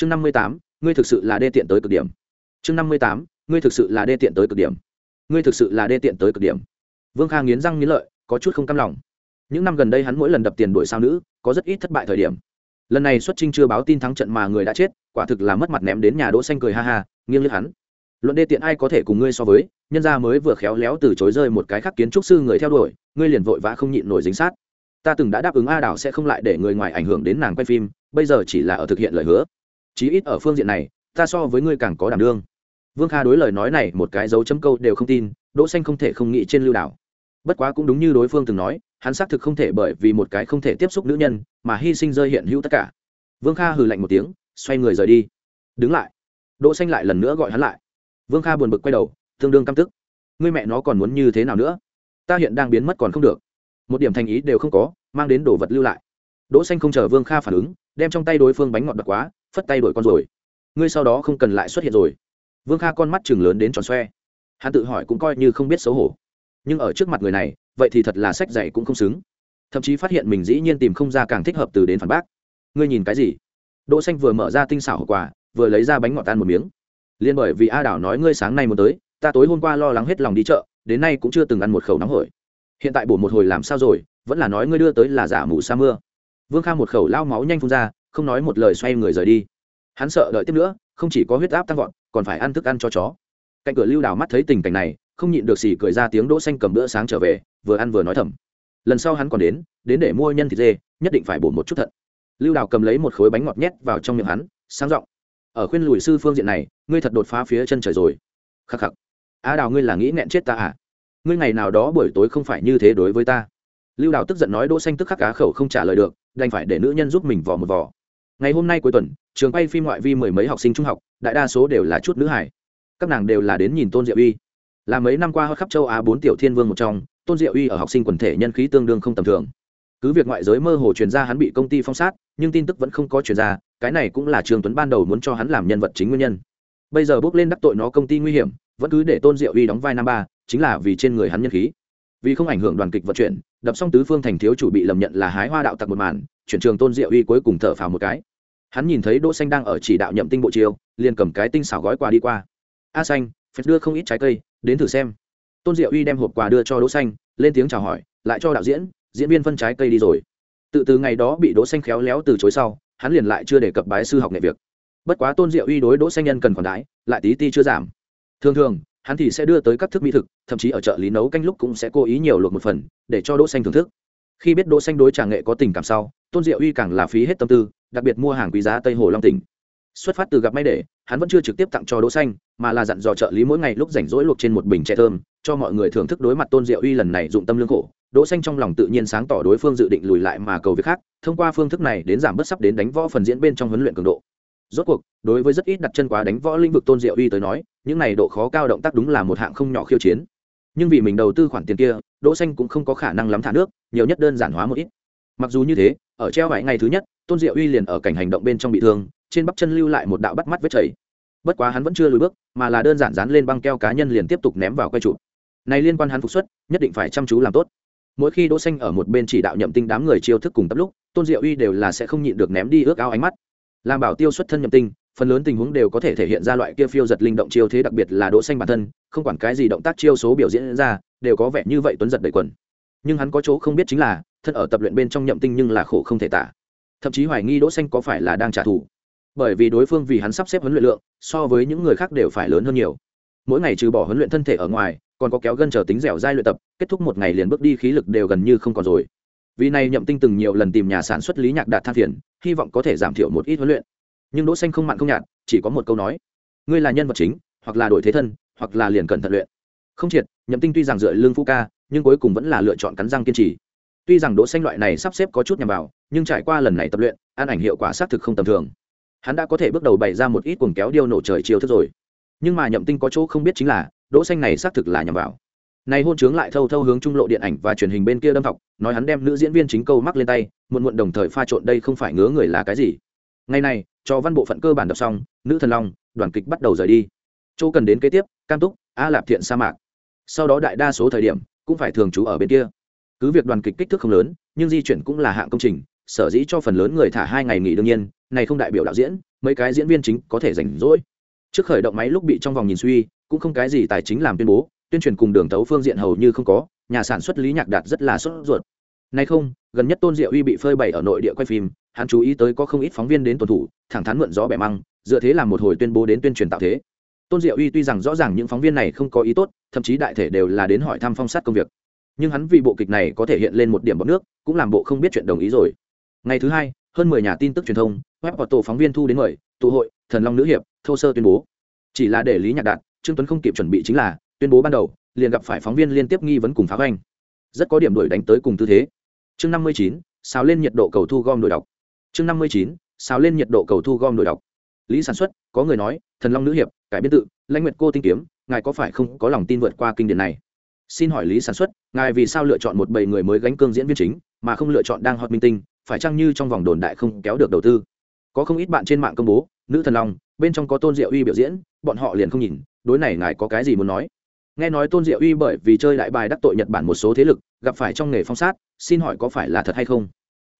chương năm mươi tám, ngươi thực sự là đê tiện tới cực điểm. Chương năm mươi tám, ngươi thực sự là đê tiện tới cực điểm. Ngươi thực sự là đê tiện tới cực điểm. Vương kha nghiến răng nghiến lợi, có chút không cam lòng. Những năm gần đây hắn mỗi lần đập tiền đuổi sao nữ, có rất ít thất bại thời điểm. Lần này xuất trinh chưa báo tin thắng trận mà người đã chết, quả thực là mất mặt ném đến nhà đỗ xanh cười ha ha, nghiêng lướt hắn. Luận đê tiện ai có thể cùng ngươi so với, nhân gia mới vừa khéo léo từ chối rơi một cái khắc kiến trúc sư người theo đuổi, ngươi liền vội vã không nhịn nổi dính sát. Ta từng đã đáp ứng a đảo sẽ không lại để người ngoài ảnh hưởng đến nàng quay phim, bây giờ chỉ là ở thực hiện lời hứa chí ít ở phương diện này, ta so với ngươi càng có đảm đương. Vương kha đối lời nói này một cái dấu chấm câu đều không tin, đỗ xanh không thể không nghĩ trên lưu đảo. Bất quá cũng đúng như đối phương từng nói, hắn xác thực không thể bởi vì một cái không thể tiếp xúc nữ nhân mà hy sinh rơi hiện hữu tất cả. Vương kha hừ lạnh một tiếng, xoay người rời đi. Đứng lại. Đỗ xanh lại lần nữa gọi hắn lại. Vương kha buồn bực quay đầu, tương đương căm tức. Ngươi mẹ nó còn muốn như thế nào nữa? Ta hiện đang biến mất còn không được. Một điểm thành ý đều không có, mang đến đồ vật lưu lại. Đỗ xanh không chờ vương kha phản ứng, đem trong tay đối phương bánh ngọt bật quá phất tay đổi con rồi ngươi sau đó không cần lại xuất hiện rồi. Vương kha con mắt chừng lớn đến tròn xoe. Hắn tự hỏi cũng coi như không biết xấu hổ. Nhưng ở trước mặt người này, vậy thì thật là sách dạy cũng không xứng. Thậm chí phát hiện mình dĩ nhiên tìm không ra càng thích hợp từ đến phản bác. Ngươi nhìn cái gì? Đỗ xanh vừa mở ra tinh xảo hậu quà, vừa lấy ra bánh ngọt tan một miếng. Liên bởi vì a đảo nói ngươi sáng nay muốn tới, ta tối hôm qua lo lắng hết lòng đi chợ, đến nay cũng chưa từng ăn một khẩu nóng hổi. Hiện tại bổ một hồi làm sao rồi, vẫn là nói ngươi đưa tới là giả mù sa mưa. Vương kha một khẩu lao máu nhanh phun ra không nói một lời xoay người rời đi. Hắn sợ đợi tiếp nữa, không chỉ có huyết áp tăng vọt, còn phải ăn thức ăn cho chó. Cạnh cửa lưu đào mắt thấy tình cảnh này, không nhịn được xì cười ra tiếng đỗ xanh cầm bữa sáng trở về, vừa ăn vừa nói thầm. Lần sau hắn còn đến đến để mua nhân thịt dê, nhất định phải bổ một chút thận. Lưu đào cầm lấy một khối bánh ngọt nhét vào trong miệng hắn sáng giọng. Ở khuyên lùi sư phương diện này, ngươi thật đột phá phía chân trời rồi. Khắc khắc. A đào ngươi là nghĩ nẹn chết ta à? Ngươi ngày nào đó buổi tối không phải như thế đối với ta. Lưu đào tức giận nói đỗ xanh tức khắc cá khẩu không trả lời được, đành phải để nữ nhân giúp mình vò một vò ngày hôm nay cuối tuần, trường quay phim ngoại vi mười mấy học sinh trung học, đại đa số đều là chút nữ hải các nàng đều là đến nhìn tôn diệu uy. Là mấy năm qua khắp châu á bốn tiểu thiên vương một trong, tôn diệu uy ở học sinh quần thể nhân khí tương đương không tầm thường. Cứ việc ngoại giới mơ hồ truyền ra hắn bị công ty phong sát, nhưng tin tức vẫn không có truyền ra, cái này cũng là trường tuấn ban đầu muốn cho hắn làm nhân vật chính nguyên nhân. Bây giờ bước lên đắc tội nó công ty nguy hiểm, vẫn cứ để tôn diệu uy đóng vai năm ba, chính là vì trên người hắn nhân khí. Vì không ảnh hưởng đoàn kịch vận chuyển, đập xong tứ phương thành thiếu chủ bị lầm nhận là hái hoa đạo tặc một màn chuyển trường tôn diệu uy cuối cùng thở phào một cái. Hắn nhìn thấy đỗ xanh đang ở chỉ đạo nhậm tinh bộ chiêu, liền cầm cái tinh xảo gói quà đi qua. A xanh phải đưa không ít trái cây, đến thử xem. Tôn diệu uy đem hộp quà đưa cho đỗ xanh, lên tiếng chào hỏi, lại cho đạo diễn diễn viên phân trái cây đi rồi. Tự từ ngày đó bị đỗ xanh khéo léo từ chối sau, hắn liền lại chưa đề cập bái sư học nghề việc. Bất quá tôn diệu uy đối đỗ xanh nhân cần khoản đái lại tí ti chưa giảm. Thường thường, hắn thì sẽ đưa tới các thức mỹ thực, thậm chí ở chợ lý nấu canh lúc cũng sẽ cố ý nhiều luộc một phần, để cho đỗ xanh thưởng thức. Khi biết đỗ xanh đối trà nghệ có tình cảm sau tôn diệu uy càng là phí hết tâm tư, đặc biệt mua hàng quý giá tây hồ long tỉnh. Xuất phát từ gặp may để, hắn vẫn chưa trực tiếp tặng cho đỗ xanh, mà là dặn dò trợ lý mỗi ngày lúc rảnh rỗi luộc trên một bình chè thơm, cho mọi người thưởng thức đối mặt tôn diệu uy lần này dụng tâm lương khổ. Đỗ xanh trong lòng tự nhiên sáng tỏ đối phương dự định lùi lại mà cầu việc khác, thông qua phương thức này đến giảm bớt sắp đến đánh võ phần diễn bên trong huấn luyện cường độ. Rốt cuộc, đối với rất ít đặt chân quá đánh võ lĩnh vực tôn diệu uy tới nói, những này độ khó cao động tác đúng là một hạng không nhỏ khiêu chiến. Nhưng vì mình đầu tư khoản tiền kia, đỗ xanh cũng không có khả năng lắm thả nước, nhiều nhất đơn giản hóa một ít. Mặc dù như thế ở treo vải ngày thứ nhất, tôn diệu uy liền ở cảnh hành động bên trong bị thương, trên bắp chân lưu lại một đạo bắt mắt vết chảy. Bất quá hắn vẫn chưa lùi bước, mà là đơn giản dán lên băng keo cá nhân liền tiếp tục ném vào quay trụ. Này liên quan hắn phục xuất, nhất định phải chăm chú làm tốt. Mỗi khi đỗ xanh ở một bên chỉ đạo nhậm tinh đám người chiêu thức cùng tập lúc, tôn diệu uy đều là sẽ không nhịn được ném đi ước ao ánh mắt. Làm bảo tiêu xuất thân nhậm tinh, phần lớn tình huống đều có thể thể hiện ra loại kia phiêu giật linh động chiêu thế đặc biệt là đỗ xanh bản thân, không quản cái gì động tác chiêu số biểu diễn ra, đều có vẻ như vậy tuấn giật đầy quần. Nhưng hắn có chỗ không biết chính là thân ở tập luyện bên trong nhậm tinh nhưng là khổ không thể tả. Thậm chí hoài nghi đỗ xanh có phải là đang trả thù. Bởi vì đối phương vì hắn sắp xếp huấn luyện lượng, so với những người khác đều phải lớn hơn nhiều. Mỗi ngày trừ bỏ huấn luyện thân thể ở ngoài, còn có kéo gân trở tính dẻo dai luyện tập, kết thúc một ngày liền bước đi khí lực đều gần như không còn rồi. Vì này nhậm tinh từng nhiều lần tìm nhà sản xuất lý nhạc đạt than phiền, hy vọng có thể giảm thiểu một ít huấn luyện. Nhưng đỗ xanh không mặn không nhạt, chỉ có một câu nói. Ngươi là nhân vật chính, hoặc là đổi thế thân, hoặc là liền cẩn thận luyện. Không triệt, nhậm tinh tuy rằng dựa lương phu ca, nhưng cuối cùng vẫn là lựa chọn cắn răng kiên trì tuy rằng đỗ xanh loại này sắp xếp có chút nhằm vào, nhưng trải qua lần này tập luyện, an ảnh hiệu quả xác thực không tầm thường. Hắn đã có thể bước đầu bày ra một ít cuồng kéo điêu nổ trời chiều thức rồi. Nhưng mà nhậm tinh có chỗ không biết chính là, đỗ xanh này xác thực là nhằm vào. Này hôn trướng lại thâu thâu hướng trung lộ điện ảnh và truyền hình bên kia đâm thọc, nói hắn đem nữ diễn viên chính câu mắc lên tay, muộn muộn đồng thời pha trộn đây không phải ngứa người là cái gì. Ngày này, cho văn bộ phận cơ bản đọc xong, nữ thần long, đoàn kịch bắt đầu rời đi. Chỗ cần đến kế tiếp, cam túc, a lạp thiện sa mạc. Sau đó đại đa số thời điểm, cũng phải thường trú ở bên kia cứ việc đoàn kịch kích thước không lớn, nhưng di chuyển cũng là hạng công trình, sở dĩ cho phần lớn người thả hai ngày nghỉ đương nhiên, này không đại biểu đạo diễn, mấy cái diễn viên chính có thể rảnh rỗi. Trước khởi động máy lúc bị trong vòng nhìn suy, cũng không cái gì tài chính làm tuyên bố, tuyên truyền cùng đường tấu phương diện hầu như không có, nhà sản xuất lý nhạc đạt rất là sốt ruột. Nay không, gần nhất tôn diệu uy bị phơi bày ở nội địa quay phim, hắn chú ý tới có không ít phóng viên đến tuần thủ, thẳng thắn mượn gió bẻ măng, dựa thế làm một hồi tuyên bố đến tuyên truyền tạo thế. Tôn diệu uy tuy rằng rõ ràng những phóng viên này không có ý tốt, thậm chí đại thể đều là đến hỏi thăm phong sát công việc nhưng hắn vì bộ kịch này có thể hiện lên một điểm bọc nước, cũng làm bộ không biết chuyện đồng ý rồi. Ngày thứ hai, hơn mười nhà tin tức truyền thông, web và tổ phóng viên thu đến mời, tụ hội, thần long nữ hiệp, thô sơ tuyên bố. Chỉ là để lý nhạc đạt, trương tuấn không kịp chuẩn bị chính là, tuyên bố ban đầu, liền gặp phải phóng viên liên tiếp nghi vấn cùng phá anh rất có điểm đuổi đánh tới cùng tư thế. Chương năm mươi chín, xào lên nhiệt độ cầu thu gom đổi đọc chương năm mươi chín, xào lên nhiệt độ cầu thu gom đổi đọc lý sản xuất, có người nói, thần long nữ hiệp, cải biên tự, lãnh nguyệt cô tinh kiếm, ngài có phải không có lòng tin vượt qua kinh điển này? Xin hỏi lý sản xuất, ngài vì sao lựa chọn một bầy người mới gánh cương diễn viên chính, mà không lựa chọn đang hot minh tinh, phải chăng như trong vòng đồn đại không kéo được đầu tư? Có không ít bạn trên mạng công bố, nữ thần long, bên trong có tôn diệu uy biểu diễn, bọn họ liền không nhìn, đối này ngài có cái gì muốn nói? Nghe nói tôn diệu uy bởi vì chơi đại bài đắc tội nhật bản một số thế lực, gặp phải trong nghề phong sát, xin hỏi có phải là thật hay không?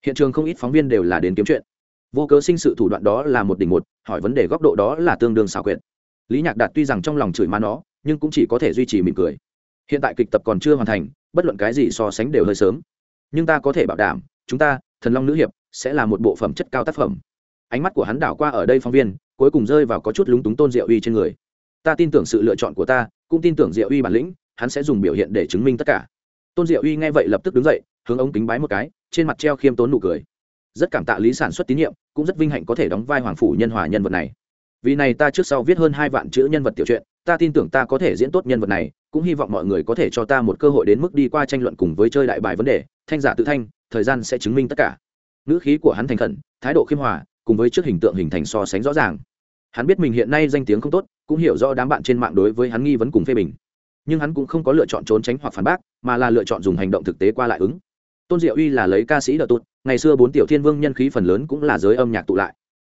Hiện trường không ít phóng viên đều là đến kiếm chuyện. Vô cớ sinh sự thủ đoạn đó là một đỉnh một, hỏi vấn đề góc độ đó là tương đương xảo quyệt. Lý nhạc đạt tuy rằng trong lòng chửi má nó, nhưng cũng chỉ có thể duy trì mỉm cười hiện tại kịch tập còn chưa hoàn thành, bất luận cái gì so sánh đều hơi sớm. Nhưng ta có thể bảo đảm, chúng ta, thần long nữ hiệp, sẽ là một bộ phẩm chất cao tác phẩm. Ánh mắt của hắn đảo qua ở đây phóng viên, cuối cùng rơi vào có chút lúng túng tôn diệu uy trên người. Ta tin tưởng sự lựa chọn của ta, cũng tin tưởng diệu uy bản lĩnh, hắn sẽ dùng biểu hiện để chứng minh tất cả. Tôn diệu uy nghe vậy lập tức đứng dậy, hướng ống kính bái một cái, trên mặt treo khiêm tốn nụ cười. Rất cảm tạ lý sản xuất tín nhiệm, cũng rất vinh hạnh có thể đóng vai hoàng phủ nhân hòa nhân vật này. Vì này ta trước sau viết hơn hai vạn chữ nhân vật tiểu truyện ta tin tưởng ta có thể diễn tốt nhân vật này, cũng hy vọng mọi người có thể cho ta một cơ hội đến mức đi qua tranh luận cùng với chơi đại bài vấn đề, thanh giả tự thanh, thời gian sẽ chứng minh tất cả. Ngữ khí của hắn thành khẩn, thái độ khiêm hòa, cùng với trước hình tượng hình thành so sánh rõ ràng. Hắn biết mình hiện nay danh tiếng không tốt, cũng hiểu rõ đám bạn trên mạng đối với hắn nghi vấn cùng phê bình. Nhưng hắn cũng không có lựa chọn trốn tránh hoặc phản bác, mà là lựa chọn dùng hành động thực tế qua lại ứng. Tôn diệu uy là lấy ca sĩ đợt tụt, ngày xưa bốn tiểu thiên vương nhân khí phần lớn cũng là giới âm nhạc tụ lại.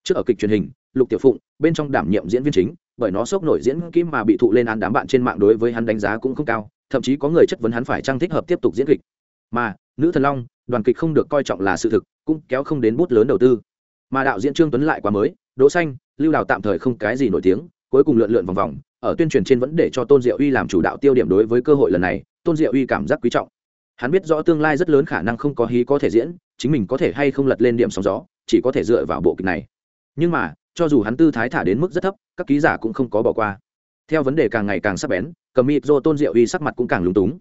Trước ở kịch truyền hình, lục tiểu phụng, bên trong đảm nhiệm diễn viên chính bởi nó sốc nổi diễn kim mà bị thụ lên án đám bạn trên mạng đối với hắn đánh giá cũng không cao, thậm chí có người chất vấn hắn phải trang thích hợp tiếp tục diễn kịch. Mà, nữ thần long, đoàn kịch không được coi trọng là sự thực, cũng kéo không đến bút lớn đầu tư. Mà đạo diễn trương tuấn lại quá mới, đỗ xanh, lưu đào tạm thời không cái gì nổi tiếng, cuối cùng lượn lượn vòng vòng, ở tuyên truyền trên vẫn để cho tôn diệu uy làm chủ đạo tiêu điểm đối với cơ hội lần này, tôn diệu uy cảm giác quý trọng. Hắn biết rõ tương lai rất lớn khả năng không có hí có thể diễn, chính mình có thể hay không lật lên điểm sóng gió, chỉ có thể dựa vào bộ kịch này. Nhưng mà cho dù hắn tư thái thả đến mức rất thấp, các ký giả cũng không có bỏ qua. Theo vấn đề càng ngày càng sắc bén, cầm mịp do tôn diệu uy sắc mặt cũng càng lúng túng.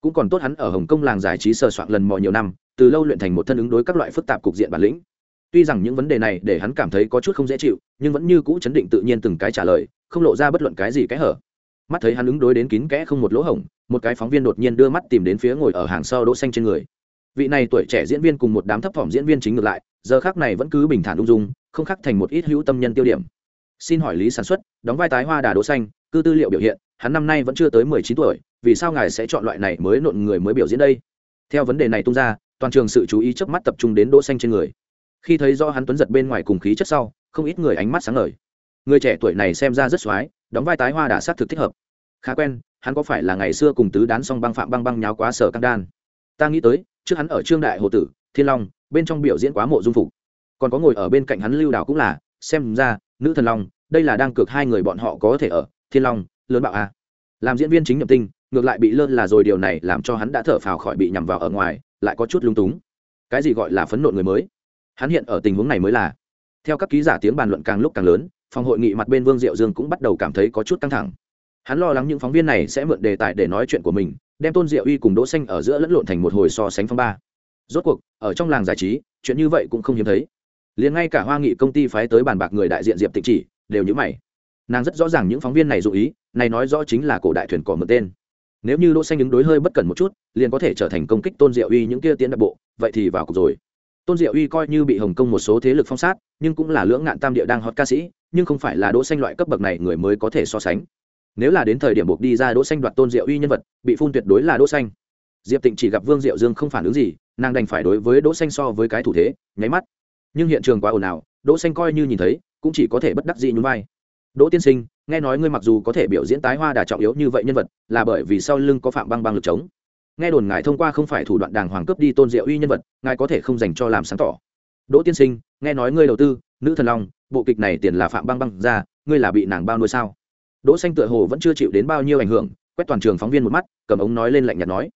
Cũng còn tốt hắn ở hồng kông làng giải trí sờ soạn lần mò nhiều năm, từ lâu luyện thành một thân ứng đối các loại phức tạp cục diện bản lĩnh. Tuy rằng những vấn đề này để hắn cảm thấy có chút không dễ chịu, nhưng vẫn như cũ chấn định tự nhiên từng cái trả lời, không lộ ra bất luận cái gì cái hở. Mắt thấy hắn ứng đối đến kín kẽ không một lỗ hổng, một cái phóng viên đột nhiên đưa mắt tìm đến phía ngồi ở hàng sau đỗ xanh trên người. Vị này tuổi trẻ diễn viên cùng một đám thấp thỏm diễn viên chính ngược lại giờ khác này vẫn cứ bình thản ung dung, không khác thành một ít hữu tâm nhân tiêu điểm. Xin hỏi lý sản xuất, đóng vai tái hoa đà đỗ xanh cư tư liệu biểu hiện, hắn năm nay vẫn chưa tới mười chín tuổi, vì sao ngài sẽ chọn loại này mới nộn người mới biểu diễn đây? Theo vấn đề này tung ra, toàn trường sự chú ý chớp mắt tập trung đến đỗ xanh trên người. Khi thấy do hắn tuấn giật bên ngoài cùng khí chất sau, không ít người ánh mắt sáng ngời. Người trẻ tuổi này xem ra rất xoái, đóng vai tái hoa đã sát thực thích hợp. Khá quen, hắn có phải là ngày xưa cùng tứ đán song băng phạm băng băng nháo quá sở căng đan? Ta nghĩ tới, trước hắn ở trương đại hồ tử thiên long, bên trong biểu diễn quá mộ dung phục. Còn có ngồi ở bên cạnh hắn lưu đào cũng là, xem ra, nữ thần long, đây là đang cược hai người bọn họ có thể ở, thiên long, lớn bạo a. Làm diễn viên chính nhậm tinh ngược lại bị lơ là rồi, điều này làm cho hắn đã thở phào khỏi bị nhằm vào ở ngoài, lại có chút lung túng. Cái gì gọi là phấn nộn người mới? Hắn hiện ở tình huống này mới là. Theo các ký giả tiếng bàn luận càng lúc càng lớn, phòng hội nghị mặt bên vương diệu dương cũng bắt đầu cảm thấy có chút căng thẳng. Hắn lo lắng những phóng viên này sẽ mượn đề tài để nói chuyện của mình, đem tôn diệu uy cùng đỗ xanh ở giữa lẫn lộn thành một hồi so sánh phong ba rốt cuộc, ở trong làng giải trí, chuyện như vậy cũng không hiếm thấy. Liền ngay cả hoa nghị công ty phái tới bàn bạc người đại diện diệp tịnh chỉ, đều như mày. Nàng rất rõ ràng những phóng viên này dụ ý, này nói rõ chính là cổ đại thuyền cỏ mượn tên. Nếu như đỗ xanh đứng đối hơi bất cẩn một chút, liền có thể trở thành công kích tôn diệu uy những kia tiến đặc bộ, vậy thì vào cuộc rồi. Tôn diệu uy coi như bị hồng kông một số thế lực phong sát, nhưng cũng là lưỡng ngạn tam địa đang hot ca sĩ, nhưng không phải là đỗ xanh loại cấp bậc này người mới có thể so sánh. Nếu là đến thời điểm buộc đi ra đỗ xanh đoạt tôn diệu uy nhân vật, bị phun tuyệt đối là đỗ xanh diệp tịnh chỉ gặp vương diệu dương không phản ứng gì, nàng đành phải đối với đỗ xanh so với cái thủ thế, nháy mắt. Nhưng hiện trường quá ồn ào, đỗ xanh coi như nhìn thấy, cũng chỉ có thể bất đắc dĩ nhún vai. Đỗ tiên sinh, nghe nói ngươi mặc dù có thể biểu diễn tái hoa đà trọng yếu như vậy nhân vật, là bởi vì sau lưng có phạm băng băng lực chống. Nghe đồn ngài thông qua không phải thủ đoạn đàng hoàng cướp đi tôn diệu uy nhân vật, ngài có thể không dành cho làm sáng tỏ. Đỗ tiên sinh, nghe nói ngươi đầu tư, nữ thần long, bộ kịch này tiền là phạm băng băng ra, ngươi là bị nàng bao nuôi sao? Đỗ xanh tựa hồ vẫn chưa chịu đến bao nhiêu ảnh hưởng, quét toàn trường phóng viên một mắt, cầm ống nói lên lạnh nhạt nói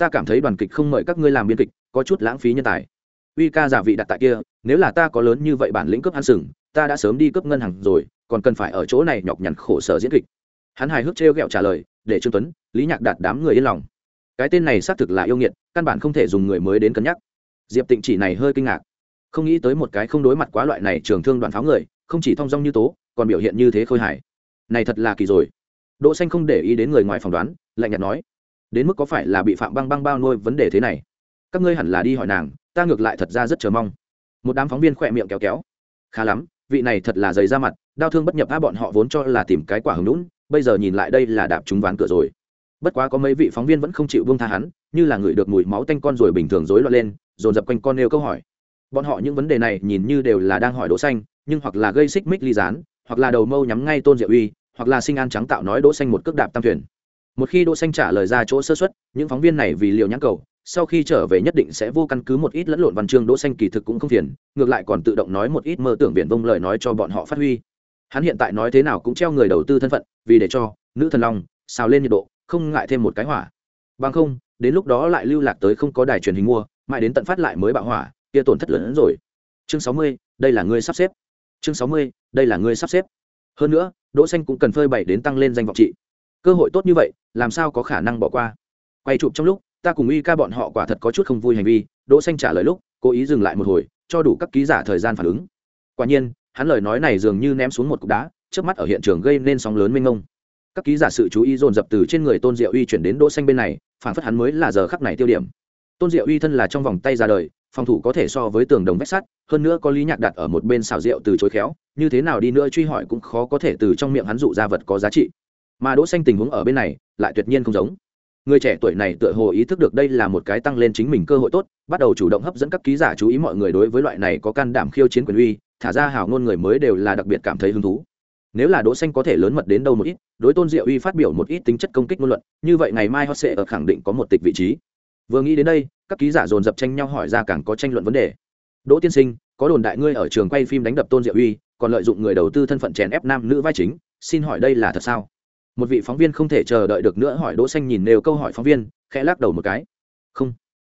ta cảm thấy đoàn kịch không mời các ngươi làm biên kịch, có chút lãng phí nhân tài. Uy ca giả vị đặt tại kia, nếu là ta có lớn như vậy bản lĩnh cướp ăn sừng, ta đã sớm đi cướp ngân hàng rồi, còn cần phải ở chỗ này nhọc nhằn khổ sở diễn kịch. Hắn hài hước trêu ghẹo trả lời, để trương tuấn, lý nhạc đạt đám người yên lòng. Cái tên này xác thực là yêu nghiệt, căn bản không thể dùng người mới đến cân nhắc. Diệp tịnh chỉ này hơi kinh ngạc. Không nghĩ tới một cái không đối mặt quá loại này trường thương đoàn pháo người, không chỉ thong dong như tố, còn biểu hiện như thế khôi hài. Này thật là kỳ rồi. Đỗ xanh không để ý đến người ngoài phỏng đoán, lạnh nhạt nói đến mức có phải là bị phạm băng băng bao nuôi vấn đề thế này? Các ngươi hẳn là đi hỏi nàng, ta ngược lại thật ra rất chờ mong. Một đám phóng viên khỏe miệng kéo kéo. Khá lắm, vị này thật là dày ra mặt, đau thương bất nhập a bọn họ vốn cho là tìm cái quả hứng lũn bây giờ nhìn lại đây là đạp chúng ván cửa rồi. Bất quá có mấy vị phóng viên vẫn không chịu buông tha hắn, như là người được mùi máu tanh con rồi bình thường rối loạn lên, dồn dập quanh con nêu câu hỏi. Bọn họ những vấn đề này nhìn như đều là đang hỏi đỗ xanh, nhưng hoặc là gây xích mích ly gián, hoặc là đầu mâu nhắm ngay tôn diệu uy, hoặc là sinh an trắng tạo nói đỗ xanh một cước đạp tam thuyền một khi đỗ xanh trả lời ra chỗ sơ suất, những phóng viên này vì liều nhãn cầu, sau khi trở về nhất định sẽ vô căn cứ một ít lẫn lộn văn chương đỗ xanh kỳ thực cũng không phiền, ngược lại còn tự động nói một ít mơ tưởng viển vông lời nói cho bọn họ phát huy. Hắn hiện tại nói thế nào cũng treo người đầu tư thân phận, vì để cho nữ thần long xào lên nhiệt độ, không ngại thêm một cái hỏa. Bằng không, đến lúc đó lại lưu lạc tới không có đài truyền hình mua, mãi đến tận phát lại mới bạo hỏa, kia tổn thất lớn hơn rồi. Chương sáu mươi, đây là ngươi sắp xếp. Chương sáu mươi, đây là ngươi sắp xếp. Hơn nữa, đỗ xanh cũng cần phơi bày đến tăng lên danh vọng trị cơ hội tốt như vậy, làm sao có khả năng bỏ qua? Quay chụp trong lúc, ta cùng uy ca bọn họ quả thật có chút không vui hành vi, đỗ xanh trả lời lúc, cố ý dừng lại một hồi, cho đủ các ký giả thời gian phản ứng. Quả nhiên, hắn lời nói này dường như ném xuống một cục đá trước mắt ở hiện trường gây nên sóng lớn mênh mông. Các ký giả sự chú ý dồn dập từ trên người tôn diệu uy chuyển đến đỗ xanh bên này, phản phất hắn mới là giờ khắc này tiêu điểm. Tôn diệu uy thân là trong vòng tay ra đời, phòng thủ có thể so với tường đồng vách sắt, hơn nữa có lý nhạc đặt ở một bên xào rượu từ chối khéo, như thế nào đi nữa truy hỏi cũng khó có thể từ trong miệng hắn dụ ra vật có giá trị mà đỗ xanh tình huống ở bên này lại tuyệt nhiên không giống. Người trẻ tuổi này tựa hồ ý thức được đây là một cái tăng lên chính mình cơ hội tốt, bắt đầu chủ động hấp dẫn các ký giả chú ý mọi người đối với loại này có can đảm khiêu chiến quyền uy, thả ra hào ngôn người mới đều là đặc biệt cảm thấy hứng thú. Nếu là đỗ xanh có thể lớn mật đến đâu một ít, đối tôn diệu uy phát biểu một ít tính chất công kích ngôn luận, như vậy ngày mai họ sẽ ở khẳng định có một tịch vị trí. Vừa nghĩ đến đây, các ký giả dồn dập tranh nhau hỏi ra càng có tranh luận vấn đề. Đỗ tiên sinh, có đồn đại ngươi ở trường quay phim đánh đập tôn diệu uy, còn lợi dụng người đầu tư thân phận chèn ép nam nữ vai chính, xin hỏi đây là thật sao? Một vị phóng viên không thể chờ đợi được nữa hỏi đỗ xanh nhìn nêu câu hỏi phóng viên, khẽ lắc đầu một cái. Không.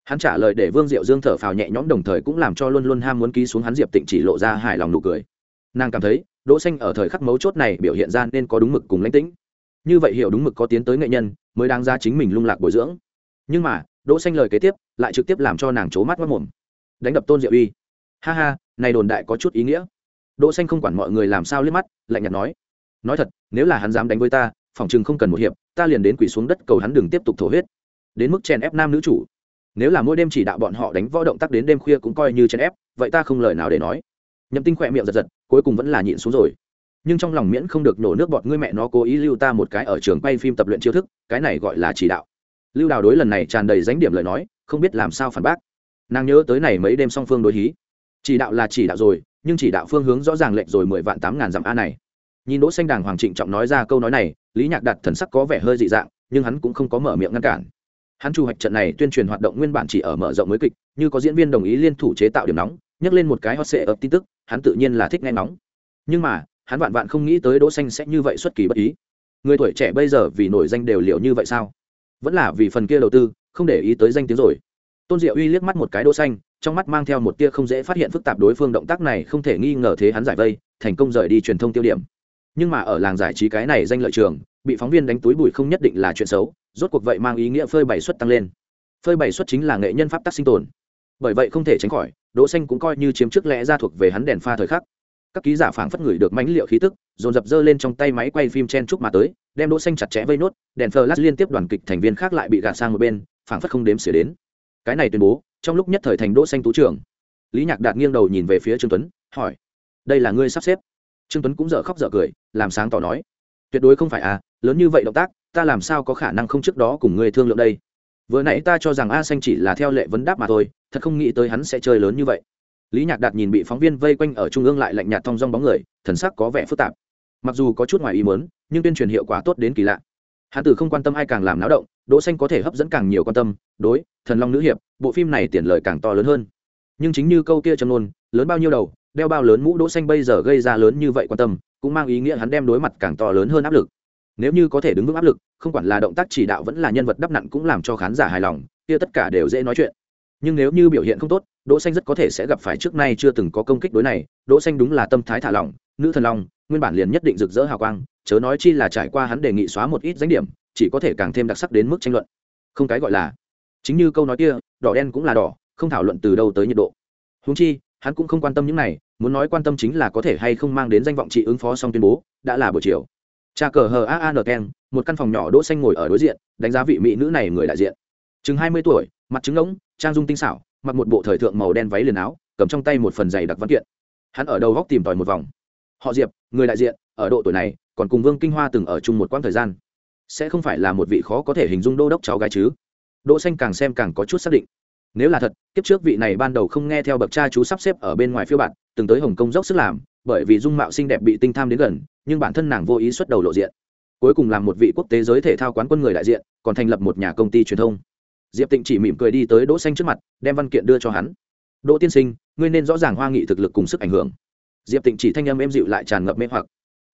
Hắn trả lời để vương diệu dương thở phào nhẹ nhõm đồng thời cũng làm cho luôn luôn ham muốn ký xuống hắn diệp tịnh chỉ lộ ra hài lòng nụ cười. Nàng cảm thấy, đỗ xanh ở thời khắc mấu chốt này biểu hiện ra nên có đúng mực cùng lãnh tĩnh. Như vậy hiểu đúng mực có tiến tới nghệ nhân, mới đáng ra chính mình lung lạc bồi dưỡng. Nhưng mà, đỗ xanh lời kế tiếp, lại trực tiếp làm cho nàng chố mắt mắt mồm. Đánh đập tôn diệu uy. Ha ha, này đồn đại có chút ý nghĩa. Đỗ xanh không quản mọi người làm sao liếc mắt, lạnh nhạt nói. Nói thật, nếu là hắn dám đánh với ta phòng chừng không cần một hiệp, ta liền đến quỳ xuống đất cầu hắn đừng tiếp tục thổ huyết. Đến mức chèn ép nam nữ chủ. Nếu là mỗi đêm chỉ đạo bọn họ đánh võ động tác đến đêm khuya cũng coi như chèn ép, vậy ta không lời nào để nói. Nhậm tinh khỏe miệng giật giật, cuối cùng vẫn là nhịn xuống rồi. Nhưng trong lòng miễn không được nổ nước bọt, ngươi mẹ nó cố ý lưu ta một cái ở trường quay phim tập luyện chiêu thức, cái này gọi là chỉ đạo. Lưu đào đối lần này tràn đầy dánh điểm lời nói, không biết làm sao phản bác. Nàng nhớ tới này mấy đêm song phương đối hí. Chỉ đạo là chỉ đạo rồi, nhưng chỉ đạo phương hướng rõ ràng lệch rồi mười vạn tám ngàn dặm a này nhìn đỗ xanh đàng hoàng trịnh trọng nói ra câu nói này, lý nhạc đạt thần sắc có vẻ hơi dị dạng, nhưng hắn cũng không có mở miệng ngăn cản. Hắn chủ hoạch trận này tuyên truyền hoạt động nguyên bản chỉ ở mở rộng mới kịch, như có diễn viên đồng ý liên thủ chế tạo điểm nóng nhắc lên một cái hot sệ ập tin tức, hắn tự nhiên là thích nghe nóng. Nhưng mà, hắn vạn vạn không nghĩ tới đỗ xanh sẽ như vậy xuất kỳ bất ý. Người tuổi trẻ bây giờ vì nổi danh đều liệu như vậy sao? Vẫn là vì phần kia đầu tư, không để ý tới danh tiếng rồi. Tôn diệu uy liếc mắt một cái đỗ xanh, trong mắt mang theo một tia không dễ phát hiện phức tạp đối phương động tác này không thể nghi ngờ thế hắn giải vây, thành công rời đi truyền thông tiêu điểm nhưng mà ở làng giải trí cái này danh lợi trường, bị phóng viên đánh túi bụi không nhất định là chuyện xấu, rốt cuộc vậy mang ý nghĩa phơi bày suất tăng lên. Phơi bày suất chính là nghệ nhân pháp tắc sinh tồn. Bởi vậy không thể tránh khỏi, đỗ xanh cũng coi như chiếm trước lẽ ra thuộc về hắn đèn pha thời khắc. Các ký giả phảng phất người được mãnh liệu khí tức, dồn dập dơ lên trong tay máy quay phim chen chúc mà tới, đem đỗ xanh chặt chẽ vây nốt, đèn flash liên tiếp đoàn kịch thành viên khác lại bị gạt sang một bên, phảng phất không đếm xỉa đến. Cái này tuyên bố, trong lúc nhất thời thành đỗ xanh tú trưởng. Lý nhạc đạt nghiêng đầu nhìn về phía trương tuấn, hỏi, đây là ngươi sắp xếp? Trương tuấn cũng dở khóc dở cười, làm sáng tỏ nói, tuyệt đối không phải à lớn như vậy động tác, ta làm sao có khả năng không trước đó cùng ngươi thương lượng đây? Vừa nãy ta cho rằng a xanh chỉ là theo lệ vấn đáp mà thôi, thật không nghĩ tới hắn sẽ chơi lớn như vậy. Lý nhạc đạt nhìn bị phóng viên vây quanh ở trung ương lại lạnh nhạt thong dong bóng người, thần sắc có vẻ phức tạp. Mặc dù có chút ngoài ý muốn, nhưng tuyên truyền hiệu quả tốt đến kỳ lạ. Hắn tử không quan tâm ai càng làm náo động, đỗ xanh có thể hấp dẫn càng nhiều quan tâm, đối, thần long nữ hiệp, bộ phim này tiền lời càng to lớn hơn. Nhưng chính như câu kia trầm nôn lớn bao nhiêu đầu đeo bao lớn mũ đỗ xanh bây giờ gây ra lớn như vậy quan tâm, cũng mang ý nghĩa hắn đem đối mặt càng to lớn hơn áp lực. Nếu như có thể đứng vững áp lực, không quản là động tác chỉ đạo vẫn là nhân vật đắp nặn cũng làm cho khán giả hài lòng, kia tất cả đều dễ nói chuyện. Nhưng nếu như biểu hiện không tốt, đỗ xanh rất có thể sẽ gặp phải trước nay chưa từng có công kích đối này, đỗ xanh đúng là tâm thái thả lỏng, nữ thần long, nguyên bản liền nhất định rực rỡ hào quang, chớ nói chi là trải qua hắn đề nghị xóa một ít danh điểm, chỉ có thể càng thêm đặc sắc đến mức tranh luận. Không cái gọi là. Chính như câu nói kia, đỏ đen cũng là đỏ, không thảo luận từ đâu tới nhiệt độ. Huống chi hắn cũng không quan tâm những này, muốn nói quan tâm chính là có thể hay không mang đến danh vọng trị ứng phó xong tuyên bố, đã là buổi chiều. Cha cờ hờ a a n keng, một căn phòng nhỏ đỗ xanh ngồi ở đối diện, đánh giá vị mỹ nữ này người đại diện. Chừng hai mươi tuổi, mặt trứng ngỗng, trang dung tinh xảo, mặc một bộ thời thượng màu đen váy liền áo, cầm trong tay một phần giày đặc văn kiện. Hắn ở đầu góc tìm tòi một vòng. Họ diệp, người đại diện, ở độ tuổi này, còn cùng vương kinh hoa từng ở chung một quãng thời gian. Sẽ không phải là một vị khó có thể hình dung đô đốc cháu gái chứ? Đỗ xanh càng xem càng có chút xác định nếu là thật, kiếp trước vị này ban đầu không nghe theo bậc cha chú sắp xếp ở bên ngoài phiêu bạn từng tới hồng kông dốc sức làm, bởi vì dung mạo xinh đẹp bị tinh tham đến gần, nhưng bản thân nàng vô ý xuất đầu lộ diện. Cuối cùng làm một vị quốc tế giới thể thao quán quân người đại diện, còn thành lập một nhà công ty truyền thông. Diệp tịnh chỉ mỉm cười đi tới đỗ xanh trước mặt, đem văn kiện đưa cho hắn. Đỗ tiên sinh, ngươi nên rõ ràng hoa nghị thực lực cùng sức ảnh hưởng. Diệp tịnh chỉ thanh âm êm dịu lại tràn ngập mê hoặc.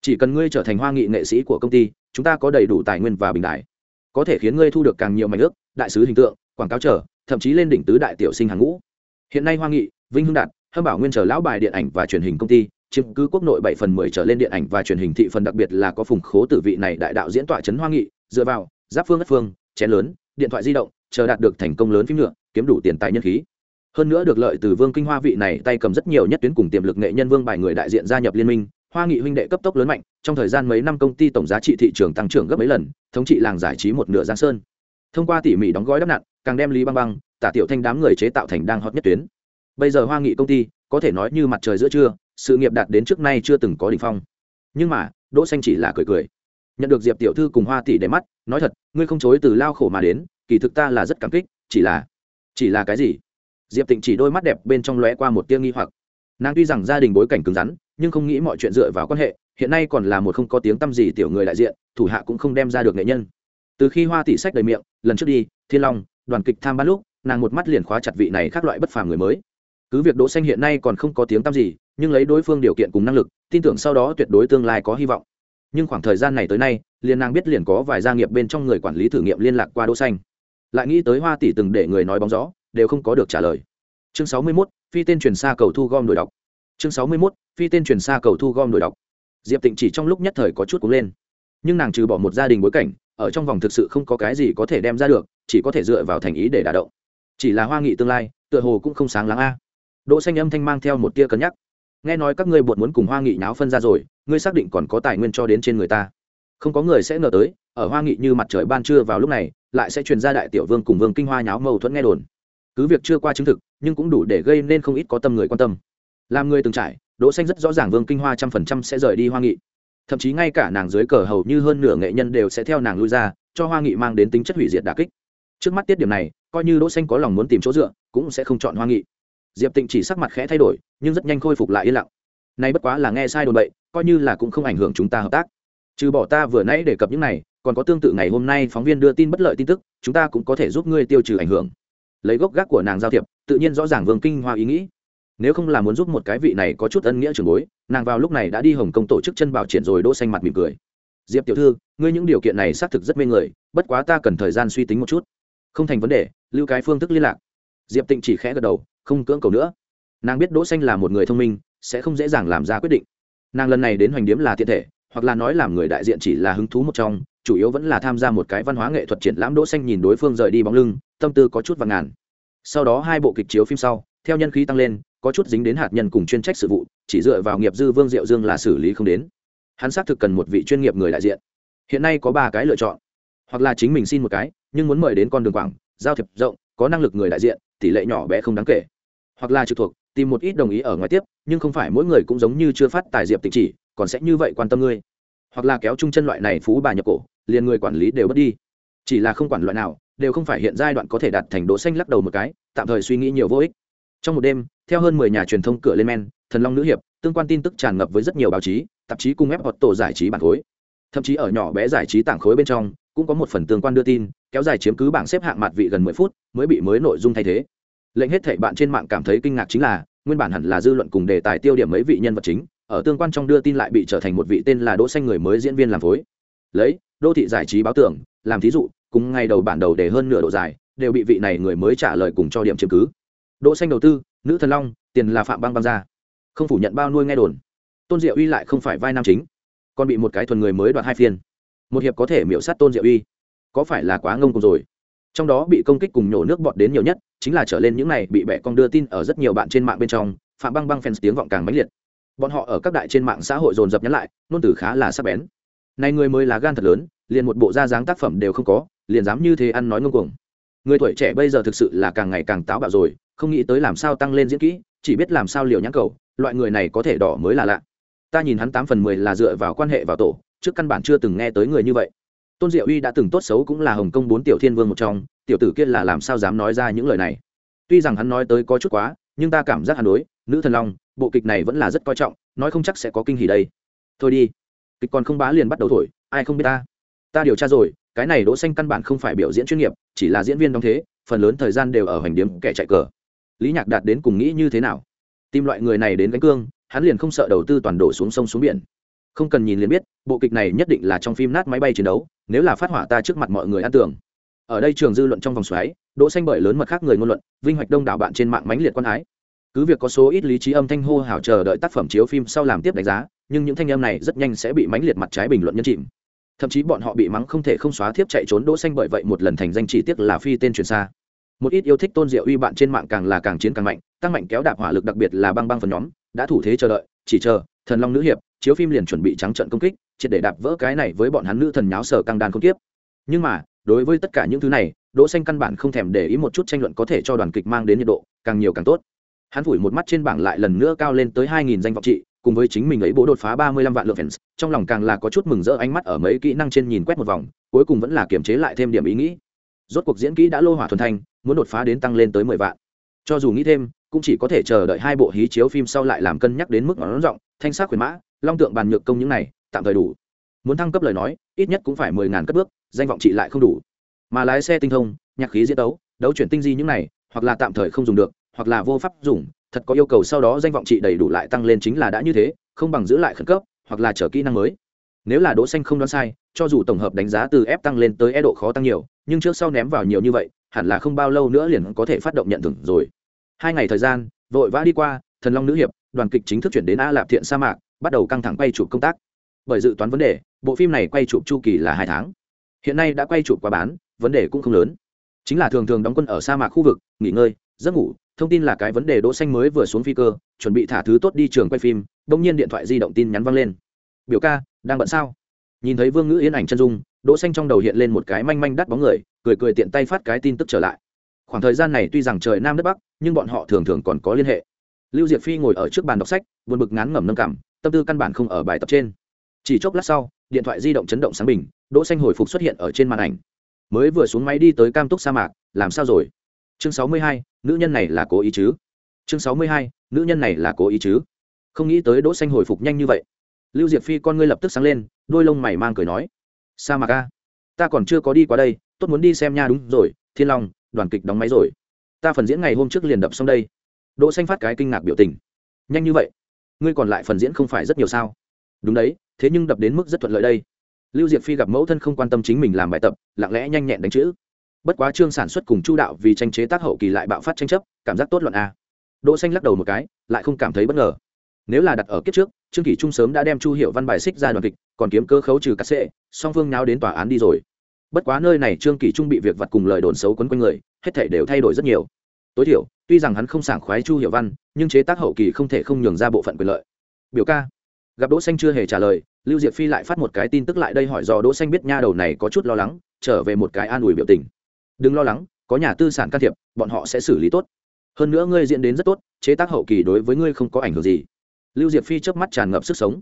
Chỉ cần ngươi trở thành hoa nghị nghệ sĩ của công ty, chúng ta có đầy đủ tài nguyên và bình đại. Có thể khiến ngươi thu được càng nhiều mảnh ước, đại sứ hình tượng, quảng cáo trở thậm chí lên đỉnh tứ đại tiểu sinh hàng ngũ. Hiện nay hoa nghị, vinh hưng đạt, hâm bảo nguyên trở lão bài điện ảnh và truyền hình công ty, chiếm cứ quốc nội bảy phần mười trở lên điện ảnh và truyền hình thị phần, đặc biệt là có phùng khố tử vị này đại đạo diễn tọa trấn hoa nghị, dựa vào giáp phương ất phương, chén lớn, điện thoại di động, chờ đạt được thành công lớn phim nhựa kiếm đủ tiền tài nhân khí. Hơn nữa được lợi từ vương kinh hoa vị này tay cầm rất nhiều nhất tuyến cùng tiềm lực nghệ nhân vương bài người đại diện gia nhập liên minh. Hoa nghị huynh đệ cấp tốc lớn mạnh, trong thời gian mấy năm công ty tổng giá trị thị trường tăng trưởng gấp mấy lần, thống trị làng giải trí một nửa giang sơn thông qua tỉ mỉ đóng gói đắp nặn, càng đem lý băng băng, tả tiểu thanh đám người chế tạo thành đang hot nhất tuyến. Bây giờ hoa nghị công ty, có thể nói như mặt trời giữa trưa, sự nghiệp đạt đến trước nay chưa từng có đỉnh phong. Nhưng mà, đỗ xanh chỉ là cười cười. Nhận được diệp tiểu thư cùng hoa tỷ để mắt, nói thật, ngươi không chối từ lao khổ mà đến, kỳ thực ta là rất cảm kích, chỉ là chỉ là cái gì? Diệp tịnh chỉ đôi mắt đẹp bên trong lóe qua một tia nghi hoặc. Nàng tuy rằng gia đình bối cảnh cứng rắn, nhưng không nghĩ mọi chuyện dựa vào quan hệ, hiện nay còn là một không có tiếng tăm gì tiểu người đại diện, thủ hạ cũng không đem ra được nghệ nhân từ khi hoa tỷ sách đầy miệng lần trước đi thiên long đoàn kịch tham ban lúc nàng một mắt liền khóa chặt vị này khác loại bất phàm người mới. Cứ việc đỗ xanh hiện nay còn không có tiếng tăm gì nhưng lấy đối phương điều kiện cùng năng lực tin tưởng sau đó tuyệt đối tương lai có hy vọng. Nhưng khoảng thời gian này tới nay liền nàng biết liền có vài gia nghiệp bên trong người quản lý thử nghiệm liên lạc qua đỗ xanh. Lại nghĩ tới hoa tỷ từng để người nói bóng gió đều không có được trả lời. Chương 61, phi tên truyền xa cầu thu gom đổi đọc. Chương 61, phi tên truyền xa cầu thu gom đổi đọc. Diệp tịnh chỉ trong lúc nhất thời có chút cúng lên nhưng nàng trừ bỏ một gia đình bối cảnh, ở trong vòng thực sự không có cái gì có thể đem ra được, chỉ có thể dựa vào thành ý để đả động. Chỉ là hoa nghị tương lai, tựa hồ cũng không sáng láng a. Đỗ xanh âm thanh mang theo một tia cân nhắc. Nghe nói các ngươi buồn muốn cùng hoa nghị nháo phân ra rồi, ngươi xác định còn có tài nguyên cho đến trên người ta. Không có người sẽ ngờ tới, ở hoa nghị như mặt trời ban trưa vào lúc này, lại sẽ truyền ra đại tiểu vương cùng vương kinh hoa nháo mâu thuẫn nghe đồn. Cứ việc chưa qua chứng thực, nhưng cũng đủ để gây nên không ít có tâm người quan tâm. Làm người từng trải, đỗ xanh rất rõ ràng vương kinh hoa trăm phần trăm sẽ rời đi hoa nghị thậm chí ngay cả nàng dưới cờ hầu như hơn nửa nghệ nhân đều sẽ theo nàng lui ra, cho hoa nghị mang đến tính chất hủy diệt đà kích. Trước mắt tiết điểm này, coi như đỗ xanh có lòng muốn tìm chỗ dựa, cũng sẽ không chọn hoa nghị. Diệp tịnh chỉ sắc mặt khẽ thay đổi, nhưng rất nhanh khôi phục lại yên lặng. Nay bất quá là nghe sai đồn bậy, coi như là cũng không ảnh hưởng chúng ta hợp tác. Trừ bỏ ta vừa nãy đề cập những này, còn có tương tự ngày hôm nay phóng viên đưa tin bất lợi tin tức, chúng ta cũng có thể giúp ngươi tiêu trừ ảnh hưởng. Lấy gốc gác của nàng giao thiệp, tự nhiên rõ ràng vương kinh hoa ý nghĩ nếu không là muốn giúp một cái vị này có chút ân nghĩa trường bối, nàng vào lúc này đã đi hồng kông tổ chức chân bảo triển rồi đỗ xanh mặt mỉm cười. Diệp tiểu thư, ngươi những điều kiện này xác thực rất mê người, bất quá ta cần thời gian suy tính một chút. Không thành vấn đề, lưu cái phương thức liên lạc. Diệp tịnh chỉ khẽ gật đầu, không cưỡng cầu nữa. Nàng biết đỗ xanh là một người thông minh, sẽ không dễ dàng làm ra quyết định. Nàng lần này đến hoành điếm là thiện thể, hoặc là nói làm người đại diện chỉ là hứng thú một trong, chủ yếu vẫn là tham gia một cái văn hóa nghệ thuật triển lãm đỗ xanh nhìn đối phương rời đi bóng lưng, tâm tư có chút vàng ngàn. Sau đó hai bộ kịch chiếu phim sau theo nhân khí tăng lên, có chút dính đến hạt nhân cùng chuyên trách sự vụ, chỉ dựa vào nghiệp dư vương diệu dương là xử lý không đến. Hắn xác thực cần một vị chuyên nghiệp người đại diện. Hiện nay có ba cái lựa chọn. Hoặc là chính mình xin một cái, nhưng muốn mời đến con đường quảng, giao thiệp rộng, có năng lực người đại diện, tỷ lệ nhỏ bé không đáng kể. Hoặc là trực thuộc, tìm một ít đồng ý ở ngoài tiếp, nhưng không phải mỗi người cũng giống như chưa phát tài diệp tịch chỉ, còn sẽ như vậy quan tâm ngươi. Hoặc là kéo chung chân loại này phú bà nhập cổ, liền người quản lý đều bất đi. Chỉ là không quản loại nào, đều không phải hiện giai đoạn có thể đạt thành độ xanh lắc đầu một cái, tạm thời suy nghĩ nhiều vô ích trong một đêm, theo hơn mười nhà truyền thông cửa lên men, thần long nữ hiệp, tương quan tin tức tràn ngập với rất nhiều báo chí, tạp chí cung ép hoặc tổ giải trí bản khối. Thậm chí ở nhỏ bé giải trí tảng khối bên trong, cũng có một phần tương quan đưa tin, kéo dài chiếm cứ bảng xếp hạng mặt vị gần mười phút, mới bị mới nội dung thay thế. Lệnh hết thảy bạn trên mạng cảm thấy kinh ngạc chính là, nguyên bản hẳn là dư luận cùng đề tài tiêu điểm mấy vị nhân vật chính, ở tương quan trong đưa tin lại bị trở thành một vị tên là đỗ xanh người mới diễn viên làm phối. Lấy, đô thị giải trí báo tưởng, làm thí dụ, cùng ngay đầu bản đầu để hơn nửa độ dài, đều bị vị này người mới trả lời cùng cho điểm chứng cứ đỗ xanh đầu tư, nữ thần long, tiền là phạm băng băng ra. Không phủ nhận bao nuôi nghe đồn. Tôn diệu uy lại không phải vai nam chính. Còn bị một cái thuần người mới đoạt hai phiên. Một hiệp có thể miễu sát tôn diệu uy. Có phải là quá ngông cùng rồi? Trong đó bị công kích cùng nhổ nước bọt đến nhiều nhất, chính là trở lên những này bị bẻ con đưa tin ở rất nhiều bạn trên mạng bên trong, phạm băng băng fans tiếng vọng càng mãnh liệt. Bọn họ ở các đại trên mạng xã hội dồn dập nhắn lại nôn từ khá là sắc bén. Này người mới là gan thật lớn, liền một bộ da dáng tác phẩm đều không có, liền dám như thế ăn nói ngông cuồng. Người tuổi trẻ bây giờ thực sự là càng ngày càng táo bạo rồi không nghĩ tới làm sao tăng lên diễn kỹ, chỉ biết làm sao liều nhãn cầu, loại người này có thể đỏ mới là lạ. Ta nhìn hắn tám phần mười là dựa vào quan hệ vào tổ, trước căn bản chưa từng nghe tới người như vậy. Tôn diệu uy đã từng tốt xấu cũng là hồng kông bốn tiểu thiên vương một trong, tiểu tử kia là làm sao dám nói ra những lời này. Tuy rằng hắn nói tới có chút quá, nhưng ta cảm giác hắn đối, nữ thần long, bộ kịch này vẫn là rất coi trọng, nói không chắc sẽ có kinh hỉ đây. Thôi đi. Kịch còn không bá liền bắt đầu thổi, ai không biết ta. Ta điều tra rồi, cái này đỗ xanh căn bản không phải biểu diễn chuyên nghiệp, chỉ là diễn viên đóng thế, phần lớn thời gian đều ở hoành điếm kẻ chạy cờ lý nhạc đạt đến cùng nghĩ như thế nào? Tìm loại người này đến gánh cương, hắn liền không sợ đầu tư toàn đổ xuống sông xuống biển. Không cần nhìn liền biết, bộ kịch này nhất định là trong phim nát máy bay chiến đấu, nếu là phát hỏa ta trước mặt mọi người ăn tưởng. Ở đây trường dư luận trong vòng xoáy, đỗ xanh bởi lớn mật khác người ngôn luận, vinh hoạch đông đảo bạn trên mạng mãnh liệt quan ái. Cứ việc có số ít lý trí âm thanh hô hào chờ đợi tác phẩm chiếu phim sau làm tiếp đánh giá, nhưng những thanh âm này rất nhanh sẽ bị mãnh liệt mặt trái bình luận nhân chìm. Thậm chí bọn họ bị mắng không thể không xóa thiếp chạy trốn đỗ xanh bởi vậy một lần thành danh chỉ tiếc là phi tên truyền xa một ít yêu thích tôn diệu uy bạn trên mạng càng là càng chiến càng mạnh, tăng mạnh kéo đạp hỏa lực đặc biệt là băng băng phần nhóm, đã thủ thế chờ đợi, chỉ chờ, thần long nữ hiệp, chiếu phim liền chuẩn bị trắng trận công kích, triệt để đạp vỡ cái này với bọn hắn nữ thần nháo sở căng đàn không tiếp nhưng mà, đối với tất cả những thứ này, đỗ xanh căn bản không thèm để ý một chút tranh luận có thể cho đoàn kịch mang đến nhiệt độ, càng nhiều càng tốt. Hắn phủi một mắt trên bảng lại lần nữa cao lên tới 2.000 danh vọng trị, cùng với chính mình ấy bố đột phá 35 vạn lượng fans, trong lòng càng là có chút mừng rỡ ánh mắt ở mấy kỹ năng trên nhìn quét một vòng, cuối cùng vẫn là kiềm chế lại thêm điểm ý nghĩ rốt cuộc diễn kỹ đã lô hỏa thuần thành muốn đột phá đến tăng lên tới 10 vạn. Cho dù nghĩ thêm, cũng chỉ có thể chờ đợi hai bộ hí chiếu phim sau lại làm cân nhắc đến mức nó rộng, thanh sắc quyền mã, long tượng bàn nhược công những này, tạm thời đủ. Muốn thăng cấp lời nói, ít nhất cũng phải mười ngàn cất bước, danh vọng trị lại không đủ. Mà lái xe tinh thông, nhạc khí diễn đấu đấu chuyển tinh di những này, hoặc là tạm thời không dùng được, hoặc là vô pháp dùng, thật có yêu cầu sau đó danh vọng trị đầy đủ lại tăng lên chính là đã như thế, không bằng giữ lại khẩn cấp, hoặc là trở kỹ năng mới. Nếu là đỗ xanh không đoán sai, cho dù tổng hợp đánh giá từ f tăng lên tới e độ khó tăng nhiều nhưng trước sau ném vào nhiều như vậy, hẳn là không bao lâu nữa liền có thể phát động nhận thưởng rồi. Hai ngày thời gian, vội vã đi qua, thần long nữ hiệp, đoàn kịch chính thức chuyển đến a lạp thiện sa mạc, bắt đầu căng thẳng quay chụp công tác. Bởi dự toán vấn đề, bộ phim này quay chụp chu kỳ là hai tháng. Hiện nay đã quay chụp qua bán, vấn đề cũng không lớn. Chính là thường thường đóng quân ở sa mạc khu vực, nghỉ ngơi, giấc ngủ, thông tin là cái vấn đề đỗ xanh mới vừa xuống phi cơ, chuẩn bị thả thứ tốt đi trường quay phim đột nhiên điện thoại di động tin nhắn vang lên. Biểu ca, đang bận sao? Nhìn thấy vương ngữ yên ảnh chân dung đỗ xanh trong đầu hiện lên một cái manh manh đắt bóng người cười cười tiện tay phát cái tin tức trở lại. Khoảng thời gian này tuy rằng trời nam đất bắc nhưng bọn họ thường thường còn có liên hệ. Lưu diệp phi ngồi ở trước bàn đọc sách buồn bực ngán ngẩm nâng cảm tâm tư căn bản không ở bài tập trên. Chỉ chốc lát sau điện thoại di động chấn động sáng bình đỗ xanh hồi phục xuất hiện ở trên màn ảnh. Mới vừa xuống máy đi tới cam túc sa mạc làm sao rồi? Chương 62, nữ nhân này là cố ý chứ? Chương 62, nữ nhân này là cố ý chứ? Không nghĩ tới đỗ xanh hồi phục nhanh như vậy. Lưu diệp phi con ngươi lập tức sáng lên đôi lông mày mang cười nói sa mạc a. Ta còn chưa có đi qua đây, tốt muốn đi xem nha, đúng rồi, thiên long, đoàn kịch đóng máy rồi. Ta phần diễn ngày hôm trước liền đập xong đây. Đỗ xanh phát cái kinh ngạc biểu tình. Nhanh như vậy? Ngươi còn lại phần diễn không phải rất nhiều sao? Đúng đấy, thế nhưng đập đến mức rất thuận lợi đây. Lưu diệp phi gặp mẫu thân không quan tâm chính mình làm bài tập, lặng lẽ nhanh nhẹn đánh chữ. Bất quá trương sản xuất cùng chu đạo vì tranh chế tác hậu kỳ lại bạo phát tranh chấp, cảm giác tốt luận a. Đỗ xanh lắc đầu một cái, lại không cảm thấy bất ngờ nếu là đặt ở kiếp trước, trương kỷ trung sớm đã đem chu hiệu văn bài xích ra đoàn kịch, còn kiếm cơ khấu trừ cắt xệ song phương nháo đến tòa án đi rồi. Bất quá nơi này trương kỷ trung bị việc vặt cùng lời đồn xấu quấn quanh người, hết thể đều thay đổi rất nhiều. Tối thiểu, tuy rằng hắn không sảng khoái chu hiệu văn, nhưng chế tác hậu kỳ không thể không nhường ra bộ phận quyền lợi. Biểu ca. Gặp đỗ xanh chưa hề trả lời, lưu diệp phi lại phát một cái tin tức lại đây hỏi dò đỗ xanh biết nha đầu này có chút lo lắng, trở về một cái an ủi biểu tình. Đừng lo lắng, có nhà tư sản can thiệp, bọn họ sẽ xử lý tốt. Hơn nữa ngươi diễn đến rất tốt, chế tác hậu kỳ đối với ngươi không có ảnh hưởng gì lưu diệp phi chớp mắt tràn ngập sức sống.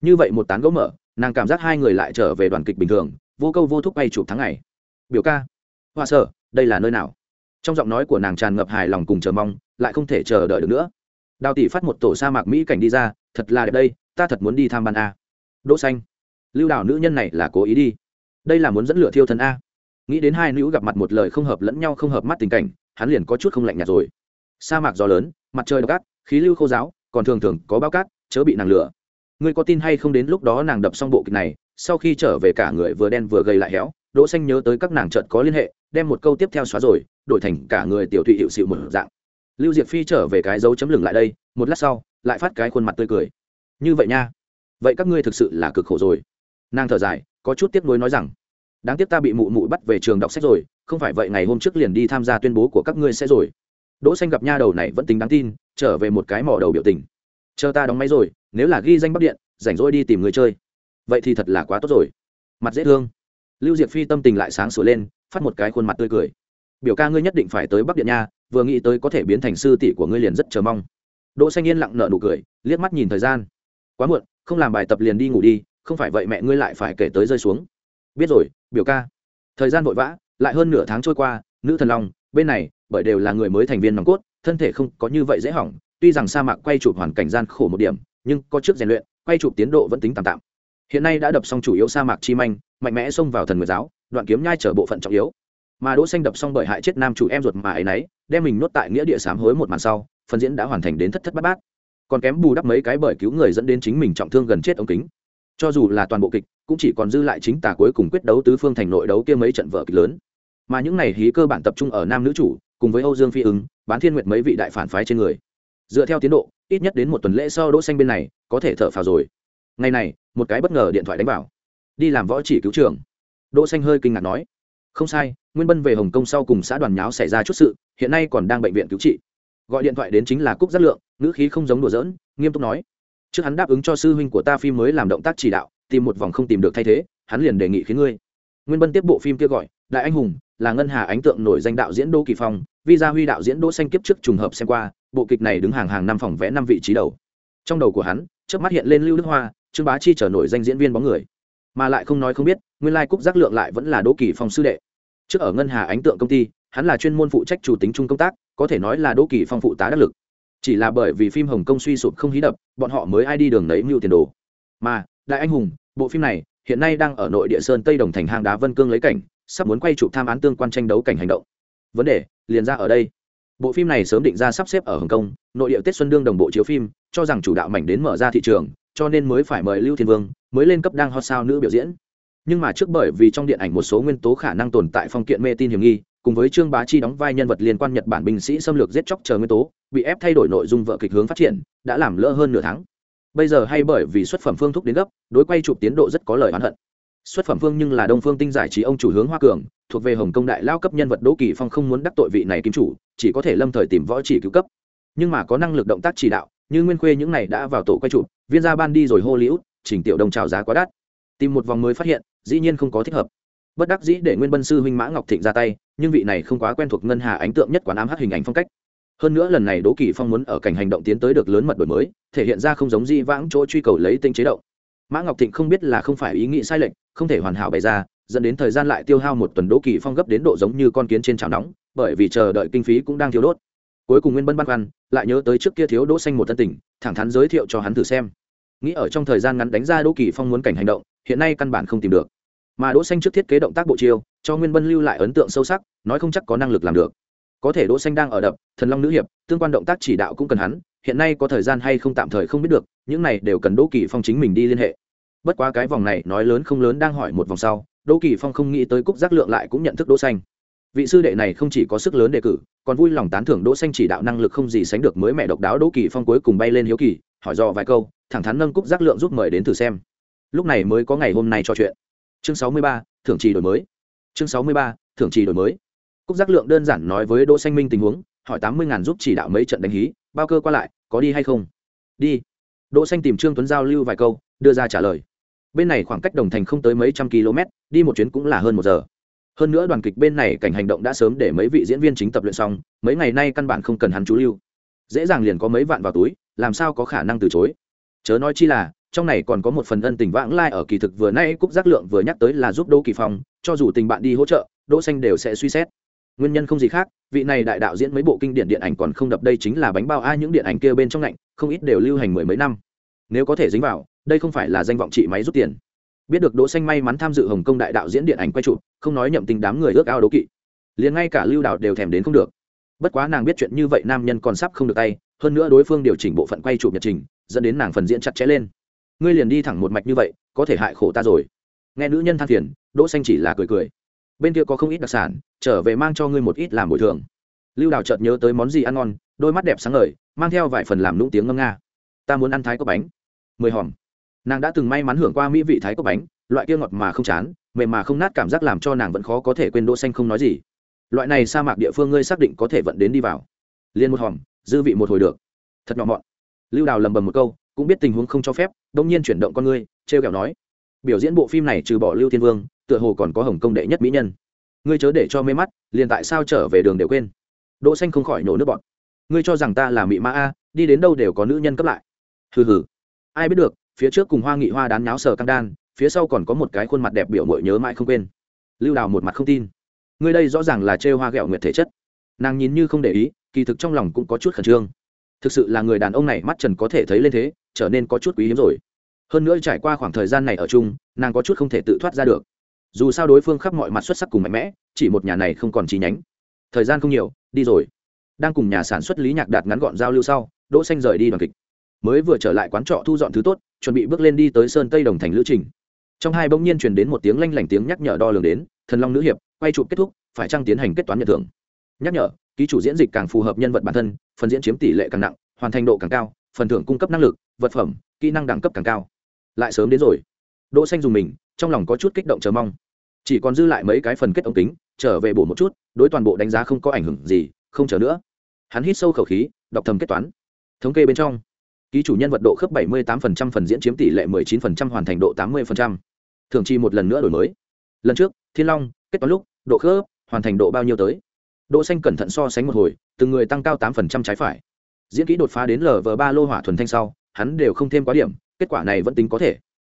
Như vậy một tán gỗ mở, nàng cảm giác hai người lại trở về đoàn kịch bình thường, vô câu vô thúc bay chụp tháng ngày. Biểu ca, hoa sở đây là nơi nào? Trong giọng nói của nàng tràn ngập hài lòng cùng chờ mong, lại không thể chờ đợi được nữa. Đào tỷ phát một tổ sa mạc mỹ cảnh đi ra, thật là đẹp đây, ta thật muốn đi tham ban a. Đỗ xanh, lưu đào nữ nhân này là cố ý đi. Đây là muốn dẫn lửa thiêu thân a. Nghĩ đến hai nữ gặp mặt một lời không hợp lẫn nhau không hợp mắt tình cảnh, hắn liền có chút không lạnh nhạt rồi. Sa mạc gió lớn, mặt trời gắt khí lưu khô giáo còn thường thường có bao cát, chớ bị nàng lửa ngươi có tin hay không đến lúc đó nàng đập xong bộ kịch này, sau khi trở về cả người vừa đen vừa gầy lại héo, đỗ xanh nhớ tới các nàng trận có liên hệ, đem một câu tiếp theo xóa rồi, đổi thành cả người tiểu thụy hiệu sự một dạng. Lưu diệp phi trở về cái dấu chấm lửng lại đây, một lát sau, lại phát cái khuôn mặt tươi cười. Như vậy nha. Vậy các ngươi thực sự là cực khổ rồi. Nàng thở dài, có chút tiếc nuối nói rằng, đáng tiếc ta bị mụ mụ bắt về trường đọc sách rồi, không phải vậy ngày hôm trước liền đi tham gia tuyên bố của các ngươi sẽ rồi đỗ xanh gặp nha đầu này vẫn tính đáng tin, trở về một cái mỏ đầu biểu tình. Chờ ta đóng máy rồi, nếu là ghi danh bắc điện, rảnh rỗi đi tìm người chơi. Vậy thì thật là quá tốt rồi. Mặt dễ thương. Lưu diệp phi tâm tình lại sáng sủa lên, phát một cái khuôn mặt tươi cười. Biểu ca ngươi nhất định phải tới bắc điện nha, vừa nghĩ tới có thể biến thành sư tỷ của ngươi liền rất chờ mong. Đỗ xanh yên lặng nở nụ cười, liếc mắt nhìn thời gian. Quá muộn, không làm bài tập liền đi ngủ đi, không phải vậy mẹ ngươi lại phải kể tới rơi xuống. Biết rồi, biểu ca. Thời gian vội vã, lại hơn nửa tháng trôi qua, nữ thần long bên này, bởi đều là người mới thành viên nòng cốt, thân thể không có như vậy dễ hỏng, tuy rằng sa mạc quay chụp hoàn cảnh gian khổ một điểm, nhưng có trước rèn luyện, quay chụp tiến độ vẫn tính tạm tạm. Hiện nay đã đập xong chủ yếu sa mạc chi manh, mạnh mẽ xông vào thần người giáo, đoạn kiếm nhai chở bộ phận trọng yếu. Mà đỗ xanh đập xong bởi hại chết nam chủ em ruột mà ấy nấy, đem mình nuốt tại nghĩa địa sám hối một màn sau, phần diễn đã hoàn thành đến thất thất bát bát. Còn kém bù đắp mấy cái bởi cứu người dẫn đến chính mình trọng thương gần chết ống kính. Cho dù là toàn bộ kịch, cũng chỉ còn dư lại chính tà cuối cùng quyết đấu tứ phương thành nội đấu kia mấy trận vở kịch lớn mà những này hí cơ bản tập trung ở nam nữ chủ, cùng với âu dương phi ứng, bán thiên nguyệt mấy vị đại phản phái trên người. Dựa theo tiến độ, ít nhất đến một tuần lễ sau đỗ xanh bên này, có thể thở phào rồi. Ngày này, một cái bất ngờ điện thoại đánh vào. Đi làm võ chỉ cứu trường đỗ xanh hơi kinh ngạc nói, không sai, nguyên bân về hồng kông sau cùng xã đoàn nháo xảy ra chút sự, hiện nay còn đang bệnh viện cứu trị. Gọi điện thoại đến chính là cúc giác lượng, ngữ khí không giống đùa giỡn, nghiêm túc nói, trước hắn đáp ứng cho sư huynh của ta phim mới làm động tác chỉ đạo, tìm một vòng không tìm được thay thế, hắn liền đề nghị khiến ngươi. Nguyên bân tiếp bộ phim kia gọi, đại anh hùng là ngân hà ánh tượng nổi danh đạo diễn đỗ kỳ phong vi gia huy đạo diễn đỗ xanh kiếp trước trùng hợp xem qua, bộ kịch này đứng hàng hàng năm phòng vẽ năm vị trí đầu. Trong đầu của hắn trước mắt hiện lên lưu đức hoa, trương bá chi trở nổi danh diễn viên bóng người. Mà lại không nói không biết, nguyên lai cúc giác lượng lại vẫn là đỗ kỳ phong sư đệ. Trước ở ngân hà ánh tượng công ty, hắn là chuyên môn phụ trách chủ tính chung công tác, có thể nói là đỗ kỳ phong phụ tá đắc lực. Chỉ là bởi vì phim hồng kông suy sụp không hí đập, bọn họ mới ai đi đường nấy mưu tiền đồ. Mà, đại anh hùng, bộ phim này, hiện nay đang ở nội địa sơn tây đồng thành hang đá vân cương lấy cảnh sắp muốn quay chụp tham án tương quan tranh đấu cảnh hành động. Vấn đề, liền ra ở đây. Bộ phim này sớm định ra sắp xếp ở hồng kông, nội địa tết xuân đương đồng bộ chiếu phim, cho rằng chủ đạo mảnh đến mở ra thị trường, cho nên mới phải mời lưu thiên vương, mới lên cấp đang hot sao nữ biểu diễn. Nhưng mà trước bởi vì trong điện ảnh một số nguyên tố khả năng tồn tại phong kiện mê tin hiểm nghi, cùng với trương bá chi đóng vai nhân vật liên quan nhật bản binh sĩ xâm lược giết chóc chờ nguyên tố, bị ép thay đổi nội dung vợ kịch hướng phát triển, đã làm lỡ hơn nửa tháng. Bây giờ hay bởi vì xuất phẩm phương thúc đến gấp, đối quay chụp tiến độ rất có lời oán hận xuất phẩm vương nhưng là đông phương tinh giải trí ông chủ hướng hoa cường, thuộc về hồng Công đại lao cấp nhân vật đỗ kỳ phong không muốn đắc tội vị này kim chủ, chỉ có thể lâm thời tìm võ chỉ cứu cấp. Nhưng mà có năng lực động tác chỉ đạo, như nguyên khuê những này đã vào tổ quay chụp, viên gia ban đi rồi hô liễu chỉnh tiểu đồng trào giá quá đắt. Tìm một vòng mới phát hiện, dĩ nhiên không có thích hợp. Bất đắc dĩ để nguyên bân sư huynh mã ngọc thịnh ra tay, nhưng vị này không quá quen thuộc ngân hà ánh tượng nhất quán ám hát hình ảnh phong cách. Hơn nữa lần này đỗ kỳ phong muốn ở cảnh hành động tiến tới được lớn mật đổi mới, thể hiện ra không giống di vãng chỗ truy cầu lấy tinh chế động mã ngọc thịnh không biết là không phải ý nghĩ sai lệch, không thể hoàn hảo bày ra, dẫn đến thời gian lại tiêu hao một tuần đỗ kỳ phong gấp đến độ giống như con kiến trên chảo nóng, bởi vì chờ đợi kinh phí cũng đang thiếu đốt. Cuối cùng nguyên bân băn khoăn, lại nhớ tới trước kia thiếu đỗ xanh một tân tình, thẳng thắn giới thiệu cho hắn thử xem. Nghĩ ở trong thời gian ngắn đánh ra đỗ kỳ phong muốn cảnh hành động, hiện nay căn bản không tìm được. Mà đỗ xanh trước thiết kế động tác bộ chiêu, cho nguyên bân lưu lại ấn tượng sâu sắc, nói không chắc có năng lực làm được. Có thể đỗ xanh đang ở đập, thần long nữ hiệp, tương quan động tác chỉ đạo cũng cần hắn hiện nay có thời gian hay không tạm thời không biết được, những này đều cần đỗ kỳ phong chính mình đi liên hệ. Bất quá cái vòng này nói lớn không lớn đang hỏi một vòng sau, đỗ kỳ phong không nghĩ tới cúc giác lượng lại cũng nhận thức đỗ xanh. Vị sư đệ này không chỉ có sức lớn đề cử, còn vui lòng tán thưởng đỗ xanh chỉ đạo năng lực không gì sánh được mới mẹ độc đáo đỗ kỳ phong cuối cùng bay lên hiếu kỳ, hỏi dò vài câu, thẳng thắn nâng cúc giác lượng giúp mời đến thử xem. Lúc này mới có ngày hôm nay trò chuyện. Chương sáu mươi ba, thưởng trì đổi mới. Chương sáu mươi ba, thưởng trì đổi mới. Cúc giác lượng đơn giản nói với đỗ xanh minh tình huống hỏi tám mươi ngàn giúp chỉ đạo mấy trận đánh hí, bao cơ qua lại, có đi hay không? Đi. Đỗ xanh tìm trương tuấn giao lưu vài câu, đưa ra trả lời. Bên này khoảng cách đồng thành không tới mấy trăm km, đi một chuyến cũng là hơn một giờ. Hơn nữa đoàn kịch bên này cảnh hành động đã sớm để mấy vị diễn viên chính tập luyện xong, mấy ngày nay căn bản không cần hắn chú lưu. Dễ dàng liền có mấy vạn vào túi, làm sao có khả năng từ chối? Chớ nói chi là, trong này còn có một phần ân tình vãng lai ở kỳ thực vừa nay cúc giác lượng vừa nhắc tới là giúp đỗ kỳ phong, cho dù tình bạn đi hỗ trợ, đỗ xanh đều sẽ suy xét nguyên nhân không gì khác, vị này đại đạo diễn mấy bộ kinh điển điện ảnh còn không đập đây chính là bánh bao ai những điện ảnh kia bên trong lạnh không ít đều lưu hành mười mấy năm. Nếu có thể dính vào, đây không phải là danh vọng trị máy rút tiền. Biết được đỗ xanh may mắn tham dự hồng kông đại đạo diễn điện ảnh quay chụp không nói nhậm tình đám người ước ao đố kỵ. Liền ngay cả lưu đạo đều thèm đến không được. Bất quá nàng biết chuyện như vậy nam nhân còn sắp không được tay, hơn nữa đối phương điều chỉnh bộ phận quay chụp nhật trình, dẫn đến nàng phần diễn chặt chẽ lên. Ngươi liền đi thẳng một mạch như vậy, có thể hại khổ ta rồi. Nghe nữ nhân than phiền, đỗ xanh chỉ là cười cười bên kia có không ít đặc sản, trở về mang cho ngươi một ít làm bồi thường. Lưu đào chợt nhớ tới món gì ăn ngon, đôi mắt đẹp sáng ngời, mang theo vài phần làm nũng tiếng ngâm nga. Ta muốn ăn thái cốc bánh. Mười hòm. Nàng đã từng may mắn hưởng qua mỹ vị thái cốc bánh, loại kia ngọt mà không chán, mềm mà không nát cảm giác làm cho nàng vẫn khó có thể quên đỗ xanh không nói gì. Loại này sa mạc địa phương ngươi xác định có thể vận đến đi vào. Liên một hòm, dư vị một hồi được. Thật nhỏ mọn. Lưu đào lầm bầm một câu, cũng biết tình huống không cho phép, đông nhiên chuyển động con ngươi treo kẹo nói. Biểu diễn bộ phim này trừ bỏ lưu thiên vương tựa hồ còn có hồng công đệ nhất mỹ nhân. Ngươi chớ để cho mê mắt, liền tại sao trở về đường đều quên. Đỗ xanh không khỏi nổ nước bọt. Ngươi cho rằng ta là mị ma a, đi đến đâu đều có nữ nhân cấp lại. Hừ hừ. Ai biết được, phía trước cùng hoa nghị hoa đán nháo sờ căng đan, phía sau còn có một cái khuôn mặt đẹp biểu mội nhớ mãi không quên. Lưu đào một mặt không tin. Ngươi đây rõ ràng là trêu hoa ghẹo nguyệt thể chất. Nàng nhìn như không để ý, kỳ thực trong lòng cũng có chút khẩn trương. Thực sự là người đàn ông này mắt trần có thể thấy lên thế, trở nên có chút quý hiếm rồi. Hơn nữa trải qua khoảng thời gian này ở chung, nàng có chút không thể tự thoát ra được dù sao đối phương khắp mọi mặt xuất sắc cùng mạnh mẽ, chỉ một nhà này không còn chi nhánh. Thời gian không nhiều, đi rồi. Đang cùng nhà sản xuất lý nhạc đạt ngắn gọn giao lưu sau, đỗ xanh rời đi đoàn kịch. Mới vừa trở lại quán trọ thu dọn thứ tốt, chuẩn bị bước lên đi tới sơn tây đồng thành lữ trình. Trong hai bỗng nhiên truyền đến một tiếng lanh lảnh tiếng nhắc nhở đo lường đến, thần long nữ hiệp, quay chụp kết thúc, phải trang tiến hành kết toán nhận thưởng? Nhắc nhở, ký chủ diễn dịch càng phù hợp nhân vật bản thân, phần diễn chiếm tỷ lệ càng nặng, hoàn thành độ càng cao, phần thưởng cung cấp năng lực, vật phẩm, kỹ năng đẳng cấp càng cao. Lại sớm đến rồi. Đỗ xanh dùng mình, trong lòng có chút kích động chờ mong chỉ còn dư lại mấy cái phần kết ống kính, trở về bổ một chút, đối toàn bộ đánh giá không có ảnh hưởng gì, không chờ nữa. Hắn hít sâu khẩu khí, đọc thầm kết toán. Thống kê bên trong, ký chủ nhân vật độ khớp 78% phần diễn chiếm tỷ lệ 19% hoàn thành độ 80%. thường chi một lần nữa đổi mới. Lần trước, thiên long, kết toán lúc, độ khớp hoàn thành độ bao nhiêu tới? Độ xanh cẩn thận so sánh một hồi, từng người tăng cao 8% trái phải. Diễn kỹ đột phá đến lv ba lô hỏa thuần thanh sau, hắn đều không thêm quá điểm, kết quả này vẫn tính có thể.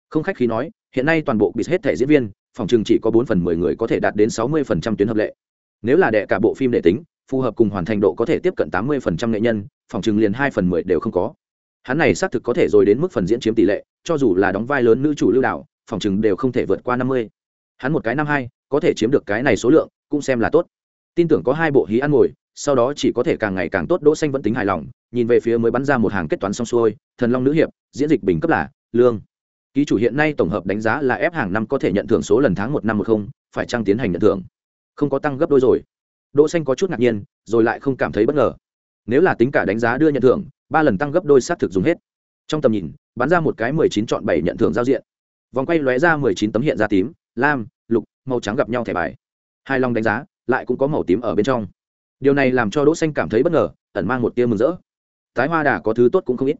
Không khách khí nói hiện nay toàn bộ bị hết thẻ diễn viên, phòng chừng chỉ có bốn phần mười người có thể đạt đến sáu mươi phần trăm tuyến hợp lệ. Nếu là đệ cả bộ phim đệ tính, phù hợp cùng hoàn thành độ có thể tiếp cận tám mươi phần trăm nghệ nhân, phòng chừng liền hai phần mười đều không có. Hắn này xác thực có thể rồi đến mức phần diễn chiếm tỷ lệ, cho dù là đóng vai lớn nữ chủ lưu đạo, phòng chừng đều không thể vượt qua năm mươi. Hắn một cái năm hai, có thể chiếm được cái này số lượng, cũng xem là tốt. Tin tưởng có hai bộ hí ăn ngồi, sau đó chỉ có thể càng ngày càng tốt, đỗ xanh vẫn tính hài lòng, nhìn về phía mới bắn ra một hàng kết toán xong xuôi, thần long nữ hiệp, diễn dịch bình cấp là lương ký chủ hiện nay tổng hợp đánh giá là ép hàng năm có thể nhận thưởng số lần tháng một năm một không, phải trăng tiến hành nhận thưởng? Không có tăng gấp đôi rồi. Đỗ xanh có chút ngạc nhiên, rồi lại không cảm thấy bất ngờ. Nếu là tính cả đánh giá đưa nhận thưởng, ba lần tăng gấp đôi sát thực dùng hết. Trong tầm nhìn bắn ra một cái mười chín chọn bảy nhận thưởng giao diện. Vòng quay lóe ra mười chín tấm hiện ra tím, lam, lục, màu trắng gặp nhau thẻ bài. Hai long đánh giá, lại cũng có màu tím ở bên trong. Điều này làm cho đỗ xanh cảm thấy bất ngờ, ẩn mang một tia mừng rỡ. Tái hoa đà có thứ tốt cũng không ít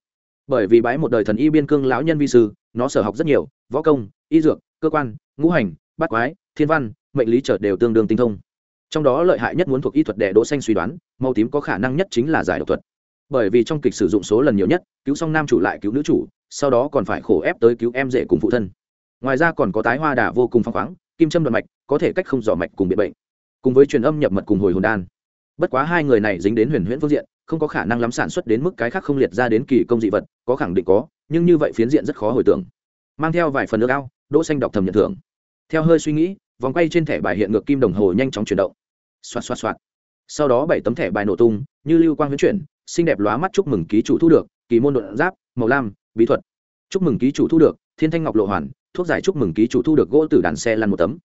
bởi vì bái một đời thần y biên cương lão nhân vi sư, nó sở học rất nhiều, võ công, y dược, cơ quan, ngũ hành, bát quái, thiên văn, mệnh lý trở đều tương đương tinh thông. Trong đó lợi hại nhất muốn thuộc y thuật đệ đỗ xanh suy đoán, màu tím có khả năng nhất chính là giải độc thuật. Bởi vì trong kịch sử dụng số lần nhiều nhất, cứu xong nam chủ lại cứu nữ chủ, sau đó còn phải khổ ép tới cứu em rể cùng phụ thân. Ngoài ra còn có tái hoa đà vô cùng phong khoáng, kim châm đoạn mạch, có thể cách không dò mạch cùng bị bệnh. Cùng với truyền âm nhập mật cùng hồi hồn đan. Bất quá hai người này dính đến huyền huyễn phương diện không có khả năng lắm sản xuất đến mức cái khác không liệt ra đến kỳ công dị vật, có khẳng định có, nhưng như vậy phiến diện rất khó hồi tưởng. Mang theo vài phần nước ao, đỗ xanh đọc thầm nhận thưởng. Theo hơi suy nghĩ, vòng quay trên thẻ bài hiện ngược kim đồng hồ nhanh chóng chuyển động. Xoát xoát xoát sau đó bảy tấm thẻ bài nổ tung, như lưu quang huyễn chuyển, xinh đẹp lóa mắt chúc mừng ký chủ thu được, kỳ môn đột giáp, màu lam, bí thuật. Chúc mừng ký chủ thu được, thiên thanh ngọc lộ hoàn, thuốc giải chúc mừng ký chủ thu được gỗ tử đàn xe lăn một tấm.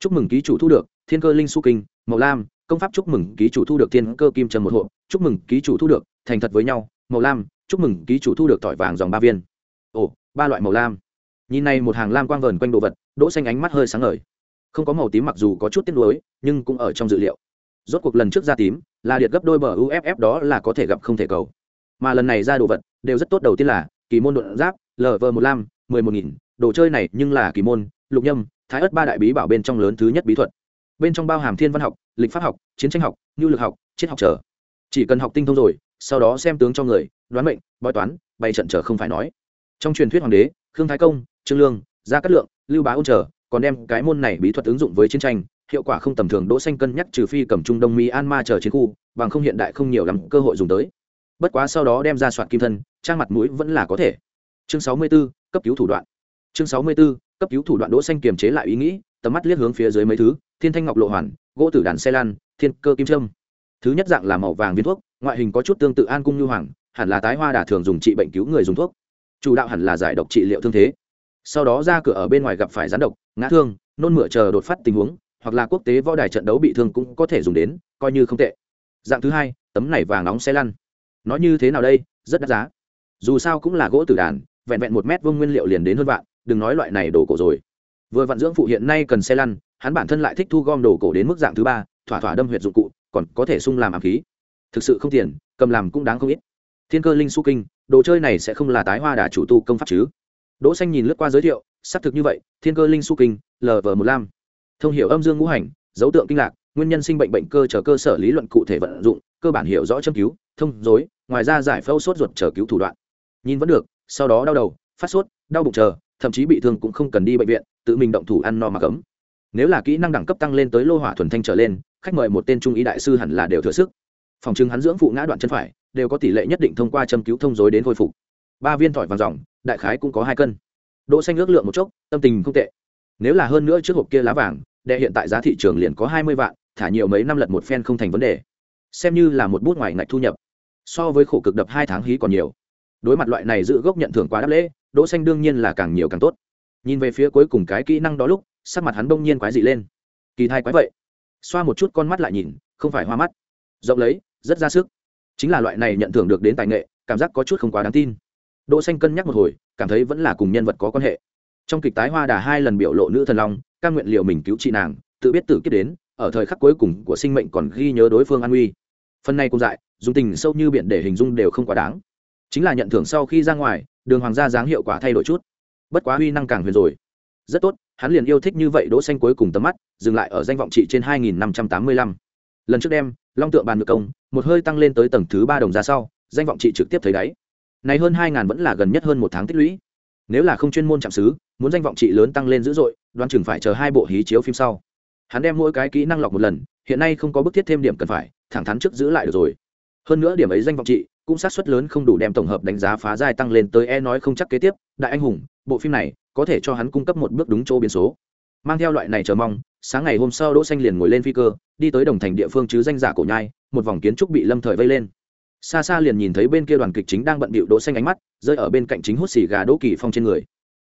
Chúc mừng ký chủ thu được, thiên cơ linh su kinh, màu lam công pháp chúc mừng ký chủ thu được thiên cơ kim trần một hộ, chúc mừng ký chủ thu được, thành thật với nhau, màu lam, chúc mừng ký chủ thu được tỏi vàng dòng ba viên. Ồ, ba loại màu lam. Nhìn này một hàng lam quang vờn quanh đồ vật, đỗ xanh ánh mắt hơi sáng ngời. Không có màu tím mặc dù có chút tiếc nuối, nhưng cũng ở trong dự liệu. Rốt cuộc lần trước ra tím, là điệt gấp đôi bờ uff đó là có thể gặp không thể cầu. Mà lần này ra đồ vật, đều rất tốt đầu tiên là, kỳ môn đột giáp lv một lam mười một nghìn, đồ chơi này nhưng là kỳ môn, lục nhâm, thái ất ba đại bí bảo bên trong lớn thứ nhất bí thuật bên trong bao hàm thiên văn học lịch pháp học chiến tranh học nhu lực học triết học trở. Chỉ cần học tinh thông rồi sau đó xem tướng cho người đoán mệnh bói toán bày trận trở không phải nói. Trong truyền thuyết hoàng đế khương thái công trương lương gia cát lượng lưu bá ôn trở còn đem cái môn này bí thuật ứng dụng với chiến tranh hiệu quả không tầm thường đỗ xanh cân nhắc trừ phi cầm trung đông mỹ an ma chờ chiến khu bằng không hiện đại không nhiều lắm cơ hội dùng tới. Bất quá sau đó đem ra soạn kim thân trang mặt mũi vẫn là có thể. Chương 64, cấp cứu thủ đoạn. Chương 64, cấp cứu thủ đoạn đỗ xanh kiềm chế lại ý nghĩ tầm mắt liếc hướng phía dưới mấy thứ thiên thanh ngọc lộ hoàn, gỗ tử đàn xe lan thiên cơ kim trâm thứ nhất dạng là màu vàng viên thuốc, ngoại hình có chút tương tự an cung như hoàng, hẳn là tái hoa đà thường dùng trị bệnh cứu người dùng thuốc. Chủ đạo hẳn là giải độc trị liệu thương thế. Sau đó ra cửa ở bên ngoài gặp phải gián độc, ngã thương, nôn mửa chờ đột phát tình huống, hoặc là quốc tế võ đài trận đấu bị thương cũng có thể dùng đến, coi như không tệ. Dạng thứ hai, tấm này vàng nóng xe lăn. Nói như thế nào đây, rất đắt giá. Dù sao cũng là gỗ tử đàn, vẹn vẹn một mét vuông nguyên liệu liền đến hơn vạn, đừng nói loại này đồ cổ rồi. Vừa vạn dưỡng phụ hiện nay cần xe lăn hắn bản thân lại thích thu gom đồ cổ đến mức dạng thứ ba, thỏa thỏa đâm huyệt dụng cụ, còn có thể sung làm ám khí. Thực sự không tiền cầm làm cũng đáng không ít. Thiên cơ linh su kinh, đồ chơi này sẽ không là tái hoa đà chủ tu công pháp chứ? Đỗ xanh nhìn lướt qua giới thiệu, xác thực như vậy, thiên cơ linh su kinh lv một lam thông hiểu âm dương ngũ hành, dấu tượng kinh lạc, nguyên nhân sinh bệnh bệnh cơ chờ cơ sở lý luận cụ thể vận dụng, cơ bản hiểu rõ châm cứu, thông dối ngoài ra giải phẫu sốt ruột chờ cứu thủ đoạn. Nhìn vẫn được, sau đó đau đầu, phát sốt, đau bụng chờ, thậm chí bị thương cũng không cần đi bệnh viện, tự mình động thủ ăn no mà cấm nếu là kỹ năng đẳng cấp tăng lên tới lô hỏa thuần thanh trở lên, khách mời một tên trung ý đại sư hẳn là đều thừa sức. Phòng chứng hắn dưỡng phụ ngã đoạn chân phải, đều có tỷ lệ nhất định thông qua châm cứu thông dối đến khôi phục. Ba viên thỏi vàng dòng, đại khái cũng có hai cân. Đỗ xanh ước lượng một chốc, tâm tình không tệ. Nếu là hơn nữa trước hộp kia lá vàng, đệ hiện tại giá thị trường liền có hai mươi vạn, thả nhiều mấy năm lật một phen không thành vấn đề. Xem như là một bút ngoài ngạch thu nhập. So với khổ cực đập hai tháng hí còn nhiều. Đối mặt loại này giữ gốc nhận thưởng quá đáp lễ, đỗ xanh đương nhiên là càng nhiều càng tốt. Nhìn về phía cuối cùng cái kỹ năng đó lúc sắc mặt hắn bỗng nhiên quái dị lên. Kỳ thai quái vậy. Xoa một chút con mắt lại nhìn, không phải hoa mắt. Rộng lấy, rất ra sức. Chính là loại này nhận thưởng được đến tài nghệ, cảm giác có chút không quá đáng tin. Đỗ xanh cân nhắc một hồi, cảm thấy vẫn là cùng nhân vật có quan hệ. Trong kịch tái hoa đà hai lần biểu lộ nữ thần long cam nguyện liệu mình cứu trị nàng, tự biết tự kiếp đến, ở thời khắc cuối cùng của sinh mệnh còn ghi nhớ đối phương an nguy. Phần này cũng dại, dùng tình sâu như biển để hình dung đều không quá đáng. Chính là nhận thưởng sau khi ra ngoài, đường hoàng gia dáng hiệu quả thay đổi chút. Bất quá huy năng càng huyền rồi rất tốt, hắn liền yêu thích như vậy đỗ xanh cuối cùng tầm mắt, dừng lại ở danh vọng trị trên 2585. lần trước đêm long tượng bàn ngược công, một hơi tăng lên tới tầng thứ ba đồng ra sau, danh vọng trị trực tiếp thấy đáy. Này hơn 2000 vẫn là gần nhất hơn một tháng tích lũy. Nếu là không chuyên môn chạm xứ, muốn danh vọng trị lớn tăng lên dữ dội, đoán chừng phải chờ hai bộ hí chiếu phim sau. Hắn đem mỗi cái kỹ năng lọc một lần, hiện nay không có bức thiết thêm điểm cần phải, thẳng thắn trước giữ lại được rồi. Hơn nữa điểm ấy danh vọng trị cũng sát suất lớn không đủ đem tổng hợp đánh giá phá giai tăng lên tới e nói không chắc kế tiếp, đại anh hùng bộ phim này có thể cho hắn cung cấp một bước đúng chỗ biến số. Mang theo loại này chờ mong, sáng ngày hôm sau đỗ xanh liền ngồi lên phi cơ, đi tới đồng thành địa phương chứ danh giả cổ nhai, một vòng kiến trúc bị lâm thời vây lên. Xa xa liền nhìn thấy bên kia đoàn kịch chính đang bận bịu đỗ xanh ánh mắt, rơi ở bên cạnh chính hút xì gà đỗ kỳ phong trên người.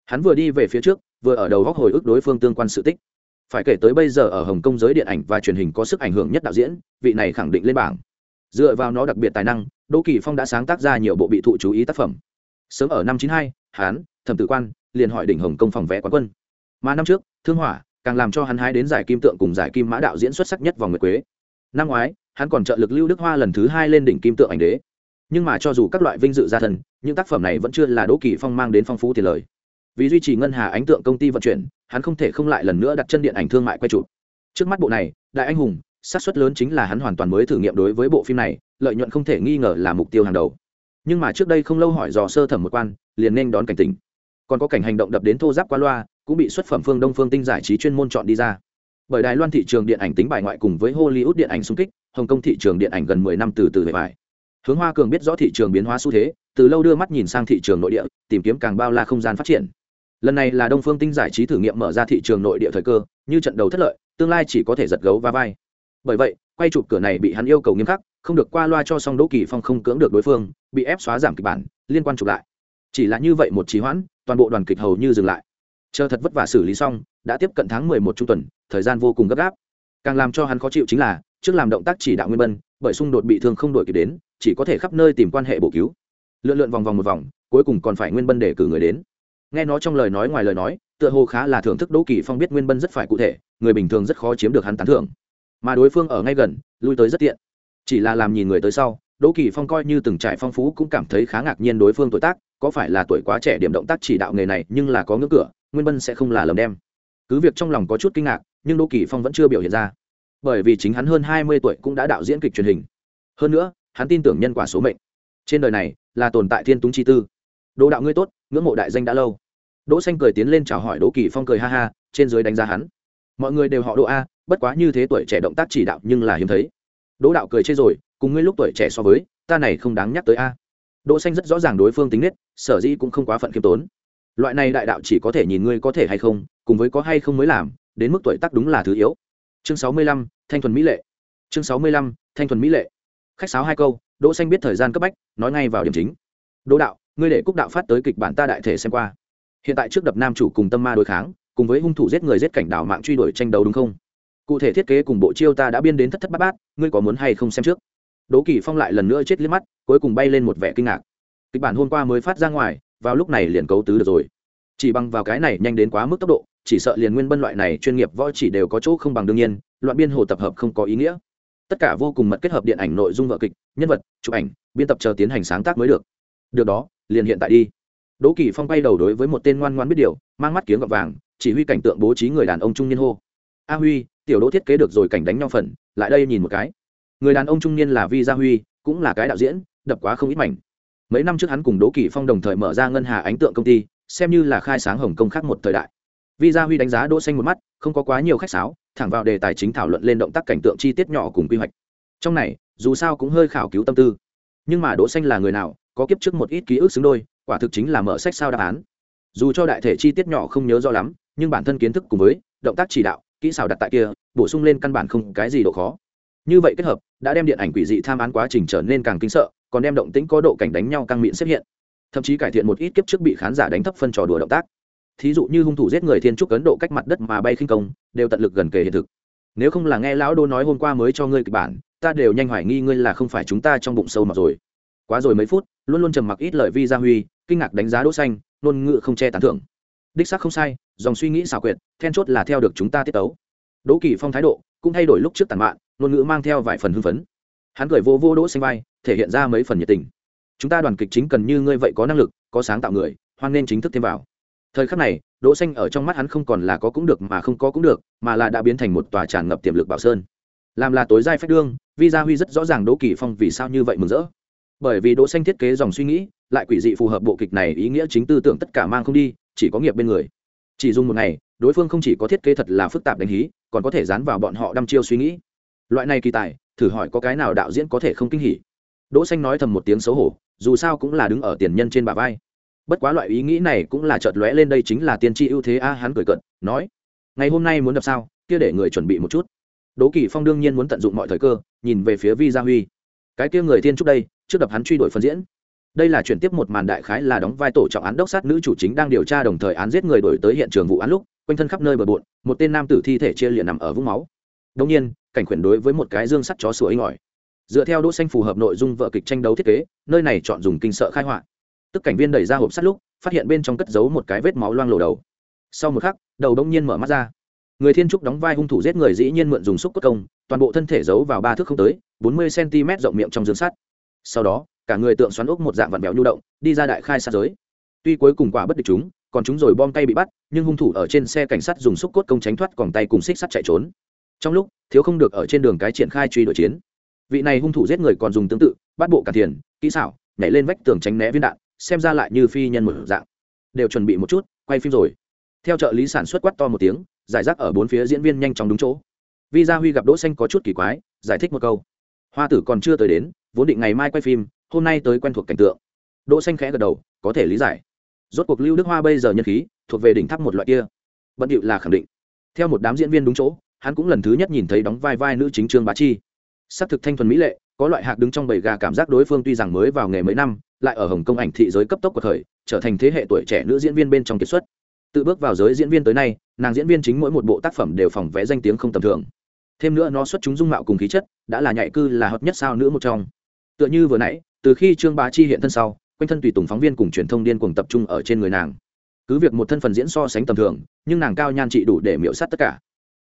Hắn vừa đi về phía trước, vừa ở đầu góc hồi ức đối phương tương quan sự tích. Phải kể tới bây giờ ở hồng kông giới điện ảnh và truyền hình có sức ảnh hưởng nhất đạo diễn, vị này khẳng định lên bảng. Dựa vào nó đặc biệt tài năng, đỗ kỳ phong đã sáng tác ra nhiều bộ bị thụ chú ý tác phẩm. Sớm ở năm chín hai hán thẩm tử quan liền hỏi đỉnh hồng công phòng vé quán quân. Mà năm trước, thương hỏa càng làm cho hắn hái đến giải kim tượng cùng giải kim mã đạo diễn xuất sắc nhất vòng nguyệt quế. Năm ngoái, hắn còn trợ lực lưu đức hoa lần thứ hai lên đỉnh kim tượng ảnh đế. Nhưng mà cho dù các loại vinh dự gia thần, những tác phẩm này vẫn chưa là đỗ kỳ phong mang đến phong phú tiền lời. Vì duy trì ngân hà ánh tượng công ty vận chuyển, hắn không thể không lại lần nữa đặt chân điện ảnh thương mại quay chụp. Trước mắt bộ này, đại anh hùng, xác suất lớn chính là hắn hoàn toàn mới thử nghiệm đối với bộ phim này, lợi nhuận không thể nghi ngờ là mục tiêu hàng đầu. Nhưng mà trước đây không lâu hỏi dò sơ thẩm một quan, liền nên đón cảnh tỉnh còn có cảnh hành động đập đến thô giáp qua loa, cũng bị xuất phẩm phương đông phương tinh giải trí chuyên môn chọn đi ra. Bởi đài loan thị trường điện ảnh tính bài ngoại cùng với hollywood điện ảnh xung kích, hồng kông thị trường điện ảnh gần mười năm từ từ về bài. Hướng hoa cường biết rõ thị trường biến hóa xu thế, từ lâu đưa mắt nhìn sang thị trường nội địa, tìm kiếm càng bao la không gian phát triển. Lần này là đông phương tinh giải trí thử nghiệm mở ra thị trường nội địa thời cơ, như trận đầu thất lợi, tương lai chỉ có thể giật gấu va vai. Bởi vậy, quay chụp cửa này bị hắn yêu cầu nghiêm khắc, không được qua loa cho xong đỗ kỳ phong không cưỡng được đối phương, bị ép xóa giảm kịch bản, liên quan chụp lại chỉ là như vậy một trì hoãn, toàn bộ đoàn kịch hầu như dừng lại. Chờ thật vất vả xử lý xong, đã tiếp cận tháng mười một trung tuần, thời gian vô cùng gấp gáp. Càng làm cho hắn khó chịu chính là, trước làm động tác chỉ đạo nguyên bân bởi xung đột bị thương không đổi kịp đến, chỉ có thể khắp nơi tìm quan hệ bổ cứu. Lượn lượn vòng vòng một vòng, cuối cùng còn phải nguyên bân để cử người đến. Nghe nó trong lời nói ngoài lời nói, tựa hồ khá là thưởng thức đỗ kỳ phong biết nguyên bân rất phải cụ thể, người bình thường rất khó chiếm được hắn tán thưởng. Mà đối phương ở ngay gần, lui tới rất tiện. Chỉ là làm nhìn người tới sau, đỗ kỳ phong coi như từng trải phong phú cũng cảm thấy khá ngạc nhiên đối phương tuổi tác có phải là tuổi quá trẻ điểm động tác chỉ đạo nghề này nhưng là có ngưỡng cửa, nguyên bân sẽ không là lầm đem. Cứ việc trong lòng có chút kinh ngạc, nhưng đỗ kỳ phong vẫn chưa biểu hiện ra. Bởi vì chính hắn hơn hai mươi tuổi cũng đã đạo diễn kịch truyền hình. Hơn nữa, hắn tin tưởng nhân quả số mệnh. Trên đời này, là tồn tại thiên túng chi tư. Đỗ đạo ngươi tốt, ngưỡng mộ đại danh đã lâu. Đỗ xanh cười tiến lên chào hỏi đỗ kỳ phong cười ha ha, trên dưới đánh giá hắn. Mọi người đều họ đỗ a, bất quá như thế tuổi trẻ động tác chỉ đạo nhưng là hiếm thấy. Đỗ đạo cười chê rồi, cùng ngươi lúc tuổi trẻ so với, ta này không đáng nhắc tới a đỗ xanh rất rõ ràng đối phương tính nết, sở dĩ cũng không quá phận kiêm tốn. Loại này đại đạo chỉ có thể nhìn ngươi có thể hay không, cùng với có hay không mới làm, đến mức tuổi tác đúng là thứ yếu. Chương sáu mươi lăm, thanh thuần mỹ lệ. Chương sáu mươi lăm, thanh thuần mỹ lệ. Khách sáo hai câu, đỗ xanh biết thời gian cấp bách, nói ngay vào điểm chính. Đỗ đạo, ngươi để cúc đạo phát tới kịch bản ta đại thể xem qua. Hiện tại trước đập nam chủ cùng tâm ma đối kháng, cùng với hung thủ giết người giết cảnh đảo mạng truy đuổi tranh đấu đúng không? Cụ thể thiết kế cùng bộ chiêu ta đã biên đến thất thất bát bát, ngươi có muốn hay không xem trước? Đỗ kỳ phong lại lần nữa chết liếc mắt, cuối cùng bay lên một vẻ kinh ngạc. Kịch bản hôm qua mới phát ra ngoài, vào lúc này liền cấu tứ được rồi. Chỉ bằng vào cái này nhanh đến quá mức tốc độ, chỉ sợ liền nguyên bân loại này chuyên nghiệp võ chỉ đều có chỗ không bằng đương nhiên, loạn biên hồ tập hợp không có ý nghĩa. Tất cả vô cùng mật kết hợp điện ảnh nội dung vợ kịch, nhân vật, chụp ảnh, biên tập chờ tiến hành sáng tác mới được. Được đó, liền hiện tại đi. Đỗ kỳ phong bay đầu đối với một tên ngoan ngoan biết điều, mang mắt kiếm gọt vàng, chỉ huy cảnh tượng bố trí người đàn ông trung niên hô. A huy, tiểu đỗ thiết kế được rồi cảnh đánh nhau phần, lại đây nhìn một cái người đàn ông trung niên là vi gia huy, cũng là cái đạo diễn, đập quá không ít mảnh. Mấy năm trước hắn cùng đỗ kỳ phong đồng thời mở ra ngân hà ánh tượng công ty, xem như là khai sáng hồng công khác một thời đại. Vi gia huy đánh giá đỗ xanh một mắt, không có quá nhiều khách sáo, thẳng vào đề tài chính thảo luận lên động tác cảnh tượng chi tiết nhỏ cùng quy hoạch. Trong này, dù sao cũng hơi khảo cứu tâm tư. Nhưng mà đỗ xanh là người nào, có kiếp trước một ít ký ức xứng đôi, quả thực chính là mở sách sao đáp án. Dù cho đại thể chi tiết nhỏ không nhớ rõ lắm, nhưng bản thân kiến thức cùng với, động tác chỉ đạo, kỹ xảo đặt tại kia, bổ sung lên căn bản không cái gì độ khó như vậy kết hợp, đã đem điện ảnh quỷ dị tham án quá trình trở nên càng kinh sợ, còn đem động tĩnh có độ cảnh đánh nhau căng miệng xếp hiện. Thậm chí cải thiện một ít kiếp trước bị khán giả đánh thấp phân trò đùa động tác. Thí dụ như hung thủ giết người thiên trúc ấn độ cách mặt đất mà bay khinh công, đều tận lực gần kề hiện thực. Nếu không là nghe lão đô nói hôm qua mới cho ngươi kịch bản, ta đều nhanh hoài nghi ngươi là không phải chúng ta trong bụng sâu mà rồi. Quá rồi mấy phút, luôn luôn trầm mặc ít lời vi gia huy, kinh ngạc đánh giá đỗ xanh luôn ngựa không che tán thưởng. Đích xác không sai, dòng suy nghĩ xảo quyệt, then chốt là theo được chúng ta tiết tấu. Đỗ kỳ phong thái độ cũng thay đổi lúc trước tàn mạn, ngôn ngữ mang theo vài phần hưng phấn. Hắn cười vô vô đỗ xanh vai, thể hiện ra mấy phần nhiệt tình. Chúng ta đoàn kịch chính cần như ngươi vậy có năng lực, có sáng tạo người, hoan nên chính thức thêm vào. Thời khắc này, đỗ xanh ở trong mắt hắn không còn là có cũng được mà không có cũng được, mà là đã biến thành một tòa tràn ngập tiềm lực bảo sơn. Làm là tối giai phách đương, vi gia huy rất rõ ràng đỗ kỳ phong vì sao như vậy mừng rỡ. Bởi vì đỗ xanh thiết kế dòng suy nghĩ, lại quỷ dị phù hợp bộ kịch này ý nghĩa chính tư tưởng tất cả mang không đi, chỉ có nghiệp bên người. Chỉ dùng một ngày, đối phương không chỉ có thiết kế thật là phức tạp đánh hí còn có thể dán vào bọn họ đăm chiêu suy nghĩ. Loại này kỳ tài, thử hỏi có cái nào đạo diễn có thể không kinh hỉ? Đỗ xanh nói thầm một tiếng xấu hổ, dù sao cũng là đứng ở tiền nhân trên bả vai. Bất quá loại ý nghĩ này cũng là chợt lóe lên đây chính là tiên tri ưu thế a, hắn cười cận nói, ngày hôm nay muốn đập sao? Kia để người chuẩn bị một chút. Đỗ kỳ phong đương nhiên muốn tận dụng mọi thời cơ, nhìn về phía vi gia huy. Cái kia người tiên trúc đây, trước đập hắn truy đuổi phân diễn đây là chuyển tiếp một màn đại khái là đóng vai tổ trọng án đốc sát nữ chủ chính đang điều tra đồng thời án giết người đổi tới hiện trường vụ án lúc, quanh thân khắp nơi bờ bộn, một tên nam tử thi thể chia liệt nằm ở vũng máu. Đông nhiên, cảnh khuyển đối với một cái dương sắt chó sủa inh ỏi dựa theo đỗ xanh phù hợp nội dung vợ kịch tranh đấu thiết kế, nơi này chọn dùng kinh sợ khai họa tức cảnh viên đẩy ra hộp sắt lúc, phát hiện bên trong cất giấu một cái vết máu loang lổ đầu. Sau một khắc, đầu đông nhiên mở mắt ra. Người thiên trúc đóng vai hung thủ giết người dĩ nhiên mượn dùng xúc cốt công, toàn bộ thân thể giấu vào ba thước không tới, bốn mươi cm rộng miệng trong dương sắt. Sau đó cả người tượng xoắn ốc một dạng vặn béo nhu động, đi ra đại khai sát giới. Tuy cuối cùng quả bất địch chúng, còn chúng rồi bom tay bị bắt, nhưng hung thủ ở trên xe cảnh sát dùng xúc cốt công tránh thoát còn tay cùng xích sắt chạy trốn. Trong lúc, thiếu không được ở trên đường cái triển khai truy đuổi chiến. Vị này hung thủ giết người còn dùng tương tự, bắt bộ cả tiền kỹ xảo, nhảy lên vách tường tránh né viên đạn, xem ra lại như phi nhân một dạng. Đều chuẩn bị một chút, quay phim rồi. Theo trợ lý sản xuất quát to một tiếng, giải rác ở bốn phía diễn viên nhanh chóng đúng chỗ. Vi gia huy gặp đỗ xanh có chút kỳ quái, giải thích một câu. Hoa tử còn chưa tới đến, vốn định ngày mai quay phim hôm nay tới quen thuộc cảnh tượng. Đỗ xanh khẽ gật đầu, có thể lý giải. Rốt cuộc lưu đức hoa bây giờ nhân khí, thuộc về đỉnh tháp một loại kia. Bận điệu là khẳng định. Theo một đám diễn viên đúng chỗ, hắn cũng lần thứ nhất nhìn thấy đóng vai vai nữ chính trương bá chi. Sắc thực thanh thuần mỹ lệ, có loại hạc đứng trong bầy gà cảm giác đối phương tuy rằng mới vào nghề mấy năm, lại ở hồng kông ảnh thị giới cấp tốc của thời, trở thành thế hệ tuổi trẻ nữ diễn viên bên trong kiệt xuất. Tự bước vào giới diễn viên tới nay, nàng diễn viên chính mỗi một bộ tác phẩm đều phòng vẽ danh tiếng không tầm thường. Thêm nữa nó xuất chúng dung mạo cùng khí chất, đã là nhạy cư là hợp nhất sao nữ một trong. Tựa như vừa nãy từ khi trương bá chi hiện thân sau, quanh thân tùy tùng phóng viên cùng truyền thông điên cuồng tập trung ở trên người nàng. Cứ việc một thân phần diễn so sánh tầm thường, nhưng nàng cao nhan trị đủ để miễu sát tất cả.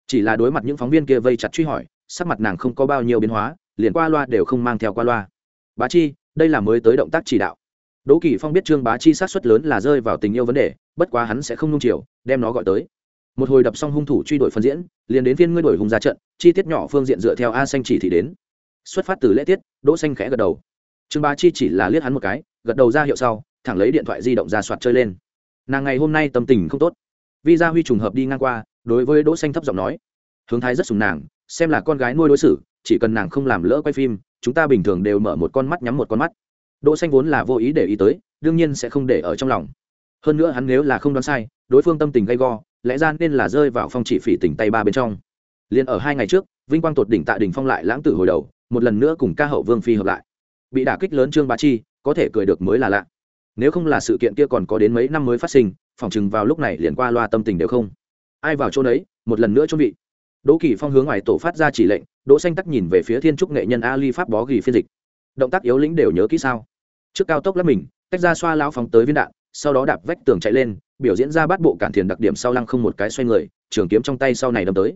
Chỉ là đối mặt những phóng viên kia vây chặt truy hỏi, sắc mặt nàng không có bao nhiêu biến hóa, liền qua loa đều không mang theo qua loa. Bá chi, đây là mới tới động tác chỉ đạo. Đỗ kỳ phong biết trương bá chi sát xuất lớn là rơi vào tình yêu vấn đề, bất quá hắn sẽ không nung chiều, đem nó gọi tới. Một hồi đập xong hung thủ truy đuổi phân diễn, liền đến viên ngươi đổi hung ra trận, chi tiết nhỏ phương diện dựa theo a xanh chỉ thị đến. Xuất phát từ lễ tiết, đỗ xanh khẽ gật đầu trương bá chi chỉ là liếc hắn một cái, gật đầu ra hiệu sau, thẳng lấy điện thoại di động ra soạt chơi lên. Nàng ngày hôm nay tâm tình không tốt. Vi gia huy trùng hợp đi ngang qua, đối với đỗ xanh thấp giọng nói. Hướng thái rất sùng nàng, xem là con gái nuôi đối xử, chỉ cần nàng không làm lỡ quay phim, chúng ta bình thường đều mở một con mắt nhắm một con mắt. Đỗ xanh vốn là vô ý để ý tới, đương nhiên sẽ không để ở trong lòng. Hơn nữa hắn nếu là không đoán sai, đối phương tâm tình gay go, lẽ ra nên là rơi vào phong chỉ phỉ tỉnh tay ba bên trong. Liền ở hai ngày trước, vinh quang tột đỉnh tạ đỉnh phong lại lãng tử hồi đầu, một lần nữa cùng ca hậu vương phi hợp lại bị đả kích lớn trương bá chi, có thể cười được mới là lạ. Nếu không là sự kiện kia còn có đến mấy năm mới phát sinh, phỏng chừng vào lúc này liền qua loa tâm tình đều không. Ai vào chỗ đấy, một lần nữa chuẩn bị đỗ kỳ phong hướng ngoài tổ phát ra chỉ lệnh, đỗ xanh tắc nhìn về phía thiên trúc nghệ nhân ali pháp bó ghi phiên dịch. Động tác yếu lĩnh đều nhớ kỹ sao? Trước cao tốc lắp mình, tách ra xoa lao phóng tới viên đạn, sau đó đạp vách tường chạy lên, biểu diễn ra bắt bộ cản thiền đặc điểm sau lăng không một cái xoay người, trường kiếm trong tay sau này đâm tới.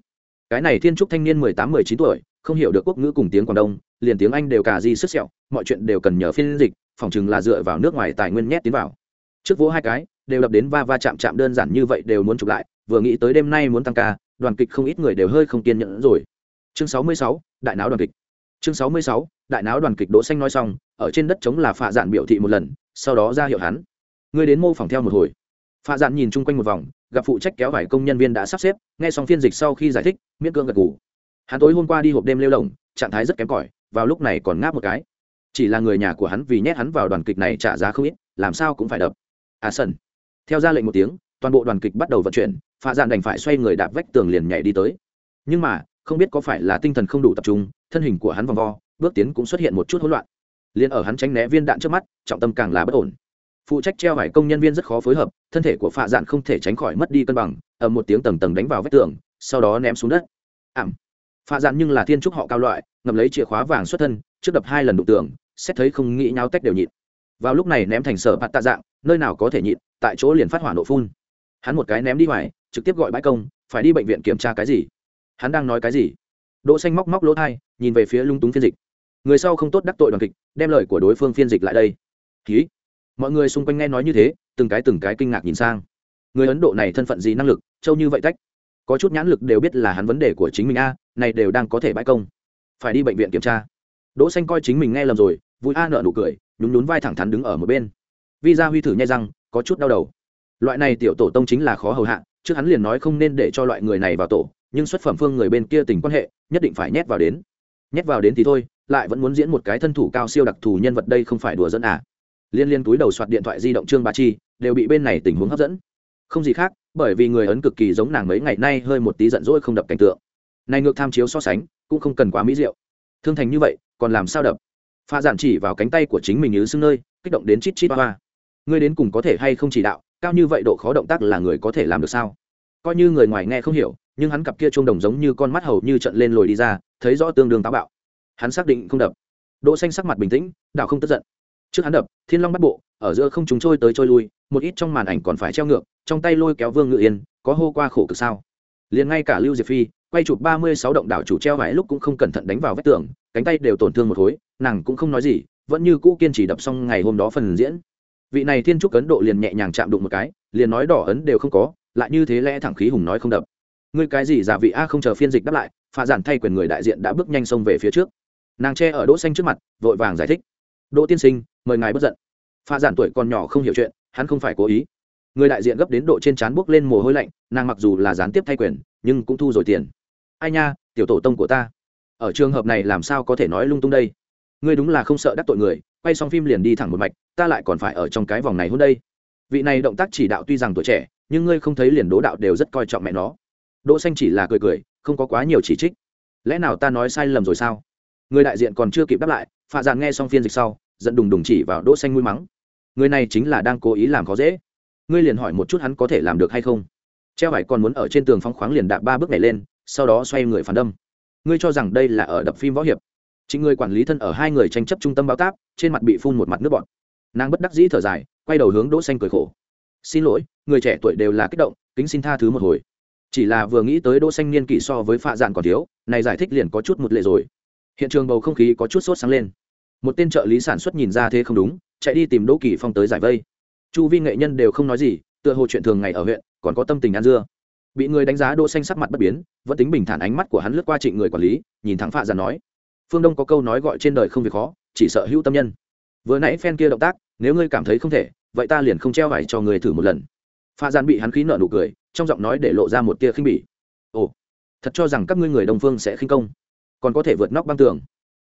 Cái này thiên trúc thanh niên mười tám, mười chín tuổi, không hiểu được quốc ngữ cùng tiếng quảng đông liền tiếng anh đều cả gì sức sẹo, mọi chuyện đều cần nhờ phiên dịch, phòng chừng là dựa vào nước ngoài tài nguyên nhét tiến vào. Trước vỗ hai cái, đều đập đến va va chạm chạm đơn giản như vậy đều muốn chụp lại, vừa nghĩ tới đêm nay muốn tăng ca, đoàn kịch không ít người đều hơi không kiên nhẫn rồi. Chương sáu mươi sáu, đại náo đoàn kịch. Chương sáu mươi sáu, đại náo đoàn kịch đỗ xanh nói xong, ở trên đất chống là phạ dạn biểu thị một lần, sau đó ra hiệu hắn. Ngươi đến mô phỏng theo một hồi. Phạ dạn nhìn chung quanh một vòng, gặp phụ trách kéo vải công nhân viên đã sắp xếp, nghe xong phiên dịch sau khi giải thích, miễn cưỡng gật gù. Hắn tối hôm qua đi hộp đêm lêu lồng trạng thái rất kém cỏi vào lúc này còn ngáp một cái. Chỉ là người nhà của hắn vì nhét hắn vào đoàn kịch này trả giá không ít, làm sao cũng phải đập. À sân theo ra lệnh một tiếng, toàn bộ đoàn kịch bắt đầu vận chuyển pha dạn đành phải xoay người đạp vách tường liền nhảy đi tới. Nhưng mà, không biết có phải là tinh thần không đủ tập trung, thân hình của hắn vòng vo, bước tiến cũng xuất hiện một chút hỗn loạn. Liền ở hắn tránh né viên đạn trước mắt, trọng tâm càng là bất ổn. Phụ trách treo hải công nhân viên rất khó phối hợp, thân thể của phạ dạn không thể tránh khỏi mất đi cân bằng, ầm một tiếng tầng tầng đánh vào vách tường, sau đó ném xuống đất. Ảm phạ dạn nhưng là thiên trúc họ cao loại ngầm lấy chìa khóa vàng xuất thân, trước đập hai lần đụng tường, xét thấy không nghĩ nhau tách đều nhịn. Vào lúc này ném thành sở bạt tạ dạng, nơi nào có thể nhịn, tại chỗ liền phát hỏa nổ phun. Hắn một cái ném đi ngoài, trực tiếp gọi bãi công, phải đi bệnh viện kiểm tra cái gì? Hắn đang nói cái gì? Đỗ xanh móc móc lỗ thai nhìn về phía lung túng phiên dịch. Người sau không tốt đắc tội đoàn kịch, đem lời của đối phương phiên dịch lại đây. Ký. Mọi người xung quanh nghe nói như thế, từng cái từng cái kinh ngạc nhìn sang. Người ấn độ này thân phận gì năng lực châu như vậy tách. Có chút nhãn lực đều biết là hắn vấn đề của chính mình a, này đều đang có thể bãi công phải đi bệnh viện kiểm tra. Đỗ xanh coi chính mình nghe lầm rồi, vui a nợ nụ cười, nhún nhún vai thẳng thắn đứng ở một bên. Vi gia huy thử nhai răng, có chút đau đầu. Loại này tiểu tổ tông chính là khó hầu hạ, trước hắn liền nói không nên để cho loại người này vào tổ, nhưng xuất phẩm phương người bên kia tình quan hệ, nhất định phải nhét vào đến. Nhét vào đến thì thôi, lại vẫn muốn diễn một cái thân thủ cao siêu đặc thù nhân vật đây không phải đùa dẫn à. Liên liên túi đầu soạt điện thoại di động trương Bá chi, đều bị bên này tình huống hấp dẫn. Không gì khác, bởi vì người ấn cực kỳ giống nàng mấy ngày nay hơi một tí giận dỗi không đập cảnh tượng này ngược tham chiếu so sánh, cũng không cần quá mỹ diệu. Thương thành như vậy, còn làm sao đập? Pha giản chỉ vào cánh tay của chính mình như xưng nơi, kích động đến chít chít ba ba. Ngươi đến cùng có thể hay không chỉ đạo, cao như vậy độ khó động tác là người có thể làm được sao? Coi như người ngoài nghe không hiểu, nhưng hắn cặp kia trông đồng giống như con mắt hầu như trận lên lồi đi ra, thấy rõ tương đương táo bạo. Hắn xác định không đập. Đỗ xanh sắc mặt bình tĩnh đạo không tức giận. Trước hắn đập, thiên long bắt bộ, ở giữa không chúng trôi tới trôi lui, một ít trong màn ảnh còn phải treo ngược, trong tay lôi kéo vương ngự yên, có hô qua khổ cực sao? Liền ngay cả lưu diệp phi quay chụp ba mươi sáu động đảo chủ treo vải lúc cũng không cẩn thận đánh vào vách tường, cánh tay đều tổn thương một khối, nàng cũng không nói gì, vẫn như cũ kiên trì đập xong ngày hôm đó phần diễn. Vị này thiên trúc ấn độ liền nhẹ nhàng chạm đụng một cái, liền nói đỏ ấn đều không có, lại như thế lẽ thẳng khí hùng nói không đập. Ngươi cái gì giả vị a, không chờ phiên dịch đáp lại pha giản thay quyền người đại diện đã bước nhanh xông về phía trước. Nàng che ở đỗ xanh trước mặt, vội vàng giải thích. Đỗ tiên sinh, mời ngài bất giận. Pha giản tuổi còn nhỏ không hiểu chuyện, hắn không phải cố ý. Người đại diện gấp đến độ trên trán bước lên mồ hôi lạnh, nàng mặc dù là gián tiếp thay quyền, nhưng cũng thu rồi tiền ai nha, tiểu tổ tông của ta. Ở trường hợp này làm sao có thể nói lung tung đây? Ngươi đúng là không sợ đắc tội người, quay xong phim liền đi thẳng một mạch, ta lại còn phải ở trong cái vòng này hôm đây. Vị này động tác chỉ đạo tuy rằng tuổi trẻ, nhưng ngươi không thấy liền đố đạo đều rất coi trọng mẹ nó. Đỗ xanh chỉ là cười cười, không có quá nhiều chỉ trích. Lẽ nào ta nói sai lầm rồi sao? Người đại diện còn chưa kịp đáp lại, phạ giàn nghe xong phiên dịch sau, giận đùng đùng chỉ vào đỗ xanh mũi mắng. Người này chính là đang cố ý làm khó dễ. Ngươi liền hỏi một chút hắn có thể làm được hay không? Treo vải còn muốn ở trên tường phóng khoáng liền đạp ba bước nhảy lên sau đó xoay người phản đâm. Ngươi cho rằng đây là ở đập phim võ hiệp? Chính người quản lý thân ở hai người tranh chấp trung tâm báo táp, trên mặt bị phun một mặt nước bọt. Nàng bất đắc dĩ thở dài, quay đầu hướng đỗ xanh cười khổ. Xin lỗi, người trẻ tuổi đều là kích động, kính xin tha thứ một hồi. Chỉ là vừa nghĩ tới đỗ xanh niên kỷ so với phạ dạn còn thiếu, này giải thích liền có chút một lệ rồi. Hiện trường bầu không khí có chút sốt sáng lên. Một tên trợ lý sản xuất nhìn ra thế không đúng, chạy đi tìm đỗ kỳ phong tới giải vây. Chu vi nghệ nhân đều không nói gì, tựa hồ chuyện thường ngày ở huyện, còn có tâm tình ăn dưa bị người đánh giá đỗ xanh sắc mặt bất biến, vẫn tính bình thản ánh mắt của hắn lướt qua trịnh người quản lý, nhìn thẳng phạ Giản nói, phương đông có câu nói gọi trên đời không việc khó, chỉ sợ hữu tâm nhân. Vừa nãy phen kia động tác, nếu ngươi cảm thấy không thể, vậy ta liền không treo vải cho người thử một lần. Pha gian bị hắn khí nợ nụ cười, trong giọng nói để lộ ra một tia khinh bỉ. Ồ, thật cho rằng các ngươi người đồng phương sẽ khinh công, còn có thể vượt nóc băng tường.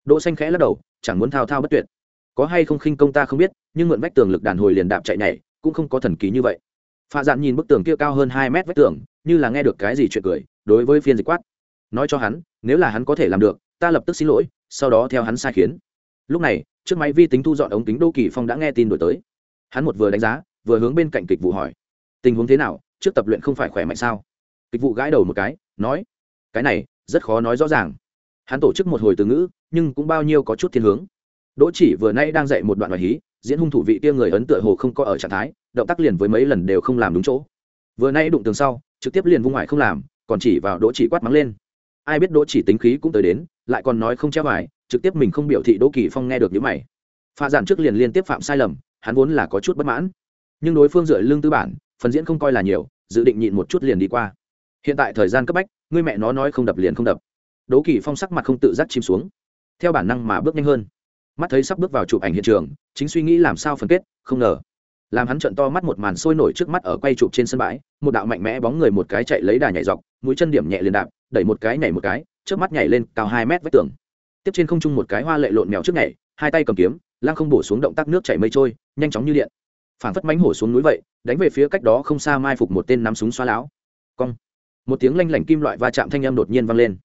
Đỗ xanh khẽ lắc đầu, chẳng muốn thao thao bất tuyệt. Có hay không khinh công ta không biết, nhưng mượn vách tường lực đàn hồi liền đạp chạy nhảy, cũng không có thần kỳ như vậy. Pha dạn nhìn bức tường kia cao hơn hai mét vách tường như là nghe được cái gì chuyện cười, đối với phiên dịch quát. Nói cho hắn, nếu là hắn có thể làm được, ta lập tức xin lỗi, sau đó theo hắn sai khiến. Lúc này chiếc máy vi tính thu dọn ống kính đô kỳ phong đã nghe tin đổi tới. Hắn một vừa đánh giá, vừa hướng bên cạnh kịch vụ hỏi, tình huống thế nào? Trước tập luyện không phải khỏe mạnh sao? Kịch vụ gãi đầu một cái, nói, cái này, rất khó nói rõ ràng. Hắn tổ chức một hồi từ ngữ, nhưng cũng bao nhiêu có chút thiên hướng. Đỗ chỉ vừa nay đang dạy một đoạn bài hí, diễn hung thủ vị kia người ấn tựa hồ không có ở trạng thái, động tác liền với mấy lần đều không làm đúng chỗ. Vừa nay đụng tường sau trực tiếp liền vung ngoại không làm còn chỉ vào đỗ chỉ quát mắng lên. Ai biết đỗ chỉ tính khí cũng tới đến lại còn nói không treo vải, trực tiếp mình không biểu thị đỗ kỳ phong nghe được những mày. Pha giản trước liền liên tiếp phạm sai lầm hắn vốn là có chút bất mãn. Nhưng đối phương dựa lương tư bản phần diễn không coi là nhiều dự định nhịn một chút liền đi qua. Hiện tại thời gian cấp bách người mẹ nó nói không đập liền không đập. Đỗ kỳ phong sắc mặt không tự giác chìm xuống. Theo bản năng mà bước nhanh hơn. Mắt thấy sắp bước vào chụp ảnh hiện trường chính suy nghĩ làm sao phân kết không ngờ làm hắn trận to mắt một màn sôi nổi trước mắt ở quay chụp trên sân bãi, một đạo mạnh mẽ bóng người một cái chạy lấy đà nhảy dọc, mũi chân điểm nhẹ liền đạp, đẩy một cái nhảy một cái trước mắt nhảy lên cao hai mét vách tường. Tiếp trên không trung một cái hoa lệ lộn mèo trước nhảy, hai tay cầm kiếm lang không bổ xuống động tác nước chảy mây trôi, nhanh chóng như điện. Phảng phất mánh hổ xuống núi vậy, đánh về phía cách đó không xa mai phục một tên nắm súng xoa lão cong. Một tiếng lanh lảnh kim loại va chạm thanh âm đột nhiên vang lên.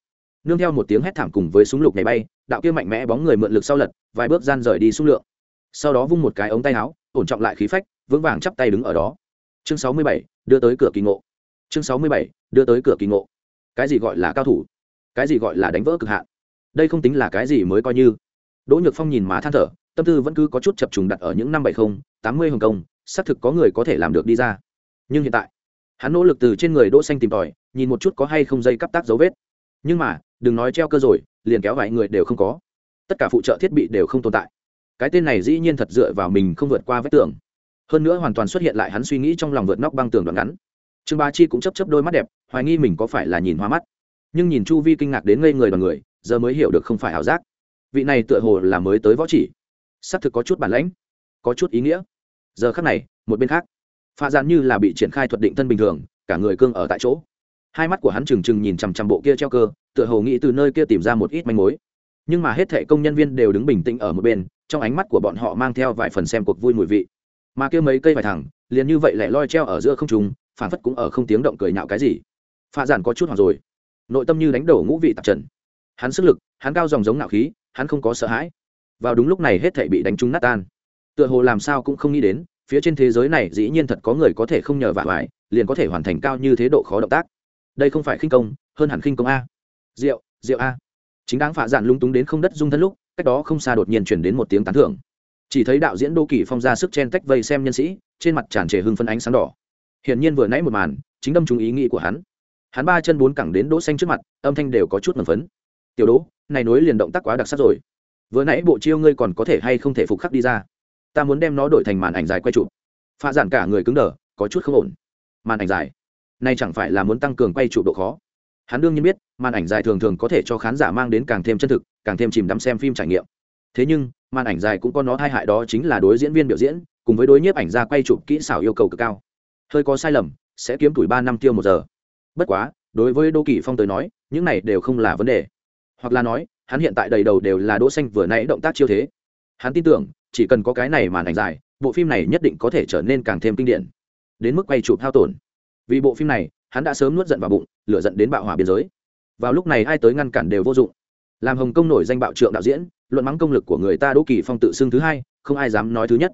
Nương theo một tiếng hét thảm cùng với súng lục nhảy bay, đạo kia mạnh mẽ bóng người mượn lực sau lật, vài bước gian rời đi xung lượng. Sau đó vung một cái ống tay áo ổn trọng lại khí phách, vững vàng chắp tay đứng ở đó. Chương sáu mươi bảy, đưa tới cửa kỳ ngộ. Chương sáu mươi bảy, đưa tới cửa kỳ ngộ. Cái gì gọi là cao thủ? Cái gì gọi là đánh vỡ cực hạn? Đây không tính là cái gì mới coi như. Đỗ nhược phong nhìn má than thở, tâm tư vẫn cứ có chút chập trùng đặt ở những năm bảy mươi tám mươi hồng công xác thực có người có thể làm được đi ra. Nhưng hiện tại, hắn nỗ lực từ trên người đỗ xanh tìm tòi, nhìn một chút có hay không dây cắp tác dấu vết. Nhưng mà, đừng nói treo cơ rồi, liền kéo vài người đều không có. Tất cả phụ trợ thiết bị đều không tồn tại cái tên này dĩ nhiên thật dựa vào mình không vượt qua vết tường. Hơn nữa hoàn toàn xuất hiện lại hắn suy nghĩ trong lòng vượt nóc băng tường đoạn ngắn. Trương ba chi cũng chấp chấp đôi mắt đẹp, hoài nghi mình có phải là nhìn hoa mắt. Nhưng nhìn chu vi kinh ngạc đến ngây người đoàn người, giờ mới hiểu được không phải ảo giác. Vị này tựa hồ là mới tới võ chỉ. Xác thực có chút bản lãnh, có chút ý nghĩa. Giờ khác này, một bên khác pha gián như là bị triển khai thuật định thân bình thường, cả người cương ở tại chỗ. Hai mắt của hắn trừng trừng nhìn chằm chằm bộ kia treo cơ, tựa hồ nghĩ từ nơi kia tìm ra một ít manh mối nhưng mà hết thệ công nhân viên đều đứng bình tĩnh ở một bên, trong ánh mắt của bọn họ mang theo vài phần xem cuộc vui mùi vị. Mà kia mấy cây vải thẳng, liền như vậy lẻ loi treo ở giữa không trùng phản phất cũng ở không tiếng động cười nhạo cái gì. Pha giản có chút hoặc rồi. Nội tâm như đánh đổ ngũ vị tạp trần. Hắn sức lực, hắn cao dòng giống nạo khí, hắn không có sợ hãi. Vào đúng lúc này hết thảy bị đánh trúng nát tan. Tựa hồ làm sao cũng không nghĩ đến, phía trên thế giới này dĩ nhiên thật có người có thể không nhờ vả vải liền có thể hoàn thành cao như thế độ khó động tác. Đây không phải khinh công, hơn hẳn khinh công a. Rượu rượu a chính đáng phạ dạn lung túng đến không đất dung thân lúc, cách đó không xa đột nhiên chuyển đến một tiếng tán thưởng. Chỉ thấy đạo diễn đô kỳ phong ra sức chen tách vây xem nhân sĩ, trên mặt tràn trề hưng phân ánh sáng đỏ. Hiển nhiên vừa nãy một màn, chính đâm trúng ý nghĩ của hắn. Hắn ba chân bốn cẳng đến đỗ xanh trước mặt, âm thanh đều có chút ngẩn phấn. Tiểu đỗ, này nối liền động tác quá đặc sắc rồi. Vừa nãy bộ chiêu ngươi còn có thể hay không thể phục khắc đi ra? Ta muốn đem nó đổi thành màn ảnh dài quay chụp. Pha giản cả người cứng đờ, có chút không ổn. Màn ảnh dài? Này chẳng phải là muốn tăng cường quay chụp độ khó? Hắn đương nhiên biết, màn ảnh dài thường thường có thể cho khán giả mang đến càng thêm chân thực, càng thêm chìm đắm xem phim trải nghiệm. Thế nhưng, màn ảnh dài cũng có nó hai hại đó chính là đối diễn viên biểu diễn, cùng với đối nhiếp ảnh ra quay chụp kỹ xảo yêu cầu cực cao. Hơi có sai lầm, sẽ kiếm tuổi ba năm tiêu một giờ. Bất quá, đối với đô kỳ phong tới nói, những này đều không là vấn đề. Hoặc là nói, hắn hiện tại đầy đầu đều là đỗ xanh vừa nãy động tác chiêu thế. Hắn tin tưởng, chỉ cần có cái này màn ảnh dài, bộ phim này nhất định có thể trở nên càng thêm kinh điển. Đến mức quay chụp hao tổn. Vì bộ phim này hắn đã sớm nuốt giận vào bụng, lửa giận đến bạo hỏa biên giới. Vào lúc này ai tới ngăn cản đều vô dụng. Làm hồng công nổi danh bạo trượng đạo diễn, luận mắng công lực của người ta đỗ kỳ phong tự xưng thứ hai, không ai dám nói thứ nhất.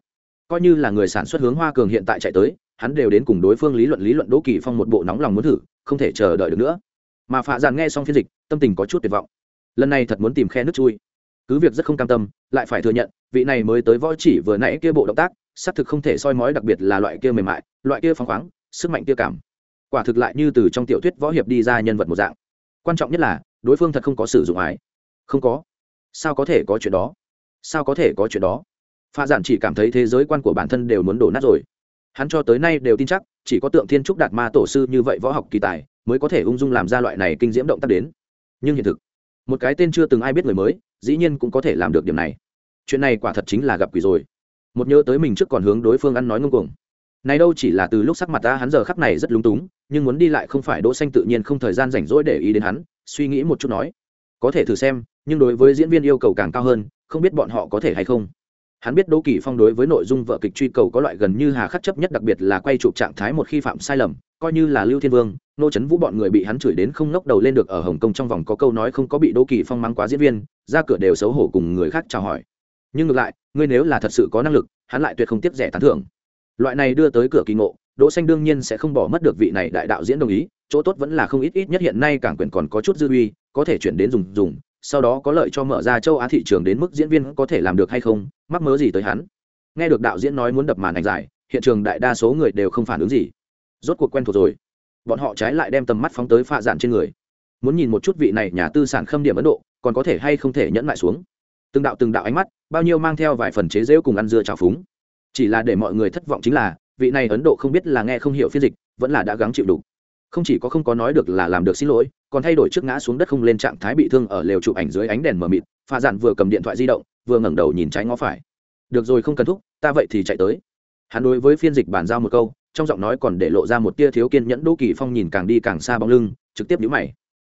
Coi như là người sản xuất hướng hoa cường hiện tại chạy tới, hắn đều đến cùng đối phương lý luận lý luận đỗ kỳ phong một bộ nóng lòng muốn thử, không thể chờ đợi được nữa. Mà phạ dàn nghe xong phiên dịch, tâm tình có chút tuyệt vọng. Lần này thật muốn tìm khe nước chui. Cứ việc rất không cam tâm, lại phải thừa nhận, vị này mới tới võ chỉ vừa nãy kia bộ động tác, xác thực không thể soi mói đặc biệt là loại kia mềm mại, loại kia phóng khoáng, sức mạnh kia cảm quả thực lại như từ trong tiểu thuyết võ hiệp đi ra nhân vật một dạng. Quan trọng nhất là, đối phương thật không có sử dụng ái không có. Sao có thể có chuyện đó? Sao có thể có chuyện đó? Pha giản chỉ cảm thấy thế giới quan của bản thân đều muốn đổ nát rồi. Hắn cho tới nay đều tin chắc, chỉ có tượng thiên trúc đạt ma tổ sư như vậy võ học kỳ tài, mới có thể ung dung làm ra loại này kinh diễm động tác đến. Nhưng hiện thực, một cái tên chưa từng ai biết người mới, dĩ nhiên cũng có thể làm được điểm này. Chuyện này quả thật chính là gặp quỷ rồi. Một nhớ tới mình trước còn hướng đối phương ăn nói ngông cuồng. Này đâu chỉ là từ lúc sắc mặt ta hắn giờ khắc này rất lúng túng nhưng muốn đi lại không phải đỗ xanh tự nhiên không thời gian rảnh rỗi để ý đến hắn, suy nghĩ một chút nói. Có thể thử xem, nhưng đối với diễn viên yêu cầu càng cao hơn, không biết bọn họ có thể hay không. Hắn biết đỗ kỳ phong đối với nội dung vợ kịch truy cầu có loại gần như hà khắc chấp nhất, đặc biệt là quay chụp trạng thái một khi phạm sai lầm, coi như là lưu thiên vương, nô chấn vũ bọn người bị hắn chửi đến không ngóc đầu lên được ở hồng kông trong vòng có câu nói không có bị đỗ kỳ phong mắng quá diễn viên, ra cửa đều xấu hổ cùng người khác chào hỏi. Nhưng ngược lại, ngươi nếu là thật sự có năng lực, hắn lại tuyệt không tiếp rẻ tán thưởng. Loại này đưa tới cửa kỳ ngộ đỗ xanh đương nhiên sẽ không bỏ mất được vị này đại đạo diễn đồng ý, chỗ tốt vẫn là không ít ít nhất hiện nay cảng quyền còn có chút dư uy, có thể chuyển đến dùng dùng, sau đó có lợi cho mở ra châu á thị trường đến mức diễn viên có thể làm được hay không, mắc mớ gì tới hắn. Nghe được đạo diễn nói muốn đập màn ảnh dài hiện trường đại đa số người đều không phản ứng gì. Rốt cuộc quen thuộc rồi. Bọn họ trái lại đem tầm mắt phóng tới pha dạn trên người. Muốn nhìn một chút vị này nhà tư sản khâm điểm ấn độ, còn có thể hay không thể nhẫn lại xuống. Từng đạo từng đạo ánh mắt, bao nhiêu mang theo vài phần chế rễu cùng ăn dưa trào phúng. Chỉ là để mọi người thất vọng chính là vị này ấn độ không biết là nghe không hiểu phiên dịch, vẫn là đã gắng chịu đủ. Không chỉ có không có nói được là làm được xin lỗi, còn thay đổi trước ngã xuống đất không lên trạng thái bị thương ở lều chụp ảnh dưới ánh đèn mờ mịt, pha dạn vừa cầm điện thoại di động, vừa ngẩng đầu nhìn trái ngó phải. Được rồi, không cần thúc, ta vậy thì chạy tới. Hắn đối với phiên dịch bàn giao một câu, trong giọng nói còn để lộ ra một tia thiếu kiên nhẫn, đỗ kỳ phong nhìn càng đi càng xa bóng lưng, trực tiếp nhíu mày.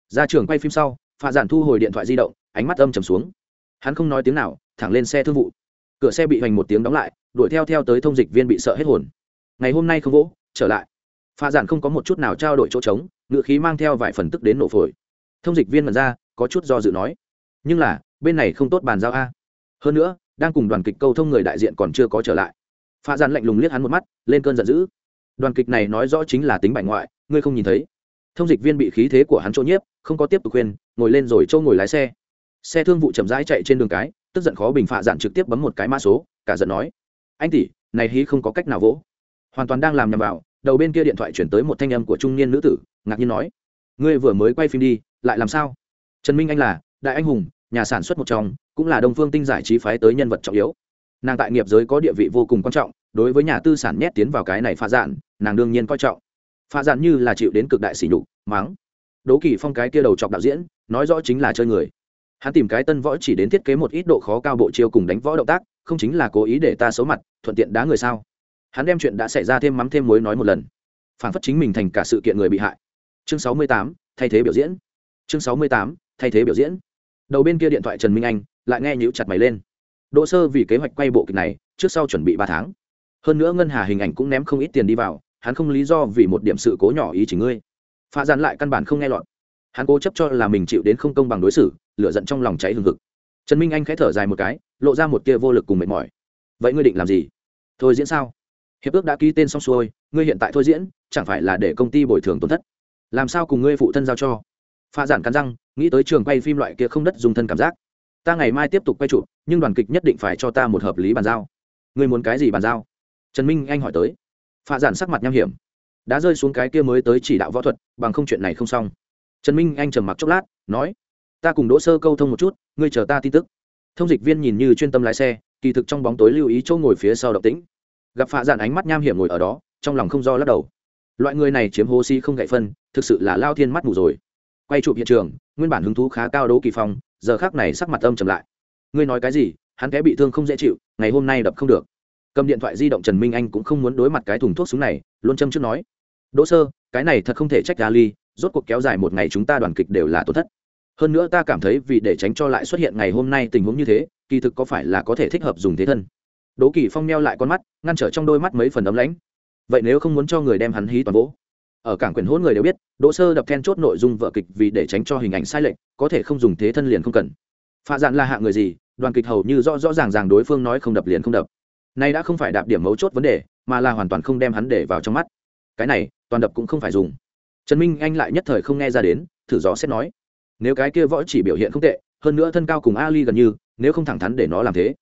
Ra trường quay phim sau, pha dạn thu hồi điện thoại di động, ánh mắt âm trầm xuống. Hắn không nói tiếng nào, thẳng lên xe thương vụ. Cửa xe bị hoành một tiếng đóng lại, đuổi theo theo tới thông dịch viên bị sợ hết hồn ngày hôm nay không vỗ, trở lại. Pha giản không có một chút nào trao đổi chỗ trống ngựa khí mang theo vài phần tức đến nổ phổi. Thông dịch viên mật ra, có chút do dự nói, nhưng là, bên này không tốt bàn giao a. Hơn nữa, đang cùng đoàn kịch câu thông người đại diện còn chưa có trở lại. Pha giản lạnh lùng liếc hắn một mắt, lên cơn giận dữ. Đoàn kịch này nói rõ chính là tính bại ngoại, ngươi không nhìn thấy. Thông dịch viên bị khí thế của hắn chỗ nhiếp, không có tiếp tục khuyên, ngồi lên rồi châu ngồi lái xe. Xe thương vụ chậm rãi chạy trên đường cái, tức giận khó bình phạ dạn trực tiếp bấm một cái mã số, cả giận nói, anh tỷ, này hí không có cách nào vỗ hoàn toàn đang làm nhầm vào, đầu bên kia điện thoại chuyển tới một thanh âm của trung niên nữ tử, ngạc nhiên nói, ngươi vừa mới quay phim đi, lại làm sao? Trần minh anh là đại anh hùng, nhà sản xuất một trong, cũng là đông phương tinh giải trí phái tới nhân vật trọng yếu. Nàng tại nghiệp giới có địa vị vô cùng quan trọng, đối với nhà tư sản nhét tiến vào cái này pha dạn nàng đương nhiên coi trọng. Pha dạn như là chịu đến cực đại sỉ nhục, mắng. Đố kỳ phong cái kia đầu chọc đạo diễn, nói rõ chính là chơi người. Hắn tìm cái tân võ chỉ đến thiết kế một ít độ khó cao bộ chiêu cùng đánh võ động tác, không chính là cố ý để ta xấu mặt, thuận tiện đá người sao? Hắn đem chuyện đã xảy ra thêm mắm thêm muối nói một lần. Phản phất chính mình thành cả sự kiện người bị hại. Chương sáu mươi tám, thay thế biểu diễn. Chương sáu mươi tám, thay thế biểu diễn. Đầu bên kia điện thoại trần minh anh lại nghe nhữ chặt mày lên. Đỗ sơ vì kế hoạch quay bộ kịch này, trước sau chuẩn bị ba tháng. Hơn nữa ngân hà hình ảnh cũng ném không ít tiền đi vào, hắn không lý do vì một điểm sự cố nhỏ ý chỉ ngươi. Pha dán lại căn bản không nghe lọt. Hắn cố chấp cho là mình chịu đến không công bằng đối xử, lửa giận trong lòng cháy hừng hực. Trần minh anh khẽ thở dài một cái, lộ ra một tia vô lực cùng mệt mỏi. Vậy ngươi định làm gì? Thôi diễn sao? Hiệp ước đã ký tên xong xuôi ngươi hiện tại thôi diễn chẳng phải là để công ty bồi thường tổn thất làm sao cùng ngươi phụ thân giao cho pha giản cắn răng nghĩ tới trường quay phim loại kia không đất dùng thân cảm giác ta ngày mai tiếp tục quay chụp nhưng đoàn kịch nhất định phải cho ta một hợp lý bàn giao ngươi muốn cái gì bàn giao trần minh anh hỏi tới pha giản sắc mặt nham hiểm đã rơi xuống cái kia mới tới chỉ đạo võ thuật bằng không chuyện này không xong trần minh anh trầm mặc chốc lát nói ta cùng đỗ sơ câu thông một chút ngươi chờ ta tin tức thông dịch viên nhìn như chuyên tâm lái xe kỳ thực trong bóng tối lưu ý chỗ ngồi phía sau động tĩnh gặp phạ dạn ánh mắt nham hiểm ngồi ở đó, trong lòng không do lắc đầu. Loại người này chiếm hố si không gậy phân, thực sự là lao thiên mắt mù rồi. Quay chụp hiện trường, nguyên bản hứng thú khá cao đỗ kỳ phong, giờ khác này sắc mặt âm trầm lại. Ngươi nói cái gì, hắn té bị thương không dễ chịu, ngày hôm nay đập không được. Cầm điện thoại di động trần minh anh cũng không muốn đối mặt cái thùng thuốc súng này, luôn châm trước nói. Đỗ sơ, cái này thật không thể trách Ali, rốt cuộc kéo dài một ngày chúng ta đoàn kịch đều là tổn thất. Hơn nữa ta cảm thấy vì để tránh cho lại xuất hiện ngày hôm nay tình huống như thế, kỳ thực có phải là có thể thích hợp dùng thế thân đỗ kỳ phong neo lại con mắt, ngăn trở trong đôi mắt mấy phần ấm lãnh. Vậy nếu không muốn cho người đem hắn hí toàn vỗ? Ở cảng quyền hỗn người đều biết, đỗ sơ đập then chốt nội dung vợ kịch vì để tránh cho hình ảnh sai lệch, có thể không dùng thế thân liền không cần. Pha dạn là hạ người gì, đoàn kịch hầu như rõ rõ ràng ràng đối phương nói không đập liền không đập. Nay đã không phải đạp điểm mấu chốt vấn đề, mà là hoàn toàn không đem hắn để vào trong mắt. Cái này, toàn đập cũng không phải dùng. Trần minh anh lại nhất thời không nghe ra đến, thử gió xét nói, nếu cái kia võ chỉ biểu hiện không tệ, hơn nữa thân cao cùng ali gần như, nếu không thẳng thắn để nó làm thế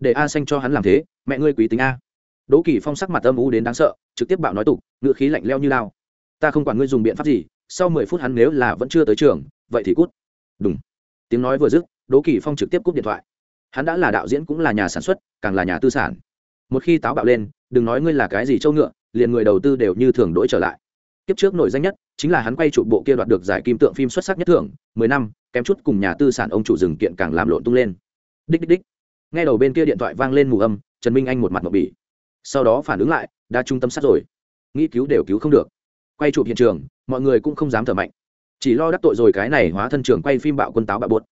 để a xanh cho hắn làm thế, mẹ ngươi quý tính a. Đỗ kỳ phong sắc mặt âm u đến đáng sợ, trực tiếp bạo nói tục, ngựa khí lạnh leo như lao. Ta không quản ngươi dùng biện pháp gì, sau mười phút hắn nếu là vẫn chưa tới trường, vậy thì cút. Đúng tiếng nói vừa dứt, đỗ kỳ phong trực tiếp cúp điện thoại. Hắn đã là đạo diễn cũng là nhà sản xuất, càng là nhà tư sản. Một khi táo bạo lên, đừng nói ngươi là cái gì châu ngựa, liền người đầu tư đều như thường đổi trở lại. Kiếp trước nổi danh nhất, chính là hắn quay chụp bộ kia đoạt được giải kim tượng phim xuất sắc nhất thưởng, mười năm, kém chút cùng nhà tư sản ông chủ rừng kiện càng làm lộn tung lên. Đích đích đích nghe đầu bên kia điện thoại vang lên mù âm, trần minh anh một mặt mộng bỉ. Sau đó phản ứng lại, đã trung tâm sát rồi. Nghĩ cứu đều cứu không được. Quay chụp hiện trường, mọi người cũng không dám thở mạnh. Chỉ lo đắc tội rồi cái này hóa thân trường quay phim bạo quân táo bạo bột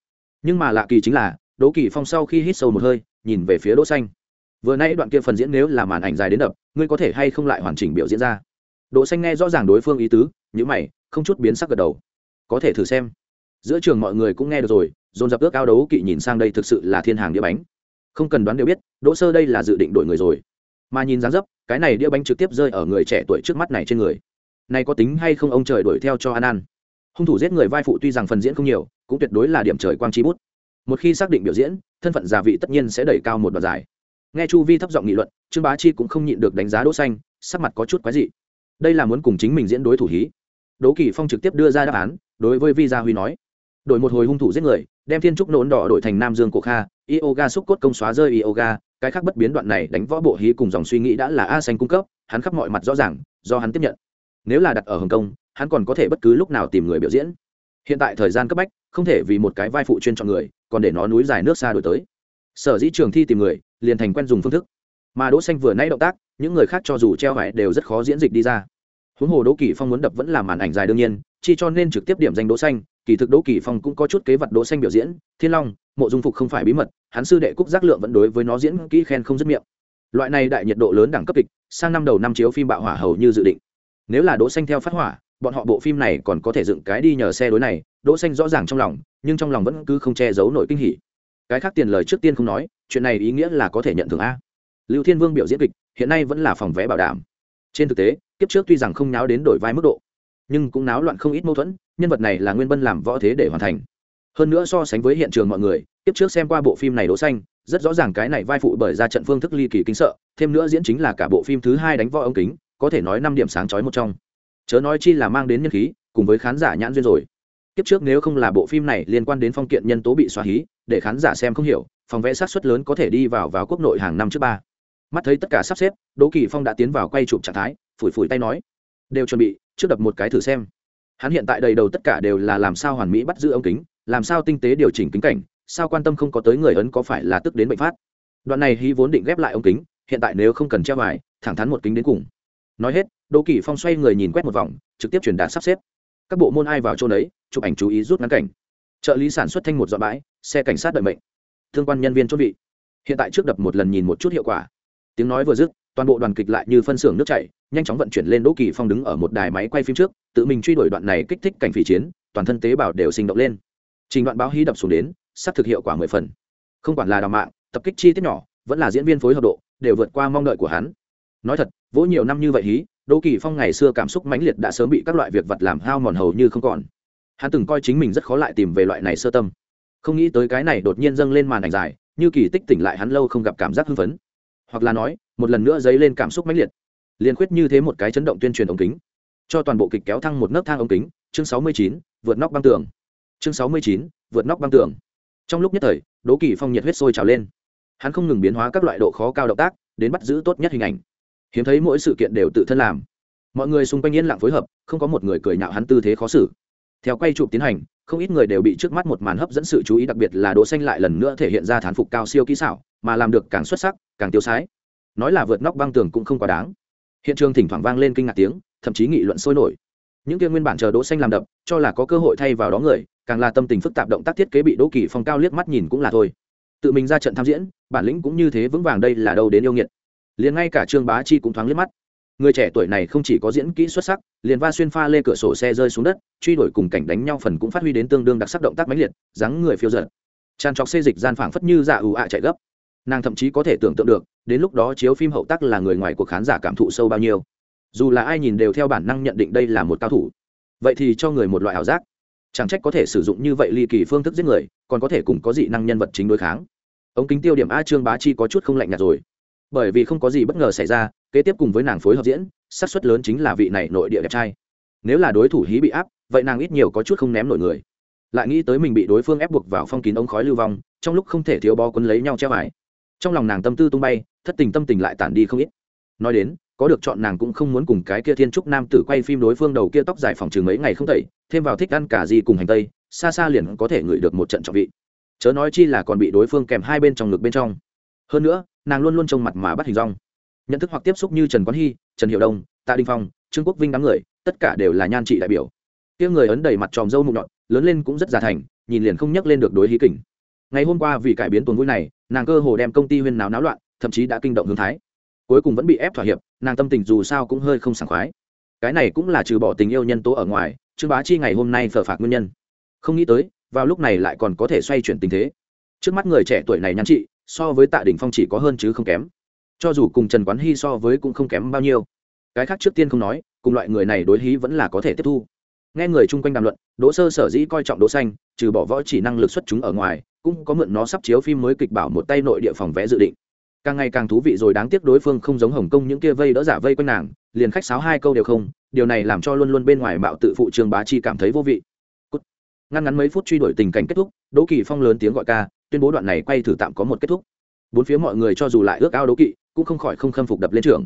nhưng mà lạ kỳ chính là, đỗ kỳ phong sau khi hít sâu một hơi, nhìn về phía đỗ xanh. Vừa nãy đoạn kia phần diễn nếu là màn ảnh dài đến đập, ngươi có thể hay không lại hoàn chỉnh biểu diễn ra? Đỗ xanh nghe rõ ràng đối phương ý tứ những mày, không chút biến sắc gật đầu. Có thể thử xem. Giữa trường mọi người cũng nghe được rồi, dồn dập ước ao đấu kỵ nhìn sang đây thực sự là thiên hàng đĩa bánh không cần đoán đều biết, đỗ sơ đây là dự định đổi người rồi. Mà nhìn dáng dấp, cái này đĩa bánh trực tiếp rơi ở người trẻ tuổi trước mắt này trên người. Này có tính hay không ông trời đuổi theo cho an an hung thủ giết người vai phụ tuy rằng phần diễn không nhiều, cũng tuyệt đối là điểm trời quang chi bút. Một khi xác định biểu diễn, thân phận giả vị tất nhiên sẽ đẩy cao một đoạn giải nghe chu vi thấp giọng nghị luận, trương bá chi cũng không nhịn được đánh giá đỗ xanh, sắc mặt có chút quái dị. Đây là muốn cùng chính mình diễn đối thủ hí. Đỗ kỳ phong trực tiếp đưa ra đáp án, đối với vi gia huy nói. Đổi một hồi hung thủ giết người đem thiên trúc nỗn đỏ đổi thành nam dương cổ kha, yoga xúc cốt công xóa rơi yoga, cái khác bất biến đoạn này đánh võ bộ hí cùng dòng suy nghĩ đã là a xanh cung cấp, hắn khắp mọi mặt rõ ràng, do hắn tiếp nhận. Nếu là đặt ở hồng kông, hắn còn có thể bất cứ lúc nào tìm người biểu diễn. Hiện tại thời gian cấp bách, không thể vì một cái vai phụ chuyên chọn người, còn để nó núi dài nước xa đổi tới. Sở dĩ trường thi tìm người, liền thành quen dùng phương thức. Mà đỗ xanh vừa nãy động tác, những người khác cho dù treo vải đều rất khó diễn dịch đi ra huống hồ đỗ kỳ phong muốn đập vẫn là màn ảnh dài đương nhiên, chi cho nên trực tiếp điểm danh đỗ xanh, kỳ thực đỗ kỳ phong cũng có chút kế vật đỗ xanh biểu diễn, thiên long, mộ dung phục không phải bí mật, hắn sư đệ cúc giác lượng vẫn đối với nó diễn kỹ khen không dứt miệng. Loại này đại nhiệt độ lớn đẳng cấp kịch, sang năm đầu năm chiếu phim bạo hỏa hầu như dự định. Nếu là đỗ xanh theo phát hỏa, bọn họ bộ phim này còn có thể dựng cái đi nhờ xe đối này, đỗ xanh rõ ràng trong lòng, nhưng trong lòng vẫn cứ không che giấu nổi kinh hỉ. Cái khác tiền lời trước tiên không nói, chuyện này ý nghĩa là có thể nhận thưởng a. Lưu thiên vương biểu diễn kịch, hiện nay vẫn là phòng vé bảo đảm trên thực tế, kiếp trước tuy rằng không náo đến đổi vai mức độ, nhưng cũng náo loạn không ít mâu thuẫn, nhân vật này là nguyên bân làm võ thế để hoàn thành. Hơn nữa so sánh với hiện trường mọi người, kiếp trước xem qua bộ phim này đỗ xanh, rất rõ ràng cái này vai phụ bởi ra trận phương thức ly kỳ kinh sợ, thêm nữa diễn chính là cả bộ phim thứ hai đánh võ ống kính, có thể nói năm điểm sáng chói một trong. Chớ nói chi là mang đến nhân khí, cùng với khán giả nhãn duyên rồi. Kiếp trước nếu không là bộ phim này liên quan đến phong kiện nhân tố bị xóa hí, để khán giả xem không hiểu, phòng vẽ sát suất lớn có thể đi vào vào quốc nội hàng năm trước ba mắt thấy tất cả sắp xếp, đỗ kỳ phong đã tiến vào quay chụp trạng thái, phủi phủi tay nói, đều chuẩn bị, trước đập một cái thử xem. Hắn hiện tại đầy đầu tất cả đều là làm sao hoàn mỹ bắt giữ ống kính, làm sao tinh tế điều chỉnh kính cảnh, sao quan tâm không có tới người ấn có phải là tức đến bệnh phát. Đoạn này hy vốn định ghép lại ống kính, hiện tại nếu không cần treo bài, thẳng thắn một kính đến cùng. Nói hết, đỗ kỳ phong xoay người nhìn quét một vòng, trực tiếp truyền đạt sắp xếp. Các bộ môn ai vào chỗ đấy chụp ảnh chú ý rút ngắn cảnh. Trợ lý sản xuất thanh một dọn bãi, xe cảnh sát đợi mệnh. Thương quan nhân viên chốt vị. Hiện tại trước đập một lần nhìn một chút hiệu quả tiếng nói vừa dứt, toàn bộ đoàn kịch lại như phân xưởng nước chảy, nhanh chóng vận chuyển lên đỗ kỳ phong đứng ở một đài máy quay phim trước, tự mình truy đuổi đoạn này kích thích cảnh phỉ chiến, toàn thân tế bào đều sinh động lên. Trình đoạn báo hí đập xuống đến, sắp thực hiệu quả mười phần. Không quản là đào mạng, tập kích chi tiết nhỏ, vẫn là diễn viên phối hợp độ, đều vượt qua mong đợi của hắn. Nói thật, vỗ nhiều năm như vậy hí, đỗ kỳ phong ngày xưa cảm xúc mãnh liệt đã sớm bị các loại việc vật làm hao mòn hầu như không còn. Hắn từng coi chính mình rất khó lại tìm về loại này sơ tâm. Không nghĩ tới cái này đột nhiên dâng lên màn ảnh dài, như kỳ tích tỉnh lại hắn lâu không gặp cảm giác hưng phấn hoặc là nói, một lần nữa dấy lên cảm xúc mãnh liệt. Liên khuyết như thế một cái chấn động tuyên truyền ống kính. Cho toàn bộ kịch kéo thăng một nấc thang ống kính, chương sáu mươi chín, vượt nóc băng tường. Chương sáu mươi chín, vượt nóc băng tường. Trong lúc nhất thời đố kỳ phong nhiệt huyết sôi trào lên. Hắn không ngừng biến hóa các loại độ khó cao động tác, đến bắt giữ tốt nhất hình ảnh. Hiếm thấy mỗi sự kiện đều tự thân làm. Mọi người xung quanh yên lặng phối hợp, không có một người cười nhạo hắn tư thế khó xử. Theo quay chụp tiến hành, không ít người đều bị trước mắt một màn hấp dẫn sự chú ý, đặc biệt là đỗ xanh lại lần nữa thể hiện ra thán phục cao siêu kỹ xảo mà làm được càng xuất sắc, càng tiêu sái. Nói là vượt nóc băng tường cũng không quá đáng. Hiện trường thỉnh thoảng vang lên kinh ngạc tiếng, thậm chí nghị luận sôi nổi. Những kia nguyên bản chờ đỗ xanh làm đập, cho là có cơ hội thay vào đó người, càng là tâm tình phức tạp động tác thiết kế bị đỗ kỳ phong cao liếc mắt nhìn cũng là thôi. Tự mình ra trận tham diễn, bản lĩnh cũng như thế vững vàng đây là đâu đến yêu nghiệt. Liền ngay cả trương bá chi cũng thoáng liếc mắt. Người trẻ tuổi này không chỉ có diễn kỹ xuất sắc, liền va xuyên pha lê cửa sổ xe rơi xuống đất, truy đuổi cùng cảnh đánh nhau phần cũng phát huy đến tương đương đặc sắc động tác mãnh liệt, dáng người phiêu dật. Tràn trọc xê dịch gian phảng phất như dạ ù ạ chạy gấp nàng thậm chí có thể tưởng tượng được, đến lúc đó chiếu phim hậu tác là người ngoài của khán giả cảm thụ sâu bao nhiêu. Dù là ai nhìn đều theo bản năng nhận định đây là một cao thủ. Vậy thì cho người một loại ảo giác. Chẳng trách có thể sử dụng như vậy ly kỳ phương thức giết người, còn có thể cùng có dị năng nhân vật chính đối kháng. Ống kính tiêu điểm a trương bá chi có chút không lạnh nhạt rồi. Bởi vì không có gì bất ngờ xảy ra, kế tiếp cùng với nàng phối hợp diễn, xác suất lớn chính là vị này nội địa đẹp trai. Nếu là đối thủ hí bị áp, vậy nàng ít nhiều có chút không ném nổi người. Lại nghĩ tới mình bị đối phương ép buộc vào phong kín ống khói lưu vong, trong lúc không thể thiếu bó quấn lấy nhau treo vải trong lòng nàng tâm tư tung bay, thất tình tâm tình lại tản đi không ít. Nói đến, có được chọn nàng cũng không muốn cùng cái kia thiên trúc nam tử quay phim đối phương đầu kia tóc dài phòng trường mấy ngày không tẩy, thêm vào thích ăn cả gì cùng hành tây, xa xa liền có thể ngửi được một trận trọng vị. Chớ nói chi là còn bị đối phương kèm hai bên trong ngực bên trong. Hơn nữa, nàng luôn luôn trông mặt mà bắt hình rong. Nhận thức hoặc tiếp xúc như trần quán hy, trần hiệu đông, tạ đình phong, trương quốc vinh đám người, tất cả đều là nhan trị đại biểu. Tiếng người ấn đầy mặt tròm râu mụn nhọn, lớn lên cũng rất già thành, nhìn liền không nhắc lên được đối hí kỉnh ngày hôm qua vì cải biến tuần vui này, nàng cơ hồ đem công ty huyên náo náo loạn, thậm chí đã kinh động hương thái. Cuối cùng vẫn bị ép thỏa hiệp, nàng tâm tình dù sao cũng hơi không sảng khoái. Cái này cũng là trừ bỏ tình yêu nhân tố ở ngoài, trương bá chi ngày hôm nay phờ phạt nguyên nhân. Không nghĩ tới, vào lúc này lại còn có thể xoay chuyển tình thế. Trước mắt người trẻ tuổi này nhắn chị, so với tạ đình phong chỉ có hơn chứ không kém. Cho dù cùng trần quán hy so với cũng không kém bao nhiêu. Cái khác trước tiên không nói, cùng loại người này đối hí vẫn là có thể tiếp thu nghe người chung quanh đàm luận, đỗ sơ sở dĩ coi trọng đỗ xanh, trừ bỏ võ chỉ năng lực xuất chúng ở ngoài, cũng có mượn nó sắp chiếu phim mới kịch bảo một tay nội địa phòng vẽ dự định. Càng ngày càng thú vị rồi đáng tiếc đối phương không giống hồng kông những kia vây đỡ giả vây quanh nàng, liền khách sáo hai câu đều không, điều này làm cho luôn luôn bên ngoài bạo tự phụ trương bá chi cảm thấy vô vị. Cút. ngăn ngắn mấy phút truy đuổi tình cảnh kết thúc, đỗ kỳ phong lớn tiếng gọi ca, tuyên bố đoạn này quay thử tạm có một kết thúc. Bốn phía mọi người cho dù lại ước ao đố kỵ, cũng không khỏi không khâm phục đập lên trường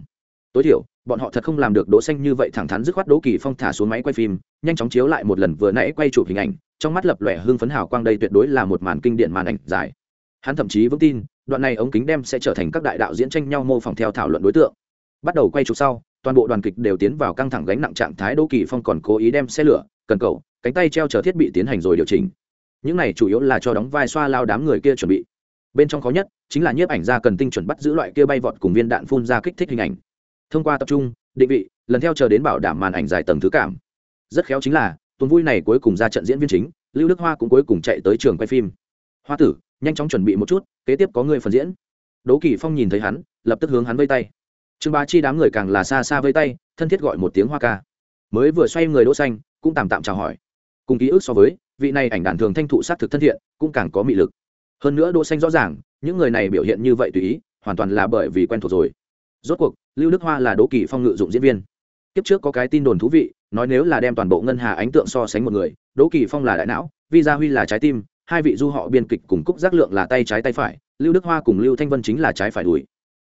tối thiểu, bọn họ thật không làm được đỗ xanh như vậy thẳng thắn dứt khoát đỗ kỳ phong thả xuống máy quay phim, nhanh chóng chiếu lại một lần vừa nãy quay chụp hình ảnh, trong mắt lập lòe hương phấn hào quang đây tuyệt đối là một màn kinh điển màn ảnh dài. Hắn thậm chí vững tin, đoạn này ống kính đem sẽ trở thành các đại đạo diễn tranh nhau mô phỏng theo thảo luận đối tượng. Bắt đầu quay chụp sau, toàn bộ đoàn kịch đều tiến vào căng thẳng gánh nặng trạng thái đỗ kỳ phong còn cố ý đem xe lửa, cần cầu, cánh tay treo chờ thiết bị tiến hành rồi điều chỉnh. Những này chủ yếu là cho đóng vai xoa lao đám người kia chuẩn bị. Bên trong khó nhất chính là nhiếp ảnh gia cần tinh chuẩn bắt giữ loại kia bay vọt cùng viên đạn phun ra kích thích hình ảnh thông qua tập trung, định vị, lần theo chờ đến bảo đảm màn ảnh dài tầng thứ cảm. Rất khéo chính là, tuần vui này cuối cùng ra trận diễn viên chính, lưu đức hoa cũng cuối cùng chạy tới trường quay phim. Hoa tử, nhanh chóng chuẩn bị một chút, kế tiếp có người phần diễn. Đỗ kỳ phong nhìn thấy hắn, lập tức hướng hắn vây tay. Trương bá chi đám người càng là xa xa vây tay, thân thiết gọi một tiếng hoa ca. Mới vừa xoay người đỗ xanh, cũng tạm tạm chào hỏi. Cùng ký ức so với, vị này ảnh đàn thường thanh thụ sát thực thân thiện, cũng càng có mị lực. Hơn nữa đỗ xanh rõ ràng, những người này biểu hiện như vậy tùy ý, hoàn toàn là bởi vì quen thuộc rồi. Rốt cuộc lưu đức hoa là đỗ kỳ phong ngự dụng diễn viên. Tiếp trước có cái tin đồn thú vị, nói nếu là đem toàn bộ ngân hà ánh tượng so sánh một người, đỗ kỳ phong là đại não, vi gia huy là trái tim, hai vị du họ biên kịch cùng cúc giác lượng là tay trái tay phải, lưu đức hoa cùng lưu thanh vân chính là trái phải đùi.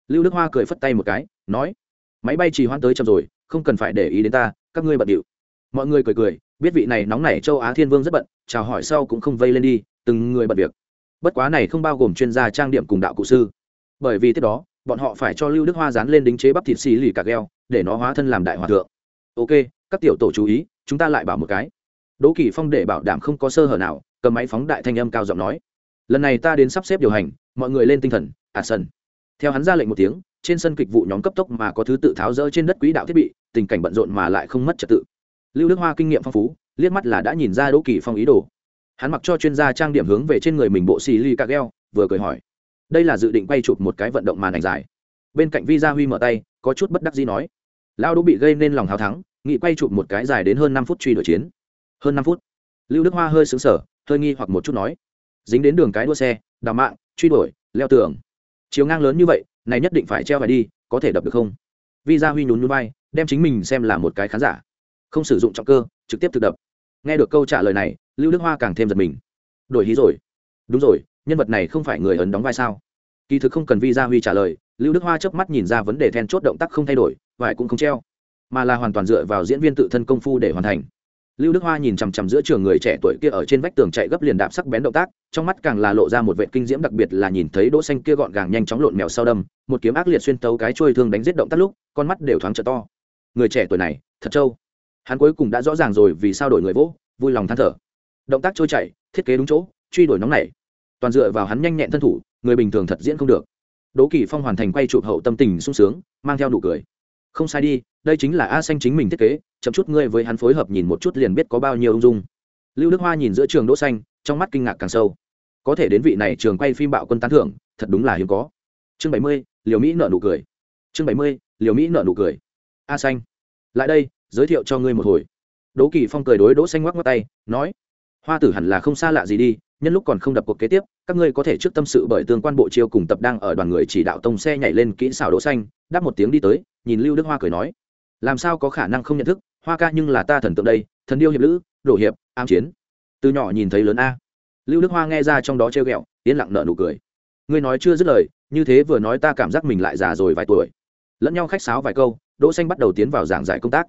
Lưu đức hoa cười phất tay một cái, nói, máy bay trì hoãn tới chậm rồi, không cần phải để ý đến ta, các ngươi bận điệu. Mọi người cười cười, biết vị này nóng nảy châu á thiên vương rất bận, chào hỏi sau cũng không vây lên đi, từng người bận việc. Bất quá này không bao gồm chuyên gia trang điểm cùng đạo cụ sư. Bởi vì tiếp đó bọn họ phải cho lưu đức hoa dán lên đính chế bắp thịt xì lì cà gheo, để nó hóa thân làm đại hòa thượng. Ok, các tiểu tổ chú ý, chúng ta lại bảo một cái. Đỗ kỳ phong để bảo đảm không có sơ hở nào, cầm máy phóng đại thanh âm cao giọng nói. Lần này ta đến sắp xếp điều hành, mọi người lên tinh thần à sân theo hắn ra lệnh một tiếng, trên sân kịch vụ nhóm cấp tốc mà có thứ tự tháo rỡ trên đất quỹ đạo thiết bị, tình cảnh bận rộn mà lại không mất trật tự. Lưu đức hoa kinh nghiệm phong phú, liếc mắt là đã nhìn ra đỗ kỳ phong ý đồ. Hắn mặc cho chuyên gia trang điểm hướng về trên người mình bộ xì ly cà gheo, vừa cười hỏi đây là dự định quay chụp một cái vận động màn ảnh dài. Bên cạnh vi gia huy mở tay, có chút bất đắc gì nói lao đỗ bị gây nên lòng hào thắng, nghị quay chụp một cái dài đến hơn năm phút truy đuổi chiến. Hơn năm phút, lưu đức hoa hơi xứng sở hơi nghi hoặc một chút nói, dính đến đường cái đua xe, đào mạng, truy đuổi, leo tường. Chiều ngang lớn như vậy, này nhất định phải treo phải đi, có thể đập được không? Vi gia huy nhún núi bay đem chính mình xem là một cái khán giả. Không sử dụng trọng cơ, trực tiếp thực đập. Nghe được câu trả lời này, lưu đức hoa càng thêm giật mình. Đổi hí rồi. Đúng rồi nhân vật này không phải người ấn đóng vai sao? Kỳ thực không cần vi gia huy trả lời, lưu đức hoa chớp mắt nhìn ra vấn đề then chốt động tác không thay đổi, vải cũng không treo, mà là hoàn toàn dựa vào diễn viên tự thân công phu để hoàn thành. Lưu đức hoa nhìn chằm chằm giữa trường người trẻ tuổi kia ở trên vách tường chạy gấp liền đạp sắc bén động tác, trong mắt càng là lộ ra một vệ kinh diễm đặc biệt là nhìn thấy đỗ xanh kia gọn gàng nhanh chóng lộn mèo sau đâm, một kiếm ác liệt xuyên tấu cái chuôi thương đánh giết động tác lúc, con mắt đều thoáng trợ to. Người trẻ tuổi này, thật trâu. Hắn cuối cùng đã rõ ràng rồi vì sao đổi người vỗ, vui lòng than thở. Động tác trôi chảy, thiết kế đúng chỗ, truy đuổi nóng này toàn dựa vào hắn nhanh nhẹn thân thủ, người bình thường thật diễn không được. Đỗ kỳ phong hoàn thành quay chụp hậu tâm tình sung sướng, mang theo nụ cười. Không sai đi, đây chính là a xanh chính mình thiết kế, chậm chút ngươi với hắn phối hợp nhìn một chút liền biết có bao nhiêu ung dung. Lưu đức hoa nhìn giữa trường đỗ xanh, trong mắt kinh ngạc càng sâu. Có thể đến vị này trường quay phim bạo quân tán thưởng, thật đúng là hiếm có. Chương bảy mươi, liều mỹ nợ nụ cười. Chương bảy mươi, liều mỹ nợ nụ cười. A xanh. Lại đây, giới thiệu cho ngươi một hồi. Đỗ kỳ phong cười đối đỗ xanh ngoắc ngoắc tay, nói, hoa tử hẳn là không xa lạ gì đi nhân lúc còn không đập cuộc kế tiếp, các ngươi có thể trước tâm sự bởi tương quan bộ chiêu cùng tập đang ở đoàn người chỉ đạo tông xe nhảy lên kỹ xảo đỗ xanh, đáp một tiếng đi tới, nhìn lưu đức hoa cười nói. Làm sao có khả năng không nhận thức, hoa ca nhưng là ta thần tượng đây, thần điêu hiệp lữ, đổ hiệp am chiến. Từ nhỏ nhìn thấy lớn a. Lưu đức hoa nghe ra trong đó treo ghẹo, yên lặng nở nụ cười. Ngươi nói chưa dứt lời, như thế vừa nói ta cảm giác mình lại già rồi vài tuổi. Lẫn nhau khách sáo vài câu, đỗ xanh bắt đầu tiến vào giảng giải công tác.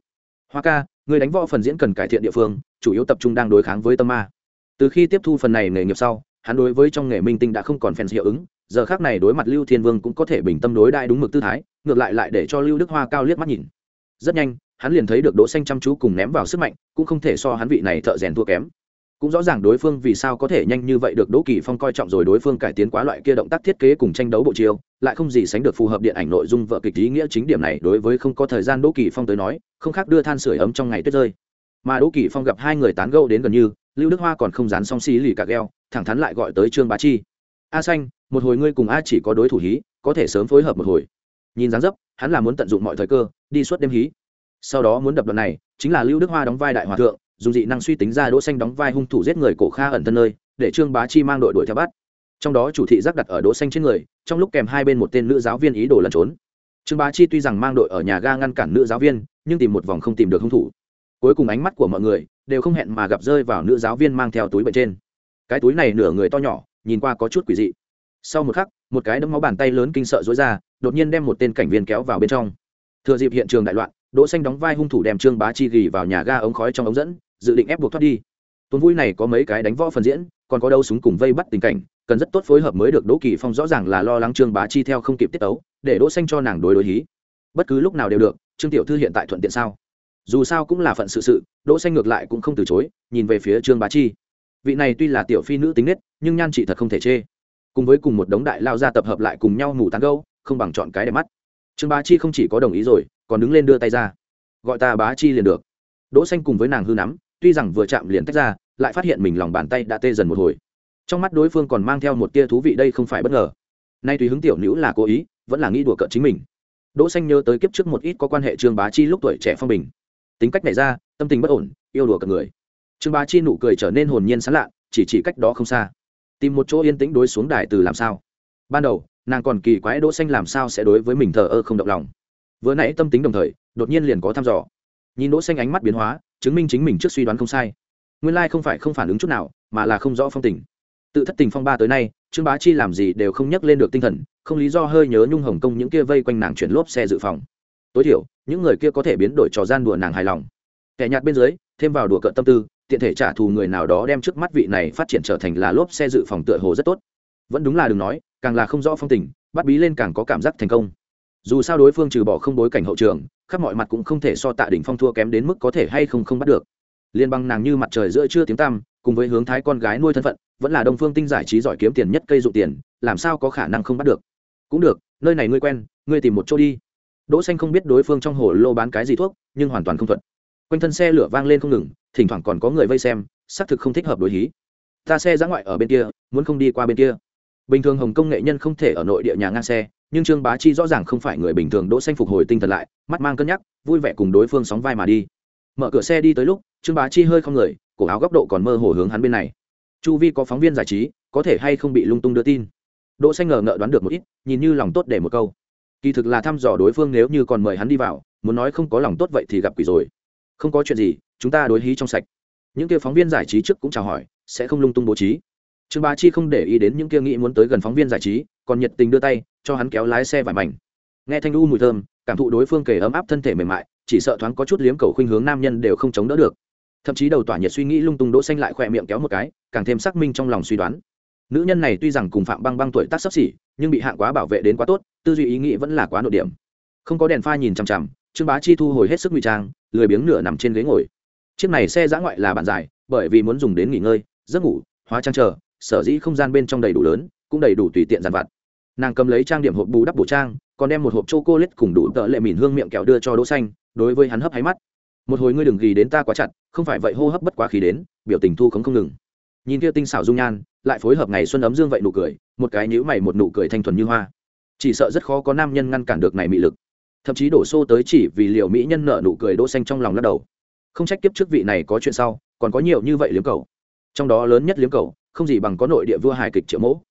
Hoa ca, ngươi đánh võ phần diễn cần cải thiện địa phương, chủ yếu tập trung đang đối kháng với tâm ma từ khi tiếp thu phần này nghề nghiệp sau, hắn đối với trong nghề minh tinh đã không còn fans hiệu ứng, giờ khác này đối mặt lưu thiên vương cũng có thể bình tâm đối đại đúng mực tư thái, ngược lại lại để cho lưu đức hoa cao liếc mắt nhìn. Rất nhanh, hắn liền thấy được đỗ xanh chăm chú cùng ném vào sức mạnh, cũng không thể so hắn vị này thợ rèn thua kém. Cũng rõ ràng đối phương vì sao có thể nhanh như vậy được đỗ kỳ phong coi trọng rồi đối phương cải tiến quá loại kia động tác thiết kế cùng tranh đấu bộ chiêu, lại không gì sánh được phù hợp điện ảnh nội dung vợ kịch ý nghĩa chính điểm này đối với không có thời gian đỗ kỳ phong tới nói, không khác đưa than sửa ấm trong ngày tuyết rơi. Mà đỗ kỳ phong gặp hai người tán gẫu đến gần như lưu đức hoa còn không dán xong xí lì cả gheo, thẳng thắn lại gọi tới trương bá chi. A xanh, một hồi ngươi cùng a chỉ có đối thủ hí, có thể sớm phối hợp một hồi. Nhìn dáng dấp, hắn là muốn tận dụng mọi thời cơ, đi suốt đêm hí. Sau đó muốn đập đoạn này, chính là lưu đức hoa đóng vai đại hòa thượng, dùng dị năng suy tính ra đỗ xanh đóng vai hung thủ giết người cổ kha ẩn thân nơi, để trương bá chi mang đội đuổi theo bắt. Trong đó chủ thị giác đặt ở đỗ xanh trên người, trong lúc kèm hai bên một tên nữ giáo viên ý đồ lẩn trốn. Trương bá chi tuy rằng mang đội ở nhà ga ngăn cản nữ giáo viên, nhưng tìm một vòng không tìm được hung thủ. Cuối cùng ánh mắt của mọi người đều không hẹn mà gặp rơi vào nữ giáo viên mang theo túi bệnh trên. Cái túi này nửa người to nhỏ, nhìn qua có chút quỷ dị. Sau một khắc, một cái đấm máu bàn tay lớn kinh sợ dối ra, đột nhiên đem một tên cảnh viên kéo vào bên trong. Thừa dịp hiện trường đại loạn, đỗ xanh đóng vai hung thủ đem trương bá chi gỉ vào nhà ga ống khói trong ống dẫn, dự định ép buộc thoát đi. Tuần vui này có mấy cái đánh võ phần diễn, còn có đâu súng cùng vây bắt tình cảnh, cần rất tốt phối hợp mới được đỗ kỳ phong rõ ràng là lo lắng trương bá chi theo không kịp tiết tấu, để đỗ xanh cho nàng đối đối hí. Bất cứ lúc nào đều được, trương tiểu thư hiện tại thuận tiện sao? Dù sao cũng là phận sự sự, đỗ xanh ngược lại cũng không từ chối, nhìn về phía trương bá chi. Vị này tuy là tiểu phi nữ tính nết, nhưng nhan chị thật không thể chê. Cùng với cùng một đống đại lao ra tập hợp lại cùng nhau ngủ tán gâu, không bằng chọn cái đẹp mắt. Trương bá chi không chỉ có đồng ý rồi, còn đứng lên đưa tay ra. Gọi ta bá chi liền được. Đỗ xanh cùng với nàng hư nắm, tuy rằng vừa chạm liền tách ra, lại phát hiện mình lòng bàn tay đã tê dần một hồi. Trong mắt đối phương còn mang theo một tia thú vị đây không phải bất ngờ. Nay tùy hứng tiểu nữ là cố ý, vẫn là nghĩ đùa cợt chính mình. Đỗ xanh nhớ tới kiếp trước một ít có quan hệ trương bá chi lúc tuổi trẻ phong bình tính cách này ra, tâm tình bất ổn, yêu đùa cả người. Trương bá chi nụ cười trở nên hồn nhiên sán lạ, chỉ chỉ cách đó không xa. Tìm một chỗ yên tĩnh đối xuống đài từ làm sao. Ban đầu, nàng còn kỳ quái đỗ xanh làm sao sẽ đối với mình thờ ơ không động lòng. Vừa nãy tâm tính đồng thời, đột nhiên liền có thăm dò. Nhìn đỗ xanh ánh mắt biến hóa, chứng minh chính mình trước suy đoán không sai. Nguyên lai không phải không phản ứng chút nào, mà là không rõ phong tình. Tự thất tình phong ba tới nay, trương bá chi làm gì đều không nhắc lên được tinh thần, không lý do hơi nhớ nhung hồng công những kia vây quanh nàng chuyển lốp xe dự phòng tối thiểu, những người kia có thể biến đổi trò gian đùa nàng hài lòng. Kẻ nhạt bên dưới, thêm vào đùa cợt tâm tư, tiện thể trả thù người nào đó đem trước mắt vị này phát triển trở thành là lốp xe dự phòng tựa hồ rất tốt. Vẫn đúng là đừng nói, càng là không rõ phong tình, bắt bí lên càng có cảm giác thành công. Dù sao đối phương trừ bỏ không bối cảnh hậu trường, khắp mọi mặt cũng không thể so tạ đỉnh phong thua kém đến mức có thể hay không không bắt được. Liên bang nàng như mặt trời giữa trưa tiếng tăm, cùng với hướng thái con gái nuôi thân phận, vẫn là đông phương tinh giải trí giỏi kiếm tiền nhất cây dụ tiền, làm sao có khả năng không bắt được? Cũng được, nơi này ngươi quen, ngươi tìm một chỗ đi đỗ xanh không biết đối phương trong hồ lô bán cái gì thuốc, nhưng hoàn toàn không thuận. Quanh thân xe lửa vang lên không ngừng, thỉnh thoảng còn có người vây xem, xác thực không thích hợp đối hí. Ta xe giã ngoại ở bên kia, muốn không đi qua bên kia. Bình thường hồng công nghệ nhân không thể ở nội địa nhà ngang xe, nhưng trương bá chi rõ ràng không phải người bình thường. Đỗ xanh phục hồi tinh thần lại, mắt mang cân nhắc, vui vẻ cùng đối phương sóng vai mà đi. Mở cửa xe đi tới lúc, trương bá chi hơi không người, cổ áo góc độ còn mơ hồ hướng hắn bên này. Chu vi có phóng viên giải trí, có thể hay không bị lung tung đưa tin? Đỗ xanh ngờ ngợ đoán được một ít, nhìn như lòng tốt để một câu kỳ thực là thăm dò đối phương nếu như còn mời hắn đi vào, muốn nói không có lòng tốt vậy thì gặp quỷ rồi. Không có chuyện gì, chúng ta đối hí trong sạch. Những kia phóng viên giải trí trước cũng chào hỏi, sẽ không lung tung bố trí. Trương bá chi không để ý đến những kia nghĩ muốn tới gần phóng viên giải trí, còn nhiệt tình đưa tay, cho hắn kéo lái xe vài mảnh. Nghe thanh u mùi thơm, cảm thụ đối phương kể ấm áp thân thể mềm mại, chỉ sợ thoáng có chút liếm cầu khuynh hướng nam nhân đều không chống đỡ được. Thậm chí đầu tỏa nhiệt suy nghĩ lung tung đỗ xanh lại khỏe miệng kéo một cái, càng thêm xác minh trong lòng suy đoán nữ nhân này tuy rằng cùng phạm băng băng tuổi tác sắp xỉ, nhưng bị hạng quá bảo vệ đến quá tốt, tư duy ý nghĩ vẫn là quá nội điểm. Không có đèn pha nhìn chằm chằm, trương bá chi thu hồi hết sức ngụy trang, lười biếng nửa nằm trên ghế ngồi. Chiếc này xe giã ngoại là bạn dài, bởi vì muốn dùng đến nghỉ ngơi, giấc ngủ, hóa trang chờ, sở dĩ không gian bên trong đầy đủ lớn, cũng đầy đủ tùy tiện dàn vặt. Nàng cầm lấy trang điểm hộp bù đắp bổ trang, còn đem một hộp c h o c ô cùng đủ tợ lệ mìn hương miệng kẹo đưa cho đỗ xanh, đối với hắn hấp hay mắt. Một hồi ngươi đừng ghi đến ta quá chặt, không phải vậy hô hấp bất quá khí đến, biểu tình thu không không ngừng nhìn kia tinh xảo dung nhan, lại phối hợp ngày xuân ấm dương vậy nụ cười, một cái nhữ mày một nụ cười thanh thuần như hoa. Chỉ sợ rất khó có nam nhân ngăn cản được này mị lực. Thậm chí đổ xô tới chỉ vì liệu mỹ nhân nợ nụ cười đỗ xanh trong lòng lắc đầu. Không trách kiếp trước vị này có chuyện sau, còn có nhiều như vậy liếm cầu. Trong đó lớn nhất liếm cầu, không gì bằng có nội địa vua hài kịch triệu mẫu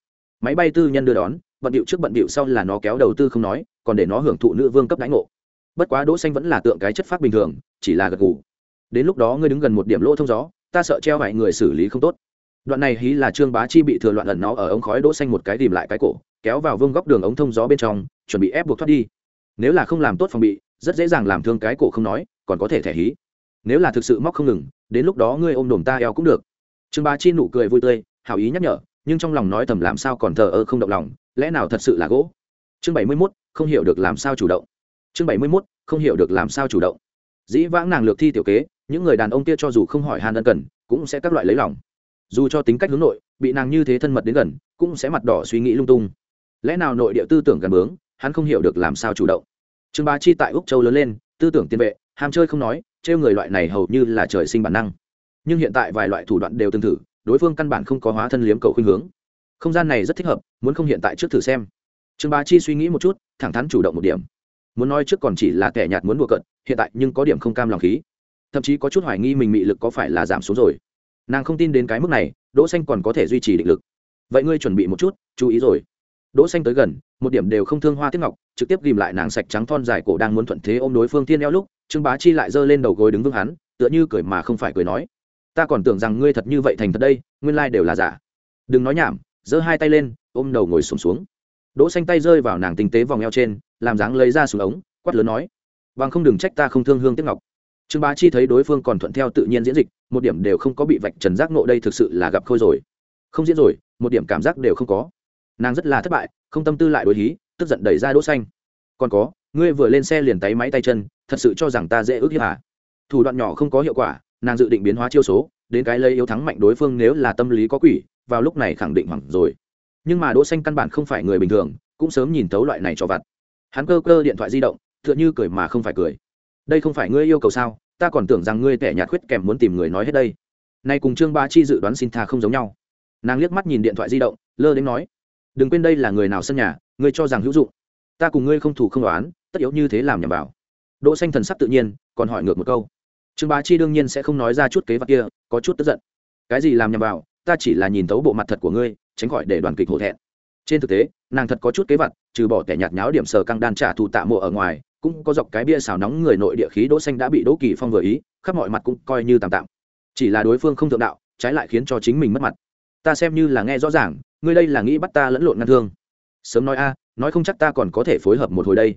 máy bay tư nhân đưa đón, bận điệu trước bận điệu sau là nó kéo đầu tư không nói, còn để nó hưởng thụ nữ vương cấp đánh ngộ. Bất quá đỗ xanh vẫn là tượng cái chất phát bình thường, chỉ là gật gù. Đến lúc đó ngươi đứng gần một điểm lỗ thông gió, ta sợ treo vài người xử lý không tốt đoạn này hí là trương bá chi bị thừa loạn ẩn nó ở ống khói đỗ xanh một cái tìm lại cái cổ kéo vào vương góc đường ống thông gió bên trong chuẩn bị ép buộc thoát đi. Nếu là không làm tốt phòng bị rất dễ dàng làm thương cái cổ không nói còn có thể thẻ hí. Nếu là thực sự móc không ngừng đến lúc đó ngươi ôm đồm ta eo cũng được. Trương bá chi nụ cười vui tươi hảo ý nhắc nhở nhưng trong lòng nói thầm làm sao còn thờ ơ không động lòng lẽ nào thật sự là gỗ? Chương bảy mươi 71, không hiểu được làm sao chủ động. Chương bảy mươi 71, không hiểu được làm sao chủ động. Dĩ vãng nàng lược thi tiểu kế những người đàn ông kia cho dù không hỏi han ân cần cũng sẽ các loại lấy lòng dù cho tính cách hướng nội, bị nàng như thế thân mật đến gần, cũng sẽ mặt đỏ suy nghĩ lung tung. Lẽ nào nội địa tư tưởng gần bướng, hắn không hiểu được làm sao chủ động. Trương bá chi tại úc châu lớn lên, tư tưởng tiên vệ, ham chơi không nói, trêu người loại này hầu như là trời sinh bản năng. Nhưng hiện tại vài loại thủ đoạn đều tương tự, đối phương căn bản không có hóa thân liếm cầu khuynh hướng. Không gian này rất thích hợp, muốn không hiện tại trước thử xem. Trương bá chi suy nghĩ một chút, thẳng thắn chủ động một điểm. Muốn nói trước còn chỉ là kẻ nhạt muốn đùa cận hiện tại nhưng có điểm không cam lòng khí. Thậm chí có chút hoài nghi mình mị lực có phải là giảm xuống rồi nàng không tin đến cái mức này đỗ xanh còn có thể duy trì định lực. Vậy ngươi chuẩn bị một chút chú ý rồi. Đỗ xanh tới gần một điểm đều không thương hoa tiết ngọc trực tiếp ghim lại nàng sạch trắng thon dài cổ đang muốn thuận thế ôm đối phương tiên eo lúc trương bá chi lại giơ lên đầu gối đứng vững hắn tựa như cười mà không phải cười nói. Ta còn tưởng rằng ngươi thật như vậy thành thật đây nguyên lai đều là giả. Đừng nói nhảm giơ hai tay lên ôm đầu ngồi sụp xuống, xuống đỗ xanh tay rơi vào nàng tinh tế vòng eo trên làm dáng lấy ra xuống ống quát lớn nói. Bằng không đừng trách ta không thương hương Tiết ngọc. Trương bá chi thấy đối phương còn thuận theo tự nhiên diễn dịch một điểm đều không có bị vạch trần giác nộ đây thực sự là gặp khôi rồi. Không diễn rồi, một điểm cảm giác đều không có. Nàng rất là thất bại, không tâm tư lại đối hí, tức giận đẩy ra đỗ xanh. Còn có, ngươi vừa lên xe liền tay máy tay chân, thật sự cho rằng ta dễ ước hiếp à? Thủ đoạn nhỏ không có hiệu quả, nàng dự định biến hóa chiêu số, đến cái lấy yếu thắng mạnh đối phương nếu là tâm lý có quỷ, vào lúc này khẳng định hoảng rồi. Nhưng mà đỗ xanh căn bản không phải người bình thường, cũng sớm nhìn thấu loại này cho vặt. Hắn cơ cơ điện thoại di động, tựa như cười mà không phải cười. Đây không phải ngươi yêu cầu sao? Ta còn tưởng rằng ngươi tẻ nhạt khuyết kèm muốn tìm người nói hết đây. Nay cùng trương ba chi dự đoán xin tha không giống nhau. Nàng liếc mắt nhìn điện thoại di động, lơ đến nói, đừng quên đây là người nào sân nhà, ngươi cho rằng hữu dụng. Ta cùng ngươi không thủ không đoán tất yếu như thế làm nhầm vào. Đỗ xanh thần sắc tự nhiên, còn hỏi ngược một câu, trương bá chi đương nhiên sẽ không nói ra chút kế vật kia, có chút tức giận. Cái gì làm nhầm vào, ta chỉ là nhìn thấu bộ mặt thật của ngươi, tránh khỏi để đoàn kịch hổ thẹn. Trên thực tế, nàng thật có chút kế vật, trừ bỏ kẻ nhạt nháo điểm sờ căng đan trả thù tạ mộ ở ngoài cũng có dọc cái bia xào nóng người nội địa khí đỗ xanh đã bị đỗ kỳ phong vừa ý, khắp mọi mặt cũng coi như tạm tạm. Chỉ là đối phương không thượng đạo, trái lại khiến cho chính mình mất mặt. Ta xem như là nghe rõ ràng, ngươi đây là nghĩ bắt ta lẫn lộn ngăn thương. Sớm nói a, nói không chắc ta còn có thể phối hợp một hồi đây.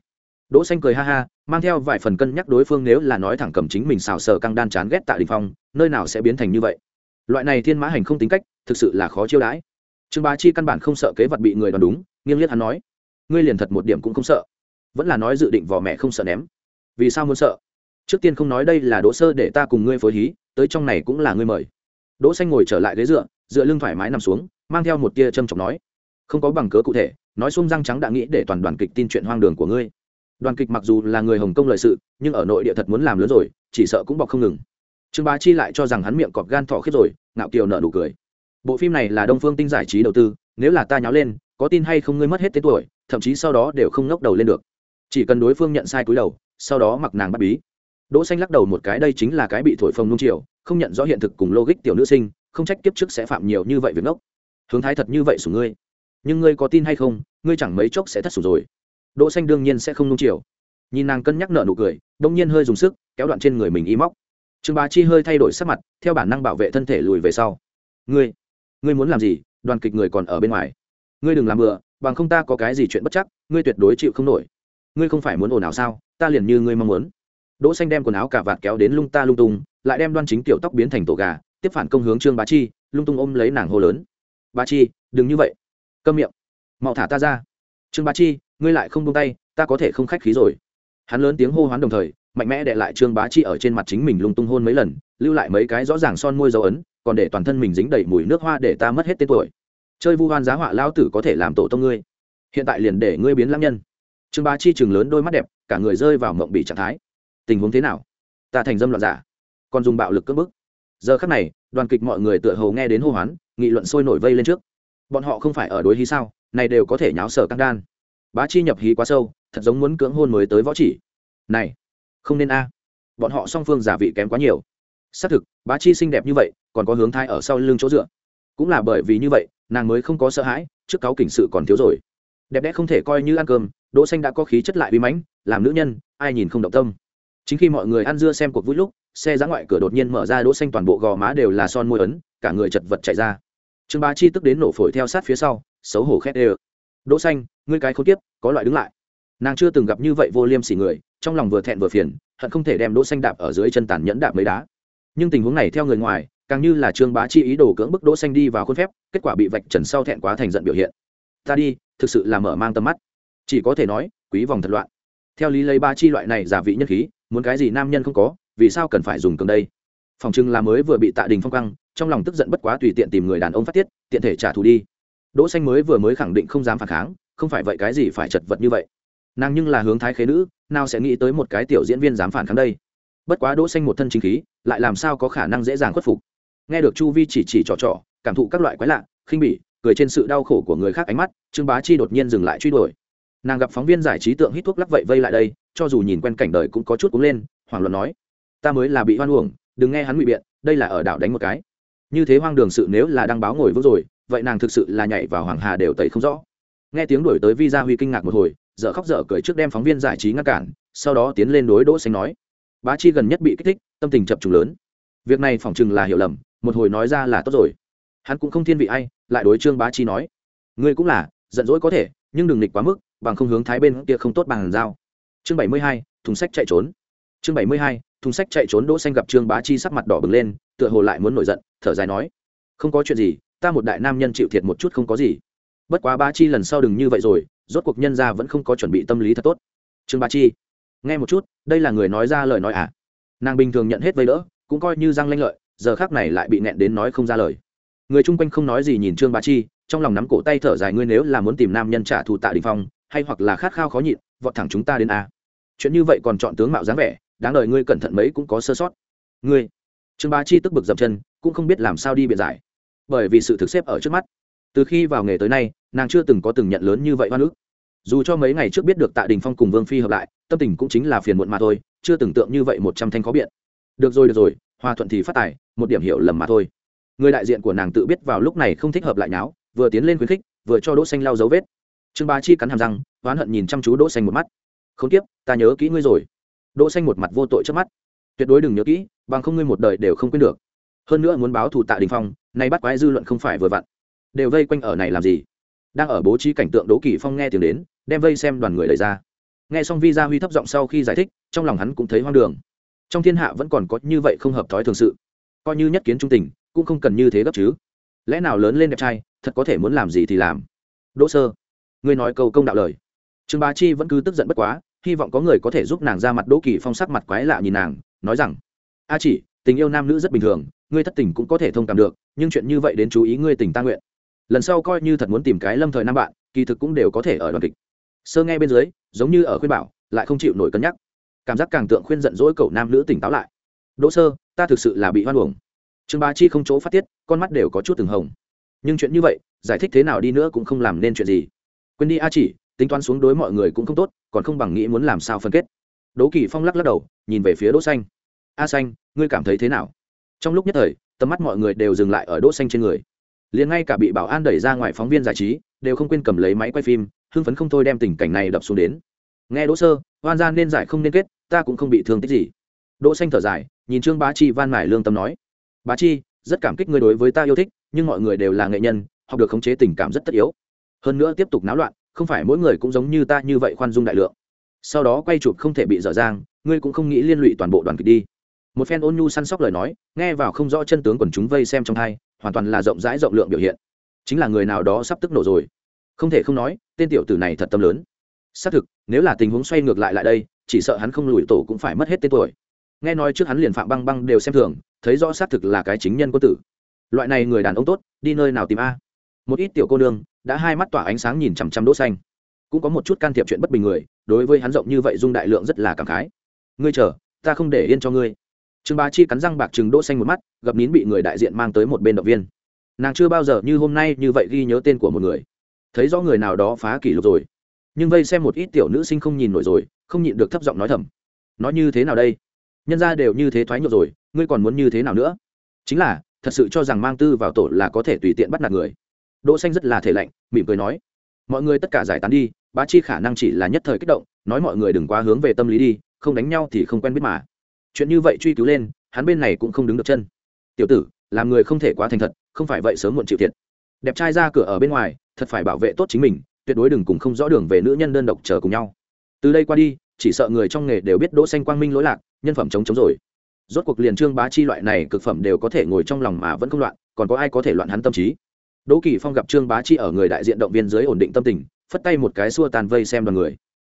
Đỗ xanh cười ha ha, mang theo vài phần cân nhắc đối phương nếu là nói thẳng cầm chính mình xào sờ căng đan chán ghét tạ đình phong, nơi nào sẽ biến thành như vậy? Loại này thiên mã hành không tính cách, thực sự là khó chiêu đãi. Trương bá chi căn bản không sợ kế vật bị người đoán đúng, nghiêng liếc hắn nói. Ngươi liền thật một điểm cũng không sợ vẫn là nói dự định vỏ mẹ không sợ ném. Vì sao muốn sợ? Trước tiên không nói đây là đỗ sơ để ta cùng ngươi phối hí, tới trong này cũng là ngươi mời. Đỗ xanh ngồi trở lại ghế dựa dựa lưng thoải mái nằm xuống, mang theo một tia trầm trọng nói. Không có bằng cớ cụ thể, nói xung răng trắng đã nghĩ để toàn đoàn kịch tin chuyện hoang đường của ngươi. Đoàn kịch mặc dù là người hồng kông lợi sự, nhưng ở nội địa thật muốn làm lớn rồi, chỉ sợ cũng bọc không ngừng. Trương bá chi lại cho rằng hắn miệng cọp gan thọ khiết rồi, ngạo kiều nợ nụ cười. Bộ phim này là đông phương tinh giải trí đầu tư, nếu là ta nháo lên, có tin hay không ngươi mất hết tên tuổi, thậm chí sau đó đều không ngóc đầu lên được chỉ cần đối phương nhận sai cúi đầu, sau đó mặc nàng bắt bí. Đỗ xanh lắc đầu một cái, đây chính là cái bị thổi phồng nung chiều, không nhận rõ hiện thực cùng logic tiểu nữ sinh, không trách kiếp trước sẽ phạm nhiều như vậy việc ngốc. Hướng thái thật như vậy sủng ngươi. Nhưng ngươi có tin hay không, ngươi chẳng mấy chốc sẽ thất sủng rồi. Đỗ xanh đương nhiên sẽ không nung chiều. Nhìn nàng cân nhắc nợ nụ cười, đông nhiên hơi dùng sức, kéo đoạn trên người mình y móc. Trương bá chi hơi thay đổi sắc mặt, theo bản năng bảo vệ thân thể lùi về sau. Ngươi ngươi muốn làm gì? Đoàn kịch người còn ở bên ngoài. Ngươi đừng làm bừa, bằng không ta có cái gì chuyện bất chắc, ngươi tuyệt đối chịu không nổi ngươi không phải muốn ồn ào sao, ta liền như ngươi mong muốn. Đỗ xanh đem quần áo cả vạt kéo đến lung ta lung tung, lại đem đoan chính tiểu tóc biến thành tổ gà, tiếp phản công hướng trương bá chi, lung tung ôm lấy nàng hô lớn. Bá chi, đừng như vậy. Câm miệng. Mau thả ta ra. Trương bá chi, ngươi lại không buông tay, ta có thể không khách khí rồi. Hắn lớn tiếng hô hoán đồng thời, mạnh mẽ đệ lại trương bá chi ở trên mặt chính mình lung tung hôn mấy lần, lưu lại mấy cái rõ ràng son môi dấu ấn, còn để toàn thân mình dính đầy mùi nước hoa để ta mất hết tên tuổi. Chơi vu hoan giá họa lao tử có thể làm tổ tông ngươi. Hiện tại liền để ngươi biến lãng nhân trương bá chi chừng lớn đôi mắt đẹp, cả người rơi vào mộng bị trạng thái. Tình huống thế nào? Ta thành dâm loạn giả. Còn dùng bạo lực cưỡng bức. Giờ khắc này, đoàn kịch mọi người tựa hồ nghe đến hô hoán, nghị luận sôi nổi vây lên trước. Bọn họ không phải ở đối hí sao, này đều có thể nháo sở căng đan. Bá chi nhập hí quá sâu, thật giống muốn cưỡng hôn mới tới võ chỉ. Này, không nên a. Bọn họ song phương giả vị kém quá nhiều. Xác thực, bá chi xinh đẹp như vậy, còn có hướng thai ở sau lưng chỗ dựa. Cũng là bởi vì như vậy, nàng mới không có sợ hãi, trước cáo kỉnh sự còn thiếu rồi. Đẹp đẽ không thể coi như ăn cơm đỗ xanh đã có khí chất lại uy mãnh, làm nữ nhân, ai nhìn không động tâm. Chính khi mọi người ăn dưa xem cuộc vui lúc, xe giã ngoại cửa đột nhiên mở ra, đỗ xanh toàn bộ gò má đều là son môi ấn, cả người chật vật chạy ra. Trương bá chi tức đến nổ phổi theo sát phía sau, xấu hổ khét đều. Đỗ xanh, ngươi cái khốn kiếp, có loại đứng lại. Nàng chưa từng gặp như vậy vô liêm sỉ người, trong lòng vừa thẹn vừa phiền, hận không thể đem đỗ xanh đạp ở dưới chân tàn nhẫn đạp mấy đá. Nhưng tình huống này theo người ngoài, càng như là trương bá chi ý đồ cưỡng bức đỗ xanh đi vào khuôn phép, kết quả bị vạch trần sau thẹn quá thành giận biểu hiện. Ta đi, thực sự là mở mang tầm mắt chỉ có thể nói, quý vòng thật loạn. Theo lý lấy ba chi loại này giả vị nhân khí, muốn cái gì nam nhân không có, vì sao cần phải dùng cường đây? Phòng trưng là mới vừa bị tạ đình phong căng trong lòng tức giận bất quá tùy tiện tìm người đàn ông phát tiết, tiện thể trả thù đi. Đỗ xanh mới vừa mới khẳng định không dám phản kháng, không phải vậy cái gì phải chật vật như vậy. Nàng nhưng là hướng thái khế nữ, nào sẽ nghĩ tới một cái tiểu diễn viên dám phản kháng đây? Bất quá đỗ xanh một thân chính khí, lại làm sao có khả năng dễ dàng khuất phục? Nghe được chu vi chỉ chỉ trò trò, cảm thụ các loại quái lạ, khinh bỉ, cười trên sự đau khổ của người khác ánh mắt, trương bá chi đột nhiên dừng lại truy đuổi nàng gặp phóng viên giải trí tượng hít thuốc lắc vậy vây lại đây, cho dù nhìn quen cảnh đời cũng có chút cúng lên hoàng luận nói, ta mới là bị hoan uổng, đừng nghe hắn ngụy biện, đây là ở đảo đánh một cái. Như thế hoang đường sự nếu là đăng báo ngồi vững rồi, vậy nàng thực sự là nhảy vào hoàng hà đều tẩy không rõ. Nghe tiếng đuổi tới vi gia huy kinh ngạc một hồi, dở khóc dở cười trước đem phóng viên giải trí ngăn cản, sau đó tiến lên đối đỗ xanh nói, bá chi gần nhất bị kích thích, tâm tình chập trùng lớn. Việc này phỏng chừng là hiểu lầm, một hồi nói ra là tốt rồi. Hắn cũng không thiên vị ai, lại đối trương bá chi nói, ngươi cũng là, giận dỗi có thể, nhưng đừng nghịch quá mức bằng không hướng thái bên kia không tốt bằng giao. Chương bảy mươi hai, thùng sách chạy trốn. Chương bảy mươi hai, thùng sách chạy trốn, đỗ xanh gặp trương bá chi sắc mặt đỏ bừng lên, tựa hồ lại muốn nổi giận, thở dài nói, không có chuyện gì, ta một đại nam nhân chịu thiệt một chút không có gì. Bất quá bá chi lần sau đừng như vậy rồi, rốt cuộc nhân gia vẫn không có chuẩn bị tâm lý thật tốt. Trương bá chi, nghe một chút, đây là người nói ra lời nói à? Nàng bình thường nhận hết vây đỡ, cũng coi như răng lanh lợi, giờ khác này lại bị nẹn đến nói không ra lời. Người chung quanh không nói gì nhìn trương bá chi, trong lòng nắm cổ tay thở dài, ngươi nếu là muốn tìm nam nhân trả thù tạ đình phong hay hoặc là khát khao khó nhịn, vọt thẳng chúng ta đến a. Chuyện như vậy còn chọn tướng mạo dáng vẻ, đáng đời ngươi cẩn thận mấy cũng có sơ sót. Ngươi. Trương bá chi tức bực dập chân, cũng không biết làm sao đi biện giải. Bởi vì sự thực xếp ở trước mắt. Từ khi vào nghề tới nay, nàng chưa từng có từng nhận lớn như vậy hoa nước dù cho mấy ngày trước biết được tạ đình phong cùng vương phi hợp lại, tâm tình cũng chính là phiền muộn mà thôi, chưa tưởng tượng như vậy một trăm thanh khó biện. Được rồi được rồi, hòa thuận thì phát tài, một điểm hiểu lầm mà thôi. Người đại diện của nàng tự biết vào lúc này không thích hợp lại nháo, vừa tiến lên khuyến khích, vừa cho đỗ xanh lau dấu vết trương bá chi cắn hàm răng, oán hận nhìn chăm chú đỗ xanh một mắt. Không tiếp ta nhớ kỹ ngươi rồi. Đỗ xanh một mặt vô tội trước mắt. Tuyệt đối đừng nhớ kỹ, bằng không ngươi một đời đều không quên được. Hơn nữa muốn báo thù tạ đình phong, nay bắt quái dư luận không phải vừa vặn. Đều vây quanh ở này làm gì? Đang ở bố trí cảnh tượng đỗ kỳ phong nghe tiếng đến, đem vây xem đoàn người đẩy ra. Nghe xong vi gia huy thấp giọng sau khi giải thích, trong lòng hắn cũng thấy hoang đường. Trong thiên hạ vẫn còn có như vậy không hợp thói thường sự. Coi như nhất kiến trung tình, cũng không cần như thế gấp chứ. Lẽ nào lớn lên đẹp trai, thật có thể muốn làm gì thì làm. Đỗ sơ ngươi nói câu công đạo lời. Trương bá chi vẫn cứ tức giận bất quá, hy vọng có người có thể giúp nàng ra mặt đỗ kỳ phong sắc mặt quái lạ nhìn nàng, nói rằng, a chỉ, tình yêu nam nữ rất bình thường, ngươi thất tình cũng có thể thông cảm được, nhưng chuyện như vậy đến chú ý ngươi tình ta nguyện. Lần sau coi như thật muốn tìm cái lâm thời nam bạn, kỳ thực cũng đều có thể ở đoàn kịch. Sơ nghe bên dưới, giống như ở khuyên bảo, lại không chịu nổi cân nhắc. Cảm giác càng tượng khuyên giận dỗi cậu nam nữ tỉnh táo lại. Đỗ sơ, ta thực sự là bị hoan uổng. Trương bá chi không chỗ phát tiết, con mắt đều có chút từng hồng. Nhưng chuyện như vậy, giải thích thế nào đi nữa cũng không làm nên chuyện gì quên đi a chỉ, tính toán xuống đối mọi người cũng không tốt, còn không bằng nghĩ muốn làm sao phân kết. Đỗ kỳ phong lắc lắc đầu, nhìn về phía đỗ xanh. A xanh, ngươi cảm thấy thế nào? Trong lúc nhất thời, tầm mắt mọi người đều dừng lại ở đỗ xanh trên người. Liền ngay cả bị bảo an đẩy ra ngoài phóng viên giải trí, đều không quên cầm lấy máy quay phim, hưng phấn không thôi đem tình cảnh này đập xuống đến. Nghe đỗ sơ oan gian nên giải không nên kết, ta cũng không bị thương tích gì. Đỗ xanh thở dài, nhìn trương bá chi van mải lương tâm nói. Bá chi, rất cảm kích ngươi đối với ta yêu thích, nhưng mọi người đều là nghệ nhân, học được khống chế tình cảm rất tất yếu hơn nữa tiếp tục náo loạn, không phải mỗi người cũng giống như ta như vậy khoan dung đại lượng. Sau đó quay chụp không thể bị dở dang, ngươi cũng không nghĩ liên lụy toàn bộ đoàn kịch đi. Một phen ôn nhu săn sóc lời nói, nghe vào không rõ chân tướng quần chúng vây xem trong hai, hoàn toàn là rộng rãi rộng lượng biểu hiện. Chính là người nào đó sắp tức nổ rồi. Không thể không nói, tên tiểu tử này thật tâm lớn. Xác thực, nếu là tình huống xoay ngược lại lại đây, chỉ sợ hắn không lùi tổ cũng phải mất hết tên tuổi. Nghe nói trước hắn liền phạm băng băng đều xem thường, thấy rõ xác thực là cái chính nhân quân tử. Loại này người đàn ông tốt, đi nơi nào tìm a? Một ít tiểu cô nương đã hai mắt tỏa ánh sáng nhìn chằm chằm đỗ xanh. Cũng có một chút can thiệp chuyện bất bình người, đối với hắn rộng như vậy dung đại lượng rất là cảm khái. Ngươi chờ, ta không để yên cho ngươi. Trương bá chi cắn răng bạc trừng đỗ xanh một mắt gặp nín bị người đại diện mang tới một bên động viên. Nàng chưa bao giờ như hôm nay như vậy ghi nhớ tên của một người. Thấy rõ người nào đó phá kỷ lục rồi. Nhưng vây xem một ít tiểu nữ sinh không nhìn nổi rồi, không nhịn được thấp giọng nói thầm. Nói như thế nào đây? Nhân ra đều như thế thoái nhược rồi, ngươi còn muốn như thế nào nữa? Chính là, thật sự cho rằng mang tư vào tổ là có thể tùy tiện bắt nạt người đỗ xanh rất là thể lạnh, mỉm cười nói, mọi người tất cả giải tán đi, bá chi khả năng chỉ là nhất thời kích động, nói mọi người đừng quá hướng về tâm lý đi, không đánh nhau thì không quen biết mà. Chuyện như vậy truy cứu lên, hắn bên này cũng không đứng được chân. Tiểu tử, làm người không thể quá thành thật, không phải vậy sớm muộn chịu thiệt. Đẹp trai ra cửa ở bên ngoài, thật phải bảo vệ tốt chính mình, tuyệt đối đừng cùng không rõ đường về nữ nhân đơn độc chờ cùng nhau. Từ đây qua đi, chỉ sợ người trong nghề đều biết đỗ xanh quang minh lỗi lạc, nhân phẩm chống chống rồi. Rốt cuộc liền trương bá chi loại này cực phẩm đều có thể ngồi trong lòng mà vẫn không loạn, còn có ai có thể loạn hắn tâm trí? Đỗ kỳ phong gặp trương bá chi ở người đại diện động viên dưới ổn định tâm tình, phất tay một cái xua tàn vây xem đoàn người.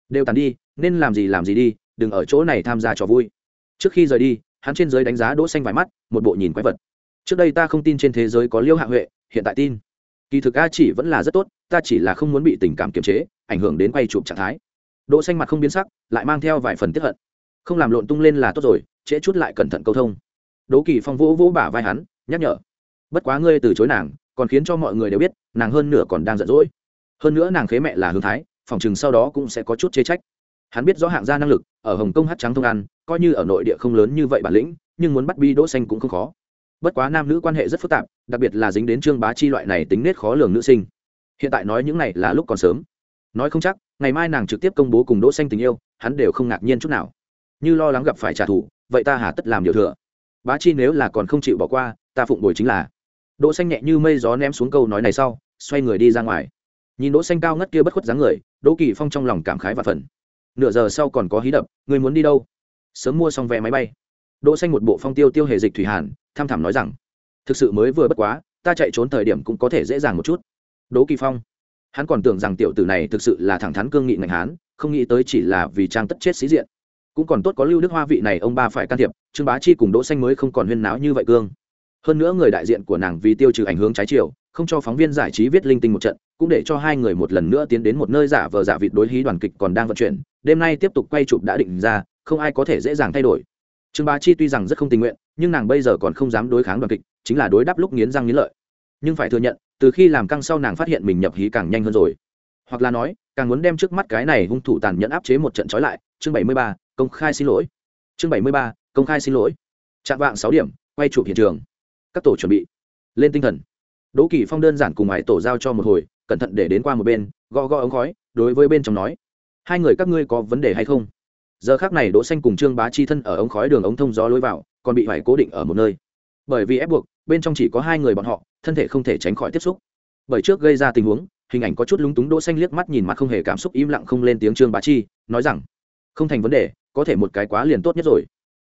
Đều tàn đi, nên làm gì làm gì đi, đừng ở chỗ này tham gia trò vui. Trước khi rời đi, hắn trên giới đánh giá đỗ xanh vài mắt, một bộ nhìn quái vật. Trước đây ta không tin trên thế giới có liêu hạ huệ, hiện tại tin. Kỳ thực a chỉ vẫn là rất tốt, ta chỉ là không muốn bị tình cảm kiềm chế, ảnh hưởng đến quay chụp trạng thái. Đỗ xanh mặt không biến sắc, lại mang theo vài phần tiếc hận. Không làm lộn tung lên là tốt rồi, trễ chút lại cẩn thận câu thông. Đỗ kỳ phong vỗ vỗ bả vai hắn, nhắc nhở. Bất quá ngươi từ chối nàng còn khiến cho mọi người đều biết, nàng hơn nửa còn đang giận dỗi. Hơn nữa nàng khế mẹ là hương thái, phòng chừng sau đó cũng sẽ có chút chê trách. Hắn biết rõ hạng gia năng lực, ở hồng kông hát trắng thông ăn coi như ở nội địa không lớn như vậy bản lĩnh, nhưng muốn bắt bi đỗ xanh cũng không khó. Bất quá nam nữ quan hệ rất phức tạp, đặc biệt là dính đến trương bá chi loại này tính nết khó lường nữ sinh. Hiện tại nói những này là lúc còn sớm. Nói không chắc, ngày mai nàng trực tiếp công bố cùng đỗ xanh tình yêu, hắn đều không ngạc nhiên chút nào. Như lo lắng gặp phải trả thù, vậy ta hà tất làm điều thừa. Bá chi nếu là còn không chịu bỏ qua, ta phụng bồi chính là đỗ xanh nhẹ như mây gió ném xuống câu nói này sau, xoay người đi ra ngoài. Nhìn đỗ xanh cao ngất kia bất khuất dáng người, đỗ kỳ phong trong lòng cảm khái và phần nửa giờ sau còn có hí đập, người muốn đi đâu? Sớm mua xong vé máy bay. Đỗ xanh một bộ phong tiêu tiêu hề dịch thủy hàn, tham thẳm nói rằng, thực sự mới vừa bất quá, ta chạy trốn thời điểm cũng có thể dễ dàng một chút. Đỗ kỳ phong, hắn còn tưởng rằng tiểu tử này thực sự là thẳng thắn cương nghị ngành hán, không nghĩ tới chỉ là vì trang tất chết sĩ diện. Cũng còn tốt có lưu đức hoa vị này ông ba phải can thiệp, trương bá chi cùng đỗ xanh mới không còn huyên náo như vậy cương hơn nữa người đại diện của nàng vì tiêu trừ ảnh hưởng trái chiều, không cho phóng viên giải trí viết linh tinh một trận, cũng để cho hai người một lần nữa tiến đến một nơi giả vờ giả vịt đối hí đoàn kịch còn đang vận chuyển. Đêm nay tiếp tục quay chụp đã định ra, không ai có thể dễ dàng thay đổi. Trương bá chi tuy rằng rất không tình nguyện, nhưng nàng bây giờ còn không dám đối kháng đoàn kịch, chính là đối đáp lúc nghiến răng nghiến lợi. Nhưng phải thừa nhận, từ khi làm căng sau nàng phát hiện mình nhập hí càng nhanh hơn rồi. Hoặc là nói, càng muốn đem trước mắt cái này hung thủ tàn nhẫn áp chế một trận trói lại, chương bảy mươi ba, công khai xin lỗi. Chương bảy mươi ba, công khai xin lỗi. Chạm vạng sáu điểm, quay chụp hiện trường các tổ chuẩn bị. Lên tinh thần. Đỗ kỳ phong đơn giản cùng ngoại tổ giao cho một hồi, cẩn thận để đến qua một bên, gõ gõ ống khói, đối với bên trong nói, hai người các ngươi có vấn đề hay không? Giờ khác này đỗ xanh cùng trương bá chi thân ở ống khói đường ống thông gió lối vào, còn bị phải cố định ở một nơi. Bởi vì ép buộc, bên trong chỉ có hai người bọn họ, thân thể không thể tránh khỏi tiếp xúc. Bởi trước gây ra tình huống, hình ảnh có chút lúng túng đỗ xanh liếc mắt nhìn mặt không hề cảm xúc im lặng không lên tiếng trương bá chi, nói rằng, không thành vấn đề, có thể một cái quá liền tốt nhất rồi.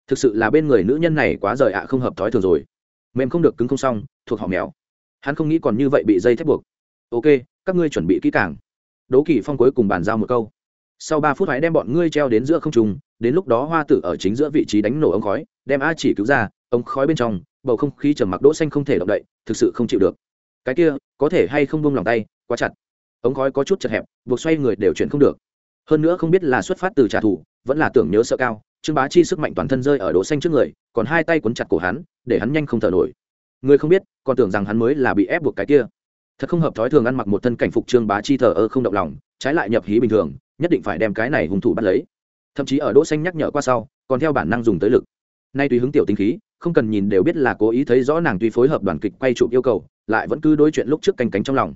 Thực sự là bên người nữ nhân này quá rời ạ, không hợp thói thường rồi mềm không được cứng không xong, thuộc họ mèo. Hắn không nghĩ còn như vậy bị dây thép buộc. Ok, các ngươi chuẩn bị kỹ càng. Đố kỳ phong cuối cùng bàn giao một câu. Sau ba phút hãy đem bọn ngươi treo đến giữa không trung, đến lúc đó hoa tử ở chính giữa vị trí đánh nổ ống khói, đem a chỉ cứu ra, ống khói bên trong, bầu không khí trầm mặc đỗ xanh không thể động đậy, thực sự không chịu được. Cái kia, có thể hay không buông lòng tay, quá chặt. Ống khói có chút chật hẹp, buộc xoay người đều chuyển không được. Hơn nữa không biết là xuất phát từ trả thù, vẫn là tưởng nhớ sợ cao, trương bá chi sức mạnh toàn thân rơi ở đỗ xanh trước người, còn hai tay cuốn chặt cổ hắn để hắn nhanh không thở nổi. Người không biết, còn tưởng rằng hắn mới là bị ép buộc cái kia. Thật không hợp thói thường ăn mặc một thân cảnh phục trương bá chi thờ ơ không động lòng, trái lại nhập hí bình thường, nhất định phải đem cái này hung thủ bắt lấy. Thậm chí ở đỗ xanh nhắc nhở qua sau, còn theo bản năng dùng tới lực. Nay tùy hứng tiểu tinh khí, không cần nhìn đều biết là cố ý thấy rõ nàng tuy phối hợp đoàn kịch quay chụp yêu cầu, lại vẫn cứ đối chuyện lúc trước canh cánh trong lòng.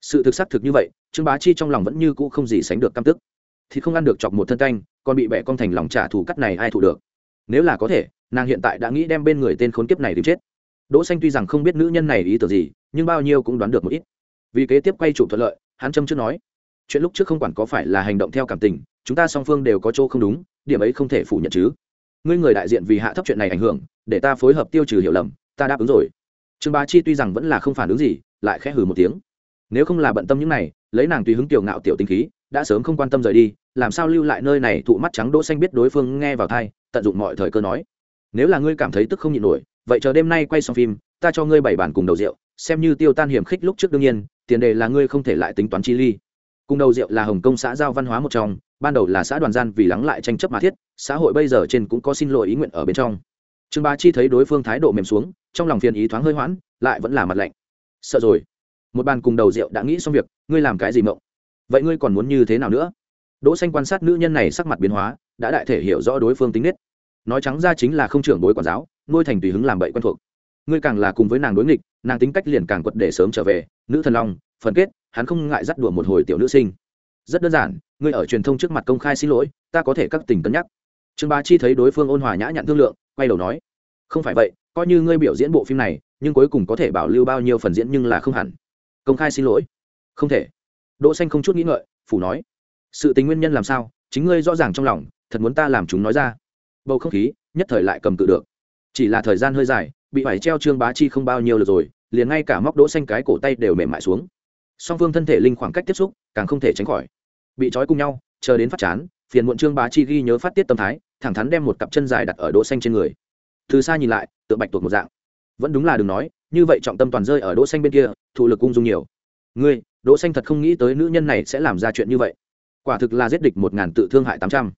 Sự thực xác thực như vậy, trương bá chi trong lòng vẫn như cũ không gì sánh được căm tức. Thì không ăn được chọc một thân canh, còn bị bẻ con thành lòng trả thù cắt này ai thụ được? Nếu là có thể, nàng hiện tại đã nghĩ đem bên người tên khốn kiếp này tìm chết. Đỗ xanh tuy rằng không biết nữ nhân này ý tưởng gì, nhưng bao nhiêu cũng đoán được một ít. Vì kế tiếp quay chủ thuận lợi, hắn châm trước nói, chuyện lúc trước không quản có phải là hành động theo cảm tình, chúng ta song phương đều có chỗ không đúng, điểm ấy không thể phủ nhận chứ. Ngươi người đại diện vì hạ thấp chuyện này ảnh hưởng, để ta phối hợp tiêu trừ hiểu lầm, ta đáp ứng rồi. Trương bá chi tuy rằng vẫn là không phản ứng gì, lại khẽ hừ một tiếng. Nếu không là bận tâm những này, lấy nàng tùy hứng tiểu ngạo tiểu tinh khí, đã sớm không quan tâm rời đi làm sao lưu lại nơi này thụ mắt trắng đỗ xanh biết đối phương nghe vào thai, tận dụng mọi thời cơ nói. Nếu là ngươi cảm thấy tức không nhịn nổi, vậy chờ đêm nay quay xong phim, ta cho ngươi bảy bản cùng đầu rượu, xem như tiêu tan hiểm khích lúc trước đương nhiên, tiền đề là ngươi không thể lại tính toán chi ly. Cùng đầu rượu là hồng kông xã giao văn hóa một trong, ban đầu là xã đoàn gian vì lắng lại tranh chấp mà thiết, xã hội bây giờ trên cũng có xin lỗi ý nguyện ở bên trong. Trương bá chi thấy đối phương thái độ mềm xuống, trong lòng phiền ý thoáng hơi hoãn, lại vẫn là mặt lạnh. Sợ rồi. Một bàn cùng đầu rượu đã nghĩ xong việc, ngươi làm cái gì mộng? Vậy ngươi còn muốn như thế nào nữa? Đỗ xanh quan sát nữ nhân này sắc mặt biến hóa, đã đại thể hiểu rõ đối phương tính nết. Nói trắng ra chính là không trưởng bối quản giáo, nuôi thành tùy hứng làm bậy quen thuộc. Ngươi càng là cùng với nàng đối nghịch, nàng tính cách liền càng quật để sớm trở về. Nữ thần long, phần kết, hắn không ngại dắt đùa một hồi tiểu nữ sinh. Rất đơn giản, ngươi ở truyền thông trước mặt công khai xin lỗi, ta có thể các tình cân nhắc. Trương bá chi thấy đối phương ôn hòa nhã nhặn thương lượng, quay đầu nói, không phải vậy, coi như ngươi biểu diễn bộ phim này, nhưng cuối cùng có thể bảo lưu bao nhiêu phần diễn nhưng là không hẳn. Công khai xin lỗi. Không thể. Đỗ xanh không chút nghĩ ngợi, phủ nói sự tình nguyên nhân làm sao, chính ngươi rõ ràng trong lòng, thật muốn ta làm chúng nói ra. Bầu không khí, nhất thời lại cầm cự được. Chỉ là thời gian hơi dài, bị phải treo trương bá chi không bao nhiêu lượt rồi, liền ngay cả móc đỗ xanh cái cổ tay đều mềm mại xuống. Song phương thân thể linh khoảng cách tiếp xúc, càng không thể tránh khỏi. Bị trói cùng nhau, chờ đến phát chán, phiền muộn trương bá chi ghi nhớ phát tiết tâm thái, thẳng thắn đem một cặp chân dài đặt ở đỗ xanh trên người. Từ xa nhìn lại, tựa bạch tuột một dạng. Vẫn đúng là đừng nói, như vậy trọng tâm toàn rơi ở đỗ xanh bên kia, thụ lực cung dung nhiều. Ngươi, đỗ xanh thật không nghĩ tới nữ nhân này sẽ làm ra chuyện như vậy quả thực là giết địch một ngàn tự thương hại tám trăm.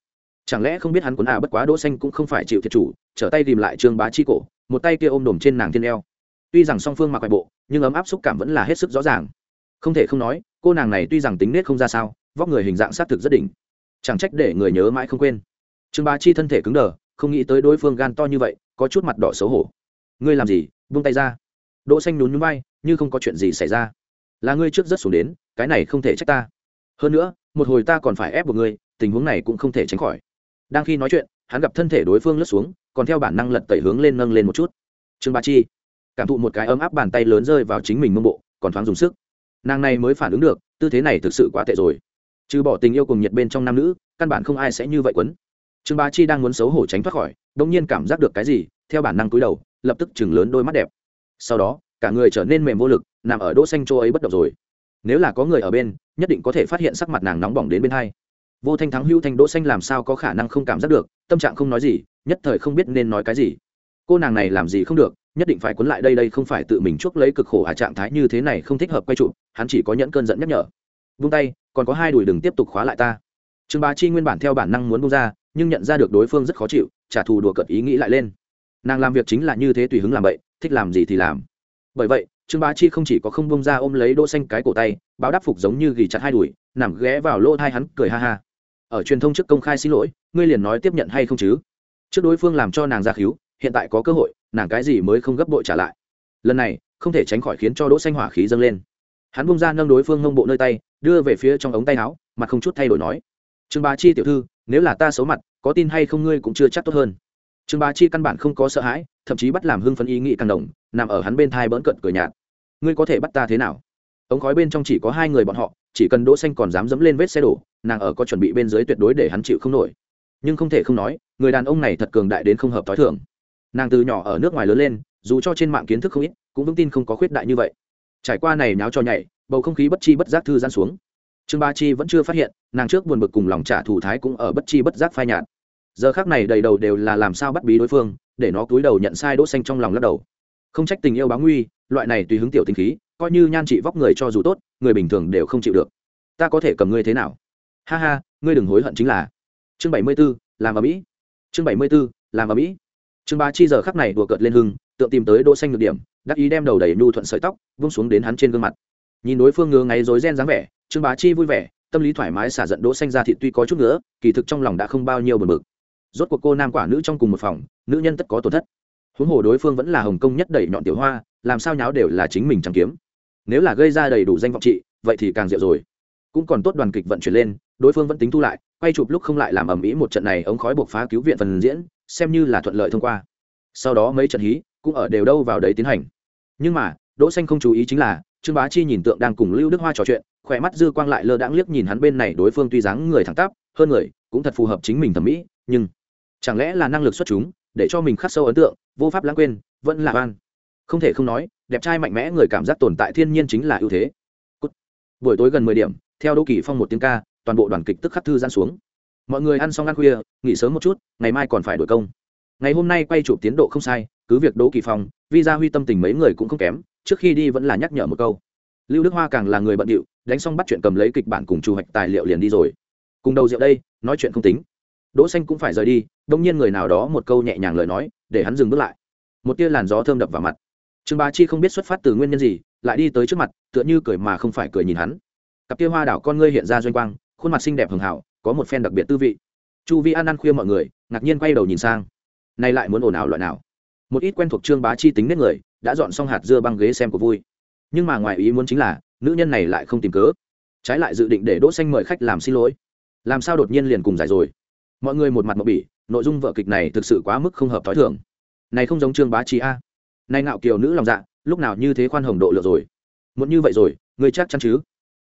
Chẳng lẽ không biết hắn cuốn à bất quá đỗ xanh cũng không phải chịu thiệt chủ, trở tay tìm lại trương bá chi cổ, một tay kia ôm đùm trên nàng thiên eo. Tuy rằng song phương mặc quại bộ, nhưng ấm áp xúc cảm vẫn là hết sức rõ ràng. Không thể không nói, cô nàng này tuy rằng tính nết không ra sao, vóc người hình dạng sát thực rất đỉnh. Chẳng trách để người nhớ mãi không quên. Trương bá chi thân thể cứng đờ, không nghĩ tới đối phương gan to như vậy, có chút mặt đỏ xấu hổ. Ngươi làm gì? Buông tay ra. Đỗ xanh nhún nhún vai, như không có chuyện gì xảy ra. Là ngươi trước rất xuống đến, cái này không thể trách ta hơn nữa, một hồi ta còn phải ép buộc ngươi, tình huống này cũng không thể tránh khỏi. Đang khi nói chuyện, hắn gặp thân thể đối phương lướt xuống, còn theo bản năng lật tẩy hướng lên nâng lên một chút. Trương ba chi cảm thụ một cái ấm áp bàn tay lớn rơi vào chính mình mông bộ, còn thoáng dùng sức. Nàng này mới phản ứng được, tư thế này thực sự quá tệ rồi. Trừ bỏ tình yêu cùng nhiệt bên trong nam nữ, căn bản không ai sẽ như vậy quấn. Trương ba chi đang muốn xấu hổ tránh thoát khỏi đông nhiên cảm giác được cái gì, theo bản năng cúi đầu, lập tức chừng lớn đôi mắt đẹp. Sau đó, cả người trở nên mềm vô lực, nằm ở đỗ xanh chỗ ấy bất động rồi. Nếu là có người ở bên nhất định có thể phát hiện sắc mặt nàng nóng bỏng đến bên hai. Vô thanh thắng hữu thanh đỗ xanh làm sao có khả năng không cảm giác được, tâm trạng không nói gì, nhất thời không biết nên nói cái gì. Cô nàng này làm gì không được, nhất định phải cuốn lại đây đây không phải tự mình chuốc lấy cực khổ à trạng thái như thế này không thích hợp quay trụ hắn chỉ có nhẫn cơn giận nhắc nhở. Vung tay, còn có hai đùi đừng tiếp tục khóa lại ta. Trương bá chi nguyên bản theo bản năng muốn bung ra, nhưng nhận ra được đối phương rất khó chịu, trả thù đùa cợt ý nghĩ lại lên. Nàng làm việc chính là như thế tùy hứng làm vậy, thích làm gì thì làm. Bởi vậy, trương bá chi không chỉ có không buông ra ôm lấy đỗ xanh cái cổ tay báo đáp phục giống như gỉ chặt hai đùi, nằm ghé vào lỗ thai hắn cười ha ha. Ở truyền thông trước công khai xin lỗi, ngươi liền nói tiếp nhận hay không chứ? Trước đối phương làm cho nàng ra khíu, hiện tại có cơ hội, nàng cái gì mới không gấp bội trả lại. Lần này, không thể tránh khỏi khiến cho đỗ xanh hỏa khí dâng lên. Hắn bung ra nâng đối phương ngông bộ nơi tay, đưa về phía trong ống tay áo, mặt không chút thay đổi nói. Trương bá chi tiểu thư, nếu là ta xấu mặt, có tin hay không ngươi cũng chưa chắc tốt hơn. Trương bá chi căn bản không có sợ hãi, thậm chí bắt làm hưng phấn ý nghĩ càng đồng, nằm ở hắn bên thai bỡn cận cười nhạt. Ngươi có thể bắt ta thế nào? Ống khói bên trong chỉ có hai người bọn họ, chỉ cần đỗ xanh còn dám dẫm lên vết xe đổ, nàng ở có chuẩn bị bên dưới tuyệt đối để hắn chịu không nổi. Nhưng không thể không nói, người đàn ông này thật cường đại đến không hợp thói thường. Nàng từ nhỏ ở nước ngoài lớn lên, dù cho trên mạng kiến thức không ít, cũng vững tin không có khuyết đại như vậy. Trải qua này nháo cho nhảy, bầu không khí bất chi bất giác thư giãn xuống. Trương ba chi vẫn chưa phát hiện, nàng trước buồn bực cùng lòng trả thù thái cũng ở bất chi bất giác phai nhạt. Giờ khác này đầy đầu đều là làm sao bắt bí đối phương, để nó cúi đầu nhận sai đỗ xanh trong lòng lắc đầu. Không trách tình yêu báo nguy loại này tùy hứng tiểu tinh khí coi như nhan trị vóc người cho dù tốt người bình thường đều không chịu được. Ta có thể cầm ngươi thế nào? Ha ha ngươi đừng hối hận chính là. Chương bảy mươi 74, làm ở mỹ. Chương bảy mươi 74, làm ở mỹ. Chương ba chi giờ khắc này đùa cợt lên hưng tượng tìm tới đỗ xanh ngược điểm đắc ý đem đầu đẩy nhu thuận sợi tóc vung xuống đến hắn trên gương mặt. Nhìn đối phương ngứa ngáy rối ren dáng vẻ trương bá chi vui vẻ tâm lý thoải mái xả giận đỗ xanh ra thịt tuy có chút nữa kỳ thực trong lòng đã không bao nhiêu buồn bực. Rốt cuộc cô nam quả nữ trong cùng một phòng nữ nhân tất có tổn thất. Huống hồ đối phương vẫn là hồng công nhất đẩy nhọn tiểu hoa làm sao nháo đều là chính mình chẳng kiếm. Nếu là gây ra đầy đủ danh vọng trị, vậy thì càng diệu rồi. Cũng còn tốt đoàn kịch vận chuyển lên, đối phương vẫn tính thu lại, quay chụp lúc không lại làm ầm ĩ một trận này ống khói buộc phá cứu viện phần diễn, xem như là thuận lợi thông qua. Sau đó mấy trận hí cũng ở đều đâu vào đấy tiến hành. Nhưng mà, đỗ xanh không chú ý chính là, trương bá chi nhìn tượng đang cùng lưu đức hoa trò chuyện, khỏe mắt dư quang lại lơ đãng liếc nhìn hắn bên này đối phương tuy dáng người thẳng tắp, hơn người, cũng thật phù hợp chính mình thẩm mỹ, nhưng chẳng lẽ là năng lực xuất chúng, để cho mình khắc sâu ấn tượng, vô pháp lãng quên, vẫn là oan không thể không nói, đẹp trai mạnh mẽ người cảm giác tồn tại thiên nhiên chính là ưu thế. Cút. buổi tối gần mười điểm, theo đỗ kỳ phong một tiếng ca, toàn bộ đoàn kịch tức khắc thư gian xuống. Mọi người ăn xong ăn khuya, nghỉ sớm một chút, ngày mai còn phải đổi công. Ngày hôm nay quay chụp tiến độ không sai, cứ việc đỗ kỳ phong Vi ra huy tâm tình mấy người cũng không kém, trước khi đi vẫn là nhắc nhở một câu. Lưu đức hoa càng là người bận điệu, đánh xong bắt chuyện cầm lấy kịch bản cùng chủ hoạch tài liệu liền đi rồi. Cùng đầu rượu đây, nói chuyện không tính. Đỗ xanh cũng phải rời đi, đông nhiên người nào đó một câu nhẹ nhàng lời nói, để hắn dừng bước lại. Một tia làn gió thơm đập vào mặt trương bá chi không biết xuất phát từ nguyên nhân gì, lại đi tới trước mặt, tựa như cười mà không phải cười nhìn hắn. Cặp tia hoa đảo con ngươi hiện ra doanh quang, khuôn mặt xinh đẹp hường hảo, có một phen đặc biệt tư vị. Chu vi An ăn khuya mọi người, ngạc nhiên quay đầu nhìn sang. Nay lại muốn ồn ào loại nào? Một ít quen thuộc trương bá chi tính nết người, đã dọn xong hạt dưa băng ghế xem của vui. Nhưng mà ngoài ý muốn chính là, nữ nhân này lại không tìm cớ. Trái lại dự định để đỗ xanh mời khách làm xin lỗi. Làm sao đột nhiên liền cùng giải rồi? Mọi người một mặt mộng bỉ, nội dung vở kịch này thực sự quá mức không hợp thói thường. Này không giống trương bá chi a nay ngạo kiều nữ lòng dạ lúc nào như thế khoan hồng độ lượng rồi? Muốn như vậy rồi người chắc chắn chứ?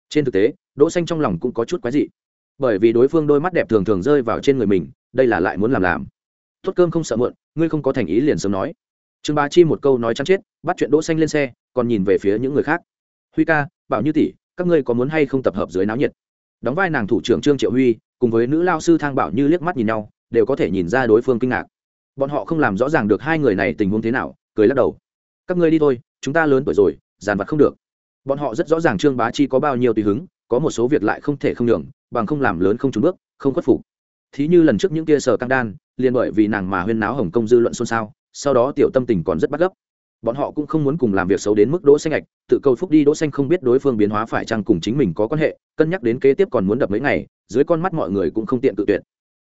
Trên thực tế, đỗ xanh trong lòng cũng có chút quái dị. Bởi vì đối phương đôi mắt đẹp thường thường rơi vào trên người mình, đây là lại muốn làm làm. Tốt cơm không sợ muộn, ngươi không có thành ý liền sớm nói. Trương bá chi một câu nói chán chết, bắt chuyện đỗ xanh lên xe, còn nhìn về phía những người khác. Huy ca, bảo như tỷ, các ngươi có muốn hay không tập hợp dưới náo nhiệt? Đóng vai nàng thủ trưởng trương triệu huy, cùng với nữ lao sư thang bảo như liếc mắt nhìn nhau, đều có thể nhìn ra đối phương kinh ngạc. Bọn họ không làm rõ ràng được hai người này tình huống thế nào cười lắc đầu. Các ngươi đi thôi, chúng ta lớn tuổi rồi, giàn vặt không được. Bọn họ rất rõ ràng trương bá chi có bao nhiêu tùy hứng, có một số việc lại không thể không nhường, bằng không làm lớn không trúng bước, không khuất phục. Thí như lần trước những kia sở căng đan, liền bởi vì nàng mà huyên náo hồng công dư luận xôn xao, sau đó tiểu tâm tình còn rất bắt gấp. Bọn họ cũng không muốn cùng làm việc xấu đến mức đỗ xanh ạch tự cầu phúc đi đỗ xanh không biết đối phương biến hóa phải chăng cùng chính mình có quan hệ, cân nhắc đến kế tiếp còn muốn đập mấy ngày, dưới con mắt mọi người cũng không tiện tự tuyệt.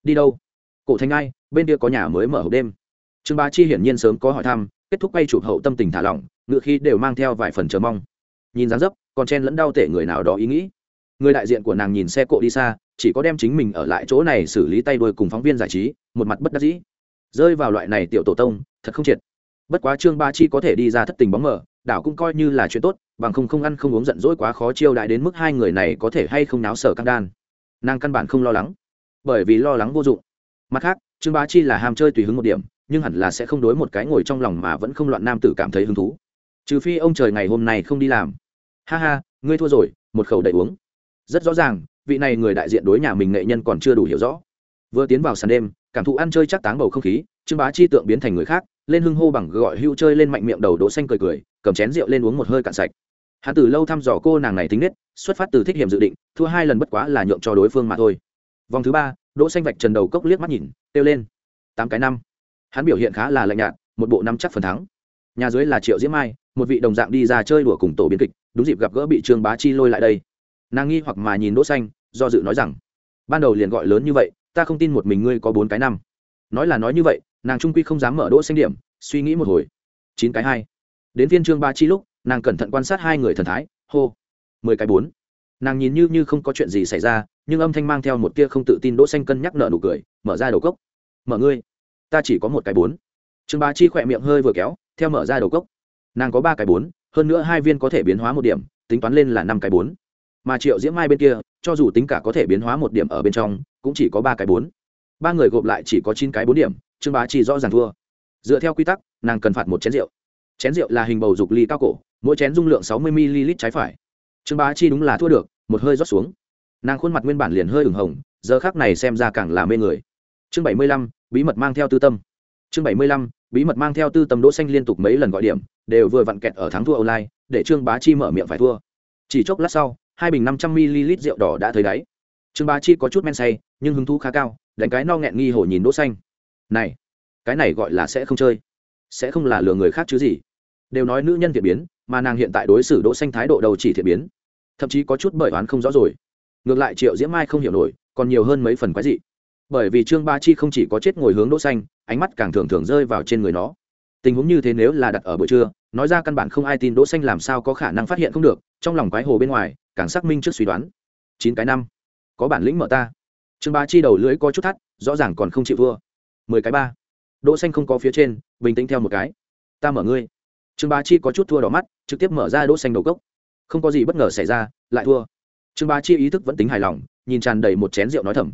Đi đâu? Cổ thành ai bên kia có nhà mới mở hộp đêm. Trương bá chi hiển nhiên sớm có hỏi thăm kết thúc bay chụp hậu tâm tình thả lỏng, ngựa khi đều mang theo vài phần chờ mong. Nhìn dáng dấp, còn chen lẫn đau tể người nào đó ý nghĩ. Người đại diện của nàng nhìn xe cộ đi xa, chỉ có đem chính mình ở lại chỗ này xử lý tay đuôi cùng phóng viên giải trí, một mặt bất đắc dĩ. Rơi vào loại này tiểu tổ tông, thật không triệt. Bất quá trương ba chi có thể đi ra thất tình bóng mở đảo cũng coi như là chuyện tốt, bằng không không ăn không uống giận dỗi quá khó chiêu đại đến mức hai người này có thể hay không náo sở căng đan. Nàng căn bản không lo lắng, bởi vì lo lắng vô dụng. Mặt khác, trương bá chi là ham chơi tùy hứng một điểm nhưng hẳn là sẽ không đối một cái ngồi trong lòng mà vẫn không loạn nam tử cảm thấy hứng thú. Trừ phi ông trời ngày hôm nay không đi làm. Ha ha, ngươi thua rồi, một khẩu đầy uống. Rất rõ ràng, vị này người đại diện đối nhà mình nghệ nhân còn chưa đủ hiểu rõ. Vừa tiến vào sàn đêm, cảm thụ ăn chơi chắc táng bầu không khí, trương bá chi tượng biến thành người khác, lên hưng hô bằng gọi hưu chơi lên mạnh miệng đầu đỗ xanh cười cười, cầm chén rượu lên uống một hơi cạn sạch. Hắn từ lâu thăm dò cô nàng này tính nết, xuất phát từ thích hiểm dự định, thua hai lần bất quá là nhượng cho đối phương mà thôi. Vòng thứ ba, đỗ xanh vạch trần đầu cốc liếc mắt nhìn tiêu lên. Tám cái năm hắn biểu hiện khá là lạnh nhạt, một bộ năm chắc phần thắng. Nhà dưới là triệu diễm mai, một vị đồng dạng đi ra chơi đùa cùng tổ biến kịch, đúng dịp gặp gỡ bị trương bá chi lôi lại đây. Nàng nghi hoặc mà nhìn đỗ xanh, do dự nói rằng, ban đầu liền gọi lớn như vậy, ta không tin một mình ngươi có bốn cái năm. Nói là nói như vậy, nàng trung quy không dám mở đỗ xanh điểm, suy nghĩ một hồi. Chín cái hai. Đến viên trương bá chi lúc, nàng cẩn thận quan sát hai người thần thái, hô, mười cái bốn. Nàng nhìn như như không có chuyện gì xảy ra, nhưng âm thanh mang theo một tia không tự tin đỗ xanh cân nhắc nợ nụ cười, mở ra đầu cốc. Mở ngươi ta chỉ có một cái bốn. Trương bá chi khỏe miệng hơi vừa kéo, theo mở ra đầu cốc. Nàng có ba cái bốn, hơn nữa hai viên có thể biến hóa một điểm, tính toán lên là năm cái bốn. Mà triệu diễm mai bên kia, cho dù tính cả có thể biến hóa một điểm ở bên trong, cũng chỉ có ba cái bốn. Ba người gộp lại chỉ có chín cái bốn điểm, trương bá chi rõ ràng thua. Dựa theo quy tắc, nàng cần phạt một chén rượu. Chén rượu là hình bầu dục ly cao cổ, mỗi chén dung lượng sáu mươi ml trái phải. Trương bá chi đúng là thua được, một hơi rót xuống. Nàng khuôn mặt nguyên bản liền hơi ửng hồng, giờ khác này xem ra càng là mê người chương bảy mươi lăm, bí mật mang theo tư tâm. Chương bảy mươi lăm, bí mật mang theo tư tâm đỗ xanh liên tục mấy lần gọi điểm, đều vừa vặn kẹt ở thắng thua online, để trương bá chi mở miệng phải thua. Chỉ chốc lát sau, hai bình năm trăm ml rượu đỏ đã thấy đáy. Trương bá chi có chút men say, nhưng hứng thú khá cao, đánh cái no nghẹn nghi hổ nhìn đỗ xanh. Này, cái này gọi là sẽ không chơi. Sẽ không là lừa người khác chứ gì. Đều nói nữ nhân thiện biến, mà nàng hiện tại đối xử đỗ xanh thái độ đầu chỉ thiện biến. Thậm chí có chút bởi oán không rõ rồi. Ngược lại triệu diễm mai không hiểu nổi, còn nhiều hơn mấy phần quái dị bởi vì trương ba chi không chỉ có chết ngồi hướng đỗ xanh, ánh mắt càng thường thường rơi vào trên người nó. Tình huống như thế nếu là đặt ở buổi trưa, nói ra căn bản không ai tin đỗ xanh làm sao có khả năng phát hiện không được, trong lòng quái hồ bên ngoài, càng xác minh trước suy đoán. Chín cái năm. Có bản lĩnh mở ta. Trương ba chi đầu lưỡi có chút thắt, rõ ràng còn không chịu vua. Mười cái ba. Đỗ xanh không có phía trên, bình tĩnh theo một cái. Ta mở ngươi. Trương ba chi có chút thua đỏ mắt, trực tiếp mở ra đỗ xanh đầu cốc. Không có gì bất ngờ xảy ra, lại thua. Trương ba chi ý thức vẫn tính hài lòng, nhìn tràn đầy một chén rượu nói thầm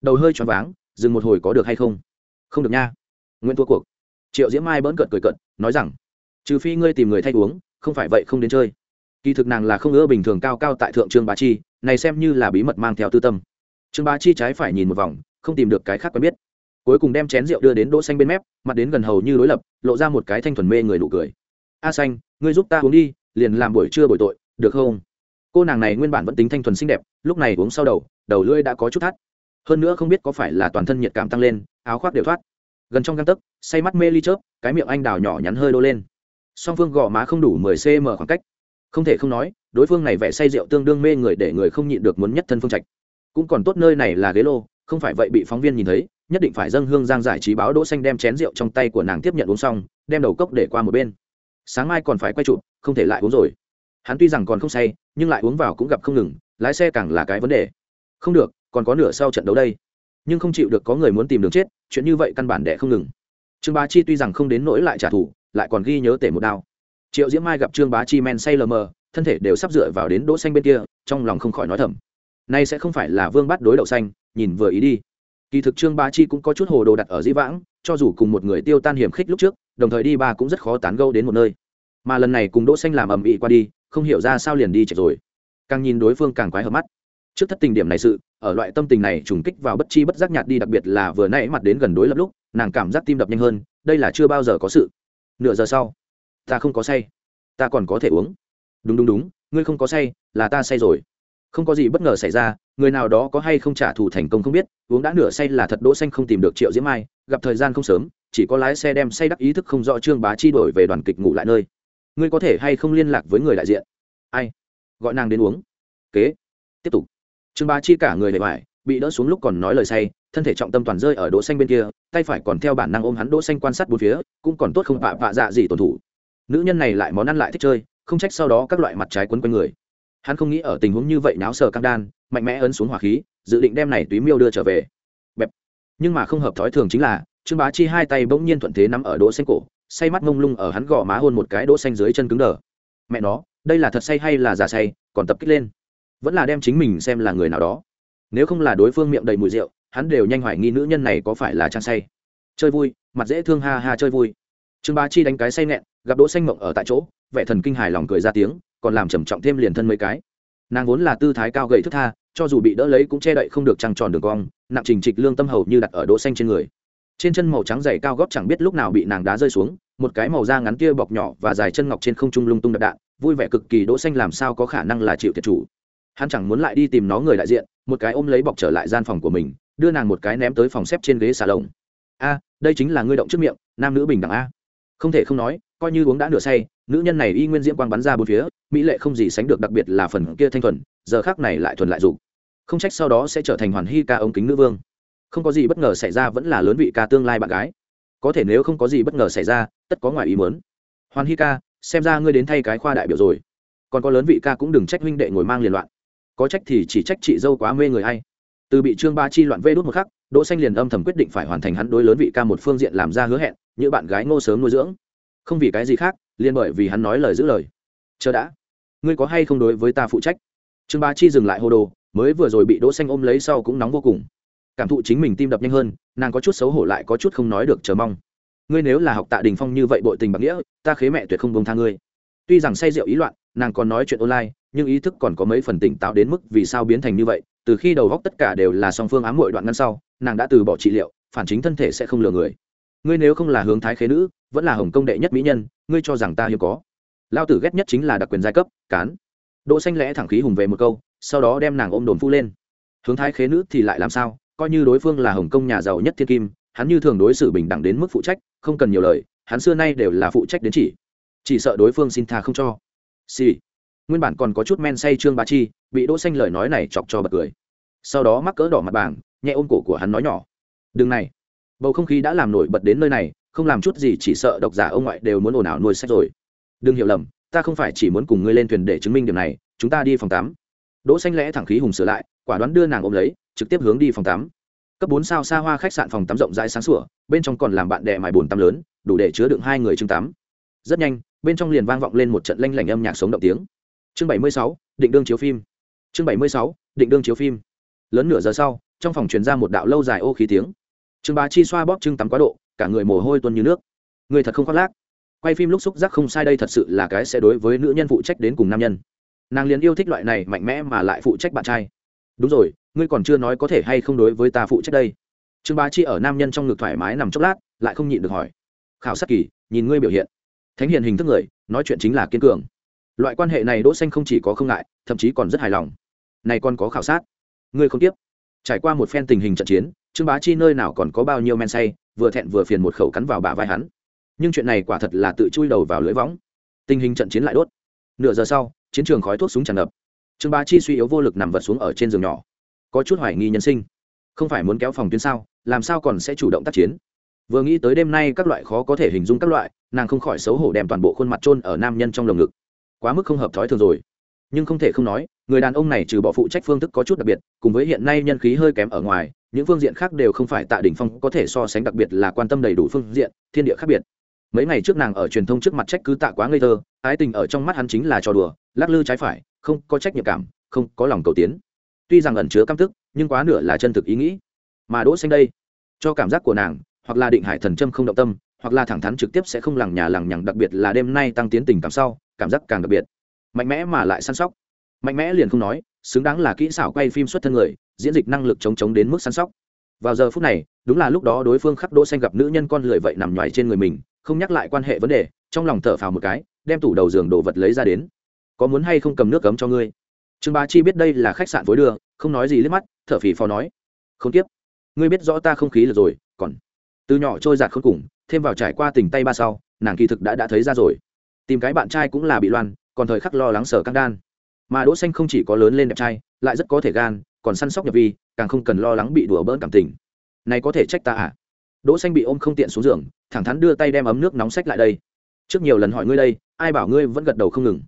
đầu hơi choáng váng, dừng một hồi có được hay không? Không được nha. Nguyễn thua cuộc. Triệu diễm mai bỡn cợt cười cợt, nói rằng, trừ phi ngươi tìm người thay uống, không phải vậy không đến chơi. Kỳ thực nàng là không ưa bình thường cao cao tại thượng trương bá chi, này xem như là bí mật mang theo tư tâm. Trương bá chi trái phải nhìn một vòng, không tìm được cái khác quen biết. Cuối cùng đem chén rượu đưa đến đỗ xanh bên mép, mặt đến gần hầu như đối lập, lộ ra một cái thanh thuần mê người nụ cười. A xanh, ngươi giúp ta uống đi, liền làm buổi trưa buổi tội, được không? Cô nàng này nguyên bản vẫn tính thanh thuần xinh đẹp, lúc này uống sau đầu đầu lưỡi đã có chút thắt hơn nữa không biết có phải là toàn thân nhiệt cảm tăng lên, áo khoác đều thoát. Gần trong găng tấc, say mắt mê ly chớp, cái miệng anh đào nhỏ nhắn hơi đô lên. Song phương gò má không đủ mười cm khoảng cách. Không thể không nói, đối phương này vẻ say rượu tương đương mê người để người không nhịn được muốn nhất thân phương trạch. Cũng còn tốt nơi này là ghế lô, không phải vậy bị phóng viên nhìn thấy, nhất định phải dâng hương giang giải trí báo đỗ xanh đem chén rượu trong tay của nàng tiếp nhận uống xong, đem đầu cốc để qua một bên. Sáng mai còn phải quay chụp, không thể lại uống rồi. Hắn tuy rằng còn không say, nhưng lại uống vào cũng gặp không ngừng, lái xe càng là cái vấn đề không được, còn có nửa sau trận đấu đây. Nhưng không chịu được có người muốn tìm đường chết, chuyện như vậy căn bản đẻ không ngừng. Trương bá chi tuy rằng không đến nỗi lại trả thù, lại còn ghi nhớ tể một đao. Triệu diễm mai gặp trương bá chi men say lờ mờ, thân thể đều sắp dựa vào đến đỗ xanh bên kia, trong lòng không khỏi nói thầm. Nay sẽ không phải là vương bắt đối đậu xanh, nhìn vừa ý đi. Kỳ thực trương bá chi cũng có chút hồ đồ đặt ở dĩ vãng, cho dù cùng một người tiêu tan hiểm khích lúc trước, đồng thời đi ba cũng rất khó tán gẫu đến một nơi. Mà lần này cùng đỗ xanh làm ầm ĩ qua đi, không hiểu ra sao liền đi chạy rồi. Càng nhìn đối phương càng quái hợp mắt trước thất tình điểm này sự, ở loại tâm tình này trùng kích vào bất chi bất giác nhạt đi, đặc biệt là vừa nãy mặt đến gần đối lập lúc, nàng cảm giác tim đập nhanh hơn, đây là chưa bao giờ có sự. Nửa giờ sau, ta không có say, ta còn có thể uống. Đúng đúng đúng, ngươi không có say, là ta say rồi. Không có gì bất ngờ xảy ra, người nào đó có hay không trả thù thành công không biết, uống đã nửa say là thật đỗ xanh không tìm được triệu diễm mai, gặp thời gian không sớm, chỉ có lái xe đem say đắc ý thức không rõ trương bá chi đổi về đoàn kịch ngủ lại nơi. Ngươi có thể hay không liên lạc với người đại diện? Ai? Gọi nàng đến uống. Kế, tiếp tục trương bá chi cả người bề ngoài, bị đỡ xuống lúc còn nói lời say, thân thể trọng tâm toàn rơi ở đỗ xanh bên kia, tay phải còn theo bản năng ôm hắn đỗ xanh quan sát bốn phía, cũng còn tốt không vạ vạ dạ gì tổn thủ. Nữ nhân này lại món ăn lại thích chơi, không trách sau đó các loại mặt trái quấn quanh người. Hắn không nghĩ ở tình huống như vậy náo sờ căng đan, mạnh mẽ ấn xuống hỏa khí, dự định đem này túy miêu đưa trở về. Bẹp. Nhưng mà không hợp thói thường chính là, trương bá chi hai tay bỗng nhiên thuận thế nắm ở đỗ xanh cổ, say mắt ngông lung ở hắn gò má hôn một cái đỗ xanh dưới chân cứng đờ. Mẹ nó, đây là thật say hay là giả say, còn tập kích lên vẫn là đem chính mình xem là người nào đó. Nếu không là đối phương miệng đầy mùi rượu, hắn đều nhanh hoài nghi nữ nhân này có phải là trang say. Chơi vui, mặt dễ thương ha ha chơi vui. Trương bá chi đánh cái say nghẹn, gặp đỗ xanh mộng ở tại chỗ, vẻ thần kinh hài lòng cười ra tiếng, còn làm trầm trọng thêm liền thân mấy cái. Nàng vốn là tư thái cao gầy thức tha, cho dù bị đỡ lấy cũng che đậy không được trăng tròn đường cong, nặng trình trịch lương tâm hầu như đặt ở đỗ xanh trên người. Trên chân màu trắng dày cao gót chẳng biết lúc nào bị nàng đá rơi xuống, một cái màu da ngắn kia bọc nhỏ và dài chân ngọc trên không trung lung tung đập đạn, vui vẻ cực kỳ đỗ xanh làm sao có khả năng là chịu thiệt chủ hắn chẳng muốn lại đi tìm nó người đại diện, một cái ôm lấy bọc trở lại gian phòng của mình, đưa nàng một cái ném tới phòng xếp trên ghế xà lồng. A, đây chính là ngươi động trước miệng, nam nữ bình đẳng a. Không thể không nói, coi như uống đã nửa say, nữ nhân này y nguyên diễm quang bắn ra bốn phía, mỹ lệ không gì sánh được đặc biệt là phần kia thanh thuần, giờ khác này lại thuần lại dục. Không trách sau đó sẽ trở thành hoàn hy ca ống kính nữ vương. Không có gì bất ngờ xảy ra vẫn là lớn vị ca tương lai bạn gái. Có thể nếu không có gì bất ngờ xảy ra, tất có ngoài ý mớn hoàn hy ca, xem ra ngươi đến thay cái khoa đại biểu rồi. Còn có lớn vị ca cũng đừng trách huynh đệ ngồi mang liên loạn có trách thì chỉ trách chị dâu quá mê người hay từ bị trương ba chi loạn vê đốt một khắc, đỗ xanh liền âm thầm quyết định phải hoàn thành hắn đối lớn vị ca một phương diện làm ra hứa hẹn, như bạn gái ngô sớm nuôi dưỡng. Không vì cái gì khác, liền bởi vì hắn nói lời giữ lời. Chờ đã, ngươi có hay không đối với ta phụ trách? Trương ba chi dừng lại hô đồ, mới vừa rồi bị đỗ xanh ôm lấy sau cũng nóng vô cùng. Cảm thụ chính mình tim đập nhanh hơn, nàng có chút xấu hổ lại có chút không nói được chờ mong. Ngươi nếu là học tạ đình phong như vậy bội tình bạc nghĩa, ta khế mẹ tuyệt không bông tha ngươi tuy rằng say rượu ý loạn, nàng còn nói chuyện online, nhưng ý thức còn có mấy phần tỉnh táo đến mức vì sao biến thành như vậy, từ khi đầu góc tất cả đều là song phương ám muội đoạn ngăn sau, nàng đã từ bỏ trị liệu, phản chính thân thể sẽ không lừa người. Ngươi nếu không là hướng thái khế nữ, vẫn là hồng công đệ nhất mỹ nhân, ngươi cho rằng ta hiếm có. Lao tử ghét nhất chính là đặc quyền giai cấp, cán. Đỗ xanh lẽ thẳng khí hùng về một câu, sau đó đem nàng ôm đồn phu lên. Hướng thái khế nữ thì lại làm sao, coi như đối phương là hồng công nhà giàu nhất thiên kim, hắn như thường đối xử bình đẳng đến mức phụ trách, không cần nhiều lời, hắn xưa nay đều là phụ trách đến chỉ chỉ sợ đối phương xin tha không cho. Xì、sì. nguyên bản còn có chút men say trương ba chi, bị đỗ xanh lời nói này chọc cho bật cười. Sau đó mắc cỡ đỏ mặt bảng, nhẹ ôm cổ của hắn nói nhỏ. Đừng này. Bầu không khí đã làm nổi bật đến nơi này, không làm chút gì chỉ sợ độc giả ông ngoại đều muốn ồn ào nuôi sách rồi. Đừng hiểu lầm, ta không phải chỉ muốn cùng ngươi lên thuyền để chứng minh điểm này, chúng ta đi phòng tắm. Đỗ xanh lẽ thẳng khí hùng sửa lại, quả đoán đưa nàng ôm lấy, trực tiếp hướng đi phòng tắm. Cấp bốn sao xa hoa khách sạn phòng tắm rộng rãi sáng sủa, bên trong còn làm bạn đè mài bồn tắm lớn, đủ để chứa đựng hai người trưng tắm rất nhanh, bên trong liền vang vọng lên một trận lanh lảnh âm nhạc sống động tiếng. Chương bảy mươi sáu, định đương chiếu phim. Chương bảy mươi sáu, định đương chiếu phim. Lớn nửa giờ sau, trong phòng truyền ra một đạo lâu dài ô khí tiếng. Trương bá chi xoa bóp trưng tắm quá độ, cả người mồ hôi tuôn như nước. Người thật không khoác lác. Quay phim lúc xúc giác không sai đây thật sự là cái sẽ đối với nữ nhân phụ trách đến cùng nam nhân. Nàng liền yêu thích loại này mạnh mẽ mà lại phụ trách bạn trai. Đúng rồi, ngươi còn chưa nói có thể hay không đối với ta phụ trách đây. Trương bá chi ở nam nhân trong ngực thoải mái nằm chốc lát, lại không nhịn được hỏi. Khảo sát kỳ, nhìn ngươi biểu hiện thánh hiền hình thức người, nói chuyện chính là kiên cường. Loại quan hệ này đỗ xanh không chỉ có không ngại, thậm chí còn rất hài lòng. Này còn có khảo sát. Ngươi không tiếp. Trải qua một phen tình hình trận chiến, trương bá chi nơi nào còn có bao nhiêu men say, vừa thẹn vừa phiền một khẩu cắn vào bả vai hắn. Nhưng chuyện này quả thật là tự chui đầu vào lưới võng. Tình hình trận chiến lại đốt. Nửa giờ sau, chiến trường khói thuốc súng tràn ngập. Trương bá chi suy yếu vô lực nằm vật xuống ở trên giường nhỏ. Có chút hoài nghi nhân sinh. Không phải muốn kéo phòng tuyến sao, làm sao còn sẽ chủ động tác chiến? Vừa nghĩ tới đêm nay các loại khó có thể hình dung các loại nàng không khỏi xấu hổ đem toàn bộ khuôn mặt trôn ở nam nhân trong lồng ngực. Quá mức không hợp thói thường rồi. Nhưng không thể không nói, người đàn ông này trừ bỏ phụ trách phương thức có chút đặc biệt, cùng với hiện nay nhân khí hơi kém ở ngoài, những phương diện khác đều không phải tạ đỉnh phong có thể so sánh đặc biệt là quan tâm đầy đủ phương diện, thiên địa khác biệt. Mấy ngày trước nàng ở truyền thông trước mặt trách cứ tạ quá ngây thơ, ái tình ở trong mắt hắn chính là trò đùa, lắc lư trái phải, không có trách nhiệm cảm, không có lòng cầu tiến. Tuy rằng ẩn chứa căm tức, nhưng quá nửa là chân thực ý nghĩ. Mà đỗ xanh đây, cho cảm giác của nàng, hoặc là định hải thần châm không động tâm hoặc là thẳng thắn trực tiếp sẽ không lằng nhà lằng nhằng, đặc biệt là đêm nay tăng tiến tình cảm sau, cảm giác càng đặc biệt. Mạnh mẽ mà lại săn sóc. Mạnh mẽ liền không nói, xứng đáng là kỹ xảo quay phim xuất thân người, diễn dịch năng lực chống chống đến mức săn sóc. Vào giờ phút này, đúng là lúc đó đối phương khắc đỗ xanh gặp nữ nhân con lười vậy nằm nhoài trên người mình, không nhắc lại quan hệ vấn đề, trong lòng thở phào một cái, đem tủ đầu giường đồ vật lấy ra đến. Có muốn hay không cầm nước cấm cho ngươi? Trương bá chi biết đây là khách sạn phối đưa, không nói gì liếc mắt, thở phì phò nói. Không tiếp. Ngươi biết rõ ta không khí là rồi, còn. Từ nhỏ trôi giạt không cùng thêm vào trải qua tình tay ba sau, nàng kỳ thực đã đã thấy ra rồi. Tìm cái bạn trai cũng là bị loan, còn thời khắc lo lắng sở căng đan. Mà đỗ xanh không chỉ có lớn lên đẹp trai, lại rất có thể gan, còn săn sóc nhập vi, càng không cần lo lắng bị đùa bỡn cảm tình. Này có thể trách ta à? Đỗ xanh bị ôm không tiện xuống giường, thẳng thắn đưa tay đem ấm nước nóng sách lại đây. Trước nhiều lần hỏi ngươi đây, ai bảo ngươi vẫn gật đầu không ngừng.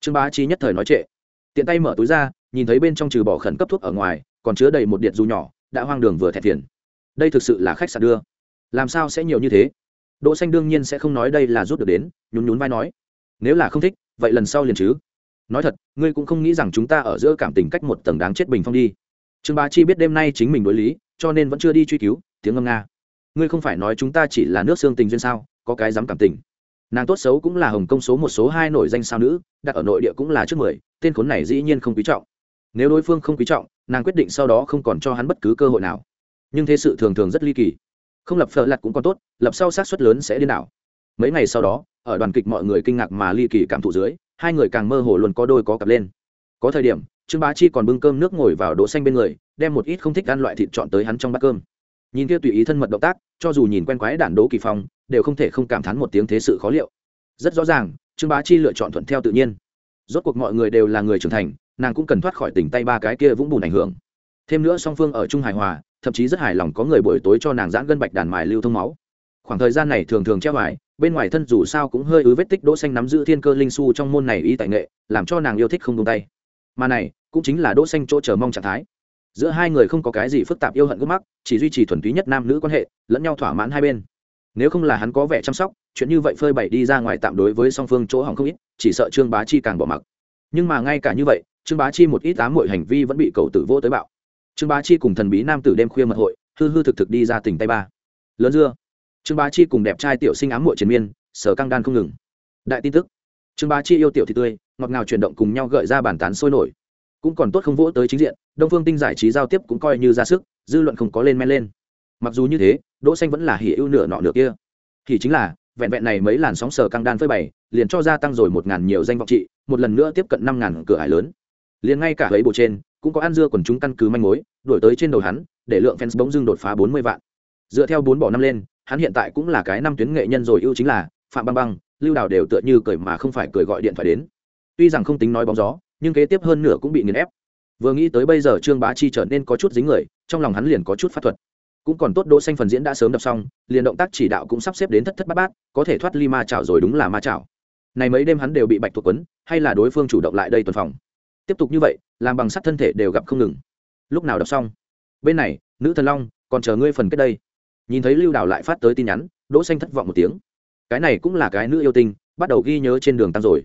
Trương bá chi nhất thời nói trệ. Tiện tay mở túi ra, nhìn thấy bên trong trừ bỏ khẩn cấp thuốc ở ngoài, còn chứa đầy một điện dù nhỏ, đã hoang đường vừa thẹn tiền đây thực sự là khách sạn đưa. Làm sao sẽ nhiều như thế? Đỗ xanh đương nhiên sẽ không nói đây là rút được đến, nhún nhún vai nói. Nếu là không thích, vậy lần sau liền chứ. Nói thật, ngươi cũng không nghĩ rằng chúng ta ở giữa cảm tình cách một tầng đáng chết bình phong đi. Trương bá chi biết đêm nay chính mình đối lý, cho nên vẫn chưa đi truy cứu, tiếng ngâm nga. Ngươi không phải nói chúng ta chỉ là nước xương tình duyên sao, có cái dám cảm tình. Nàng tốt xấu cũng là hồng công số một số hai nổi danh sao nữ, đặt ở nội địa cũng là trước mười, tên khốn này dĩ nhiên không quý trọng. Nếu đối phương không quý trọng, nàng quyết định sau đó không còn cho hắn bất cứ cơ hội nào. Nhưng thế sự thường thường rất ly kỳ không lập phở lặt cũng còn tốt, lập sau sát suất lớn sẽ điên đảo. Mấy ngày sau đó, ở đoàn kịch mọi người kinh ngạc mà ly kỳ cảm thụ dưới, hai người càng mơ hồ luôn có đôi có cặp lên. Có thời điểm, trương bá chi còn bưng cơm nước ngồi vào đỗ xanh bên người, đem một ít không thích ăn loại thịt chọn tới hắn trong bát cơm. Nhìn kia tùy ý thân mật động tác, cho dù nhìn quen quái đản đố kỳ phong, đều không thể không cảm thán một tiếng thế sự khó liệu. Rất rõ ràng, trương bá chi lựa chọn thuận theo tự nhiên. Rốt cuộc mọi người đều là người trưởng thành, nàng cũng cần thoát khỏi tình tay ba cái kia vũng bùn ảnh hưởng. Thêm nữa song phương ở chung hài hòa thậm chí rất hài lòng có người buổi tối cho nàng giãn gân bạch đàn mài lưu thông máu. Khoảng thời gian này thường thường treo hoài bên ngoài thân dù sao cũng hơi ứ vết tích đỗ xanh nắm giữ thiên cơ linh su trong môn này y tài nghệ, làm cho nàng yêu thích không buông tay. Mà này, cũng chính là đỗ xanh chỗ chờ mong trạng thái. Giữa hai người không có cái gì phức tạp yêu hận gút mắc, chỉ duy trì thuần túy nhất nam nữ quan hệ, lẫn nhau thỏa mãn hai bên. Nếu không là hắn có vẻ chăm sóc, chuyện như vậy phơi bày đi ra ngoài tạm đối với song phương chỗ hỏng không ít, chỉ sợ trương bá chi càng bỏ mặc. Nhưng mà ngay cả như vậy, trương bá chi một ít ám muội hành vi vẫn bị cầu tử vô tới bạo trương bá chi cùng thần bí nam tử đêm khuya mật hội, hư hư thực thực đi ra tỉnh tây ba. Lớn dưa. Trương bá chi cùng đẹp trai tiểu sinh ám muội triền miên, sở căng đan không ngừng. Đại tin tức. Trương bá chi yêu tiểu thị tươi, ngọt ngào chuyển động cùng nhau gợi ra bản tán sôi nổi. Cũng còn tốt không vỗ tới chính diện, đông phương tinh giải trí giao tiếp cũng coi như ra sức, dư luận không có lên men lên. Mặc dù như thế, đỗ xanh vẫn là hỉ ưu nửa nọ nửa kia. Thì chính là, vẹn vẹn này mấy làn sóng sờ căng đan phơi bày, liền cho gia tăng rồi một ngàn nhiều danh vọng trị, một lần nữa tiếp cận năm ngàn cửa hải lớn. Liền ngay cả ấy bộ trên cũng có ăn dưa quần chúng căn cứ manh mối, đuổi tới trên đầu hắn, để lượng fans bỗng dưng đột phá bốn mươi vạn. Dựa theo bốn bỏ năm lên, hắn hiện tại cũng là cái năm tuyến nghệ nhân rồi, ưu chính là phạm băng băng, lưu đào đều tựa như cười mà không phải cười gọi điện thoại đến. Tuy rằng không tính nói bóng gió, nhưng kế tiếp hơn nửa cũng bị nghiền ép. Vừa nghĩ tới bây giờ trương bá chi trở nên có chút dính người, trong lòng hắn liền có chút pháp thuật. Cũng còn tốt đỗ xanh phần diễn đã sớm đọc xong, liền động tác chỉ đạo cũng sắp xếp đến thất thất bát bát, có thể thoát ly ma chảo rồi đúng là ma chảo. Này mấy đêm hắn đều bị bạch thuộc quấn, hay là đối phương chủ động lại đây tuần phòng tiếp tục như vậy, làm bằng sắt thân thể đều gặp không ngừng. Lúc nào đọc xong? Bên này, nữ thần long, còn chờ ngươi phần kết đây. Nhìn thấy lưu đào lại phát tới tin nhắn, đỗ xanh thất vọng một tiếng. Cái này cũng là cái nữ yêu tinh, bắt đầu ghi nhớ trên đường tăng rồi.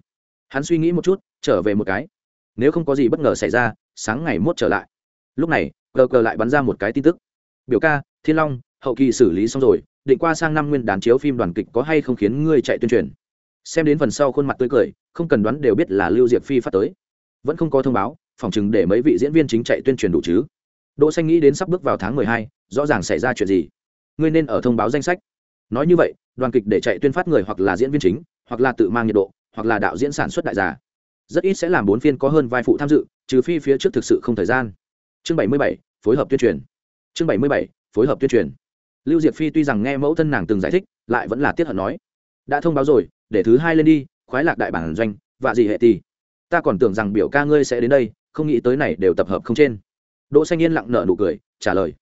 Hắn suy nghĩ một chút, trở về một cái. Nếu không có gì bất ngờ xảy ra, sáng ngày mốt trở lại. Lúc này gờ gờ lại bắn ra một cái tin tức. Biểu ca, thiên long, hậu kỳ xử lý xong rồi, định qua sang năm nguyên đán chiếu phim đoàn kịch có hay không khiến ngươi chạy tuyên truyền? Xem đến phần sau khuôn mặt tươi cười, không cần đoán đều biết là lưu diệp phi phát tới vẫn không có thông báo phòng chừng để mấy vị diễn viên chính chạy tuyên truyền đủ chứ. Đỗ xanh nghĩ đến sắp bước vào tháng mười hai, rõ ràng xảy ra chuyện gì. Ngươi nên ở thông báo danh sách. Nói như vậy đoàn kịch để chạy tuyên phát người hoặc là diễn viên chính hoặc là tự mang nhiệt độ hoặc là đạo diễn sản xuất đại giả rất ít sẽ làm bốn phiên có hơn vai phụ tham dự trừ phi phía trước thực sự không thời gian. Chương bảy mươi bảy phối hợp tuyên truyền. Chương bảy mươi bảy phối hợp tuyên truyền. Lưu diệp phi tuy rằng nghe mẫu thân nàng từng giải thích lại vẫn là tiết hận nói. Đã thông báo rồi để thứ hai lên đi khoái lạc đại bản doanh và gì hệ tỷ ta còn tưởng rằng biểu ca ngươi sẽ đến đây, không nghĩ tới này đều tập hợp không trên. Đỗ xanh yên lặng nở nụ cười, trả lời.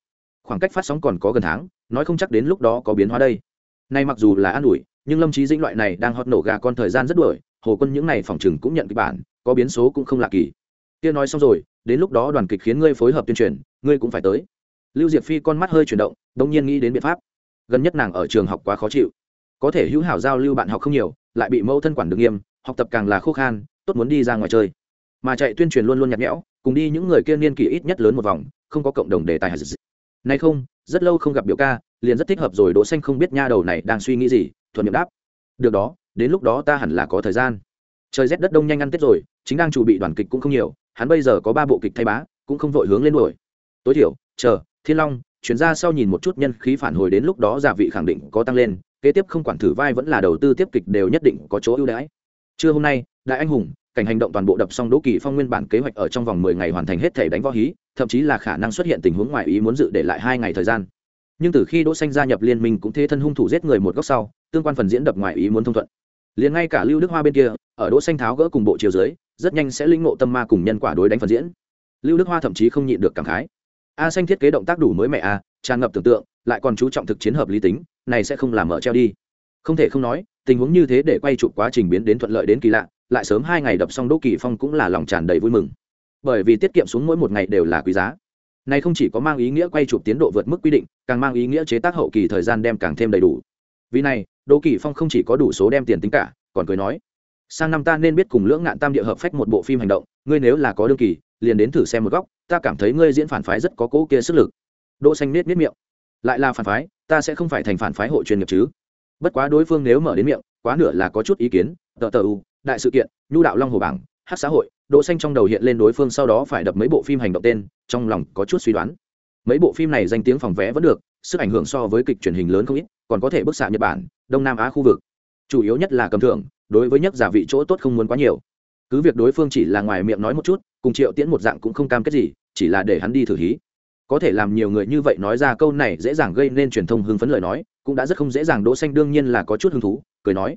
Khoảng cách phát sóng còn có gần tháng, nói không chắc đến lúc đó có biến hóa đây. Nay mặc dù là an ủi, nhưng lâm trí dĩnh loại này đang hót nổ gà con thời gian rất đuổi, hồ quân những này phòng chừng cũng nhận kịch bản, có biến số cũng không lạ kỳ. Kia nói xong rồi, đến lúc đó đoàn kịch khiến ngươi phối hợp tuyên truyền, ngươi cũng phải tới. Lưu diệp phi con mắt hơi chuyển động đông nhiên nghĩ đến biện pháp. Gần nhất nàng ở trường học quá khó chịu. Có thể hữu hảo giao lưu bạn học không nhiều, lại bị mẫu thân quản được nghiêm, học tập càng là khô khan tốt muốn đi ra ngoài chơi. Mà chạy tuyên truyền luôn luôn nhạt nhẽo, cùng đi những người kia niên kỷ ít nhất lớn một vòng, không có cộng đồng đề tài này không, rất lâu không gặp biểu ca, liền rất thích hợp rồi, đỗ xanh không biết nha đầu này đang suy nghĩ gì, thuận miệng đáp. Được đó, đến lúc đó ta hẳn là có thời gian. Trời rét đất đông nhanh ăn tết rồi, chính đang chuẩn bị đoàn kịch cũng không nhiều, hắn bây giờ có ba bộ kịch thay bá, cũng không vội hướng lên đuổi. Tối thiểu, chờ, thiên long chuyển ra sau nhìn một chút nhân khí phản hồi đến lúc đó giả vị khẳng định có tăng lên, kế tiếp không quản thử vai vẫn là đầu tư tiếp kịch đều nhất định có chỗ ưu đãi. Trưa hôm nay, đại anh hùng cảnh hành động toàn bộ đập xong đỗ kỳ phong nguyên bản kế hoạch ở trong vòng mười ngày hoàn thành hết thể đánh võ hí, thậm chí là khả năng xuất hiện tình huống ngoài ý muốn dự để lại hai ngày thời gian. Nhưng từ khi đỗ xanh gia nhập liên minh cũng thế thân hung thủ giết người một góc sau, tương quan phần diễn đập ngoài ý muốn thông thuận. Liền ngay cả lưu đức hoa bên kia, ở đỗ xanh tháo gỡ cùng bộ chiều dưới, rất nhanh sẽ linh ngộ tâm ma cùng nhân quả đối đánh phần diễn. Lưu đức hoa thậm chí không nhịn được cảm khái. A xanh thiết kế động tác đủ mới mẹ a à, tràn ngập tưởng tượng, lại còn chú trọng thực chiến hợp lý tính, này sẽ không làm mở treo đi. Không thể không nói, tình huống như thế để quay chụp quá trình biến đến thuận lợi đến kỳ lạ lại sớm hai ngày đập xong đỗ kỳ phong cũng là lòng tràn đầy vui mừng. Bởi vì tiết kiệm xuống mỗi một ngày đều là quý giá. Này không chỉ có mang ý nghĩa quay chụp tiến độ vượt mức quy định, càng mang ý nghĩa chế tác hậu kỳ thời gian đem càng thêm đầy đủ. Vì này, đỗ kỳ phong không chỉ có đủ số đem tiền tính cả, còn cười nói, sang năm ta nên biết cùng lưỡng ngạn tam địa hợp phách một bộ phim hành động, ngươi nếu là có đương kỳ, liền đến thử xem một góc, ta cảm thấy ngươi diễn phản phái rất có cố kia sức lực. Đỗ xanh nết nết miệng, lại là phản phái, ta sẽ không phải thành phản phái hội chuyên nghiệp chứ. Bất quá đối phương nếu mở đến miệng, quá nửa là có chút ý kiến, tờ tờ u đại sự kiện, nhu đạo long hồ bảng hát xã hội, đỗ xanh trong đầu hiện lên đối phương sau đó phải đập mấy bộ phim hành động tên, trong lòng có chút suy đoán. Mấy bộ phim này danh tiếng phòng vé vẫn được, sức ảnh hưởng so với kịch truyền hình lớn không ít, còn có thể bức xạ nhật bản, đông nam á khu vực. Chủ yếu nhất là cầm thưởng, đối với nhất giả vị chỗ tốt không muốn quá nhiều. Cứ việc đối phương chỉ là ngoài miệng nói một chút, cùng triệu tiễn một dạng cũng không cam kết gì, chỉ là để hắn đi thử hí. Có thể làm nhiều người như vậy nói ra câu này dễ dàng gây nên truyền thông hưng phấn lời nói, cũng đã rất không dễ dàng, đỗ xanh đương nhiên là có chút hứng thú, cười nói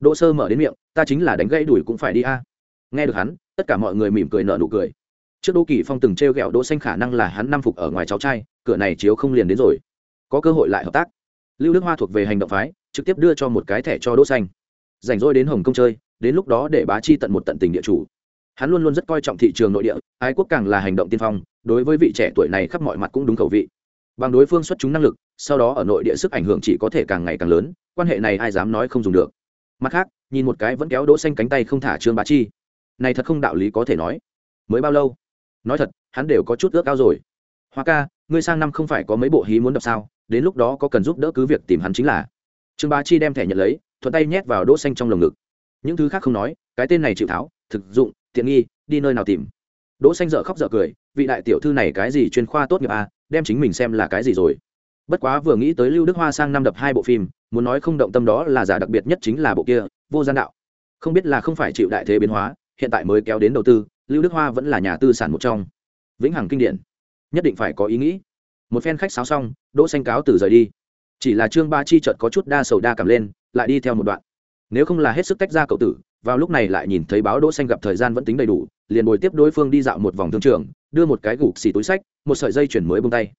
đỗ sơ mở đến miệng, ta chính là đánh gãy đuổi cũng phải đi a. Nghe được hắn, tất cả mọi người mỉm cười nở nụ cười. Trước đỗ kỳ phong từng treo gẹo đỗ xanh khả năng là hắn năm phục ở ngoài cháu trai, cửa này chiếu không liền đến rồi. Có cơ hội lại hợp tác. Lưu đức hoa thuộc về hành động phái, trực tiếp đưa cho một cái thẻ cho đỗ xanh. Rảnh rỗi đến hồng kông chơi, đến lúc đó để bá chi tận một tận tình địa chủ. Hắn luôn luôn rất coi trọng thị trường nội địa, ái quốc càng là hành động tiên phong, đối với vị trẻ tuổi này khắp mọi mặt cũng đúng khẩu vị. Bằng đối phương xuất chúng năng lực, sau đó ở nội địa sức ảnh hưởng chỉ có thể càng ngày càng lớn, quan hệ này ai dám nói không dùng được mặt khác, nhìn một cái vẫn kéo đỗ xanh cánh tay không thả trương bá chi. Này thật không đạo lý có thể nói. Mới bao lâu? Nói thật, hắn đều có chút ước ao rồi. Hoa ca, ngươi sang năm không phải có mấy bộ hí muốn đọc sao? Đến lúc đó có cần giúp đỡ cứ việc tìm hắn chính là. Trương bá chi đem thẻ nhận lấy, thuận tay nhét vào đỗ xanh trong lồng ngực. Những thứ khác không nói, cái tên này chịu tháo, thực dụng, tiện nghi, đi nơi nào tìm. Đỗ xanh dở khóc dở cười, vị đại tiểu thư này cái gì chuyên khoa tốt nghiệp à? Đem chính mình xem là cái gì rồi? Bất quá vừa nghĩ tới lưu đức hoa sang năm đập hai bộ phim, muốn nói không động tâm đó là giả đặc biệt nhất chính là bộ kia, vô gian đạo. Không biết là không phải chịu đại thế biến hóa, hiện tại mới kéo đến đầu tư, lưu đức hoa vẫn là nhà tư sản một trong. Vĩnh hằng kinh điển. Nhất định phải có ý nghĩ. Một phen khách sáo xong, đỗ xanh cáo từ rời đi. Chỉ là trương ba chi chợt có chút đa sầu đa cảm lên, lại đi theo một đoạn. Nếu không là hết sức tách ra cậu tử, vào lúc này lại nhìn thấy báo đỗ xanh gặp thời gian vẫn tính đầy đủ, liền bồi tiếp đối phương đi dạo một vòng thương trường, đưa một cái gục xì túi sách, một sợi dây chuyển mới buông tay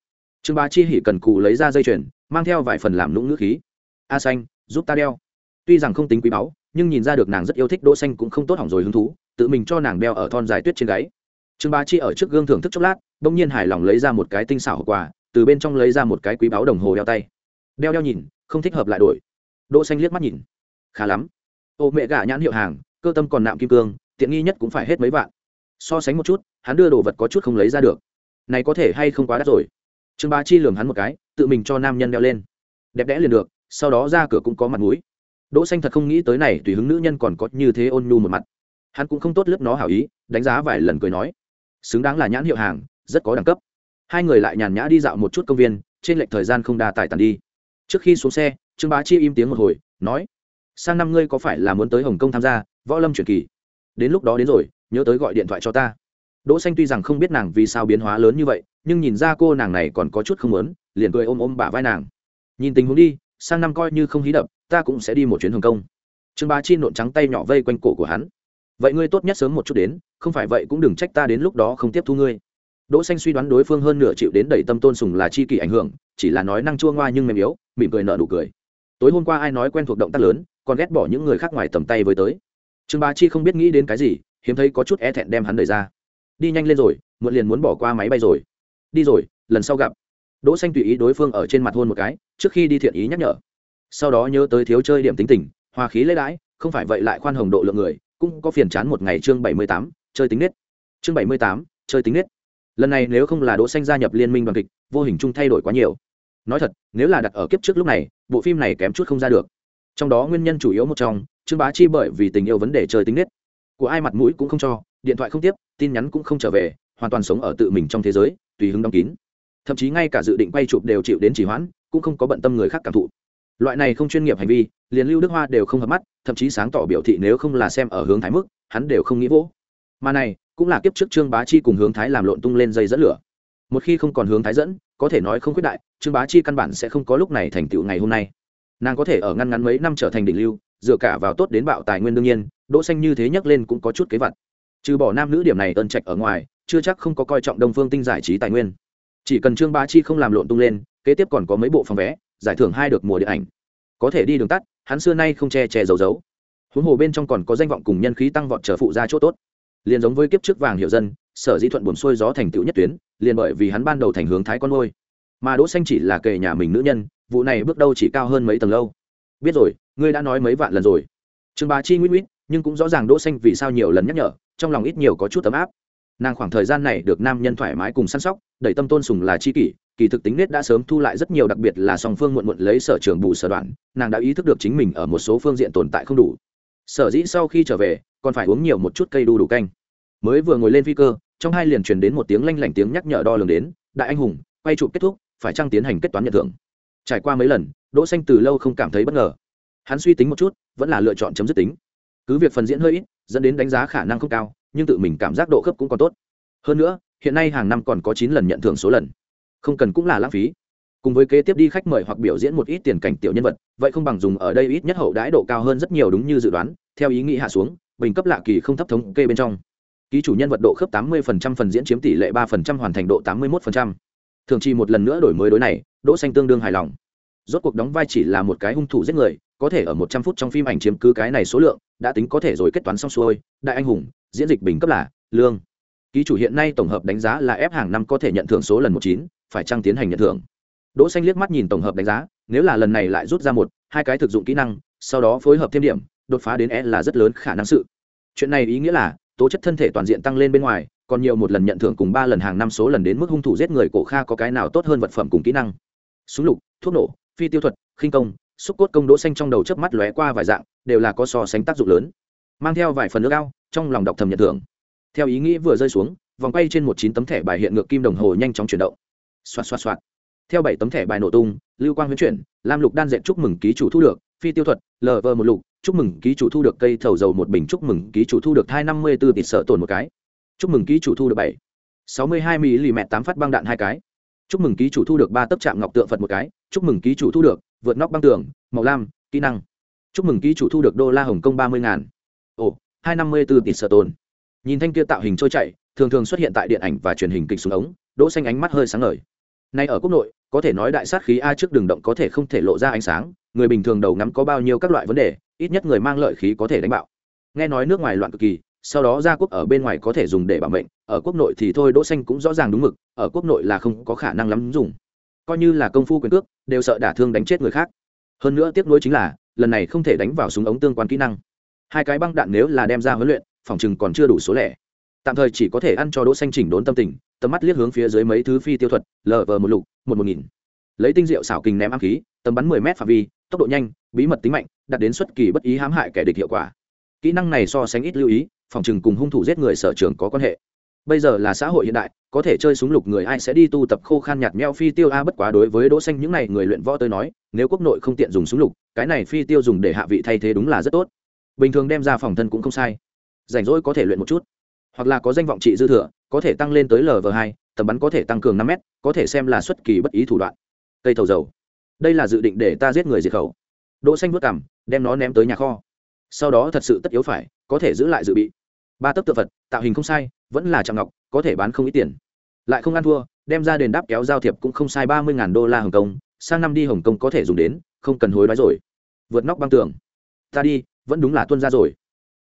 trương bá chi hỉ cần cù lấy ra dây chuyền, mang theo vài phần làm lũng ngữ khí. A xanh, giúp ta đeo. Tuy rằng không tính quý báu, nhưng nhìn ra được nàng rất yêu thích đỗ xanh cũng không tốt hỏng rồi hứng thú, tự mình cho nàng đeo ở thon dài tuyết trên gáy. Trương bá chi ở trước gương thưởng thức chốc lát bỗng nhiên hài lòng lấy ra một cái tinh xảo quà, từ bên trong lấy ra một cái quý báu đồng hồ đeo tay. Đeo đeo nhìn, không thích hợp lại đổi. Đỗ xanh liếc mắt nhìn. Khá lắm. Ô mẹ gả nhãn hiệu hàng, cơ tâm còn nạm kim cương, tiện nghi nhất cũng phải hết mấy vạn. So sánh một chút, hắn đưa đồ vật có chút không lấy ra được. Này có thể hay không quá đắt rồi? Trương bá chi lường hắn một cái, tự mình cho nam nhân đeo lên. Đẹp đẽ liền được, sau đó ra cửa cũng có mặt mũi. Đỗ xanh thật không nghĩ tới này, tùy hứng nữ nhân còn có như thế ôn nhu một mặt. Hắn cũng không tốt lớp nó hảo ý, đánh giá vài lần cười nói, xứng đáng là nhãn hiệu hàng, rất có đẳng cấp. Hai người lại nhàn nhã đi dạo một chút công viên, trên lệch thời gian không đa tài tàn đi. Trước khi xuống xe, trương bá chi im tiếng một hồi, nói, sang năm ngươi có phải là muốn tới hồng kông tham gia võ lâm truyền kỳ? Đến lúc đó đến rồi, nhớ tới gọi điện thoại cho ta đỗ xanh tuy rằng không biết nàng vì sao biến hóa lớn như vậy, nhưng nhìn ra cô nàng này còn có chút không muốn, liền cười ôm ôm bả vai nàng. Nhìn tình huống đi, sang năm coi như không hí đập, ta cũng sẽ đi một chuyến hồng kông. Trương bá chi nộn trắng tay nhỏ vây quanh cổ của hắn. Vậy ngươi tốt nhất sớm một chút đến, không phải vậy cũng đừng trách ta đến lúc đó không tiếp thu ngươi. Đỗ xanh suy đoán đối phương hơn nửa chịu đến đẩy tâm tôn sùng là chi kỳ ảnh hưởng, chỉ là nói năng chua ngoa nhưng mềm yếu, mỉm cười nở nụ cười. Tối hôm qua ai nói quen thuộc động tác lớn, còn ghét bỏ những người khác ngoài tầm tay với tới. Trương bá chi không biết nghĩ đến cái gì, hiếm thấy có chút e thẹn đem hắn đẩy ra đi nhanh lên rồi muộn liền muốn bỏ qua máy bay rồi. Đi rồi lần sau gặp. Đỗ xanh tùy ý đối phương ở trên mặt hôn một cái trước khi đi thiện ý nhắc nhở. Sau đó nhớ tới thiếu chơi điểm tính tình hòa khí lễ đãi không phải vậy lại khoan hồng độ lượng người cũng có phiền chán một ngày chương 78, chơi tính nết. Chương 78, chơi tính nết. Lần này nếu không là đỗ xanh gia nhập liên minh đoàn kịch vô hình chung thay đổi quá nhiều. Nói thật nếu là đặt ở kiếp trước lúc này bộ phim này kém chút không ra được. Trong đó nguyên nhân chủ yếu một trong trương bá chi bởi vì tình yêu vấn đề chơi tính nết. Của ai mặt mũi cũng không cho điện thoại không tiếp, tin nhắn cũng không trở về, hoàn toàn sống ở tự mình trong thế giới, tùy hứng đóng kín. Thậm chí ngay cả dự định quay chụp đều chịu đến chỉ hoãn, cũng không có bận tâm người khác cảm thụ. Loại này không chuyên nghiệp hành vi, liền lưu đức hoa đều không hợp mắt, thậm chí sáng tỏ biểu thị nếu không là xem ở hướng thái mức, hắn đều không nghĩ vỗ. Mà này, cũng là kiếp trước trương bá chi cùng hướng thái làm lộn tung lên dây dẫn lửa. Một khi không còn hướng thái dẫn, có thể nói không khuyết đại, trương bá chi căn bản sẽ không có lúc này thành tựu ngày hôm nay. Nàng có thể ở ngăn ngắn mấy năm trở thành đỉnh lưu, dựa cả vào tốt đến bạo tài nguyên đương nhiên, đỗ xanh như thế nhắc lên cũng có chút kế vật trừ bỏ nam nữ điểm này ơn trạch ở ngoài, chưa chắc không có coi trọng đông phương tinh giải trí tài nguyên. Chỉ cần trương bá chi không làm lộn tung lên, kế tiếp còn có mấy bộ phòng vé, giải thưởng hai được mùa điện ảnh. Có thể đi đường tắt, hắn xưa nay không che che giấu giấu. Huống hồ bên trong còn có danh vọng cùng nhân khí tăng vọt trở phụ ra chỗ tốt. Liền giống với kiếp trước vàng hiệu dân, sở dĩ thuận buồn xuôi gió thành tựu nhất tuyến, liền bởi vì hắn ban đầu thành hướng thái con ngôi. Mà đỗ xanh chỉ là kề nhà mình nữ nhân, vụ này bước đầu chỉ cao hơn mấy tầng lâu. Biết rồi, ngươi đã nói mấy vạn lần rồi. Trương bá chi nguyễn nguyễn nhưng cũng rõ ràng đỗ xanh vì sao nhiều lần nhắc nhở trong lòng ít nhiều có chút tấm áp. Nàng khoảng thời gian này được nam nhân thoải mái cùng săn sóc đẩy tâm tôn sùng là chi kỷ, kỳ thực tính nết đã sớm thu lại rất nhiều, đặc biệt là song phương muộn muộn lấy sở trường bù sở đoạn, nàng đã ý thức được chính mình ở một số phương diện tồn tại không đủ. Sở dĩ sau khi trở về, còn phải uống nhiều một chút cây đu đủ canh. Mới vừa ngồi lên phi cơ, trong hai liền truyền đến một tiếng lanh lảnh tiếng nhắc nhở đo lường đến, đại anh hùng, quay trụ kết thúc, phải trăng tiến hành kết toán nhận thưởng? Trải qua mấy lần, đỗ xanh từ lâu không cảm thấy bất ngờ. Hắn suy tính một chút, vẫn là lựa chọn chấm dứt tính cứ việc phần diễn hơi ít, dẫn đến đánh giá khả năng không cao, nhưng tự mình cảm giác độ khớp cũng còn tốt. Hơn nữa, hiện nay hàng năm còn có chín lần nhận thưởng số lần. Không cần cũng là lãng phí. Cùng với kế tiếp đi khách mời hoặc biểu diễn một ít tiền cảnh tiểu nhân vật, vậy không bằng dùng ở đây ít nhất hậu đãi độ cao hơn rất nhiều đúng như dự đoán, theo ý nghĩ hạ xuống, bình cấp lạ kỳ không thấp thống kê bên trong. Ký chủ nhân vật độ khớp 80% phần diễn chiếm tỷ lệ 3% hoàn thành độ 81%. thường chi một lần nữa đổi mới đối này, đỗ xanh tương đương hài lòng. Rốt cuộc đóng vai chỉ là một cái hung thủ giết người, có thể ở 100 phút trong phim ảnh chiếm cứ cái này số lượng đã tính có thể rồi kết toán xong xuôi, đại anh hùng, diễn dịch bình cấp là lương. Ký chủ hiện nay tổng hợp đánh giá là ép hàng năm có thể nhận thưởng số lần một chín, phải trăng tiến hành nhận thưởng? Đỗ xanh liếc mắt nhìn tổng hợp đánh giá, nếu là lần này lại rút ra một, hai cái thực dụng kỹ năng, sau đó phối hợp thêm điểm, đột phá đến e là rất lớn khả năng sự. Chuyện này ý nghĩa là, tố chất thân thể toàn diện tăng lên bên ngoài, còn nhiều một lần nhận thưởng cùng ba lần hàng năm số lần đến mức hung thủ giết người cổ kha có cái nào tốt hơn vật phẩm cùng kỹ năng. Súng lục, thuốc nổ, phi tiêu thuật, khinh công, xúc cốt công đỗ xanh trong đầu chớp mắt lóe qua vài dạng đều là có so sánh tác dụng lớn. Mang theo vài phần nước ao, trong lòng đọc thầm nhận thưởng. Theo ý nghĩ vừa rơi xuống, vòng quay trên một chín tấm thẻ bài hiện ngược kim đồng hồ nhanh chóng chuyển động. Xoạt xoạt xoạt. Theo bảy tấm thẻ bài nổ tung, lưu quang huyễn chuyển, lam lục đan dệt chúc mừng ký chủ thu được, phi tiêu thuật lờ vờ một lục, chúc mừng ký chủ thu được cây thầu dầu một bình, chúc mừng ký chủ thu được hai năm mươi b ố sợ tổn một cái. Chúc mừng ký chủ thu được bảy. Sáu mươi hai mm tám phát băng đạn hai cái. Chúc mừng ký chủ thu được ba tấc chạm ngọc tượng phật một cái. Chúc mừng ký chủ thu được, vượt nóc băng tường, màu lam, kỹ năng chúc mừng ký chủ thu được đô la hồng kông ba mươi ngàn. Ồ, hai năm mươi bốn tỷ sở sợ tồn. Nhìn thanh kia tạo hình trôi chạy thường thường xuất hiện tại điện ảnh và truyền hình kịch xuống ống, đỗ xanh ánh mắt hơi sáng ngời. Nay ở quốc nội, có thể nói đại sát khí a trước đường động có thể không thể lộ ra ánh sáng, người bình thường đầu ngắm có bao nhiêu các loại vấn đề, ít nhất người mang lợi khí có thể đánh bạo. Nghe nói nước ngoài loạn cực kỳ, sau đó ra quốc ở bên ngoài có thể dùng để bảo mệnh, ở quốc nội thì thôi, đỗ xanh cũng rõ ràng đúng mực, ở quốc nội là không có khả năng lắm dùng. Coi như là công phu quyền cước, đều sợ đả thương đánh chết người khác hơn nữa tiếc nuối chính là, lần này không thể đánh vào súng ống tương quan kỹ năng. Hai cái băng đạn nếu là đem ra huấn luyện, phòng chừng còn chưa đủ số lẻ. Tạm thời chỉ có thể ăn cho đỗ xanh chỉnh đốn tâm tình, tầm mắt liếc hướng phía dưới mấy thứ phi tiêu thuật lv một lục, một một nghìn. Lấy tinh diệu xảo kình ném ám khí, tầm bắn 10 mét phạm vi, tốc độ nhanh, bí mật tính mạnh, đạt đến xuất kỳ bất ý hãm hại kẻ địch hiệu quả. Kỹ năng này so sánh ít lưu ý, phòng chừng cùng hung thủ giết người sở trường có quan hệ bây giờ là xã hội hiện đại, có thể chơi súng lục người ai sẽ đi tu tập khô khan nhạt meo phi tiêu a bất quá đối với đỗ xanh những này người luyện võ tới nói, nếu quốc nội không tiện dùng súng lục, cái này phi tiêu dùng để hạ vị thay thế đúng là rất tốt. Bình thường đem ra phòng thân cũng không sai. Rảnh rỗi có thể luyện một chút. Hoặc là có danh vọng trị dư thừa, có thể tăng lên tới lv hai, tầm bắn có thể tăng cường năm m có thể xem là xuất kỳ bất ý thủ đoạn. Cây thầu dầu. Đây là dự định để ta giết người diệt khẩu. Đỗ xanh vớt cằm, đem nó ném tới nhà kho. Sau đó thật sự tất yếu phải, có thể giữ lại dự bị ba tấc tự vật tạo hình không sai vẫn là trạng ngọc có thể bán không ít tiền lại không ăn thua đem ra đền đáp kéo giao thiệp cũng không sai ba mươi đô la hồng kông sang năm đi hồng kông có thể dùng đến không cần hối đoái rồi vượt nóc băng tường ta đi vẫn đúng là tuân ra rồi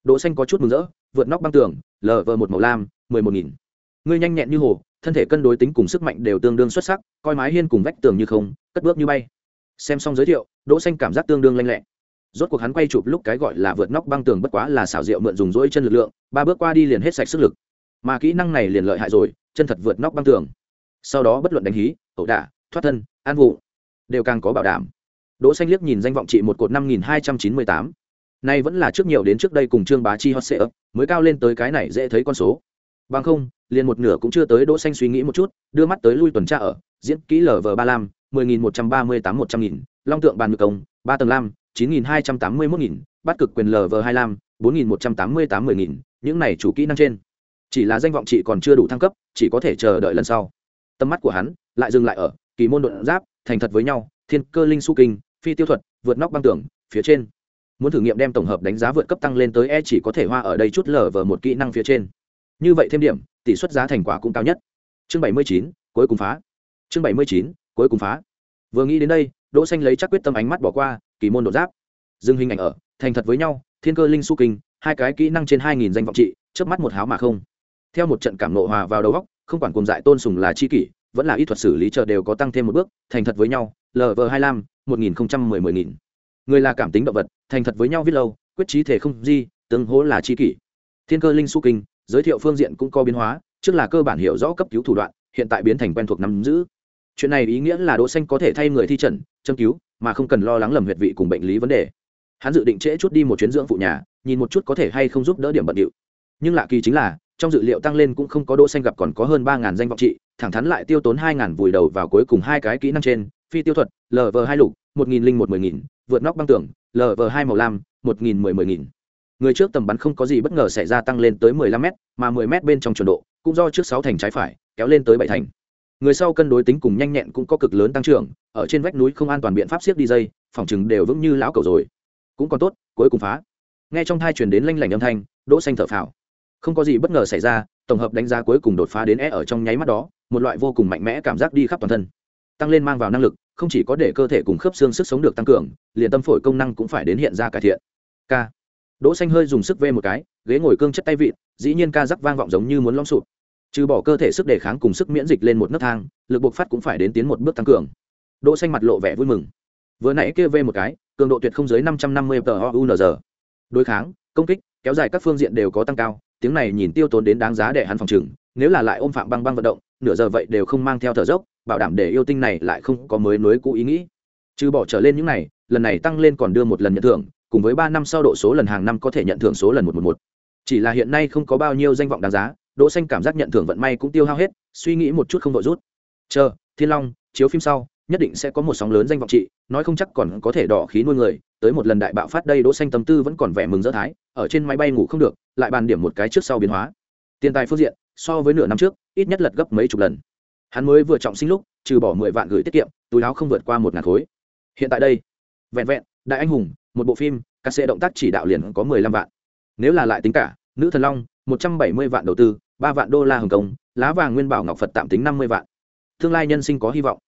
đỗ xanh có chút mừng rỡ vượt nóc băng tường lv một màu lam mười một nghìn ngươi nhanh nhẹn như hồ thân thể cân đối tính cùng sức mạnh đều tương đương xuất sắc coi mái hiên cùng vách tường như không cất bước như bay xem xong giới thiệu đỗ xanh cảm giác tương đương lanh lẹ rốt cuộc hắn quay chụp lúc cái gọi là vượt nóc băng tường bất quá là xảo diệu mượn dùng dỗi chân lực lượng, ba bước qua đi liền hết sạch sức lực. Mà kỹ năng này liền lợi hại rồi, chân thật vượt nóc băng tường. Sau đó bất luận đánh hí, ẩu đả, thoát thân, an vụ, đều càng có bảo đảm. Đỗ xanh liếc nhìn danh vọng trị một cột năm nghìn hai trăm chín mươi tám. Nay vẫn là trước nhiều đến trước đây cùng trương bá chi hot sệ mới cao lên tới cái này dễ thấy con số. Bằng không, liền một nửa cũng chưa tới đỗ xanh suy nghĩ một chút, đưa mắt tới lui tuần tra ở, diễn kỹ lv ba lam mười nghìn một trăm ba mươi tám một trăm nghìn, long tượng bàn ngự công, ba tầng lam chín nghìn hai trăm tám mươi mốt nghìn, bắt cực quyền lv hai lam bốn nghìn một trăm tám mươi tám mươi nghìn, những này chủ kỹ năng trên. Chỉ là danh vọng chị còn chưa đủ thăng cấp, chỉ có thể chờ đợi lần sau. Tầm mắt của hắn lại dừng lại ở kỳ môn đột giáp, thành thật với nhau, thiên cơ linh su kinh, phi tiêu thuật, vượt nóc băng tường, phía trên. Muốn thử nghiệm đem tổng hợp đánh giá vượt cấp tăng lên tới e chỉ có thể hoa ở đây chút lở vờ một kỹ năng phía trên. Như vậy thêm điểm, tỷ suất giá thành quả cũng cao nhất. Chương bảy mươi chín, cuối cùng phá. Chương bảy mươi chín, cuối cùng phá. Vừa nghĩ đến đây, đỗ xanh lấy chắc quyết tâm ánh mắt bỏ qua kỳ môn đột giáp. Dừng hình ảnh ở, thành thật với nhau, thiên cơ linh su kinh, hai cái kỹ năng trên hai nghìn danh vọng trị, chớp mắt một háo mà không. Theo một trận cảm nộ hòa vào đầu góc, không quản cùng dại tôn sùng là chi kỷ, vẫn là y thuật xử lý chờ đều có tăng thêm một bước, thành thật với nhau lv hai mươi lăm, một nghìn không trăm mười mười nghìn. Người là cảm tính động vật, thành thật với nhau viết lâu, quyết trí thể không di, tương hỗ là chi kỷ. Thiên cơ linh su kinh, giới thiệu phương diện cũng có biến hóa, trước là cơ bản hiểu rõ cấp cứu thủ đoạn, hiện tại biến thành quen thuộc nắm giữ. Chuyện này ý nghĩa là đỗ xanh có thể thay người thi trần châm cứu mà không cần lo lắng lầm huyệt vị cùng bệnh lý vấn đề. Hắn dự định trễ chút đi một chuyến dưỡng phụ nhà, nhìn một chút có thể hay không giúp đỡ điểm bận điệu. Nhưng lạ kỳ chính là, trong dự liệu tăng lên cũng không có đỗ xanh gặp còn có hơn ba ngàn danh vọng trị, thẳng thắn lại tiêu tốn hai ngàn vùi đầu vào cuối cùng hai cái kỹ năng trên, phi tiêu thuật lv hai lục, một nghìn linh một mười nghìn, vượt nóc băng tường lv hai màu lam, một nghìn mười mười nghìn. Người trước tầm bắn không có gì bất ngờ xảy ra tăng lên tới mười lăm m mà mười m bên trong chuẩn độ, cũng do trước sáu thành trái phải, kéo lên tới bảy thành người sau cân đối tính cùng nhanh nhẹn cũng có cực lớn tăng trưởng, ở trên vách núi không an toàn biện pháp siết đi dây, phòng chừng đều vững như lão cầu rồi. Cũng còn tốt, cuối cùng phá. Nghe trong thai truyền đến lanh lảnh âm thanh, đỗ xanh thở phào. Không có gì bất ngờ xảy ra, tổng hợp đánh giá cuối cùng đột phá đến e ở trong nháy mắt đó, một loại vô cùng mạnh mẽ cảm giác đi khắp toàn thân. Tăng lên mang vào năng lực, không chỉ có để cơ thể cùng khớp xương sức sống được tăng cường, liền tâm phổi công năng cũng phải đến hiện ra cải thiện. K đỗ xanh hơi dùng sức vê một cái, ghế ngồi cương chất tay vịn dĩ nhiên ca rắc vang vọng giống như muốn lõm sụp trừ bỏ cơ thể sức đề kháng cùng sức miễn dịch lên một nấc thang, lực buộc phát cũng phải đến tiến một bước tăng cường. Đỗ xanh mặt lộ vẻ vui mừng. Vừa nãy kia vê một cái, cường độ tuyệt không dưới 550 tờ đối kháng, công kích, kéo dài các phương diện đều có tăng cao, tiếng này nhìn tiêu tốn đến đáng giá để hắn phòng trừng, nếu là lại ôm phạm băng băng vận động, nửa giờ vậy đều không mang theo thở dốc, bảo đảm để yêu tinh này lại không có mới nối cũ ý nghĩ. Trừ bỏ trở lên những này, lần này tăng lên còn đưa một lần nhận thưởng, cùng với ba năm sau độ số lần hàng năm có thể nhận thưởng số lần một một một. Chỉ là hiện nay không có bao nhiêu danh vọng đáng giá đỗ xanh cảm giác nhận thưởng vận may cũng tiêu hao hết, suy nghĩ một chút không đội rút. Chờ, thiên long, chiếu phim sau, nhất định sẽ có một sóng lớn danh vọng trị nói không chắc còn có thể đỏ khí nuôi người. Tới một lần đại bạo phát đây, đỗ xanh tâm tư vẫn còn vẻ mừng dỡ thái, ở trên máy bay ngủ không được, lại bàn điểm một cái trước sau biến hóa. Tiền tài phương diện, so với nửa năm trước, ít nhất lật gấp mấy chục lần. Hắn mới vừa trọng sinh lúc, trừ bỏ mười vạn gửi tiết kiệm, túi áo không vượt qua một ngàn khối. Hiện tại đây, vẹn vẹn, đại anh hùng, một bộ phim các xe động tác chỉ đạo liền có mười lăm vạn. Nếu là lại tính cả, nữ thần long, một trăm bảy mươi vạn đầu tư ba vạn đô la hồng kông lá vàng nguyên bảo ngọc phật tạm tính năm mươi vạn. Tương lai nhân sinh có hy vọng.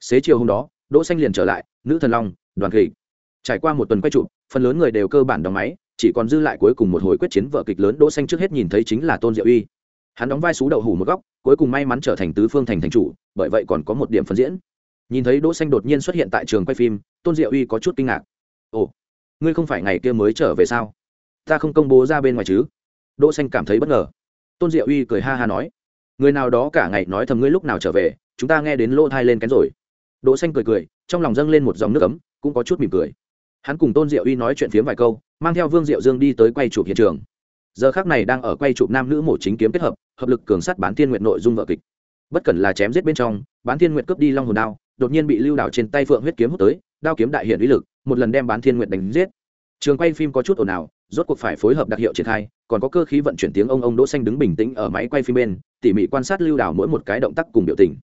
Xế chiều hôm đó, đỗ xanh liền trở lại, nữ thần long, đoàn kịch. Trải qua một tuần quay trụ phần lớn người đều cơ bản đóng máy, chỉ còn dư lại cuối cùng một hồi quyết chiến vở kịch lớn đỗ xanh trước hết nhìn thấy chính là tôn diệu uy. Hắn đóng vai sú đậu hủ một góc, cuối cùng may mắn trở thành tứ phương thành thành chủ, bởi vậy còn có một điểm phân diễn. Nhìn thấy đỗ xanh đột nhiên xuất hiện tại trường quay phim, tôn diệu uy có chút kinh ngạc. Ồ, ngươi không phải ngày kia mới trở về sao? Ta không công bố ra bên ngoài chứ? Đỗ xanh cảm thấy bất ngờ tôn diệu uy cười ha ha nói, người nào đó cả ngày nói thầm ngươi lúc nào trở về, chúng ta nghe đến lỗ thai lên kén rồi. Đỗ xanh cười cười, trong lòng dâng lên một dòng nước ấm, cũng có chút mỉm cười. Hắn cùng tôn diệu uy nói chuyện phiếm vài câu, mang theo vương diệu dương đi tới quay chụp hiện trường. Giờ khắc này đang ở quay chụp nam nữ mổ chính kiếm kết hợp hợp lực cường sát bán thiên nguyện nội dung vợ kịch. Bất cần là chém giết bên trong, bán thiên nguyện cướp đi long hồn đao, đột nhiên bị lưu đảo trên tay phượng huyết kiếm hút tới, đao kiếm đại hiện uy lực, một lần đem bán thiên nguyện đánh giết. Trường quay phim có chút ồn ào rốt cuộc phải phối hợp đặc hiệu triển khai, còn có cơ khí vận chuyển tiếng ông ông đỗ xanh đứng bình tĩnh ở máy quay phim bên, tỉ mỉ quan sát lưu Đào mỗi một cái động tác cùng biểu tình.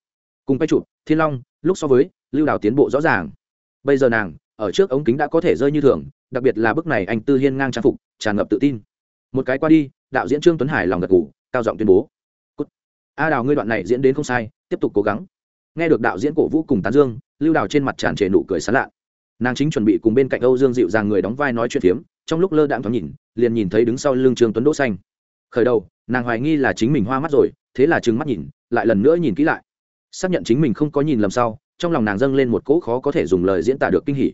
Cùng quay chụp, thiên long, lúc so với, lưu Đào tiến bộ rõ ràng. Bây giờ nàng, ở trước ống kính đã có thể rơi như thường, đặc biệt là bức này anh tư hiên ngang trang phục, tràn ngập tự tin. Một cái qua đi, đạo diễn trương tuấn hải lòng gật gù, cao giọng tuyên bố. Cút. a đào ngươi đoạn này diễn đến không sai, tiếp tục cố gắng. Nghe được đạo diễn cổ vũ cùng tán dương, lưu đào trên mặt tràn trề nụ cười sán lạ. Nàng chính chuẩn bị cùng bên cạnh âu dương dịu dàng người đóng vai nói chuyện phiếm trong lúc lơ đạm thoáng nhìn, liền nhìn thấy đứng sau lưng trương tuấn đỗ xanh. Khởi đầu, nàng hoài nghi là chính mình hoa mắt rồi, thế là trừng mắt nhìn, lại lần nữa nhìn kỹ lại. Xác nhận chính mình không có nhìn lầm sau, trong lòng nàng dâng lên một cỗ khó có thể dùng lời diễn tả được kinh hỉ.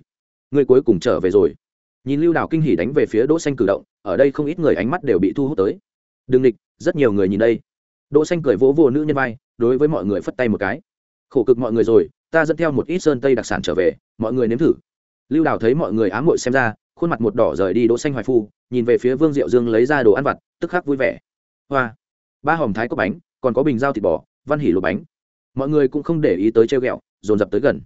Người cuối cùng trở về rồi. Nhìn lưu đào kinh hỉ đánh về phía đỗ xanh cử động, ở đây không ít người ánh mắt đều bị thu hút tới. Đừng địch, rất nhiều người nhìn đây. Đỗ xanh cười vỗ vỗ nữ nhân vai, đối với mọi người phất tay một cái. Khổ cực mọi người rồi, ta dẫn theo một ít sơn tây đặc sản trở về, mọi người nếm thử. Lưu đào thấy mọi người ám muội xem ra khuôn mặt một đỏ rời đi đỗ xanh hoài phu, nhìn về phía vương diệu dương lấy ra đồ ăn vặt, tức khắc vui vẻ. Hoa. Ba hòm thái có bánh, còn có bình dao thịt bò, văn hỉ lột bánh. Mọi người cũng không để ý tới treo ghẹo, dồn dập tới gần.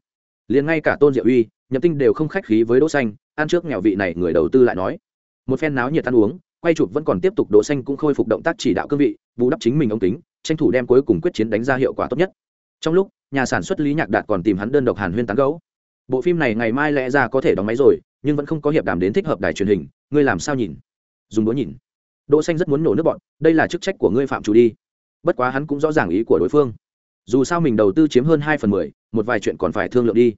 Liền ngay cả tôn diệu uy nhập tinh đều không khách khí với đỗ xanh, ăn trước nghèo vị này người đầu tư lại nói. Một phen náo nhiệt ăn uống, quay chụp vẫn còn tiếp tục đỗ xanh cũng khôi phục động tác chỉ đạo cương vị, bù đắp chính mình ông tính tranh thủ đem cuối cùng quyết chiến đánh ra hiệu quả tốt nhất. Trong lúc, nhà sản xuất lý nhạc đạt còn tìm hắn đơn độc hàn huyên tán gẫu. Bộ phim này ngày mai lẽ ra có thể đóng máy rồi nhưng vẫn không có hiệp đàm đến thích hợp đài truyền hình, ngươi làm sao nhìn? Dùng đũa nhìn. Đỗ xanh rất muốn nổ nước bọn, đây là chức trách của ngươi phạm chủ đi. Bất quá hắn cũng rõ ràng ý của đối phương. Dù sao mình đầu tư chiếm hơn hai phần mười, một vài chuyện còn phải thương lượng đi.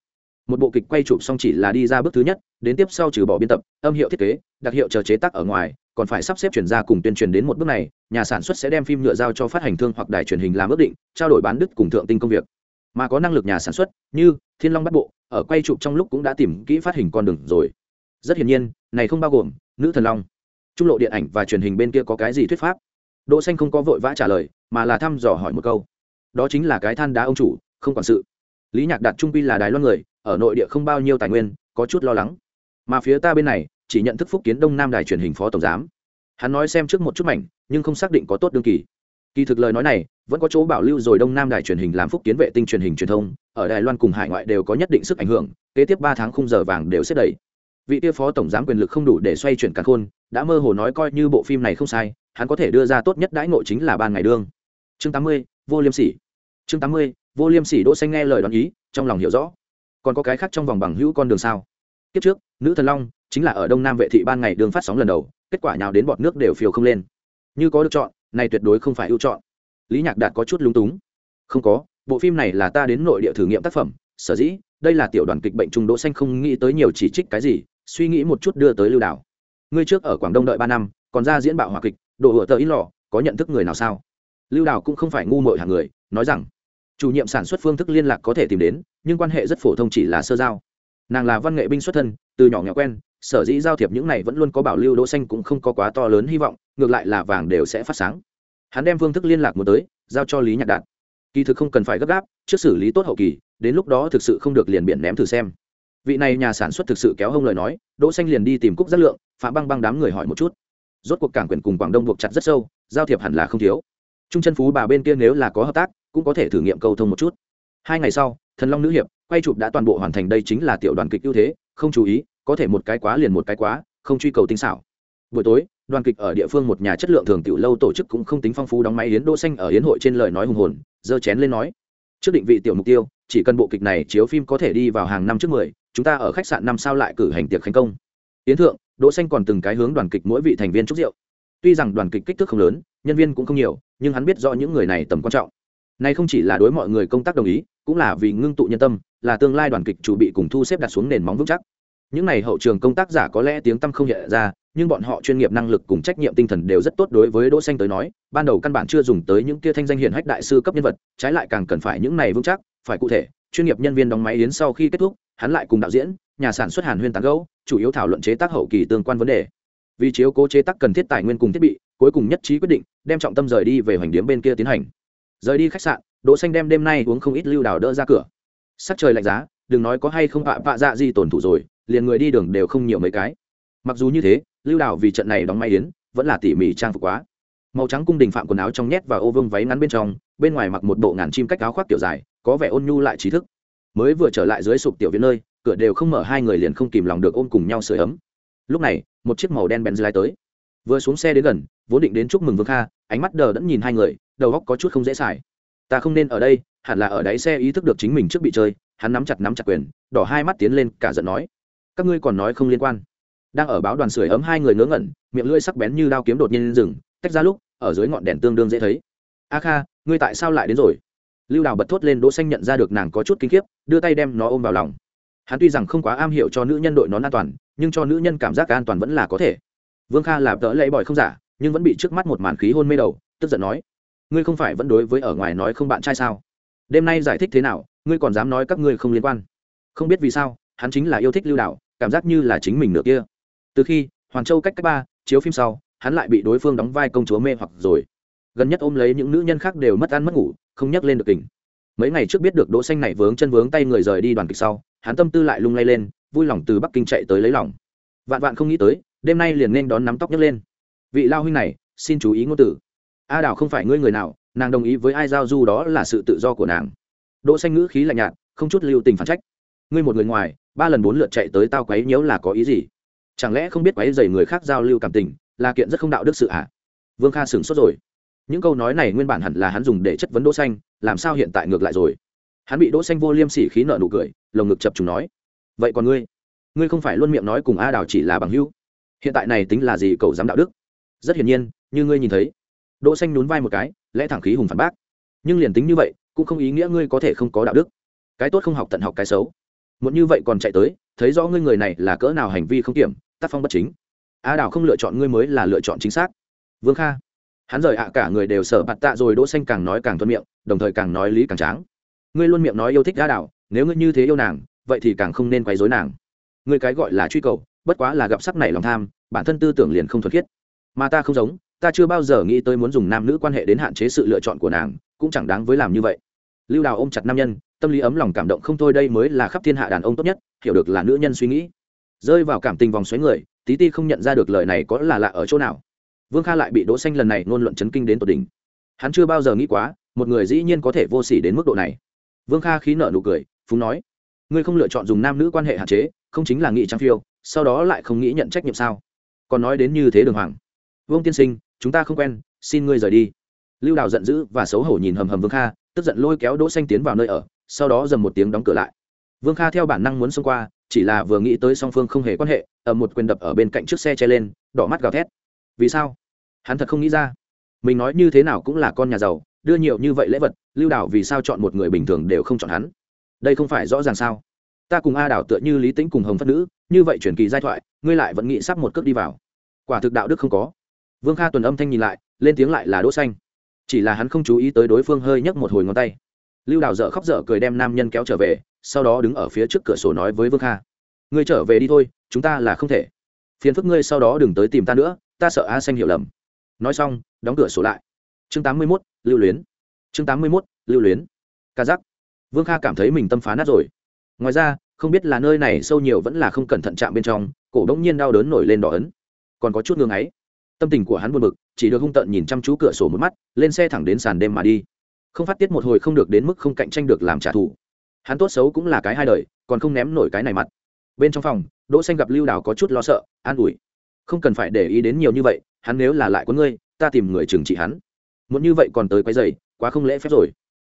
Một bộ kịch quay chụp xong chỉ là đi ra bước thứ nhất, đến tiếp sau trừ bỏ biên tập, âm hiệu thiết kế, đặc hiệu chờ chế tác ở ngoài, còn phải sắp xếp chuyển ra cùng tuyên truyền đến một bước này, nhà sản xuất sẽ đem phim nhựa giao cho phát hành thương hoặc đài truyền hình làm ước định, trao đổi bán đứt cùng thượng tinh công việc. Mà có năng lực nhà sản xuất như thiên long bắt bộ ở quay chụp trong lúc cũng đã tìm kỹ phát hình con đường rồi. Rất hiển nhiên, này không bao gồm nữ thần long. Trung lộ điện ảnh và truyền hình bên kia có cái gì thuyết pháp? Đỗ xanh không có vội vã trả lời, mà là thăm dò hỏi một câu. Đó chính là cái than đá ông chủ, không quản sự. Lý nhạc đạt trung pi là đài loan người, ở nội địa không bao nhiêu tài nguyên, có chút lo lắng. Mà phía ta bên này, chỉ nhận thức phúc kiến đông nam đài truyền hình phó tổng giám. Hắn nói xem trước một chút mảnh, nhưng không xác định có tốt đương kỳ. Kỳ thực lời nói này, vẫn có chỗ bảo lưu rồi đông nam đài truyền hình làm phúc kiến vệ tinh truyền hình truyền thông ở đài loan cùng hải ngoại đều có nhất định sức ảnh hưởng, kế tiếp ba tháng khung giờ vàng đều xếp đầy. Vị tia phó tổng giám quyền lực không đủ để xoay chuyển cả khôn, đã mơ hồ nói coi như bộ phim này không sai, hắn có thể đưa ra tốt nhất đãi ngộ chính là ban ngày đương. Chương tám mươi, vô liêm sỉ. Chương tám mươi, vô liêm sỉ đỗ xanh nghe lời đoán ý, trong lòng hiểu rõ. Còn có cái khác trong vòng bằng hữu con đường sao? Kiếp trước, nữ thần long chính là ở đông nam vệ thị ban ngày đường phát sóng lần đầu, kết quả nhào đến bọt nước đều phiêu không lên. Như có được chọn, này tuyệt đối không phải ưu chọn. Lý nhạc đạt có chút lúng túng. Không có bộ phim này là ta đến nội địa thử nghiệm tác phẩm, sở dĩ, đây là tiểu đoàn kịch bệnh trung đỗ xanh không nghĩ tới nhiều chỉ trích cái gì, suy nghĩ một chút đưa tới lưu đảo. Ngươi trước ở quảng đông đợi ba năm, còn ra diễn bạo hòa kịch độ hựa tờ ít lò, có nhận thức người nào sao? Lưu đảo cũng không phải ngu muội hàng người, nói rằng, chủ nhiệm sản xuất phương thức liên lạc có thể tìm đến, nhưng quan hệ rất phổ thông chỉ là sơ giao. Nàng là văn nghệ binh xuất thân, từ nhỏ nhỏ quen, sở dĩ giao thiệp những này vẫn luôn có bảo lưu đỗ xanh cũng không có quá to lớn hy vọng, ngược lại là vàng đều sẽ phát sáng. Hắn đem phương thức liên lạc muốn tới, giao cho lý nhạc đạt kỳ thực không cần phải gấp gáp, trước xử lý tốt hậu kỳ, đến lúc đó thực sự không được liền biển ném thử xem. Vị này nhà sản xuất thực sự kéo hông lời nói, đỗ xanh liền đi tìm cúc giác lượng, phạm băng băng đám người hỏi một chút. Rốt cuộc cảng quyền cùng quảng đông buộc chặt rất sâu, giao thiệp hẳn là không thiếu. Trung chân phú bà bên kia nếu là có hợp tác, cũng có thể thử nghiệm cầu thông một chút. Hai ngày sau, thần long nữ hiệp, quay chụp đã toàn bộ hoàn thành đây chính là tiểu đoàn kịch ưu thế, không chú ý, có thể một cái quá liền một cái quá, không truy cầu tinh xảo buổi tối, đoàn kịch ở địa phương một nhà chất lượng thường tiểu lâu tổ chức cũng không tính phong phú đóng máy yến đỗ xanh ở yến hội trên lời nói hùng hồn, giơ chén lên nói. Trước định vị tiểu mục tiêu, chỉ cần bộ kịch này chiếu phim có thể đi vào hàng năm trước mười, chúng ta ở khách sạn năm sao lại cử hành tiệc khánh công. Yến thượng, đỗ xanh còn từng cái hướng đoàn kịch mỗi vị thành viên chúc rượu. Tuy rằng đoàn kịch kích thước không lớn, nhân viên cũng không nhiều, nhưng hắn biết rõ những người này tầm quan trọng. Này không chỉ là đối mọi người công tác đồng ý, cũng là vì ngưng tụ nhân tâm, là tương lai đoàn kịch chủ bị cùng thu xếp đặt xuống nền móng vững chắc những này hậu trường công tác giả có lẽ tiếng tăm không hiện ra, nhưng bọn họ chuyên nghiệp năng lực cùng trách nhiệm tinh thần đều rất tốt đối với đỗ xanh tới nói. Ban đầu căn bản chưa dùng tới những kia thanh danh hiển hách đại sư cấp nhân vật, trái lại càng cần phải những này vững chắc, phải cụ thể. Chuyên nghiệp nhân viên đóng máy đến sau khi kết thúc, hắn lại cùng đạo diễn, nhà sản xuất hàn huyên tán gẫu, chủ yếu thảo luận chế tác hậu kỳ tương quan vấn đề. Vì chiếu cố chế tác cần thiết tài nguyên cùng thiết bị, cuối cùng nhất trí quyết định đem trọng tâm rời đi về hoành điếm bên kia tiến hành. Rời đi khách sạn, đỗ xanh đem đêm nay uống không ít lưu đào đỡ ra cửa. Sắc trời lạnh giá, đừng nói có hay không vạ vạ dạ gì tổn thủ rồi liền người đi đường đều không nhiều mấy cái. Mặc dù như thế, lưu đào vì trận này đóng may yến, vẫn là tỉ mỉ trang phục quá. Màu trắng cung đình phạm quần áo trong nhét và ô vương váy ngắn bên trong, bên ngoài mặc một bộ ngàn chim cách áo khoác kiểu dài, có vẻ ôn nhu lại trí thức. Mới vừa trở lại dưới sụp tiểu viện nơi, cửa đều không mở, hai người liền không kìm lòng được ôm cùng nhau sưởi ấm. Lúc này, một chiếc màu đen bèn lái tới. Vừa xuống xe đến gần, vốn định đến chúc mừng vương kha, ánh mắt đờ đẫn nhìn hai người, đầu góc có chút không dễ xài. Ta không nên ở đây, hẳn là ở đáy xe ý thức được chính mình trước bị chơi, hắn nắm chặt nắm chặt quyền, đỏ hai mắt tiến lên, cả giận nói các ngươi còn nói không liên quan. Đang ở báo đoàn sưởi ấm hai người ngớ ngẩn, miệng lưỡi sắc bén như đao kiếm đột nhiên dừng, tách ra lúc, ở dưới ngọn đèn tương đương dễ thấy. A kha, ngươi tại sao lại đến rồi? Lưu đào bật thốt lên đỗ xanh nhận ra được nàng có chút kinh khiếp, đưa tay đem nó ôm vào lòng. Hắn tuy rằng không quá am hiểu cho nữ nhân đội nón an toàn, nhưng cho nữ nhân cảm giác an toàn vẫn là có thể. Vương kha làm tớ lẫy bòi không giả, nhưng vẫn bị trước mắt một màn khí hôn mê đầu, tức giận nói, ngươi không phải vẫn đối với ở ngoài nói không bạn trai sao? Đêm nay giải thích thế nào, ngươi còn dám nói các ngươi không liên quan. Không biết vì sao, hắn chính là yêu thích lưu Đào cảm giác như là chính mình nữa kia. Từ khi hoàn châu cách cách ba chiếu phim sau, hắn lại bị đối phương đóng vai công chúa mê hoặc rồi. Gần nhất ôm lấy những nữ nhân khác đều mất ăn mất ngủ, không nhắc lên được kình. Mấy ngày trước biết được đỗ xanh này vướng chân vướng tay người rời đi đoàn kịch sau, hắn tâm tư lại lung lay lên, vui lòng từ bắc kinh chạy tới lấy lòng. Vạn vạn không nghĩ tới, đêm nay liền nên đón nắm tóc nhấc lên. Vị lao huynh này, xin chú ý ngôn tử a đào không phải ngươi người nào, nàng đồng ý với ai giao du đó là sự tự do của nàng. Đỗ xanh ngữ khí lạnh nhạt, không chút lưu tình phản trách. Ngươi một người ngoài ba lần bốn lượt chạy tới tao quấy nhiễu là có ý gì? Chẳng lẽ không biết quấy dày người khác giao lưu cảm tình, là kiện rất không đạo đức sự ạ à? vương kha sửng sốt rồi. Những câu nói này nguyên bản hẳn là hắn dùng để chất vấn đỗ xanh, làm sao hiện tại ngược lại rồi? Hắn bị đỗ xanh vô liêm sỉ khí nợ nụ cười, lồng ngực chập trùng nói. Vậy còn ngươi? Ngươi không phải luôn miệng nói cùng a đào chỉ là bằng hữu. Hiện tại này tính là gì cầu dám đạo đức? Rất hiển nhiên, như ngươi nhìn thấy. Đỗ xanh nhún vai một cái, lẽ thẳng khí hùng phản bác. Nhưng liền tính như vậy, cũng không ý nghĩa ngươi có thể không có đạo đức. Cái tốt không học tận học cái xấu muốn như vậy còn chạy tới, thấy rõ ngươi người này là cỡ nào hành vi không kiểm, tác phong bất chính. A đào không lựa chọn ngươi mới là lựa chọn chính xác. Vương kha. Hắn rời ạ cả người đều sợ bạt tạ rồi đỗ xanh càng nói càng thuận miệng, đồng thời càng nói lý càng tráng. Ngươi luôn miệng nói yêu thích a đào, nếu ngươi như thế yêu nàng, vậy thì càng không nên quấy rối nàng. Ngươi cái gọi là truy cầu, bất quá là gặp sắc này lòng tham, bản thân tư tưởng liền không thuần khiết. Mà ta không giống, ta chưa bao giờ nghĩ tới muốn dùng nam nữ quan hệ đến hạn chế sự lựa chọn của nàng, cũng chẳng đáng với làm như vậy lưu đào ôm chặt nam nhân, tâm lý ấm lòng cảm động không thôi đây mới là khắp thiên hạ đàn ông tốt nhất, hiểu được là nữ nhân suy nghĩ. Rơi vào cảm tình vòng xoáy người, tí ti không nhận ra được lời này có là lạ ở chỗ nào. Vương kha lại bị đỗ xanh lần này ngôn luận chấn kinh đến tột đỉnh. Hắn chưa bao giờ nghĩ quá, một người dĩ nhiên có thể vô sỉ đến mức độ này. Vương kha khí nở nụ cười, phúng nói, ngươi không lựa chọn dùng nam nữ quan hệ hạn chế, không chính là nghị trang phiêu, sau đó lại không nghĩ nhận trách nhiệm sao? Còn nói đến như thế đường hoàng. Vương tiên sinh, chúng ta không quen, xin ngươi rời đi. Lưu đào giận dữ và xấu hổ nhìn hầm hầm vương kha tức giận lôi kéo đỗ xanh tiến vào nơi ở, sau đó dầm một tiếng đóng cửa lại. Vương kha theo bản năng muốn xông qua, chỉ là vừa nghĩ tới song phương không hề quan hệ, ở một quyền đập ở bên cạnh chiếc xe che lên, đỏ mắt gào thét. Vì sao? Hắn thật không nghĩ ra. Mình nói như thế nào cũng là con nhà giàu, đưa nhiều như vậy lễ vật, lưu đảo vì sao chọn một người bình thường đều không chọn hắn? Đây không phải rõ ràng sao? Ta cùng a đảo tựa như lý tính cùng hồng phất nữ, như vậy chuyển kỳ giai thoại, ngươi lại vẫn nghĩ sắp một cước đi vào. Quả thực đạo đức không có. Vương kha tuần âm thanh nhìn lại, lên tiếng lại là đỗ xanh chỉ là hắn không chú ý tới đối phương hơi nhấc một hồi ngón tay. Lưu đào dở khóc dở cười đem nam nhân kéo trở về sau đó đứng ở phía trước cửa sổ nói với vương kha. Ngươi trở về đi thôi chúng ta là không thể. Phiền phức ngươi sau đó đừng tới tìm ta nữa ta sợ a xanh hiểu lầm. Nói xong đóng cửa sổ lại. Chương tám mươi 81, lưu luyến. Chương tám mươi 81, lưu luyến. Ca giác. Vương kha cảm thấy mình tâm phá nát rồi. Ngoài ra không biết là nơi này sâu nhiều vẫn là không cẩn thận chạm bên trong cổ bỗng nhiên đau đớn nổi lên đỏ ấn. Còn có chút ngưng ấy tâm tình của hắn buồn bực, chỉ được hung tợn nhìn chăm chú cửa sổ một mắt, lên xe thẳng đến sàn đêm mà đi. Không phát tiết một hồi không được đến mức không cạnh tranh được làm trả thù. Hắn tốt xấu cũng là cái hai đời, còn không ném nổi cái này mặt. Bên trong phòng, đỗ xanh gặp lưu đào có chút lo sợ, an ủi. Không cần phải để ý đến nhiều như vậy, hắn nếu là lại có ngươi, ta tìm người trừng trị hắn. Muốn như vậy còn tới quấy giày quá không lễ phép rồi.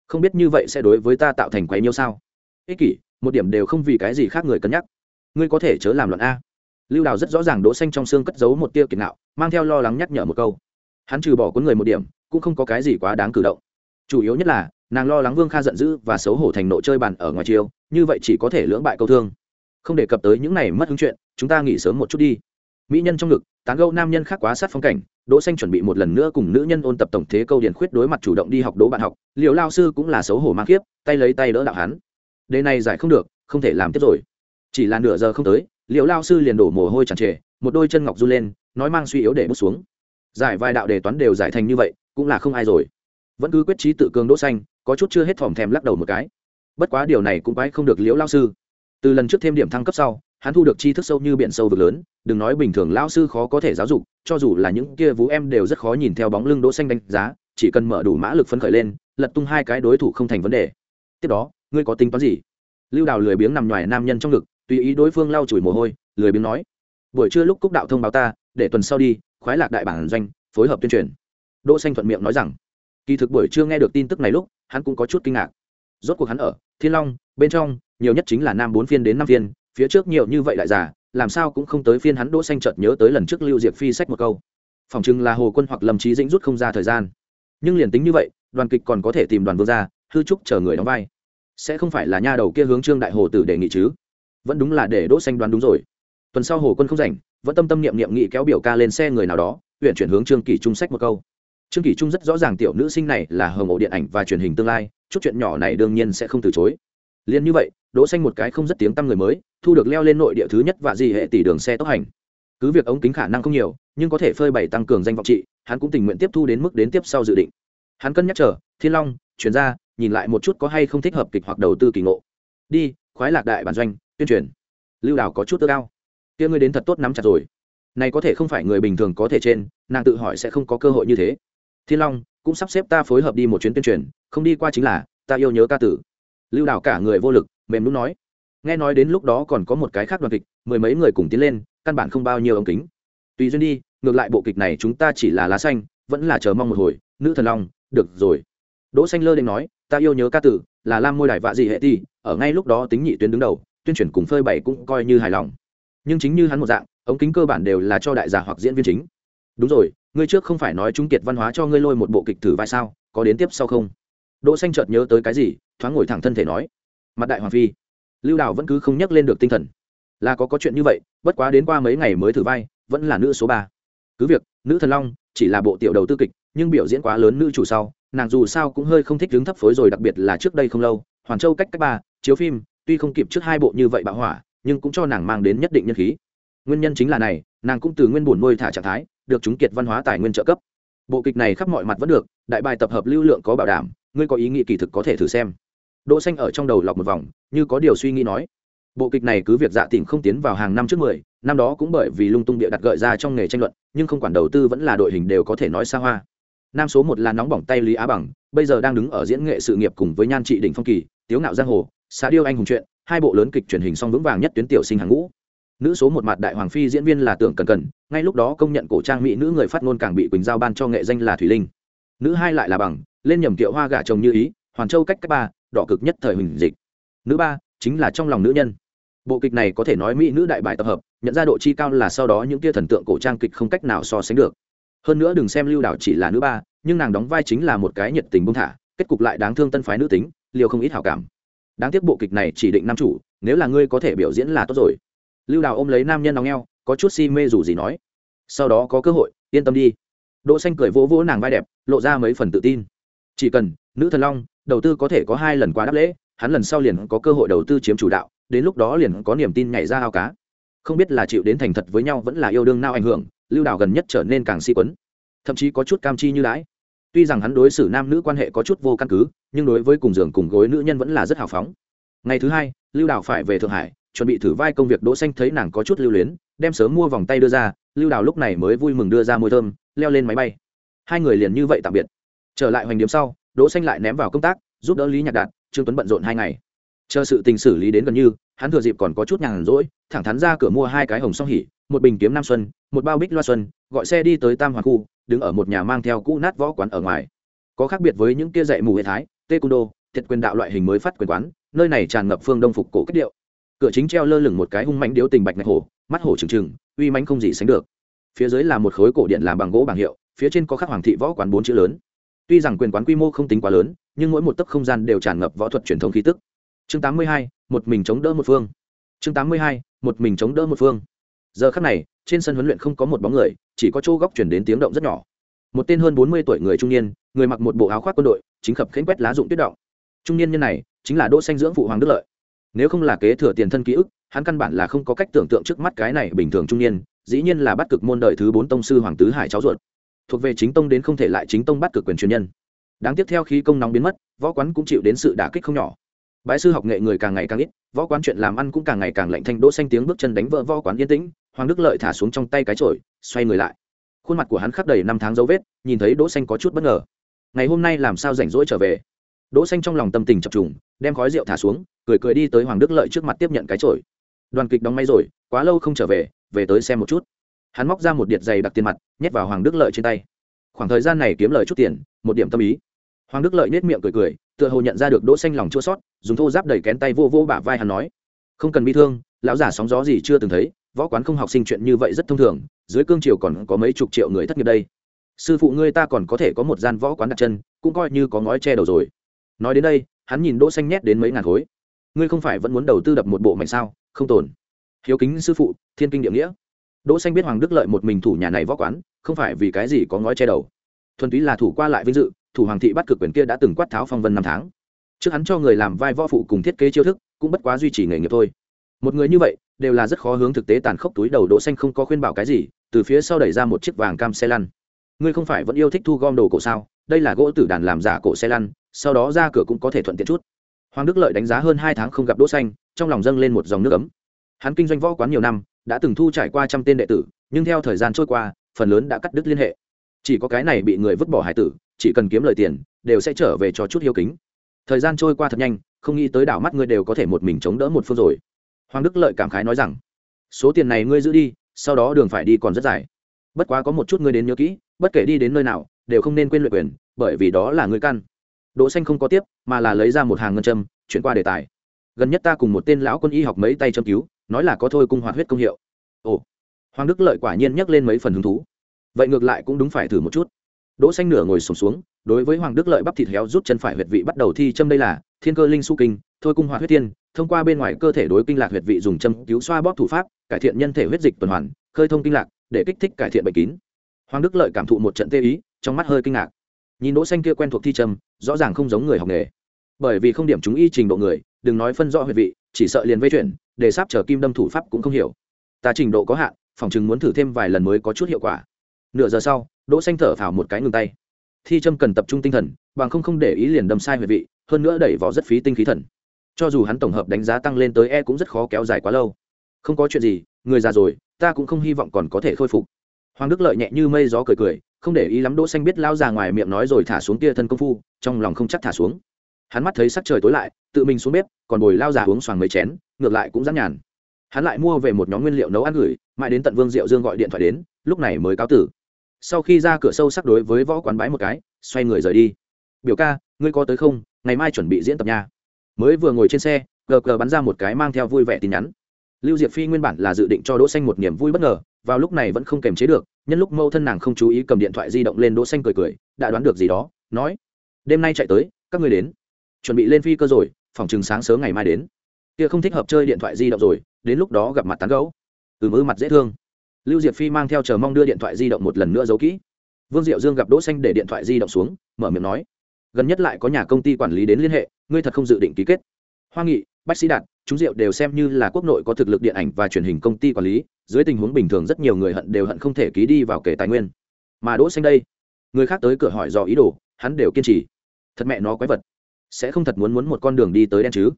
Không biết như vậy sẽ đối với ta tạo thành quấy nhiêu sao? Ích kỷ, một điểm đều không vì cái gì khác người cân nhắc. Ngươi có thể chớ làm loạn a lưu đào rất rõ ràng đỗ xanh trong xương cất giấu một tia kiệt nạo mang theo lo lắng nhắc nhở một câu. Hắn trừ bỏ cuốn người một điểm, cũng không có cái gì quá đáng cử động. Chủ yếu nhất là, nàng lo lắng vương kha giận dữ và xấu hổ thành nộ chơi bàn ở ngoài chiều như vậy chỉ có thể lưỡng bại câu thương. Không đề cập tới những này mất hứng chuyện, chúng ta nghỉ sớm một chút đi. Mỹ nhân trong ngực, tán gâu nam nhân khác quá sát phong cảnh, đỗ xanh chuẩn bị một lần nữa cùng nữ nhân ôn tập tổng thế câu điển khuyết đối mặt chủ động đi học đỗ bạn học, liều lao sư cũng là xấu hổ mang kiếp tay lấy tay đỡ đạo hắn. Đề này giải không được, không thể làm tiếp rồi. Chỉ là nửa giờ không tới liệu lao sư liền đổ mồ hôi tràn trề, một đôi chân ngọc du lên, nói mang suy yếu để bước xuống. Giải vài đạo đề toán đều giải thành như vậy, cũng là không ai rồi. Vẫn cứ quyết trí tự cường đỗ xanh, có chút chưa hết thòm thèm lắc đầu một cái. Bất quá điều này cũng quái không được liễu lao sư. Từ lần trước thêm điểm thăng cấp sau, hắn thu được tri thức sâu như biển sâu vực lớn, đừng nói bình thường lao sư khó có thể giáo dục, cho dù là những kia vũ em đều rất khó nhìn theo bóng lưng đỗ xanh đánh giá, chỉ cần mở đủ mã lực phấn khởi lên, lật tung hai cái đối thủ không thành vấn đề. Tiếp đó, ngươi có tính toán gì? Lưu đào lười biếng nằm ngoài nam nhân trong ngực tùy ý đối phương lau chùi mồ hôi, lười biếng nói, buổi trưa lúc cúc đạo thông báo ta, để tuần sau đi, khoái lạc đại bản doanh, phối hợp tuyên truyền. Đỗ xanh thuận miệng nói rằng, kỳ thực buổi trưa nghe được tin tức này lúc, hắn cũng có chút kinh ngạc. Rốt cuộc hắn ở thiên long, bên trong, nhiều nhất chính là nam bốn phiên đến năm phiên, phía trước nhiều như vậy lại giả, làm sao cũng không tới phiên hắn. Đỗ xanh chợt nhớ tới lần trước lưu diệp phi sách một câu, phòng chừng là hồ quân hoặc lâm trí dĩnh rút không ra thời gian. Nhưng liền tính như vậy, đoàn kịch còn có thể tìm đoàn vương ra hư trúc chờ người đóng vai. Sẽ không phải là nha đầu kia hướng trương đại hồ tử đề nghị chứ? Vẫn đúng là để đỗ xanh đoán đúng rồi. Tuần sau hồ quân không rảnh, vẫn tâm tâm niệm niệm nghị kéo biểu ca lên xe người nào đó, huyện chuyển hướng trương kỳ trung sách một câu. Trương kỳ trung rất rõ ràng tiểu nữ sinh này là hồng ổ điện ảnh và truyền hình tương lai, chút chuyện nhỏ này đương nhiên sẽ không từ chối. Liền như vậy, đỗ xanh một cái không rất tiếng tăm người mới, thu được leo lên nội địa thứ nhất và gì hệ tỷ đường xe tốc hành. Cứ việc ống kính khả năng không nhiều, nhưng có thể phơi bày tăng cường danh vọng trị, hắn cũng tình nguyện tiếp thu đến mức đến tiếp sau dự định. Hắn cân nhắc chờ, thiên long, chuyển ra, nhìn lại một chút có hay không thích hợp kịch hoặc đầu tư kỳ ngộ. Đi, khoái lạc đại bản doanh tuyên truyền. Lưu đào có chút tơ cao. Kia ngươi đến thật tốt nắm chặt rồi. Này có thể không phải người bình thường có thể trên, nàng tự hỏi sẽ không có cơ hội như thế. Thiên long, cũng sắp xếp ta phối hợp đi một chuyến tuyên truyền, không đi qua chính là, ta yêu nhớ ca tử. Lưu đào cả người vô lực, mềm lúc nói. Nghe nói đến lúc đó còn có một cái khác đoàn kịch, mười mấy người cùng tiến lên, căn bản không bao nhiêu ống kính. Tùy duyên đi, ngược lại bộ kịch này chúng ta chỉ là lá xanh, vẫn là chờ mong một hồi, nữ thần long, được rồi. Đỗ xanh lơ định nói, ta yêu nhớ ca tử, là lam môi đài vạ gì hệ ti ở ngay lúc đó tính nhị tuyến đứng đầu tuyên truyền cùng phơi bày cũng coi như hài lòng. Nhưng chính như hắn một dạng, ống kính cơ bản đều là cho đại giả hoặc diễn viên chính. Đúng rồi, ngươi trước không phải nói trung kiệt văn hóa cho ngươi lôi một bộ kịch thử vai sao, có đến tiếp sau không? Đỗ xanh chợt nhớ tới cái gì, thoáng ngồi thẳng thân thể nói. Mặt đại hoàng phi, lưu đào vẫn cứ không nhắc lên được tinh thần. Là có có chuyện như vậy, bất quá đến qua mấy ngày mới thử vai, vẫn là nữ số ba. Cứ việc, nữ thần long chỉ là bộ tiểu đầu tư kịch, nhưng biểu diễn quá lớn nữ chủ sau, nàng dù sao cũng hơi không thích đứng thấp phối rồi, đặc biệt là trước đây không lâu, hoàn châu cách cách ba, chiếu phim tuy không kịp trước hai bộ như vậy bạo hỏa, nhưng cũng cho nàng mang đến nhất định nhân khí. Nguyên nhân chính là này, nàng cũng từ nguyên bổn nuôi thả trạng thái, được chúng kiệt văn hóa tài nguyên trợ cấp. Bộ kịch này khắp mọi mặt vẫn được, đại bài tập hợp lưu lượng có bảo đảm, ngươi có ý nghĩ kỳ thực có thể thử xem. Đỗ xanh ở trong đầu lọc một vòng, như có điều suy nghĩ nói. Bộ kịch này cứ việc dạ tỉnh không tiến vào hàng năm trước mười, năm đó cũng bởi vì lung tung địa đặt gợi ra trong nghề tranh luận, nhưng không quản đầu tư vẫn là đội hình đều có thể nói xa hoa. Nam số một là nóng bỏng tay lý á bằng, bây giờ đang đứng ở diễn nghệ sự nghiệp cùng với nhan trị đỉnh phong kỳ, tiếu ngạo giang hồ xã điêu anh hùng chuyện, hai bộ lớn kịch truyền hình song vững vàng nhất tuyến tiểu sinh hàng ngũ. Nữ số một mặt đại hoàng phi diễn viên là tưởng cần cần, ngay lúc đó công nhận cổ trang mỹ nữ người phát ngôn càng bị quỳnh giao ban cho nghệ danh là thủy linh. Nữ hai lại là bằng, lên nhầm kiệu hoa gả chồng như ý, hoàn châu cách cách ba, đỏ cực nhất thời huỳnh dịch. Nữ ba, chính là trong lòng nữ nhân. Bộ kịch này có thể nói mỹ nữ đại bài tập hợp, nhận ra độ chi cao là sau đó những tia thần tượng cổ trang kịch không cách nào so sánh được. Hơn nữa đừng xem lưu đảo chỉ là nữ ba, nhưng nàng đóng vai chính là một cái nhiệt tình bông thả, kết cục lại đáng thương tân phái nữ tính, liều không ít hảo cảm đáng tiếc bộ kịch này chỉ định nam chủ, nếu là ngươi có thể biểu diễn là tốt rồi. Lưu đào ôm lấy nam nhân nóng eo, có chút si mê dù gì nói. Sau đó có cơ hội, yên tâm đi. Đỗ xanh cười vỗ vỗ nàng vai đẹp, lộ ra mấy phần tự tin. Chỉ cần, nữ thần long, đầu tư có thể có hai lần quá đáp lễ, hắn lần sau liền có cơ hội đầu tư chiếm chủ đạo, đến lúc đó liền có niềm tin nhảy ra ao cá. Không biết là chịu đến thành thật với nhau vẫn là yêu đương nào ảnh hưởng, lưu đào gần nhất trở nên càng si quấn. Thậm chí có chút cam chi như lãi tuy rằng hắn đối xử nam nữ quan hệ có chút vô căn cứ, nhưng đối với cùng giường cùng gối nữ nhân vẫn là rất hào phóng. Ngày thứ hai, lưu đào phải về thượng hải, chuẩn bị thử vai công việc đỗ xanh thấy nàng có chút lưu luyến, đem sớm mua vòng tay đưa ra, lưu đào lúc này mới vui mừng đưa ra môi thơm, leo lên máy bay. Hai người liền như vậy tạm biệt. Trở lại hoành điểm sau, đỗ xanh lại ném vào công tác, giúp đỡ lý nhạc đạt, trương tuấn bận rộn hai ngày. Chờ sự tình xử lý đến gần như, hắn thừa dịp còn có chút nhàn rỗi, thẳng thắn ra cửa mua hai cái hồng song hỉ, một bình kiếm nam xuân, một bao bích loa xuân, gọi xe đi tới tam hoàng khu đứng ở một nhà mang theo cũ nát võ quán ở ngoài. Có khác biệt với những kia dạy mù hệ thái tê cung đô thiệt quyền đạo loại hình mới phát quyền quán nơi này tràn ngập phương đông phục cổ cách điệu. Cửa chính treo lơ lửng một cái hung mãnh điếu tình bạch ngạch hổ mắt hổ trừng trừng uy mãnh không gì sánh được. Phía dưới là một khối cổ điện làm bằng gỗ bảng hiệu phía trên có khắc hoàng thị võ quán bốn chữ lớn. Tuy rằng quyền quán quy mô không tính quá lớn nhưng mỗi một tấc không gian đều tràn ngập võ thuật truyền thống khí tức. Chương 82, một mình chống đỡ một phương. Chương 82, một mình chống đỡ một phương. Giờ khắc này trên sân huấn luyện không có một bóng người, chỉ có chỗ góc chuyển đến tiếng động rất nhỏ. Một tên hơn bốn mươi tuổi người trung niên, người mặc một bộ áo khoác quân đội, chính khập khánh quét lá dụng tuyết động. Trung niên nhân này chính là đỗ xanh dưỡng phụ hoàng đức lợi. Nếu không là kế thừa tiền thân ký ức, hắn căn bản là không có cách tưởng tượng trước mắt cái này bình thường trung niên, dĩ nhiên là bắt cực môn đời thứ bốn tông sư hoàng tứ hải cháu ruột. Thuộc về chính tông đến không thể lại chính tông bắt cực quyền truyền nhân. Đáng tiếc theo khi công nóng biến mất, võ quán cũng chịu đến sự đả kích không nhỏ bái sư học nghệ người càng ngày càng ít, võ quán chuyện làm ăn cũng càng ngày càng lạnh thanh, đỗ xanh tiếng bước chân đánh vỡ võ quán yên tĩnh, hoàng đức lợi thả xuống trong tay cái chổi, xoay người lại. Khuôn mặt của hắn khắc đầy năm tháng dấu vết, nhìn thấy đỗ xanh có chút bất ngờ. Ngày hôm nay làm sao rảnh rỗi trở về? Đỗ xanh trong lòng tâm tình chập trùng, đem khói rượu thả xuống, cười cười đi tới hoàng đức lợi trước mặt tiếp nhận cái chổi. Đoàn kịch đóng máy rồi, quá lâu không trở về về tới xem một chút. Hắn móc ra một điện giày đặc tiền mặt, nhét vào hoàng đức lợi trên tay. Khoảng thời gian này kiếm lời chút tiền, một điểm tâm ý. Hoàng đức lợi nét miệng cười cười tựa hồ nhận ra được đỗ xanh lòng chua sót dùng thô giáp đẩy kén tay vô vô bả vai hắn nói, không cần bi thương, lão giả sóng gió gì chưa từng thấy, võ quán không học sinh chuyện như vậy rất thông thường, dưới cương triều còn có mấy chục triệu người thất nghiệp đây. Sư phụ ngươi ta còn có thể có một gian võ quán đặt chân, cũng coi như có ngói che đầu rồi. Nói đến đây, hắn nhìn đỗ xanh nhét đến mấy ngàn khối. Ngươi không phải vẫn muốn đầu tư đập một bộ mảnh sao? Không tồn. Hiếu kính sư phụ, thiên kinh địa nghĩa. Đỗ xanh biết hoàng đức lợi một mình thủ nhà này võ quán, không phải vì cái gì có ngói che đầu. Thuần túy là thủ qua lại vinh dự thủ hoàng thị bắt cực quyền kia đã từng quát tháo phong vân năm tháng. Trước hắn cho người làm vai võ phụ cùng thiết kế chiêu thức, cũng bất quá duy trì nghề nghiệp thôi. Một người như vậy, đều là rất khó hướng thực tế tàn khốc túi đầu đỗ xanh không có khuyên bảo cái gì, từ phía sau đẩy ra một chiếc vàng cam xe lăn. Ngươi không phải vẫn yêu thích thu gom đồ cổ sao? Đây là gỗ tử đàn làm giả cổ xe lăn, sau đó ra cửa cũng có thể thuận tiện chút. Hoàng đức lợi đánh giá hơn hai tháng không gặp đỗ xanh, trong lòng dâng lên một dòng nước ấm. Hắn kinh doanh võ quán nhiều năm, đã từng thu trải qua trăm tên đệ tử, nhưng theo thời gian trôi qua, phần lớn đã cắt đứt liên hệ. Chỉ có cái này bị người vứt bỏ hải tử chỉ cần kiếm lời tiền, đều sẽ trở về cho chút hiếu kính. Thời gian trôi qua thật nhanh, không nghĩ tới đảo mắt ngươi đều có thể một mình chống đỡ một phương rồi. Hoàng đức lợi cảm khái nói rằng, số tiền này ngươi giữ đi, sau đó đường phải đi còn rất dài. Bất quá có một chút ngươi đến nhớ kỹ, bất kể đi đến nơi nào, đều không nên quên luyện quyền, bởi vì đó là ngươi căn. Đỗ xanh không có tiếp, mà là lấy ra một hàng ngân châm, chuyển qua đề tài. Gần nhất ta cùng một tên lão quân y học mấy tay châm cứu, nói là có thôi cung hoạt huyết công hiệu. Ồ. Hoàng đức lợi quả nhiên nhắc lên mấy phần hứng thú. Vậy ngược lại cũng đúng phải thử một chút đỗ xanh nửa ngồi sụp xuống, xuống đối với hoàng đức lợi bắp thịt héo rút chân phải huyệt vị bắt đầu thi châm đây là thiên cơ linh su kinh thôi cung hoạt huyết tiên thông qua bên ngoài cơ thể đối kinh lạc huyệt vị dùng châm cứu xoa bóp thủ pháp cải thiện nhân thể huyết dịch tuần hoàn khơi thông kinh lạc để kích thích cải thiện bệnh kín. Hoàng đức lợi cảm thụ một trận tê ý trong mắt hơi kinh ngạc. Nhìn đỗ xanh kia quen thuộc thi châm rõ ràng không giống người học nghề. Bởi vì không điểm chúng y trình độ người đừng nói phân rõ huyệt vị chỉ sợ liền vây chuyển để sắp chờ kim đâm thủ pháp cũng không hiểu. Ta trình độ có hạn phòng chừng muốn thử thêm vài lần mới có chút hiệu quả. Nửa giờ sau đỗ xanh thở phào một cái ngừng tay. Thi châm cần tập trung tinh thần, bằng không không để ý liền đâm sai huyệt vị, hơn nữa đẩy vỏ rất phí tinh khí thần. Cho dù hắn tổng hợp đánh giá tăng lên tới e cũng rất khó kéo dài quá lâu. Không có chuyện gì, người già rồi, ta cũng không hy vọng còn có thể khôi phục. Hoàng đức lợi nhẹ như mây gió cười cười, không để ý lắm đỗ xanh biết lao ra ngoài miệng nói rồi thả xuống kia thân công phu, trong lòng không chắc thả xuống. Hắn mắt thấy sắc trời tối lại, tự mình xuống bếp, còn bồi lao già uống xoàng mấy chén, ngược lại cũng dám nhàn. Hắn lại mua về một nhóm nguyên liệu nấu ăn gửi, mãi đến tận vương diệu dương gọi điện thoại đến, lúc này mới cáo tử sau khi ra cửa sâu sắc đối với võ quán bái một cái, xoay người rời đi. Biểu ca, ngươi có tới không? Ngày mai chuẩn bị diễn tập nha. Mới vừa ngồi trên xe gờ gờ bắn ra một cái mang theo vui vẻ tin nhắn. Lưu diệp phi nguyên bản là dự định cho đỗ xanh một niềm vui bất ngờ, vào lúc này vẫn không kềm chế được, nhân lúc mâu thân nàng không chú ý cầm điện thoại di động lên đỗ xanh cười cười, đã đoán được gì đó, nói, đêm nay chạy tới, các ngươi đến. Chuẩn bị lên phi cơ rồi, phòng trường sáng sớm ngày mai đến. Kia không thích hợp chơi điện thoại di động rồi, đến lúc đó gặp mặt tán gẫu. ừ mứ mặt dễ thương lưu diệp phi mang theo chờ mong đưa điện thoại di động một lần nữa giấu kỹ. Vương diệu dương gặp đỗ xanh để điện thoại di động xuống, mở miệng nói, gần nhất lại có nhà công ty quản lý đến liên hệ, ngươi thật không dự định ký kết. Hoa nghị, Bách sĩ đạt, chúng diệu đều xem như là quốc nội có thực lực điện ảnh và truyền hình công ty quản lý, dưới tình huống bình thường rất nhiều người hận đều hận không thể ký đi vào kể tài nguyên. Mà đỗ xanh đây, người khác tới cửa hỏi dò ý đồ, hắn đều kiên trì. Thật mẹ nó quái vật, sẽ không thật muốn muốn một con đường đi tới đen chứ?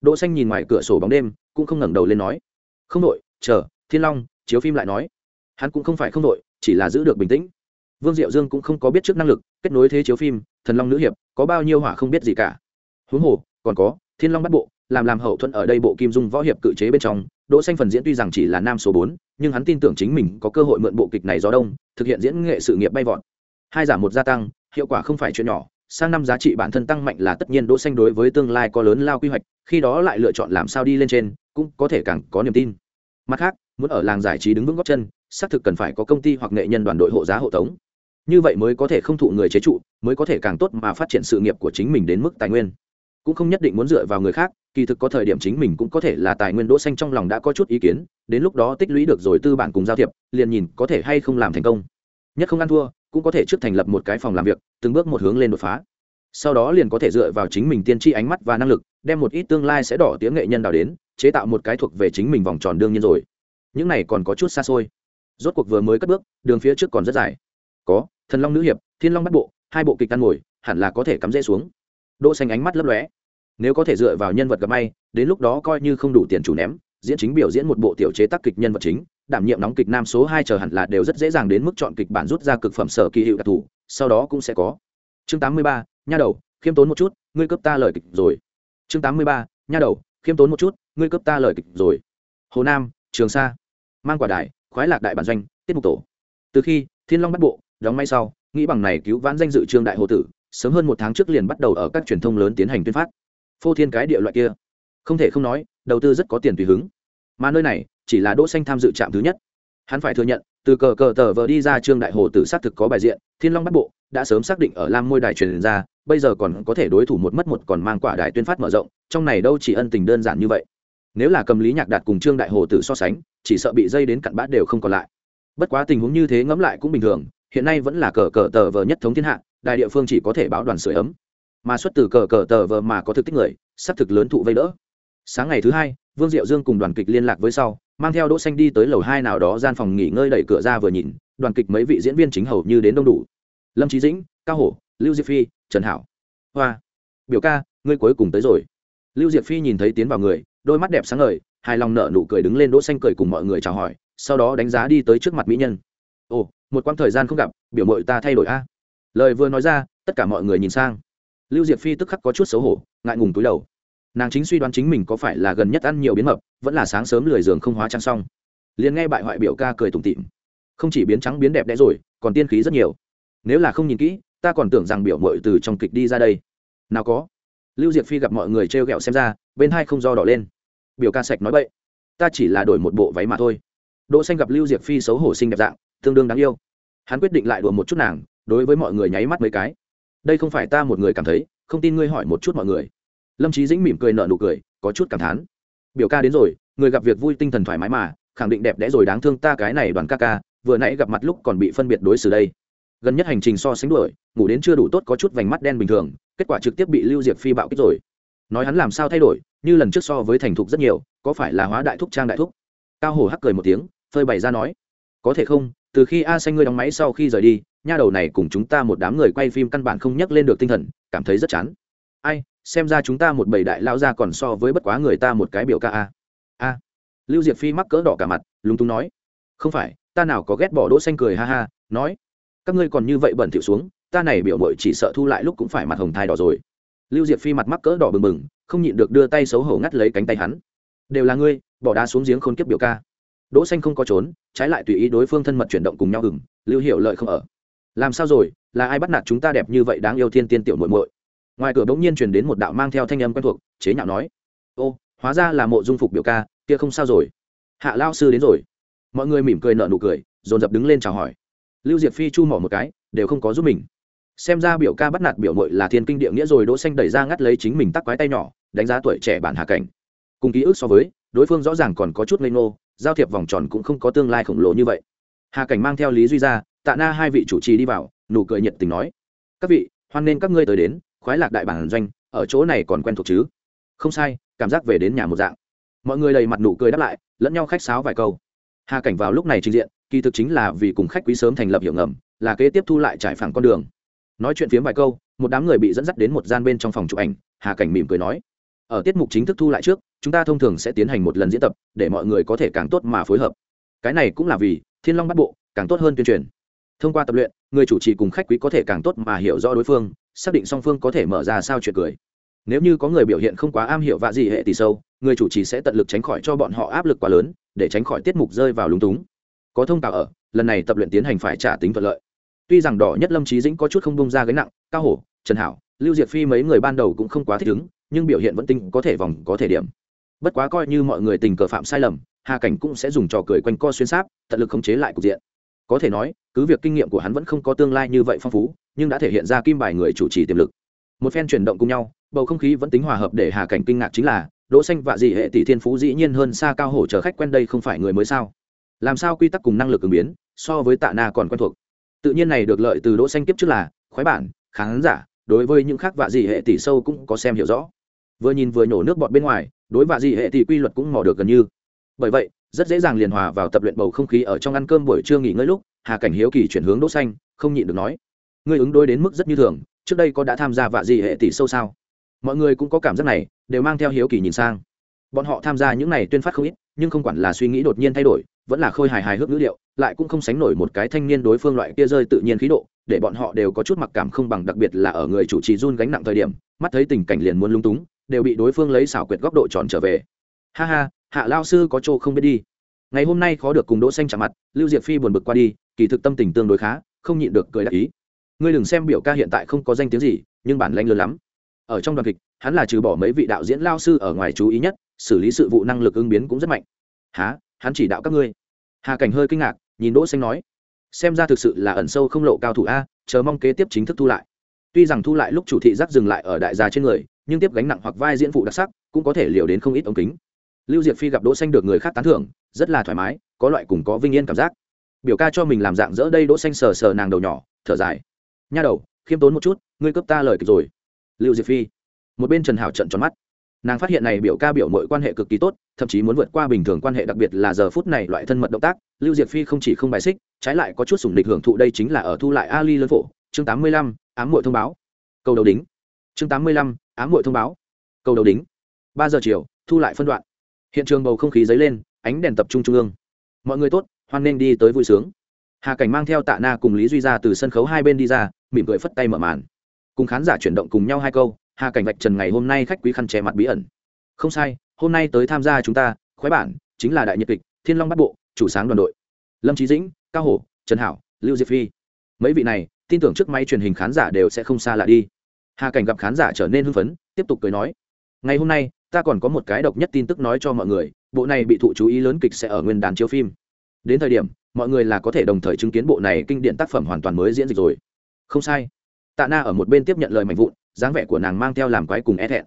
Đỗ xanh nhìn ngoài cửa sổ bóng đêm, cũng không ngẩng đầu lên nói, không đội, chờ, thiên long chiếu phim lại nói, hắn cũng không phải không đội, chỉ là giữ được bình tĩnh. Vương diệu dương cũng không có biết trước năng lực kết nối thế chiếu phim, thần long nữ hiệp, có bao nhiêu hỏa không biết gì cả. Huống hồ, còn có, thiên long bắt bộ, làm làm hậu thuẫn ở đây bộ kim dung võ hiệp cự chế bên trong, đỗ xanh phần diễn tuy rằng chỉ là nam số bốn, nhưng hắn tin tưởng chính mình có cơ hội mượn bộ kịch này gió đông, thực hiện diễn nghệ sự nghiệp bay vọt. Hai giảm một gia tăng, hiệu quả không phải chuyện nhỏ, sang năm giá trị bản thân tăng mạnh là tất nhiên đỗ xanh đối với tương lai có lớn lao quy hoạch, khi đó lại lựa chọn làm sao đi lên trên, cũng có thể càng có niềm tin. Mặt khác muốn ở làng giải trí đứng vững góc chân, xác thực cần phải có công ty hoặc nghệ nhân đoàn đội hộ giá hộ tống. Như vậy mới có thể không thụ người chế trụ, mới có thể càng tốt mà phát triển sự nghiệp của chính mình đến mức tài nguyên. Cũng không nhất định muốn dựa vào người khác, kỳ thực có thời điểm chính mình cũng có thể là tài nguyên đỗ xanh trong lòng đã có chút ý kiến, đến lúc đó tích lũy được rồi tư bản cùng giao thiệp, liền nhìn có thể hay không làm thành công. Nhất không ăn thua, cũng có thể trước thành lập một cái phòng làm việc, từng bước một hướng lên đột phá. Sau đó liền có thể dựa vào chính mình tiên tri ánh mắt và năng lực, đem một ít tương lai sẽ đỏ tiếng nghệ nhân đào đến, chế tạo một cái thuộc về chính mình vòng tròn đương nhiên rồi những này còn có chút xa xôi. Rốt cuộc vừa mới cất bước, đường phía trước còn rất dài. Có, thần long nữ hiệp, thiên long bắt bộ, hai bộ kịch ăn ngồi, hẳn là có thể cắm rễ xuống. Đỗ xanh ánh mắt lấp lóe. Nếu có thể dựa vào nhân vật gặp may, đến lúc đó coi như không đủ tiền chủ ném, diễn chính biểu diễn một bộ tiểu chế tác kịch nhân vật chính, đảm nhiệm đóng kịch nam số hai chờ hẳn là đều rất dễ dàng đến mức chọn kịch bản rút ra cực phẩm sở kỳ hiệu đặc thù, sau đó cũng sẽ có. Chương tám mươi ba, nha đầu, khiêm tốn một chút, ngươi cấp ta lời kịch rồi. Chương tám mươi ba, nha đầu, khiêm tốn một chút, ngươi cấp ta lời kịch rồi. Hồ nam trường sa. Mang quả đại khoái lạc đại bản doanh, tiết mục tổ. Từ khi thiên long bắt bộ, đóng may sau, nghĩ bằng này cứu vãn danh dự trương đại hồ tử, sớm hơn một tháng trước liền bắt đầu ở các truyền thông lớn tiến hành tuyên phát. Phô thiên cái địa loại kia. Không thể không nói, đầu tư rất có tiền tùy hứng. Mà nơi này, chỉ là đỗ xanh tham dự trạm thứ nhất. Hắn phải thừa nhận, từ cờ cờ tờ vờ đi ra trương đại hồ tử xác thực có bài diện, thiên long bắt bộ đã sớm xác định ở lam môi đài truyền ra, bây giờ còn có thể đối thủ một mất một còn mang quả đài tuyên phát mở rộng, trong này đâu chỉ ân tình đơn giản như vậy nếu là cầm lý nhạc đạt cùng trương đại hồ tử so sánh, chỉ sợ bị dây đến cặn bát đều không còn lại. Bất quá tình huống như thế ngẫm lại cũng bình thường, hiện nay vẫn là cờ cờ tờ vờ nhất thống thiên hạ, đại địa phương chỉ có thể báo đoàn sửa ấm. Mà xuất từ cờ cờ tờ vờ mà có thực tích người, sắp thực lớn thụ vây đỡ. Sáng ngày thứ hai, vương diệu dương cùng đoàn kịch liên lạc với sau, mang theo đỗ xanh đi tới lầu hai nào đó gian phòng nghỉ ngơi đẩy cửa ra vừa nhìn, đoàn kịch mấy vị diễn viên chính hầu như đến đông đủ. Lâm trí dĩnh, cao hổ, lưu diệp phi, trần hảo. Hoa. Biểu ca, ngươi cuối cùng tới rồi. Lưu diệp phi nhìn thấy tiến vào người đôi mắt đẹp sáng ngời, hài lòng nở nụ cười đứng lên đỗ xanh cười cùng mọi người chào hỏi, sau đó đánh giá đi tới trước mặt mỹ nhân. Ồ, một quãng thời gian không gặp, biểu mội ta thay đổi a. Lời vừa nói ra, tất cả mọi người nhìn sang. Lưu diệp phi tức khắc có chút xấu hổ, ngại ngùng túi đầu. Nàng chính suy đoán chính mình có phải là gần nhất ăn nhiều biến mập, vẫn là sáng sớm lười giường không hóa trang xong. Liền nghe bại hoại biểu ca cười tủm tỉm. Không chỉ biến trắng biến đẹp đẽ rồi, còn tiên khí rất nhiều. Nếu là không nhìn kỹ, ta còn tưởng rằng biểu mội từ trong kịch đi ra đây. Nào có. Lưu diệp phi gặp mọi người trêu ghẹo xem ra, bên hai không do đỏ lên biểu ca sạch nói bậy ta chỉ là đổi một bộ váy mà thôi. Đỗ xanh gặp lưu diệp phi xấu hổ xinh đẹp dạng, tương đương đáng yêu. Hắn quyết định lại đùa một chút nàng, đối với mọi người nháy mắt mấy cái. Đây không phải ta một người cảm thấy, không tin ngươi hỏi một chút mọi người. Lâm trí dĩnh mỉm cười nở nụ cười, có chút cảm thán. Biểu ca đến rồi, người gặp việc vui tinh thần thoải mái mà, khẳng định đẹp đẽ rồi đáng thương ta cái này đoàn ca ca, vừa nãy gặp mặt lúc còn bị phân biệt đối xử đây. Gần nhất hành trình so sánh đuổi, ngủ đến chưa đủ tốt có chút vành mắt đen bình thường, kết quả trực tiếp bị lưu diệp phi bạo kích rồi. Nói hắn làm sao thay đổi như lần trước so với thành thục rất nhiều, có phải là hóa đại thúc trang đại thúc? Cao hổ hắc cười một tiếng, phơi bày ra nói, có thể không, từ khi a xanh ngươi đóng máy sau khi rời đi, nha đầu này cùng chúng ta một đám người quay phim căn bản không nhắc lên được tinh thần, cảm thấy rất chán. Ai, xem ra chúng ta một bầy đại lao ra còn so với bất quá người ta một cái biểu ca a. A. Lưu diệp phi mắc cỡ đỏ cả mặt, lúng túng nói, không phải, ta nào có ghét bỏ đỗ xanh cười ha ha, nói, các ngươi còn như vậy bẩn thỉu xuống, ta này biểu mội chỉ sợ thu lại lúc cũng phải mặt hồng thai đỏ rồi lưu diệp phi mặt mắc cỡ đỏ bừng bừng, không nhịn được đưa tay xấu hổ ngắt lấy cánh tay hắn. Đều là ngươi, bỏ đá xuống giếng khôn kiếp biểu ca. Đỗ xanh không có trốn, trái lại tùy ý đối phương thân mật chuyển động cùng nhau ửng, lưu hiểu lợi không ở. Làm sao rồi, là ai bắt nạt chúng ta đẹp như vậy đáng yêu thiên tiên tiểu muội muội? Ngoài cửa đống nhiên truyền đến một đạo mang theo thanh âm quen thuộc, chế nhạo nói. Ô, hóa ra là mộ dung phục biểu ca, kia không sao rồi. Hạ lao sư đến rồi. Mọi người mỉm cười nở nụ cười, dồn dập đứng lên chào hỏi. Lưu diệp phi chu mỏ một cái, đều không có giúp mình xem ra biểu ca bắt nạt biểu mội là thiên kinh địa nghĩa rồi, đỗ xanh đẩy ra ngắt lấy chính mình tắc quái tay nhỏ, đánh giá tuổi trẻ bản hạ cảnh. Cùng ký ức so với, đối phương rõ ràng còn có chút ngây ngô, giao thiệp vòng tròn cũng không có tương lai khổng lồ như vậy. Hà cảnh mang theo lý duy ra, tạ na hai vị chủ trì đi vào, nụ cười nhiệt tình nói, các vị, hoan nên các ngươi tới đến, khoái lạc đại bản doanh, ở chỗ này còn quen thuộc chứ? Không sai, cảm giác về đến nhà một dạng. Mọi người đầy mặt nụ cười đáp lại, lẫn nhau khách sáo vài câu. Hà cảnh vào lúc này trình diện, kỳ thực chính là vì cùng khách quý sớm thành lập hiệu ngầm, là kế tiếp thu lại trải phẳng con đường nói chuyện phiếm vài câu, một đám người bị dẫn dắt đến một gian bên trong phòng chụp ảnh, hà cảnh mỉm cười nói, ở tiết mục chính thức thu lại trước, chúng ta thông thường sẽ tiến hành một lần diễn tập, để mọi người có thể càng tốt mà phối hợp. Cái này cũng là vì thiên long bắt bộ, càng tốt hơn tuyên truyền. Thông qua tập luyện, người chủ trì cùng khách quý có thể càng tốt mà hiểu rõ đối phương, xác định song phương có thể mở ra sao chuyện cười. Nếu như có người biểu hiện không quá am hiểu vạ gì hệ tỷ sâu, người chủ trì sẽ tận lực tránh khỏi cho bọn họ áp lực quá lớn, để tránh khỏi tiết mục rơi vào lúng túng. Có thông tạo ở, lần này tập luyện tiến hành phải trả tính thuận lợi tuy rằng đỏ nhất lâm trí dĩnh có chút không bông ra gánh nặng, cao hổ, trần hảo, lưu diệt phi mấy người ban đầu cũng không quá thích ứng, nhưng biểu hiện vẫn tinh có thể vòng có thể điểm. Bất quá coi như mọi người tình cờ phạm sai lầm, hà cảnh cũng sẽ dùng trò cười quanh co xuyên sáp, tận lực khống chế lại cục diện. Có thể nói, cứ việc kinh nghiệm của hắn vẫn không có tương lai như vậy phong phú, nhưng đã thể hiện ra kim bài người chủ trì tiềm lực. Một phen chuyển động cùng nhau, bầu không khí vẫn tính hòa hợp để hà cảnh kinh ngạc chính là, đỗ xanh và dị hệ tỷ thiên phú dĩ nhiên hơn xa cao hổ chờ khách quen đây không phải người mới sao? Làm sao quy tắc cùng năng lực ứng biến, so với tạ na còn quen thuộc? Tự nhiên này được lợi từ đỗ xanh kiếp trước là, khoái bản, khán giả, đối với những khác vạ dị hệ tỷ sâu cũng có xem hiểu rõ. Vừa nhìn vừa nhổ nước bọt bên ngoài, đối vạ dị hệ tỷ quy luật cũng mò được gần như. Bởi vậy, rất dễ dàng liền hòa vào tập luyện bầu không khí ở trong ăn cơm buổi trưa nghỉ ngơi lúc, hà cảnh hiếu kỳ chuyển hướng đỗ xanh, không nhịn được nói, ngươi ứng đối đến mức rất như thường, trước đây có đã tham gia vạ dị hệ tỷ sâu sao? Mọi người cũng có cảm giác này, đều mang theo hiếu kỳ nhìn sang bọn họ tham gia những này tuyên phát không ít, nhưng không quản là suy nghĩ đột nhiên thay đổi, vẫn là khôi hài hài hước ngữ liệu lại cũng không sánh nổi một cái thanh niên đối phương loại kia rơi tự nhiên khí độ, để bọn họ đều có chút mặc cảm không bằng, đặc biệt là ở người chủ trì run gánh nặng thời điểm, mắt thấy tình cảnh liền muốn lung túng, đều bị đối phương lấy xảo quyệt góc độ tròn trở về. Ha ha, hạ lao sư có chỗ không biết đi. Ngày hôm nay khó được cùng đỗ xanh chạm mặt, lưu diệp phi buồn bực qua đi, kỳ thực tâm tình tương đối khá, không nhịn được cười đại ý. Ngươi đừng xem biểu ca hiện tại không có danh tiếng gì, nhưng bản lãnh lớn lắm. Ở trong đoàn kịch, hắn là trừ bỏ mấy vị đạo diễn lao sư ở ngoài chú ý nhất xử lý sự vụ năng lực ứng biến cũng rất mạnh. Há hắn chỉ đạo các ngươi. Hà cảnh hơi kinh ngạc, nhìn đỗ xanh nói, xem ra thực sự là ẩn sâu không lộ cao thủ a, chờ mong kế tiếp chính thức thu lại. Tuy rằng thu lại lúc chủ thị giác dừng lại ở đại gia trên người, nhưng tiếp gánh nặng hoặc vai diễn phụ đặc sắc, cũng có thể liều đến không ít ống kính. Lưu diệp phi gặp đỗ xanh được người khác tán thưởng, rất là thoải mái, có loại cùng có vinh yên cảm giác. Biểu ca cho mình làm dạng dỡ đây đỗ xanh sờ sờ nàng đầu nhỏ, thở dài. Nha đầu, khiêm tốn một chút, ngươi cướp ta lời kịp rồi. Lưu diệp phi, một bên trần hảo trận tròn mắt nàng phát hiện này biểu ca biểu mọi quan hệ cực kỳ tốt, thậm chí muốn vượt qua bình thường quan hệ, đặc biệt là giờ phút này loại thân mật động tác, lưu diệp phi không chỉ không bài xích, trái lại có chút sủng địch hưởng thụ đây chính là ở thu lại ali lớn phổ. Chương tám mươi lăm, ám muội thông báo. Câu đầu đính. Chương tám mươi lăm, ám muội thông báo. Câu đầu đính. Ba giờ chiều, thu lại phân đoạn. Hiện trường bầu không khí dấy lên, ánh đèn tập trung trung ương. Mọi người tốt, hoan nên đi tới vui sướng. Hà cảnh mang theo tạ na cùng lý duy ra từ sân khấu hai bên đi ra, mỉm cười phất tay mở màn. Cùng khán giả chuyển động cùng nhau hai câu hà cảnh vạch trần ngày hôm nay khách quý khăn che mặt bí ẩn. Không sai, hôm nay tới tham gia chúng ta, khoái bản, chính là đại nhật kịch, thiên long bắt bộ, chủ sáng đoàn đội. Lâm trí dĩnh, cao hổ, trần hảo, lưu diệp phi. Mấy vị này, tin tưởng trước máy truyền hình khán giả đều sẽ không xa lạ đi. Hà cảnh gặp khán giả trở nên hưng phấn, tiếp tục cười nói, ngày hôm nay, ta còn có một cái độc nhất tin tức nói cho mọi người, bộ này bị thụ chú ý lớn kịch sẽ ở nguyên đàn chiếu phim. Đến thời điểm, mọi người là có thể đồng thời chứng kiến bộ này kinh điển tác phẩm hoàn toàn mới diễn dịch rồi. Không sai. Tạ na ở một bên tiếp nhận lời mạnh vụn dáng vẻ của nàng mang theo làm quái cùng e thẹn.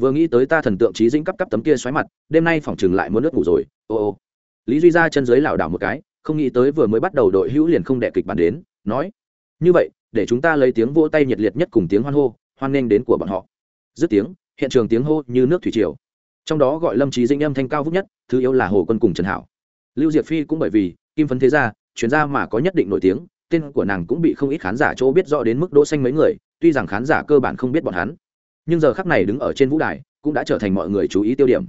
Vừa nghĩ tới ta thần tượng trí dĩnh cấp cấp tấm kia xoáy mặt, đêm nay phòng chừng lại muốn nước ngủ rồi, ô ô. Lý duy ra chân dưới lảo đảo một cái, không nghĩ tới vừa mới bắt đầu đội hữu liền không đệ kịch bản đến, nói, như vậy, để chúng ta lấy tiếng vỗ tay nhiệt liệt nhất cùng tiếng hoan hô, hoan nghênh đến của bọn họ. Dứt tiếng, hiện trường tiếng hô như nước thủy triều. Trong đó gọi lâm trí dĩnh âm thanh cao vút nhất, thứ yếu là hồ quân cùng trần hảo. Lưu diệp phi cũng bởi vì kim phấn thế gia, chuyên gia mà có nhất định nổi tiếng, tên của nàng cũng bị không ít khán giả chỗ biết rõ đến mức đỗ xanh mấy người tuy rằng khán giả cơ bản không biết bọn hắn, nhưng giờ khắc này đứng ở trên vũ đài cũng đã trở thành mọi người chú ý tiêu điểm.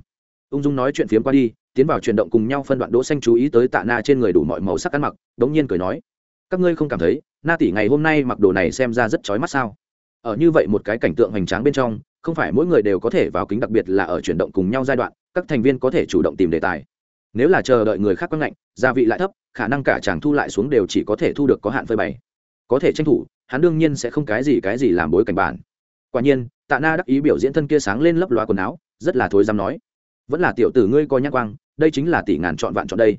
Ung dung nói chuyện phiếm qua đi, tiến vào chuyển động cùng nhau phân đoạn đỗ xanh chú ý tới tạ na trên người đủ mọi màu sắc ăn mặc, đống nhiên cười nói, các ngươi không cảm thấy, na tỷ ngày hôm nay mặc đồ này xem ra rất chói mắt sao? Ở như vậy một cái cảnh tượng hoành tráng bên trong, không phải mỗi người đều có thể vào kính đặc biệt là ở chuyển động cùng nhau giai đoạn, các thành viên có thể chủ động tìm đề tài. Nếu là chờ đợi người khác quăng ngạnh, gia vị lại thấp, khả năng cả chàng thu lại xuống đều chỉ có thể thu được có hạn phơi bày có thể tranh thủ, hắn đương nhiên sẽ không cái gì cái gì làm bối cảnh bản. Quả nhiên, tạ na đắc ý biểu diễn thân kia sáng lên lấp loa quần áo, rất là thối dám nói. Vẫn là tiểu tử ngươi coi nhắc quang, đây chính là tỷ ngàn chọn vạn chọn đây.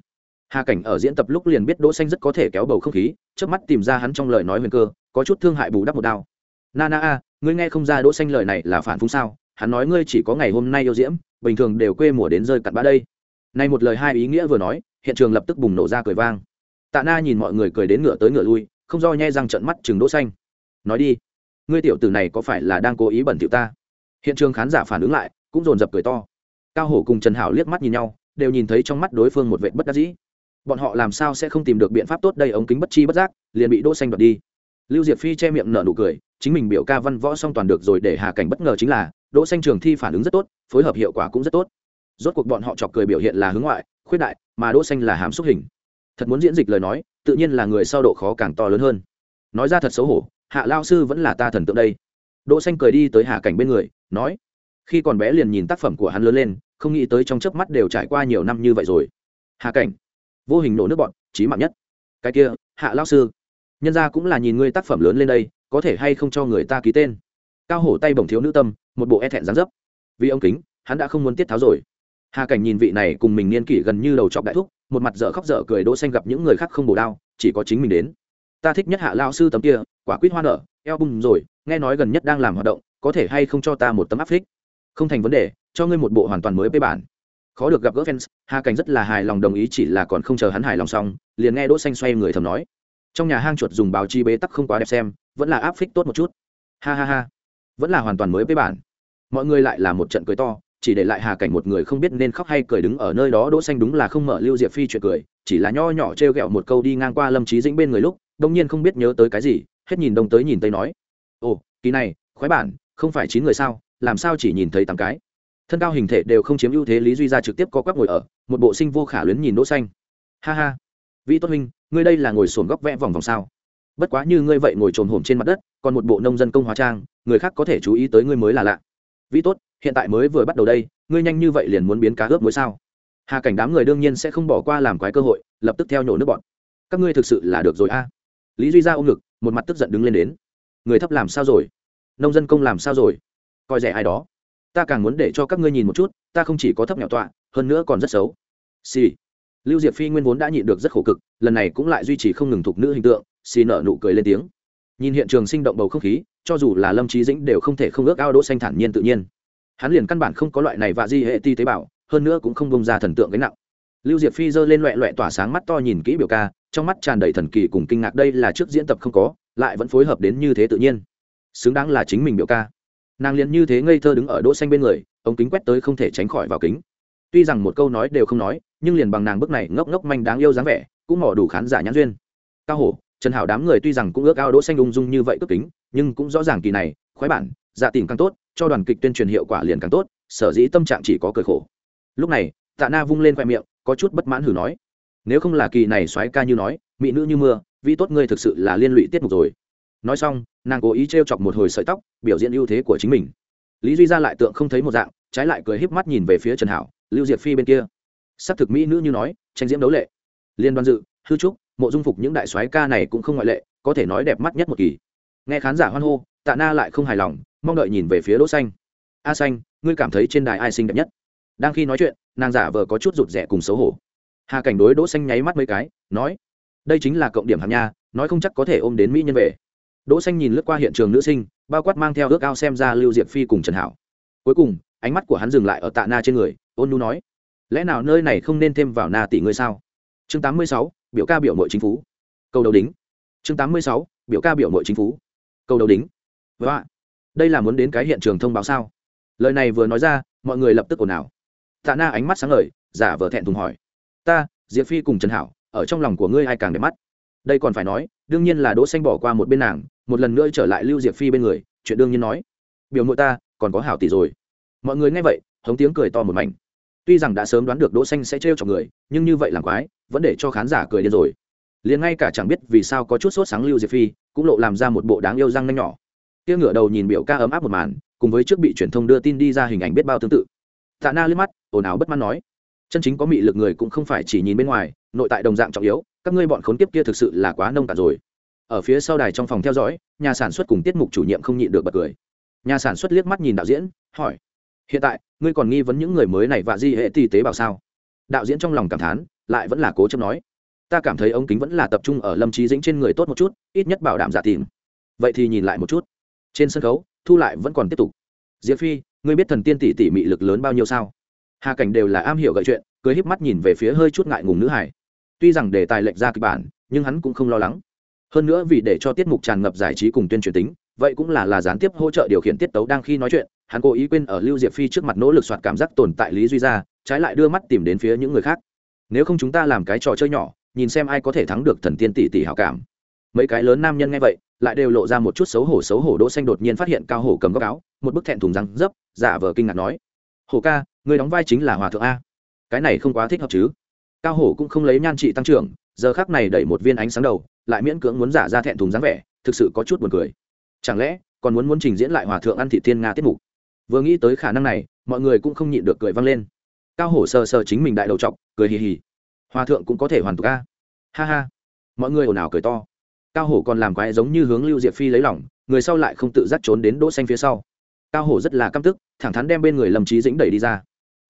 Hà cảnh ở diễn tập lúc liền biết đỗ xanh rất có thể kéo bầu không khí trước mắt tìm ra hắn trong lời nói huyền cơ, có chút thương hại bù đắp một đao. Na na a, ngươi nghe không ra đỗ xanh lời này là phản phúng sao? Hắn nói ngươi chỉ có ngày hôm nay yêu diễm, bình thường đều quê mùa đến rơi cặn bã đây. Nay một lời hai ý nghĩa vừa nói, hiện trường lập tức bùng nổ ra cười vang. Tạ na nhìn mọi người cười đến ngựa tới ngựa lui không do nhe răng trận mắt chừng đỗ xanh. Nói đi, ngươi tiểu tử này có phải là đang cố ý bẩn thỉu ta? Hiện trường khán giả phản ứng lại, cũng rồn rập cười to. Cao hổ cùng trần hảo liếc mắt nhìn nhau, đều nhìn thấy trong mắt đối phương một vệt bất đắc dĩ. Bọn họ làm sao sẽ không tìm được biện pháp tốt đây ống kính bất chi bất giác, liền bị đỗ xanh đoạt đi. Lưu diệp phi che miệng nở nụ cười, chính mình biểu ca văn võ song toàn được rồi để hà cảnh bất ngờ chính là, đỗ xanh trường thi phản ứng rất tốt, phối hợp hiệu quả cũng rất tốt. Rốt cuộc bọn họ chọc cười biểu hiện là hướng ngoại, khuyết đại, mà đỗ xanh là hàm xúc hình. Thật muốn diễn dịch lời nói tự nhiên là người sau độ khó càng to lớn hơn. Nói ra thật xấu hổ, hạ lao sư vẫn là ta thần tượng đây. Đỗ xanh cười đi tới hà cảnh bên người, nói, khi còn bé liền nhìn tác phẩm của hắn lớn lên, không nghĩ tới trong chớp mắt đều trải qua nhiều năm như vậy rồi. Hà cảnh, vô hình nổ nước bọn, chí mạng nhất. Cái kia, hạ lao sư, nhân gia cũng là nhìn ngươi tác phẩm lớn lên đây, có thể hay không cho người ta ký tên? Cao hổ tay bổng thiếu nữ tâm, một bộ e thẹn dáng dấp. Vì ông kính, hắn đã không muốn tiết tháo rồi. Hà cảnh nhìn vị này cùng mình niên kỷ gần như đầu chọc đại thúc một mặt dở khóc dở cười đỗ xanh gặp những người khác không bổ đao, chỉ có chính mình đến. Ta thích nhất hạ lao sư tấm kia, quả quýt hoa nở, eo bung rồi, nghe nói gần nhất đang làm hoạt động, có thể hay không cho ta một tấm áp phích? Không thành vấn đề, cho ngươi một bộ hoàn toàn mới bê bản. Khó được gặp gỡ fans, hà cảnh rất là hài lòng đồng ý chỉ là còn không chờ hắn hài lòng xong, liền nghe đỗ xanh xoay người thầm nói. Trong nhà hang chuột dùng báo chi bế tắc không quá đẹp xem, vẫn là áp phích tốt một chút. Ha ha ha, vẫn là hoàn toàn mới bê bản. Mọi người lại là một trận cười to chỉ để lại hà cảnh một người không biết nên khóc hay cười đứng ở nơi đó. Đỗ xanh đúng là không mở lưu diệp phi chuyện cười, chỉ là nho nhỏ treo gẹo một câu đi ngang qua lâm trí dĩnh bên người lúc, đông nhiên không biết nhớ tới cái gì, hết nhìn đông tới nhìn tây nói, ồ, kỳ này, khoái bản, không phải chín người sao, làm sao chỉ nhìn thấy tám cái? Thân cao hình thể đều không chiếm ưu thế, lý duy ra trực tiếp có quắp ngồi ở, một bộ sinh vô khả luyến nhìn đỗ xanh. Ha ha, vĩ tốt huynh, ngươi đây là ngồi sồn góc vẽ vòng vòng sao? Bất quá như ngươi vậy ngồi trồn hổm trên mặt đất, còn một bộ nông dân công hóa trang, người khác có thể chú ý tới ngươi mới là lạ. Vĩ tốt hiện tại mới vừa bắt đầu đây, ngươi nhanh như vậy liền muốn biến cá ướp muối sao? Hà cảnh đám người đương nhiên sẽ không bỏ qua làm quái cơ hội, lập tức theo nhổ nước bọn. Các ngươi thực sự là được rồi a. Lý duy ra ôm ngực, một mặt tức giận đứng lên đến. Người thấp làm sao rồi? Nông dân công làm sao rồi? Coi rẻ ai đó. Ta càng muốn để cho các ngươi nhìn một chút, ta không chỉ có thấp nhỏ tọa, hơn nữa còn rất xấu. Xì、sì. lưu diệp phi nguyên vốn đã nhịn được rất khổ cực, lần này cũng lại duy trì không ngừng thục nữ hình tượng, xì nở nụ cười lên tiếng. Nhìn hiện trường sinh động bầu không khí, cho dù là lâm trí dĩnh đều không thể không ước ao đỗ xanh thản nhiên tự nhiên hắn liền căn bản không có loại này và di hệ ti tế bào, hơn nữa cũng không bông ra thần tượng gánh nặng. Lưu diệp phi giơ lên loẹ loẹ tỏa sáng mắt to nhìn kỹ biểu ca, trong mắt tràn đầy thần kỳ cùng kinh ngạc đây là trước diễn tập không có, lại vẫn phối hợp đến như thế tự nhiên. Xứng đáng là chính mình biểu ca. Nàng liền như thế ngây thơ đứng ở đỗ xanh bên người, ống kính quét tới không thể tránh khỏi vào kính. Tuy rằng một câu nói đều không nói, nhưng liền bằng nàng bức này ngốc ngốc manh đáng yêu dáng vẻ, cũng mỏ đủ khán giả nhãn duyên. Cao hổ, trần hảo đám người tuy rằng cũng ước ao đỗ xanh ung dung như vậy cất kính, nhưng cũng rõ ràng kỳ này, khoái bản dạ tình càng tốt cho đoàn kịch tuyên truyền hiệu quả liền càng tốt, sở dĩ tâm trạng chỉ có cười khổ. Lúc này, tạ na vung lên khoe miệng, có chút bất mãn hử nói, nếu không là kỳ này xoáy ca như nói, mỹ nữ như mưa, vi tốt ngươi thực sự là liên lụy tiết mục rồi. Nói xong, nàng cố ý t chọc một hồi sợi tóc, biểu diễn ưu thế của chính mình. Lý duy ra lại tượng không thấy một dạng, trái lại cười híp mắt nhìn về phía trần hảo, lưu diệp phi bên kia. S thực mỹ nữ như nói, tranh diễm đấu lệ. Liên đoan dự, hư trúc, mộ dung phục những đại soái ca này cũng không ngoại lệ, có thể nói đẹp mắt nhất một kỳ nghe khán giả hoan hô tạ na lại không hài lòng mong đợi nhìn về phía đỗ xanh. A xanh ngươi cảm thấy trên đài ai xinh đẹp nhất? Đang khi nói chuyện nàng giả vờ có chút rụt rè cùng xấu hổ. Hà cảnh đối đỗ xanh nháy mắt mấy cái nói đây chính là cộng điểm hàm nha nói không chắc có thể ôm đến mỹ nhân về. Đỗ xanh nhìn lướt qua hiện trường nữ sinh bao quát mang theo ước ao xem ra lưu diệp phi cùng trần hảo. Cuối cùng ánh mắt của hắn dừng lại ở tạ na trên người ôn nu nói lẽ nào nơi này không nên thêm vào na tỷ ngươi sao? Chương 86, biểu ca biểu nội chính phủ câu đầu đính. Chương 86, biểu ca biểu nội chính phủ câu đầu đính. Vâng, đây là muốn đến cái hiện trường thông báo sao? Lời này vừa nói ra mọi người lập tức ồn ào. Tạ na ánh mắt sáng ngời giả vờ thẹn thùng hỏi. Ta diệp phi cùng trần hảo ở trong lòng của ngươi ai càng đẹp mắt? Đây còn phải nói đương nhiên là đỗ xanh bỏ qua một bên nàng một lần nữa trở lại lưu diệp phi bên người chuyện đương nhiên nói. Biểu mội ta còn có hảo tỷ rồi. Mọi người nghe vậy hống tiếng cười to một mảnh. Tuy rằng đã sớm đoán được đỗ xanh sẽ trêu cho người nhưng như vậy làm quái vẫn để cho khán giả cười điên rồi. Liền ngay cả chẳng biết vì sao có chút sốt sáng lưu diệp phi cũng lộ làm ra một bộ đáng yêu răng nanh nhỏ. Kia ngửa đầu nhìn biểu ca ấm áp một màn, cùng với trước bị truyền thông đưa tin đi ra hình ảnh biết bao tương tự. Tạ na liếc mắt, ồn ào bất mãn nói, chân chính có mị lực người cũng không phải chỉ nhìn bên ngoài, nội tại đồng dạng trọng yếu, các ngươi bọn khốn kiếp kia thực sự là quá nông cạn rồi. Ở phía sau đài trong phòng theo dõi, nhà sản xuất cùng tiết mục chủ nhiệm không nhịn được bật cười. Nhà sản xuất liếc mắt nhìn đạo diễn, hỏi, hiện tại, ngươi còn nghi vấn những người mới này và di hệ tỷ tế bảo sao? Đạo diễn trong lòng cảm thán, lại vẫn là cố chấp nói ta cảm thấy ống kính vẫn là tập trung ở lâm trí dĩnh trên người tốt một chút, ít nhất bảo đảm giả tìm. Vậy thì nhìn lại một chút. Trên sân khấu, thu lại vẫn còn tiếp tục. Diệp phi, ngươi biết thần tiên tỷ tỷ mị lực lớn bao nhiêu sao? Hà cảnh đều là am hiểu gợi chuyện cưới híp mắt nhìn về phía hơi chút ngại ngùng nữ hải. Tuy rằng đề tài lệnh ra kịch bản, nhưng hắn cũng không lo lắng. Hơn nữa vì để cho tiết mục tràn ngập giải trí cùng tuyên truyền tính, vậy cũng là là gián tiếp hỗ trợ điều khiển tiết tấu đang khi nói chuyện, hắn cố ý quên ở lưu diệp phi trước mặt nỗ lực soạt cảm giác tồn tại lý duy ra, trái lại đưa mắt tìm đến phía những người khác. Nếu không chúng ta làm cái trò chơi nhỏ nhìn xem ai có thể thắng được thần tiên tỷ tỷ hảo cảm. Mấy cái lớn nam nhân nghe vậy, lại đều lộ ra một chút xấu hổ xấu hổ đỗ xanh đột nhiên phát hiện cao hổ cầm góc áo, một bức thẹn thùng răng dấp, giả vờ kinh ngạc nói, hổ ca người đóng vai chính là hòa thượng a. Cái này không quá thích hợp chứ? Cao hổ cũng không lấy nhan trị tăng trưởng, giờ khắc này đẩy một viên ánh sáng đầu, lại miễn cưỡng muốn giả ra thẹn thùng dáng vẻ, thực sự có chút buồn cười. Chẳng lẽ, còn muốn muốn trình diễn lại hòa thượng ăn thị thiên nga tiết mục? Vừa nghĩ tới khả năng này, mọi người cũng không nhịn được cười vang lên. Cao hổ sờ sờ chính mình đại đầu trọc, cười hì hì hòa thượng cũng có thể hoàn tục ca. Ha ha. Mọi người ồn ào cười to. Cao hổ còn làm quái giống như hướng lưu diệp phi lấy lỏng người sau lại không tự dắt trốn đến đỗ xanh phía sau. Cao hổ rất là căm tức, thẳng thắn đem bên người lâm trí dĩnh đẩy đi ra.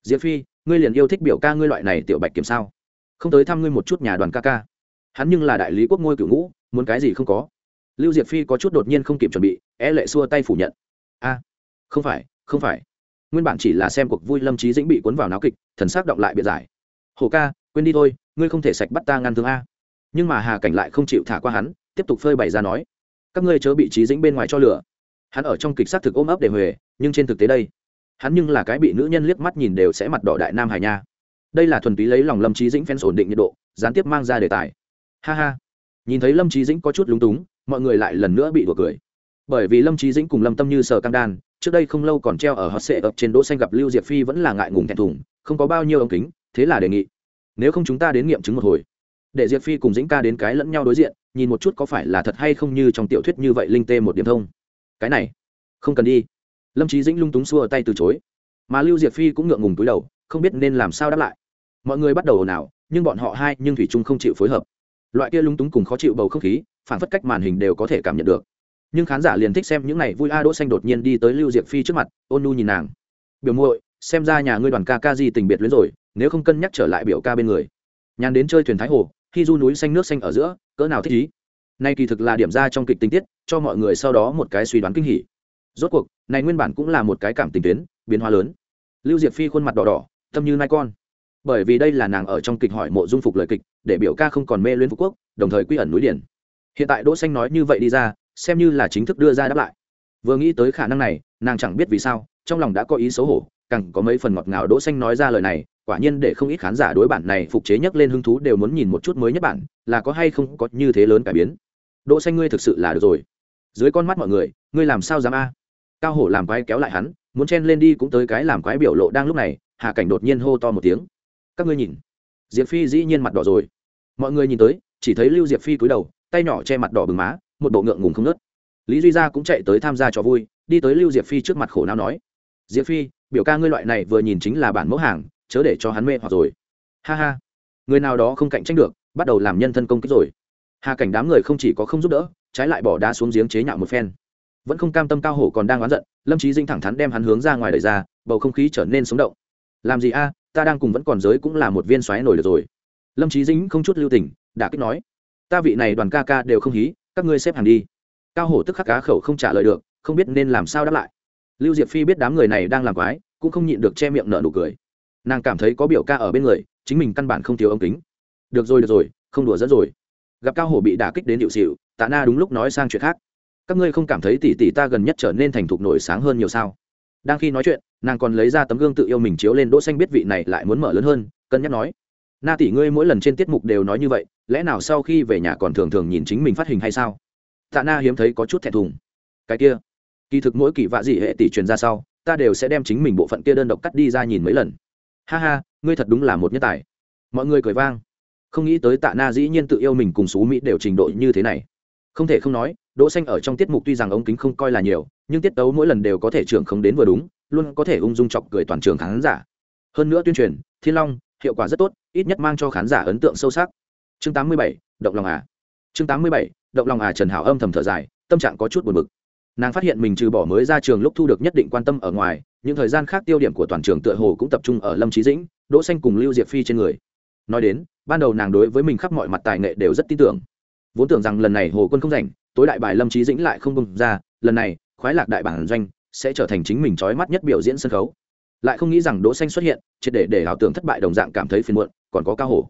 Diệp phi, ngươi liền yêu thích biểu ca ngươi loại này tiểu bạch kiểm sao? Không tới thăm ngươi một chút nhà đoàn ca ca. Hắn nhưng là đại lý quốc ngôi cửu ngũ, muốn cái gì không có. Lưu diệp phi có chút đột nhiên không kịp chuẩn bị, é lệ xua tay phủ nhận. A, không phải không phải. Nguyên bản chỉ là xem cuộc vui lâm trí dĩnh bị cuốn vào náo kịch, thần s ắ c động lại biện giải. Hồ ca quên đi thôi, ngươi không thể sạch bắt ta ngăn thương a. Nhưng mà hà cảnh lại không chịu thả qua hắn, tiếp tục phơi bày ra nói, các ngươi chớ bị trí dĩnh bên ngoài cho lửa. Hắn ở trong kịch s á t thực ôm ấp để huề, nhưng trên thực tế đây, hắn nhưng là cái bị nữ nhân liếc mắt nhìn đều sẽ mặt đỏ đại nam hải nha. Đây là thuần túy lấy lòng lâm trí dĩnh phen ổn định nhiệt độ, gián tiếp mang ra đề tài. Ha ha. Nhìn thấy lâm trí dĩnh có chút lúng túng, mọi người lại lần nữa bị đùa cười. Bởi vì lâm trí dĩnh cùng lâm tâm như sờ căng đan, trước đây không lâu còn treo ở hot sệ ập trên đỗ xanh gặp lưu diệp phi vẫn là ngại ngùng thẹn thùng, không có bao nhiêu ống kính, thế là đề nghị nếu không chúng ta đến nghiệm chứng một hồi. Để diệp phi cùng dĩnh ca đến cái lẫn nhau đối diện, nhìn một chút có phải là thật hay không như trong tiểu thuyết như vậy linh tê một điểm thông. Cái này, không cần đi. Lâm trí dĩnh lung túng xua tay từ chối. Mà lưu diệp phi cũng ngượng ngùng túi đầu, không biết nên làm sao đáp lại. Mọi người bắt đầu ồn ào, nhưng bọn họ hai nhưng thủy trung không chịu phối hợp. Loại kia lung túng cùng khó chịu bầu không khí, phản phất cách màn hình đều có thể cảm nhận được. Nhưng khán giả liền thích xem những này vui a đỗ xanh đột nhiên đi tới lưu diệp phi trước mặt, ôn nu nhìn nàng. Biểu muội xem ra nhà ngươi đoàn ca ca gì tình biệt luyến rồi, nếu không cân nhắc trở lại biểu ca bên người. Nhàn đến chơi thuyền thái hồ, khi du núi xanh nước xanh ở giữa, cỡ nào thích ý. Nay kỳ thực là điểm ra trong kịch tình tiết, cho mọi người sau đó một cái suy đoán kinh hỉ. Rốt cuộc, này nguyên bản cũng là một cái cảm tình tuyến, biến hóa lớn. Lưu diệp phi khuôn mặt đỏ đỏ tâm như nai con. Bởi vì đây là nàng ở trong kịch hỏi mộ dung phục lời kịch, để biểu ca không còn mê luyến phú quốc, đồng thời quy ẩn núi điển. Hiện tại đỗ xanh nói như vậy đi ra, xem như là chính thức đưa ra đáp lại. Vừa nghĩ tới khả năng này, nàng chẳng biết vì sao, trong lòng đã có ý xấu hổ càng có mấy phần ngọt ngào đỗ xanh nói ra lời này, quả nhiên để không ít khán giả đối bản này phục chế nhắc lên hứng thú đều muốn nhìn một chút mới nhất bản, là có hay không có như thế lớn cải biến. Đỗ xanh ngươi thực sự là được rồi. Dưới con mắt mọi người, ngươi làm sao dám a? Cao hổ làm quái kéo lại hắn, muốn chen lên đi cũng tới cái làm quái biểu lộ đang lúc này, hà cảnh đột nhiên hô to một tiếng. Các ngươi nhìn. Diệp phi dĩ nhiên mặt đỏ rồi. Mọi người nhìn tới, chỉ thấy lưu diệp phi cúi đầu, tay nhỏ che mặt đỏ bừng má, một bộ ngượng ngùng không nớt lý duy gia cũng chạy tới tham gia trò vui, đi tới lưu diệp phi trước mặt khổ não nói diệp phi, biểu ca ngươi loại này vừa nhìn chính là bản mẫu hàng, chớ để cho hắn mê hoặc rồi. Ha ha. Người nào đó không cạnh tranh được, bắt đầu làm nhân thân công kích rồi. Hà cảnh đám người không chỉ có không giúp đỡ, trái lại bỏ đá xuống giếng chế nhạo một phen. Vẫn không cam tâm cao hổ còn đang oán giận, lâm trí dinh thẳng thắn đem hắn hướng ra ngoài đời ra, bầu không khí trở nên sống động. Làm gì a, ta đang cùng vẫn còn giới cũng là một viên xoáy nổi được rồi. Lâm trí dĩnh không chút lưu tình đã kích nói, ta vị này đoàn ca ca đều không hí, các ngươi xếp hàng đi. Cao hổ tức khắc cá khẩu không trả lời được, không biết nên làm sao đáp lại lưu diệp phi biết đám người này đang làm quái, cũng không nhịn được che miệng nở nụ cười. Nàng cảm thấy có biểu ca ở bên người, chính mình căn bản không thiếu ống kính. Được rồi được rồi, không đùa dẫn rồi. Gặp cao hổ bị đả kích đến hiệu xịu, tạ na đúng lúc nói sang chuyện khác. Các ngươi không cảm thấy tỷ tỷ ta gần nhất trở nên thành thục nổi sáng hơn nhiều sao? Đang khi nói chuyện, nàng còn lấy ra tấm gương tự yêu mình chiếu lên đỗ xanh biết vị này lại muốn mở lớn hơn, cân nhắc nói. Na tỷ ngươi mỗi lần trên tiết mục đều nói như vậy, lẽ nào sau khi về nhà còn thường thường nhìn chính mình phát hình hay sao? Tạ na hiếm thấy có chút thẹn thùng. Cái kia kỳ thực mỗi kỳ vạ dị hệ tỷ truyền ra sau ta đều sẽ đem chính mình bộ phận kia đơn độc cắt đi ra nhìn mấy lần. Ha ha ngươi thật đúng là một nhân tài. Mọi người cười vang. Không nghĩ tới tạ na dĩ nhiên tự yêu mình cùng xú mỹ đều trình độ như thế này. Không thể không nói đỗ xanh ở trong tiết mục tuy rằng ống kính không coi là nhiều nhưng tiết tấu mỗi lần đều có thể trưởng không đến vừa đúng luôn có thể ung dung chọc cười toàn trường khán giả. Hơn nữa tuyên truyền thiên long hiệu quả rất tốt ít nhất mang cho khán giả ấn tượng sâu sắc. Chương 87, động lòng à chương 87, động lòng à trần hảo âm thầm thở dài tâm trạng có chút buồn bực nàng phát hiện mình trừ bỏ mới ra trường lúc thu được nhất định quan tâm ở ngoài, những thời gian khác tiêu điểm của toàn trường tựa hồ cũng tập trung ở lâm trí dĩnh, đỗ xanh cùng lưu diệp phi trên người. Nói đến, ban đầu nàng đối với mình khắp mọi mặt tài nghệ đều rất tin tưởng. Vốn tưởng rằng lần này hồ quân không rảnh, tối đại bài lâm trí dĩnh lại không bung ra, lần này, khoái lạc đại bản doanh sẽ trở thành chính mình chói mắt nhất biểu diễn sân khấu. Lại không nghĩ rằng đỗ xanh xuất hiện, triệt để để ảo tưởng thất bại đồng dạng cảm thấy phiền muộn, còn có cao hổ.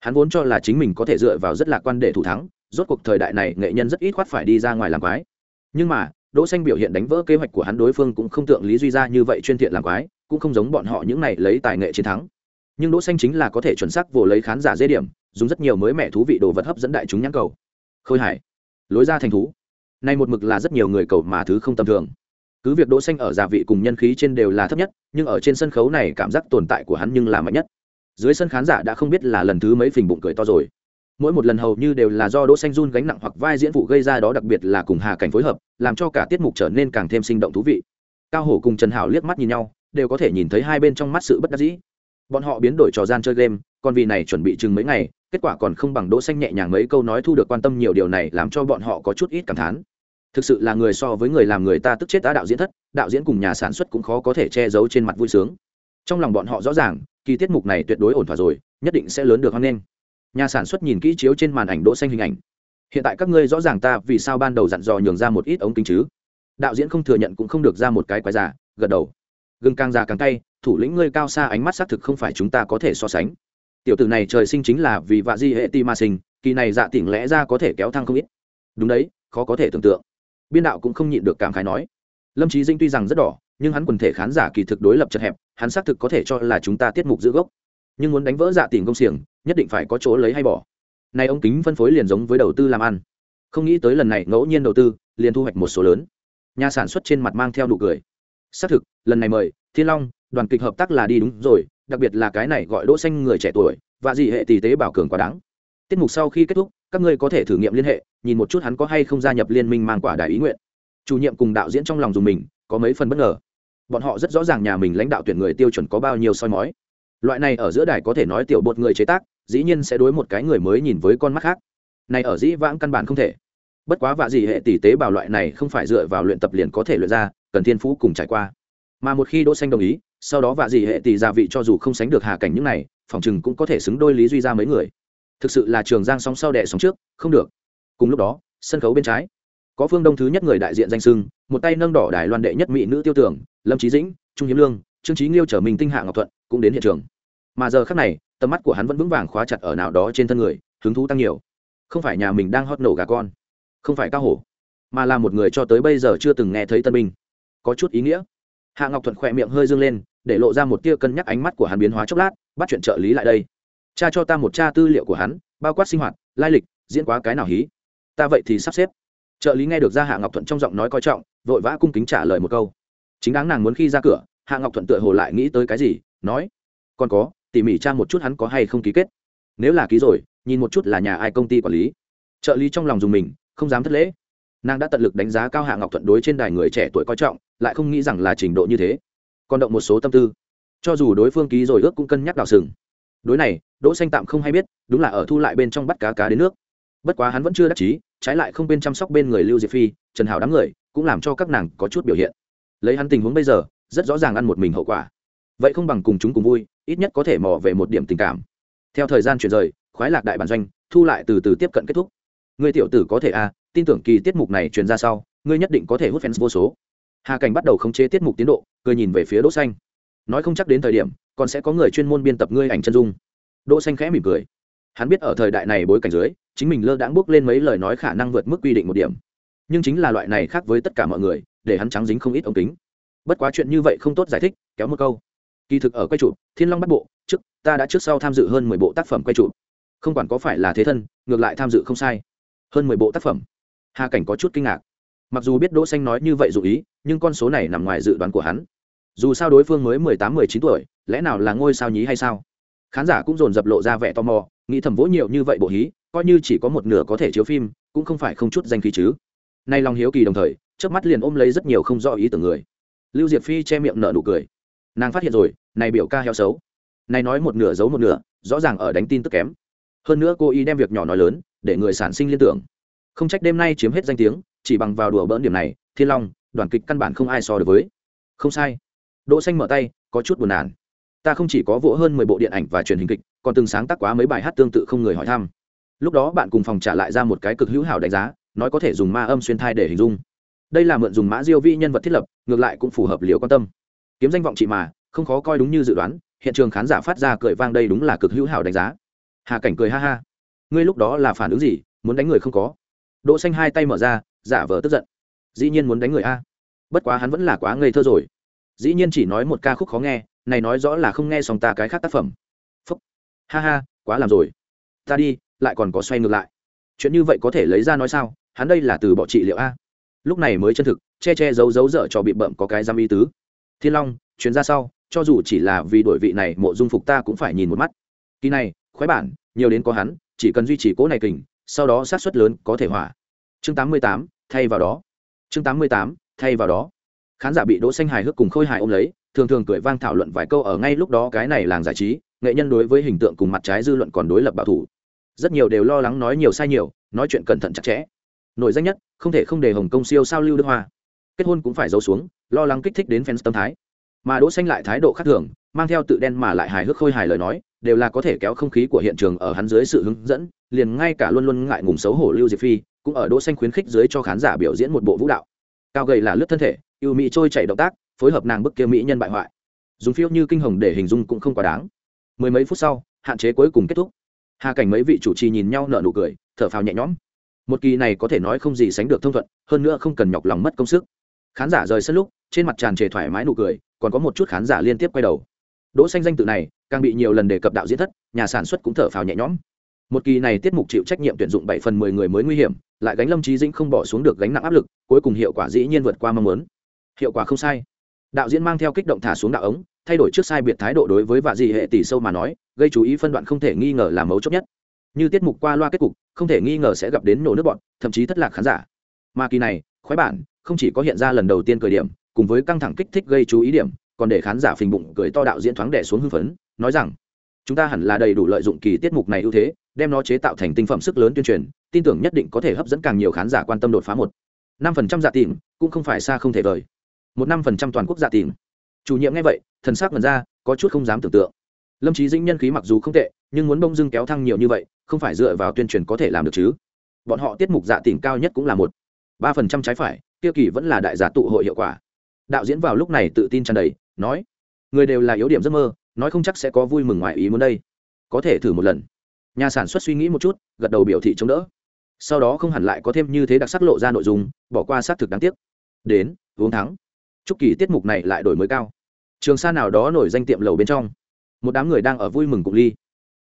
Hắn vốn cho là chính mình có thể dựa vào rất lạc quan để thủ thắng, rốt cuộc thời đại này nghệ nhân rất ít khoát phải đi ra ngoài làm quái. Nhưng mà đỗ xanh biểu hiện đánh vỡ kế hoạch của hắn đối phương cũng không tượng lý duy ra như vậy chuyên thiện làm quái, cũng không giống bọn họ những này lấy tài nghệ chiến thắng. Nhưng đỗ xanh chính là có thể chuẩn xác vồ lấy khán giả dễ điểm, dùng rất nhiều mới mẻ thú vị đồ vật hấp dẫn đại chúng nhãn cầu. Khôi hải, lối ra thành thú. Nay một mực là rất nhiều người cầu mà thứ không tầm thường. Cứ việc đỗ xanh ở giả vị cùng nhân khí trên đều là thấp nhất, nhưng ở trên sân khấu này cảm giác tồn tại của hắn nhưng là mạnh nhất. Dưới sân khán giả đã không biết là lần thứ mấy phình bụng cười to rồi mỗi một lần hầu như đều là do đỗ xanh run gánh nặng hoặc vai diễn vụ gây ra đó, đặc biệt là cùng hà cảnh phối hợp, làm cho cả tiết mục trở nên càng thêm sinh động thú vị. Cao hổ cùng trần hảo liếc mắt nhìn nhau, đều có thể nhìn thấy hai bên trong mắt sự bất đắc dĩ. Bọn họ biến đổi trò gian chơi game, còn vì này chuẩn bị chừng mấy ngày, kết quả còn không bằng đỗ xanh nhẹ nhàng mấy câu nói thu được quan tâm nhiều điều này làm cho bọn họ có chút ít cảm thán. Thực sự là người so với người làm người ta tức chết đã đạo diễn thất, đạo diễn cùng nhà sản xuất cũng khó có thể che giấu trên mặt vui sướng. Trong lòng bọn họ rõ ràng, kỳ tiết mục này tuyệt đối ổn thỏa rồi, nhất định sẽ lớn được hoan nghênh nhà sản xuất nhìn kỹ chiếu trên màn ảnh đỗ xanh hình ảnh. Hiện tại các ngươi rõ ràng ta vì sao ban đầu dặn dò nhường ra một ít ống kính chứ? Đạo diễn không thừa nhận cũng không được ra một cái quái giả, gật đầu. Gừng càng già càng cay, thủ lĩnh ngươi cao xa ánh mắt xác thực không phải chúng ta có thể so sánh. Tiểu tử này trời sinh chính là vì vạ di hệ ti ma sinh, kỳ này dạ tỉnh lẽ ra có thể kéo thăng không ít. Đúng đấy, khó có thể tưởng tượng. Biên đạo cũng không nhịn được cảm khái nói. Lâm trí dinh tuy rằng rất đỏ, nhưng hắn quần thể khán giả kỳ thực đối lập chật hẹp, hắn xác thực có thể cho là chúng ta tiết mục giữ gốc. Nhưng muốn đánh vỡ dạ tỉnh công xiềng nhất định phải có chỗ lấy hay bỏ. Này ông kính phân phối liền giống với đầu tư làm ăn. Không nghĩ tới lần này ngẫu nhiên đầu tư, liền thu hoạch một số lớn. Nhà sản xuất trên mặt mang theo nụ cười. Xác thực, lần này mời, thiên long, đoàn kịch hợp tác là đi đúng rồi, đặc biệt là cái này gọi đỗ xanh người trẻ tuổi, và gì hệ tỷ tế bảo cường quá đáng. Tiết mục sau khi kết thúc, các ngươi có thể thử nghiệm liên hệ, nhìn một chút hắn có hay không gia nhập liên minh mang quả đại ý nguyện. Chủ nhiệm cùng đạo diễn trong lòng dùng mình, có mấy phần bất ngờ. Bọn họ rất rõ ràng nhà mình lãnh đạo tuyển người tiêu chuẩn có bao nhiêu soi mói. Loại này ở giữa đài có thể nói tiểu bột người chế tác dĩ nhiên sẽ đối một cái người mới nhìn với con mắt khác. Này ở dĩ vãng căn bản không thể. Bất quá vạ gì hệ tỷ tế bào loại này không phải dựa vào luyện tập liền có thể luyện ra, cần thiên phú cùng trải qua. Mà một khi đỗ xanh đồng ý, sau đó vạ gì hệ tỷ gia vị cho dù không sánh được hà cảnh những này, phòng chừng cũng có thể xứng đôi lý duy ra mấy người. Thực sự là trường giang sóng sau đẻ sóng trước, không được. Cùng lúc đó, sân khấu bên trái, có phương đông thứ nhất người đại diện danh sưng, một tay nâng đỏ đài loan đệ nhất mỹ nữ tiêu tưởng lâm trí dĩnh, trung hiếm lương, trương trí nghiêu trở mình tinh hạ ngọc thuận, cũng đến hiện trường. Mà giờ khắc này tầm mắt của hắn vẫn vững vàng khóa chặt ở nào đó trên thân người, hứng thú tăng nhiều. Không phải nhà mình đang hót nổ gà con, không phải cao hổ, mà là một người cho tới bây giờ chưa từng nghe thấy tân binh. Có chút ý nghĩa. Hạ ngọc thuận khỏe miệng hơi dâng lên, để lộ ra một tia cân nhắc ánh mắt của hắn biến hóa chốc lát, bắt chuyện trợ lý lại đây. Cha cho ta một cha tư liệu của hắn, bao quát sinh hoạt, lai lịch, diễn quá cái nào hí. Ta vậy thì sắp xếp. Trợ lý nghe được ra hạ ngọc thuận trong giọng nói coi trọng, vội vã cung kính trả lời một câu. Chính đáng nàng muốn khi ra cửa, hạ ngọc thuận tựa hồ lại nghĩ tới cái gì, nói, còn có tỉ mỉ tra một chút hắn có hay không ký kết. Nếu là ký rồi, nhìn một chút là nhà ai công ty quản lý. Trợ lý trong lòng dùng mình, không dám thất lễ. Nàng đã tận lực đánh giá cao hạ ngọc thuận đối trên đài người trẻ tuổi coi trọng, lại không nghĩ rằng là trình độ như thế. Còn động một số tâm tư. Cho dù đối phương ký rồi ước cũng cân nhắc đào sừng. Đối này, đỗ xanh tạm không hay biết, đúng là ở thu lại bên trong bắt cá cá đến nước. Bất quá hắn vẫn chưa đắc chí, trái lại không bên chăm sóc bên người lưu diệp phi, trần hảo đám người, cũng làm cho các nàng có chút biểu hiện. Lấy hắn tình huống bây giờ, rất rõ ràng ăn một mình hậu quả vậy không bằng cùng chúng cùng vui ít nhất có thể mò về một điểm tình cảm. Theo thời gian chuyển rời khoái lạc đại bản doanh thu lại từ từ tiếp cận kết thúc. Người tiểu tử có thể a à, tin tưởng kỳ tiết mục này truyền ra sau ngươi nhất định có thể hút fans vô số. Hà cảnh bắt đầu khống chế tiết mục tiến độ cười nhìn về phía đỗ xanh. Nói không chắc đến thời điểm còn sẽ có người chuyên môn biên tập ngươi ảnh chân dung. Đỗ xanh khẽ mỉm cười. Hắn biết ở thời đại này bối cảnh dưới chính mình lơ đãng bước lên mấy lời nói khả năng vượt mức quy định một điểm. Nhưng chính là loại này khác với tất cả mọi người để hắn trắng dính không ít ống kính. Bất quá chuyện như vậy không tốt giải thích kéo một câu kỳ thực ở quay trụ thiên long bắt bộ, trước, ta đã trước sau tham dự hơn mười bộ tác phẩm quay trụ không quản có phải là thế thân, ngược lại tham dự không sai. Hơn mười bộ tác phẩm. Hà cảnh có chút kinh ngạc. Mặc dù biết đỗ xanh nói như vậy dụ ý, nhưng con số này nằm ngoài dự đoán của hắn. Dù sao đối phương mới mười tám, mười chín tuổi, lẽ nào là ngôi sao nhí hay sao? Khán giả cũng dồn dập lộ ra vẻ tò mò, nghĩ thầm vỗ nhiều như vậy bộ hí, coi như chỉ có một nửa có thể chiếu phim, cũng không phải không chút danh khí chứ. Nay lòng hiếu kỳ đồng thời trước mắt liền ôm lấy rất nhiều không rõ ý tưởng người. Lưu diệp phi che miệng nở nụ cười nàng phát hiện rồi, này biểu ca heo xấu. Này nói một nửa giấu một nửa, rõ ràng ở đánh tin tức kém. Hơn nữa cô ý đem việc nhỏ nói lớn, để người sản sinh liên tưởng. Không trách đêm nay chiếm hết danh tiếng, chỉ bằng vào đùa bỡn điểm này, thiên long, đoàn kịch căn bản không ai so được với. Không sai. Đỗ xanh mở tay, có chút buồn nản. Ta không chỉ có vỗ hơn mười bộ điện ảnh và truyền hình kịch, còn từng sáng tác quá mấy bài hát tương tự không người hỏi thăm. Lúc đó bạn cùng phòng trả lại ra một cái cực hữu hảo đánh giá, nói có thể dùng ma âm xuyên thai để hình dung. Đây là mượn dùng mã diêu vi nhân vật thiết lập, ngược lại cũng phù hợp liều quan tâm kiếm danh vọng chị mà, không khó coi đúng như dự đoán, hiện trường khán giả phát ra cười vang đây đúng là cực hữu hảo đánh giá. Hà cảnh cười ha ha. Ngươi lúc đó là phản ứng gì, muốn đánh người không có? Đỗ xanh hai tay mở ra, giả vờ tức giận. Dĩ nhiên muốn đánh người a. Bất quá hắn vẫn là quá ngây thơ rồi. Dĩ nhiên chỉ nói một ca khúc khó nghe, này nói rõ là không nghe xong ta cái khác tác phẩm. Phúc. Ha ha, quá làm rồi. Ta đi, lại còn có xoay ngược lại. Chuyện như vậy có thể lấy ra nói sao, hắn đây là từ bỏ trị liệu a. Lúc này mới chân thực, che che giấu giấu dở cho bị bậm có cái giam y tứ thiên long, chuyến ra sau, cho dù chỉ là vì đổi vị này, mộ dung phục ta cũng phải nhìn một mắt. Kỳ này, khoái bản, nhiều đến có hắn, chỉ cần duy trì cố này kình, sau đó sát xuất lớn có thể hỏa. Chương tám mươi tám, thay vào đó. Chương tám mươi tám, thay vào đó. Khán giả bị đỗ xanh hài hước cùng khôi hài ôm lấy, thường thường cười vang thảo luận vài câu ở ngay lúc đó cái này làng giải trí, nghệ nhân đối với hình tượng cùng mặt trái dư luận còn đối lập bảo thủ. Rất nhiều đều lo lắng nói nhiều sai nhiều, nói chuyện cẩn thận chặt chẽ. Nổi danh nhất, không thể không để hồng công siêu sao lưu đức hoa kết hôn cũng phải giấu xuống, lo lắng kích thích đến fans tâm thái. Mà đỗ xanh lại thái độ khác thường, mang theo tự đen mà lại hài hước khôi hài lời nói, đều là có thể kéo không khí của hiện trường ở hắn dưới sự hướng dẫn, liền ngay cả luôn luôn ngại ngùng xấu hổ lưu diệp phi, cũng ở đỗ xanh khuyến khích dưới cho khán giả biểu diễn một bộ vũ đạo. Cao gầy là lướt thân thể, yêu mỹ trôi chảy động tác, phối hợp nàng bức kia mỹ nhân bại hoại. Dùng phiêu như kinh hồng để hình dung cũng không quá đáng. Mười mấy phút sau, hạn chế cuối cùng kết thúc. Hà cảnh mấy vị chủ trì nhìn nhau nở nụ cười, thở phào nhẹ nhõm. Một kỳ này có thể nói không gì sánh được thông thuận, hơn nữa không cần nhọc lòng mất công sức khán giả rời sân lúc, trên mặt tràn trề thoải mái nụ cười, còn có một chút khán giả liên tiếp quay đầu. Đỗ xanh danh tự này, càng bị nhiều lần đề cập đạo diễn thất, nhà sản xuất cũng thở phào nhẹ nhõm. Một kỳ này tiết mục chịu trách nhiệm tuyển dụng bảy phần mười người mới nguy hiểm, lại gánh lâm trí dĩnh không bỏ xuống được gánh nặng áp lực, cuối cùng hiệu quả dĩ nhiên vượt qua mong muốn. Hiệu quả không sai. Đạo diễn mang theo kích động thả xuống đạo ống, thay đổi trước sai biệt thái độ đối với vạ dị hệ tỷ sâu mà nói, gây chú ý phân đoạn không thể nghi ngờ là mấu chốt nhất. Như tiết mục qua loa kết cục, không thể nghi ngờ sẽ gặp đến nổ nước bọn, thậm chí thất lạc khán giả. Mà kỳ này, khoái bản không chỉ có hiện ra lần đầu tiên cười điểm, cùng với căng thẳng kích thích gây chú ý điểm, còn để khán giả phình bụng cười to đạo diễn thoáng đẻ xuống hưng phấn, nói rằng, chúng ta hẳn là đầy đủ lợi dụng kỳ tiết mục này ưu thế, đem nó chế tạo thành tinh phẩm sức lớn tuyên truyền, tin tưởng nhất định có thể hấp dẫn càng nhiều khán giả quan tâm đột phá một. Năm phần trăm dạ tìm, cũng không phải xa không thể vời. Một năm phần trăm toàn quốc giả tìm. Chủ nhiệm nghe vậy, thần sắc lần ra, có chút không dám tưởng tượng. Lâm trí dĩnh nhân khí mặc dù không tệ, nhưng muốn bông dưng kéo thăng nhiều như vậy, không phải dựa vào tuyên truyền có thể làm được chứ. Bọn họ tiết mục dạ tỉnh cao nhất cũng là một. Ba phần trăm trái phải kia kỳ vẫn là đại giả tụ hội hiệu quả. Đạo diễn vào lúc này tự tin tràn đầy, nói, người đều là yếu điểm giấc mơ, nói không chắc sẽ có vui mừng ngoài ý muốn đây. Có thể thử một lần. Nhà sản xuất suy nghĩ một chút, gật đầu biểu thị chống đỡ. Sau đó không hẳn lại có thêm như thế đặc sắc lộ ra nội dung, bỏ qua xác thực đáng tiếc. Đến, uống thắng. Chúc kỳ tiết mục này lại đổi mới cao. Trường sa nào đó nổi danh tiệm lầu bên trong. Một đám người đang ở vui mừng cùng ly.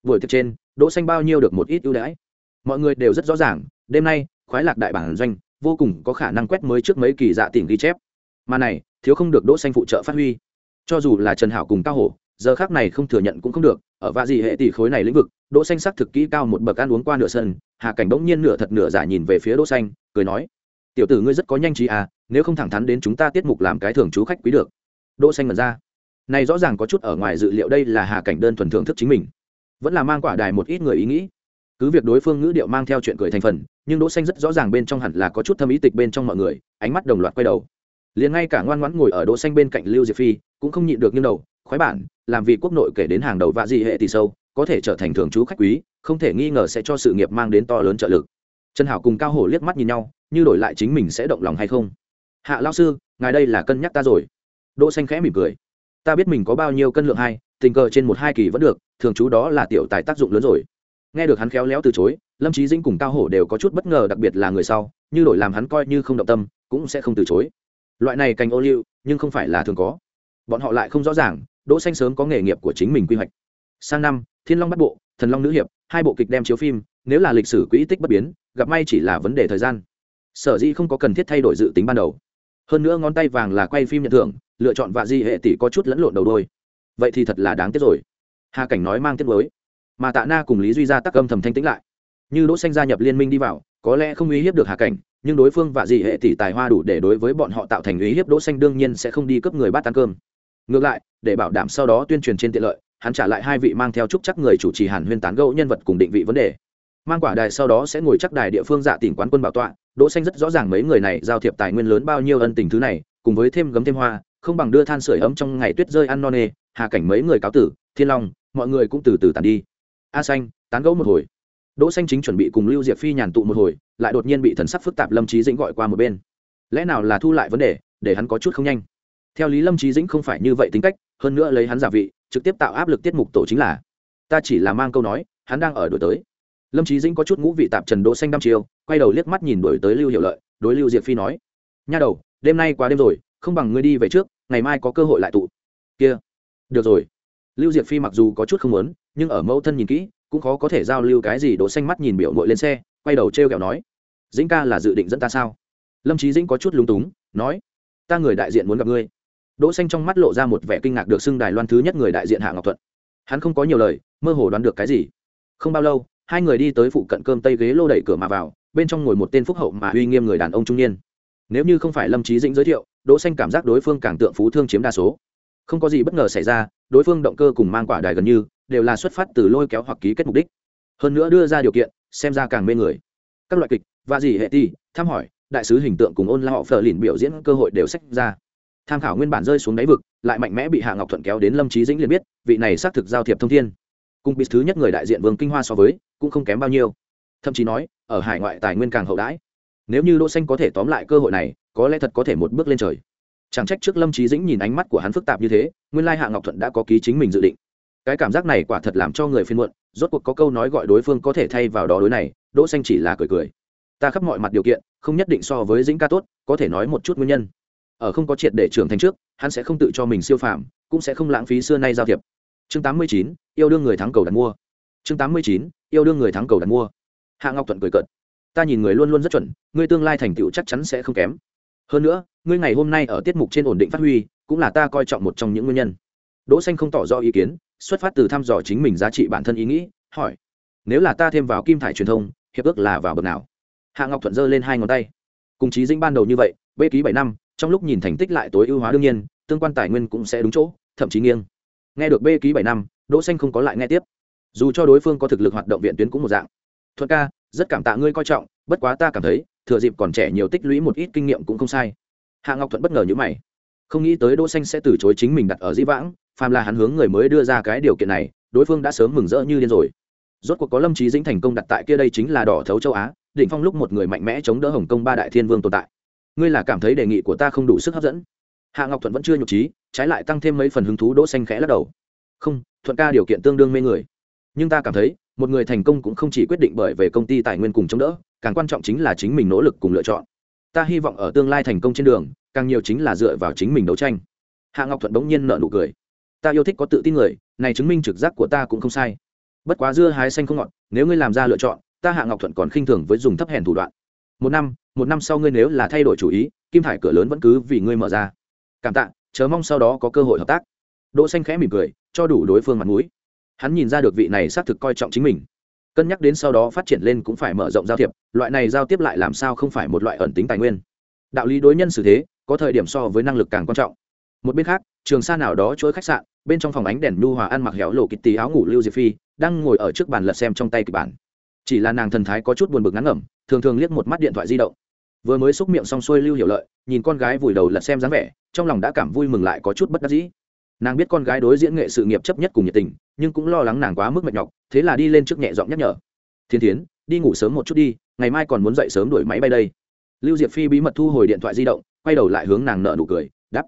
Buổi tiệc trên, đỗ xanh bao nhiêu được một ít ưu đãi. Mọi người đều rất rõ ràng, đêm nay, khoái lạc đại bản doanh vô cùng có khả năng quét mới trước mấy kỳ dạ tỉnh ghi chép. Mà này, thiếu không được đỗ xanh phụ trợ phát huy. Cho dù là trần hảo cùng cao hổ, giờ khác này không thừa nhận cũng không được, ở vạ gì hệ tỷ khối này lĩnh vực, đỗ xanh sắc thực kỹ cao một bậc ăn uống qua nửa sân, hà cảnh bỗng nhiên nửa thật nửa giả nhìn về phía đỗ xanh, cười nói, tiểu tử ngươi rất có nhanh trí à nếu không thẳng thắn đến chúng ta tiết mục làm cái thường chú khách quý được. Đỗ xanh mở ra. Này rõ ràng có chút ở ngoài dự liệu đây là hà cảnh đơn thuần thưởng thức chính mình. Vẫn là mang quả đài một ít người ý nghĩ. Cứ việc đối phương ngữ điệu mang theo chuyện cười thành phần nhưng đỗ xanh rất rõ ràng bên trong hẳn là có chút thâm ý tịch bên trong mọi người, ánh mắt đồng loạt quay đầu. Liền ngay cả ngoan ngoãn ngồi ở đỗ xanh bên cạnh lưu diệp phi, cũng không nhịn được nghiêng đầu, khoái bản, làm vì quốc nội kể đến hàng đầu vạ gì hệ tỷ sâu, có thể trở thành thường trú khách quý, không thể nghi ngờ sẽ cho sự nghiệp mang đến to lớn trợ lực. Trần hảo cùng cao hổ liếc mắt nhìn nhau, như đổi lại chính mình sẽ động lòng hay không? Hạ lão sư, ngài đây là cân nhắc ta rồi. Đỗ xanh khẽ mỉm cười. Ta biết mình có bao nhiêu cân lượng hai tình cờ trên một hai kỳ vẫn được, thường trú đó là tiểu tài tác dụng lớn rồi nghe được hắn khéo léo từ chối, lâm trí dĩnh cùng cao hổ đều có chút bất ngờ, đặc biệt là người sau, như đổi làm hắn coi như không động tâm, cũng sẽ không từ chối. Loại này cành ô liu, nhưng không phải là thường có. Bọn họ lại không rõ ràng, đỗ xanh sớm có nghề nghiệp của chính mình quy hoạch. Sang năm, thiên long bắt bộ, thần long nữ hiệp, hai bộ kịch đem chiếu phim, nếu là lịch sử quỹ tích bất biến, gặp may chỉ là vấn đề thời gian. Sở dĩ không có cần thiết thay đổi dự tính ban đầu. Hơn nữa ngón tay vàng là quay phim nhận thưởng, lựa chọn vạ di hệ tỷ có chút lẫn lộn đầu đôi. Vậy thì thật là đáng tiếc rồi. Hà cảnh nói mang tiếc mới mà tạ na cùng lý duy ra tắc âm thầm thanh tĩnh lại. Như đỗ xanh gia nhập liên minh đi vào, có lẽ không uy hiếp được hà cảnh, nhưng đối phương và dị hệ tỷ tài hoa đủ để đối với bọn họ tạo thành uy hiếp đỗ xanh đương nhiên sẽ không đi cướp người bắt ăn cơm. Ngược lại, để bảo đảm sau đó tuyên truyền trên tiện lợi, hắn trả lại hai vị mang theo trúc chắc người chủ trì hàn huyên tán gẫu nhân vật cùng định vị vấn đề. Mang quả đài sau đó sẽ ngồi chắc đài địa phương dạ tỉnh quán quân bảo tọa, đỗ xanh rất rõ ràng mấy người này giao thiệp tài nguyên lớn bao nhiêu ân tình thứ này, cùng với thêm gấm thêm hoa, không bằng đưa than sưởi ấm trong ngày tuyết rơi ăn non nê, hà cảnh mấy người cáo tử, thiên long, mọi người cũng từ từ tàn đi a xanh, tán gẫu một hồi. Đỗ xanh chính chuẩn bị cùng lưu diệp phi nhàn tụ một hồi, lại đột nhiên bị thần sắc phức tạp lâm trí dĩnh gọi qua một bên. Lẽ nào là thu lại vấn đề, để hắn có chút không nhanh? Theo lý lâm trí dĩnh không phải như vậy tính cách, hơn nữa lấy hắn giả vị, trực tiếp tạo áp lực tiết mục tổ chính là. Ta chỉ là mang câu nói, hắn đang ở đổi tới. Lâm trí dĩnh có chút ngũ vị tạp trần đỗ xanh đăm chiêu, quay đầu liếc mắt nhìn đổi tới lưu hiệu lợi, đối lưu diệp phi nói. Nha đầu, đêm nay quá đêm rồi, không bằng ngươi đi về trước, ngày mai có cơ hội lại tụ. Kia, được rồi lưu diệp phi mặc dù có chút không muốn, nhưng ở mẫu thân nhìn kỹ, cũng khó có thể giao lưu cái gì đỗ xanh mắt nhìn biểu mội lên xe, quay đầu treo kẹo nói, dĩnh ca là dự định dẫn ta sao? Lâm trí dĩnh có chút lúng túng, nói, ta người đại diện muốn gặp ngươi. Đỗ xanh trong mắt lộ ra một vẻ kinh ngạc được xưng đài loan thứ nhất người đại diện hạ ngọc thuận. Hắn không có nhiều lời, mơ hồ đoán được cái gì. Không bao lâu, hai người đi tới phụ cận cơm tây ghế lô đẩy cửa mà vào, bên trong ngồi một tên phúc hậu mà uy nghiêm người đàn ông trung niên. Nếu như không phải lâm trí dĩnh giới thiệu, đỗ xanh cảm giác đối phương càng tượng phú thương chiếm đa số không có gì bất ngờ xảy ra, đối phương động cơ cùng mang quả đài gần như, đều là xuất phát từ lôi kéo hoặc ký kết mục đích. Hơn nữa đưa ra điều kiện, xem ra càng mê người. Các loại kịch, và gì hệ ti thăm hỏi, đại sứ hình tượng cùng ôn la họ phờ lìn biểu diễn cơ hội đều sách ra. Tham khảo nguyên bản rơi xuống đáy vực, lại mạnh mẽ bị hạ ngọc thuận kéo đến lâm trí dĩnh liền biết, vị này xác thực giao thiệp thông thiên. Cùng bị thứ nhất người đại diện vương kinh hoa so với, cũng không kém bao nhiêu. Thậm chí nói, ở hải ngoại tài nguyên càng hậu đãi. Nếu như đỗ xanh có thể tóm lại cơ hội này, có lẽ thật có thể một bước lên trời chẳng trách trước lâm trí dĩnh nhìn ánh mắt của hắn phức tạp như thế nguyên lai hạ ngọc thuận đã có ký chính mình dự định. Cái cảm giác này quả thật làm cho người phiên muộn rốt cuộc có câu nói gọi đối phương có thể thay vào đó đối này đỗ xanh chỉ là cười cười. Ta khắp mọi mặt điều kiện không nhất định so với dĩnh ca tốt có thể nói một chút nguyên nhân. Ở không có triệt để trưởng thành trước hắn sẽ không tự cho mình siêu phàm cũng sẽ không lãng phí xưa nay giao thiệp. Chương 89, yêu đương người thắng cầu đặt mua. Chương 89, yêu đương người thắng cầu đặt mua. Hạ ngọc thuận cười cợt. Ta nhìn người luôn luôn rất chuẩn ngươi tương lai thành tựu chắc chắn sẽ không kém hơn nữa, ngươi ngày hôm nay ở tiết mục trên ổn định phát huy, cũng là ta coi trọng một trong những nguyên nhân. Đỗ xanh không tỏ rõ ý kiến, xuất phát từ thăm dò chính mình giá trị bản thân ý nghĩ, hỏi, nếu là ta thêm vào kim thải truyền thông, hiệp ước là vào bậc nào? Hạ ngọc thuận giơ lên hai ngón tay. Cùng chí dĩnh ban đầu như vậy, bê ký bảy năm, trong lúc nhìn thành tích lại tối ưu hóa đương nhiên, tương quan tài nguyên cũng sẽ đúng chỗ, thậm chí nghiêng. Nghe được bê ký bảy năm, đỗ xanh không có lại nghe tiếp. Dù cho đối phương có thực lực hoạt động viện tuyến cũng một dạng. Thuận ca, rất cảm tạ ngươi coi trọng, bất quá ta cảm thấy thừa dịp còn trẻ nhiều tích lũy một ít kinh nghiệm cũng không sai. Hạ ngọc thuận bất ngờ như mày. Không nghĩ tới đỗ xanh sẽ từ chối chính mình đặt ở di vãng, phàm là hắn hướng người mới đưa ra cái điều kiện này, đối phương đã sớm mừng rỡ như điên rồi. Rốt cuộc có lâm trí dĩnh thành công đặt tại kia đây chính là đỏ thấu châu á định phong lúc một người mạnh mẽ chống đỡ hồng công ba đại thiên vương tồn tại. Ngươi là cảm thấy đề nghị của ta không đủ sức hấp dẫn. Hạ ngọc thuận vẫn chưa nhục trí, trái lại tăng thêm mấy phần hứng thú đỗ xanh khẽ lắc đầu. Không, thuận ca điều kiện tương đương mê người nhưng ta cảm thấy, một người thành công cũng không chỉ quyết định bởi về công ty tài nguyên cùng chống đỡ, càng quan trọng chính là chính mình nỗ lực cùng lựa chọn. Ta hy vọng ở tương lai thành công trên đường, càng nhiều chính là dựa vào chính mình đấu tranh. Hạ ngọc thuận bỗng nhiên nở nụ cười. Ta yêu thích có tự tin người, này chứng minh trực giác của ta cũng không sai. Bất quá dưa hái xanh không ngọt, nếu ngươi làm ra lựa chọn, ta hạ ngọc thuận còn khinh thường với dùng thấp hèn thủ đoạn. Một năm một năm sau ngươi nếu là thay đổi chủ ý, kim thải cửa lớn vẫn cứ vì ngươi mở ra. Cảm tạ chớ mong sau đó có cơ hội hợp tác. Đỗ xanh khẽ mỉm cười, cho đủ đối phương mặt mũi hắn nhìn ra được vị này xác thực coi trọng chính mình. Cân nhắc đến sau đó phát triển lên cũng phải mở rộng giao thiệp, loại này giao tiếp lại làm sao không phải một loại ẩn tính tài nguyên. Đạo lý đối nhân xử thế, có thời điểm so với năng lực càng quan trọng. Một bên khác, trường sa nào đó chuỗi khách sạn, bên trong phòng ánh đèn nu hòa ăn mặc héo lộ kịt tí áo ngủ lưu diệp phi, đang ngồi ở trước bàn lật xem trong tay kịch bản. Chỉ là nàng thần thái có chút buồn bực ngắn ngẩm, thường thường liếc một mắt điện thoại di động. Vừa mới xúc miệng xong xuôi lưu hiểu lợi, nhìn con gái vùi đầu lật xem dáng vẻ, trong lòng đã cảm vui mừng lại có chút bất đắc dĩ nàng biết con gái đối diễn nghệ sự nghiệp chấp nhất cùng nhiệt tình, nhưng cũng lo lắng nàng quá mức mệt nhọc, thế là đi lên trước nhẹ giọng nhắc nhở. Thiên tiến đi ngủ sớm một chút đi, ngày mai còn muốn dậy sớm đuổi máy bay đây. Lưu diệp phi bí mật thu hồi điện thoại di động, quay đầu lại hướng nàng nợ nụ cười đắp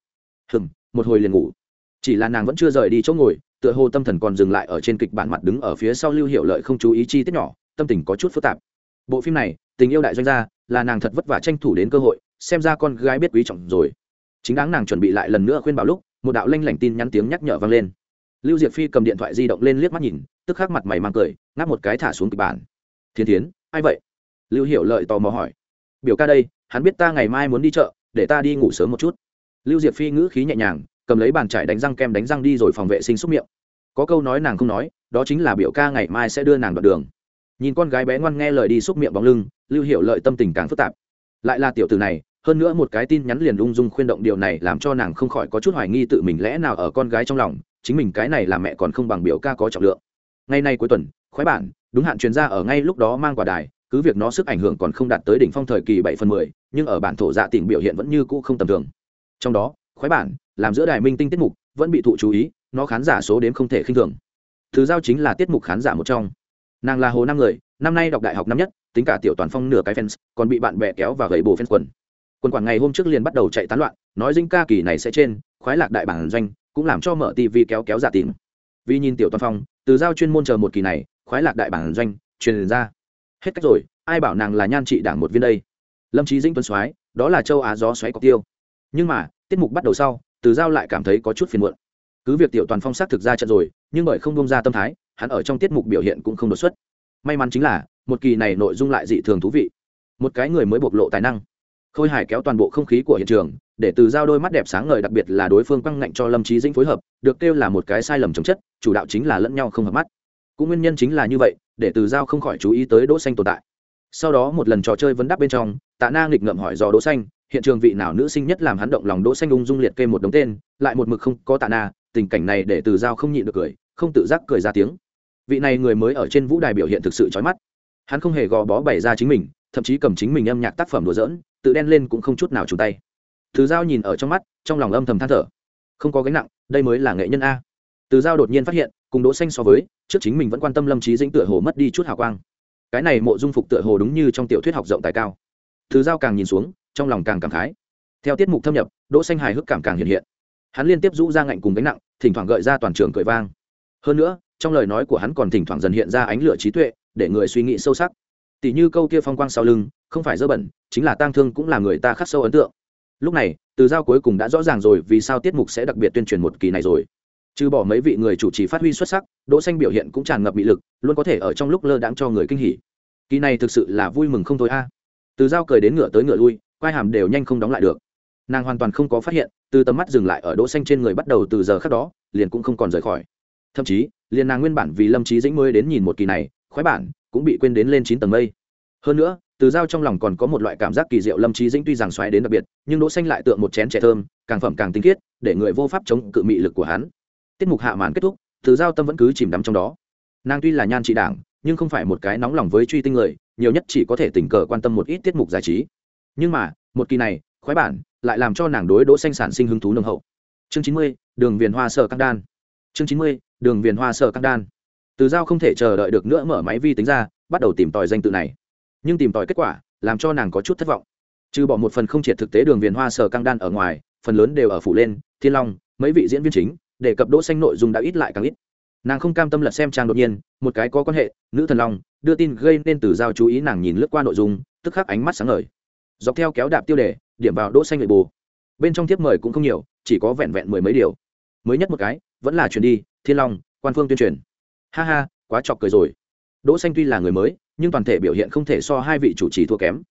hừng một hồi liền ngủ. Chỉ là nàng vẫn chưa rời đi chỗ ngồi, tựa hồ tâm thần còn dừng lại ở trên kịch bản mặt đứng ở phía sau lưu hiệu lợi không chú ý chi tiết nhỏ, tâm tình có chút phức tạp. Bộ phim này, tình yêu đại doanh gia, là nàng thật vất vả tranh thủ đến cơ hội, xem ra con gái biết quý trọng rồi. Chính đáng nàng chuẩn bị lại lần nữa khuyên bảo lúc một đạo lanh lảnh tin nhắn tiếng nhắc nhở vang lên. Lưu diệp phi cầm điện thoại di động lên liếc mắt nhìn, tức khắc mặt mày mang cười, ngáp một cái thả xuống kịch bản. Thiên tiến ai vậy? Lưu hiểu lợi tò mò hỏi. Biểu ca đây, hắn biết ta ngày mai muốn đi chợ, để ta đi ngủ sớm một chút. Lưu diệp phi ngữ khí nhẹ nhàng, cầm lấy bàn trải đánh răng kem đánh răng đi rồi phòng vệ sinh xúc miệng. Có câu nói nàng không nói, đó chính là biểu ca ngày mai sẽ đưa nàng đoạn đường. Nhìn con gái bé ngoan nghe lời đi xúc miệng bóng lưng, lưu Hiểu lợi tâm tình càng phức tạp. Lại là tiểu tử này hơn nữa một cái tin nhắn liền ung dung khuyên động điều này làm cho nàng không khỏi có chút hoài nghi tự mình lẽ nào ở con gái trong lòng, chính mình cái này là mẹ còn không bằng biểu ca có trọng lượng. Ngày nay cuối tuần, khoái bản, đúng hạn chuyên gia ở ngay lúc đó mang quả đài, cứ việc nó sức ảnh hưởng còn không đạt tới đỉnh phong thời kỳ bảy phần mười, nhưng ở bản thổ dạ tỉnh biểu hiện vẫn như cũ không tầm thường. Trong đó, khoái bản, làm giữa đài minh tinh tiết mục, vẫn bị thụ chú ý, nó khán giả số đến không thể khinh thường. Thứ giao chính là tiết mục khán giả một trong. Nàng là hồ năm người, năm nay đọc đại học năm nhất, tính cả tiểu toàn phong nửa cái fans, còn bị bạn bè kéo và gầy bồ fans quần quần quản ngày hôm trước liền bắt đầu chạy tán loạn, nói dinh ca kỳ này sẽ trên, khoái lạc đại bản doanh, cũng làm cho mở tv kéo kéo giả tìm vì nhìn tiểu toàn phong, từ giao chuyên môn chờ một kỳ này, khoái lạc đại bản doanh, truyền ra. Hết cách rồi, ai bảo nàng là nhan trị đảng một viên đây? Lâm trí dĩnh tuấn soái, đó là châu á gió xoáy cọc tiêu. Nhưng mà, tiết mục bắt đầu sau, từ giao lại cảm thấy có chút phiền muộn. Cứ việc tiểu toàn phong xác thực ra trận rồi, nhưng bởi không bông ra tâm thái, hắn ở trong tiết mục biểu hiện cũng không đột xuất. May mắn chính là, một kỳ này nội dung lại dị thường thú vị. Một cái người mới bộc lộ tài năng khôi hài kéo toàn bộ không khí của hiện trường, để từ giao đôi mắt đẹp sáng ngời đặc biệt là đối phương quăng ngạnh cho lâm trí dĩnh phối hợp, được kêu là một cái sai lầm chống chất, chủ đạo chính là lẫn nhau không hợp mắt. Cũng nguyên nhân chính là như vậy, để từ giao không khỏi chú ý tới đỗ xanh tồn tại. Sau đó một lần trò chơi vấn đáp bên trong, tạ na nghịch ngợm hỏi dò đỗ xanh, hiện trường vị nào nữ sinh nhất làm hắn động lòng đỗ xanh ung dung liệt kê một đống tên, lại một mực không có tạ na, tình cảnh này để từ giao không nhịn được cười, không tự giác cười ra tiếng. Vị này người mới ở trên vũ đài biểu hiện thực sự chói mắt. Hắn không hề gò bó bày ra chính mình thậm chí cầm chính mình âm nhạc tác phẩm đùa dỡn tự đen lên cũng không chút nào trùng tay. Từ giao nhìn ở trong mắt, trong lòng âm thầm than thở. Không có gánh nặng, đây mới là nghệ nhân a. Từ giao đột nhiên phát hiện, cùng đỗ xanh so với, trước chính mình vẫn quan tâm lâm trí dĩnh tựa hồ mất đi chút hào quang. Cái này mộ dung phục tựa hồ đúng như trong tiểu thuyết học rộng tài cao. Từ giao càng nhìn xuống, trong lòng càng cảm khái. Theo tiết mục thâm nhập, đỗ xanh hài hước cảm càng hiện hiện. Hắn liên tiếp rũ ra ngạnh cùng gánh nặng, thỉnh thoảng gợi ra toàn trường cười vang. Hơn nữa, trong lời nói của hắn còn thỉnh thoảng dần hiện ra ánh lửa trí tuệ, để người suy nghĩ sâu sắc tỷ như câu kia phong quang sau lưng, không phải dơ bẩn, chính là tang thương cũng là người ta khắc sâu ấn tượng. Lúc này, từ giao cuối cùng đã rõ ràng rồi vì sao tiết mục sẽ đặc biệt tuyên truyền một kỳ này rồi. Trừ bỏ mấy vị người chủ trì phát huy xuất sắc, đỗ xanh biểu hiện cũng tràn ngập bị lực, luôn có thể ở trong lúc lơ đãng cho người kinh hỉ. Kỳ này thực sự là vui mừng không thôi a. Từ giao cười đến ngửa tới ngửa lui, quai hàm đều nhanh không đóng lại được. Nàng hoàn toàn không có phát hiện, từ tầm mắt dừng lại ở đỗ xanh trên người bắt đầu từ giờ khắc đó, liền cũng không còn rời khỏi. Thậm chí, liền nàng nguyên bản vì lâm trí dĩnh mới đến nhìn một kỳ này, khoái bản cũng bị quên đến lên chín tầng mây. Hơn nữa, từ giao trong lòng còn có một loại cảm giác kỳ diệu, lâm trí dĩnh tuy rằng xoáy đến đặc biệt, nhưng đỗ xanh lại tượng một chén trẻ thơm, càng phẩm càng tinh khiết, để người vô pháp chống cự mị lực của hắn. Tiết mục hạ màn kết thúc, từ giao tâm vẫn cứ chìm đắm trong đó. Nàng tuy là nhan trị đảng, nhưng không phải một cái nóng lòng với truy tinh người, nhiều nhất chỉ có thể tình cờ quan tâm một ít tiết mục giải trí. Nhưng mà, một kỳ này, khoái bản, lại làm cho nàng đối đỗ xanh sản sinh hứng thú nồng hậu. Chương chín mươi, đường viền hoa sở căng đan. Chương chín mươi, đường viền hoa sở căng đan từ giao không thể chờ đợi được nữa mở máy vi tính ra, bắt đầu tìm tòi danh tự này. Nhưng tìm tòi kết quả, làm cho nàng có chút thất vọng. Trừ bỏ một phần không triệt thực tế đường viền hoa sở căng đan ở ngoài, phần lớn đều ở phủ lên, thiên long, mấy vị diễn viên chính, để cập đỗ xanh nội dung đã ít lại càng ít. Nàng không cam tâm lật xem trang đột nhiên, một cái có quan hệ, nữ thần long, đưa tin gây nên từ giao chú ý nàng nhìn lướt qua nội dung, tức khắc ánh mắt sáng ngời. Dọc theo kéo đạp tiêu đề, điểm vào đỗ xanh lợi bù bên trong tiếp mời cũng không nhiều, chỉ có vẹn vẹn mười mấy điều. Mới nhất một cái, vẫn là chuyển đi, thiên long, quan phương tuyên truyền ha ha, quá chọc cười rồi. Đỗ xanh tuy là người mới, nhưng toàn thể biểu hiện không thể so hai vị chủ trì thua kém.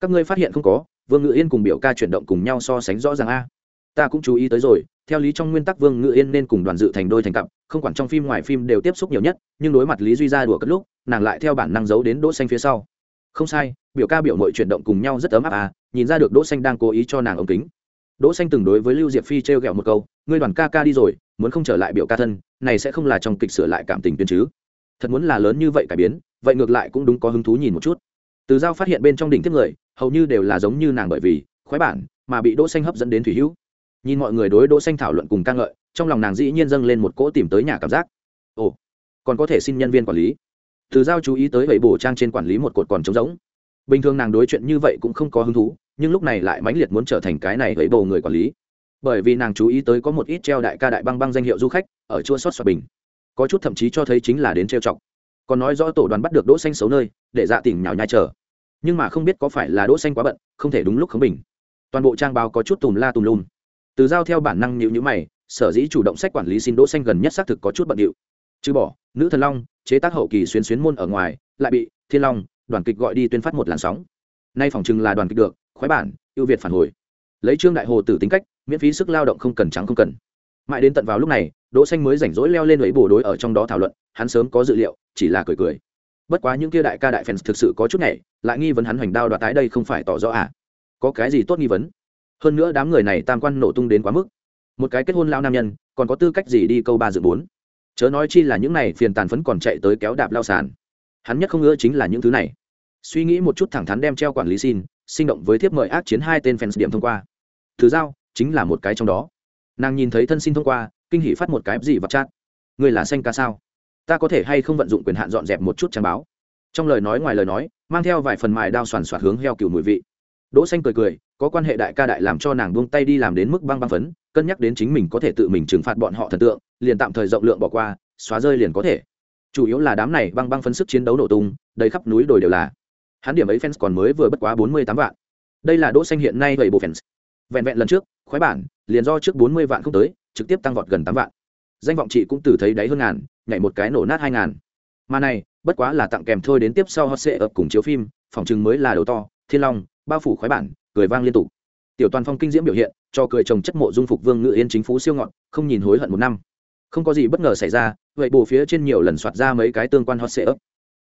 Các ngươi phát hiện không có, vương ngự yên cùng biểu ca chuyển động cùng nhau so sánh rõ ràng a. Ta cũng chú ý tới rồi, theo lý trong nguyên tắc vương ngự yên nên cùng đoàn dự thành đôi thành cặp, không quản trong phim ngoài phim đều tiếp xúc nhiều nhất, nhưng đối mặt lý duy ra đùa cất lúc, nàng lại theo bản năng giấu đến đỗ xanh phía sau. Không sai, biểu ca biểu mội chuyển động cùng nhau rất ấm áp à nhìn ra được đỗ xanh đang cố ý cho nàng ống kính đỗ xanh từng đối với lưu diệp phi treo gẹo một câu, ngươi đoàn ca ca đi rồi, muốn không trở lại biểu ca thân, này sẽ không là trong kịch sửa lại cảm tình tuyên chứ. Thật muốn là lớn như vậy cải biến, vậy ngược lại cũng đúng có hứng thú nhìn một chút. Từ giao phát hiện bên trong đỉnh tiếp người, hầu như đều là giống như nàng bởi vì khoái bản mà bị đỗ xanh hấp dẫn đến thủy hữu. Nhìn mọi người đối đỗ xanh thảo luận cùng ca ngợi, trong lòng nàng dĩ nhiên dâng lên một cỗ tìm tới nhà cảm giác. Ồ, còn có thể xin nhân viên quản lý. Từ giao chú ý tới vậy bổ trang trên quản lý một cột còn trống rỗng. Bình thường nàng đối chuyện như vậy cũng không có hứng thú nhưng lúc này lại mãnh liệt muốn trở thành cái này gãy bổ người quản lý. Bởi vì nàng chú ý tới có một ít treo đại ca đại băng băng danh hiệu du khách ở chua xót xoa bình. Có chút thậm chí cho thấy chính là đến treo chọc, còn nói rõ tổ đoàn bắt được đỗ xanh xấu nơi để dạ tỉnh nhào nhai chờ. Nhưng mà không biết có phải là đỗ xanh quá bận không thể đúng lúc khống bình. Toàn bộ trang báo có chút tùm la tùm lum. Từ giao theo bản năng nhịu nhữ mày sở dĩ chủ động sách quản lý xin đỗ xanh gần nhất xác thực có chút bận điệu. Trừ bỏ nữ thần long chế tác hậu kỳ xuyên xuyến môn ở ngoài lại bị thiên long đoàn kịch gọi đi tuyên phát một làn sóng. Nay phỏng chừng là đoàn kịch được khoái bản, ưu việt phản hồi. Lấy trương đại hồ tử tính cách, miễn phí sức lao động không cần trắng không cần. Mãi đến tận vào lúc này, đỗ xanh mới rảnh rỗi leo lên lấy bổ đối ở trong đó thảo luận, hắn sớm có dự liệu, chỉ là cười cười. Bất quá những kia đại ca đại fans thực sự có chút nhảy lại nghi vấn hắn hoành đao đoạt tái đây không phải tỏ rõ à? Có cái gì tốt nghi vấn? Hơn nữa đám người này tam quan nổ tung đến quá mức. Một cái kết hôn lao nam nhân, còn có tư cách gì đi câu ba dự bốn? Chớ nói chi là những này phiền tàn phấn còn chạy tới kéo đạp lao sàn. Hắn nhất không ngỡ chính là những thứ này. Suy nghĩ một chút thẳng thắn đem treo quản lý xin sinh động với thiếp mời ác chiến hai tên fans điểm thông qua. Thứ giao, chính là một cái trong đó. Nàng nhìn thấy thân xin thông qua, kinh hỷ phát một cái gì vật chát người là xanh ca sao? Ta có thể hay không vận dụng quyền hạn dọn dẹp một chút trang báo? Trong lời nói ngoài lời nói, mang theo vài phần mài đao soàn soạt hướng heo cừu mùi vị. Đỗ xanh cười cười, có quan hệ đại ca đại làm cho nàng buông tay đi làm đến mức băng băng phấn, cân nhắc đến chính mình có thể tự mình trừng phạt bọn họ thần tượng, liền tạm thời rộng lượng bỏ qua, xóa rơi liền có thể. Chủ yếu là đám này băng băng phấn sức chiến đấu nổ tung, đầy khắp núi đồi đều là hắn điểm ấy fans còn mới vừa bất quá bốn mươi tám vạn. Đây là đỗ xanh hiện nay vậy bộ fans. Vẹn vẹn lần trước, khoái bản, liền do trước bốn mươi vạn không tới, trực tiếp tăng vọt gần tám vạn. Danh vọng chị cũng từ thấy đáy hơn ngàn, nhảy một cái nổ nát hai ngàn. Mà này, bất quá là tặng kèm thôi đến tiếp sau hot sệ ập cùng chiếu phim, phòng chừng mới là đầu to, thiên long, bao phủ khoái bản, cười vang liên tục. Tiểu toàn phong kinh diễm biểu hiện, cho cười chồng chất mộ dung phục vương ngự yên chính phú siêu ngọn, không nhìn hối hận một năm. Không có gì bất ngờ xảy ra, vậy bù phía trên nhiều lần soạt ra mấy cái tương quan hot sệ ấp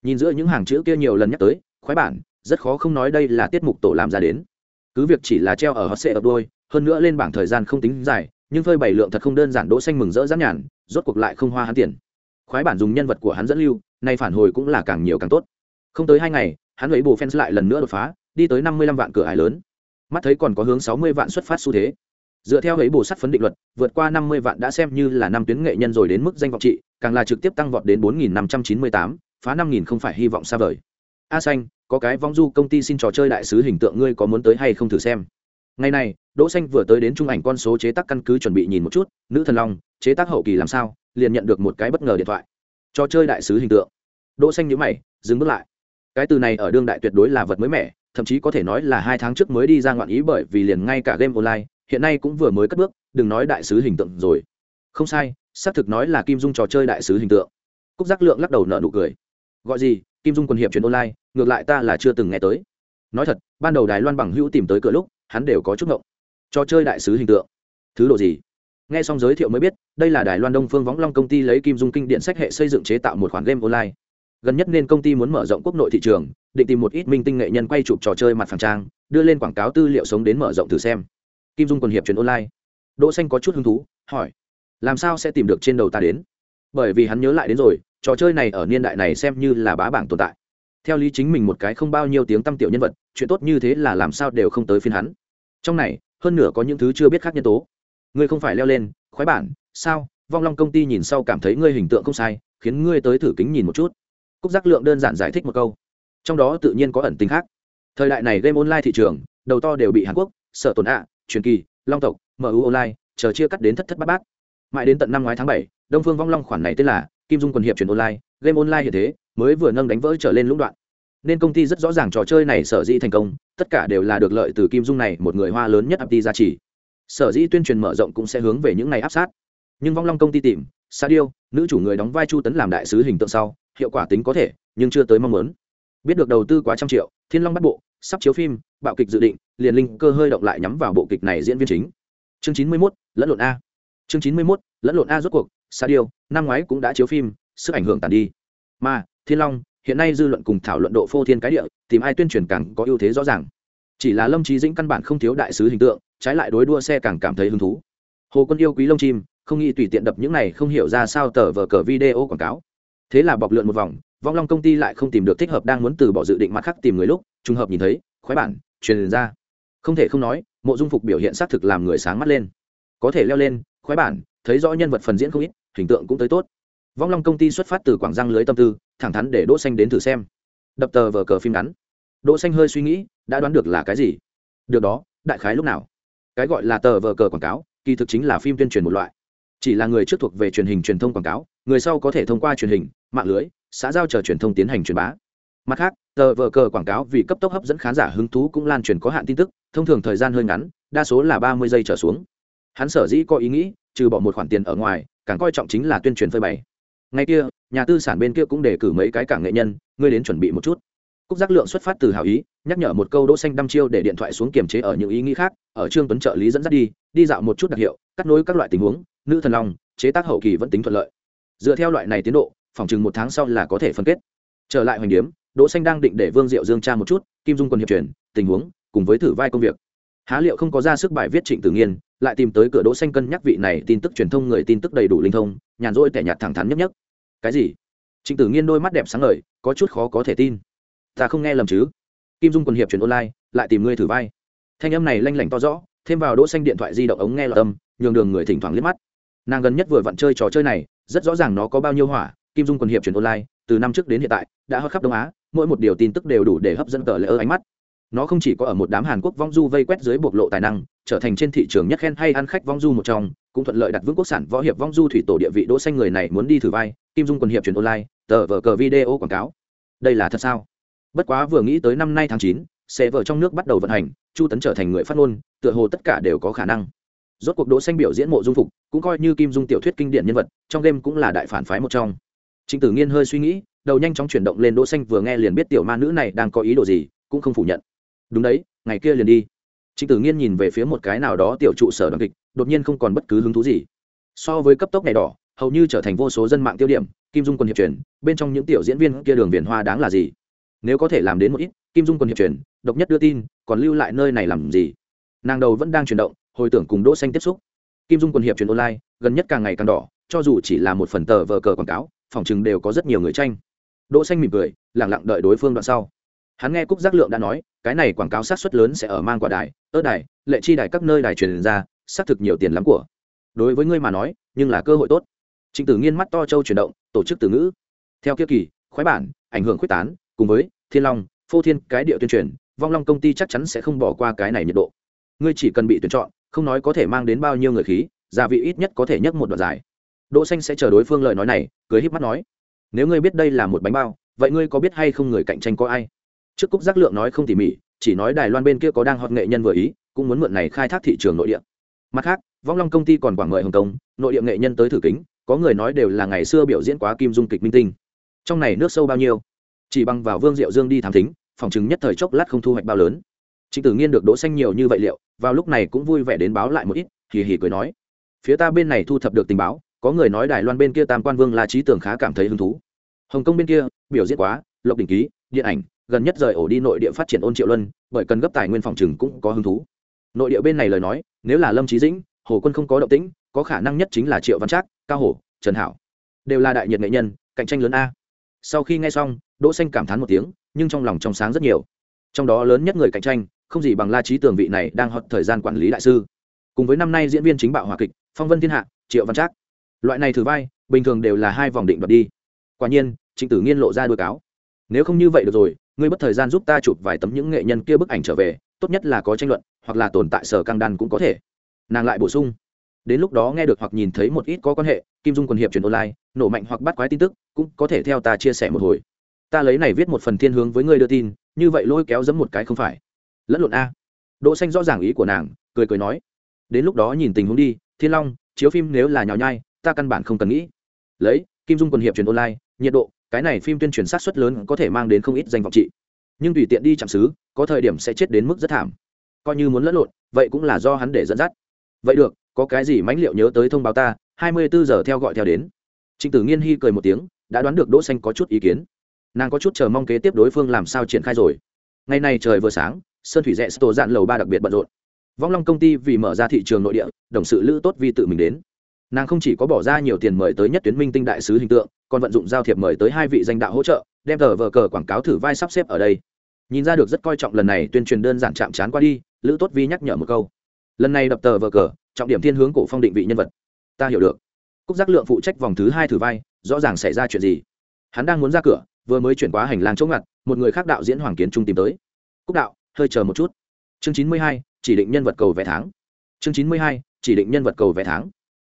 nhìn giữa những hàng chữ kia nhiều lần nhắc tới khoái bản, rất khó không nói đây là tiết mục tổ làm ra đến. Cứ việc chỉ là treo ở hot sệ ập đôi, hơn nữa lên bảng thời gian không tính dài, nhưng phơi bảy lượng thật không đơn giản đỗ xanh mừng rỡ rãn nhàn, rốt cuộc lại không hoa hắn tiền. Khoái bản dùng nhân vật của hắn dẫn lưu, nay phản hồi cũng là càng nhiều càng tốt. Không tới hai ngày, hắn lấy bù fans lại lần nữa đột phá, đi tới năm mươi lăm vạn cửa ải lớn. Mắt thấy còn có hướng sáu mươi vạn xuất phát xu thế. Dựa theo ấy bù sắt phấn định luật, vượt qua năm mươi vạn đã xem như là năm tuyến nghệ nhân rồi đến mức danh vọng trị, càng là trực tiếp tăng vọt đến bốn nghìn năm trăm chín mươi tám, phá năm nghìn không phải hy vọng xa vời a xanh, có cái vong du công ty xin trò chơi đại sứ hình tượng ngươi có muốn tới hay không thử xem. Ngày này, đỗ xanh vừa tới đến trung ảnh con số chế tác căn cứ chuẩn bị nhìn một chút, nữ thần long, chế tác hậu kỳ làm sao, liền nhận được một cái bất ngờ điện thoại. Trò chơi đại sứ hình tượng. Đỗ xanh nhíu mày, dừng bước lại. Cái từ này ở đương đại tuyệt đối là vật mới mẻ, thậm chí có thể nói là hai tháng trước mới đi ra ngoạn ý bởi vì liền ngay cả game online, hiện nay cũng vừa mới cất bước, đừng nói đại sứ hình tượng rồi. Không sai, xác thực nói là kim dung trò chơi đại sứ hình tượng. Cúc giác lượng lắc đầu nở nụ cười. Gọi gì? Kim dung quân hiệp chuyển online, ngược lại ta là chưa từng nghe tới. Nói thật, ban đầu đài loan bằng hữu tìm tới cửa lúc, hắn đều có chút ngộng. Trò chơi đại sứ hình tượng. Thứ độ gì? Nghe xong giới thiệu mới biết, đây là đài loan đông phương võng long công ty lấy kim dung kinh điện sách hệ xây dựng chế tạo một khoản game online. Gần nhất nên công ty muốn mở rộng quốc nội thị trường, định tìm một ít minh tinh nghệ nhân quay chụp trò chơi mặt phẳng trang, đưa lên quảng cáo tư liệu sống đến mở rộng thử xem. Kim dung còn hiệp truyền online. Đỗ xanh có chút hứng thú, hỏi, làm sao sẽ tìm được trên đầu ta đến? Bởi vì hắn nhớ lại đến rồi trò chơi này ở niên đại này xem như là bá bảng tồn tại. Theo lý chính mình một cái không bao nhiêu tiếng tăm tiểu nhân vật, chuyện tốt như thế là làm sao đều không tới phiên hắn. Trong này, hơn nửa có những thứ chưa biết khác nhân tố. Ngươi không phải leo lên, khoái bản, sao? Vong long công ty nhìn sau cảm thấy ngươi hình tượng không sai, khiến ngươi tới thử kính nhìn một chút. Cúc giác lượng đơn giản giải thích một câu. Trong đó tự nhiên có ẩn tính khác. Thời đại này game online thị trường, đầu to đều bị hàn quốc, sở tồn ạ truyền kỳ, long tộc mu online chờ chia cắt đến thất thất bát bát. Mãi đến tận năm ngoái tháng bảy, đông phương vong long khoản này tên là kim dung quần hiệp truyền online game online hiện thế mới vừa nâng đánh vỡ trở lên lũng đoạn. Nên công ty rất rõ ràng trò chơi này sở dĩ thành công tất cả đều là được lợi từ kim dung này một người hoa lớn nhất ập đi ra chỉ. sở dĩ tuyên truyền mở rộng cũng sẽ hướng về những này áp sát. Nhưng vong long công ty tìm sa điêu nữ chủ người đóng vai chu tấn làm đại sứ hình tượng sau hiệu quả tính có thể nhưng chưa tới mong muốn. Biết được đầu tư quá trăm triệu thiên long bắt bộ sắp chiếu phim bạo kịch dự định liền linh cơ hơi động lại nhắm vào bộ kịch này diễn viên chính. Chương chín mươi 91, lẫn lộn a. Chương chín mươi 91, lẫn lộn a rốt cuộc sa điêu, năm ngoái cũng đã chiếu phim, sức ảnh hưởng tàn đi. Mà, thiên long, hiện nay dư luận cùng thảo luận độ phô thiên cái địa, tìm ai tuyên truyền càng có ưu thế rõ ràng. Chỉ là lâm trí dĩnh căn bản không thiếu đại sứ hình tượng, trái lại đối đua xe càng cảm thấy hứng thú. Hồ quân yêu quý lông chim, không nghĩ tùy tiện đập những này không hiểu ra sao tờ vờ cờ video quảng cáo. Thế là bọc lượn một vòng, vong long công ty lại không tìm được thích hợp đang muốn từ bỏ dự định mặt khác tìm người lúc, trùng hợp nhìn thấy, khoái bản, truyền ra. Không thể không nói, mộ dung phục biểu hiện xác thực làm người sáng mắt lên. Có thể leo lên, khoái bản thấy rõ nhân vật phần diễn không ít, hình tượng cũng tới tốt. Vong long công ty xuất phát từ quảng giang lưới tâm tư, thẳng thắn để đỗ xanh đến thử xem. Đập tờ vở cờ phim ngắn. Đỗ xanh hơi suy nghĩ, đã đoán được là cái gì? Được đó, đại khái lúc nào? Cái gọi là tờ vở cờ quảng cáo, kỳ thực chính là phim tuyên truyền một loại. Chỉ là người trước thuộc về truyền hình truyền thông quảng cáo, người sau có thể thông qua truyền hình, mạng lưới, xã giao chờ truyền thông tiến hành truyền bá. Mặt khác, tờ vở cờ quảng cáo vì cấp tốc hấp dẫn khán giả hứng thú cũng lan truyền có hạn tin tức, thông thường thời gian hơi ngắn, đa số là ba mươi giây trở xuống. Hắn sở dĩ có ý nghĩ trừ bỏ một khoản tiền ở ngoài, càng coi trọng chính là tuyên truyền phơi bày. Ngay kia, nhà tư sản bên kia cũng đề cử mấy cái cảng nghệ nhân, ngươi đến chuẩn bị một chút. Cúc giác lượng xuất phát từ hảo ý, nhắc nhở một câu đỗ xanh đăm chiêu để điện thoại xuống kiềm chế ở những ý nghĩ khác, ở trương tuấn trợ lý dẫn dắt đi đi dạo một chút đặc hiệu, cắt nối các loại tình huống, nữ thần long chế tác hậu kỳ vẫn tính thuận lợi. Dựa theo loại này tiến độ, phòng chừng một tháng sau là có thể phân kết. Trở lại hoành điếm, đỗ xanh đang định để vương diệu dương tra một chút, kim dung quân hiệp truyền, tình huống, cùng với thử vai công việc. Há liệu không có ra sức bài viết trịnh tử nghiên lại tìm tới cửa đỗ xanh cân nhắc vị này tin tức truyền thông người tin tức đầy đủ linh thông, nhàn rỗi tẻ nhạt thẳng thắn nhất nhất cái gì? Trịnh tử nghiên đôi mắt đẹp sáng ngời, có chút khó có thể tin. Ta không nghe lầm chứ? Kim dung Quần hiệp truyền online, lại tìm ngươi thử vai. Thanh âm này lanh lảnh to rõ, thêm vào đỗ xanh điện thoại di động ống nghe lọt âm, nhường đường người thỉnh thoảng liếc mắt. Nàng gần nhất vừa vặn chơi trò chơi này, rất rõ ràng nó có bao nhiêu hỏa, kim dung Quần hiệp truyền online, từ năm trước đến hiện tại, đã hot khắp đông á, mỗi một điều tin tức đều đủ để hấp dẫn tờ lỡ ánh mắt nó không chỉ có ở một đám hàn quốc vong du vây quét dưới bộc lộ tài năng, trở thành trên thị trường nhất khen hay ăn khách vong du một trong, cũng thuận lợi đặt vững quốc sản võ hiệp vong du thủy tổ địa vị đỗ xanh người này muốn đi thử vai, kim dung quần hiệp truyền online, tờ vở cờ video quảng cáo. Đây là thật sao? Bất quá vừa nghĩ tới năm nay tháng chín, xe vợ trong nước bắt đầu vận hành, chu tấn trở thành người phát ngôn, tựa hồ tất cả đều có khả năng. Rốt cuộc đỗ xanh biểu diễn mộ dung phục, cũng coi như kim dung tiểu thuyết kinh điển nhân vật, trong game cũng là đại phản phái một trong. Trịnh tử nghiên hơi suy nghĩ, đầu nhanh chóng chuyển động lên đỗ xanh vừa nghe liền biết tiểu ma nữ này đang có ý đồ gì, cũng không phủ nhận đúng đấy, ngày kia liền đi. Trịnh tử nghiên nhìn về phía một cái nào đó tiểu trụ sở đoàn kịch, đột nhiên không còn bất cứ hứng thú gì. So với cấp tốc ngày đỏ, hầu như trở thành vô số dân mạng tiêu điểm, kim dung quân hiệp truyền, bên trong những tiểu diễn viên kia đường viền hoa đáng là gì? Nếu có thể làm đến một ít, kim dung quân hiệp truyền, độc nhất đưa tin, còn lưu lại nơi này làm gì? Nàng đầu vẫn đang chuyển động, hồi tưởng cùng đỗ xanh tiếp xúc. Kim dung quân hiệp truyền online, gần nhất càng ngày càng đỏ, cho dù chỉ là một phần tờ vờ cờ quảng cáo, phòng chừng đều có rất nhiều người tranh. Đỗ xanh mỉm cười, lặng lặng đợi đối phương đoạn sau hắn nghe cúc giác lượng đã nói, cái này quảng cáo sát xuất lớn sẽ ở mang quả đài, ớt đài, lệ chi đài các nơi đài truyền ra, xác thực nhiều tiền lắm của. Đối với ngươi mà nói, nhưng là cơ hội tốt. Trịnh tử nghiên mắt to châu chuyển động, tổ chức từ ngữ. Theo kia kỳ, khoái bản, ảnh hưởng quyết tán, cùng với thiên long, phô thiên, cái địa tuyên truyền, vong long công ty chắc chắn sẽ không bỏ qua cái này nhiệt độ. Ngươi chỉ cần bị tuyển chọn, không nói có thể mang đến bao nhiêu người khí, gia vị ít nhất có thể nhấc một đoạn dài đỗ xanh sẽ chờ đối phương lời nói này, cười híp mắt nói, nếu ngươi biết đây là một bánh bao, vậy ngươi có biết hay không người cạnh tranh có ai? Trước cúc giác lượng nói không tỉ mỉ, chỉ nói đài loan bên kia có đang hot nghệ nhân vừa ý, cũng muốn mượn này khai thác thị trường nội địa. Mặt khác, vong long công ty còn quảng mời hồng kông nội địa nghệ nhân tới thử kính, có người nói đều là ngày xưa biểu diễn quá kim dung kịch minh tinh. Trong này nước sâu bao nhiêu? Chỉ bằng vào vương diệu dương đi thám thính, phòng chứng nhất thời chốc lát không thu hoạch bao lớn. Trịnh tử nghiên được đỗ xanh nhiều như vậy liệu, vào lúc này cũng vui vẻ đến báo lại một ít, hì hì cười nói. Phía ta bên này thu thập được tình báo, có người nói đài loan bên kia tam quan vương là trí tưởng khá cảm thấy hứng thú. Hồng kông bên kia, biểu diễn quá, lộc đỉnh ký, điện ảnh gần nhất rời ổ đi nội địa phát triển ôn triệu luân, bởi cần gấp tài nguyên phòng trừng cũng có hứng thú. Nội địa bên này lời nói, nếu là lâm trí dĩnh, hồ quân không có động tĩnh, có khả năng nhất chính là triệu văn trác, cao hổ, trần hảo. Đều là đại nhiệt nghệ nhân, cạnh tranh lớn a. Sau khi nghe xong, đỗ xanh cảm thán một tiếng, nhưng trong lòng trong sáng rất nhiều. Trong đó lớn nhất người cạnh tranh, không gì bằng la trí tường vị này đang hot thời gian quản lý đại sư. Cùng với năm nay diễn viên chính bạo hòa kịch, phong vân thiên hạ, triệu văn trác. Loại này thử vai, bình thường đều là hai vòng định đoạt đi. Quả nhiên, trịnh tử nghiên lộ ra đuôi cáo. Nếu không như vậy được rồi ngươi bất thời gian giúp ta chụp vài tấm những nghệ nhân kia bức ảnh trở về, tốt nhất là có tranh luận, hoặc là tồn tại sở căng đan cũng có thể. Nàng lại bổ sung. Đến lúc đó nghe được hoặc nhìn thấy một ít có quan hệ, kim dung quần hiệp truyền online, nổ mạnh hoặc bắt quái tin tức, cũng có thể theo ta chia sẻ một hồi. Ta lấy này viết một phần thiên hướng với ngươi đưa tin, như vậy lôi kéo dẫm một cái không phải. Lẫn lộn a. Đỗ xanh rõ ràng ý của nàng, cười cười nói. Đến lúc đó nhìn tình huống đi, thiên long, chiếu phim nếu là nhào nhai, ta căn bản không cần nghĩ. Lấy, kim dung quần hiệp truyền online, nhiệt độ cái này phim tuyên truyền sát xuất lớn có thể mang đến không ít danh vọng trị. Nhưng tùy tiện đi chạm xứ, có thời điểm sẽ chết đến mức rất thảm. Coi như muốn lẫn lộn, vậy cũng là do hắn để dẫn dắt. Vậy được, có cái gì mãnh liệu nhớ tới thông báo ta, hai mươi bốn giờ theo gọi theo đến. Trịnh tử nghiên hy cười một tiếng, đã đoán được đỗ xanh có chút ý kiến. Nàng có chút chờ mong kế tiếp đối phương làm sao triển khai rồi. Ngày này trời vừa sáng, sơn thủy rẽ tổ dạn lầu ba đặc biệt bận rộn. Vong long công ty vì mở ra thị trường nội địa, đồng sự lữ tốt vi tự mình đến. Nàng không chỉ có bỏ ra nhiều tiền mời tới nhất tuyến minh tinh đại sứ hình tượng còn vận dụng giao thiệp mời tới hai vị danh đạo hỗ trợ, đem tờ vờ cờ quảng cáo thử vai sắp xếp ở đây. Nhìn ra được rất coi trọng lần này, tuyên truyền đơn giản chạm chán qua đi, lữ tốt vi nhắc nhở một câu. Lần này đập tờ vờ cờ, trọng điểm thiên hướng cổ phong định vị nhân vật. Ta hiểu được. Cúc giác lượng phụ trách vòng thứ hai thử vai, rõ ràng xảy ra chuyện gì? Hắn đang muốn ra cửa, vừa mới chuyển qua hành lang chỗ ngặt, một người khác đạo diễn hoàng kiến trung tìm tới. Cúc đạo, hơi chờ một chút. Chương chín mươi hai, chỉ định nhân vật cầu vé tháng. Chương chín mươi hai, chỉ định nhân vật cầu vé tháng.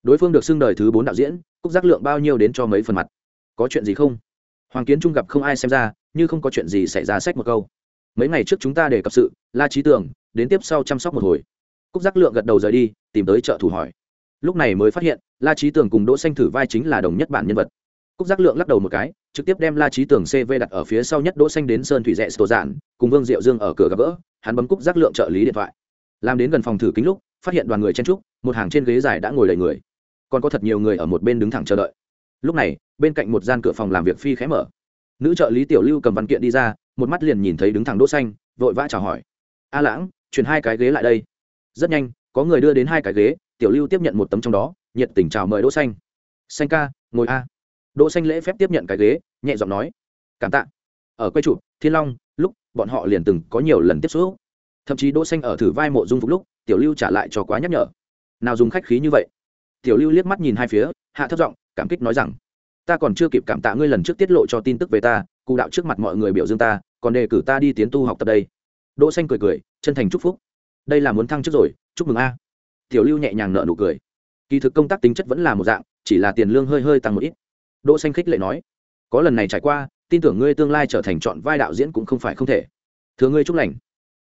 Đối phương được xưng đời thứ bốn đạo diễn, cúc giác lượng bao nhiêu đến cho mấy phần mặt? Có chuyện gì không? Hoàng kiến trung gặp không ai xem ra, như không có chuyện gì xảy ra sách một câu. Mấy ngày trước chúng ta để cập sự, la trí tưởng đến tiếp sau chăm sóc một hồi. Cúc giác lượng gật đầu rời đi, tìm tới chợ thủ hỏi. Lúc này mới phát hiện, la trí Tưởng cùng đỗ xanh thử vai chính là đồng nhất bản nhân vật. Cúc giác lượng lắc đầu một cái, trực tiếp đem la trí Tưởng cv đặt ở phía sau nhất đỗ xanh đến sơn thủy rẽ sổ giản, cùng vương diệu dương ở cửa gặp gỡ, hắn bấm cúc giác lượng trợ lý điện thoại. Làm đến gần phòng thử kính lúc, phát hiện đoàn người chen trúc một hàng trên ghế dài đã ngồi đầy người. Còn có thật nhiều người ở một bên đứng thẳng chờ đợi lúc này, bên cạnh một gian cửa phòng làm việc phi khẽ mở. Nữ trợ lý tiểu lưu cầm văn kiện đi ra, một mắt liền nhìn thấy đứng thẳng đỗ xanh, vội vã chào hỏi. A lãng, chuyển hai cái ghế lại đây. Rất nhanh, có người đưa đến hai cái ghế, tiểu lưu tiếp nhận một tấm trong đó, nhiệt tình chào mời đỗ xanh. Xanh ca, ngồi a. Đỗ xanh lễ phép tiếp nhận cái ghế, nhẹ giọng nói, cảm tạ. Ở quê trụ, thiên long, lúc, bọn họ liền từng có nhiều lần tiếp xúc. Thậm chí đỗ xanh ở thử vai mộ dung phục lúc, tiểu lưu trả lại cho quá nhắc nhở. Nào dùng khách khí như vậy. Tiểu lưu liếc mắt nhìn hai phía, hạ thấp giọng cảm kích nói rằng, ta còn chưa kịp cảm tạ ngươi lần trước tiết lộ cho tin tức về ta, cụ đạo trước mặt mọi người biểu dương ta, còn đề cử ta đi tiến tu học tập đây. Đỗ xanh cười cười, chân thành chúc phúc. Đây là muốn thăng chức rồi, chúc mừng a. Tiểu lưu nhẹ nhàng nở nụ cười. Kỳ thực công tác tính chất vẫn là một dạng, chỉ là tiền lương hơi hơi tăng một ít. Đỗ xanh khích lệ nói, có lần này trải qua, tin tưởng ngươi tương lai trở thành chọn vai đạo diễn cũng không phải không thể. Thưa ngươi chúc lành.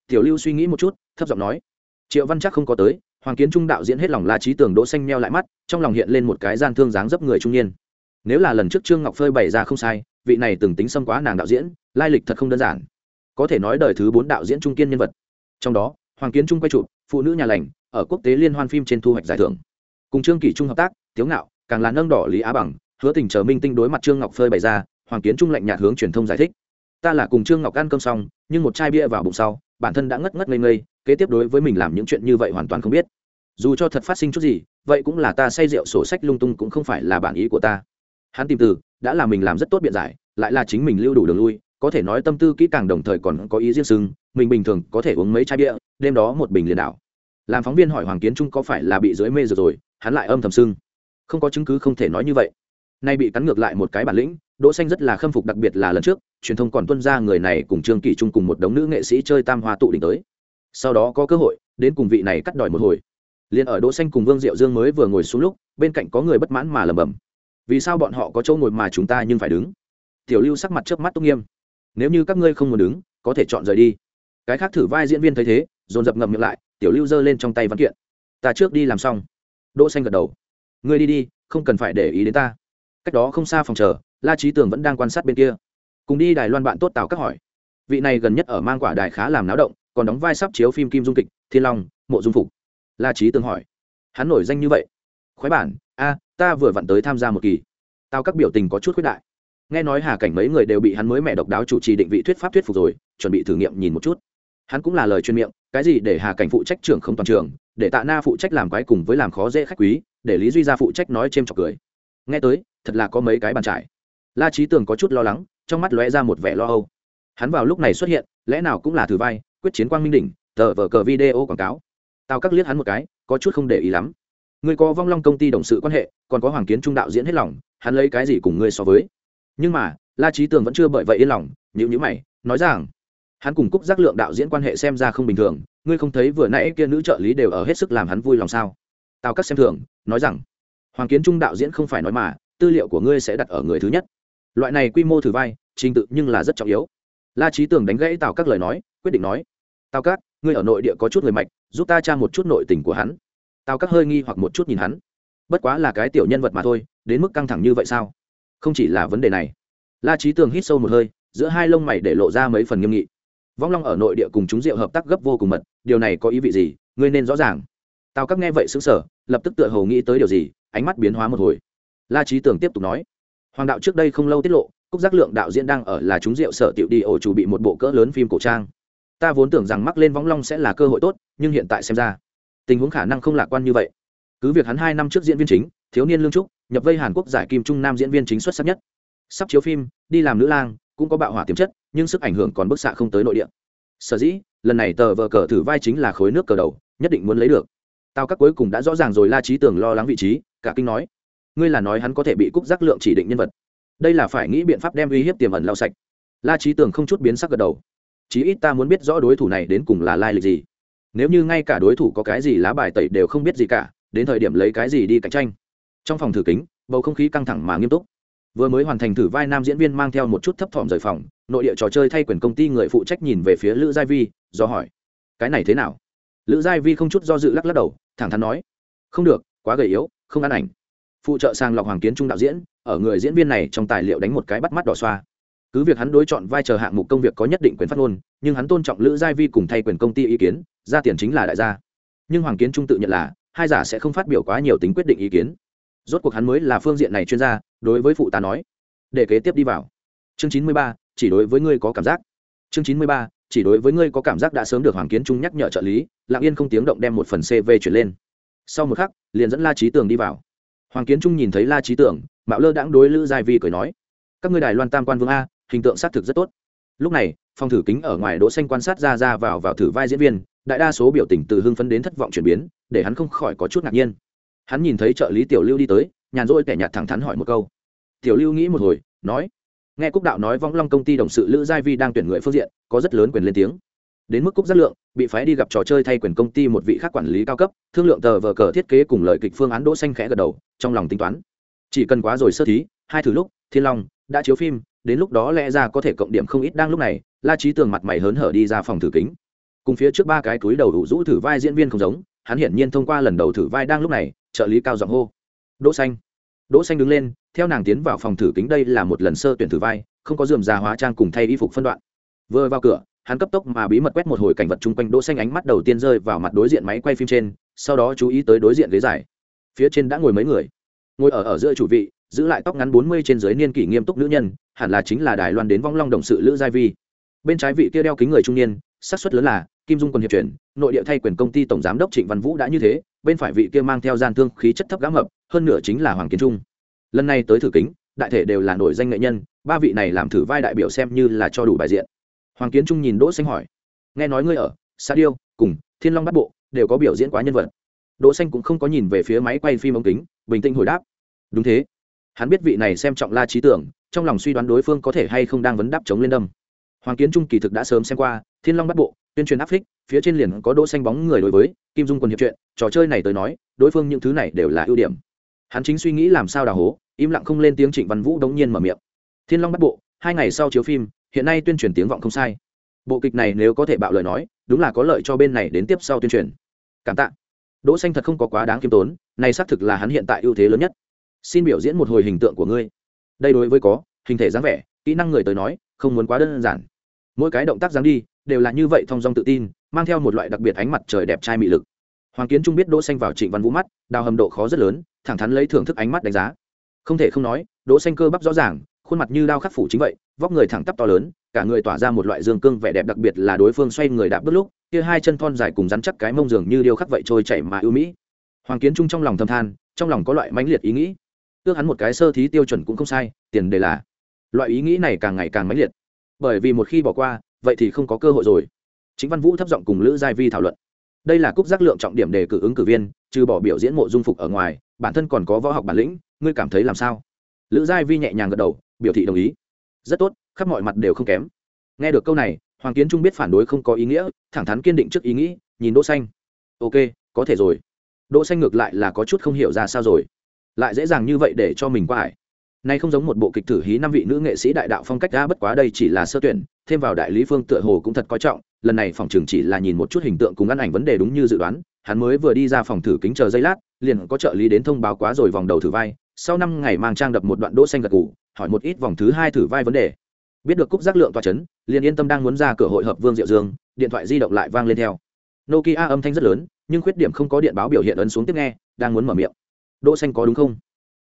Tiểu lưu suy nghĩ một chút, thấp giọng nói, triệu văn chắc không có tới hoàng kiến trung đạo diễn hết lòng la trí tưởng đỗ xanh meo lại mắt, trong lòng hiện lên một cái gian thương dáng dấp người trung niên. Nếu là lần trước trương ngọc phơi bày ra không sai, vị này từng tính xâm quá nàng đạo diễn, lai lịch thật không đơn giản. Có thể nói đời thứ bốn đạo diễn trung kiên nhân vật. Trong đó, hoàng kiến trung quay chụp, phụ nữ nhà lành, ở quốc tế liên hoan phim trên thu hoạch giải thưởng. Cùng trương kỷ trung hợp tác, tiếu ngạo, càng là nâng đỏ lý á bằng, hứa tình chờ minh tinh đối mặt trương ngọc phơi bày ra, hoàng kiến trung lạnh nhạt hướng truyền thông giải thích. Ta là cùng trương ngọc ăn cơm xong, nhưng một chai bia vào bụng sau bản thân đã ngất ngất ngây ngây, kế tiếp đối với mình làm những chuyện như vậy hoàn toàn không biết. Dù cho thật phát sinh chút gì, vậy cũng là ta say rượu sổ sách lung tung cũng không phải là bản ý của ta. Hắn tìm từ, đã là mình làm rất tốt biện giải, lại là chính mình lưu đủ đường lui, có thể nói tâm tư kỹ càng đồng thời còn có ý riêng sưng mình bình thường có thể uống mấy chai bia, đêm đó một bình liền đảo. Làm phóng viên hỏi hoàng kiến trung có phải là bị dưới mê rồi rồi, hắn lại âm thầm sưng không có chứng cứ không thể nói như vậy. Nay bị cắn ngược lại một cái bản lĩnh đỗ xanh rất là khâm phục, đặc biệt là lần trước, truyền thông còn tuân ra người này cùng trương kỷ trung cùng một đống nữ nghệ sĩ chơi tam hoa tụ đỉnh tới. Sau đó có cơ hội, đến cùng vị này cắt đòi một hồi. Liền ở đỗ xanh cùng vương diệu dương mới vừa ngồi xuống lúc, bên cạnh có người bất mãn mà lẩm bẩm. Vì sao bọn họ có chỗ ngồi mà chúng ta nhưng phải đứng? Tiểu lưu sắc mặt chớp mắt tốt nghiêm. Nếu như các ngươi không muốn đứng, có thể chọn rời đi. Cái khác thử vai diễn viên thấy thế, dồn dập ngậm miệng lại, tiểu lưu giơ lên trong tay văn kiện. Ta trước đi làm xong. Đỗ xanh gật đầu. Ngươi đi đi, không cần phải để ý đến ta cách đó không xa phòng chờ, la trí tường vẫn đang quan sát bên kia. Cùng đi đài loan bạn tốt tào các hỏi. Vị này gần nhất ở mang quả đài khá làm náo động, còn đóng vai sắp chiếu phim kim dung kịch, thiên long, mộ dung phục. La trí tường hỏi. Hắn nổi danh như vậy. Khoái bản, a, ta vừa vặn tới tham gia một kỳ. Tao các biểu tình có chút khuyết đại. Nghe nói hà cảnh mấy người đều bị hắn mới mẹ độc đáo chủ trì định vị thuyết pháp thuyết phục rồi, chuẩn bị thử nghiệm nhìn một chút. Hắn cũng là lời chuyên miệng, cái gì để hà cảnh phụ trách trưởng không toàn trường, để tạ na phụ trách làm quái cùng với làm khó dễ khách quý, để lý duy ra phụ trách nói c h chọc cười. Nghe tới thật là có mấy cái bàn trải. La trí tường có chút lo lắng, trong mắt lóe ra một vẻ lo âu. Hắn vào lúc này xuất hiện, lẽ nào cũng là thử vai, quyết chiến quang minh đỉnh, tờ vở cờ video quảng cáo. Tao cắt liếc hắn một cái, có chút không để ý lắm. Ngươi có vong long công ty đồng sự quan hệ, còn có hoàng kiến trung đạo diễn hết lòng, hắn lấy cái gì cùng ngươi so với? Nhưng mà, la trí tường vẫn chưa bởi vậy yên lòng nhữ nhữ mày, nói rằng, hắn cùng cúc giác lượng đạo diễn quan hệ xem ra không bình thường, ngươi không thấy vừa nãy kia nữ trợ lý đều ở hết sức làm hắn vui lòng sao? Tao cắt xem thường, nói rằng, hoàng kiến trung đạo diễn không phải nói mà tư liệu của ngươi sẽ đặt ở người thứ nhất. Loại này quy mô thử vai, trình tự nhưng là rất trọng yếu. La trí tường đánh gãy tào các lời nói, quyết định nói, tào các, ngươi ở nội địa có chút người mạch, giúp ta tra một chút nội tình của hắn. Tào các hơi nghi hoặc một chút nhìn hắn. Bất quá là cái tiểu nhân vật mà thôi, đến mức căng thẳng như vậy sao? Không chỉ là vấn đề này. La trí tường hít sâu một hơi, giữa hai lông mày để lộ ra mấy phần nghiêm nghị. Vong long ở nội địa cùng chúng rượu hợp tác gấp vô cùng mật, điều này có ý vị gì, ngươi nên rõ ràng. Tào các nghe vậy xứng sở lập tức tựa hồ nghĩ tới điều gì, ánh mắt biến hóa một hồi la trí tường tiếp tục nói, hoàng đạo trước đây không lâu tiết lộ, cúc giác lượng đạo diễn đang ở là chúng rượu sở tiểu đi ổ chủ bị một bộ cỡ lớn phim cổ trang. Ta vốn tưởng rằng mắc lên võng long sẽ là cơ hội tốt, nhưng hiện tại xem ra, tình huống khả năng không lạc quan như vậy. Cứ việc hắn hai năm trước diễn viên chính, thiếu niên lương trúc, nhập vây hàn quốc giải kim trung nam diễn viên chính xuất sắc nhất. Sắp chiếu phim, đi làm nữ lang, cũng có bạo hỏa tiềm chất, nhưng sức ảnh hưởng còn bức xạ không tới nội địa. Sở dĩ, lần này tờ vờ cờ thử vai chính là khối nước cờ đầu, nhất định muốn lấy được. Tao các cuối cùng đã rõ ràng rồi, la trí tưởng lo lắng vị trí, cả kinh nói ngươi là nói hắn có thể bị cúc giác lượng chỉ định nhân vật. Đây là phải nghĩ biện pháp đem uy hiếp tiềm ẩn lao sạch. La trí tưởng không chút biến sắc gật đầu. Chí ít ta muốn biết rõ đối thủ này đến cùng là lai lịch gì. Nếu như ngay cả đối thủ có cái gì lá bài tẩy đều không biết gì cả, đến thời điểm lấy cái gì đi cạnh tranh. Trong phòng thử kính, bầu không khí căng thẳng mà nghiêm túc. Vừa mới hoàn thành thử vai nam diễn viên mang theo một chút thấp thỏm rời phòng, nội địa trò chơi thay quyền công ty người phụ trách nhìn về phía lữ giai vi, do hỏi, cái này thế nào? Lữ giai vi không chút do dự lắc lắc đầu, thẳng thắn nói, không được, quá gầy yếu, không ăn ảnh phụ trợ sang lọc hoàng kiến trung đạo diễn, ở người diễn viên này trong tài liệu đánh một cái bắt mắt đỏ xoa. Cứ việc hắn đối chọn vai trò hạng mục công việc có nhất định quyền phát ngôn, nhưng hắn tôn trọng lữ giai vi cùng thay quyền công ty ý kiến, ra tiền chính là đại gia. Nhưng hoàng kiến trung tự nhận là, hai giả sẽ không phát biểu quá nhiều tính quyết định ý kiến. Rốt cuộc hắn mới là phương diện này chuyên gia, đối với phụ tá nói. Để kế tiếp đi vào. Chương chín mươi ba, chỉ đối với ngươi có cảm giác. Chương chín mươi ba, chỉ đối với ngươi có cảm giác đã sớm được hoàng kiến trung nhắc nhở trợ lý, lặng yên không tiếng động đem một phần cv chuyển lên. Sau một khắc, liền dẫn la trí tường đi vào hoàng kiến trung nhìn thấy la trí tưởng, mạo lơ đãng đối lữ giai vi cười nói, các ngươi đài loan tam quan vương a, hình tượng xác thực rất tốt. Lúc này, phòng thử kính ở ngoài đỗ xanh quan sát ra ra vào vào thử vai diễn viên, đại đa số biểu tình từ hưng phấn đến thất vọng chuyển biến, để hắn không khỏi có chút ngạc nhiên. Hắn nhìn thấy trợ lý tiểu lưu đi tới, nhàn rỗi kẻ nhạt thẳng thắn hỏi một câu. Tiểu lưu nghĩ một hồi, nói, nghe cúc đạo nói vong long công ty đồng sự lữ giai vi đang tuyển người phương diện, có rất lớn quyền lên tiếng đến mức cúc giác lượng, bị phái đi gặp trò chơi thay quyền công ty một vị khác quản lý cao cấp, thương lượng tờ vờ cờ thiết kế cùng lời kịch phương án đỗ xanh khẽ gật đầu, trong lòng tính toán. Chỉ cần quá rồi sơ thí, hai thử lúc, thiên long, đã chiếu phim, đến lúc đó lẽ ra có thể cộng điểm không ít đang lúc này, la trí tường mặt mày hớn hở đi ra phòng thử kính. Cùng phía trước ba cái túi đầu đủ rũ thử vai diễn viên không giống, hắn hiển nhiên thông qua lần đầu thử vai đang lúc này, trợ lý cao giọng hô. Đỗ xanh. Đỗ xanh đứng lên, theo nàng tiến vào phòng thử kính đây là một lần sơ tuyển thử vai, không có dườm già hóa trang cùng thay y phục phân đoạn. Vừa vào cửa hắn cấp tốc mà bí mật quét một hồi cảnh vật chung quanh đỗ xanh ánh mắt đầu tiên rơi vào mặt đối diện máy quay phim trên, sau đó chú ý tới đối diện ghế dài. Phía trên đã ngồi mấy người. Ngồi ở ở giữa chủ vị, giữ lại tóc ngắn bốn mươi trên dưới niên kỷ nghiêm túc nữ nhân, hẳn là chính là đài loan đến vong long đồng sự lữ giai vi. Bên trái vị kia đeo kính người trung niên xác suất lớn là kim dung quân hiệp chuyển, nội địa thay quyền công ty tổng giám đốc trịnh văn vũ đã như thế, bên phải vị kia mang theo gian thương khí chất thấp gã mập, hơn nửa chính là hoàng kiến trung. Lần này tới thử kính, đại thể đều là nổi danh nghệ nhân, ba vị này làm thử vai đại biểu xem như là cho đủ bài diện hoàng kiến trung nhìn đỗ xanh hỏi, nghe nói ngươi ở sa điêu, cùng thiên long bắt bộ đều có biểu diễn quá nhân vật. Đỗ xanh cũng không có nhìn về phía máy quay phim ống kính, bình tĩnh hồi đáp, đúng thế. Hắn biết vị này xem trọng la trí tưởng, trong lòng suy đoán đối phương có thể hay không đang vấn đáp chống lên đâm. Hoàng kiến trung kỳ thực đã sớm xem qua, thiên long bắt bộ, tuyên truyền áp phích, phía trên liền có đỗ xanh bóng người đối với kim dung quân hiệp chuyện, trò chơi này tới nói, đối phương những thứ này đều là ưu điểm. Hắn chính suy nghĩ làm sao đào hố, im lặng không lên tiếng trịnh văn vũ đống nhiên mở miệng, thiên long bắt bộ, hai ngày sau chiếu phim hiện nay tuyên truyền tiếng vọng không sai. Bộ kịch này nếu có thể bạo lời nói, đúng là có lợi cho bên này đến tiếp sau tuyên truyền. Cảm tạ. Đỗ xanh thật không có quá đáng kiêm tốn, này xác thực là hắn hiện tại ưu thế lớn nhất. Xin biểu diễn một hồi hình tượng của ngươi. Đây đối với có, hình thể dáng vẻ, kỹ năng người tới nói, không muốn quá đơn giản. Mỗi cái động tác dáng đi, đều là như vậy thông dong tự tin, mang theo một loại đặc biệt ánh mặt trời đẹp trai mị lực. Hoàng kiến trung biết đỗ xanh vào trịnh văn vũ mắt, đào hầm độ khó rất lớn, thẳng thắn lấy thưởng thức ánh mắt đánh giá. Không thể không nói, đỗ xanh cơ bắp rõ ràng khuôn mặt như đao khắc phủ chính vậy, vóc người thẳng tắp to lớn, cả người tỏa ra một loại dương cương vẻ đẹp đặc biệt là đối phương xoay người đạp bước lúc, kia hai chân thon dài cùng rắn chắc cái mông dường như điêu khắc vậy trôi chảy mà ưu mỹ. Hoàng kiến trung trong lòng thầm than, trong lòng có loại mãnh liệt ý nghĩ. Ước hắn một cái sơ thí tiêu chuẩn cũng không sai, tiền đề là, loại ý nghĩ này càng ngày càng mãnh liệt. Bởi vì một khi bỏ qua, vậy thì không có cơ hội rồi. Chính văn vũ thấp giọng cùng lữ giai vi thảo luận. Đây là cúc giác lượng trọng điểm đề cử ứng cử viên, trừ bỏ biểu diễn mộ dung phục ở ngoài, bản thân còn có võ học bản lĩnh, ngươi cảm thấy làm sao? Lữ giai vi nhẹ nhàng gật đầu biểu thị đồng ý. Rất tốt, khắp mọi mặt đều không kém. Nghe được câu này, hoàng kiến trung biết phản đối không có ý nghĩa, thẳng thắn kiên định trước ý nghĩ, nhìn đỗ xanh. Ok, có thể rồi. Đỗ xanh ngược lại là có chút không hiểu ra sao rồi. Lại dễ dàng như vậy để cho mình qua hải nay không giống một bộ kịch thử hí năm vị nữ nghệ sĩ đại đạo phong cách ra bất quá đây chỉ là sơ tuyển, thêm vào đại lý phương tựa hồ cũng thật coi trọng, lần này phòng trường chỉ là nhìn một chút hình tượng cùng ăn ảnh vấn đề đúng như dự đoán, hắn mới vừa đi ra phòng thử kính chờ giây lát, liền có trợ lý đến thông báo quá rồi vòng đầu thử vai, sau năm ngày mang trang đập một đoạn đỗ xanh gật gù hỏi một ít vòng thứ hai thử vai vấn đề. Biết được cúc giác lượng tòa chấn, liền yên tâm đang muốn ra cửa hội hợp vương diệu dương, điện thoại di động lại vang lên theo. Nokia âm thanh rất lớn, nhưng khuyết điểm không có điện báo biểu hiện ấn xuống tiếp nghe, đang muốn mở miệng. Đỗ xanh có đúng không?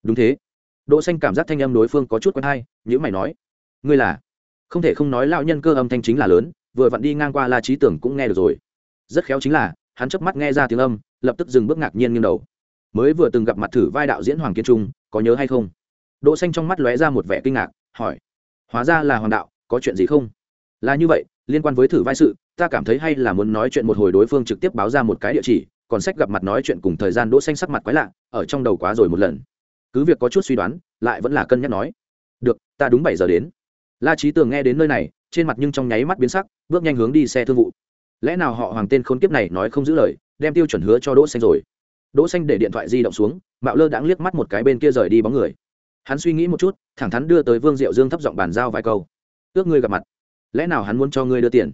Đúng thế. Đỗ xanh cảm giác thanh âm đối phương có chút quen hay nhữ mày nói. Ngươi là? Không thể không nói lão nhân cơ âm thanh chính là lớn, vừa vặn đi ngang qua la trí tưởng cũng nghe được rồi. Rất khéo chính là, hắn chớp mắt nghe ra tiếng âm, lập tức dừng bước ngạc nhiên nghiêng đầu. Mới vừa từng gặp mặt thử vai đạo diễn hoàng kiên trung, có nhớ hay không? Đỗ xanh trong mắt lóe ra một vẻ kinh ngạc, hỏi, hóa ra là hoàng đạo, có chuyện gì không? Là như vậy, liên quan với thử vai sự, ta cảm thấy hay là muốn nói chuyện một hồi đối phương trực tiếp báo ra một cái địa chỉ, còn sách gặp mặt nói chuyện cùng thời gian đỗ xanh sắc mặt quái lạ, ở trong đầu quá rồi một lần. Cứ việc có chút suy đoán, lại vẫn là cân nhắc nói, được, ta đúng bảy giờ đến. La trí tường nghe đến nơi này, trên mặt nhưng trong nháy mắt biến sắc, bước nhanh hướng đi xe thương vụ. Lẽ nào họ hoàng tên khốn kiếp này nói không giữ lời, đem tiêu chuẩn hứa cho đỗ xanh rồi? Đỗ xanh để điện thoại di động xuống, mạo lơ đãng liếc mắt một cái bên kia rời đi bóng người hắn suy nghĩ một chút, thẳng thắn đưa tới vương diệu dương thấp giọng bàn giao vài câu. Ước ngươi gặp mặt, lẽ nào hắn muốn cho ngươi đưa tiền?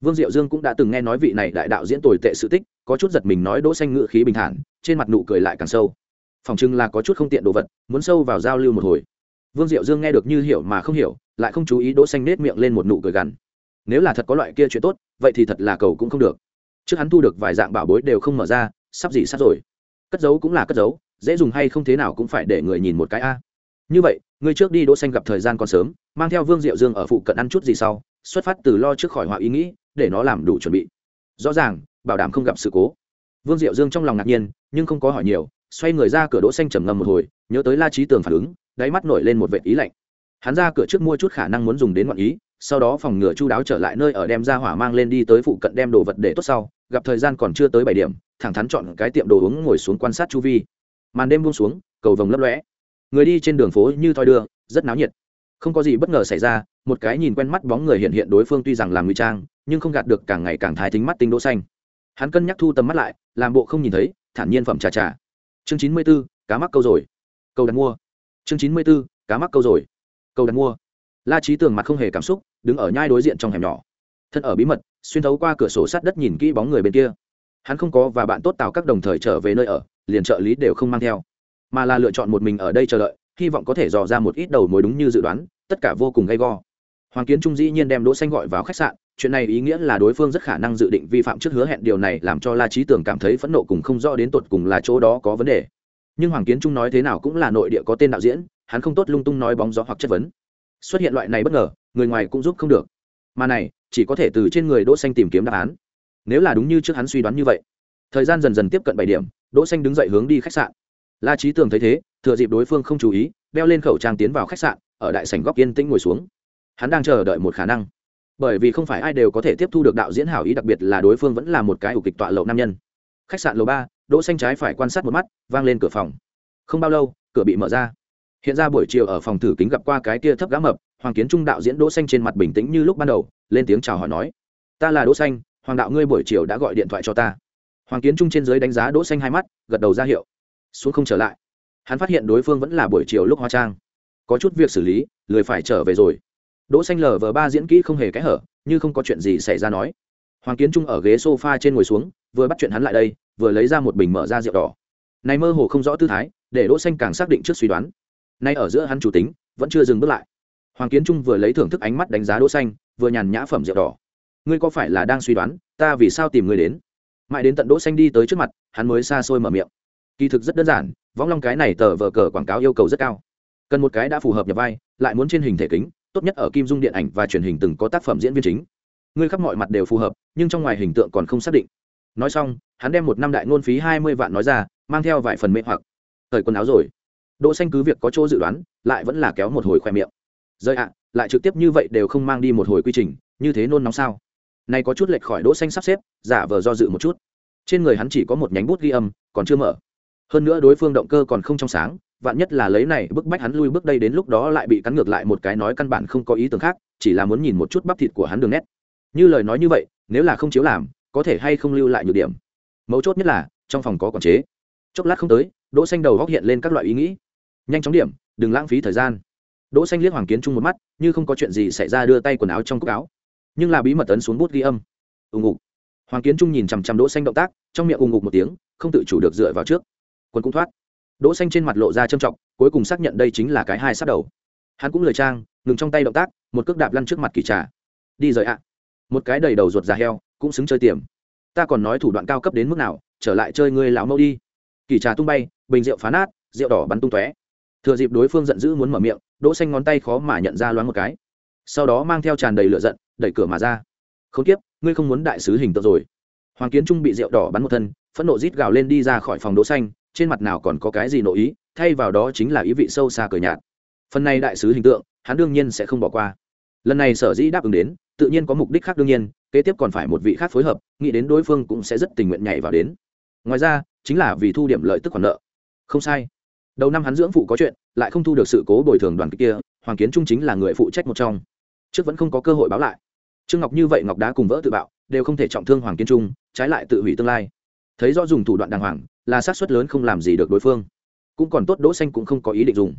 Vương diệu dương cũng đã từng nghe nói vị này đại đạo diễn tồi tệ sự tích, có chút giật mình nói đỗ xanh ngự khí bình thản, trên mặt nụ cười lại càng sâu. Phòng trưng là có chút không tiện đồ vật, muốn sâu vào giao lưu một hồi. Vương diệu dương nghe được như hiểu mà không hiểu, lại không chú ý đỗ xanh nết miệng lên một nụ cười gằn. Nếu là thật có loại kia chuyện tốt, vậy thì thật là cầu cũng không được. Trước hắn thu được vài dạng bảo bối đều không mở ra, sắp gì sát rồi. Cất giấu cũng là cất giấu, dễ dùng hay không thế nào cũng phải để người nhìn một cái a như vậy, ngươi trước đi đỗ xanh gặp thời gian còn sớm, mang theo vương diệu dương ở phụ cận ăn chút gì sau, xuất phát từ lo trước khỏi họa ý nghĩ, để nó làm đủ chuẩn bị. Rõ ràng, bảo đảm không gặp sự cố. Vương diệu dương trong lòng ngạc nhiên, nhưng không có hỏi nhiều, xoay người ra cửa đỗ xanh trầm ngâm một hồi, nhớ tới la trí tường phản ứng, đáy mắt nổi lên một vệt ý lạnh. Hắn ra cửa trước mua chút khả năng muốn dùng đến ngọn ý, sau đó phòng ngừa chu đáo trở lại nơi ở đem ra hỏa mang lên đi tới phụ cận đem đồ vật để tốt sau, gặp thời gian còn chưa tới bảy điểm, thẳng thắn chọn cái tiệm đồ uống ngồi xuống quan sát chu vi. Màn đêm buông xuống, cầu vồng lấp lóe người đi trên đường phố như thoi đưa rất náo nhiệt. Không có gì bất ngờ xảy ra một cái nhìn quen mắt bóng người hiện hiện đối phương tuy rằng làm ngụy trang nhưng không gạt được càng ngày càng thái tính mắt tinh đỗ xanh. Hắn cân nhắc thu tầm mắt lại làm bộ không nhìn thấy thản nhiên phẩm trà trà. Chương chín mươi 94, cá mắc câu rồi. Câu đặt mua. Chương chín mươi 94, cá mắc câu rồi. Câu đặt mua. La trí tường mặt không hề cảm xúc đứng ở nhai đối diện trong hẻm nhỏ. Thân ở bí mật xuyên thấu qua cửa sổ sát đất nhìn kỹ bóng người bên kia. Hắn không có và bạn tốt tào các đồng thời trở về nơi ở liền trợ lý đều không mang theo mà là lựa chọn một mình ở đây chờ đợi, hy vọng có thể dò ra một ít đầu mối đúng như dự đoán, tất cả vô cùng gay go. Hoàng kiến trung dĩ nhiên đem đỗ xanh gọi vào khách sạn, chuyện này ý nghĩa là đối phương rất khả năng dự định vi phạm trước hứa hẹn điều này làm cho la trí tưởng cảm thấy phẫn nộ cùng không rõ đến tột cùng là chỗ đó có vấn đề. Nhưng hoàng kiến trung nói thế nào cũng là nội địa có tên đạo diễn, hắn không tốt lung tung nói bóng gió hoặc chất vấn. Xuất hiện loại này bất ngờ, người ngoài cũng giúp không được. Mà này, chỉ có thể từ trên người đỗ xanh tìm kiếm đáp án. Nếu là đúng như trước hắn suy đoán như vậy, thời gian dần dần tiếp cận bảy điểm, đỗ xanh đứng dậy hướng đi khách sạn la trí tường thấy thế, thừa dịp đối phương không chú ý, đeo lên khẩu trang tiến vào khách sạn, ở đại sảnh góc yên tĩnh ngồi xuống. Hắn đang chờ đợi một khả năng. Bởi vì không phải ai đều có thể tiếp thu được đạo diễn hảo ý, đặc biệt là đối phương vẫn là một cái ủ kịch tọa lậu nam nhân. Khách sạn lầu ba, đỗ xanh trái phải quan sát một mắt, vang lên cửa phòng. Không bao lâu, cửa bị mở ra. Hiện ra buổi chiều ở phòng thử kính gặp qua cái kia thấp gã mập, hoàng kiến trung đạo diễn đỗ xanh trên mặt bình tĩnh như lúc ban đầu, lên tiếng chào hỏi nói, ta là đỗ xanh, hoàng đạo ngươi buổi chiều đã gọi điện thoại cho ta. Hoàng kiến trung trên dưới đánh giá đỗ xanh hai mắt, gật đầu ra hiệu xuống không trở lại. Hắn phát hiện đối phương vẫn là buổi chiều lúc hóa trang. Có chút việc xử lý, lười phải trở về rồi. Đỗ xanh lờ vờ ba diễn kỹ không hề cái hở, như không có chuyện gì xảy ra nói. Hoàng kiến trung ở ghế sofa trên ngồi xuống, vừa bắt chuyện hắn lại đây, vừa lấy ra một bình mở ra rượu đỏ. Này mơ hồ không rõ tư thái, để đỗ xanh càng xác định trước suy đoán. Nay ở giữa hắn chủ tính, vẫn chưa dừng bước lại. Hoàng kiến trung vừa lấy thưởng thức ánh mắt đánh giá đỗ xanh, vừa nhàn nhã phẩm rượu đỏ. Ngươi có phải là đang suy đoán, ta vì sao tìm ngươi đến? Mãi đến tận đỗ xanh đi tới trước mặt, hắn mới xa xôi mở miệng kỳ thực rất đơn giản võng long cái này tờ vờ cờ quảng cáo yêu cầu rất cao. Cần một cái đã phù hợp nhập vai, lại muốn trên hình thể kính, tốt nhất ở kim dung điện ảnh và truyền hình từng có tác phẩm diễn viên chính. Ngươi khắp mọi mặt đều phù hợp, nhưng trong ngoài hình tượng còn không xác định. Nói xong, hắn đem một năm đại ngôn phí hai mươi vạn nói ra, mang theo vài phần mê hoặc. Thời quần áo rồi. Đỗ xanh cứ việc có chỗ dự đoán, lại vẫn là kéo một hồi khoe miệng. Rơi ạ, lại trực tiếp như vậy đều không mang đi một hồi quy trình, như thế nôn nóng sao? Này có chút lệch khỏi đỗ xanh sắp xếp, giả vờ do dự một chút. Trên người hắn chỉ có một nhánh bút ghi âm, còn chưa mở hơn nữa đối phương động cơ còn không trong sáng, vạn nhất là lấy này bức bách hắn lui bước đây đến lúc đó lại bị cắn ngược lại một cái nói căn bản không có ý tưởng khác, chỉ là muốn nhìn một chút bắp thịt của hắn đường nét. Như lời nói như vậy, nếu là không chiếu làm, có thể hay không lưu lại nhược điểm? Mấu chốt nhất là, trong phòng có quản chế. Chốc lát không tới, đỗ xanh đầu góc hiện lên các loại ý nghĩ. Nhanh chóng điểm, đừng lãng phí thời gian. Đỗ xanh liếc hoàng kiến trung một mắt, như không có chuyện gì xảy ra đưa tay quần áo trong cúc áo. Nhưng là bí mật ấn xuống bút ghi âm. Ùng ngục. Hoàng kiến trung nhìn chằm chằm đỗ xanh động tác, trong miệng ùng ngục một tiếng, không tự chủ được dựa vào trước quân cũng thoát. Đỗ xanh trên mặt lộ ra trâm trọng, cuối cùng xác nhận đây chính là cái hai sát đầu. Hắn cũng lời trang, ngừng trong tay động tác, một cước đạp lăn trước mặt kỳ trà. Đi rồi ạ. Một cái đầy đầu ruột già heo, cũng xứng chơi tiềm. Ta còn nói thủ đoạn cao cấp đến mức nào, trở lại chơi ngươi lão mâu đi. Kỳ trà tung bay, bình rượu phá nát, rượu đỏ bắn tung tóe. Thừa dịp đối phương giận dữ muốn mở miệng, đỗ xanh ngón tay khó mà nhận ra loáng một cái. Sau đó mang theo tràn đầy lửa giận, đẩy cửa mà ra. Không tiếp ngươi không muốn đại sứ hình tượng rồi. Hoàng kiến trung bị rượu đỏ bắn một thân, phẫn nộ rít gào lên đi ra khỏi phòng đỗ xanh trên mặt nào còn có cái gì nội ý, thay vào đó chính là ý vị sâu xa cờ nhạt. Phần này đại sứ hình tượng, hắn đương nhiên sẽ không bỏ qua. Lần này sở dĩ đáp ứng đến, tự nhiên có mục đích khác đương nhiên, kế tiếp còn phải một vị khác phối hợp, nghĩ đến đối phương cũng sẽ rất tình nguyện nhảy vào đến. Ngoài ra, chính là vì thu điểm lợi tức khoản nợ. Không sai. Đầu năm hắn dưỡng phụ có chuyện, lại không thu được sự cố bồi thường đoàn kia, hoàng kiến trung chính là người phụ trách một trong. Trước vẫn không có cơ hội báo lại. Trương ngọc như vậy ngọc đá cùng vỡ tự bạo, đều không thể trọng thương hoàng kiến trung, trái lại tự hủy tương lai. Thấy rõ dùng thủ đoạn đàng hoàng là sát suất lớn không làm gì được đối phương. Cũng còn tốt đỗ xanh cũng không có ý định dùng.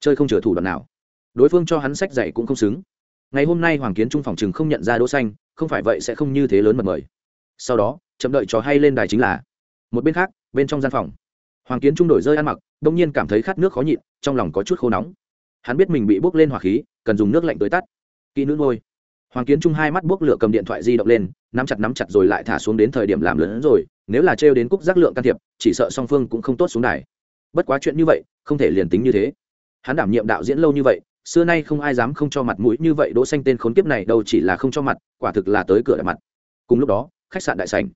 Chơi không chừa thủ đoạn nào. Đối phương cho hắn sách dạy cũng không xứng. Ngày hôm nay hoàng kiến trung phòng trường không nhận ra đỗ xanh, không phải vậy sẽ không như thế lớn mật mời. Sau đó, chậm đợi trò hay lên đài chính là một bên khác, bên trong gian phòng. Hoàng kiến trung đổi rơi ăn mặc, đông nhiên cảm thấy khát nước khó nhịn, trong lòng có chút khô nóng. Hắn biết mình bị bốc lên hỏa khí, cần dùng nước lạnh tới tắt. Kỹ nữ ngôi hoàng kiến trung hai mắt bốc lửa cầm điện thoại di động lên, nắm chặt nắm chặt rồi lại thả xuống đến thời điểm làm lớn rồi nếu là trêu đến cúc giác lượng can thiệp, chỉ sợ song phương cũng không tốt xuống đài. Bất quá chuyện như vậy, không thể liền tính như thế. Hắn đảm nhiệm đạo diễn lâu như vậy, xưa nay không ai dám không cho mặt mũi như vậy, đỗ xanh tên khốn kiếp này đâu chỉ là không cho mặt, quả thực là tới cửa đại mặt. Cùng lúc đó, khách sạn đại sảnh.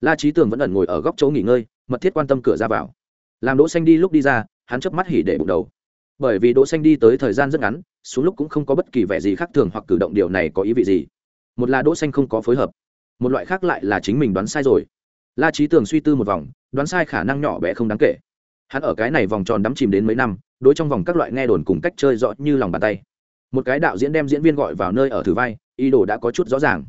La trí tường vẫn ẩn ngồi ở góc chỗ nghỉ ngơi, mật thiết quan tâm cửa ra vào. Làm đỗ xanh đi lúc đi ra, hắn chớp mắt hỉ để bụng đầu. Bởi vì đỗ xanh đi tới thời gian rất ngắn, xuống lúc cũng không có bất kỳ vẻ gì khác thường hoặc cử động điều này có ý vị gì. Một là đỗ xanh không có phối hợp, một loại khác lại là chính mình đoán sai rồi la trí tường suy tư một vòng, đoán sai khả năng nhỏ bé không đáng kể. Hắn ở cái này vòng tròn đắm chìm đến mấy năm, đối trong vòng các loại nghe đồn cùng cách chơi rõ như lòng bàn tay. Một cái đạo diễn đem diễn viên gọi vào nơi ở thử vai, ý đồ đã có chút rõ ràng.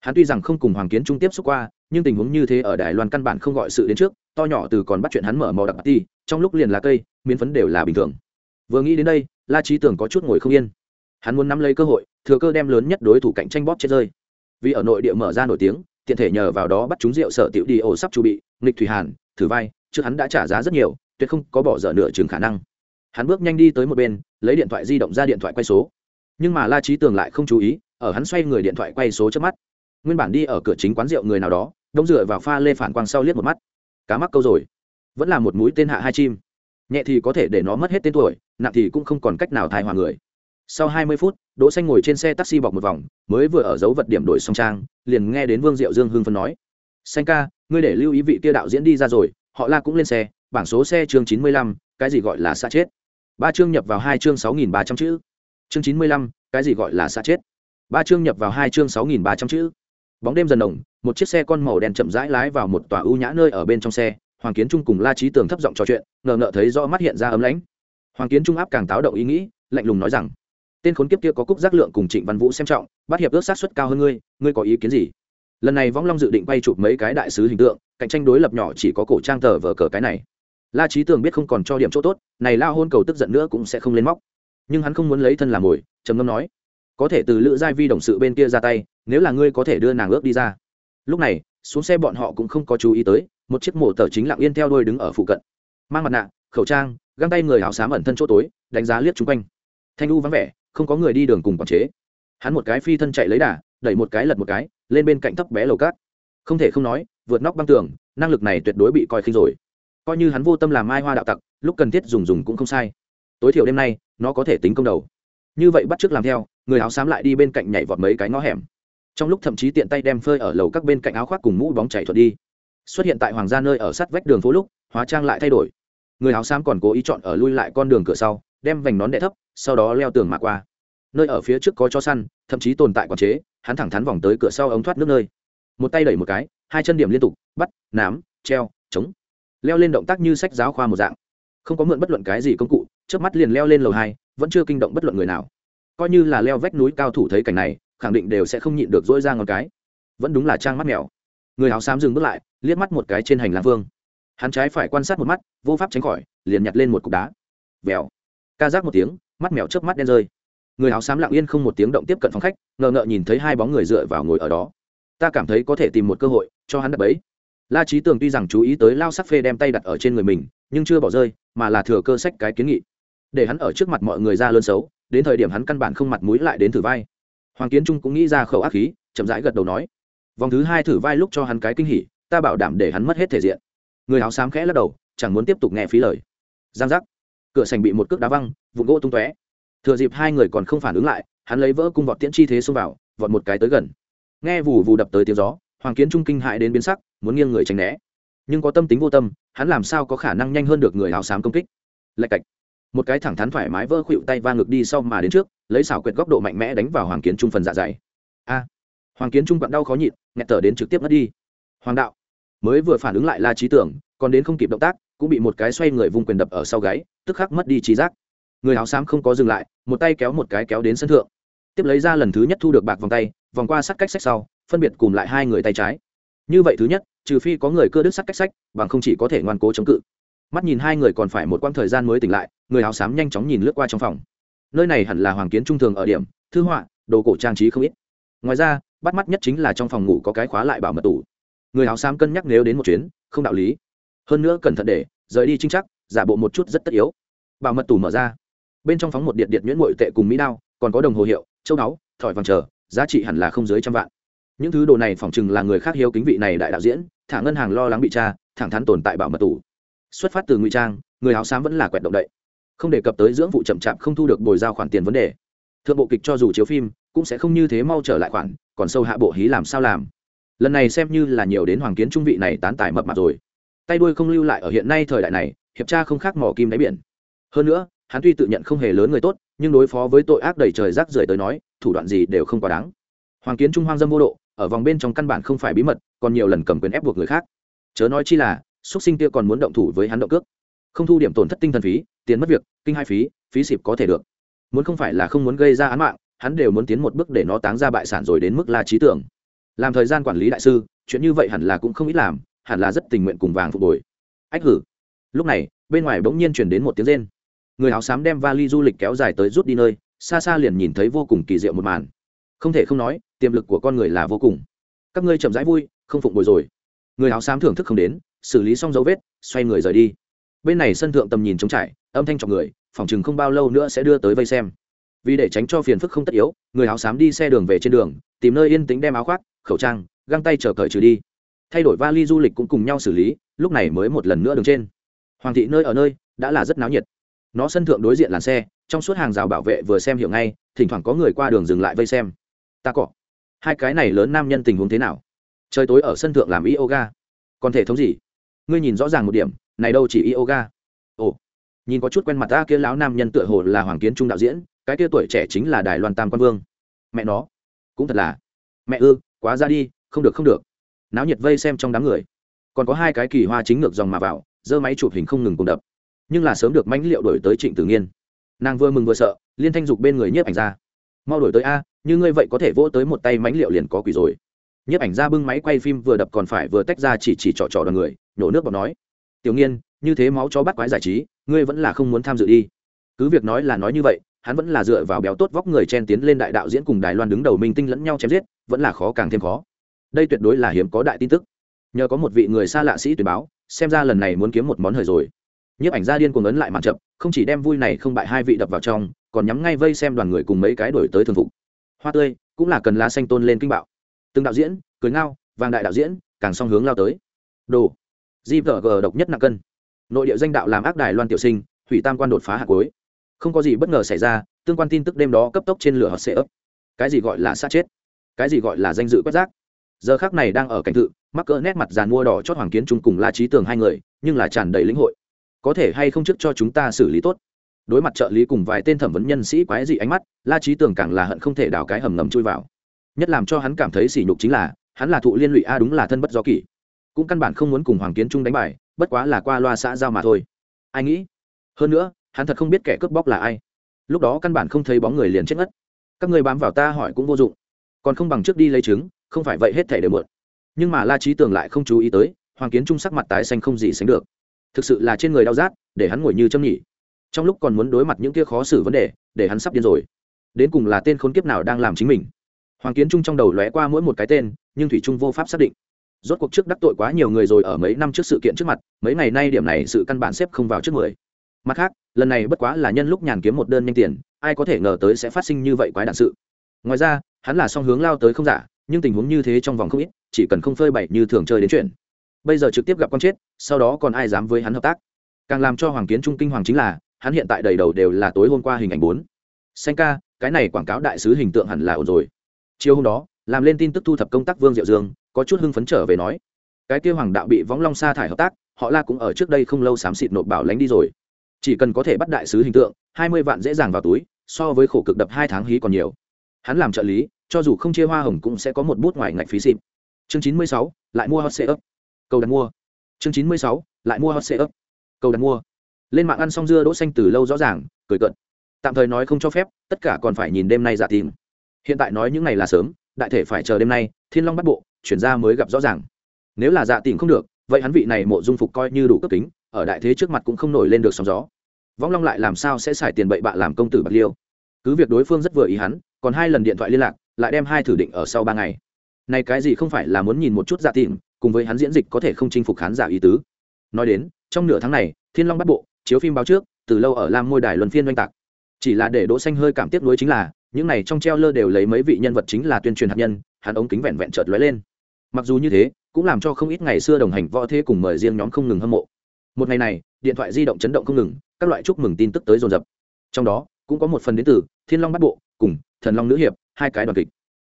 Hắn tuy rằng không cùng hoàng kiến trung tiếp xúc qua, nhưng tình huống như thế ở đài loan căn bản không gọi sự đến trước, to nhỏ từ còn bắt chuyện hắn mở mò đặc ti trong lúc liền là cây miến phấn đều là bình thường. Vừa nghĩ đến đây, la trí tưởng có chút ngồi không yên. Hắn muốn nắm lấy cơ hội, thừa cơ đem lớn nhất đối thủ cạnh tranh bóp chết rơi. Vì ở nội địa mở ra nổi tiếng tiện thể nhờ vào đó bắt chúng rượu sở tiểu đi ổ sắp chu bị, nghịch thủy hàn, thử vai, trước hắn đã trả giá rất nhiều, tuyệt không có bỏ dở nửa chừng khả năng. Hắn bước nhanh đi tới một bên, lấy điện thoại di động ra điện thoại quay số. Nhưng mà la trí tường lại không chú ý, ở hắn xoay người điện thoại quay số trước mắt. Nguyên bản đi ở cửa chính quán rượu người nào đó, đông dựa vào pha lê phản quang sau liếc một mắt. Cá mắc câu rồi. Vẫn là một mũi tên hạ hai chim. Nhẹ thì có thể để nó mất hết tên tuổi, nặng thì cũng không còn cách nào thai hòa người sau hai mươi phút, đỗ xanh ngồi trên xe taxi bọc một vòng, mới vừa ở dấu vật điểm đổi song trang, liền nghe đến vương diệu dương hưng phân nói. Xanh ca, ngươi để lưu ý vị kia đạo diễn đi ra rồi, họ la cũng lên xe, bảng số xe chương chín mươi lăm, cái gì gọi là xa chết? Ba chương nhập vào hai chương sáu nghìn ba trăm chữ. Chương chín mươi lăm, cái gì gọi là xa chết? Ba chương nhập vào hai chương sáu nghìn ba trăm chữ. Bóng đêm dần nồng một chiếc xe con màu đen chậm rãi lái vào một tòa ưu nhã nơi ở bên trong xe, hoàng kiến trung cùng la trí tường thấp giọng trò chuyện, ngờ ngợ thấy do mắt hiện ra ấm lãnh. Hoàng kiến trung áp càng táo động ý nghĩ, lạnh lùng nói rằng tên khốn kiếp kia có cúc giác lượng cùng trịnh văn vũ xem trọng, bắt hiệp ước sát xuất cao hơn ngươi ngươi có ý kiến gì? Lần này võng long dự định quay chụp mấy cái đại sứ hình tượng, cạnh tranh đối lập nhỏ chỉ có cổ trang tờ vờ cờ cái này. La trí tường biết không còn cho điểm chỗ tốt, này lao hôn cầu tức giận nữa cũng sẽ không lên móc. Nhưng hắn không muốn lấy thân làm mồi, trầm ngâm nói, có thể từ lữ giai vi đồng sự bên kia ra tay, nếu là ngươi có thể đưa nàng ước đi ra. Lúc này, xuống xe bọn họ cũng không có chú ý tới, một chiếc mổ tờ chính lặng yên theo đôi đứng ở phụ cận. Mang mặt nạ, khẩu trang, găng tay người áo xám ẩn thân chỗ tối, đánh giá liếc chung quanh. Thanh u vắng vẻ không có người đi đường cùng quản chế. Hắn một cái phi thân chạy lấy đà, đẩy một cái lật một cái, lên bên cạnh thấp bé lầu cát. Không thể không nói, vượt nóc băng tường, năng lực này tuyệt đối bị coi khinh rồi. Coi như hắn vô tâm làm mai hoa đạo tặc, lúc cần thiết dùng dùng cũng không sai. Tối thiểu đêm nay, nó có thể tính công đầu. Như vậy bắt t làm theo, người áo xám lại đi bên cạnh nhảy vọt mấy cái ngõ hẻm. Trong lúc thậm chí tiện tay đem phơi ở lầu các bên cạnh áo khoác cùng mũ bóng chảy thuật đi. Xuất hiện tại hoàng gia nơi ở sát vách đường phố lúc, hóa trang lại thay đổi. Người áo xám còn cố ý chọn ở lui lại con đường cửa sau, đem vành nón đẻ thấp, sau đó leo tường mà qua nơi ở phía trước có cho săn, thậm chí tồn tại quản chế, hắn thẳng thắn vòng tới cửa sau ống thoát nước nơi. Một tay đẩy một cái, hai chân điểm liên tục, bắt, nám, treo, chống. Leo lên động tác như sách giáo khoa một dạng. Không có mượn bất luận cái gì công cụ trước mắt liền leo lên lầu hai, vẫn chưa kinh động bất luận người nào. Coi như là leo vách núi cao thủ thấy cảnh này, khẳng định đều sẽ không nhịn được dỗi ra ngón cái. Vẫn đúng là trang mắt mèo. Người áo xám dừng bước lại, liếc mắt một cái trên hành lang vương. Hắn trái phải quan sát một mắt, vô pháp tránh khỏi, liền nhặt lên một cục đá. Vèo. Ca giác một tiếng, mắt mèo chớp mắt đen rơi người áo xám lặng yên không một tiếng động tiếp cận phòng khách, ngờ ngợ nhìn thấy hai bóng người dựa vào ngồi ở đó. Ta cảm thấy có thể tìm một cơ hội, cho hắn đập ấy la trí tường tuy rằng chú ý tới lao sắc phê đem tay đặt ở trên người mình, nhưng chưa bỏ rơi, mà là thừa cơ sách cái kiến nghị. Để hắn ở trước mặt mọi người ra lớn xấu, đến thời điểm hắn căn bản không mặt mũi lại đến thử vai. Hoàng kiến trung cũng nghĩ ra khẩu ác khí, chậm rãi gật đầu nói, vòng thứ hai thử vai lúc cho hắn cái kinh hỉ, ta bảo đảm để hắn mất hết thể diện. Người áo xám khẽ lắc đầu, chẳng muốn tiếp tục nghe phí lời. Giang giác. Cửa sành bị một cước đá văng vụ gỗ tung tóe thừa dịp hai người còn không phản ứng lại, hắn lấy vỡ cung vọt tiễn chi thế xông vào, vọt một cái tới gần. Nghe vù vù đập tới tiếng gió, hoàng kiến trung kinh hại đến biến sắc, muốn nghiêng người tránh né. Nhưng có tâm tính vô tâm, hắn làm sao có khả năng nhanh hơn được người áo xám công kích? Lạch cạch. Một cái thẳng thắn thoải mái vỡ khuỵu tay va ngực đi sau mà đến trước, lấy xảo quyệt góc độ mạnh mẽ đánh vào hoàng kiến trung phần dạ dày. A. Hoàng kiến trung quặn đau khó nhịn, nghẹt thở đến trực tiếp mất đi. Hoàng đạo. Mới vừa phản ứng lại la trí tưởng, còn đến không kịp động tác, cũng bị một cái xoay người vung quyền đập ở sau gáy, tức khắc mất đi trí giác người áo xám không có dừng lại, một tay kéo một cái kéo đến sân thượng. Tiếp lấy ra lần thứ nhất thu được bạc vòng tay, vòng qua sắt cách sách sau, phân biệt cùng lại hai người tay trái. Như vậy thứ nhất, trừ phi có người cơ đứt sắt cách sách, bằng không chỉ có thể ngoan cố chống cự. Mắt nhìn hai người còn phải một quãng thời gian mới tỉnh lại, người áo xám nhanh chóng nhìn lướt qua trong phòng. Nơi này hẳn là hoàng kiến trung thường ở điểm, thư họa, đồ cổ trang trí không ít. Ngoài ra, bắt mắt nhất chính là trong phòng ngủ có cái khóa lại bảo mật tủ. Người áo xám cân nhắc nếu đến một chuyến, không đạo lý. Hơn nữa cẩn thận để, rời đi trinh chắc, giả bộ một chút rất tất yếu. Bảo mật tủ mở ra bên trong phóng một điện điện nhuyễn ngội tệ cùng mỹ đao, còn có đồng hồ hiệu, châu đáo thỏi vàng chờ, giá trị hẳn là không dưới trăm vạn. Những thứ đồ này phỏng chừng là người khác hiếu kính vị này đại đạo diễn, thả ngân hàng lo lắng bị tra, thẳng thắn tồn tại bảo mật tủ. Xuất phát từ ngụy trang, người áo xám vẫn là quẹt động đậy. Không đề cập tới dưỡng vụ chậm chạp không thu được bồi giao khoản tiền vấn đề. Thượng bộ kịch cho dù chiếu phim, cũng sẽ không như thế mau trở lại khoản, còn sâu hạ bộ hí làm sao làm. Lần này xem như là nhiều đến hoàng kiến trung vị này tán tài mập mặt rồi. Tay đuôi không lưu lại ở hiện nay thời đại này, hiệp tra không khác mỏ kim đáy biển. Hơn nữa hắn tuy tự nhận không hề lớn người tốt, nhưng đối phó với tội ác đầy trời rác rưởi tới nói, thủ đoạn gì đều không quá đáng. Hoàng kiến trung hoang dâm vô độ, ở vòng bên trong căn bản không phải bí mật, còn nhiều lần cầm quyền ép buộc người khác. Chớ nói chi là xuất sinh kia còn muốn động thủ với hắn động cước. Không thu điểm tổn thất tinh thần phí, tiền mất việc, kinh hai phí phí xịp có thể được. Muốn không phải là không muốn gây ra án mạng, hắn đều muốn tiến một bước để nó táng ra bại sản rồi đến mức là trí tưởng. Làm thời gian quản lý đại sư, chuyện như vậy hẳn là cũng không ít làm, hẳn là rất tình nguyện cùng vàng phục hồi. Ách hử. Lúc này, bên ngoài bỗng nhiên chuyển đến một tiếng rên người áo xám đem vali du lịch kéo dài tới rút đi nơi, xa xa liền nhìn thấy vô cùng kỳ diệu một màn. Không thể không nói, tiềm lực của con người là vô cùng. Các ngươi chậm rãi vui, không phụng bồi rồi. Người áo xám thưởng thức không đến, xử lý xong dấu vết, xoay người rời đi. Bên này sân thượng tầm nhìn trống trải, âm thanh chọc người, phòng chừng không bao lâu nữa sẽ đưa tới vây xem. Vì để tránh cho phiền phức không tất yếu, người áo xám đi xe đường về trên đường, tìm nơi yên tĩnh đem áo khoác, khẩu trang, găng tay chờ cởi trừ đi. Thay đổi vali du lịch cũng cùng nhau xử lý, lúc này mới một lần nữa đường trên. Hoàng thị nơi ở nơi, đã là rất náo nhiệt nó sân thượng đối diện làn xe, trong suốt hàng rào bảo vệ vừa xem hiểu ngay, thỉnh thoảng có người qua đường dừng lại vây xem. Ta cọ. Hai cái này lớn nam nhân tình huống thế nào? Trời tối ở sân thượng làm yoga. Còn thể thống gì? Ngươi nhìn rõ ràng một điểm, này đâu chỉ yoga? Ồ. Nhìn có chút quen mặt ta kia lão nam nhân tựa hồ là hoàng kiến trung đạo diễn, cái kia tuổi trẻ chính là đài loan tam quan vương. Mẹ nó. Cũng thật là. Mẹ ư, quá ra đi, không được không được. Náo nhiệt vây xem trong đám người. Còn có hai cái kỳ hoa chính ngược dòng mà vào, giơ máy chụp hình không ngừng cùng đập nhưng là sớm được mãnh liệu đổi tới trịnh tử nghiên. Nàng vừa mừng vừa sợ, liên thanh dục bên người nhiếp ảnh ra. Mau đổi tới a, như ngươi vậy có thể vỗ tới một tay mãnh liệu liền có quỷ rồi. Nhiếp ảnh ra bưng máy quay phim vừa đập còn phải vừa tách ra chỉ chỉ trỏ trỏ đoàn người, nhổ nước vào nói. Tiểu nghiên, như thế máu cho bắt quái giải trí, ngươi vẫn là không muốn tham dự đi. Cứ việc nói là nói như vậy, hắn vẫn là dựa vào béo tốt vóc người chen tiến lên đại đạo diễn cùng đài loan đứng đầu minh tinh lẫn nhau chém giết, vẫn là khó càng thêm khó. Đây tuyệt đối là hiếm có đại tin tức. Nhờ có một vị người xa lạ sĩ tuyển báo, xem ra lần này muốn kiếm một món hời rồi nhiếp ảnh gia điên cuồng ấn lại màn chậm, không chỉ đem vui này không bại hai vị đập vào trong, còn nhắm ngay vây xem đoàn người cùng mấy cái đổi tới thường phục. Hoa tươi, cũng là cần lá xanh tôn lên kinh bạo. Từng đạo diễn, cười ngao, vàng đại đạo diễn, càng song hướng lao tới. Đồ. Gờ độc nhất nặng cân. Nội địa danh đạo làm ác đài loan tiểu sinh, hủy tam quan đột phá hạt cuối. Không có gì bất ngờ xảy ra, tương quan tin tức đêm đó cấp tốc trên lửa hot sệ ấp. Cái gì gọi là sát chết? Cái gì gọi là danh dự quét rác? Giờ khác này đang ở cảnh tự, mắc cỡ nét mặt dàn mua đỏ chót hoàng kiến trung cùng la trí tường hai người, nhưng là tràn đầy lĩnh hội có thể hay không trước cho chúng ta xử lý tốt. Đối mặt trợ lý cùng vài tên thẩm vấn nhân sĩ quái dị ánh mắt, la trí tường càng là hận không thể đào cái hầm ngầm chui vào. Nhất làm cho hắn cảm thấy sỉ nhục chính là, hắn là thụ liên lụy a đúng là thân bất do kỷ. Cũng căn bản không muốn cùng hoàng kiến trung đánh bài, bất quá là qua loa xã giao mà thôi. Ai nghĩ? Hơn nữa, hắn thật không biết kẻ cướp bóc là ai. Lúc đó căn bản không thấy bóng người liền chết ngất. Các người bám vào ta hỏi cũng vô dụng. Còn không bằng trước đi lấy chứng không phải vậy hết thẻ đều mượn nhưng mà la trí tường lại không chú ý tới, hoàng kiến trung sắc mặt tái xanh không gì sánh được thực sự là trên người đau rát, để hắn ngồi như châm nhỉ. Trong lúc còn muốn đối mặt những kia khó xử vấn đề, để hắn sắp điên rồi. Đến cùng là tên khốn kiếp nào đang làm chính mình? Hoàng kiến trung trong đầu lóe qua mỗi một cái tên, nhưng thủy trung vô pháp xác định. Rốt cuộc trước đắc tội quá nhiều người rồi ở mấy năm trước sự kiện trước mặt, mấy ngày nay điểm này sự căn bản xếp không vào trước người mặt khác, lần này bất quá là nhân lúc nhàn kiếm một đơn nhanh tiền, ai có thể ngờ tới sẽ phát sinh như vậy quái đạn sự. Ngoài ra, hắn là song hướng lao tới không giả, nhưng tình huống như thế trong vòng không ít, chỉ cần không phơi bày như thường chơi đến chuyện bây giờ trực tiếp gặp con chết, sau đó còn ai dám với hắn hợp tác? Càng làm cho hoàng kiến trung kinh hoàng chính là, hắn hiện tại đầy đầu đều là tối hôm qua hình ảnh bốn. Xanh ca, cái này quảng cáo đại sứ hình tượng hẳn là ổn rồi. Chiều hôm đó, làm lên tin tức thu thập công tác vương diệu dương, có chút hưng phấn trở về nói, cái kia hoàng đạo bị võng long sa thải hợp tác, họ la cũng ở trước đây không lâu xám xịt nộp bảo lánh đi rồi. Chỉ cần có thể bắt đại sứ hình tượng, hai mươi vạn dễ dàng vào túi, so với khổ cực đập hai tháng hí còn nhiều. Hắn làm trợ lý, cho dù không chia hoa hồng cũng sẽ có một bút ngoài ngạch phí xịn. Chương chín mươi sáu, lại mua hot sale ấp cầu đặt mua. Chương chín mươi sáu lại mua hot sale ấp cầu đặt mua. Lên mạng ăn xong dưa đỗ xanh từ lâu rõ ràng cười cận tạm thời nói không cho phép tất cả còn phải nhìn đêm nay giả tìm. Hiện tại nói những ngày là sớm đại thể phải chờ đêm nay thiên long bắt bộ chuyển ra mới gặp rõ ràng. Nếu là dạ tìm không được vậy hắn vị này mộ dung phục coi như đủ cấp tính, ở đại thế trước mặt cũng không nổi lên được sóng gió. Vong long lại làm sao sẽ xài tiền bậy bạ làm công tử bạc liêu? Cứ việc đối phương rất vừa ý hắn còn hai lần điện thoại liên lạc lại đem hai thử định ở sau ba ngày. Này cái gì không phải là muốn nhìn một chút dạ tìm cùng với hắn diễn dịch có thể không chinh phục khán giả ý tứ. Nói đến, trong nửa tháng này, thiên long bắt bộ, chiếu phim báo trước, từ lâu ở lam ngôi đài luân phiên oanh tạc. Chỉ là để đỗ xanh hơi cảm tiếc nuối chính là, những này trong treo lơ đều lấy mấy vị nhân vật chính là tuyên truyền hạt nhân, hắn ống kính vẹn vẹn chợt lóe lên. Mặc dù như thế, cũng làm cho không ít ngày xưa đồng hành võ thế cùng mời riêng nhóm không ngừng hâm mộ. Một ngày này, điện thoại di động chấn động không ngừng, các loại chúc mừng tin tức tới dồn dập. Trong đó, cũng có một phần đến từ thiên long bắt bộ cùng thần long nữ hiệp, hai cái đoàn kịch.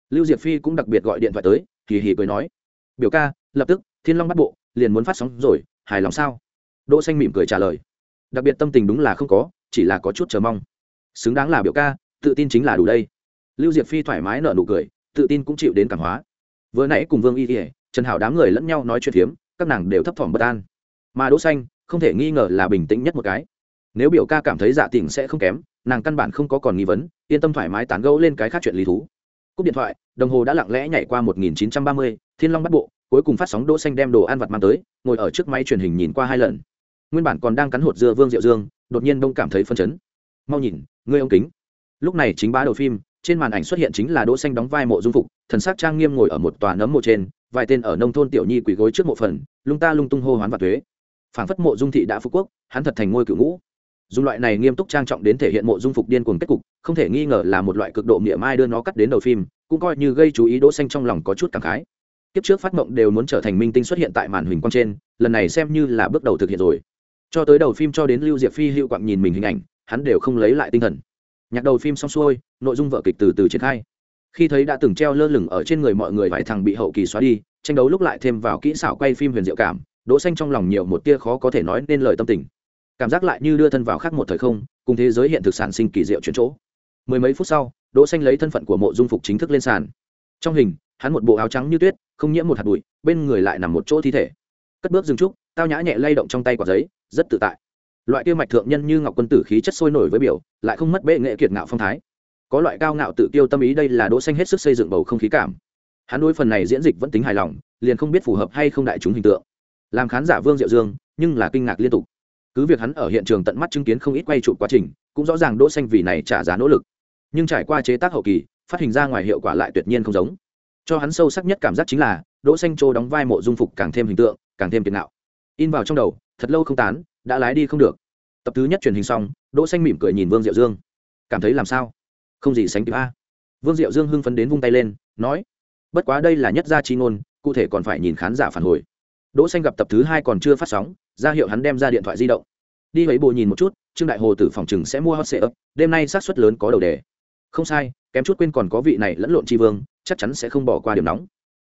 Lưu diệp phi cũng đặc biệt gọi điện thoại tới kỳ hỉ cười nói biểu ca, lập tức, thiên long bắt bộ, liền muốn phát sóng rồi, hài lòng sao? Đỗ xanh mỉm cười trả lời. Đặc biệt tâm tình đúng là không có, chỉ là có chút chờ mong. Xứng đáng là biểu ca, tự tin chính là đủ đây. Lưu diệp phi thoải mái nở nụ cười, tự tin cũng chịu đến cảm hóa. Vừa nãy cùng vương y ỉa trần hảo đám người lẫn nhau nói chuyện phiếm, các nàng đều thấp thỏm bất an. Mà đỗ xanh, không thể nghi ngờ là bình tĩnh nhất một cái. Nếu biểu ca cảm thấy dạ tình sẽ không kém, nàng căn bản không có còn nghi vấn, yên tâm thoải mái tán gẫu lên cái khác chuyện lý thú cúp điện thoại đồng hồ đã lặng lẽ nhảy qua 1930, thiên long bắt bộ cuối cùng phát sóng đỗ xanh đem đồ ăn vặt mang tới ngồi ở trước máy truyền hình nhìn qua hai lần. Nguyên bản còn đang cắn hột dưa vương diệu dương đột nhiên đông cảm thấy phân chấn. Mau nhìn ngươi ông kính. Lúc này chính bá đầu phim trên màn ảnh xuất hiện chính là đỗ xanh đóng vai mộ dung phục thần sắc trang nghiêm ngồi ở một tòa nấm mộ trên vài tên ở nông thôn tiểu nhi quỳ gối trước mộ phần lung ta lung tung hô hoán và thuế phảng phất mộ dung thị đã phú quốc hắn thật thành ngôi cựu ngũ dùng loại này nghiêm túc trang trọng đến thể hiện mộ dung phục điên cuồng kết cục, không thể nghi ngờ là một loại cực độ miệng mai đưa nó cắt đến đầu phim, cũng coi như gây chú ý đỗ xanh trong lòng có chút cảm khái. Kiếp trước phát mộng đều muốn trở thành minh tinh xuất hiện tại màn hình quang trên, lần này xem như là bước đầu thực hiện rồi. Cho tới đầu phim cho đến lưu diệp phi, hữu quặng nhìn mình hình ảnh, hắn đều không lấy lại tinh thần. Nhạc đầu phim xong xuôi, nội dung vợ kịch từ từ triển khai. Khi thấy đã từng treo lơ lửng ở trên người mọi người vài thằng bị hậu kỳ xóa đi, tranh đấu lúc lại thêm vào kỹ xảo quay phim huyền diệu cảm, đỗ xanh trong lòng nhiều một tia khó có thể nói nên lời tâm tình cảm giác lại như đưa thân vào khác một thời không, cùng thế giới hiện thực sản sinh kỳ diệu chuyển chỗ. Mười mấy phút sau, đỗ xanh lấy thân phận của mộ dung phục chính thức lên sàn. Trong hình, hắn một bộ áo trắng như tuyết, không nhiễm một hạt bụi, bên người lại nằm một chỗ thi thể. Cất bước dừng trúc, tao nhã nhẹ lay động trong tay quả giấy, rất tự tại. Loại kia mạch thượng nhân như ngọc quân tử khí chất sôi nổi với biểu, lại không mất bệ nghệ kiệt ngạo phong thái. Có loại cao ngạo tự tiêu tâm ý đây là đỗ xanh hết sức xây dựng bầu không khí cảm. Hắn đối phần này diễn dịch vẫn tính hài lòng, liền không biết phù hợp hay không đại chúng hình tượng. Làm khán giả vương diệu dương, nhưng là kinh ngạc liên tục cứ việc hắn ở hiện trường tận mắt chứng kiến không ít quay chụp quá trình, cũng rõ ràng đỗ xanh vì này trả giá nỗ lực. Nhưng trải qua chế tác hậu kỳ, phát hình ra ngoài hiệu quả lại tuyệt nhiên không giống. Cho hắn sâu sắc nhất cảm giác chính là, đỗ xanh trô đóng vai mộ dung phục càng thêm hình tượng, càng thêm tiền não in vào trong đầu, thật lâu không tán, đã lái đi không được. Tập thứ nhất truyền hình xong, đỗ xanh mỉm cười nhìn vương diệu dương. Cảm thấy làm sao? Không gì sánh kịp a. Vương diệu dương hưng phấn đến vung tay lên, nói, bất quá đây là nhất gia chi ngôn, cụ thể còn phải nhìn khán giả phản hồi đỗ xanh gặp tập thứ hai còn chưa phát sóng, ra hiệu hắn đem ra điện thoại di động. Đi lấy bộ nhìn một chút, trương đại hồ tử phòng trừng sẽ mua hot sale đêm nay xác suất lớn có đầu đề. Không sai, kém chút quên còn có vị này lẫn lộn tri vương, chắc chắn sẽ không bỏ qua điểm nóng.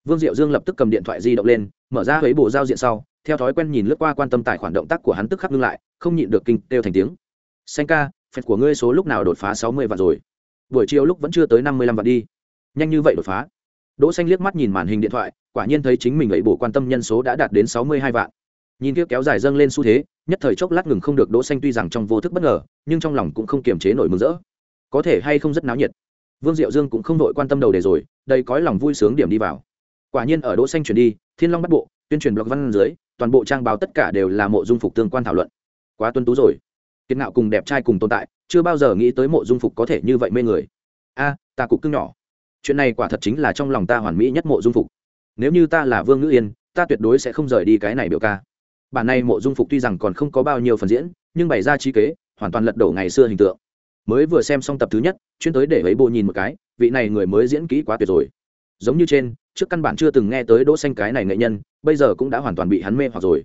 Vương diệu dương lập tức cầm điện thoại di động lên, mở ra lấy bộ giao diện sau, theo thói quen nhìn lướt qua quan tâm tài khoản động tác của hắn tức khắc ngưng lại, không nhịn được kinh kêu thành tiếng. Xanh ca phép của ngươi số lúc nào đột phá sáu mươi vạn rồi? Buổi chiều lúc vẫn chưa tới năm mươi lăm vạn đi. Nhanh như vậy đột phá. Đỗ xanh liếc mắt nhìn màn hình điện thoại quả nhiên thấy chính mình lấy bộ quan tâm nhân số đã đạt đến sáu mươi hai vạn. Nhìn kia kéo dài dâng lên xu thế, nhất thời chốc lát ngừng không được đỗ xanh tuy rằng trong vô thức bất ngờ, nhưng trong lòng cũng không kiềm chế nổi mừng rỡ. Có thể hay không rất náo nhiệt. Vương diệu dương cũng không đội quan tâm đầu đề rồi đây cõi lòng vui sướng điểm đi vào. Quả nhiên ở đỗ xanh chuyển đi, thiên long bắt bộ, tuyên truyền blog văn dưới, toàn bộ trang báo tất cả đều là mộ dung phục tương quan thảo luận. Quá tuân tú rồi. Kiệt ngạo cùng đẹp trai cùng tồn tại, chưa bao giờ nghĩ tới mộ dung phục có thể như vậy mê người. A, ta cục cưng nhỏ. Chuyện này quả thật chính là trong lòng ta hoàn mỹ nhất mộ dung phục nếu như ta là vương ngữ yên ta tuyệt đối sẽ không rời đi cái này biểu ca bản này mộ dung phục tuy rằng còn không có bao nhiêu phần diễn nhưng bày ra trí kế hoàn toàn lật đổ ngày xưa hình tượng mới vừa xem xong tập thứ nhất chuyên tới để ấy bộ nhìn một cái vị này người mới diễn kỹ quá tuyệt rồi giống như trên trước căn bản chưa từng nghe tới đỗ xanh cái này nghệ nhân bây giờ cũng đã hoàn toàn bị hắn mê hoặc rồi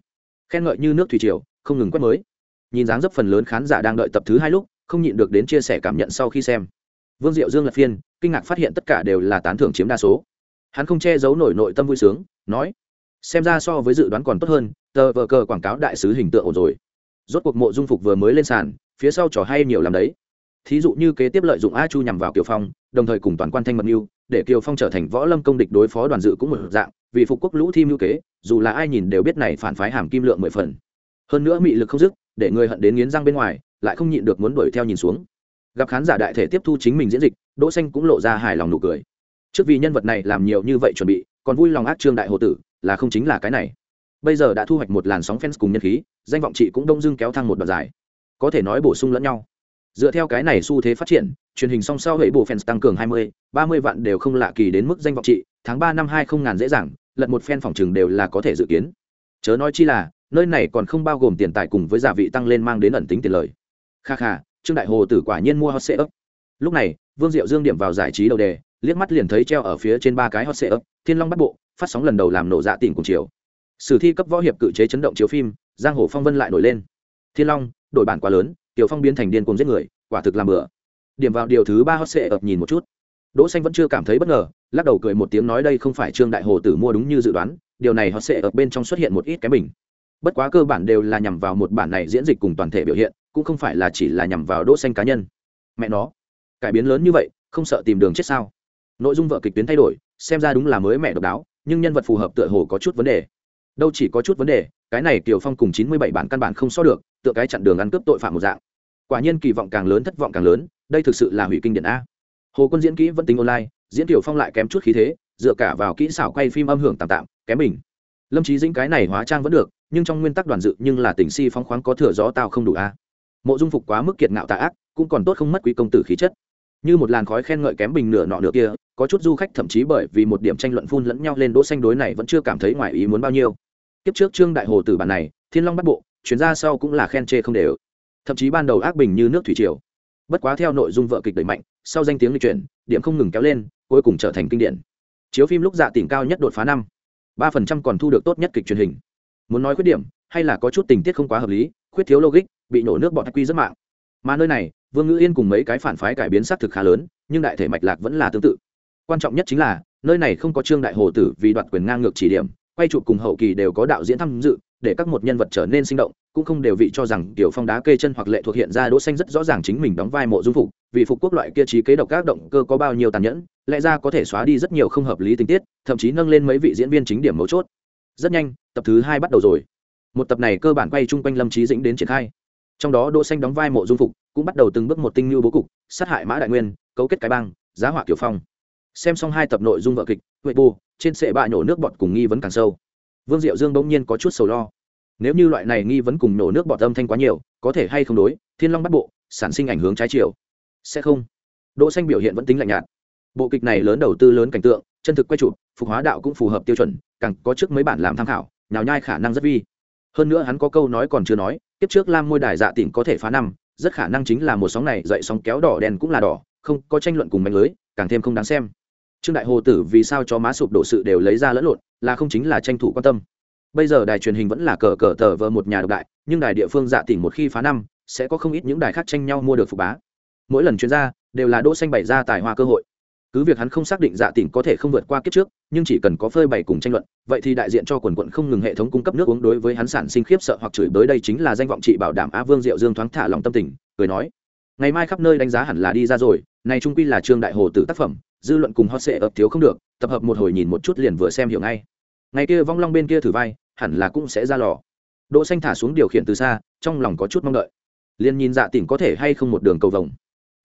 khen ngợi như nước thủy triều không ngừng quét mới nhìn dáng dấp phần lớn khán giả đang đợi tập thứ hai lúc không nhịn được đến chia sẻ cảm nhận sau khi xem vương diệu dương lật phiên kinh ngạc phát hiện tất cả đều là tán thưởng chiếm đa số hắn không che giấu nổi nội tâm vui sướng, nói, xem ra so với dự đoán còn tốt hơn, tờ vờ cờ quảng cáo đại sứ hình tượng ổn rồi. Rốt cuộc mộ dung phục vừa mới lên sàn, phía sau trò hay nhiều làm đấy. Thí dụ như kế tiếp lợi dụng a chu nhằm vào kiều phong, đồng thời cùng toàn quan thanh mật mưu để kiều phong trở thành võ lâm công địch đối phó đoàn dự cũng một dạng, vì phục quốc lũ thi mưu kế, dù là ai nhìn đều biết này phản phái hàm kim lượng mười phần. Hơn nữa mị lực không dứt, để người hận đến nghiến răng bên ngoài, lại không nhịn được muốn đuổi theo nhìn xuống. Gặp khán giả đại thể tiếp thu chính mình diễn dịch, đỗ xanh cũng lộ ra hài lòng nụ cười trước vì nhân vật này làm nhiều như vậy chuẩn bị còn vui lòng ác trương đại hồ tử là không chính là cái này. Bây giờ đã thu hoạch một làn sóng fans cùng nhân khí danh vọng chị cũng đông dưng kéo thăng một đoạn dài. Có thể nói bổ sung lẫn nhau. Dựa theo cái này xu thế phát triển truyền hình song sau hệ bộ fans tăng cường 20, 30 vạn đều không lạ kỳ đến mức danh vọng trị tháng 3 năm 20 ngàn dễ dàng lật một fan phòng trường đều là có thể dự kiến. Chớ nói chi là nơi này còn không bao gồm tiền tài cùng với giá vị tăng lên mang đến ẩn tính tiền lời. Kha kha trương đại hồ tử quả nhiên mua hot ấp. Lúc này vương diệu dương điểm vào giải trí đầu đề liếc mắt liền thấy treo ở phía trên ba cái hot ấp thiên long bắt bộ, phát sóng lần đầu làm nổ dạ tỉnh cùng chiều. Sử thi cấp võ hiệp cự chế chấn động chiếu phim, giang hồ phong vân lại nổi lên. Thiên long, đổi bản quá lớn, tiểu phong biến thành điên cùng giết người, quả thực làm bừa. Điểm vào điều thứ ba hot sệ ập nhìn một chút. Đỗ xanh vẫn chưa cảm thấy bất ngờ, lắc đầu cười một tiếng nói đây không phải trương đại hồ tử mua đúng như dự đoán, điều này hot sệ ập bên trong xuất hiện một ít cái bình bất quá cơ bản đều là nhằm vào một bản này diễn dịch cùng toàn thể biểu hiện, cũng không phải là chỉ là nhằm vào đỗ xanh cá nhân. Mẹ nó, cải biến lớn như vậy, không sợ tìm đường chết sao? Nội dung vợ kịch tuyến thay đổi, xem ra đúng là mới mẹ độc đáo, nhưng nhân vật phù hợp tựa hồ có chút vấn đề. Đâu chỉ có chút vấn đề, cái này Tiểu phong cùng chín mươi bảy bản căn bản không so được, tựa cái chặn đường ăn cướp tội phạm một dạng. Quả nhiên kỳ vọng càng lớn, thất vọng càng lớn, đây thực sự là hủy kinh điển a. Hồ quân diễn kỹ vẫn tính online, diễn tiểu phong lại kém chút khí thế, dựa cả vào kỹ xảo quay phim âm hưởng tạm tạm, kém mình lâm trí dĩnh cái này hóa trang vẫn được, nhưng trong nguyên tắc đoàn dự nhưng là tình si phóng khoáng có thừa gió tao không đủ a. Mộ dung phục quá mức kiệt ngạo tà ác, cũng còn tốt không mất quý công tử khí chất như một làn khói khen ngợi kém bình nửa nọ nửa kia, có chút du khách thậm chí bởi vì một điểm tranh luận phun lẫn nhau lên đỗ xanh đối này vẫn chưa cảm thấy ngoài ý muốn bao nhiêu. Tiếp trước trương đại hồ tử bản này, thiên long bắt bộ chuyến ra sau cũng là khen chê không đều. Thậm chí ban đầu ác bình như nước thủy triều. Bất quá theo nội dung vợ kịch đẩy mạnh, sau danh tiếng lịch chuyển, điểm không ngừng kéo lên, cuối cùng trở thành kinh điển. Chiếu phim lúc dạ tỉnh cao nhất đột phá năm, ba phần trăm còn thu được tốt nhất kịch truyền hình. Muốn nói khuyết điểm, hay là có chút tình tiết không quá hợp lý, khuyết thiếu logic, bị nổ nước bọt quy rất mạng. Mà nơi này vương ngữ yên cùng mấy cái phản phái cải biến xác thực khá lớn, nhưng đại thể mạch lạc vẫn là tương tự. Quan trọng nhất chính là, nơi này không có trương đại hồ tử vì đoạt quyền ngang ngược chỉ điểm, quay chụp cùng hậu kỳ đều có đạo diễn tham dự, để các một nhân vật trở nên sinh động, cũng không đều vị cho rằng tiểu phong đá kê chân hoặc lệ thuộc hiện ra đỗ xanh rất rõ ràng chính mình đóng vai mộ dung phục, vì phục quốc loại kia trí kế độc các động cơ có bao nhiêu tàn nhẫn, lẽ ra có thể xóa đi rất nhiều không hợp lý tình tiết, thậm chí nâng lên mấy vị diễn viên chính điểm mấu chốt. Rất nhanh, tập thứ hai bắt đầu rồi. Một tập này cơ bản quay chung quanh lâm trí dĩnh đến triển khai. Trong đó đỗ xanh đóng vai mộ dung phục cũng bắt đầu từng bước một tinh lưu bố cục, sát hại mã đại nguyên, cấu kết cái băng giá hỏa kiểu phong. Xem xong hai tập nội dung vợ kịch, huệ bù trên sệ bạ nhổ nước bọt cùng nghi vấn càng sâu. Vương diệu dương bỗng nhiên có chút sầu lo. Nếu như loại này nghi vấn cùng nổ nước bọt âm thanh quá nhiều, có thể hay không đối, thiên long bắt bộ, sản sinh ảnh hướng trái chiều. Sẽ không. Đỗ xanh biểu hiện vẫn tính lạnh nhạt. Bộ kịch này lớn đầu tư lớn cảnh tượng, chân thực quay chụp, phục hóa đạo cũng phù hợp tiêu chuẩn, càng có trước mấy bản làm tham khảo, nhào nhai khả năng rất vi. Hơn nữa hắn có câu nói còn chưa nói tiếp trước lam môi đài dạ tỉnh có thể phá năm rất khả năng chính là một sóng này dậy sóng kéo đỏ đen cũng là đỏ, không có tranh luận cùng mạnh lưới, càng thêm không đáng xem. Trương đại hồ tử vì sao cho má sụp đổ sự đều lấy ra lẫn lộn, là không chính là tranh thủ quan tâm. Bây giờ đài truyền hình vẫn là cờ cờ tờ vờ một nhà độc đại, nhưng đài địa phương dạ tỉnh một khi phá năm, sẽ có không ít những đài khác tranh nhau mua được phục bá. Mỗi lần chuyên gia đều là đỗ xanh bày ra tài hoa cơ hội cứ việc hắn không xác định dạ tỉnh có thể không vượt qua kiếp trước, nhưng chỉ cần có phơi bày cùng tranh luận, vậy thì đại diện cho quần quận không ngừng hệ thống cung cấp nước uống đối với hắn sản sinh khiếp sợ hoặc chửi bới đây chính là danh vọng trị bảo đảm á vương diệu dương thoáng thả lòng tâm tình, cười nói, ngày mai khắp nơi đánh giá hẳn là đi ra rồi, này trung quy là trương đại hồ tử tác phẩm, dư luận cùng hot sệ ập thiếu không được, tập hợp một hồi nhìn một chút liền vừa xem hiểu ngay. Ngày kia vong long bên kia thử vai, hẳn là cũng sẽ ra lò. Đỗ xanh thả xuống điều khiển từ xa, trong lòng có chút mong đợi. Liền nhìn dạ tỉnh có thể hay không một đường cầu vồng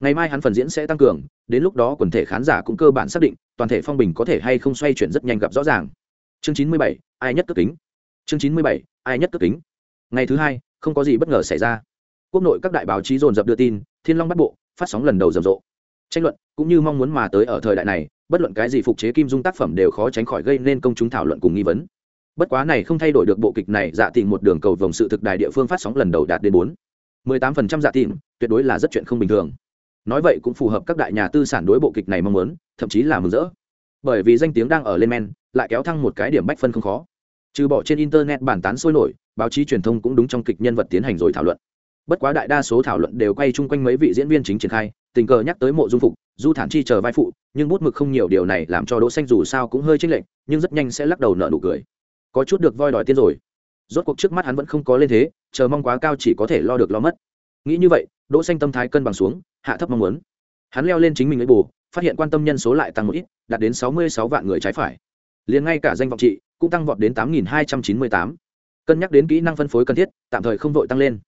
ngày mai hắn phần diễn sẽ tăng cường, đến lúc đó quần thể khán giả cũng cơ bản xác định, toàn thể phong bình có thể hay không xoay chuyển rất nhanh gặp rõ ràng. Chương chín mươi bảy, ai nhất cất kính? Chương chín mươi bảy, ai nhất cất kính? Ngày thứ hai, không có gì bất ngờ xảy ra. Quốc nội các đại báo chí dồn dập đưa tin, thiên long bắt bộ, phát sóng lần đầu rầm rộ. Tranh luận, cũng như mong muốn mà tới ở thời đại này, bất luận cái gì phục chế kim dung tác phẩm đều khó tránh khỏi gây nên công chúng thảo luận cùng nghi vấn. Bất quá này không thay đổi được bộ kịch này dạ tìm một đường cầu vòng sự thực đài địa phương phát sóng lần đầu đạt đến bốn. Mười tám phần trăm dạ tìm tuyệt đối là rất chuyện không bình thường nói vậy cũng phù hợp các đại nhà tư sản đối bộ kịch này mong muốn, thậm chí là mừng rỡ. Bởi vì danh tiếng đang ở lên men, lại kéo thăng một cái điểm bách phân không khó. Trừ bỏ trên internet bản tán sôi nổi, báo chí truyền thông cũng đúng trong kịch nhân vật tiến hành rồi thảo luận. Bất quá đại đa số thảo luận đều quay chung quanh mấy vị diễn viên chính triển khai, tình cờ nhắc tới mộ dung phục, du thản chi chờ vai phụ, nhưng bút mực không nhiều điều này làm cho đỗ xanh dù sao cũng hơi chênh lệch, nhưng rất nhanh sẽ lắc đầu nợ nụ cười. Có chút được voi đòi tiên rồi. Rốt cuộc trước mắt hắn vẫn không có lên thế, chờ mong quá cao chỉ có thể lo được lo mất nghĩ như vậy, đỗ xanh tâm thái cân bằng xuống, hạ thấp mong muốn. Hắn leo lên chính mình ấy bù, phát hiện quan tâm nhân số lại tăng một ít, đạt đến 66 vạn người trái phải. Liền ngay cả danh vọng trị cũng tăng vọt đến 8.298. cân nhắc đến kỹ năng phân phối cần thiết, tạm thời không vội tăng lên.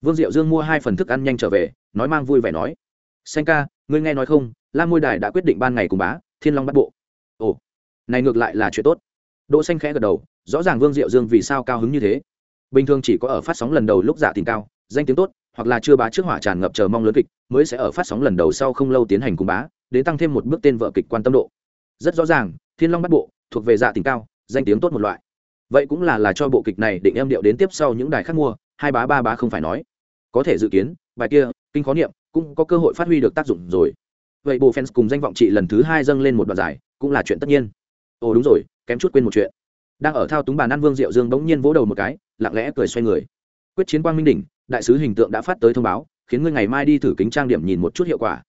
Vương diệu dương mua hai phần thức ăn nhanh trở về, nói mang vui vẻ nói. Xanh ca, ngươi nghe nói không Lam môi đài đã quyết định ban ngày cùng bá, thiên long bắt bộ. Ồ, này ngược lại là chuyện tốt. Đỗ xanh khẽ gật đầu, rõ ràng vương diệu dương vì sao cao hứng như thế. Bình thường chỉ có ở phát sóng lần đầu lúc giả tình cao danh tiếng tốt, hoặc là chưa bá trước hỏa tràn ngập chờ mong lớn kịch, mới sẽ ở phát sóng lần đầu sau không lâu tiến hành cùng bá, đến tăng thêm một bước tên vợ kịch quan tâm độ. Rất rõ ràng, thiên long bắt bộ, thuộc về dạ tình cao, danh tiếng tốt một loại. Vậy cũng là là cho bộ kịch này định em điệu đến tiếp sau những đài khác mua, hai bá ba bá không phải nói. Có thể dự kiến, bài kia, kinh khó niệm, cũng có cơ hội phát huy được tác dụng rồi. Vậy bộ fans cùng danh vọng chị lần thứ hai dâng lên một đoạn giải cũng là chuyện tất nhiên. Ồ, đúng rồi, kém chút quên một chuyện. Đang ở thao túng bàn ăn vương diệu dương bỗng nhiên vỗ đầu một cái, lặng lẽ cười xoay người. Quyết chiến quang minh đỉnh đại sứ hình tượng đã phát tới thông báo, khiến ngươi ngày mai đi thử kính trang điểm nhìn một chút hiệu quả.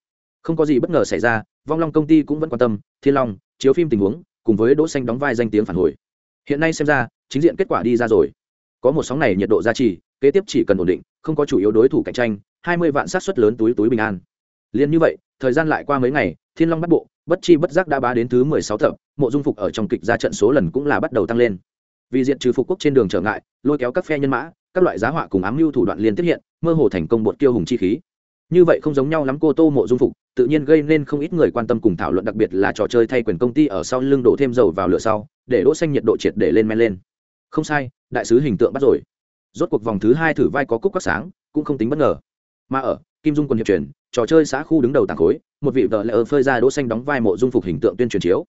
Không có gì bất ngờ xảy ra, vong long công ty cũng vẫn quan tâm, thiên long, chiếu phim tình huống, cùng với đỗ xanh đóng vai danh tiếng phản hồi. Hiện nay xem ra, chính diện kết quả đi ra rồi. Có một sóng này nhiệt độ gia trì, kế tiếp chỉ cần ổn định, không có chủ yếu đối thủ cạnh tranh, hai mươi vạn sát suất lớn túi túi bình an. Liên như vậy, thời gian lại qua mấy ngày, thiên long bắt bộ, bất chi bất giác đã bá đến thứ mười sáu tập, mộ dung phục ở trong kịch ra trận số lần cũng là bắt đầu tăng lên. Vì diện trừ phục quốc trên đường trở ngại, lôi kéo các phe nhân mã các loại giá họa cùng ám mưu thủ đoạn liên tiếp hiện, mơ hồ thành công bột kiêu hùng chi khí. Như vậy không giống nhau lắm cô tô mộ dung phục, tự nhiên gây nên không ít người quan tâm cùng thảo luận, đặc biệt là trò chơi thay quyền công ty ở sau lưng đổ thêm dầu vào lửa sau, để đỗ xanh nhiệt độ triệt để lên men lên. Không sai, đại sứ hình tượng bắt rồi. Rốt cuộc vòng thứ hai thử vai có cúc các sáng, cũng không tính bất ngờ. Mà ở, kim dung quân hiệp truyền, trò chơi xã khu đứng đầu tảng khối, một vị vợ lẽ ở phơi ra đỗ xanh đóng vai mộ dung phục hình tượng tuyên truyền chiếu.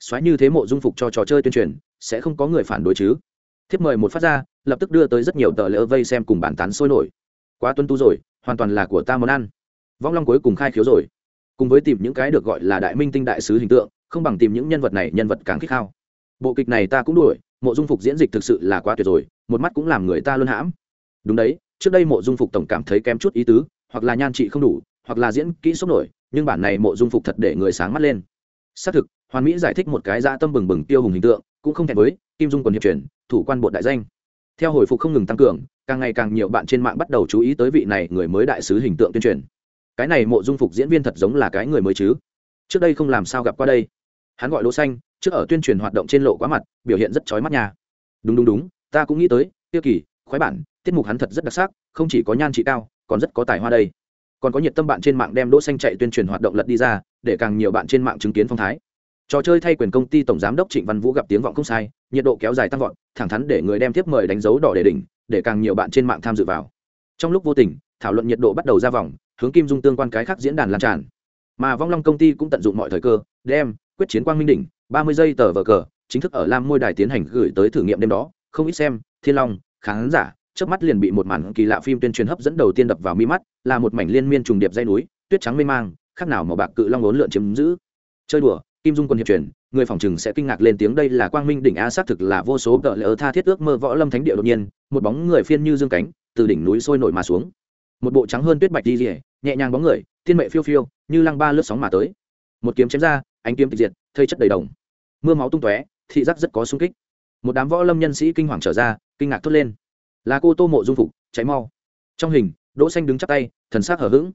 Xoáy như thế mộ dung phục cho trò chơi tuyên truyền, sẽ không có người phản đối chứ. Thiếp mời một phát ra lập tức đưa tới rất nhiều tờ lỡ vây xem cùng bản tán sôi nổi. Quá tuân tu rồi, hoàn toàn là của ta món ăn. Vong long cuối cùng khai khiếu rồi. Cùng với tìm những cái được gọi là đại minh tinh đại sứ hình tượng, không bằng tìm những nhân vật này nhân vật càng khích khao. Bộ kịch này ta cũng đuổi, mộ dung phục diễn dịch thực sự là quá tuyệt rồi, một mắt cũng làm người ta luôn hãm. Đúng đấy, trước đây mộ dung phục tổng cảm thấy kém chút ý tứ, hoặc là nhan trị không đủ, hoặc là diễn kỹ sốc nổi, nhưng bản này mộ dung phục thật để người sáng mắt lên. Xác thực, hoàn mỹ giải thích một cái dã tâm bừng bừng tiêu hùng hình tượng, cũng không thể với, kim dung còn hiệp truyền, thủ quan bộ đại danh theo hồi phục không ngừng tăng cường, càng ngày càng nhiều bạn trên mạng bắt đầu chú ý tới vị này người mới đại sứ hình tượng tuyên truyền. Cái này mộ dung phục diễn viên thật giống là cái người mới chứ? Trước đây không làm sao gặp qua đây. Hắn gọi đỗ xanh, trước ở tuyên truyền hoạt động trên lộ quá mặt, biểu hiện rất chói mắt nhà. đúng đúng đúng, ta cũng nghĩ tới, tiêu kỳ, khoái bản, tiết mục hắn thật rất đặc sắc, không chỉ có nhan trị cao, còn rất có tài hoa đây. Còn có nhiệt tâm bạn trên mạng đem đỗ xanh chạy tuyên truyền hoạt động lật đi ra, để càng nhiều bạn trên mạng chứng kiến phong thái. Trò chơi thay quyền công ty tổng giám đốc trịnh văn vũ gặp tiếng vọng không sai, nhiệt độ kéo dài tăng vọt thẳng thắn để người đem tiếp mời đánh dấu đỏ để đỉnh, để càng nhiều bạn trên mạng tham dự vào. Trong lúc vô tình, thảo luận nhiệt độ bắt đầu ra vòng, hướng kim dung tương quan cái khác diễn đàn lan tràn. Mà vong long công ty cũng tận dụng mọi thời cơ, đem quyết chiến quang minh đỉnh, ba mươi giây tờ vờ cờ, chính thức ở lam môi đài tiến hành gửi tới thử nghiệm đêm đó. Không ít xem, thiên long, khán giả trước mắt liền bị một màn kỳ lạ phim tuyên truyền hấp dẫn đầu tiên đập vào mi mắt, là một mảnh liên miên trùng điệp dây núi, tuyết trắng mê mang, khác nào màu bạc cự long ốn lượn chiếm giữ. Chơi đùa, kim dung quân hiệp truyền người phòng chừng sẽ kinh ngạc lên tiếng, đây là quang minh đỉnh a, xác thực là vô số tợ lỡ tha thiết ước mơ võ lâm thánh địa đột nhiên, một bóng người phiên như dương cánh, từ đỉnh núi sôi nổi mà xuống. Một bộ trắng hơn tuyết bạch đi rỉa nhẹ nhàng bóng người, thiên mệ phiêu phiêu, như lăng ba lướt sóng mà tới. Một kiếm chém ra, ánh kiếm tịch diệt, thây chất đầy đồng. Mưa máu tung tóe, thị giác rất có sung kích. Một đám võ lâm nhân sĩ kinh hoàng trở ra, kinh ngạc thốt lên. Là cô tô mộ dung phục cháy mau. Trong hình, đỗ xanh đứng chắp tay, thần sắc hở hững.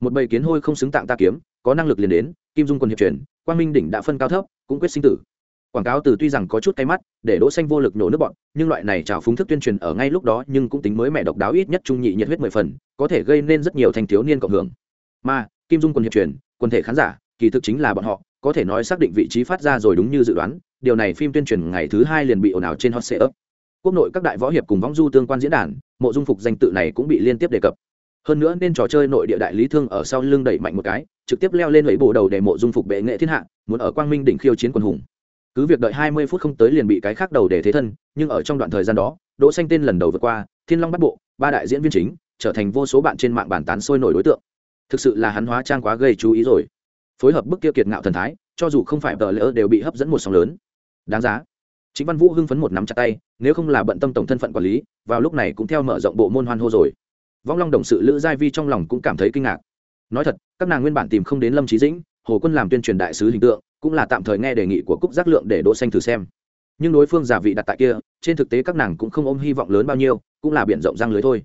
Một bầy kiến hôi không xứng tạng ta kiếm, có năng lực liền đến, kim dung quân hiệp truyền quang minh đỉnh đã phân cao thấp cũng quyết sinh tử. Quảng cáo từ tuy rằng có chút cay mắt, để đỗ xanh vô lực nổ nước bọn, nhưng loại này trào phúng thức tuyên truyền ở ngay lúc đó nhưng cũng tính mới mẹ độc đáo ít nhất trung nhị nhiệt huyết mười phần, có thể gây nên rất nhiều thanh thiếu niên cộng hưởng. Mà, kim dung quân hiệp truyền, quần thể khán giả, kỳ thực chính là bọn họ, có thể nói xác định vị trí phát ra rồi đúng như dự đoán, điều này phim tuyên truyền ngày thứ hai liền bị ồn ào trên hot setup quốc nội các đại võ hiệp cùng võng du tương quan diễn đàn, mộ dung phục danh tự này cũng bị liên tiếp đề cập. Hơn nữa nên trò chơi nội địa đại lý thương ở sau lưng đẩy mạnh một cái, trực tiếp leo lên lấy bộ đầu để mộ dung phục bệ nghệ thiên hạ muốn ở quang minh đỉnh khiêu chiến quân hùng. Cứ việc đợi hai mươi phút không tới liền bị cái khác đầu để thế thân, nhưng ở trong đoạn thời gian đó, đỗ xanh tên lần đầu vượt qua, thiên long bắt bộ, ba đại diễn viên chính, trở thành vô số bạn trên mạng bàn tán sôi nổi đối tượng. Thực sự là hắn hóa trang quá gây chú ý rồi. Phối hợp bức kia kiệt ngạo thần thái, cho dù không phải tờ lỡ đều bị hấp dẫn một sóng lớn. Đáng giá. Chính văn vũ hưng phấn một nắm chặt tay, nếu không là bận tâm tổng thân phận quản lý, vào lúc này cũng theo mở rộng bộ môn hoan hô rồi. Vong long đồng sự lữ giai vi trong lòng cũng cảm thấy kinh ngạc. Nói thật, các nàng nguyên bản tìm không đến lâm trí dĩnh hồ quân làm tuyên truyền đại sứ hình tượng, cũng là tạm thời nghe đề nghị của cúc giác lượng để đỗ xanh thử xem. Nhưng đối phương giả vị đặt tại kia, trên thực tế các nàng cũng không ôm hy vọng lớn bao nhiêu, cũng là biển rộng răng lưới thôi.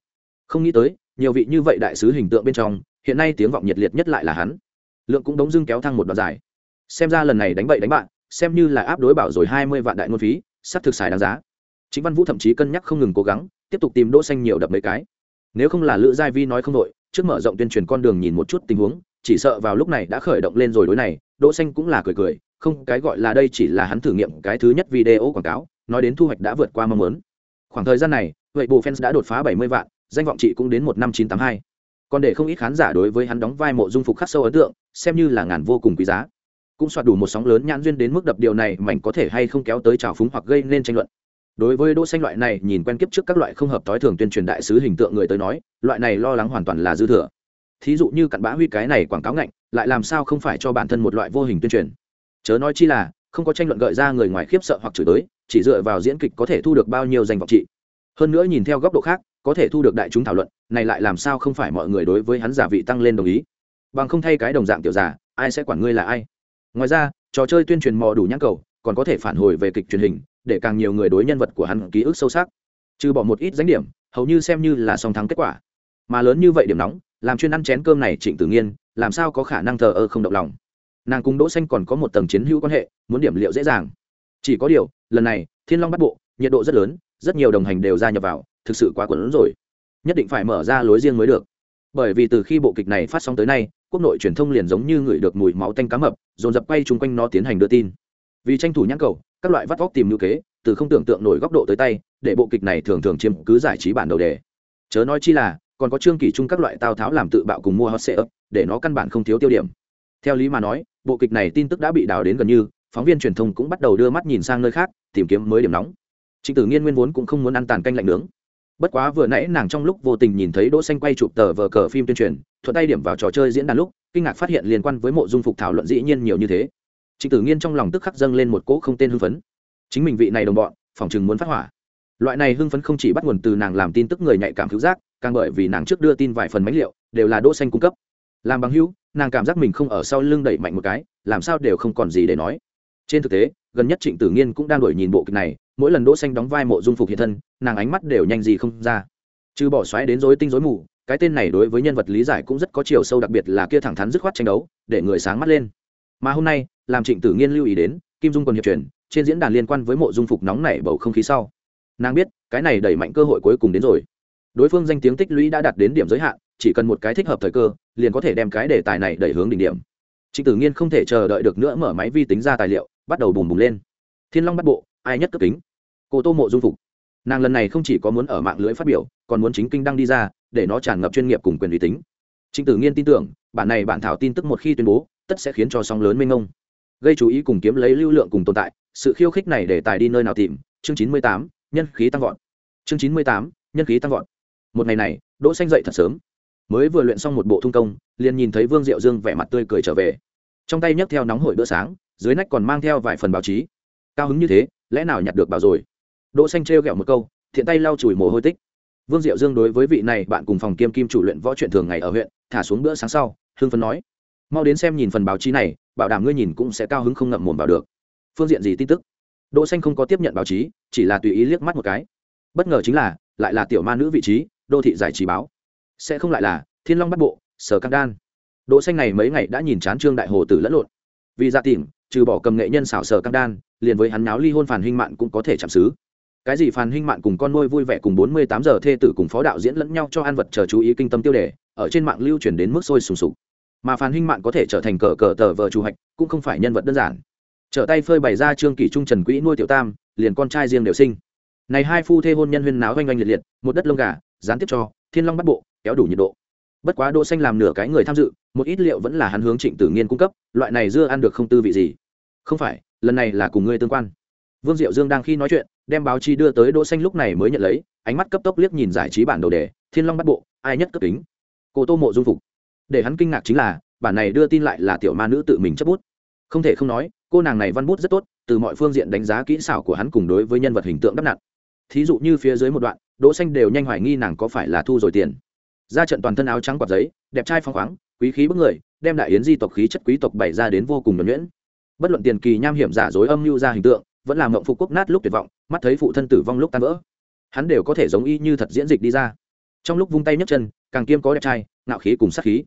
Không nghĩ tới, nhiều vị như vậy đại sứ hình tượng bên trong, hiện nay tiếng vọng nhiệt liệt nhất lại là hắn. Lượng cũng đống dưng kéo thăng một đoạn dài. Xem ra lần này đánh bậy đánh bạn, xem như là áp đối bảo rồi hai mươi vạn đại ngôn phí, sắp thực xài đáng giá. Chính văn vũ thậm chí cân nhắc không ngừng cố gắng, tiếp tục tìm đỗ xanh nhiều đập mấy cái. Nếu không là lữ giai vi nói không đội, trước mở rộng tuyên truyền con đường nhìn một chút tình huống chỉ sợ vào lúc này đã khởi động lên rồi đối này, đỗ xanh cũng là cười cười, không, cái gọi là đây chỉ là hắn thử nghiệm cái thứ nhất video quảng cáo, nói đến thu hoạch đã vượt qua mong muốn. Khoảng thời gian này, vậy bộ fans đã đột phá 70 vạn, danh vọng trị cũng đến một năm chín tám hai. Còn để không ít khán giả đối với hắn đóng vai mộ dung phục khắc sâu ấn tượng, xem như là ngàn vô cùng quý giá. Cũng soạt đủ một sóng lớn nhãn duyên đến mức đập điều này, mảnh có thể hay không kéo tới trào phúng hoặc gây nên tranh luận. Đối với đỗ xanh loại này, nhìn quen kiếp trước các loại không hợp tối thường tuyên truyền đại sứ hình tượng người tới nói, loại này lo lắng hoàn toàn là dư thừa thí dụ như cặn bã huy cái này quảng cáo ngạnh, lại làm sao không phải cho bản thân một loại vô hình tuyên truyền? Chớ nói chi là, không có tranh luận gợi ra người ngoài khiếp sợ hoặc chửi tới chỉ dựa vào diễn kịch có thể thu được bao nhiêu danh vọng trị. Hơn nữa nhìn theo góc độ khác, có thể thu được đại chúng thảo luận, này lại làm sao không phải mọi người đối với hắn giả vị tăng lên đồng ý? Bằng không thay cái đồng dạng tiểu giả, ai sẽ quản ngươi là ai? Ngoài ra, trò chơi tuyên truyền mò đủ nhãn cầu, còn có thể phản hồi về kịch truyền hình, để càng nhiều người đối nhân vật của hắn ký ức sâu sắc. Trừ bỏ một ít danh điểm, hầu như xem như là song thắng kết quả. Mà lớn như vậy điểm nóng làm chuyên ăn chén cơm này trịnh tử nghiên, làm sao có khả năng thờ ơ không động lòng? Nàng cùng đỗ xanh còn có một tầng chiến hữu quan hệ, muốn điểm liệu dễ dàng. Chỉ có điều, lần này, thiên long bắt bộ, nhiệt độ rất lớn, rất nhiều đồng hành đều gia nhập vào, thực sự quá quẩn rồi. Nhất định phải mở ra lối riêng mới được. Bởi vì từ khi bộ kịch này phát sóng tới nay, quốc nội truyền thông liền giống như người được mùi máu tanh cá mập, dồn dập quay chung quanh nó tiến hành đưa tin. Vì tranh thủ nhãn cầu, các loại vắt vóc tìm ngữ kế, từ không tưởng tượng nổi góc độ tới tay, để bộ kịch này thường thường chiếm cứ giải trí bản đầu đề. Chớ nói chi là còn có chương kỷ trung các loại tào tháo làm tự bạo cùng mua hot sale để nó căn bản không thiếu tiêu điểm. Theo lý mà nói, bộ kịch này tin tức đã bị đào đến gần như, phóng viên truyền thông cũng bắt đầu đưa mắt nhìn sang nơi khác, tìm kiếm mới điểm nóng. Trịnh tử nghiên nguyên vốn cũng không muốn ăn tàn canh lạnh nướng. Bất quá vừa nãy nàng trong lúc vô tình nhìn thấy đỗ xanh quay chụp tờ vờ cờ phim tuyên truyền, thuận tay điểm vào trò chơi diễn đàn lúc, kinh ngạc phát hiện liên quan với mộ dung phục thảo luận dĩ nhiên nhiều như thế. Trịnh tử nghiên trong lòng tức khắc dâng lên một cỗ không tên hưng phấn. Chính mình vị này đồng bọn, phòng chừng muốn phát hỏa. Loại này hưng phấn không chỉ bắt nguồn từ nàng làm tin tức người nhạy cảm cứu giác càng bởi vì nàng trước đưa tin vài phần máy liệu, đều là đỗ xanh cung cấp. Làm bằng hữu, nàng cảm giác mình không ở sau lưng đẩy mạnh một cái, làm sao đều không còn gì để nói. Trên thực tế, gần nhất trịnh tử nghiên cũng đang đổi nhìn bộ kịch này, mỗi lần đỗ xanh đóng vai mộ dung phục hiện thân, nàng ánh mắt đều nhanh gì không ra. Trừ bỏ xoáy đến rối tinh rối mù, cái tên này đối với nhân vật lý giải cũng rất có chiều sâu đặc biệt là kia thẳng thắn dứt khoát tranh đấu, để người sáng mắt lên. Mà hôm nay, làm trịnh tử nghiên lưu ý đến, kim dung còn hiệp truyền, trên diễn đàn liên quan với mộ dung phục nóng nảy bầu không khí sau. Nàng biết, cái này đẩy mạnh cơ hội cuối cùng đến rồi đối phương danh tiếng tích lũy đã đạt đến điểm giới hạn, chỉ cần một cái thích hợp thời cơ, liền có thể đem cái đề tài này đẩy hướng đỉnh điểm. Trịnh tử nghiên không thể chờ đợi được nữa mở máy vi tính ra tài liệu, bắt đầu bùm bùm lên. Thiên long bắt bộ, ai nhất cấp kính? Cô tô mộ dung phục. Nàng lần này không chỉ có muốn ở mạng lưới phát biểu, còn muốn chính kinh đăng đi ra, để nó tràn ngập chuyên nghiệp cùng quyền uy tín. Trịnh tử nghiên tin tưởng, bản này bản thảo tin tức một khi tuyên bố, tất sẽ khiến cho sóng lớn mênh mông. Gây chú ý cùng kiếm lấy lưu lượng cùng tồn tại, sự khiêu khích này để tài đi nơi nào tìm? Chương chín mươi tám, nhân khí tăng vọt. Chương chín mươi tám, nhân khí tăng vọt một ngày này, đỗ xanh dậy thật sớm. Mới vừa luyện xong một bộ thung công, liền nhìn thấy vương diệu dương vẻ mặt tươi cười trở về. Trong tay nhấc theo nóng hổi bữa sáng, dưới nách còn mang theo vài phần báo chí. Cao hứng như thế, lẽ nào nhặt được bảo rồi? Đỗ xanh treo gẹo một câu, thiện tay lau chùi mồ hôi tích. Vương diệu dương đối với vị này bạn cùng phòng kiêm kim chủ luyện võ chuyện thường ngày ở huyện, thả xuống bữa sáng sau hương phấn nói. Mau đến xem nhìn phần báo chí này, bảo đảm ngươi nhìn cũng sẽ cao hứng không ngậm mồm vào được. Phương diện gì tin tức? Đỗ xanh không có tiếp nhận báo chí, chỉ là tùy ý liếc mắt một cái. Bất ngờ chính là, lại là tiểu ma nữ vị trí đô thị giải trí báo. Sẽ không lại là thiên long bắt bộ, sở căng đan. Đỗ xanh này mấy ngày đã nhìn chán trương đại hồ tử lẫn lộn. Vì dạ ra tìm trừ bỏ cầm nghệ nhân xảo sở căng đan, liền với hắn náo ly hôn phản huynh mạn cũng có thể chạm xứ. Cái gì phản huynh mạn cùng con nuôi vui vẻ cùng 48 giờ thê tử cùng phó đạo diễn lẫn nhau cho ăn vật chờ chú ý kinh tâm tiêu đề, ở trên mạng lưu truyền đến mức sôi sùng sục. Mà phản huynh mạn có thể trở thành cờ cờ tờ vợ chủ hạch, cũng không phải nhân vật đơn giản. Trở tay phơi bày ra trương kỷ trung trần quỹ nuôi tiểu tam, liền con trai riêng đều sinh. Này hai phu thê hôn nhân huyên náo oanh oanh liệt liệt, một đất lông gà gián tiếp cho, thiên long bắt bộ, kéo đủ nhiệt độ. Bất quá đỗ xanh làm nửa cái người tham dự, một ít liệu vẫn là hắn hướng trịnh tử nghiên cung cấp, loại này dưa ăn được không tư vị gì. Không phải, lần này là cùng ngươi tương quan. Vương diệu dương đang khi nói chuyện, đem báo chí đưa tới đỗ xanh lúc này mới nhận lấy, ánh mắt cấp tốc liếc nhìn giải trí bản đầu đề thiên long bắt bộ, ai nhất cấp tính cô tô mộ dung phục. Để hắn kinh ngạc chính là, bản này đưa tin lại là tiểu ma nữ tự mình chấp bút. Không thể không nói, cô nàng này văn bút rất tốt, từ mọi phương diện đánh giá kỹ xảo của hắn cùng đối với nhân vật hình tượng đắp nặn thí dụ như phía dưới một đoạn đỗ xanh đều nhanh hoài nghi nàng có phải là thu rồi tiền. Ra trận toàn thân áo trắng quạt giấy, đẹp trai phong khoáng, quý khí bức người, đem đại yến di tộc khí chất quý tộc bày ra đến vô cùng nhuần nhuyễn. Bất luận tiền kỳ nham hiểm giả dối âm mưu ra hình tượng, vẫn làm mộng phục quốc nát lúc tuyệt vọng, mắt thấy phụ thân tử vong lúc tan vỡ. Hắn đều có thể giống y như thật diễn dịch đi ra. Trong lúc vung tay nhấc chân, càng kiêm có đẹp trai, ngạo khí cùng sát khí.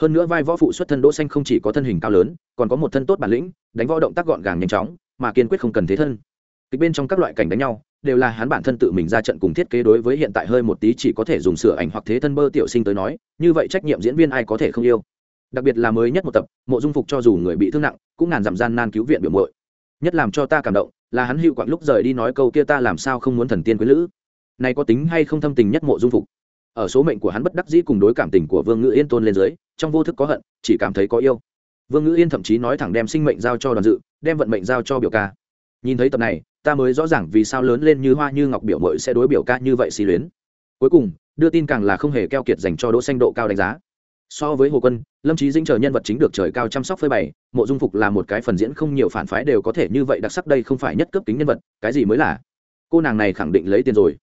Hơn nữa vai võ phụ xuất thân đỗ xanh không chỉ có thân hình cao lớn, còn có một thân tốt bản lĩnh, đánh võ động tác gọn gàng nhanh chóng, mà kiên quyết không cần thế thân. Kịch bên trong các loại cảnh đánh nhau đều là hắn bản thân tự mình ra trận cùng thiết kế đối với hiện tại hơi một tí chỉ có thể dùng sửa ảnh hoặc thế thân bơ tiểu sinh tới nói, như vậy trách nhiệm diễn viên ai có thể không yêu. Đặc biệt là mới nhất một tập, mộ dung phục cho dù người bị thương nặng, cũng ngàn dặm gian nan cứu viện biểu muội. Nhất làm cho ta cảm động, là hắn hữu quạng lúc rời đi nói câu kia ta làm sao không muốn thần tiên quý lữ. Này có tính hay không thâm tình nhất mộ dung phục? Ở số mệnh của hắn bất đắc dĩ cùng đối cảm tình của vương ngữ yên tôn lên dưới, trong vô thức có hận, chỉ cảm thấy có yêu. Vương ngữ yên thậm chí nói thẳng đem sinh mệnh giao cho đoàn dự, đem vận mệnh giao cho biểu ca nhìn thấy tập này, ta mới rõ ràng vì sao lớn lên như hoa như ngọc biểu mội sẽ đối biểu ca như vậy xì luyến. Cuối cùng, đưa tin càng là không hề keo kiệt dành cho đỗ xanh độ cao đánh giá. So với hồ quân, lâm trí dinh chờ nhân vật chính được trời cao chăm sóc phơi bày, mộ dung phục là một cái phần diễn không nhiều phản phái đều có thể như vậy đặc sắc đây không phải nhất cấp tính nhân vật, cái gì mới là? Cô nàng này khẳng định lấy tiền rồi.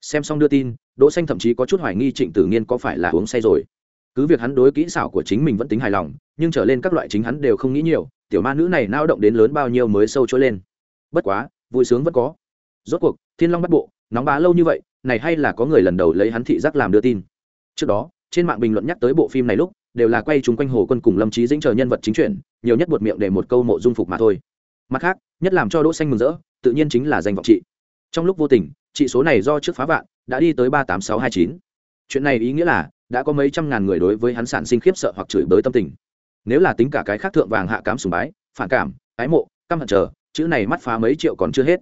Xem xong đưa tin, đỗ xanh thậm chí có chút hoài nghi trịnh tử nghiên có phải là uống say rồi. Cứ việc hắn đối kỹ xảo của chính mình vẫn tính hài lòng, nhưng trở lên các loại chính hắn đều không nghĩ nhiều, tiểu ma nữ này nao động đến lớn bao nhiêu mới sâu trôi lên bất quá, vui sướng vẫn có. Rốt cuộc, thiên long bắt bộ, nóng bá lâu như vậy, này hay là có người lần đầu lấy hắn thị giác làm đưa tin. Trước đó, trên mạng bình luận nhắc tới bộ phim này lúc, đều là quay chúng quanh hồ quân cùng lâm trí dĩnh chờ nhân vật chính truyện nhiều nhất buột miệng để một câu mộ dung phục mà thôi. Mặt khác, nhất làm cho đỗ xanh mừng rỡ, tự nhiên chính là danh vọng chị. trong lúc vô tình trị số này do trước phá vạn, đã đi tới ba tám sáu hai chín. Chuyện này ý nghĩa là, đã có mấy trăm ngàn người đối với hắn sản sinh khiếp sợ hoặc chửi bới tâm tình. Nếu là tính cả cái khác thượng vàng hạ cám sùng bái, phản cảm, ái mộ, căm hận chờ chữ này mắt phá mấy triệu còn chưa hết.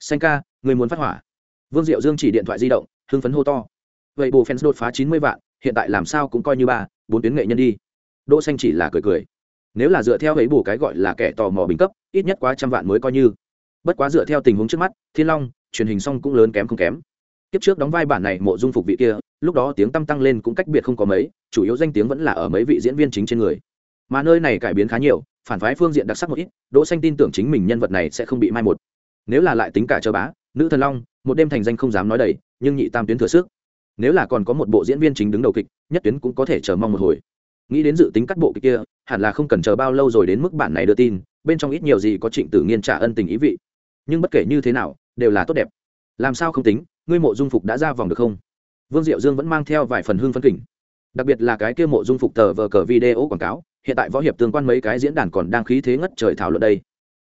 Xanh ca, người muốn phát hỏa. Vương diệu dương chỉ điện thoại di động, hưng phấn hô to. Vậy bù fans đột phá chín mươi vạn, hiện tại làm sao cũng coi như ba, bốn tuyến nghệ nhân đi. Đỗ xanh chỉ là cười cười. Nếu là dựa theo ấy bù cái gọi là kẻ tò mò bình cấp, ít nhất quá trăm vạn mới coi như. Bất quá dựa theo tình huống trước mắt, thiên long, truyền hình xong cũng lớn kém không kém. Kiếp trước đóng vai bản này mộ dung phục vị kia, lúc đó tiếng tăng tăng lên cũng cách biệt không có mấy, chủ yếu danh tiếng vẫn là ở mấy vị diễn viên chính trên người. Mà nơi này cải biến khá nhiều phản phái phương diện đặc sắc một ít, đỗ xanh tin tưởng chính mình nhân vật này sẽ không bị mai một. Nếu là lại tính cả châu bá, nữ thần long, một đêm thành danh không dám nói đầy, nhưng nhị tam tuyến thừa sức. Nếu là còn có một bộ diễn viên chính đứng đầu kịch, nhất tuyến cũng có thể chờ mong một hồi. Nghĩ đến dự tính cắt bộ kịch kia, hẳn là không cần chờ bao lâu rồi đến mức bản này đưa tin, bên trong ít nhiều gì có trịnh tử nghiên trả ân tình ý vị. Nhưng bất kể như thế nào, đều là tốt đẹp. Làm sao không tính, ngươi mộ dung phục đã ra vòng được không? Vương diệu dương vẫn mang theo vài phần hương phân kỉnh. Đặc biệt là cái kia mộ dung phục tờ vờ cờ video quảng cáo hiện tại võ hiệp tương quan mấy cái diễn đàn còn đang khí thế ngất trời thảo luận đây.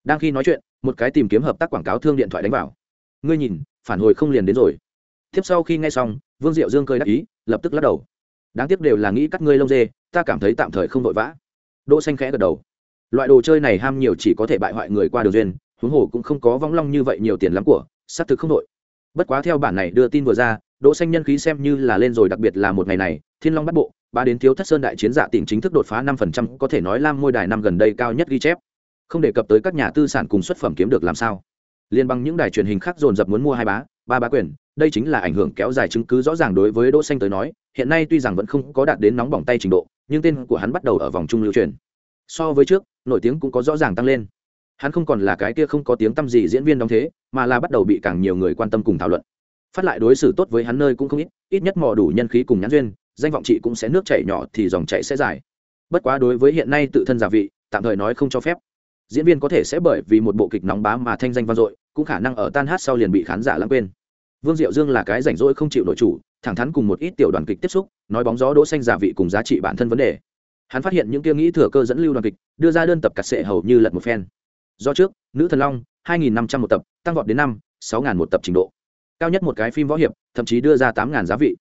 Đang khi nói chuyện, một cái tìm kiếm hợp tác quảng cáo thương điện thoại đánh vào. Ngươi nhìn, phản hồi không liền đến rồi. Tiếp sau khi nghe xong, vương diệu dương cười đắc ý, lập tức lắc đầu. Đáng tiếc đều là nghĩ cắt ngươi lông dê, ta cảm thấy tạm thời không vội vã. Đỗ xanh khẽ gật đầu. Loại đồ chơi này ham nhiều chỉ có thể bại hoại người qua đường duyên, huống hồ cũng không có vong long như vậy nhiều tiền lắm của, xác thực không đội bất quá theo bản này đưa tin vừa ra đỗ xanh nhân khí xem như là lên rồi đặc biệt là một ngày này thiên long bắt bộ ba đến thiếu thất sơn đại chiến dạ tỉnh chính thức đột phá 5%, có thể nói lam môi đài năm gần đây cao nhất ghi chép. Không đề cập tới các nhà tư sản cùng xuất phẩm kiếm được làm sao. Liên bằng những đài truyền hình khác dồn dập muốn mua hai bá ba bá quyền đây chính là ảnh hưởng kéo dài chứng cứ rõ ràng đối với đỗ xanh tới nói hiện nay tuy rằng vẫn không có đạt đến nóng bỏng tay trình độ nhưng tên của hắn bắt đầu ở vòng trung lưu truyền. So với trước nổi tiếng cũng có rõ ràng tăng lên. Hắn không còn là cái kia không có tiếng tăm gì diễn viên đóng thế mà là bắt đầu bị càng nhiều người quan tâm cùng thảo luận phát lại đối xử tốt với hắn nơi cũng không ít ít nhất mò đủ nhân khí cùng nhãn duyên, danh vọng chị cũng sẽ nước chảy nhỏ thì dòng chảy sẽ dài. Bất quá đối với hiện nay tự thân giả vị, tạm thời nói không cho phép. Diễn viên có thể sẽ bởi vì một bộ kịch nóng bá mà thanh danh vang dội, cũng khả năng ở tan hát sau liền bị khán giả lãng quên. Vương diệu dương là cái rảnh rỗi không chịu nội chủ, thẳng thắn cùng một ít tiểu đoàn kịch tiếp xúc, nói bóng gió đỗ xanh giả vị cùng giá trị bản thân vấn đề. Hắn phát hiện những kia nghĩ thừa cơ dẫn lưu đoàn kịch, đưa ra đơn tập cắt sệ hầu như lật một phen. Do trước, nữ thần long 2.500 một tập, tăng vọt đến năm 6.000 một tập trình độ cao nhất một cái phim võ hiệp, thậm chí đưa ra tám ngàn giá vị.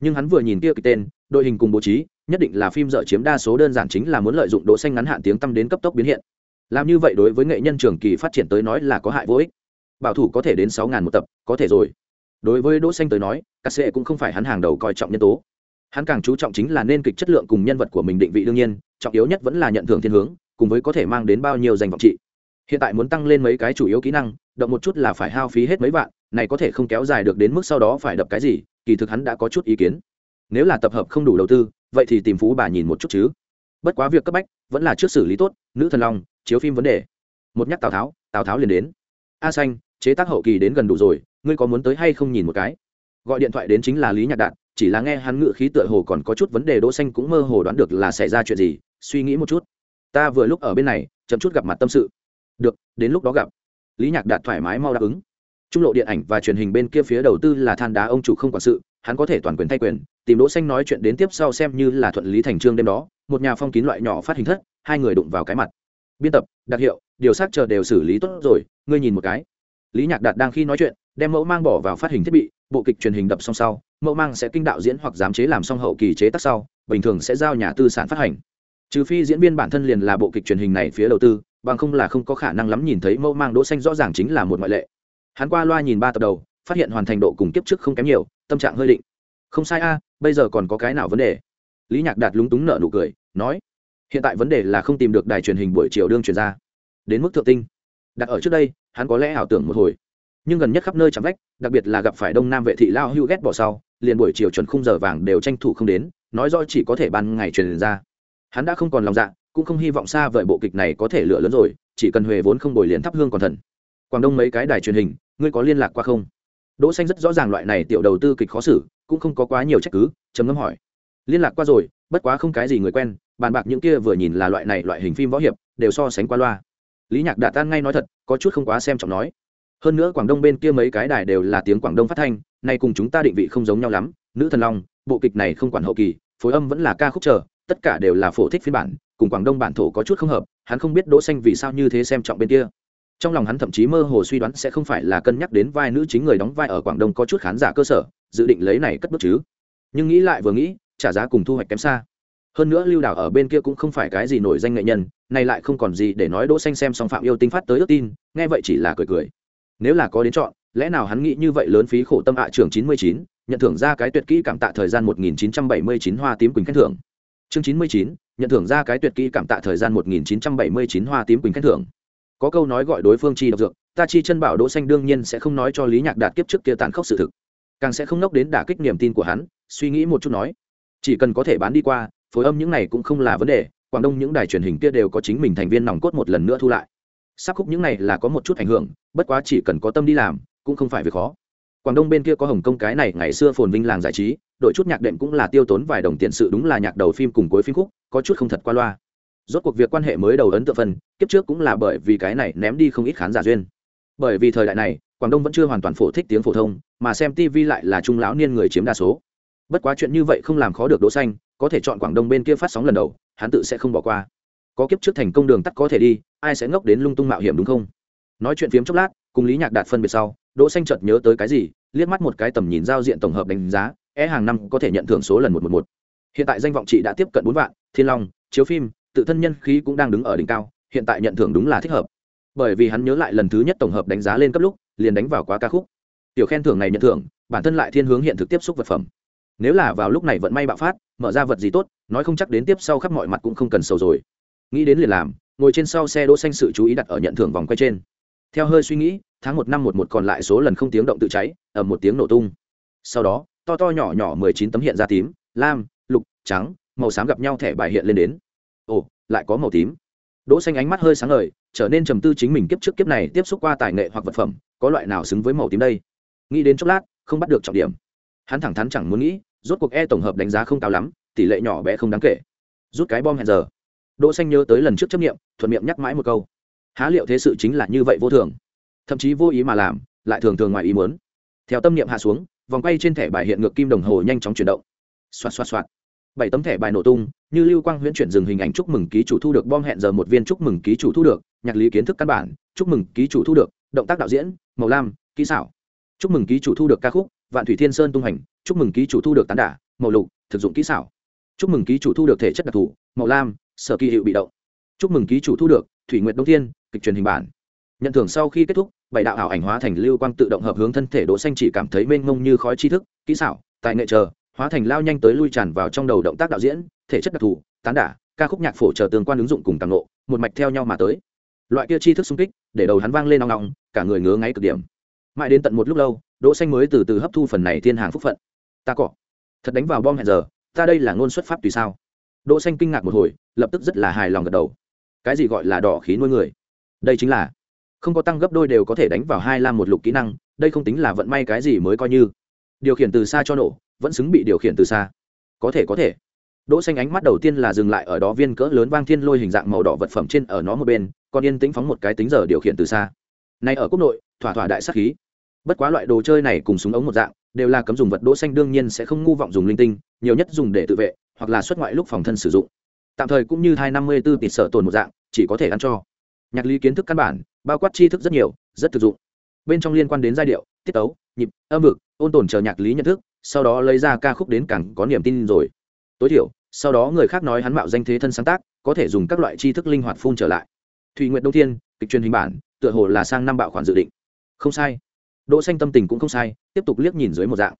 Nhưng hắn vừa nhìn kia cái tên, đội hình cùng bố trí, nhất định là phim dở chiếm đa số đơn giản chính là muốn lợi dụng Đỗ xanh ngắn hạn tiếng tăm đến cấp tốc biến hiện. Làm như vậy đối với nghệ nhân trường kỳ phát triển tới nói là có hại vô ích. Bảo thủ có thể đến sáu ngàn một tập, có thể rồi. Đối với đỗ xanh tới nói cắt sệ cũng không phải hắn hàng đầu coi trọng nhân tố. Hắn càng chú trọng chính là nên kịch chất lượng cùng nhân vật của mình định vị đương nhiên, trọng yếu nhất vẫn là nhận thưởng thiên hướng, cùng với có thể mang đến bao nhiêu danh vọng trị. Hiện tại muốn tăng lên mấy cái chủ yếu kỹ năng, động một chút là phải hao phí hết mấy vạn này có thể không kéo dài được đến mức sau đó phải đập cái gì, kỳ thực hắn đã có chút ý kiến. Nếu là tập hợp không đủ đầu tư, vậy thì tìm phú bà nhìn một chút chứ. Bất quá việc cấp bách vẫn là trước xử lý tốt, nữ thần long, chiếu phim vấn đề. Một nhắc tào tháo tào tháo liền đến. A xanh, chế tác hậu kỳ đến gần đủ rồi, ngươi có muốn tới hay không nhìn một cái? Gọi điện thoại đến chính là lý nhạc đạn chỉ là nghe hắn ngự khí tựa hồ còn có chút vấn đề, đỗ xanh cũng mơ hồ đoán được là xảy ra chuyện gì, suy nghĩ một chút. Ta vừa lúc ở bên này, chậm chút gặp mặt tâm sự. Được, đến lúc đó gặp. Lý nhạc đạt thoải mái mau đáp ứng trung lộ điện ảnh và truyền hình bên kia phía đầu tư là than đá, ông chủ không quản sự, hắn có thể toàn quyền thay quyền. Tìm đỗ xanh nói chuyện đến tiếp sau xem như là thuận lý thành trương đêm đó, một nhà phong kín loại nhỏ phát hình thất, hai người đụng vào cái mặt. Biên tập, đặc hiệu, điều xác chờ đều xử lý tốt rồi, ngươi nhìn một cái. Lý nhạc đạt đang khi nói chuyện, đem mẫu mang bỏ vào phát hình thiết bị, bộ kịch truyền hình đập xong sau, mẫu mang sẽ kinh đạo diễn hoặc giám chế làm xong hậu kỳ chế tác sau, bình thường sẽ giao nhà tư sản phát hành. Trừ phi diễn viên bản thân liền là bộ kịch truyền hình này phía đầu tư, bằng không là không có khả năng lắm nhìn thấy mẫu mang đỗ xanh rõ ràng chính là một ngoại lệ hắn qua loa nhìn ba tập đầu, phát hiện hoàn thành độ cùng kiếp trước không kém nhiều, tâm trạng hơi định. Không sai a, bây giờ còn có cái nào vấn đề? Lý nhạc đạt lúng túng nở nụ cười, nói, hiện tại vấn đề là không tìm được đài truyền hình buổi chiều đương truyền ra. Đến mức thượng tinh. Đặt ở trước đây, hắn có lẽ ảo tưởng một hồi. Nhưng gần nhất khắp nơi chạm vách, đặc biệt là gặp phải đông nam vệ thị lao hưu ghét bỏ sau, liền buổi chiều chuẩn khung giờ vàng đều tranh thủ không đến, nói do chỉ có thể ban ngày truyền ra. Hắn đã không còn lòng dạ cũng không hy vọng xa vời bộ kịch này có thể lựa lớn rồi, chỉ cần huề vốn không bồi liền thắp hương còn thần quảng đông mấy cái đài truyền hình, ngươi có liên lạc qua không? Đỗ xanh rất rõ ràng loại này tiểu đầu tư kịch khó xử, cũng không có quá nhiều trách cứ, trầm ngâm hỏi. Liên lạc qua rồi, bất quá không cái gì người quen, bàn bạc những kia vừa nhìn là loại này loại hình phim võ hiệp, đều so sánh qua loa. Lý nhạc đã tan ngay nói thật, có chút không quá xem trọng nói. Hơn nữa quảng đông bên kia mấy cái đài đều là tiếng quảng đông phát thanh, nay cùng chúng ta định vị không giống nhau lắm. Nữ thần long, bộ kịch này không quản hậu kỳ, phối âm vẫn là ca khúc chờ, tất cả đều là phổ thích phiên bản, cùng quảng đông bản thổ có chút không hợp, hắn không biết đỗ xanh vì sao như thế xem trọng bên kia trong lòng hắn thậm chí mơ hồ suy đoán sẽ không phải là cân nhắc đến vai nữ chính người đóng vai ở quảng đông có chút khán giả cơ sở dự định lấy này cất bước chứ. Nhưng nghĩ lại vừa nghĩ trả giá cùng thu hoạch kém xa. Hơn nữa lưu đảo ở bên kia cũng không phải cái gì nổi danh nghệ nhân nay lại không còn gì để nói đỗ xanh xem song phạm yêu tinh phát tới ước tin nghe vậy chỉ là cười cười. Nếu là có đến chọn lẽ nào hắn nghĩ như vậy lớn phí khổ tâm ạ trường 99, nhận thưởng ra cái tuyệt kỹ cảm tạ thời gian 1979 hoa tím quỳnh khen thưởng. Chương 99, nhận thưởng ra cái tuyệt kỹ cảm tạ thời gian 1979 hoa tím quỳnh khen thưởng có câu nói gọi đối phương chi độc dược, ta chi chân bảo đỗ xanh đương nhiên sẽ không nói cho lý nhạc đạt kiếp trước kia tàn khốc sự thực. Càng sẽ không nốc đến đả kích niềm tin của hắn, suy nghĩ một chút nói. Chỉ cần có thể bán đi qua, phối âm những này cũng không là vấn đề, quảng đông những đài truyền hình kia đều có chính mình thành viên nòng cốt một lần nữa thu lại. Sắp khúc những này là có một chút ảnh hưởng, bất quá chỉ cần có tâm đi làm, cũng không phải việc khó. Quảng đông bên kia có hồng kông cái này ngày xưa phồn vinh làng giải trí, đội chút nhạc đệm cũng là tiêu tốn vài đồng tiền sự đúng là nhạc đầu phim cùng cuối phim khúc, có chút không thật qua loa rốt cuộc việc quan hệ mới đầu ấn tượng phần, kiếp trước cũng là bởi vì cái này ném đi không ít khán giả duyên. Bởi vì thời đại này, quảng đông vẫn chưa hoàn toàn phổ thích tiếng phổ thông, mà xem tv lại là trung lão niên người chiếm đa số. Bất quá chuyện như vậy không làm khó được đỗ xanh, có thể chọn quảng đông bên kia phát sóng lần đầu, hắn tự sẽ không bỏ qua. Có kiếp trước thành công đường tắt có thể đi, ai sẽ ngốc đến lung tung mạo hiểm đúng không? Nói chuyện phiếm chốc lát, cùng lý nhạc đạt phân biệt sau, đỗ xanh chợt nhớ tới cái gì, liếc mắt một cái tầm nhìn giao diện tổng hợp đánh giá é hàng năm có thể nhận thưởng số lần một một một. Hiện tại danh vọng chị đã tiếp cận bốn vạn, thiên long, chiếu phim tự thân nhân khí cũng đang đứng ở đỉnh cao, hiện tại nhận thưởng đúng là thích hợp. Bởi vì hắn nhớ lại lần thứ nhất tổng hợp đánh giá lên cấp lúc, liền đánh vào quá ca khúc. Tiểu khen thưởng này nhận thưởng, bản thân lại thiên hướng hiện thực tiếp xúc vật phẩm. Nếu là vào lúc này vận may bạo phát, mở ra vật gì tốt, nói không chắc đến tiếp sau khắp mọi mặt cũng không cần sầu rồi. Nghĩ đến liền làm, ngồi trên sau xe đỗ xanh sự chú ý đặt ở nhận thưởng vòng quay trên. Theo hơi suy nghĩ, tháng một năm một một còn lại số lần không tiếng động tự cháy ở một tiếng nổ tung. Sau đó, to to nhỏ nhỏ mười chín tấm hiện ra tím, lam, lục, trắng, màu xám gặp nhau thẻ bài hiện lên đến lại có màu tím. Đỗ xanh ánh mắt hơi sáng ngời, trở nên trầm tư chính mình kiếp trước kiếp này tiếp xúc qua tài nghệ hoặc vật phẩm, có loại nào xứng với màu tím đây? Nghĩ đến chốc lát, không bắt được trọng điểm. Hắn thẳng thắn chẳng muốn nghĩ, rốt cuộc e tổng hợp đánh giá không cao lắm, tỷ lệ nhỏ bé không đáng kể. Rút cái bom hẹn giờ. Đỗ xanh nhớ tới lần trước chấp nghiệm thuận miệng nhắc mãi một câu. Há liệu thế sự chính là như vậy vô thường? Thậm chí vô ý mà làm, lại thường thường ngoài ý muốn. Theo tâm niệm hạ xuống, vòng quay trên thẻ bài hiện ngược kim đồng hồ nhanh chóng chuyển động. Xoạt xoạt xoạt bảy tấm thẻ bài nổ tung, như lưu quang huyễn chuyển dừng hình ảnh chúc mừng ký chủ thu được bom hẹn giờ một viên chúc mừng ký chủ thu được, nhạc lý kiến thức căn bản, chúc mừng ký chủ thu được, động tác đạo diễn, màu lam, kỹ xảo. Chúc mừng ký chủ thu được ca khúc, vạn thủy thiên sơn tung hành, chúc mừng ký chủ thu được tán đả, màu lục, thực dụng kỹ xảo. Chúc mừng ký chủ thu được thể chất đặc thù, màu lam, sở kỳ hiệu bị động. Chúc mừng ký chủ thu được, thủy nguyện đông thiên, kịch truyền hình bản. Nhận thưởng sau khi kết thúc, bảy đạo ảo ảnh hóa thành lưu quang tự động hợp hướng thân thể đỗ xanh chỉ cảm thấy mênh mông như khói tri thức, kỹ xảo, tài nghệ chờ hóa thành lao nhanh tới lui tràn vào trong đầu động tác đạo diễn, thể chất đặc thù, tán đả, ca khúc nhạc phổ chờ tương quan ứng dụng cùng càng nộ một mạch theo nhau mà tới. Loại kia chi thức xung kích, để đầu hắn vang lên nong nong, cả người ngứa ngáy cực điểm. Mãi đến tận một lúc lâu, đỗ xanh mới từ từ hấp thu phần này thiên hàng phúc phận. Ta cọ. Thật đánh vào bom hẹn giờ, ta đây là ngôn xuất pháp tùy sao? Đỗ xanh kinh ngạc một hồi, lập tức rất là hài lòng gật đầu. Cái gì gọi là đỏ khí nuôi người? Đây chính là, không có tăng gấp đôi đều có thể đánh vào hai lam một lục kỹ năng, đây không tính là vận may cái gì mới coi như điều khiển từ xa cho nổ, vẫn xứng bị điều khiển từ xa. Có thể có thể. Đỗ xanh ánh mắt đầu tiên là dừng lại ở đó viên cỡ lớn vang thiên lôi hình dạng màu đỏ vật phẩm trên ở nó một bên, còn yên tĩnh phóng một cái tính giờ điều khiển từ xa. Này ở quốc nội, thỏa thỏa đại sát khí. Bất quá loại đồ chơi này cùng súng ống một dạng, đều là cấm dùng vật đỗ xanh đương nhiên sẽ không ngu vọng dùng linh tinh, nhiều nhất dùng để tự vệ, hoặc là xuất ngoại lúc phòng thân sử dụng. Tạm thời cũng như thai năm mươi 54 tịt sở tồn một dạng, chỉ có thể ăn cho. Nhạc lý kiến thức căn bản, bao quát tri thức rất nhiều, rất thực dụng. Bên trong liên quan đến giai điệu, tiết tấu, nhịp, âm vực ôn tồn chờ nhạc lý nhận thức, sau đó lấy ra ca khúc đến càng có niềm tin rồi. Tối thiểu, sau đó người khác nói hắn mạo danh thế thân sáng tác, có thể dùng các loại tri thức linh hoạt phun trở lại. Thùy nguyện đông thiên, kịch truyền hình bản, tựa hồ là sang năm bạo khoản dự định. Không sai. Đỗ xanh tâm tình cũng không sai, tiếp tục liếc nhìn dưới một dạng.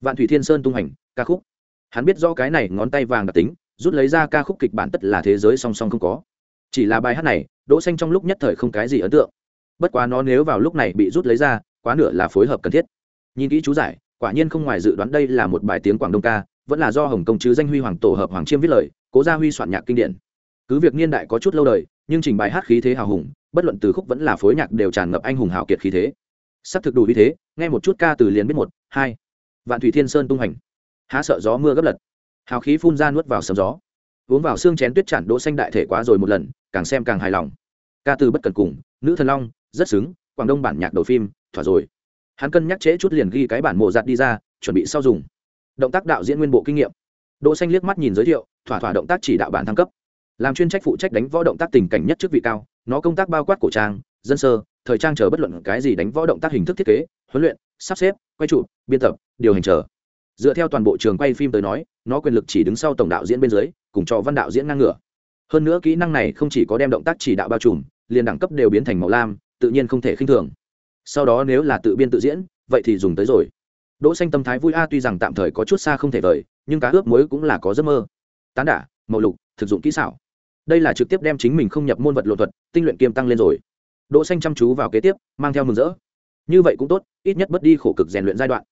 Vạn thủy thiên sơn tung hành, ca khúc. Hắn biết rõ cái này ngón tay vàng đặc tính, rút lấy ra ca khúc kịch bản tất là thế giới song song không có. Chỉ là bài hát này, đỗ xanh trong lúc nhất thời không cái gì ấn tượng. Bất quá nó nếu vào lúc này bị rút lấy ra, quá nửa là phối hợp cần thiết nhìn kỹ chú giải, quả nhiên không ngoài dự đoán đây là một bài tiếng quảng đông ca, vẫn là do hồng công chứ danh huy hoàng tổ hợp hoàng chiêm viết lời, cố gia huy soạn nhạc kinh điển. Cứ việc niên đại có chút lâu đời, nhưng trình bài hát khí thế hào hùng, bất luận từ khúc vẫn là phối nhạc đều tràn ngập anh hùng hào kiệt khí thế. Sắp thực đủ vì thế, nghe một chút ca từ liền biết một, hai. Vạn thủy thiên sơn tung hành há sợ gió mưa gấp lật. Hào khí phun ra nuốt vào sấm gió. Uống vào xương chén tuyết chản đỗ xanh đại thể quá rồi một lần, càng xem càng hài lòng. Ca từ bất cần cùng, nữ thần long, rất xứng, quảng đông bản nhạc đầu phim, thỏa rồi hắn cân nhắc trễ chút liền ghi cái bản mộ giặt đi ra, chuẩn bị sau dùng. Động tác đạo diễn nguyên bộ kinh nghiệm. Đỗ xanh liếc mắt nhìn giới thiệu, thỏa thỏa động tác chỉ đạo bản thăng cấp. Làm chuyên trách phụ trách đánh võ động tác tình cảnh nhất trước vị cao, nó công tác bao quát cổ trang, dân sơ, thời trang chờ bất luận cái gì đánh võ động tác hình thức thiết kế, huấn luyện, sắp xếp, quay trụ, biên tập, điều hành chờ. Dựa theo toàn bộ trường quay phim tới nói, nó quyền lực chỉ đứng sau tổng đạo diễn bên dưới, cùng cho văn đạo diễn ngang ngửa. Hơn nữa kỹ năng này không chỉ có đem động tác chỉ đạo bao trùm, liền đẳng cấp đều biến thành màu lam, tự nhiên không thể khinh thường sau đó nếu là tự biên tự diễn, vậy thì dùng tới rồi. Đỗ xanh tâm thái vui a, tuy rằng tạm thời có chút xa không thể vời, nhưng cá ướp muối cũng là có giấc mơ. Tán đả, màu lục, thực dụng kỹ xảo. Đây là trực tiếp đem chính mình không nhập môn vật lộ thuật, tinh luyện kiêm tăng lên rồi. Đỗ xanh chăm chú vào kế tiếp, mang theo mừng rỡ. Như vậy cũng tốt, ít nhất bất đi khổ cực rèn luyện giai đoạn.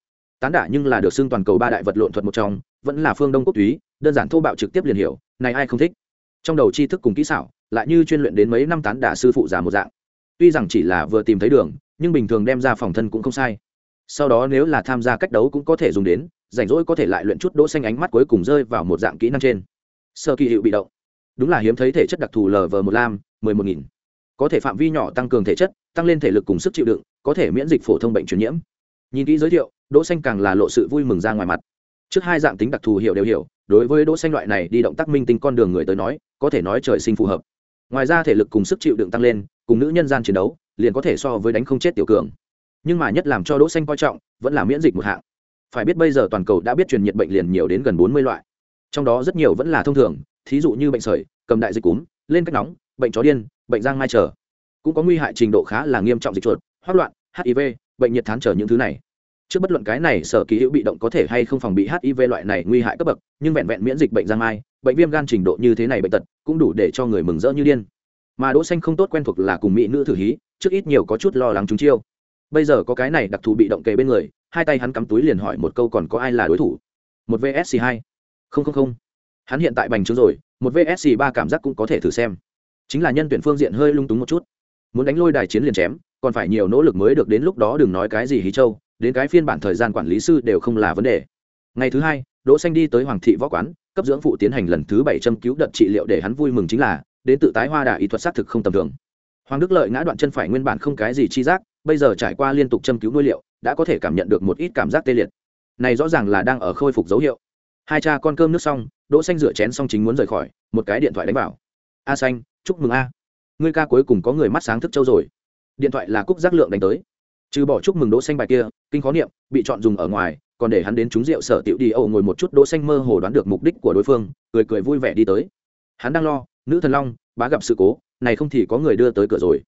Tán đả nhưng là được xưng toàn cầu ba đại vật lộn thuật một trong, vẫn là phương đông quốc túy, đơn giản thô bạo trực tiếp liền hiểu, này ai không thích. Trong đầu tri thức cùng kỹ xảo, lại như chuyên luyện đến mấy năm tán đả sư phụ già một dạng. Tuy rằng chỉ là vừa tìm thấy đường nhưng bình thường đem ra phòng thân cũng không sai. Sau đó nếu là tham gia cách đấu cũng có thể dùng đến, rảnh rỗi có thể lại luyện chút đỗ xanh ánh mắt cuối cùng rơi vào một dạng kỹ năng trên. Sơ kỳ hiệu bị động. Đúng là hiếm thấy thể chất đặc thù lv một lam mười một nghìn. Có thể phạm vi nhỏ tăng cường thể chất, tăng lên thể lực cùng sức chịu đựng, có thể miễn dịch phổ thông bệnh truyền nhiễm. Nhìn kỹ giới thiệu, đỗ xanh càng là lộ sự vui mừng ra ngoài mặt. Trước hai dạng tính đặc thù hiểu đều hiểu, đối với đỗ xanh loại này đi động tác minh tinh con đường người tới nói, có thể nói trời sinh phù hợp. Ngoài ra thể lực cùng sức chịu đựng tăng lên, cùng nữ nhân gian chiến đấu liền có thể so với đánh không chết tiểu cường. Nhưng mà nhất làm cho đỗ xanh coi trọng, vẫn là miễn dịch một hạng. Phải biết bây giờ toàn cầu đã biết truyền nhiệt bệnh liền nhiều đến gần 40 loại. Trong đó rất nhiều vẫn là thông thường, thí dụ như bệnh sởi, cầm đại dịch cúm, lên cách nóng, bệnh chó điên, bệnh giang mai trở cũng có nguy hại trình độ khá là nghiêm trọng dịch chuột, hoắc loạn hiv bệnh nhiệt thán trở những thứ này. Trước bất luận cái này, sở ký hữu bị động có thể hay không phòng bị hiv loại này nguy hại cấp bậc, nhưng vẹn vẹn miễn dịch bệnh giang mai, bệnh viêm gan trình độ như thế này bệnh tật cũng đủ để cho người mừng rỡ như điên. Mà đỗ xanh không tốt quen thuộc là cùng mỹ nữ thử hí trước ít nhiều có chút lo lắng chúng chiêu. Bây giờ có cái này đặc thù bị động kề bên người, hai tay hắn cắm túi liền hỏi một câu còn có ai là đối thủ? Một vsc hai. Không không không. Hắn hiện tại bành trướng rồi, một vsc ba cảm giác cũng có thể thử xem. Chính là nhân tuyển phương diện hơi lung túng một chút. Muốn đánh lôi đài chiến liền chém, còn phải nhiều nỗ lực mới được đến lúc đó đừng nói cái gì hí châu, đến cái phiên bản thời gian quản lý sư đều không là vấn đề. Ngày thứ hai, đỗ xanh đi tới hoàng thị võ quán, cấp dưỡng phụ tiến hành lần thứ bảy châm cứu đợt trị liệu để hắn vui mừng chính là, đến tự tái hoa đà y thuật sát thực không tầm thường hoàng đức lợi ngã đoạn chân phải nguyên bản không cái gì chi giác, bây giờ trải qua liên tục châm cứu nuôi liệu, đã có thể cảm nhận được một ít cảm giác tê liệt. Này rõ ràng là đang ở khôi phục dấu hiệu. Hai cha con cơm nước xong, đỗ xanh rửa chén xong chính muốn rời khỏi, một cái điện thoại đánh vào. A xanh, chúc mừng a. Ngươi ca cuối cùng có người mắt sáng thức châu rồi. Điện thoại là cúc giác lượng đánh tới. Trừ bỏ chúc mừng đỗ xanh bài kia, kinh khó niệm, bị chọn dùng ở ngoài, còn để hắn đến trúng rượu sở tiểu đi ẩu ngồi một chút. Đỗ xanh mơ hồ đoán được mục đích của đối phương, cười cười vui vẻ đi tới. Hắn đang lo, nữ thần long, bá gặp sự cố này không thì có người đưa tới cửa rồi.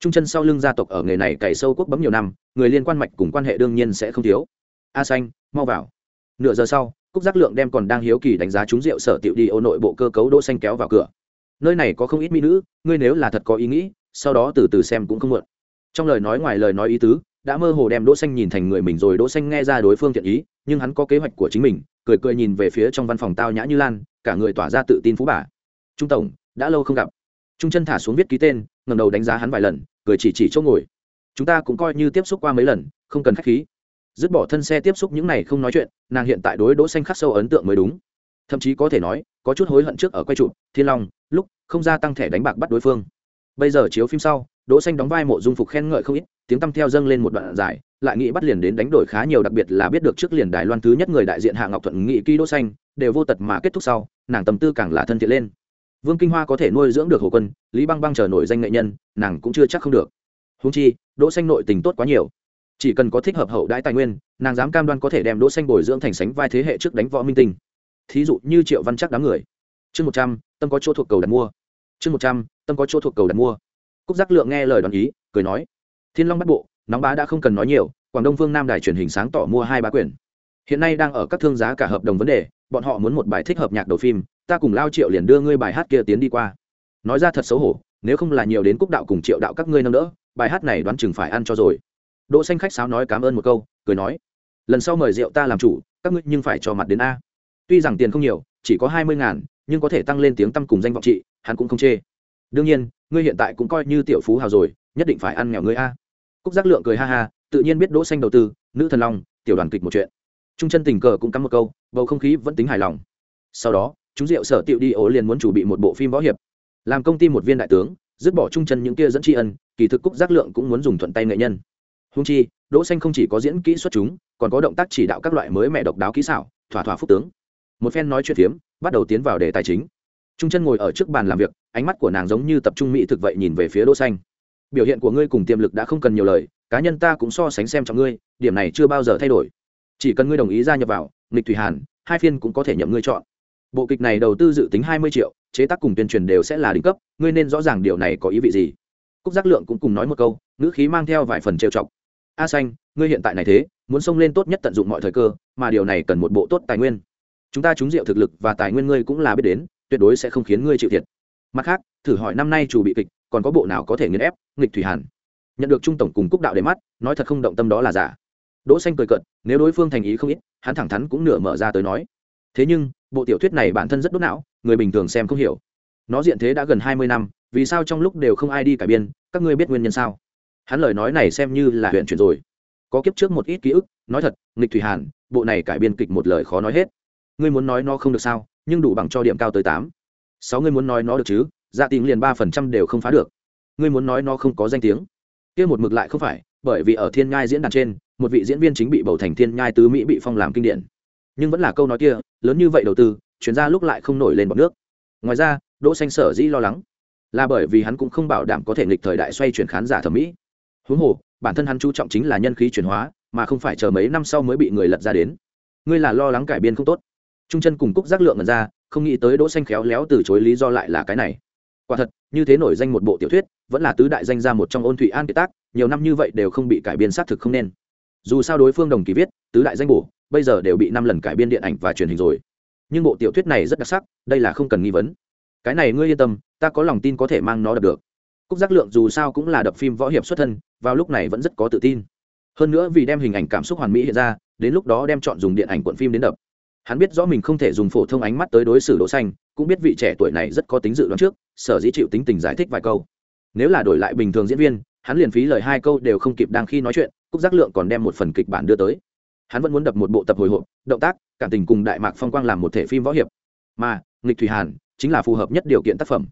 Trung chân sau lưng gia tộc ở nghề này cày sâu quốc bấm nhiều năm, người liên quan mạch cùng quan hệ đương nhiên sẽ không thiếu. A xanh, mau vào. Nửa giờ sau, cúc giác lượng đem còn đang hiếu kỳ đánh giá trúng rượu sở tiểu đi ô nội bộ cơ cấu đỗ xanh kéo vào cửa. Nơi này có không ít mỹ nữ, ngươi nếu là thật có ý nghĩ, sau đó từ từ xem cũng không muộn. Trong lời nói ngoài lời nói ý tứ, đã mơ hồ đem đỗ xanh nhìn thành người mình rồi đỗ xanh nghe ra đối phương thiện ý, nhưng hắn có kế hoạch của chính mình, cười cười nhìn về phía trong văn phòng tao nhã như lan, cả người tỏa ra tự tin phú bà. Trung tổng, đã lâu không gặp trung chân thả xuống viết ký tên, ngẩng đầu đánh giá hắn vài lần, cười chỉ chỉ chỗ ngồi. Chúng ta cũng coi như tiếp xúc qua mấy lần, không cần khách khí. Dứt bỏ thân xe tiếp xúc những này không nói chuyện, nàng hiện tại đối đỗ xanh khắc sâu ấn tượng mới đúng. Thậm chí có thể nói, có chút hối hận trước ở quay trụ thiên long, lúc không ra tăng thẻ đánh bạc bắt đối phương. Bây giờ chiếu phim sau, đỗ xanh đóng vai mộ dung phục khen ngợi không ít, tiếng tăm theo dâng lên một đoạn dài, lại nghĩ bắt liền đến đánh đổi khá nhiều, đặc biệt là biết được trước liền đài loan thứ nhất người đại diện hạ ngọc thuận nghị ký đỗ xanh, đều vô tật mà kết thúc sau, nàng tâm tư càng là thân thiện lên vương kinh hoa có thể nuôi dưỡng được hồ quân lý băng băng chờ nổi danh nghệ nhân nàng cũng chưa chắc không được. Huống chi đỗ xanh nội tình tốt quá nhiều. Chỉ cần có thích hợp hậu đãi tài nguyên nàng dám cam đoan có thể đem đỗ xanh bồi dưỡng thành sánh vai thế hệ trước đánh võ minh tinh. Thí dụ như triệu văn chắc đám người. Chương một trăm tâm có chỗ thuộc cầu đặt mua. Chương một trăm tâm có chỗ thuộc cầu đặt mua. Cúc giác lượng nghe lời đoàn ý cười nói thiên long bắt bộ nóng bá đã không cần nói nhiều quảng đông Vương nam đài truyền hình sáng tỏ mua hai ba quyển, hiện nay đang ở các thương giá cả hợp đồng vấn đề bọn họ muốn một bài thích hợp nhạc đầu phim ta cùng lao triệu liền đưa ngươi bài hát kia tiến đi qua. Nói ra thật xấu hổ, nếu không là nhiều đến cúc đạo cùng triệu đạo các ngươi nâng đỡ, bài hát này đoán chừng phải ăn cho rồi. Đỗ xanh khách sáo nói cảm ơn một câu, cười nói, lần sau mời rượu ta làm chủ, các ngươi nhưng phải cho mặt đến a. Tuy rằng tiền không nhiều, chỉ có hai mươi ngàn, nhưng có thể tăng lên tiếng tăm cùng danh vọng trị hắn cũng không chê. Đương nhiên, ngươi hiện tại cũng coi như tiểu phú hào rồi, nhất định phải ăn nghèo ngươi a. Cúc giác lượng cười ha ha, tự nhiên biết đỗ xanh đầu tư, nữ thần long, tiểu đoàn kịch một chuyện. Trung chân tình cờ cũng cắm một câu, bầu không khí vẫn tính hài lòng. Sau đó chúng rượu sở tiệu đi ố liền muốn chủ bị một bộ phim võ hiệp. Làm công ty một viên đại tướng, dứt bỏ trung chân những kia dẫn tri ân, kỳ thực cúc giác lượng cũng muốn dùng thuận tay nghệ nhân. Hung chi, đỗ xanh không chỉ có diễn kỹ xuất chúng, còn có động tác chỉ đạo các loại mới mẹ độc đáo kỹ xảo, thỏa thỏa phúc tướng. Một phen nói chuyện phiếm, bắt đầu tiến vào đề tài chính. Trung chân ngồi ở trước bàn làm việc, ánh mắt của nàng giống như tập trung mỹ thực vậy nhìn về phía đỗ xanh. Biểu hiện của ngươi cùng tiềm lực đã không cần nhiều lời, cá nhân ta cũng so sánh xem trọng ngươi, điểm này chưa bao giờ thay đổi. Chỉ cần ngươi đồng ý gia nhập vào, nghịch thủy hàn, hai phiên cũng có thể nhậm ngươi chọn bộ kịch này đầu tư dự tính hai mươi triệu, chế tác cùng tuyên truyền đều sẽ là đỉnh cấp, ngươi nên rõ ràng điều này có ý vị gì? Cúc giác lượng cũng cùng nói một câu, ngữ khí mang theo vài phần trêu chọc. A xanh, ngươi hiện tại này thế, muốn xông lên tốt nhất tận dụng mọi thời cơ, mà điều này cần một bộ tốt tài nguyên. Chúng ta trúng rượu thực lực và tài nguyên ngươi cũng là biết đến, tuyệt đối sẽ không khiến ngươi chịu thiệt. Mặt khác, thử hỏi năm nay chủ bị kịch, còn có bộ nào có thể nghiền ép? Nghịch thủy hàn. Nhận được trung tổng cùng cúc đạo để mắt, nói thật không động tâm đó là giả. Đỗ xanh cười cợt, nếu đối phương thành ý không ít, hắn thẳng thắn cũng nửa mở ra tới nói. Thế nhưng bộ tiểu thuyết này bản thân rất đốt não, người bình thường xem không hiểu. Nó diện thế đã gần hai mươi năm, vì sao trong lúc đều không ai đi cải biên, các ngươi biết nguyên nhân sao? Hắn lời nói này xem như là huyện chuyển rồi. Có kiếp trước một ít ký ức, nói thật, nghịch thủy hàn, bộ này cải biên kịch một lời khó nói hết. Ngươi muốn nói nó không được sao, nhưng đủ bằng cho điểm cao tới tám. Sáu ngươi muốn nói nó được chứ ra dạ tình liền ba phần trăm đều không phá được. Ngươi muốn nói nó không có danh tiếng. Kia một mực lại không phải, bởi vì ở thiên nhai diễn đàn trên, một vị diễn viên chính bị bầu thành thiên nhai tứ mỹ bị phong làm kinh điển nhưng vẫn là câu nói kia, lớn như vậy đầu tư, chuyển ra lúc lại không nổi lên bọc nước. Ngoài ra, đỗ xanh sở dĩ lo lắng là bởi vì hắn cũng không bảo đảm có thể nghịch thời đại xoay chuyển khán giả thẩm mỹ. Huống hồ, bản thân hắn chú trọng chính là nhân khí chuyển hóa, mà không phải chờ mấy năm sau mới bị người lật ra đến. Ngươi là lo lắng cải biên không tốt. Trung chân cùng cúc giác lượng ngần ra, không nghĩ tới đỗ xanh khéo léo từ chối lý do lại là cái này. Quả thật, như thế nổi danh một bộ tiểu thuyết, vẫn là tứ đại danh ra một trong ôn thủy an kiệt tác, nhiều năm như vậy đều không bị cải biên xác thực không nên. Dù sao đối phương đồng kỳ viết, tứ đại danh bổ bây giờ đều bị năm lần cải biên điện ảnh và truyền hình rồi. Nhưng bộ tiểu thuyết này rất đặc sắc, đây là không cần nghi vấn. Cái này ngươi yên tâm, ta có lòng tin có thể mang nó đập được. Cúc giác lượng dù sao cũng là đập phim võ hiệp xuất thân, vào lúc này vẫn rất có tự tin. Hơn nữa vì đem hình ảnh cảm xúc hoàn mỹ hiện ra, đến lúc đó đem chọn dùng điện ảnh cuộn phim đến đập. Hắn biết rõ mình không thể dùng phổ thông ánh mắt tới đối xử đỗ xanh, cũng biết vị trẻ tuổi này rất có tính dự đoán trước, sở dĩ chịu tính tình giải thích vài câu. Nếu là đổi lại bình thường diễn viên, hắn liền phí lời hai câu đều không kịp đang khi nói chuyện, cúc giác lượng còn đem một phần kịch bản đưa tới hắn vẫn muốn đập một bộ tập hồi hộp, động tác, cảm tình cùng đại mạc phong quang làm một thể phim võ hiệp. Mà, nghịch thủy hàn chính là phù hợp nhất điều kiện tác phẩm.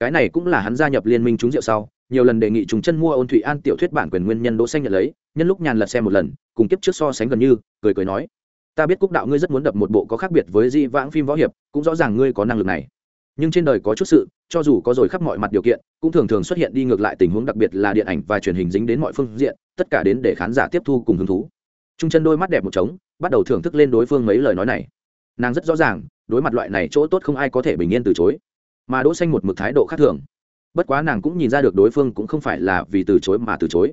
Cái này cũng là hắn gia nhập liên minh trúng rượu sau, nhiều lần đề nghị chúng chân mua ôn thủy an tiểu thuyết bản quyền nguyên nhân đỗ xanh nhận lấy, nhân lúc nhàn lật xem một lần, cùng kiếp trước so sánh gần như, cười cười nói, ta biết cúc đạo ngươi rất muốn đập một bộ có khác biệt với di vãng phim võ hiệp, cũng rõ ràng ngươi có năng lực này. Nhưng trên đời có chút sự, cho dù có rồi khắp mọi mặt điều kiện, cũng thường thường xuất hiện đi ngược lại tình huống đặc biệt là điện ảnh và truyền hình dính đến mọi phương diện, tất cả đến để khán giả tiếp thu cùng hứng thú trung chân đôi mắt đẹp một trống, bắt đầu thưởng thức lên đối phương mấy lời nói này. Nàng rất rõ ràng, đối mặt loại này chỗ tốt không ai có thể bình yên từ chối. Mà đỗ xanh một mực thái độ khác thường. Bất quá nàng cũng nhìn ra được đối phương cũng không phải là vì từ chối mà từ chối.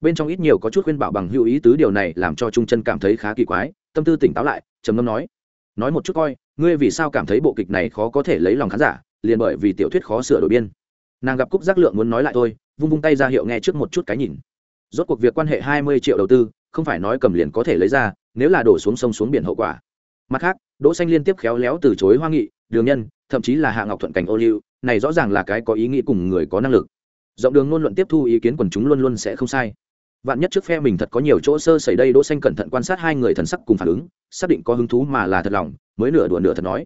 Bên trong ít nhiều có chút khuyên bảo bằng hữu ý tứ điều này làm cho trung chân cảm thấy khá kỳ quái, tâm tư tỉnh táo lại, trầm ngâm nói. Nói một chút coi, ngươi vì sao cảm thấy bộ kịch này khó có thể lấy lòng khán giả, liền bởi vì tiểu thuyết khó sửa đổi biên. Nàng gặp cúc giác lượng muốn nói lại thôi, vung vung tay ra hiệu nghe trước một chút cái nhìn. Rốt cuộc việc quan hệ hai mươi triệu đầu tư không phải nói cầm liền có thể lấy ra, nếu là đổ xuống sông xuống biển hậu quả. Mặt khác, đỗ xanh liên tiếp khéo léo từ chối hoa nghị, đường nhân, thậm chí là hạ ngọc thuận cảnh ô liu, này rõ ràng là cái có ý nghĩ cùng người có năng lực. Rộng đường luôn luận tiếp thu ý kiến quần chúng luôn luôn sẽ không sai. Vạn nhất trước phe mình thật có nhiều chỗ sơ xảy đây, đỗ xanh cẩn thận quan sát hai người thần sắc cùng phản ứng, xác định có hứng thú mà là thật lòng, mới nửa đùa nửa thật nói.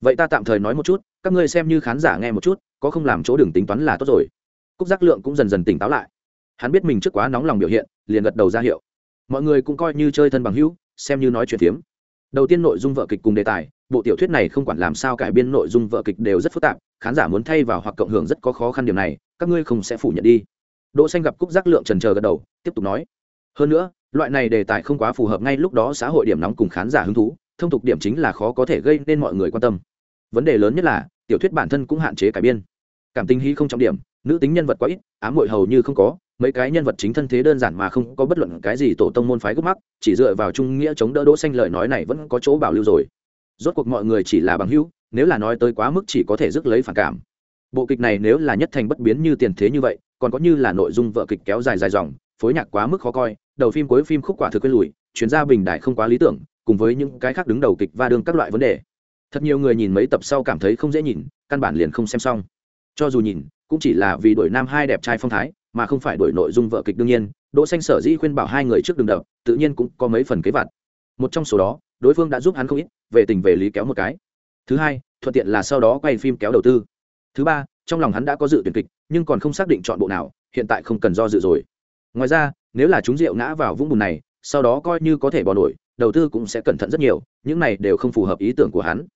Vậy ta tạm thời nói một chút, các ngươi xem như khán giả nghe một chút, có không làm chỗ đường tính toán là tốt rồi. Cúc giác lượng cũng dần dần tỉnh táo lại. Hắn biết mình trước quá nóng lòng biểu hiện, liền gật đầu ra hiệu mọi người cũng coi như chơi thân bằng hữu, xem như nói chuyện phiếm. Đầu tiên nội dung vợ kịch cùng đề tài, bộ tiểu thuyết này không quản làm sao cải biên nội dung vợ kịch đều rất phức tạp, khán giả muốn thay vào hoặc cộng hưởng rất có khó khăn điểm này, các ngươi không sẽ phủ nhận đi. Đỗ xanh gặp cúc giác lượng trần chờ gật đầu, tiếp tục nói. Hơn nữa, loại này đề tài không quá phù hợp ngay lúc đó xã hội điểm nóng cùng khán giả hứng thú, thông tục điểm chính là khó có thể gây nên mọi người quan tâm. Vấn đề lớn nhất là, tiểu thuyết bản thân cũng hạn chế cải biên. Cảm tình hy không trọng điểm, nữ tính nhân vật quá ít, ám muội hầu như không có mấy cái nhân vật chính thân thế đơn giản mà không có bất luận cái gì tổ tông môn phái gốc mắc, chỉ dựa vào trung nghĩa chống đỡ đỗ xanh lời nói này vẫn có chỗ bảo lưu rồi. Rốt cuộc mọi người chỉ là bằng hữu, nếu là nói tới quá mức chỉ có thể rước lấy phản cảm. Bộ kịch này nếu là nhất thành bất biến như tiền thế như vậy, còn có như là nội dung vợ kịch kéo dài dài dòng, phối nhạc quá mức khó coi, đầu phim cuối phim khúc quả thực quên lùi chuyến ra bình đại không quá lý tưởng, cùng với những cái khác đứng đầu kịch và đương các loại vấn đề. Thật nhiều người nhìn mấy tập sau cảm thấy không dễ nhìn, căn bản liền không xem xong. Cho dù nhìn, cũng chỉ là vì đổi nam hai đẹp trai phong thái mà không phải đổi nội dung vợ kịch đương nhiên, đỗ xanh sở dĩ khuyên bảo hai người trước đường đập, tự nhiên cũng có mấy phần kế vặt. Một trong số đó, đối phương đã giúp hắn không ít, về tình về lý kéo một cái. Thứ hai, thuận tiện là sau đó quay phim kéo đầu tư. Thứ ba, trong lòng hắn đã có dự tuyển kịch, nhưng còn không xác định chọn bộ nào, hiện tại không cần do dự rồi. Ngoài ra, nếu là chúng rượu ngã vào vũng bùn này, sau đó coi như có thể bỏ nổi, đầu tư cũng sẽ cẩn thận rất nhiều, những này đều không phù hợp ý tưởng của hắn.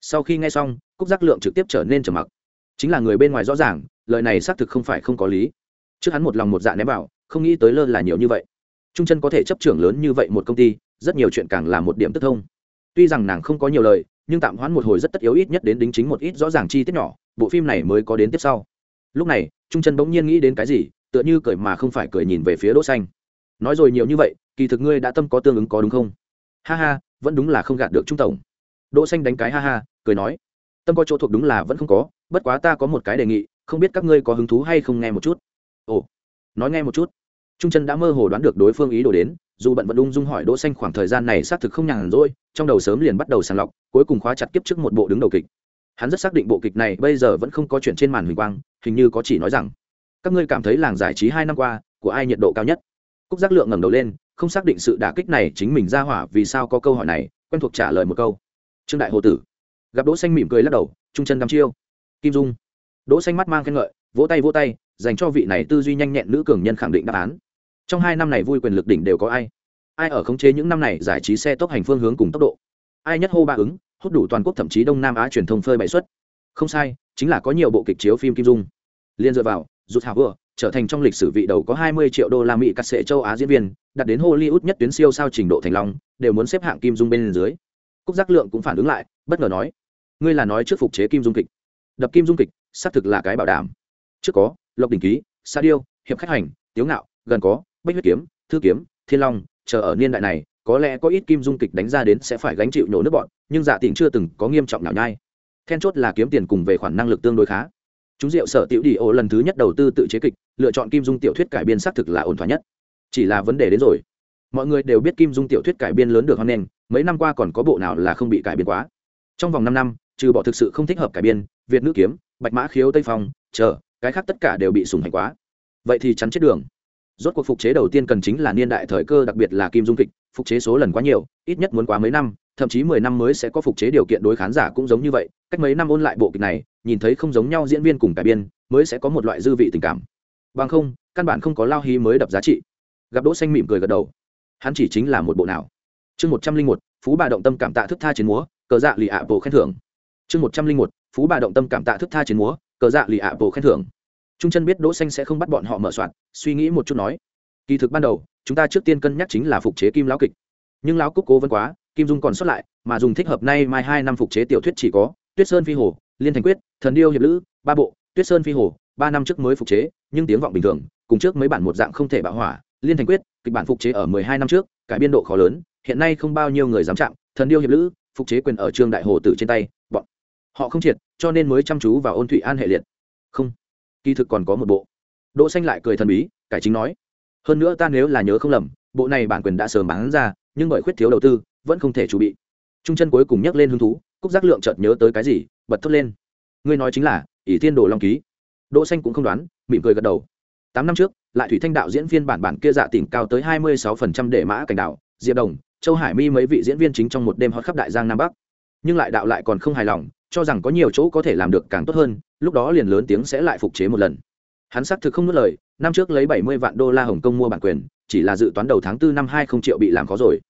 Sau khi nghe xong, cúc giác lượng trực tiếp trở nên trầm mặc. Chính là người bên ngoài rõ ràng, lời này xác thực không phải không có lý trước hắn một lòng một dạ ném vào, không nghĩ tới lơ là nhiều như vậy. Trung chân có thể chấp trưởng lớn như vậy một công ty, rất nhiều chuyện càng là một điểm tức thông. Tuy rằng nàng không có nhiều lời, nhưng tạm hoãn một hồi rất tất yếu ít nhất đến đính chính một ít rõ ràng chi tiết nhỏ, bộ phim này mới có đến tiếp sau. Lúc này, trung chân bỗng nhiên nghĩ đến cái gì, tựa như cười mà không phải cười nhìn về phía đỗ xanh. Nói rồi nhiều như vậy, kỳ thực ngươi đã tâm có tương ứng có đúng không? Ha ha, vẫn đúng là không gạt được trung tổng. Đỗ xanh đánh cái ha ha, cười nói. Tâm có chỗ thuộc đúng là vẫn không có, bất quá ta có một cái đề nghị, không biết các ngươi có hứng thú hay không nghe một chút ồ, nói nghe một chút. Trung chân đã mơ hồ đoán được đối phương ý đồ đến, dù bận vận ung dung hỏi đỗ xanh khoảng thời gian này xác thực không nhàn rỗi, trong đầu sớm liền bắt đầu sàng lọc, cuối cùng khóa chặt kiếp trước một bộ đứng đầu kịch. Hắn rất xác định bộ kịch này bây giờ vẫn không có chuyện trên màn hình quang, hình như có chỉ nói rằng, các ngươi cảm thấy làng giải trí hai năm qua, của ai nhiệt độ cao nhất? Cúc giác lượng ngẩng đầu lên, không xác định sự đả kích này chính mình ra hỏa vì sao có câu hỏi này, quen thuộc trả lời một câu. Trương đại hồ tử. Gặp đỗ xanh mỉm cười lắc đầu, trung chân đăm chiêu. Kim dung. Đỗ xanh mắt mang khen ngợi vỗ tay vỗ tay, dành cho vị này tư duy nhanh nhẹn nữ cường nhân khẳng định đáp án. Trong hai năm này vui quyền lực đỉnh đều có ai? Ai ở khống chế những năm này giải trí xe tốc hành phương hướng cùng tốc độ? Ai nhất hô ba ứng, hút đủ toàn quốc thậm chí đông nam á truyền thông phơi bày xuất không sai, chính là có nhiều bộ kịch chiếu phim kim dung. Liên dựa vào rút hào vừa, trở thành trong lịch sử vị đầu có 20 triệu đô la mỹ cắt sệ châu á diễn viên đặt đến hollywood nhất tuyến siêu sao trình độ thành long, đều muốn xếp hạng kim dung bên dưới. Cúc giác lượng cũng phản ứng lại, bất ngờ nói, ngươi là nói trước phục chế kim dung kịch. Đập kim dung kịch, xác thực là cái bảo đảm trước có, lộc đình ký, sa điêu, hiệp khách hành, tiếu ngạo, gần có, bách huyết kiếm, thư kiếm, thiên long, chờ ở niên đại này, có lẽ có ít kim dung kịch đánh ra đến sẽ phải gánh chịu nhổ nước bọn, nhưng dạ tỉnh chưa từng có nghiêm trọng nào nhai. Then chốt là kiếm tiền cùng về khoản năng lực tương đối khá. Chúng rượu sở tiểu đi ô lần thứ nhất đầu tư tự chế kịch, lựa chọn kim dung tiểu thuyết cải biên xác thực là ổn thỏa nhất. Chỉ là vấn đề đến rồi. Mọi người đều biết kim dung tiểu thuyết cải biên lớn được hoan nghênh, mấy năm qua còn có bộ nào là không bị cải biên quá. Trong vòng năm năm, trừ bỏ thực sự không thích hợp cải biên, việt nữ kiếm, bạch mã khiếu tây phong, chờ cái khác tất cả đều bị sùng hành quá. Vậy thì chắn chết đường. Rốt cuộc phục chế đầu tiên cần chính là niên đại thời cơ, đặc biệt là kim dung kịch, phục chế số lần quá nhiều, ít nhất muốn quá mấy năm, thậm chí mười năm mới sẽ có phục chế điều kiện đối khán giả cũng giống như vậy. Cách mấy năm ôn lại bộ kịch này, nhìn thấy không giống nhau diễn viên cùng cải biên, mới sẽ có một loại dư vị tình cảm. Bằng không, căn bản không có lao hí mới đập giá trị. Gặp đỗ xanh mỉm cười gật đầu. Hắn chỉ chính là một bộ nào. Chương một trăm linh một, phú bà động tâm cảm tạ thức tha chiến múa, cờ dạ lì ạ bộ khen thưởng. Chương một trăm linh một, phú bà động tâm cảm tạ thức tha chiến múa cờ dạ lì ạ bộ khen thưởng. Trung chân biết đỗ xanh sẽ không bắt bọn họ mở soạn, suy nghĩ một chút nói, kỳ thực ban đầu, chúng ta trước tiên cân nhắc chính là phục chế kim lão kịch. Nhưng lão cúc cố vấn quá, kim dung còn xuất lại, mà dùng thích hợp nay mai hai năm phục chế tiểu thuyết chỉ có, tuyết sơn phi hồ, liên thành quyết, thần điêu hiệp lữ, ba bộ, tuyết sơn phi hồ, ba năm trước mới phục chế, nhưng tiếng vọng bình thường, cùng trước mấy bản một dạng không thể bạo hỏa, liên thành quyết, kịch bản phục chế ở mười hai năm trước, cải biên độ khó lớn, hiện nay không bao nhiêu người dám chạm, thần điêu hiệp lữ, phục chế quyền ở trương đại hồ tử trên tay họ không triệt, cho nên mới chăm chú vào ôn thụy an hệ liệt. Không, kỳ thực còn có một bộ. Đỗ xanh lại cười thần bí, cải chính nói, hơn nữa ta nếu là nhớ không lầm, bộ này bản quyền đã sớm bán ra, nhưng bởi khuyết thiếu đầu tư, vẫn không thể chủ bị. Trung chân cuối cùng nhắc lên hứng thú, cúc giác lượng chợt nhớ tới cái gì, bật thốt lên, ngươi nói chính là, ỷ thiên đồ long ký. Đỗ xanh cũng không đoán, mỉm cười gật đầu. Tám năm trước, lại thủy thanh đạo diễn viên bản bản kia dạ tỉnh cao tới hai mươi sáu phần trăm để mã cảnh đạo, diệp đồng, châu hải mi mấy vị diễn viên chính trong một đêm hot khắp đại giang nam bắc. Nhưng lại đạo lại còn không hài lòng cho rằng có nhiều chỗ có thể làm được càng tốt hơn, lúc đó liền lớn tiếng sẽ lại phục chế một lần. Hắn xác thực không nuốt lời, năm trước lấy bảy mươi vạn đô la hồng kông mua bản quyền, chỉ là dự toán đầu tháng 4 năm hai không triệu bị làm khó rồi.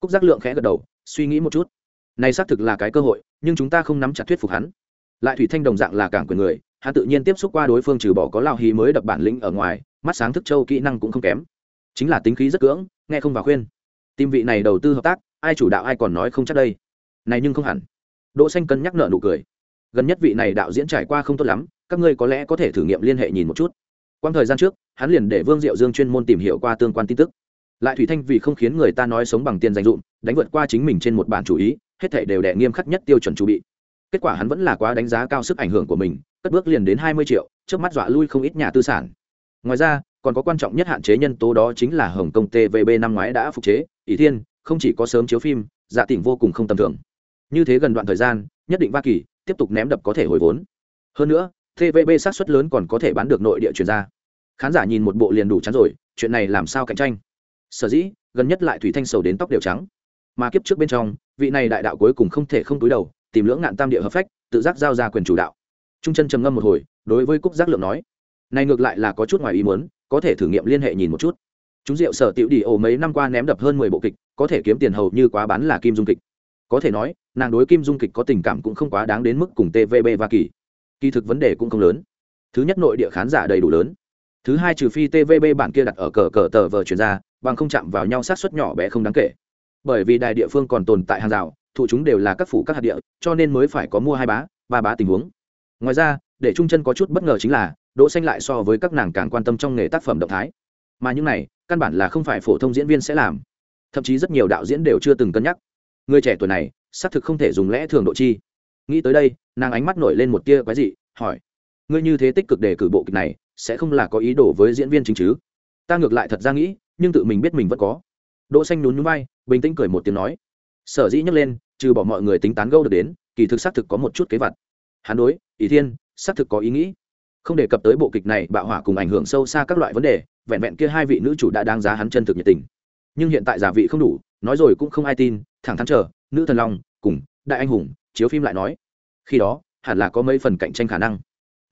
Cúc giác lượng khẽ gật đầu, suy nghĩ một chút. Này xác thực là cái cơ hội, nhưng chúng ta không nắm chặt thuyết phục hắn. Lại thủy thanh đồng dạng là cảng quyền người, hắn tự nhiên tiếp xúc qua đối phương trừ bỏ có lao hí mới đập bản lĩnh ở ngoài, mắt sáng thức châu kỹ năng cũng không kém. Chính là tính khí rất cưỡng, nghe không vào khuyên. Tim vị này đầu tư hợp tác, ai chủ đạo ai còn nói không chắc đây. Này nhưng không hẳn đỗ xanh cân nhắc nợ nụ cười. Gần nhất vị này đạo diễn trải qua không tốt lắm, các ngươi có lẽ có thể thử nghiệm liên hệ nhìn một chút. Quang thời gian trước, hắn liền để vương diệu dương chuyên môn tìm hiểu qua tương quan tin tức. Lại thủy thanh vì không khiến người ta nói sống bằng tiền dành dụm đánh vượt qua chính mình trên một bản chủ ý, hết thảy đều đẻ nghiêm khắc nhất tiêu chuẩn chuẩn bị. Kết quả hắn vẫn là quá đánh giá cao sức ảnh hưởng của mình, cất bước liền đến hai mươi triệu, trước mắt dọa lui không ít nhà tư sản. Ngoài ra, còn có quan trọng nhất hạn chế nhân tố đó chính là hồng kông tvb năm ngoái đã phục chế. Ỷ thiên, không chỉ có sớm chiếu phim dạ tỉnh vô cùng không tầm thường như thế gần đoạn thời gian, nhất định va kỳ tiếp tục ném đập có thể hồi vốn. Hơn nữa tvb sát xuất lớn còn có thể bán được nội địa chuyển ra. Khán giả nhìn một bộ liền đủ chắn rồi, chuyện này làm sao cạnh tranh? Sở dĩ, gần nhất lại thủy thanh sầu đến tóc đều trắng. Mà kiếp trước bên trong, vị này đại đạo cuối cùng không thể không túi đầu, tìm lưỡng ngạn tam địa hợp phách, tự giác giao ra quyền chủ đạo. Trung chân trầm ngâm một hồi, đối với cúc giác lượng nói, này ngược lại là có chút ngoài ý muốn, có thể thử nghiệm liên hệ nhìn một chút. Chúng rượu sở tiểu đi ổ mấy năm qua ném đập hơn mười bộ kịch, có thể kiếm tiền hầu như quá bán là kim dung kịch có thể nói, nàng đối kim dung kịch có tình cảm cũng không quá đáng đến mức cùng tvb và kỳ. Kỳ thực vấn đề cũng không lớn. Thứ nhất nội địa khán giả đầy đủ lớn. Thứ hai trừ phi tvb bản kia đặt ở cờ cờ tờ vờ chuyển ra, bằng không chạm vào nhau sát xuất nhỏ bé không đáng kể. Bởi vì đài địa phương còn tồn tại hàng rào, thụ chúng đều là các phủ các hạt địa, cho nên mới phải có mua hai bá, ba bá tình huống. Ngoài ra, để trung chân có chút bất ngờ chính là, đỗ xanh lại so với các nàng càng quan tâm trong nghề tác phẩm động thái. Mà những này, căn bản là không phải phổ thông diễn viên sẽ làm. Thậm chí rất nhiều đạo diễn đều chưa từng cân nhắc người trẻ tuổi này, xác thực không thể dùng lẽ thường độ chi. Nghĩ tới đây, nàng ánh mắt nổi lên một tia quái dị, hỏi, ngươi như thế tích cực để cử bộ kịch này, sẽ không là có ý đồ với diễn viên chính chứ? Ta ngược lại thật ra nghĩ, nhưng tự mình biết mình vẫn có. Đỗ xanh nhún nhún vai, bình tĩnh cười một tiếng nói, sở dĩ nhấc lên, trừ bỏ mọi người tính tán gẫu được đến, kỳ thực xác thực có một chút kế vật hắn đối, ý thiên, xác thực có ý nghĩ. Không đề cập tới bộ kịch này bạo hỏa cùng ảnh hưởng sâu xa các loại vấn đề, vẹn vẹn kia hai vị nữ chủ đã đáng giá hắn chân thực nhiệt tình. Nhưng hiện tại giả vị không đủ nói rồi cũng không ai tin, thẳng thắn chờ, nữ thần long cùng đại anh hùng chiếu phim lại nói, khi đó, hẳn là có mấy phần cạnh tranh khả năng.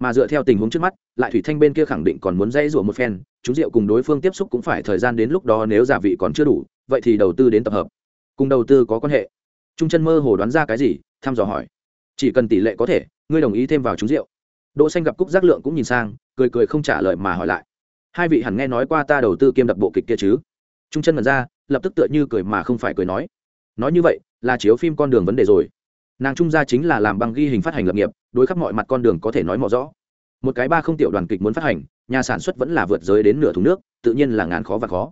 Mà dựa theo tình huống trước mắt, lại thủy thanh bên kia khẳng định còn muốn dây rủa một phen, chúng rượu cùng đối phương tiếp xúc cũng phải thời gian đến lúc đó nếu giả vị còn chưa đủ, vậy thì đầu tư đến tập hợp. Cùng đầu tư có quan hệ. Trung chân mơ hồ đoán ra cái gì, thăm dò hỏi. Chỉ cần tỷ lệ có thể, ngươi đồng ý thêm vào chúng rượu. Đỗ xanh gặp cúc giác lượng cũng nhìn sang, cười cười không trả lời mà hỏi lại. Hai vị hẳn nghe nói qua ta đầu tư kiêm đập bộ kịch kia chứ? Trung chân mật ra lập tức tựa như cười mà không phải cười nói. Nói như vậy, là chiếu phim con đường vấn đề rồi. Nàng trung gia chính là làm băng ghi hình phát hành lập nghiệp, đối khắp mọi mặt con đường có thể nói mò rõ. Một cái ba không tiểu đoàn kịch muốn phát hành, nhà sản xuất vẫn là vượt giới đến nửa thùng nước, tự nhiên là ngàn khó và khó.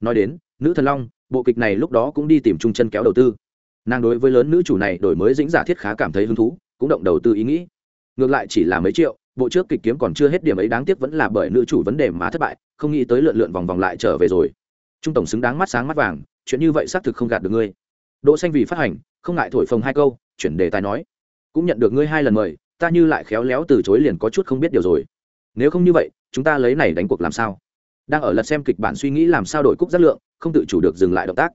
Nói đến, nữ thần long, bộ kịch này lúc đó cũng đi tìm trung chân kéo đầu tư. Nàng đối với lớn nữ chủ này đổi mới dĩnh giả thiết khá cảm thấy hứng thú, cũng động đầu tư ý nghĩ. Ngược lại chỉ là mấy triệu, bộ trước kịch kiếm còn chưa hết điểm ấy đáng tiếc vẫn là bởi nữ chủ vấn đề mà thất bại, không nghĩ tới lượn lượn vòng vòng lại trở về rồi trung tổng xứng đáng mắt sáng mắt vàng, chuyện như vậy xác thực không gạt được ngươi. Đỗ xanh vì phát hành, không ngại thổi phồng hai câu, chuyển đề tài nói. Cũng nhận được ngươi hai lần mời, ta như lại khéo léo từ chối liền có chút không biết điều rồi. Nếu không như vậy, chúng ta lấy này đánh cuộc làm sao? Đang ở lật xem kịch bản suy nghĩ làm sao đổi cúc giác lượng, không tự chủ được dừng lại động tác.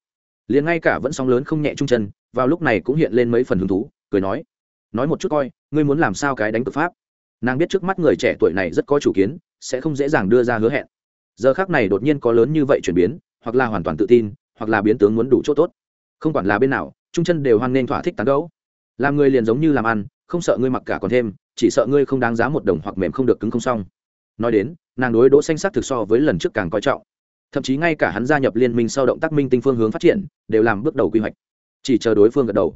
Liền ngay cả vẫn sóng lớn không nhẹ trung chân, vào lúc này cũng hiện lên mấy phần hứng thú, cười nói. Nói một chút coi, ngươi muốn làm sao cái đánh cực pháp? Nàng biết trước mắt người trẻ tuổi này rất có chủ kiến, sẽ không dễ dàng đưa ra hứa hẹn. Giờ khác này đột nhiên có lớn như vậy chuyển biến hoặc là hoàn toàn tự tin, hoặc là biến tướng muốn đủ chỗ tốt. Không quản là bên nào, trung chân đều hoan nghênh thỏa thích tán gấu làm người liền giống như làm ăn, không sợ ngươi mặc cả còn thêm, chỉ sợ ngươi không đáng giá một đồng hoặc mềm không được cứng không xong. Nói đến, nàng đối đỗ xanh sắc thực so với lần trước càng coi trọng. Thậm chí ngay cả hắn gia nhập liên minh sau động tác minh tinh phương hướng phát triển, đều làm bước đầu quy hoạch. Chỉ chờ đối phương gật đầu.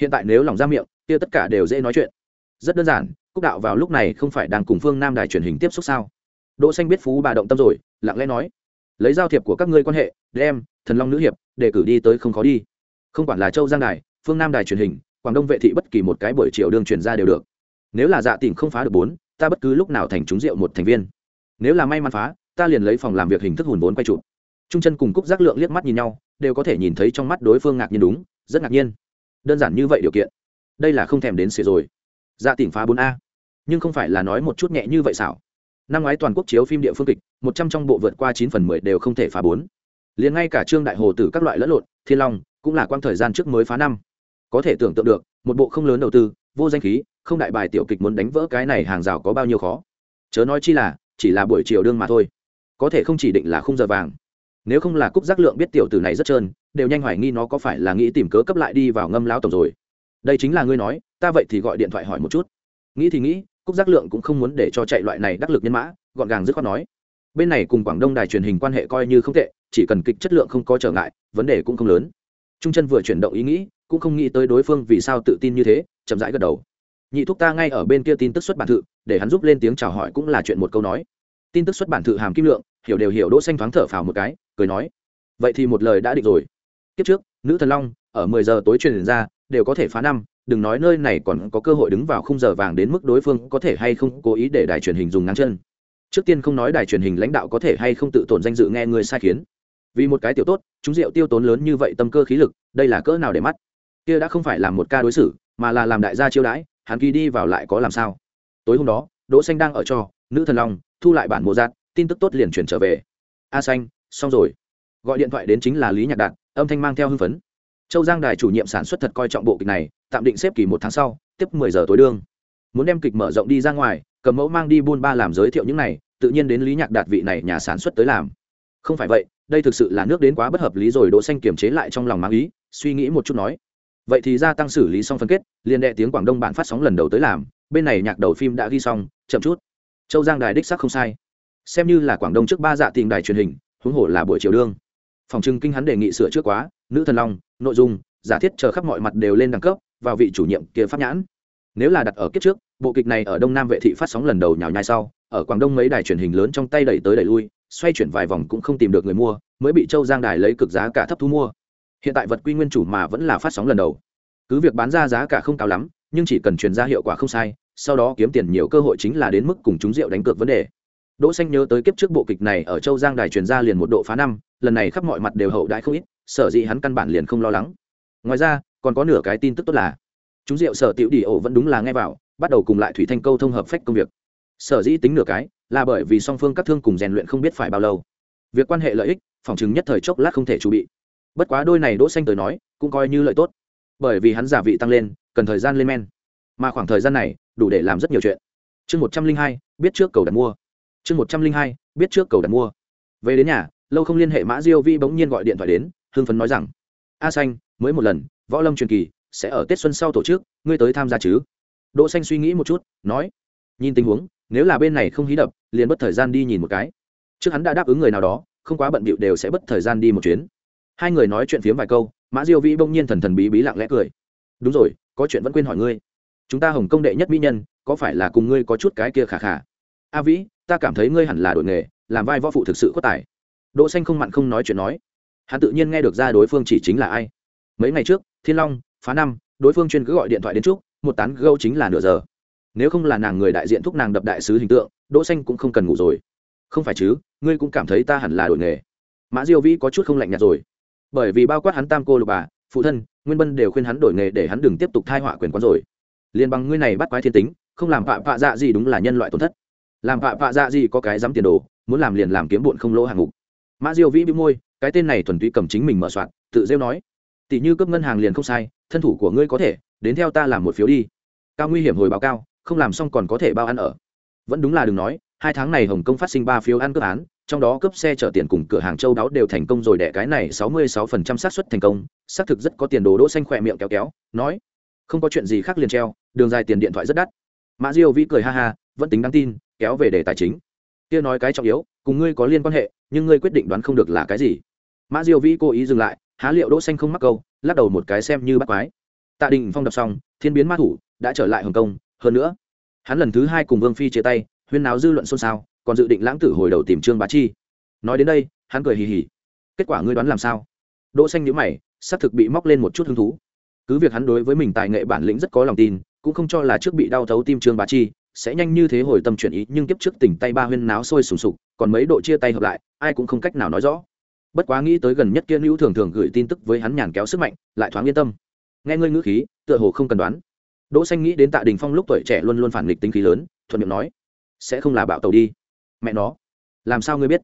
Hiện tại nếu lòng ra miệng, kia tất cả đều dễ nói chuyện. Rất đơn giản, cúc đạo vào lúc này không phải đang cùng phương nam đài truyền hình tiếp xúc sao? Đỗ xanh biết phú bà động tâm rồi, lặng lẽ nói lấy giao thiệp của các ngươi quan hệ, đem thần long nữ hiệp để cử đi tới không khó đi. Không quản là châu giang đài, phương nam đài truyền hình, quảng đông vệ thị bất kỳ một cái buổi chiều đương truyền ra đều được. Nếu là dạ tỉnh không phá được bốn, ta bất cứ lúc nào thành trúng rượu một thành viên. Nếu là may mắn phá, ta liền lấy phòng làm việc hình thức hùn vốn quay chụp. Trung chân cùng cúc giác lượng liếc mắt nhìn nhau, đều có thể nhìn thấy trong mắt đối phương ngạc nhiên đúng, rất ngạc nhiên. Đơn giản như vậy điều kiện. Đây là không thèm đến xỉa rồi. Dạ tỉnh phá bốn a. Nhưng không phải là nói một chút nhẹ như vậy xảo năm ngoái toàn quốc chiếu phim địa phương kịch, một trăm trong bộ vượt qua chín phần mười đều không thể phá bốn. Liền ngay cả trương đại hồ tử các loại lẫn lộn, thiên long cũng là quang thời gian trước mới phá năm. Có thể tưởng tượng được, một bộ không lớn đầu tư, vô danh khí, không đại bài tiểu kịch muốn đánh vỡ cái này hàng rào có bao nhiêu khó. Chớ nói chi là, chỉ là buổi chiều đương mà thôi. Có thể không chỉ định là khung giờ vàng. Nếu không là cúc giác lượng biết tiểu tử này rất trơn, đều nhanh hoài nghi nó có phải là nghĩ tìm cớ cấp lại đi vào ngâm lao tổng rồi. Đây chính là ngươi nói, ta vậy thì gọi điện thoại hỏi một chút. Nghĩ thì nghĩ cúc giác lượng cũng không muốn để cho chạy loại này đắc lực nhân mã, gọn gàng dứt khoát nói. Bên này cùng quảng đông đài truyền hình quan hệ coi như không tệ, chỉ cần kịch chất lượng không có trở ngại, vấn đề cũng không lớn. Trung chân vừa chuyển động ý nghĩ, cũng không nghĩ tới đối phương vì sao tự tin như thế, chậm rãi gật đầu. Nhị thúc ta ngay ở bên kia tin tức xuất bản thự, để hắn giúp lên tiếng chào hỏi cũng là chuyện một câu nói. Tin tức xuất bản thự hàm kim lượng, hiểu đều hiểu đỗ xanh thoáng thở phào một cái, cười nói. Vậy thì một lời đã định rồi. Kiếp trước, nữ thần long, ở mười giờ tối truyền ra, đều có thể phá năm đừng nói nơi này còn có cơ hội đứng vào khung giờ vàng đến mức đối phương có thể hay không cố ý để đài truyền hình dùng ngang chân. Trước tiên không nói đài truyền hình lãnh đạo có thể hay không tự tổn danh dự nghe người sai khiến. Vì một cái tiểu tốt, chúng rượu tiêu tốn lớn như vậy tâm cơ khí lực, đây là cỡ nào để mắt? Kia đã không phải là một ca đối xử, mà là làm đại gia chiêu đãi, hắn kỳ đi vào lại có làm sao? Tối hôm đó, đỗ xanh đang ở cho, nữ thần long, thu lại bản mô giạt, tin tức tốt liền chuyển trở về. A xanh, xong rồi. Gọi điện thoại đến chính là lý nhạc đạt, âm thanh mang theo hưng phấn châu giang đài chủ nhiệm sản xuất thật coi trọng bộ kịch này, tạm định xếp kỳ một tháng sau, tiếp mười giờ tối đương. Muốn đem kịch mở rộng đi ra ngoài, cầm mẫu mang đi buôn ba làm giới thiệu những này, tự nhiên đến lý nhạc đạt vị này nhà sản xuất tới làm. Không phải vậy, đây thực sự là nước đến quá bất hợp lý rồi, đỗ xanh kiềm chế lại trong lòng mang ý, suy nghĩ một chút nói. Vậy thì gia tăng xử lý xong phân kết, liền đệ tiếng quảng đông bản phát sóng lần đầu tới làm, bên này nhạc đầu phim đã ghi xong, chậm chút. Châu giang đài đích xác không sai. Xem như là quảng đông trước ba dạ tìm đài truyền hình, huống hồ là buổi chiều đương. Phòng trưng kinh hắn đề nghị sửa trước quá, nữ thần long nội dung, giả thiết chờ khắp mọi mặt đều lên đẳng cấp vào vị chủ nhiệm kia pháp nhãn. Nếu là đặt ở kiếp trước, bộ kịch này ở đông nam vệ thị phát sóng lần đầu nhào nhai sau, ở quảng đông mấy đài truyền hình lớn trong tay đẩy tới đẩy lui, xoay chuyển vài vòng cũng không tìm được người mua, mới bị châu giang đài lấy cực giá cả thấp thu mua. Hiện tại vật quy nguyên chủ mà vẫn là phát sóng lần đầu. Cứ việc bán ra giá cả không cao lắm, nhưng chỉ cần truyền ra hiệu quả không sai, sau đó kiếm tiền nhiều cơ hội chính là đến mức cùng chúng rượu đánh cược vấn đề. Đỗ xanh nhớ tới kiếp trước bộ kịch này ở châu giang đài truyền ra liền một độ phá năm, lần này khắp mọi mặt đều hậu đại không ít sở dĩ hắn căn bản liền không lo lắng. Ngoài ra, còn có nửa cái tin tức tốt là, chúng rượu sở tiểu đi ổ vẫn đúng là nghe vào, bắt đầu cùng lại thủy thanh câu thông hợp phách công việc. Sở dĩ tính nửa cái, là bởi vì song phương các thương cùng rèn luyện không biết phải bao lâu. Việc quan hệ lợi ích, phòng chứng nhất thời chốc lát không thể chu bị. Bất quá đôi này đỗ xanh tới nói, cũng coi như lợi tốt. Bởi vì hắn giả vị tăng lên, cần thời gian lên men. Mà khoảng thời gian này, đủ để làm rất nhiều chuyện. Chương một trăm linh hai, biết trước cầu đặt mua. Chương một trăm linh hai, biết trước cầu đặt mua. Về đến nhà, lâu không liên hệ mã diêu vi bỗng nhiên gọi điện thoại đến hương phấn nói rằng, a xanh, mới một lần, võ lâm truyền kỳ, sẽ ở tết xuân sau tổ chức, ngươi tới tham gia chứ? Đỗ xanh suy nghĩ một chút, nói, nhìn tình huống, nếu là bên này không hí đập, liền bất thời gian đi nhìn một cái. Trước hắn đã đáp ứng người nào đó, không quá bận bịu đều sẽ bất thời gian đi một chuyến. Hai người nói chuyện phiếm vài câu, mã diêu vĩ bỗng nhiên thần thần bí bí lặng lẽ cười. Đúng rồi, có chuyện vẫn quên hỏi ngươi. Chúng ta hồng công đệ nhất mỹ nhân, có phải là cùng ngươi có chút cái kia khả khả a vĩ, ta cảm thấy ngươi hẳn là đội nghề, làm vai võ phụ thực sự có tài. Đỗ xanh không mặn không nói chuyện nói hắn tự nhiên nghe được ra đối phương chỉ chính là ai. Mấy ngày trước, thiên long, phá năm, đối phương chuyên cứ gọi điện thoại đến trước một tán gâu chính là nửa giờ. Nếu không là nàng người đại diện thúc nàng đập đại sứ hình tượng, đỗ xanh cũng không cần ngủ rồi. Không phải chứ, ngươi cũng cảm thấy ta hẳn là đổi nghề. Mã diêu vĩ có chút không lạnh nhạt rồi. Bởi vì bao quát hắn tam cô lục bà, phụ thân, nguyên bân đều khuyên hắn đổi nghề để hắn đừng tiếp tục thai họa quyền quán rồi. Liên bằng ngươi này bắt quái thiên tính, không làm vạ vạ dạ gì đúng là nhân loại tổn thất. Làm vạ vạ dạ gì có cái dám tiền đồ, muốn làm liền làm kiếm bụn không lỗ hàng ngục mã diêu vĩ bị môi cái tên này thuần túy cầm chính mình mở soạn, tự rêu nói, tỷ như cướp ngân hàng liền không sai, thân thủ của ngươi có thể, đến theo ta làm một phiếu đi. Cao nguy hiểm hồi báo cao, không làm xong còn có thể bao ăn ở. Vẫn đúng là đừng nói, hai tháng này hồng kông phát sinh ba phiếu ăn cướp án, trong đó cướp xe chở tiền cùng cửa hàng châu đáo đều thành công rồi đẻ cái này sáu mươi sáu phần trăm xác suất thành công, xác thực rất có tiền đồ đỗ xanh khỏe miệng kéo kéo, nói, không có chuyện gì khác liền treo, đường dài tiền điện thoại rất đắt. Mã diêu vĩ cười ha ha, vẫn tính đáng tin, kéo về đề tài chính. Kia nói cái trọng yếu, cùng ngươi có liên quan hệ, nhưng ngươi quyết định đoán không được là cái gì mã diêu vĩ cố ý dừng lại, há liệu đỗ xanh không mắc câu, lắc đầu một cái xem như bắt quái. Tạ đình phong đọc xong, thiên biến ma thủ đã trở lại hồng kông, hơn nữa, hắn lần thứ hai cùng vương phi chia tay, huyên náo dư luận xôn xao, còn dự định lãng tử hồi đầu tìm trương bá chi. Nói đến đây, hắn cười hì hì. Kết quả ngươi đoán làm sao? Đỗ xanh nhíu mày sắp thực bị móc lên một chút hứng thú. Cứ việc hắn đối với mình tài nghệ bản lĩnh rất có lòng tin, cũng không cho là trước bị đau thấu tim trương bá chi, sẽ nhanh như thế hồi tâm chuyển ý, nhưng kiếp trước tỉnh tay ba huyên náo sôi sùng sục, còn mấy độ chia tay hợp lại, ai cũng không cách nào nói rõ bất quá nghĩ tới gần nhất kia hữu thường thường gửi tin tức với hắn nhàn kéo sức mạnh, lại thoáng yên tâm. Nghe ngươi ngữ khí, tựa hồ không cần đoán. Đỗ xanh nghĩ đến tạ đình phong lúc tuổi trẻ luôn luôn phản nghịch tính khí lớn, thuận miệng nói, sẽ không là bạo tàu đi. Mẹ nó, làm sao ngươi biết?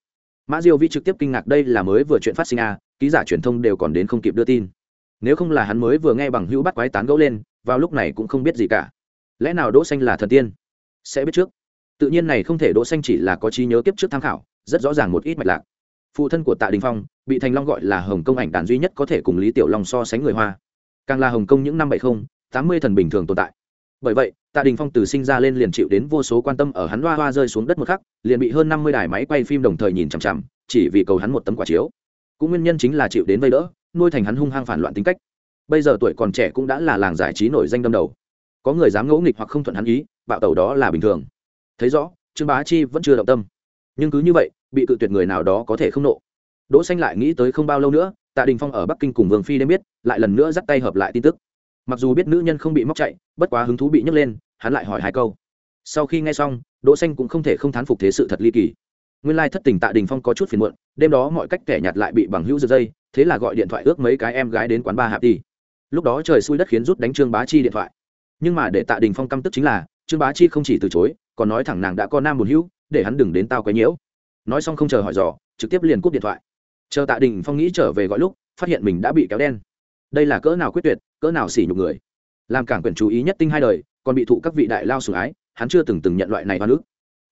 Mã diêu vi trực tiếp kinh ngạc, đây là mới vừa chuyện phát sinh à ký giả truyền thông đều còn đến không kịp đưa tin. Nếu không là hắn mới vừa nghe bằng hữu bắt quái tán gẫu lên, vào lúc này cũng không biết gì cả. Lẽ nào đỗ xanh là thần tiên? Sẽ biết trước. Tự nhiên này không thể đỗ xanh chỉ là có trí nhớ kiếp trước tham khảo, rất rõ ràng một ít mạch lạc phụ thân của tạ đình phong bị thành long gọi là hồng công ảnh đàn duy nhất có thể cùng lý tiểu long so sánh người hoa càng là hồng công những năm bảy không, tám mươi thần bình thường tồn tại. bởi vậy, tạ đình phong từ sinh ra lên liền chịu đến vô số quan tâm ở hắn hoa hoa rơi xuống đất một khắc, liền bị hơn năm mươi đài máy quay phim đồng thời nhìn chằm chằm, chỉ vì cầu hắn một tấm quả chiếu. cũng nguyên nhân chính là chịu đến vây đỡ, nuôi thành hắn hung hăng phản loạn tính cách. bây giờ tuổi còn trẻ cũng đã là làng giải trí nổi danh đâm đầu. có người dám ngẫu nghịch hoặc không thuận hắn ý, bạo tẩu đó là bình thường. thấy rõ, trương bá chi vẫn chưa động tâm. nhưng cứ như vậy bị cự tuyệt người nào đó có thể không nộ. Đỗ xanh lại nghĩ tới không bao lâu nữa, tạ đình phong ở bắc kinh cùng vương phi đêm biết, lại lần nữa dắt tay hợp lại tin tức. Mặc dù biết nữ nhân không bị móc chạy, bất quá hứng thú bị nhấc lên, hắn lại hỏi hai câu. Sau khi nghe xong, đỗ xanh cũng không thể không thán phục thế sự thật ly kỳ. Nguyên lai thất tình tạ đình phong có chút phiền muộn, đêm đó mọi cách kẻ nhạt lại bị bằng hữu giật dây, thế là gọi điện thoại ước mấy cái em gái đến quán ba hạp đi. Lúc đó trời xui đất khiến rút đánh trương bá chi điện thoại. Nhưng mà để tạ đình phong căm tức chính là, trương bá chi không chỉ từ chối, còn nói thẳng nàng đã có nam một hữu, để hắn đừng đến tao quấy nhiễu nói xong không chờ hỏi dò, trực tiếp liền cúp điện thoại. Chờ tạ đình phong nghĩ trở về gọi lúc, phát hiện mình đã bị kéo đen. Đây là cỡ nào quyết tuyệt, cỡ nào xỉ nhục người. Làm cảng quyền chú ý nhất tinh hai đời, còn bị thụ các vị đại lao sủng ái, hắn chưa từng từng nhận loại này hoa nước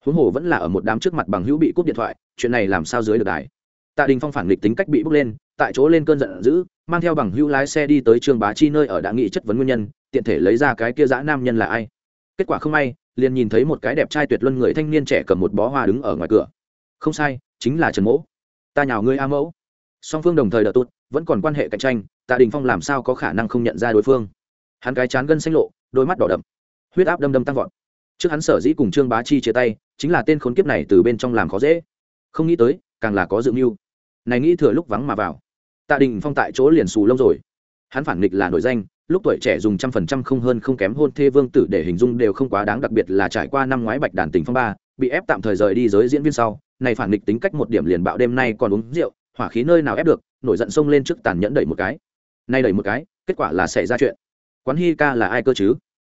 huống hồ vẫn là ở một đám trước mặt bằng hữu bị cúp điện thoại, chuyện này làm sao dưới được đài. Tạ đình phong phản nghịch tính cách bị bốc lên, tại chỗ lên cơn giận dữ, mang theo bằng hữu lái xe đi tới trương bá chi nơi ở đã nghị chất vấn nguyên nhân, tiện thể lấy ra cái kia dã nam nhân là ai. Kết quả không may, liền nhìn thấy một cái đẹp trai tuyệt luân người thanh niên trẻ cầm một bó hoa đứng ở ngoài cửa không sai, chính là trần mỗ. Ta nhào ngươi a mẫu. Song phương đồng thời đợt tụt, vẫn còn quan hệ cạnh tranh, tạ đình phong làm sao có khả năng không nhận ra đối phương? Hắn cái chán gân xanh lộ, đôi mắt đỏ đậm. Huyết áp đâm đâm tăng vọt. Trước hắn sở dĩ cùng trương bá chi chia tay, chính là tên khốn kiếp này từ bên trong làm khó dễ. Không nghĩ tới, càng là có dự mưu. Này nghĩ thừa lúc vắng mà vào. Tạ đình phong tại chỗ liền xù lông rồi. Hắn phản nghịch là nổi danh, lúc tuổi trẻ dùng trăm phần trăm không hơn không kém hôn thê vương tử để hình dung đều không quá đáng đặc biệt là trải qua năm ngoái bạch đàn tình phong ba bị ép tạm thời rời đi giới diễn viên sau, này phản nghịch tính cách một điểm liền bạo đêm nay còn uống rượu, hỏa khí nơi nào ép được, nổi giận xông lên trước tàn nhẫn đẩy một cái. Nay đẩy một cái, kết quả là xảy ra chuyện. Quán hi ca là ai cơ chứ?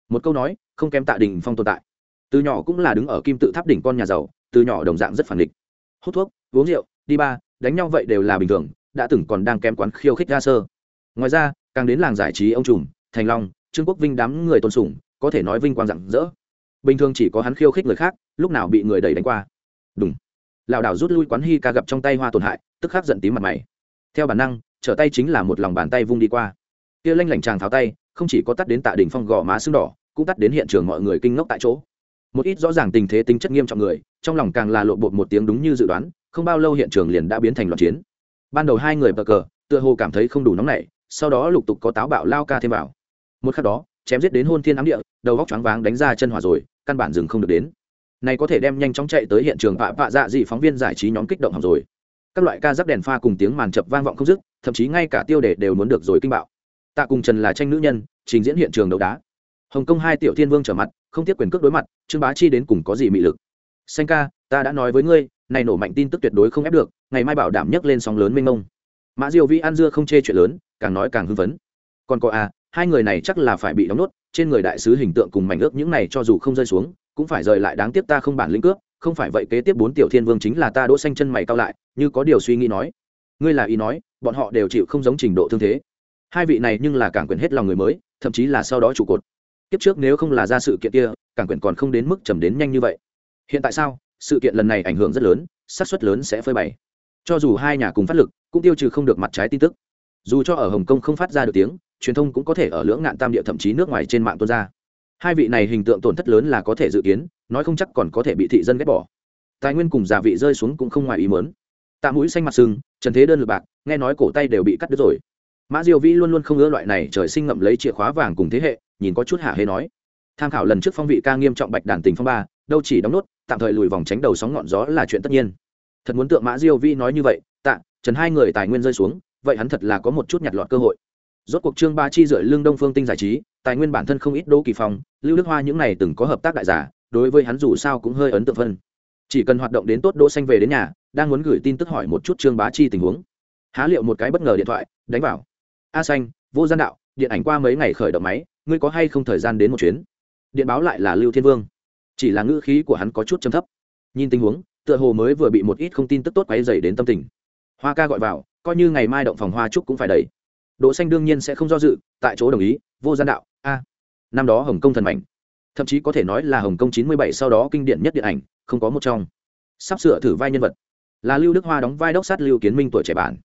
Một câu nói, không kém tạ đình phong tồn tại. Từ nhỏ cũng là đứng ở kim tự tháp đỉnh con nhà giàu, từ nhỏ đồng dạng rất phản địch hút thuốc, uống rượu, đi ba, đánh nhau vậy đều là bình thường, đã từng còn đang kém quán khiêu khích ga sơ. Ngoài ra, càng đến làng giải trí ông trùm, thành long, trương quốc vinh đám người tôn sùng, có thể nói vinh quang rạng rỡ bình thường chỉ có hắn khiêu khích người khác, lúc nào bị người đẩy đánh qua. Đúng lảo đảo rút lui quán hi ca gặp trong tay hoa tổn hại, tức khắc giận tím mặt mày. Theo bản năng, trở tay chính là một lòng bàn tay vung đi qua. Kia lanh lảnh chàng tháo tay, không chỉ có tắt đến tạ đỉnh phong gò má sưng đỏ, cũng tắt đến hiện trường mọi người kinh ngốc tại chỗ. Một ít rõ ràng tình thế tính chất nghiêm trọng người, trong lòng càng là lộ bột một tiếng đúng như dự đoán, không bao lâu hiện trường liền đã biến thành loạn chiến. Ban đầu hai người bờ cờ, tựa hồ cảm thấy không đủ nóng nảy, sau đó lục tục có táo bạo lao ca thêm vào. Một khắc đó chém giết đến hôn thiên ám địa, đầu góc choáng váng đánh ra chân hỏa rồi, căn bản dừng không được đến. Này có thể đem nhanh chóng chạy tới hiện trường vạ vạ dạ dị phóng viên giải trí nhóm kích động hỏng rồi. Các loại ca giáp đèn pha cùng tiếng màn chập vang vọng không dứt, thậm chí ngay cả tiêu đề đều muốn được rồi kinh bạo. Tạ cùng trần là tranh nữ nhân, trình diễn hiện trường đấu đá. Hồng kông hai tiểu thiên vương trở mặt, không tiếp quyền cước đối mặt, trương bá chi đến cùng có gì mị lực? Xanh ca, ta đã nói với ngươi, này nổ mạnh tin tức tuyệt đối không ép được, ngày mai bảo đảm nhấc lên sóng lớn mênh mông. Mã diêu vi ăn dưa không chê chuyện lớn, càng nói càng hưng phấn. Còn có à hai người này chắc là phải bị đóng nốt, trên người đại sứ hình tượng cùng mảnh ước những này cho dù không rơi xuống, cũng phải rời lại, đáng tiếc ta không bản lĩnh cướp, không phải vậy kế tiếp bốn tiểu thiên vương chính là ta đỗ xanh chân mày cao lại, như có điều suy nghĩ nói. Ngươi là ý nói, bọn họ đều chịu không giống trình độ thương thế. Hai vị này nhưng là cảng quyền hết lòng người mới, thậm chí là sau đó trụ cột. Kiếp trước nếu không là ra sự kiện kia, cảng quyền còn không đến mức trầm đến nhanh như vậy. Hiện tại sao? Sự kiện lần này ảnh hưởng rất lớn, xác suất lớn sẽ phơi bày. Cho dù hai nhà cùng phát lực, cũng tiêu trừ không được mặt trái tin tức. Dù cho ở hồng kông không phát ra được tiếng truyền thông cũng có thể ở lưỡng ngạn tam địa thậm chí nước ngoài trên mạng tuôn ra. Hai vị này hình tượng tổn thất lớn là có thể dự kiến, nói không chắc còn có thể bị thị dân ghét bỏ. Tài nguyên cùng giả vị rơi xuống cũng không ngoài ý mớn tạ mũi xanh mặt sưng trần thế đơn lực bạc, nghe nói cổ tay đều bị cắt đứt rồi. Mã diêu vĩ luôn luôn không ưa loại này trời sinh ngậm lấy chìa khóa vàng cùng thế hệ, nhìn có chút hạ hê nói. Tham khảo lần trước phong vị ca nghiêm trọng bạch đàn tình phong ba, đâu chỉ đóng nốt, tạm thời lùi vòng tránh đầu sóng ngọn gió là chuyện tất nhiên. Thật muốn tượng mã diêu vĩ nói như vậy, tạ, trần hai người tài nguyên rơi xuống, vậy hắn thật là có một chút nhặt lọt cơ hội rốt cuộc trương ba chi rưỡi lương đông phương tinh giải trí, tài nguyên bản thân không ít đỗ kỳ phong, lưu đức hoa những này từng có hợp tác đại giả, đối với hắn dù sao cũng hơi ấn tượng phân chỉ cần hoạt động đến tốt đỗ xanh về đến nhà, đang muốn gửi tin tức hỏi một chút trương bá chi tình huống. Há liệu một cái bất ngờ điện thoại, đánh vào. A xanh, vô gian đạo, điện ảnh qua mấy ngày khởi động máy, ngươi có hay không thời gian đến một chuyến? Điện báo lại là lưu thiên vương. Chỉ là ngữ khí của hắn có chút trầm thấp. Nhìn tình huống, tựa hồ mới vừa bị một ít không tin tức tốt quấy dày đến tâm tình. Hoa ca gọi vào, coi như ngày mai động phòng hoa trúc cũng phải đầy đỗ xanh đương nhiên sẽ không do dự, tại chỗ đồng ý, vô gian đạo, a. Năm đó hồng kông thần mảnh, thậm chí có thể nói là hồng kông 97 sau đó kinh điển nhất điện ảnh, không có một trong. Sắp sửa thử vai nhân vật, là lưu đức hoa đóng vai đốc sát lưu kiến minh tuổi trẻ bản.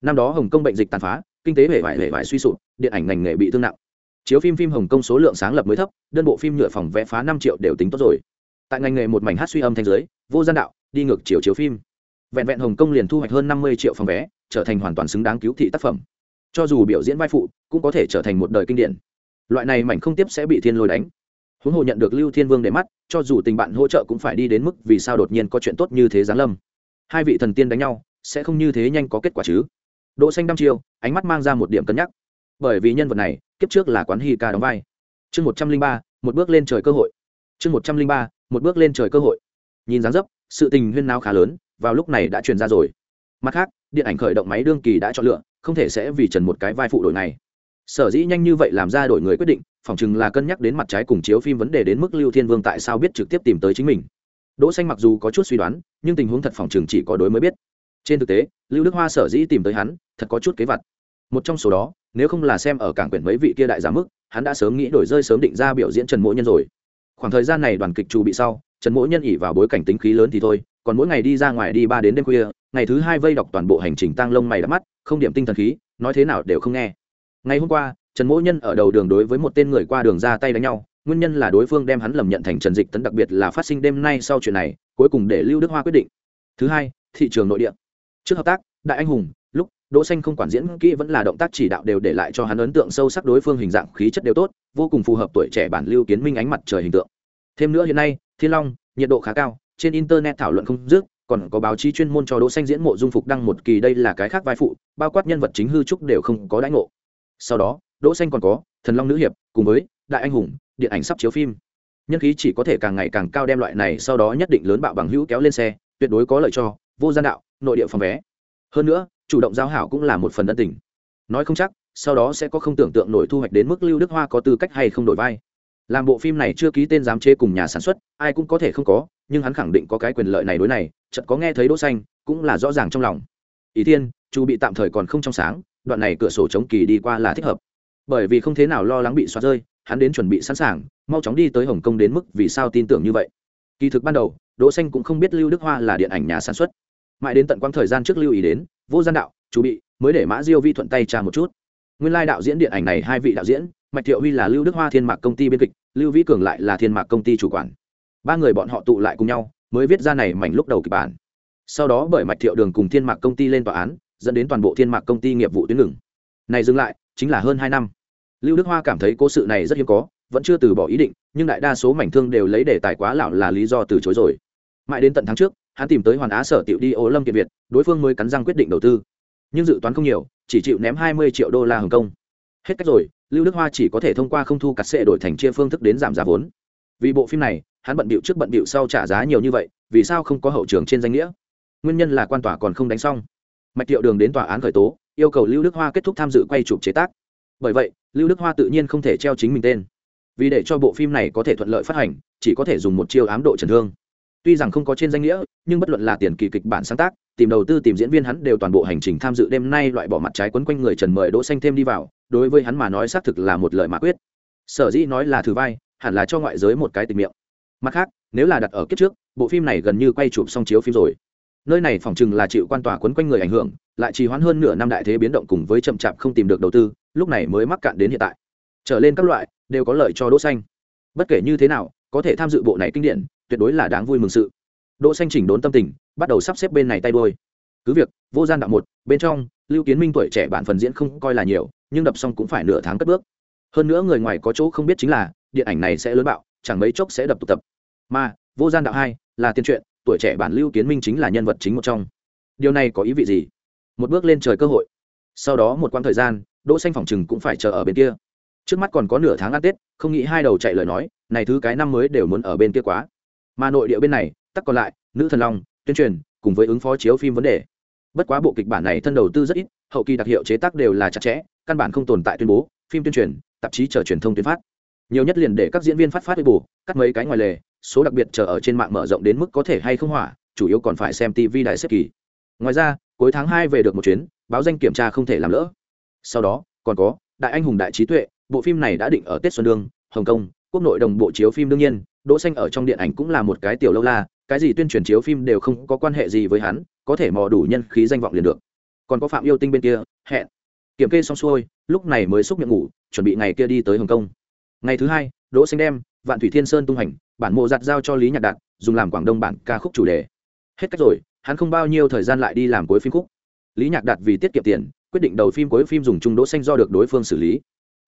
Năm đó hồng kông bệnh dịch tàn phá, kinh tế hệ vải hệ vải suy sụp, điện ảnh ngành nghề bị thương nặng. Chiếu phim phim hồng kông số lượng sáng lập mới thấp, đơn bộ phim nhựa phòng vẽ phá năm triệu đều tính tốt rồi. Tại ngành nghề một mảnh hát suy âm thanh giới vô gian đạo, đi ngược chiều chiếu phim. Vẹn vẹn hồng kông liền thu hoạch hơn năm mươi triệu phòng vé, trở thành hoàn toàn xứng đáng cứu thị tác phẩm cho dù biểu diễn vai phụ, cũng có thể trở thành một đời kinh điển. Loại này mảnh không tiếp sẽ bị thiên lôi đánh. Huống hồ nhận được lưu thiên vương để mắt, cho dù tình bạn hỗ trợ cũng phải đi đến mức vì sao đột nhiên có chuyện tốt như thế giáng lâm. Hai vị thần tiên đánh nhau, sẽ không như thế nhanh có kết quả chứ? Đỗ xanh đăm chiêu, ánh mắt mang ra một điểm cân nhắc. Bởi vì nhân vật này, kiếp trước là quán hi ca đóng vai. Chương một trăm linh ba, một bước lên trời cơ hội. Chương một trăm linh ba, một bước lên trời cơ hội. Nhìn dáng dấp, sự tình huyên náo khá lớn, vào lúc này đã truyền ra rồi. Mặt khác, điện ảnh khởi động máy đương kỳ đã chọn lựa không thể sẽ vì trần một cái vai phụ đổi này. Sở dĩ nhanh như vậy làm ra đổi người quyết định, phỏng chừng là cân nhắc đến mặt trái cùng chiếu phim vấn đề đến mức lưu thiên vương tại sao biết trực tiếp tìm tới chính mình. Đỗ xanh mặc dù có chút suy đoán, nhưng tình huống thật phỏng chừng chỉ có đối mới biết. Trên thực tế, lưu đức hoa sở dĩ tìm tới hắn, thật có chút kế vật một trong số đó, nếu không là xem ở cảng quyển mấy vị kia đại giá mức, hắn đã sớm nghĩ đổi rơi sớm định ra biểu diễn trần mỗ nhân rồi. Khoảng thời gian này đoàn kịch trù bị sau, trần mỗ nhân ỉ vào bối cảnh tính khí lớn thì thôi, còn mỗi ngày đi ra ngoài đi ba đến đêm khuya, ngày thứ hai vây đọc toàn bộ hành trình tăng lông mày đắp mắt không điểm tinh thần khí, nói thế nào đều không nghe. Ngày hôm qua, trần mỗ nhân ở đầu đường đối với một tên người qua đường ra tay đánh nhau, nguyên nhân là đối phương đem hắn lầm nhận thành trần dịch tấn đặc biệt là phát sinh đêm nay sau chuyện này, cuối cùng để lưu đức hoa quyết định. Thứ hai, thị trường nội địa. Trước hợp tác, đại anh hùng, lúc, đỗ xanh không quản diễn kỹ vẫn là động tác chỉ đạo đều để lại cho hắn ấn tượng sâu sắc đối phương hình dạng khí chất đều tốt, vô cùng phù hợp tuổi trẻ bản lưu kiến minh ánh mặt trời hình tượng. Thêm nữa hiện nay, thiên long, nhiệt độ khá cao, trên internet thảo luận không dứt còn có báo chí chuyên môn cho đỗ xanh diễn mộ dung phục đăng một kỳ đây là cái khác vai phụ, bao quát nhân vật chính hư trúc đều không có đãi ngộ. Sau đó, đỗ xanh còn có, thần long nữ hiệp, cùng với đại anh hùng, điện ảnh sắp chiếu phim. Nhân khí chỉ có thể càng ngày càng cao đem loại này sau đó nhất định lớn bạo bằng hữu kéo lên xe, tuyệt đối có lợi cho vô gian đạo, nội địa phòng vé. Hơn nữa, chủ động giao hảo cũng là một phần ân tình. Nói không chắc, sau đó sẽ có không tưởng tượng nổi thu hoạch đến mức lưu đức hoa có tư cách hay không đổi vai. Làm bộ phim này chưa ký tên giám chế cùng nhà sản xuất, ai cũng có thể không có nhưng hắn khẳng định có cái quyền lợi này đối này, chợt có nghe thấy đỗ xanh, cũng là rõ ràng trong lòng. Ý thiên, chu bị tạm thời còn không trong sáng, đoạn này cửa sổ chống kỳ đi qua là thích hợp. Bởi vì không thế nào lo lắng bị xóa rơi, hắn đến chuẩn bị sẵn sàng, mau chóng đi tới hồng kông đến mức vì sao tin tưởng như vậy. Kỳ thực ban đầu, đỗ xanh cũng không biết lưu đức hoa là điện ảnh nhà sản xuất. Mãi đến tận quãng thời gian trước lưu ý đến, vô gian đạo chú bị, mới để mã diêu vi thuận tay tra một chút. Nguyên lai đạo diễn điện ảnh này hai vị đạo diễn, mạch thiệu huy là lưu đức hoa thiên mạc công ty biên kịch, lưu vĩ cường lại là thiên mạc công ty chủ quản ba người bọn họ tụ lại cùng nhau, mới viết ra này mảnh lúc đầu kịch bản. Sau đó bởi mạch thiệu đường cùng thiên mạc công ty lên tòa án, dẫn đến toàn bộ thiên mạc công ty nghiệp vụ tuyến ngừng. Này dừng lại, chính là hơn hai năm. Lưu đức hoa cảm thấy cố sự này rất hiếm có, vẫn chưa từ bỏ ý định, nhưng đại đa số mảnh thương đều lấy đề tài quá lão là lý do từ chối rồi. Mãi đến tận tháng trước, hắn tìm tới hoàn á sở tiểu đi ô lâm kiệt việt, đối phương mới cắn răng quyết định đầu tư. Nhưng dự toán không nhiều, chỉ chịu ném hai mươi triệu đô la hồng kông. Hết cách rồi, lưu đức hoa chỉ có thể thông qua không thu cắt xệ đổi thành chia phương thức đến giảm giá vốn. Vì bộ phim này hắn bận bịu trước bận bịu sau trả giá nhiều như vậy, vì sao không có hậu trường trên danh nghĩa? Nguyên nhân là quan tòa còn không đánh xong. Mạch tiệu đường đến tòa án khởi tố, yêu cầu lưu đức hoa kết thúc tham dự quay chụp chế tác. Bởi vậy, lưu đức hoa tự nhiên không thể treo chính mình tên. Vì để cho bộ phim này có thể thuận lợi phát hành, chỉ có thể dùng một chiêu ám độ trần thương tuy rằng không có trên danh nghĩa, nhưng bất luận là tiền kỳ kịch bản sáng tác, tìm đầu tư, tìm diễn viên hắn đều toàn bộ hành trình tham dự đêm nay loại bỏ mặt trái quấn quanh người trần mời đỗ xanh thêm đi vào, đối với hắn mà nói xác thực là một lời mà quyết. Sở dĩ nói là thử vai, hẳn là cho ngoại giới một cái tình miệng mặt khác, nếu là đặt ở kiếp trước, bộ phim này gần như quay chụp xong chiếu phim rồi. Nơi này phỏng chừng là chịu quan tòa quấn quanh người ảnh hưởng, lại trì hoãn hơn nửa năm đại thế biến động cùng với chậm chạp không tìm được đầu tư, lúc này mới mắc cạn đến hiện tại. Trở lên các loại, đều có lợi cho đỗ xanh. Bất kể như thế nào, có thể tham dự bộ này kinh điển, tuyệt đối là đáng vui mừng sự. Đỗ xanh chỉnh đốn tâm tình, bắt đầu sắp xếp bên này tay đôi cứ việc, vô gian đạo một, bên trong, lưu kiến minh tuổi trẻ bản phần diễn không coi là nhiều, nhưng đập xong cũng phải nửa tháng cất bước. Hơn nữa người ngoài có chỗ không biết chính là, điện ảnh này sẽ lớn bạo chẳng mấy chốc sẽ đập tụ tập. Mà, vô gian đạo hai, là tiên truyện, tuổi trẻ bản lưu kiến minh chính là nhân vật chính một trong. Điều này có ý vị gì? Một bước lên trời cơ hội. Sau đó một quãng thời gian, đỗ xanh phòng trừng cũng phải chờ ở bên kia. Trước mắt còn có nửa tháng ăn tết, không nghĩ hai đầu chạy lời nói, này thứ cái năm mới đều muốn ở bên kia quá. Mà nội địa bên này, tắc còn lại, nữ thần long, tuyên truyền, cùng với ứng phó chiếu phim vấn đề. Bất quá bộ kịch bản này thân đầu tư rất ít, hậu kỳ đặc hiệu chế tác đều là chặt chẽ, căn bản không tồn tại tuyên bố, phim tuyên truyền, tạp chí chờ truyền thông tuyên phát nhiều nhất liền để các diễn viên phát phát bù cắt mấy cái ngoài lề, số đặc biệt chờ ở trên mạng mở rộng đến mức có thể hay không hỏa, chủ yếu còn phải xem tv đại xếp kỳ. Ngoài ra, cuối tháng hai về được một chuyến, báo danh kiểm tra không thể làm lỡ. Sau đó, còn có, đại anh hùng đại trí tuệ, bộ phim này đã định ở tết xuân đương, hồng kông, quốc nội đồng bộ chiếu phim đương nhiên, đỗ xanh ở trong điện ảnh cũng là một cái tiểu lâu la, cái gì tuyên truyền chiếu phim đều không có quan hệ gì với hắn, có thể mò đủ nhân khí danh vọng liền được. Còn có phạm yêu tinh bên kia, hẹn. Kiểm kê xong xuôi, lúc này mới xúc miệng ngủ, chuẩn bị ngày kia đi tới hồng kông ngày thứ hai, đỗ xanh đem vạn thủy thiên sơn tung hành, bản mộ giặt giao cho lý nhạc đạt, dùng làm quảng đông bản ca khúc chủ đề. Hết cách rồi, hắn không bao nhiêu thời gian lại đi làm cuối phim khúc. Lý nhạc đạt vì tiết kiệm tiền, quyết định đầu phim cuối phim dùng chung đỗ xanh do được đối phương xử lý.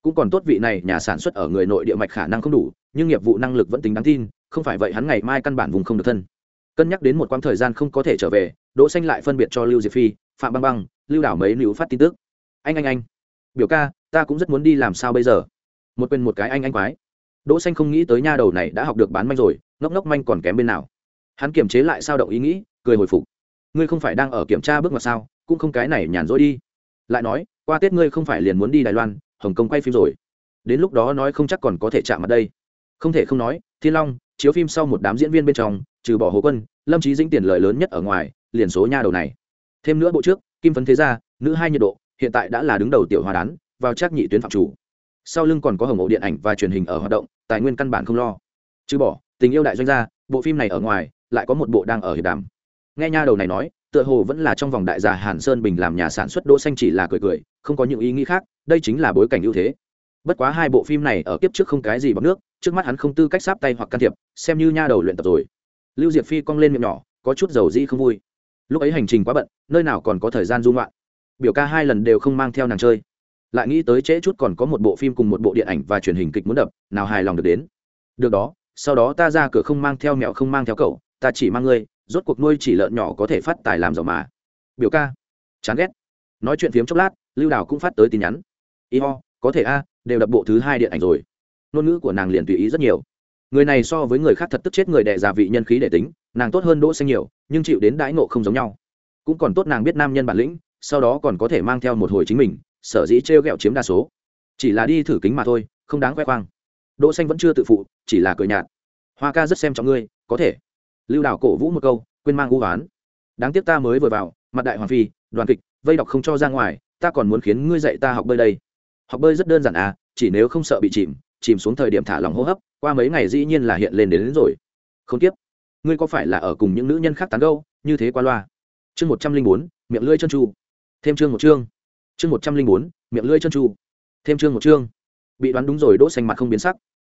Cũng còn tốt vị này nhà sản xuất ở người nội địa mạch khả năng không đủ, nhưng nghiệp vụ năng lực vẫn tính đáng tin, không phải vậy hắn ngày mai căn bản vùng không được thân. Cân nhắc đến một quãng thời gian không có thể trở về, đỗ xanh lại phân biệt cho lưu diệp phi, phạm băng băng, lưu đảo mấy nữ phát tin tức. Anh anh anh. Biểu ca, ta cũng rất muốn đi làm sao bây giờ? Một quên một cái anh anh quái. Đỗ xanh không nghĩ tới nha đầu này đã học được bán manh rồi, ngốc ngốc manh còn kém bên nào. Hắn kiềm chế lại sao động ý nghĩ, cười hồi phục. Ngươi không phải đang ở kiểm tra bước ngoặt sao, cũng không cái này nhàn rỗi đi. Lại nói, qua tết ngươi không phải liền muốn đi đài loan, hồng kông quay phim rồi. Đến lúc đó nói không chắc còn có thể chạm mặt đây. Không thể không nói, thiên long, chiếu phim sau một đám diễn viên bên trong, trừ bỏ hồ quân, lâm trí dĩnh tiền lợi lớn nhất ở ngoài, liền số nha đầu này. Thêm nữa bộ trước, kim phấn thế gia, nữ hai nhiệt độ, hiện tại đã là đứng đầu tiểu hòa đán, vào trác nhị tuyến phạm chủ sau lưng còn có hồng ổ điện ảnh và truyền hình ở hoạt động, tài nguyên căn bản không lo. Trừ bỏ, tình yêu đại doanh gia, bộ phim này ở ngoài, lại có một bộ đang ở hiệp đàm. Nghe nha đầu này nói, tựa hồ vẫn là trong vòng đại gia hàn sơn bình làm nhà sản xuất đỗ xanh chỉ là cười cười, không có những ý nghĩ khác, đây chính là bối cảnh ưu thế. Bất quá hai bộ phim này ở kiếp trước không cái gì bằng nước, trước mắt hắn không tư cách sáp tay hoặc can thiệp, xem như nha đầu luyện tập rồi. Lưu diệp phi cong lên miệng nhỏ, có chút dầu dĩ không vui. Lúc ấy hành trình quá bận, nơi nào còn có thời gian dung loạn biểu ca hai lần đều không mang theo nàng chơi lại nghĩ tới trễ chút còn có một bộ phim cùng một bộ điện ảnh và truyền hình kịch muốn đập, nào hài lòng được đến. Được đó, sau đó ta ra cửa không mang theo mẹo không mang theo cậu, ta chỉ mang ngươi, rốt cuộc nuôi chỉ lợn nhỏ có thể phát tài làm giàu mà. Biểu ca, chán ghét. Nói chuyện phiếm chốc lát, lưu đào cũng phát tới tin nhắn. Y ho, có thể a, đều đập bộ thứ hai điện ảnh rồi. Ngôn ngữ của nàng liền tùy ý rất nhiều. Người này so với người khác thật tức chết người đẻ già vị nhân khí để tính, nàng tốt hơn đỗ xanh nhiều, nhưng chịu đến đãi ngộ không giống nhau. Cũng còn tốt nàng biết nam nhân bản lĩnh, sau đó còn có thể mang theo một hồi chính mình sở dĩ trêu ghẹo chiếm đa số. Chỉ là đi thử kính mà thôi không đáng khoe khoang. Đỗ xanh vẫn chưa tự phụ chỉ là cười nhạt. Hoa ca rất xem trọng ngươi có thể. Lưu đảo cổ vũ một câu quên mang u hoán đáng tiếc ta mới vừa vào mặt đại hoàng phi đoàn kịch vây đọc không cho ra ngoài ta còn muốn khiến ngươi dạy ta học bơi đây. Học bơi rất đơn giản à chỉ nếu không sợ bị chìm chìm xuống thời điểm thả lỏng hô hấp qua mấy ngày dĩ nhiên là hiện lên đến, đến rồi. Không tiếp. Ngươi có phải là ở cùng những nữ nhân khác tán gẫu như thế qua loa? Chương một trăm linh bốn miệng lưỡi chân tru. Thêm chương một chương chương một trăm linh bốn, miệng lưỡi chân tru. Thêm chương một chương. Bị đoán đúng rồi, đỗ xanh mặt không biến sắc.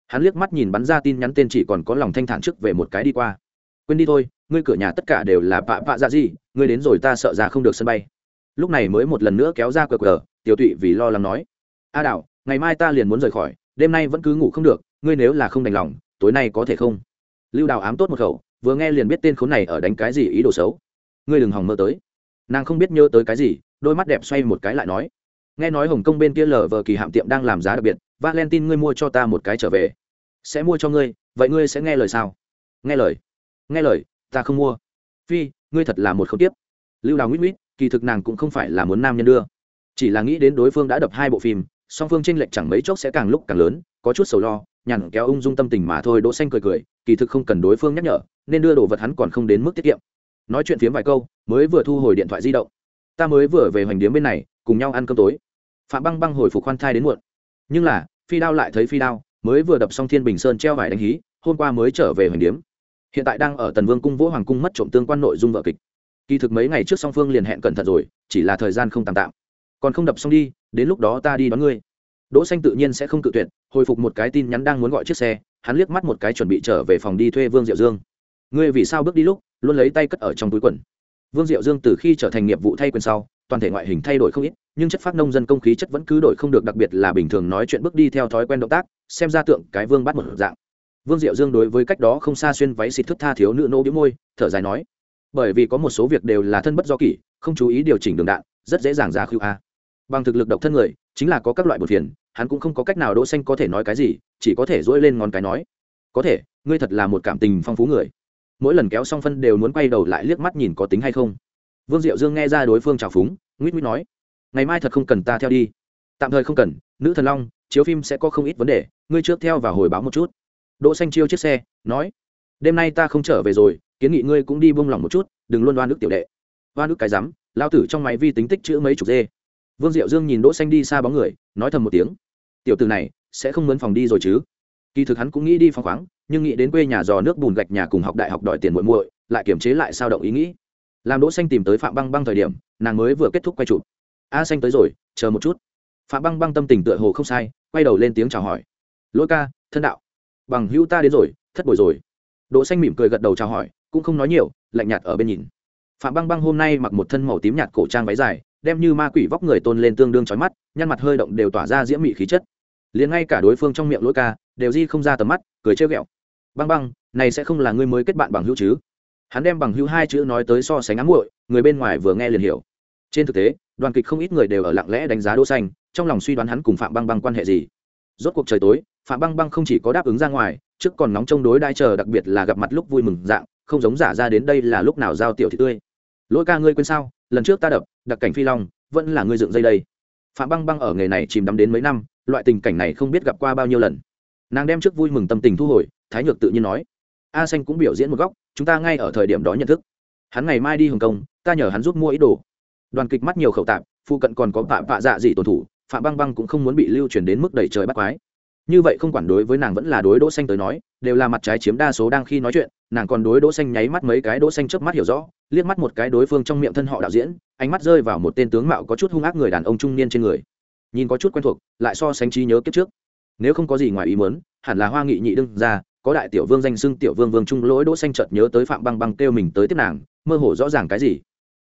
Hắn liếc mắt nhìn bắn ra tin nhắn tên chỉ còn có lòng thanh thản trước về một cái đi qua. Quên đi thôi, ngươi cửa nhà tất cả đều là bạ bạ dạ gì, ngươi đến rồi ta sợ ra không được sân bay. Lúc này mới một lần nữa kéo ra cờ cờ tiểu tụy vì lo lắng nói, a à ngày mai ta liền muốn rời khỏi, đêm nay vẫn cứ ngủ không được, ngươi nếu là không đành lòng, tối nay có thể không? Lưu đào ám tốt một khẩu, vừa nghe liền biết tên khốn này ở đánh cái gì ý đồ xấu. Ngươi đừng hòng mơ tới nàng không biết nhớ tới cái gì, đôi mắt đẹp xoay một cái lại nói. Nghe nói hồng kông bên kia lờ vờ kỳ hạm tiệm đang làm giá đặc biệt, valentine ngươi mua cho ta một cái trở về. Sẽ mua cho ngươi, vậy ngươi sẽ nghe lời sao? Nghe lời. Nghe lời, ta không mua. Phi, ngươi thật là một không tiếp lưu đào nguyễn nguyễn kỳ thực nàng cũng không phải là muốn nam nhân đưa. Chỉ là nghĩ đến đối phương đã đập hai bộ phim, song phương tranh lệch chẳng mấy chốc sẽ càng lúc càng lớn, có chút sầu lo nhằn kéo ung dung tâm tình mà thôi, đỗ xanh cười cười, kỳ thực không cần đối phương nhắc nhở, nên đưa đồ vật hắn còn không đến mức tiết kiệm. Nói chuyện phiếm vài câu mới vừa thu hồi điện thoại di động. Ta mới vừa về hoành điếm bên này, cùng nhau ăn cơm tối. Phạm băng băng hồi phục khoan thai đến muộn. Nhưng là, phi đao lại thấy phi đao, mới vừa đập xong thiên bình sơn treo vải đánh hí, hôm qua mới trở về hoành điếm. Hiện tại đang ở tần vương cung vỗ hoàng cung mất trộm tương quan nội dung vợ kịch. Kỳ thực mấy ngày trước song phương liền hẹn cẩn thận rồi, chỉ là thời gian không tạm tạm. Còn không đập xong đi, đến lúc đó ta đi đón ngươi. Đỗ xanh tự nhiên sẽ không cự tuyệt, hồi phục một cái tin nhắn đang muốn gọi chiếc xe, hắn liếc mắt một cái chuẩn bị trở về phòng đi thuê vương diệu dương. Ngươi vì sao bước đi lúc, luôn lấy tay cất ở trong túi quần? Vương diệu dương từ khi trở thành nghiệp vụ thay quyền sau, toàn thể ngoại hình thay đổi không ít, nhưng chất phát nông dân công khí chất vẫn cứ đổi không được, đặc biệt là bình thường nói chuyện bước đi theo thói quen động tác, xem ra tượng cái vương bắt một dạng. Vương diệu dương đối với cách đó không xa xuyên váy xịt thức tha thiếu nữ nô biếu môi, thở dài nói, bởi vì có một số việc đều là thân bất do kỷ, không chú ý điều chỉnh đường đạn, rất dễ dàng ra khưu a. Bằng thực lực độc thân người, chính là có các loại bột phiền, hắn cũng không có cách nào đỗ xanh có thể nói cái gì, chỉ có thể dỗi lên ngón cái nói, có thể, ngươi thật là một cảm tình phong phú người mỗi lần kéo xong phân đều muốn quay đầu lại liếc mắt nhìn có tính hay không. Vương diệu dương nghe ra đối phương trào phúng nguyễn nguyễn nói, ngày mai thật không cần ta theo đi. Tạm thời không cần, nữ thần long, chiếu phim sẽ có không ít vấn đề, ngươi trước theo và hồi báo một chút. Đỗ xanh chiêu chiếc xe, nói, đêm nay ta không trở về rồi, kiến nghị ngươi cũng đi buông lỏng một chút, đừng luôn đoan nước tiểu đệ. Đoan nước cái rắm, lao tử trong máy vi tính tích chữ mấy chục dê. Vương diệu dương nhìn đỗ xanh đi xa bóng người, nói thầm một tiếng, tiểu tử này sẽ không mướn phòng đi rồi chứ. Kỳ thực hắn cũng nghĩ đi phòng khoáng nhưng nghĩ đến quê nhà dò nước bùn gạch nhà cùng học đại học đòi tiền muội muội, lại kiềm chế lại sao động ý nghĩ. Làm đỗ xanh tìm tới phạm băng băng thời điểm, nàng mới vừa kết thúc quay chụp. A xanh tới rồi, chờ một chút. Phạm băng băng tâm tình tựa hồ không sai, quay đầu lên tiếng chào hỏi. Lỗi ca, thân đạo. Bằng hữu ta đến rồi, thất bồi rồi. Đỗ xanh mỉm cười gật đầu chào hỏi, cũng không nói nhiều, lạnh nhạt ở bên nhìn. Phạm băng băng hôm nay mặc một thân màu tím nhạt cổ trang váy dài, đem như ma quỷ vóc người tôn lên tương đương chói mắt, nhăn mặt hơi động đều tỏa ra diễm mị khí chất liền ngay cả đối phương trong miệng lỗi ca đều di không ra tầm mắt, cười trêu ghẹo. Băng băng, này sẽ không là ngươi mới kết bạn bằng hữu chứ? Hắn đem bằng hữu hai chữ nói tới so sánh ám muội, người bên ngoài vừa nghe liền hiểu. Trên thực tế, đoàn kịch không ít người đều ở lặng lẽ đánh giá đỗ xanh, trong lòng suy đoán hắn cùng phạm băng băng quan hệ gì. Rốt cuộc trời tối, phạm băng băng không chỉ có đáp ứng ra ngoài, trước còn nóng trong đối đai chờ đặc biệt là gặp mặt lúc vui mừng dạng, không giống giả ra đến đây là lúc nào giao tiểu thị tươi. Lỗi ca ngươi quên sao? Lần trước ta đập, đặc cảnh phi long, vẫn là ngươi dựng dây đây phạm băng băng ở nghề này chìm đắm đến mấy năm, loại tình cảnh này không biết gặp qua bao nhiêu lần. Nàng đem trước vui mừng tâm tình thu hồi, thái nhược tự nhiên nói, a xanh cũng biểu diễn một góc, chúng ta ngay ở thời điểm đó nhận thức. Hắn ngày mai đi hồng kông, ta nhờ hắn giúp mua ý đồ. Đoàn kịch mắt nhiều khẩu tạp, phụ cận còn có vạ vạ dạ dị tổn thủ, phạm băng băng cũng không muốn bị lưu truyền đến mức đẩy trời bắt quái như vậy không quản đối với nàng vẫn là đối đỗ xanh tới nói, đều là mặt trái chiếm đa số đang khi nói chuyện, nàng còn đối đỗ xanh nháy mắt mấy cái đỗ xanh chớp mắt hiểu rõ, liếc mắt một cái đối phương trong miệng thân họ đạo diễn, ánh mắt rơi vào một tên tướng mạo có chút hung ác người đàn ông trung niên trên người. Nhìn có chút quen thuộc, lại so sánh trí nhớ kiếp trước. Nếu không có gì ngoài ý muốn, hẳn là hoa nghị nhị đương ra có đại tiểu vương danh xưng tiểu vương vương trung lỗi đỗ xanh chợt nhớ tới phạm băng băng kêu mình tới tiếp nàng, mơ hồ rõ ràng cái gì.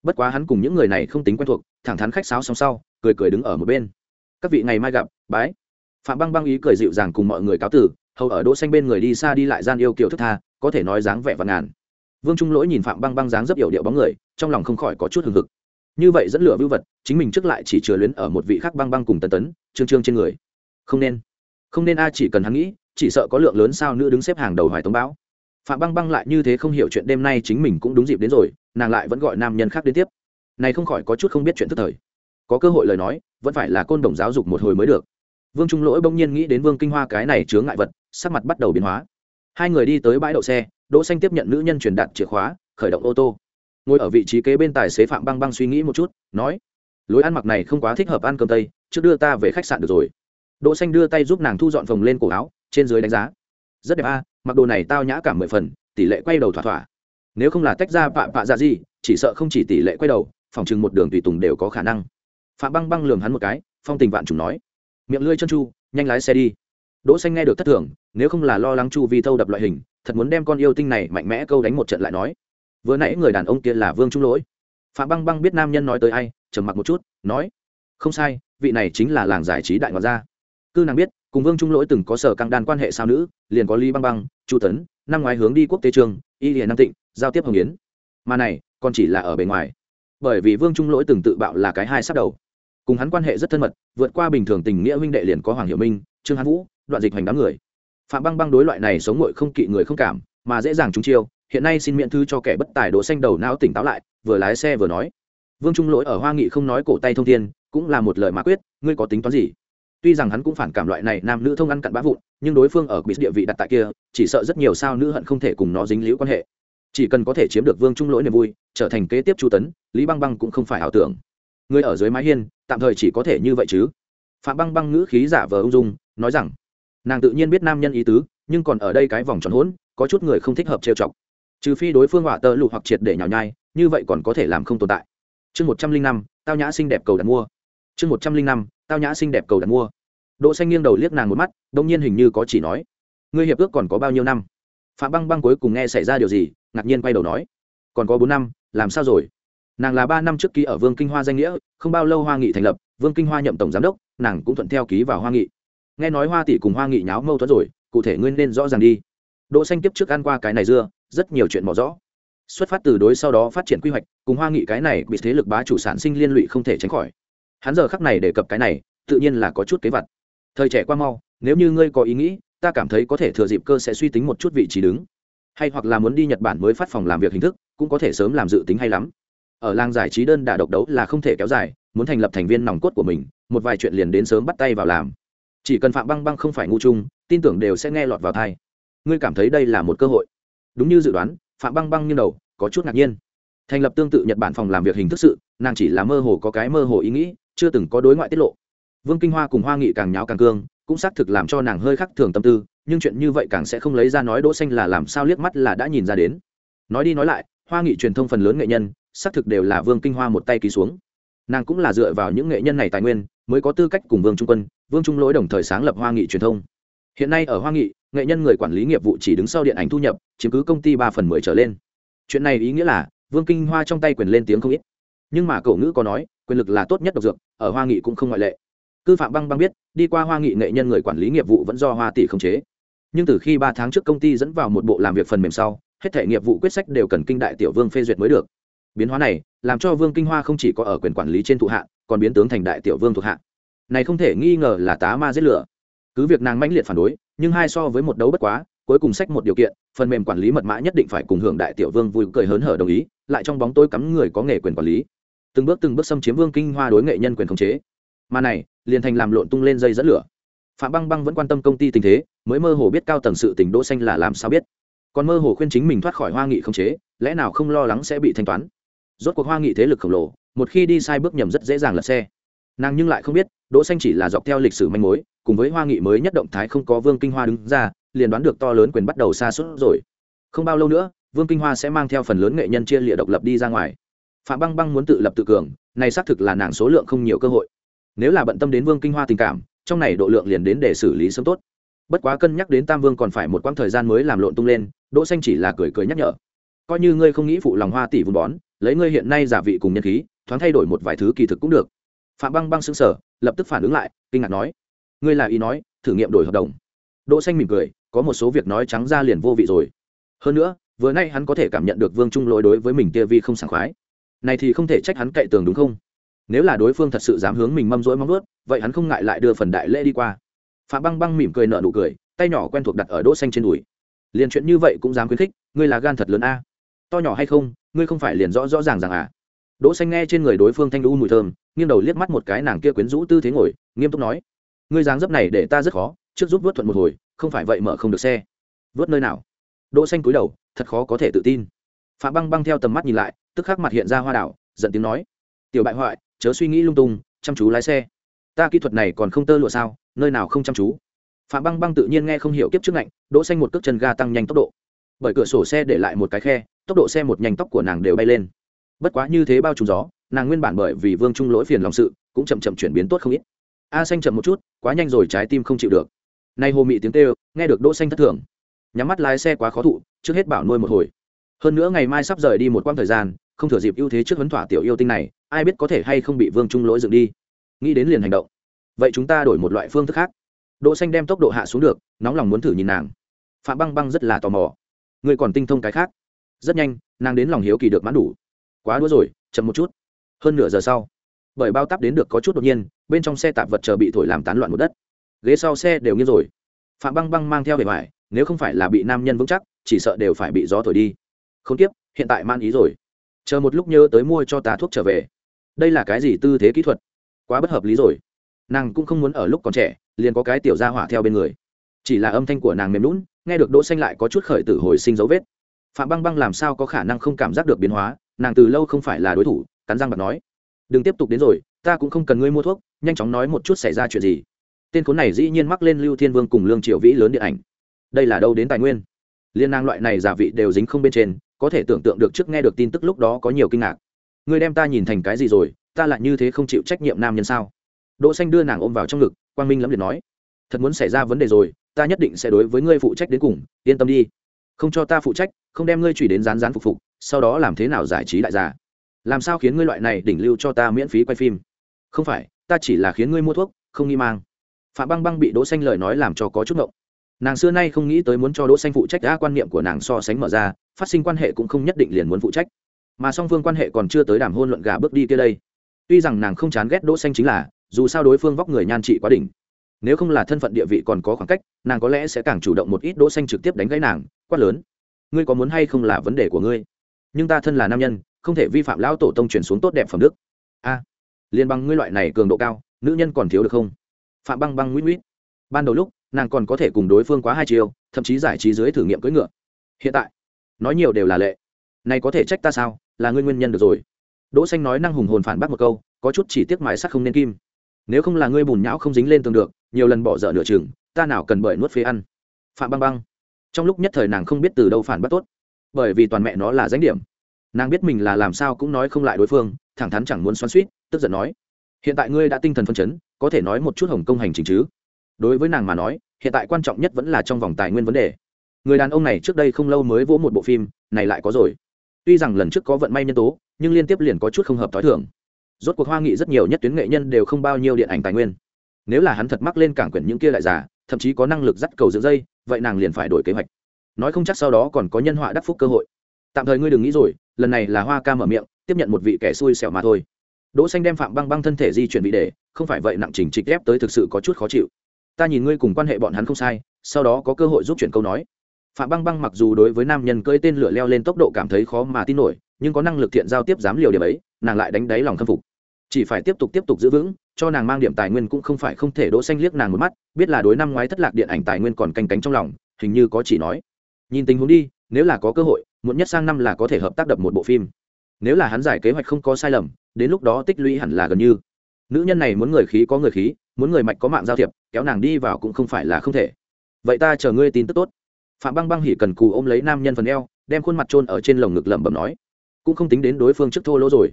Bất quá hắn cùng những người này không tính quen thuộc, thẳng thắn khách sáo song sau, cười cười đứng ở một bên. Các vị ngày mai gặp, bái phạm băng băng ý cười dịu dàng cùng mọi người cáo tử hầu ở đỗ xanh bên người đi xa đi lại gian yêu kiều thức tha, có thể nói dáng vẻ và ngàn. Vương trung lỗi nhìn phạm băng băng dáng rất hiểu điệu bóng người, trong lòng không khỏi có chút hừng hực. Như vậy dẫn lửa vưu vật, chính mình trước lại chỉ chừa luyến ở một vị khác băng băng cùng tần tấn, trương trương trên người. Không nên. Không nên a, chỉ cần hắn nghĩ, chỉ sợ có lượng lớn sao nữ đứng xếp hàng đầu hoài tống báo phạm băng băng lại như thế không hiểu chuyện đêm nay chính mình cũng đúng dịp đến rồi, nàng lại vẫn gọi nam nhân khác đến tiếp. Này không khỏi có chút không biết chuyện tức thời. Có cơ hội lời nói, vẫn phải là côn đồng giáo dục một hồi mới được vương trung lỗi bỗng nhiên nghĩ đến vương kinh hoa cái này chướng ngại vật, sắc mặt bắt đầu biến hóa. Hai người đi tới bãi đậu xe, đỗ xanh tiếp nhận nữ nhân truyền đạt chìa khóa, khởi động ô tô. Ngồi ở vị trí kế bên tài xế phạm băng băng suy nghĩ một chút, nói, lối ăn mặc này không quá thích hợp ăn cơm tây, trước đưa ta về khách sạn được rồi. Đỗ xanh đưa tay giúp nàng thu dọn vòng lên cổ áo, trên dưới đánh giá. Rất đẹp a, mặc đồ này tao nhã cảm mười phần, tỷ lệ quay đầu thỏa thỏa. Nếu không là tách ra pạ pạ ra gì, chỉ sợ không chỉ tỷ lệ quay đầu, phòng chừng một đường tùy tùng đều có khả năng. Phạm băng băng lườm hắn một cái, phong tình vạn trùng nói miệng lưỡi chân chu, nhanh lái xe đi. Đỗ xanh nghe được thất thường, nếu không là lo lắng chu vi thâu đập loại hình, thật muốn đem con yêu tinh này mạnh mẽ câu đánh một trận lại nói. Vừa nãy người đàn ông kia là vương trung lỗi. Phạm băng băng biết nam nhân nói tới ai, trầm mặc một chút, nói, không sai, vị này chính là làng giải trí đại ngoại gia. Cư nàng biết, cùng vương trung lỗi từng có sở căng đàn quan hệ sao nữ, liền có lý băng băng, chu tấn, năm ngoái hướng đi quốc tế trường, y liền nam tịnh, giao tiếp hồng yến. Mà này, còn chỉ là ở bề ngoài. Bởi vì vương trung lỗi từng tự bạo là cái hai sắp đầu cùng hắn quan hệ rất thân mật, vượt qua bình thường tình nghĩa huynh đệ liền có hoàng hiệu minh, trương hán vũ, đoạn dịch hành đám người. Phạm băng băng đối loại này sống ngội không kỵ người không cảm, mà dễ dàng trúng chiêu, hiện nay xin miễn thư cho kẻ bất tài đỗ xanh đầu não tỉnh táo lại, vừa lái xe vừa nói. Vương trung lỗi ở hoa nghị không nói cổ tay thông thiên, cũng là một lời mà quyết, ngươi có tính toán gì? Tuy rằng hắn cũng phản cảm loại này nam nữ thông ăn cặn bã vụn, nhưng đối phương ở bị địa vị đặt tại kia, chỉ sợ rất nhiều sao nữ hận không thể cùng nó dính liễu quan hệ. Chỉ cần có thể chiếm được vương trung lỗi niềm vui, trở thành kế tiếp chu tấn, lý băng băng cũng không phải ảo tưởng người ở dưới mái hiên, tạm thời chỉ có thể như vậy chứ. Phạm băng băng ngữ khí giả vờ ung dung, nói rằng, nàng tự nhiên biết nam nhân ý tứ, nhưng còn ở đây cái vòng tròn hỗn, có chút người không thích hợp trêu chọc. Trừ phi đối phương hỏa tơ lụ hoặc triệt để nhào nhai, như vậy còn có thể làm không tồn tại. Chương một trăm linh năm, tao nhã xinh đẹp cầu đặt mua. Chương một trăm linh năm, tao nhã xinh đẹp cầu đặt mua. Đỗ xanh nghiêng đầu liếc nàng một mắt, đông nhiên hình như có chỉ nói, ngươi hiệp ước còn có bao nhiêu năm? Phạm băng băng cuối cùng nghe xảy ra điều gì, ngạc nhiên quay đầu nói, còn có bốn năm, làm sao rồi? Nàng là ba năm trước ký ở vương kinh hoa danh nghĩa, không bao lâu hoa nghị thành lập, vương kinh hoa nhậm tổng giám đốc, nàng cũng thuận theo ký vào hoa nghị. Nghe nói hoa tỷ cùng hoa nghị nháo mâu thuẫn rồi, cụ thể nguyên nên rõ ràng đi. Đỗ xanh kiếp trước ăn qua cái này dưa, rất nhiều chuyện mò rõ. Xuất phát từ đối sau đó phát triển quy hoạch, cùng hoa nghị cái này bị thế lực bá chủ sản sinh liên lụy không thể tránh khỏi. Hắn giờ khắc này đề cập cái này, tự nhiên là có chút kế vật thời trẻ qua mau, nếu như ngươi có ý nghĩ, ta cảm thấy có thể thừa dịp cơ sẽ suy tính một chút vị trí đứng. Hay hoặc là muốn đi nhật bản mới phát phòng làm việc hình thức, cũng có thể sớm làm dự tính hay lắm ở làng giải trí đơn đà độc đấu là không thể kéo dài, muốn thành lập thành viên nòng cốt của mình, một vài chuyện liền đến sớm bắt tay vào làm. Chỉ cần phạm băng băng không phải ngu chung, tin tưởng đều sẽ nghe lọt vào thai ngươi cảm thấy đây là một cơ hội. Đúng như dự đoán, phạm băng băng như đầu, có chút ngạc nhiên. Thành lập tương tự nhật bản phòng làm việc hình thức sự, nàng chỉ là mơ hồ có cái mơ hồ ý nghĩ, chưa từng có đối ngoại tiết lộ. Vương kinh hoa cùng hoa nghị càng nháo càng cương, cũng xác thực làm cho nàng hơi khắc thường tâm tư, nhưng chuyện như vậy càng sẽ không lấy ra nói đỗ xanh là làm sao liếc mắt là đã nhìn ra đến. Nói đi nói lại, hoa nghị truyền thông phần lớn nghệ nhân xác thực đều là vương kinh hoa một tay ký xuống. Nàng cũng là dựa vào những nghệ nhân này tài nguyên, mới có tư cách cùng vương trung quân, vương trung lỗi đồng thời sáng lập hoa nghị truyền thông. Hiện nay ở hoa nghị, nghệ nhân người quản lý nghiệp vụ chỉ đứng sau điện ảnh thu nhập, chiếm cứ công ty ba phần mười trở lên. Chuyện này ý nghĩa là, vương kinh hoa trong tay quyền lên tiếng không ít. Nhưng mà cậu ngữ có nói, quyền lực là tốt nhất độc dược, ở hoa nghị cũng không ngoại lệ. Cư phạm băng băng biết, đi qua hoa nghị nghệ nhân người quản lý nghiệp vụ vẫn do hoa tỷ không chế. Nhưng từ khi ba tháng trước công ty dẫn vào một bộ làm việc phần mềm sau, hết thể nghiệp vụ quyết sách đều cần kinh đại tiểu vương phê duyệt mới được biến hóa này làm cho vương kinh hoa không chỉ có ở quyền quản lý trên thụ hạ, còn biến tướng thành đại tiểu vương thuộc hạ. Này không thể nghi ngờ là tá ma giết lửa. Cứ việc nàng mãnh liệt phản đối, nhưng hai so với một đấu bất quá, cuối cùng sách một điều kiện, phần mềm quản lý mật mã nhất định phải cùng hưởng đại tiểu vương vui cười hớn hở đồng ý, lại trong bóng tôi cắm người có nghề quyền quản lý. Từng bước từng bước xâm chiếm vương kinh hoa đối nghệ nhân quyền khống chế. Mà này, liền thành làm lộn tung lên dây dẫn lửa. Phạm băng băng vẫn quan tâm công ty tình thế, mới mơ hồ biết cao tầng sự tình đỗ xanh là làm sao biết. Còn mơ hồ khuyên chính mình thoát khỏi hoa nghị khống chế, lẽ nào không lo lắng sẽ bị thanh toán? Rốt cuộc hoa nghị thế lực khổng lồ, một khi đi sai bước nhầm rất dễ dàng lật xe. Nàng nhưng lại không biết, đỗ xanh chỉ là dọc theo lịch sử manh mối, cùng với hoa nghị mới nhất động thái không có vương kinh hoa đứng ra, liền đoán được to lớn quyền bắt đầu xa suốt rồi. Không bao lâu nữa, vương kinh hoa sẽ mang theo phần lớn nghệ nhân chia lịa độc lập đi ra ngoài. Phạm băng băng muốn tự lập tự cường, này xác thực là nàng số lượng không nhiều cơ hội. Nếu là bận tâm đến vương kinh hoa tình cảm, trong này độ lượng liền đến để xử lý sớm tốt. Bất quá cân nhắc đến tam vương còn phải một quãng thời gian mới làm lộn tung lên, đỗ xanh chỉ là cười cười nhắc nhở. Coi như ngươi không nghĩ phụ lòng hoa tỷ vun bón lấy ngươi hiện nay giả vị cùng nhân khí, thoáng thay đổi một vài thứ kỳ thực cũng được. Phạm băng băng sững sờ, lập tức phản ứng lại, kinh ngạc nói, ngươi là ý nói, thử nghiệm đổi hợp đồng. Đỗ xanh mỉm cười, có một số việc nói trắng ra liền vô vị rồi. Hơn nữa, vừa nay hắn có thể cảm nhận được vương trung lỗi đối với mình tia vi không sảng khoái. Này thì không thể trách hắn cậy tường đúng không? Nếu là đối phương thật sự dám hướng mình mâm rỗi mong ướt vậy hắn không ngại lại đưa phần đại lễ đi qua. Phạm băng băng mỉm cười nở nụ cười, tay nhỏ quen thuộc đặt ở đỗ xanh trên đùi. Liền chuyện như vậy cũng dám khuyến khích, ngươi là gan thật lớn a to nhỏ hay không, ngươi không phải liền rõ rõ ràng rằng à? Đỗ xanh nghe trên người đối phương thanh đu mùi thơm, nghiêng đầu liếc mắt một cái nàng kia quyến rũ tư thế ngồi, nghiêm túc nói, ngươi dáng dấp này để ta rất khó, trước giúp vớt thuận một hồi, không phải vậy mở không được xe. Vớt nơi nào? Đỗ xanh cúi đầu, thật khó có thể tự tin. Phạm băng băng theo tầm mắt nhìn lại, tức khắc mặt hiện ra hoa đảo, giận tiếng nói, tiểu bại hoại, chớ suy nghĩ lung tung, chăm chú lái xe. Ta kỹ thuật này còn không tơ lụa sao, nơi nào không chăm chú? Phạm băng băng tự nhiên nghe không hiểu kiếp trước ngạnh, đỗ xanh một cước chân ga tăng nhanh tốc độ bởi cửa sổ xe để lại một cái khe, tốc độ xe một nhanh tốc của nàng đều bay lên. Bất quá như thế bao trùm gió, nàng nguyên bản bởi vì vương trung lỗi phiền lòng sự, cũng chậm chậm chuyển biến tốt không ít. A xanh chậm một chút, quá nhanh rồi trái tim không chịu được. Nay hồ mị tiếng kêu, nghe được đỗ xanh thất thường. Nhắm mắt lái xe quá khó thụ, trước hết bảo nuôi một hồi. Hơn nữa ngày mai sắp rời đi một quãng thời gian, không thừa dịp ưu thế trước huấn thỏa tiểu yêu tinh này, ai biết có thể hay không bị vương trung lỗi dựng đi. Nghĩ đến liền hành động. Vậy chúng ta đổi một loại phương thức khác. Đỗ xanh đem tốc độ hạ xuống được, nóng lòng muốn thử nhìn nàng. Phạm băng băng rất là tò mò. Ngươi còn tinh thông cái khác. Rất nhanh, nàng đến lòng hiếu kỳ được mãn đủ. Quá đua rồi, chậm một chút. Hơn nửa giờ sau, bởi bao tắp đến được có chút đột nhiên, bên trong xe tạp vật chờ bị thổi làm tán loạn một đất. Ghế sau xe đều nghiêng rồi. Phạm băng băng mang theo bề ngoài, nếu không phải là bị nam nhân vững chắc, chỉ sợ đều phải bị gió thổi đi. Không tiếp, hiện tại man ý rồi. Chờ một lúc nhớ tới mua cho ta thuốc trở về. Đây là cái gì tư thế kỹ thuật? Quá bất hợp lý rồi. Nàng cũng không muốn ở lúc còn trẻ, liền có cái tiểu gia hỏa theo bên người. Chỉ là âm thanh của nàng mềm lún nghe được đỗ xanh lại có chút khởi tử hồi sinh dấu vết. Phạm băng băng làm sao có khả năng không cảm giác được biến hóa? Nàng từ lâu không phải là đối thủ, cắn răng bật nói. Đừng tiếp tục đến rồi, ta cũng không cần ngươi mua thuốc, nhanh chóng nói một chút xảy ra chuyện gì. Tên khốn này dĩ nhiên mắc lên lưu thiên vương cùng lương triệu vĩ lớn điện ảnh. Đây là đâu đến tài nguyên? Liên năng loại này giả vị đều dính không bên trên, có thể tưởng tượng được trước nghe được tin tức lúc đó có nhiều kinh ngạc. Ngươi đem ta nhìn thành cái gì rồi, ta lại như thế không chịu trách nhiệm nam nhân sao? Đỗ xanh đưa nàng ôm vào trong ngực, quang minh lắm liệt nói. Thật muốn xảy ra vấn đề rồi ta nhất định sẽ đối với ngươi phụ trách đến cùng, yên tâm đi. Không cho ta phụ trách, không đem ngươi chửi đến rán rán phục phục, sau đó làm thế nào giải trí đại gia? Làm sao khiến ngươi loại này đỉnh lưu cho ta miễn phí quay phim? Không phải, ta chỉ là khiến ngươi mua thuốc, không nghi mang. Phạm băng băng bị đỗ xanh lời nói làm cho có chút ngộng. Nàng xưa nay không nghĩ tới muốn cho đỗ xanh phụ trách đã quan niệm của nàng so sánh mở ra, phát sinh quan hệ cũng không nhất định liền muốn phụ trách. Mà song phương quan hệ còn chưa tới đàm hôn luận gà bước đi kia đây. Tuy rằng nàng không chán ghét đỗ xanh chính là, dù sao đối phương vóc người nhan trị quá đỉnh nếu không là thân phận địa vị còn có khoảng cách, nàng có lẽ sẽ càng chủ động một ít đỗ xanh trực tiếp đánh gãy nàng, quát lớn. Ngươi có muốn hay không là vấn đề của ngươi? Nhưng ta thân là nam nhân, không thể vi phạm lão tổ tông truyền xuống tốt đẹp phẩm đức. A, liên băng ngươi loại này cường độ cao, nữ nhân còn thiếu được không? Phạm băng băng nguyễn nguyễn. Ban đầu lúc, nàng còn có thể cùng đối phương quá hai chiều, thậm chí giải trí dưới thử nghiệm cưỡi ngựa. Hiện tại, nói nhiều đều là lệ. Này có thể trách ta sao? Là ngươi nguyên nhân được rồi. Đỗ xanh nói năng hùng hồn phản bác một câu, có chút chỉ tiếc mài sắt không nên kim. Nếu không là ngươi bùn nhão không dính lên tường được nhiều lần bỏ dở nửa chừng, ta nào cần bởi nuốt phế ăn. Phạm băng băng. Trong lúc nhất thời nàng không biết từ đâu phản bác tốt, bởi vì toàn mẹ nó là danh điểm. Nàng biết mình là làm sao cũng nói không lại đối phương, thẳng thắn chẳng muốn xoắn suýt tức giận nói, hiện tại ngươi đã tinh thần phân chấn, có thể nói một chút hồng công hành trình chứ? Đối với nàng mà nói, hiện tại quan trọng nhất vẫn là trong vòng tài nguyên vấn đề. Người đàn ông này trước đây không lâu mới vỗ một bộ phim, này lại có rồi. Tuy rằng lần trước có vận may nhân tố, nhưng liên tiếp liền có chút không hợp t h o i thường. Rốt cuộc hoa nghị rất nhiều nhất tuyến nghệ nhân đều không bao nhiêu điện ảnh tài nguyên nếu là hắn thật mắc lên cảng quyển những kia lại già thậm chí có năng lực dắt cầu dưỡng dây, vậy nàng liền phải đổi kế hoạch. Nói không chắc sau đó còn có nhân họa đắc phúc cơ hội. Tạm thời ngươi đừng nghĩ rồi, lần này là hoa ca mở miệng, tiếp nhận một vị kẻ xui xẻo mà thôi. Đỗ xanh đem phạm băng băng thân thể di chuyển vị để, không phải vậy nặng chỉnh trịch ép tới thực sự có chút khó chịu. Ta nhìn ngươi cùng quan hệ bọn hắn không sai, sau đó có cơ hội giúp chuyển câu nói. Phạm băng băng mặc dù đối với nam nhân cưỡi tên lửa leo lên tốc độ cảm thấy khó mà tin nổi, nhưng có năng lực thiện giao tiếp dám liều điểm ấy, nàng lại đánh đáy lòng khâm phục chỉ phải tiếp tục tiếp tục giữ vững, cho nàng mang điểm tài nguyên cũng không phải không thể đỗ xanh liếc nàng một mắt, biết là đối năm ngoái thất lạc điện ảnh tài nguyên còn canh cánh trong lòng, hình như có chỉ nói. Nhìn tình huống đi, nếu là có cơ hội, muộn nhất sang năm là có thể hợp tác đập một bộ phim. Nếu là hắn giải kế hoạch không có sai lầm, đến lúc đó tích lũy hẳn là gần như. Nữ nhân này muốn người khí có người khí, muốn người mạch có mạng giao thiệp, kéo nàng đi vào cũng không phải là không thể. Vậy ta chờ ngươi tin tức tốt. Phạm băng băng hỉ cần cù ôm lấy nam nhân phần eo, đem khuôn mặt trôn ở trên lồng ngực lẩm bẩm nói. Cũng không tính đến đối phương trước thô lỗ rồi.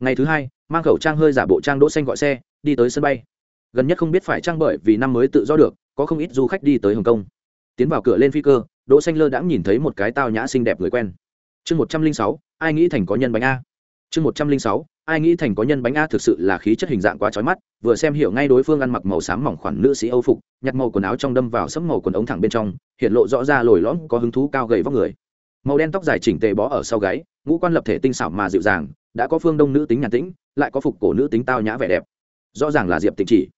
Ngày thứ hai mang khẩu trang hơi giả bộ trang đỗ xanh gọi xe, đi tới sân bay. Gần nhất không biết phải trang bởi vì năm mới tự do được, có không ít du khách đi tới hồng kông. Tiến vào cửa lên phi cơ, đỗ xanh lơ đãng nhìn thấy một cái tao nhã xinh đẹp người quen. Chương một trăm linh sáu, ai nghĩ thành có nhân bánh a. Chương một trăm linh sáu, ai nghĩ thành có nhân bánh a thực sự là khí chất hình dạng quá chói mắt, vừa xem hiểu ngay đối phương ăn mặc màu xám mỏng khoản nữ sĩ âu phục, nhặt màu quần áo trong đâm vào sẫm màu quần ống thẳng bên trong, hiện lộ rõ ra lồi lõm, có hứng thú cao gầy vóc người. Màu đen tóc dài chỉnh tề bó ở sau gáy, ngũ quan lập thể tinh xảo mà dịu dàng đã có phương đông nữ tính nhàn tĩnh, lại có phục cổ nữ tính tao nhã vẻ đẹp. Rõ ràng là diệp tịnh chỉ.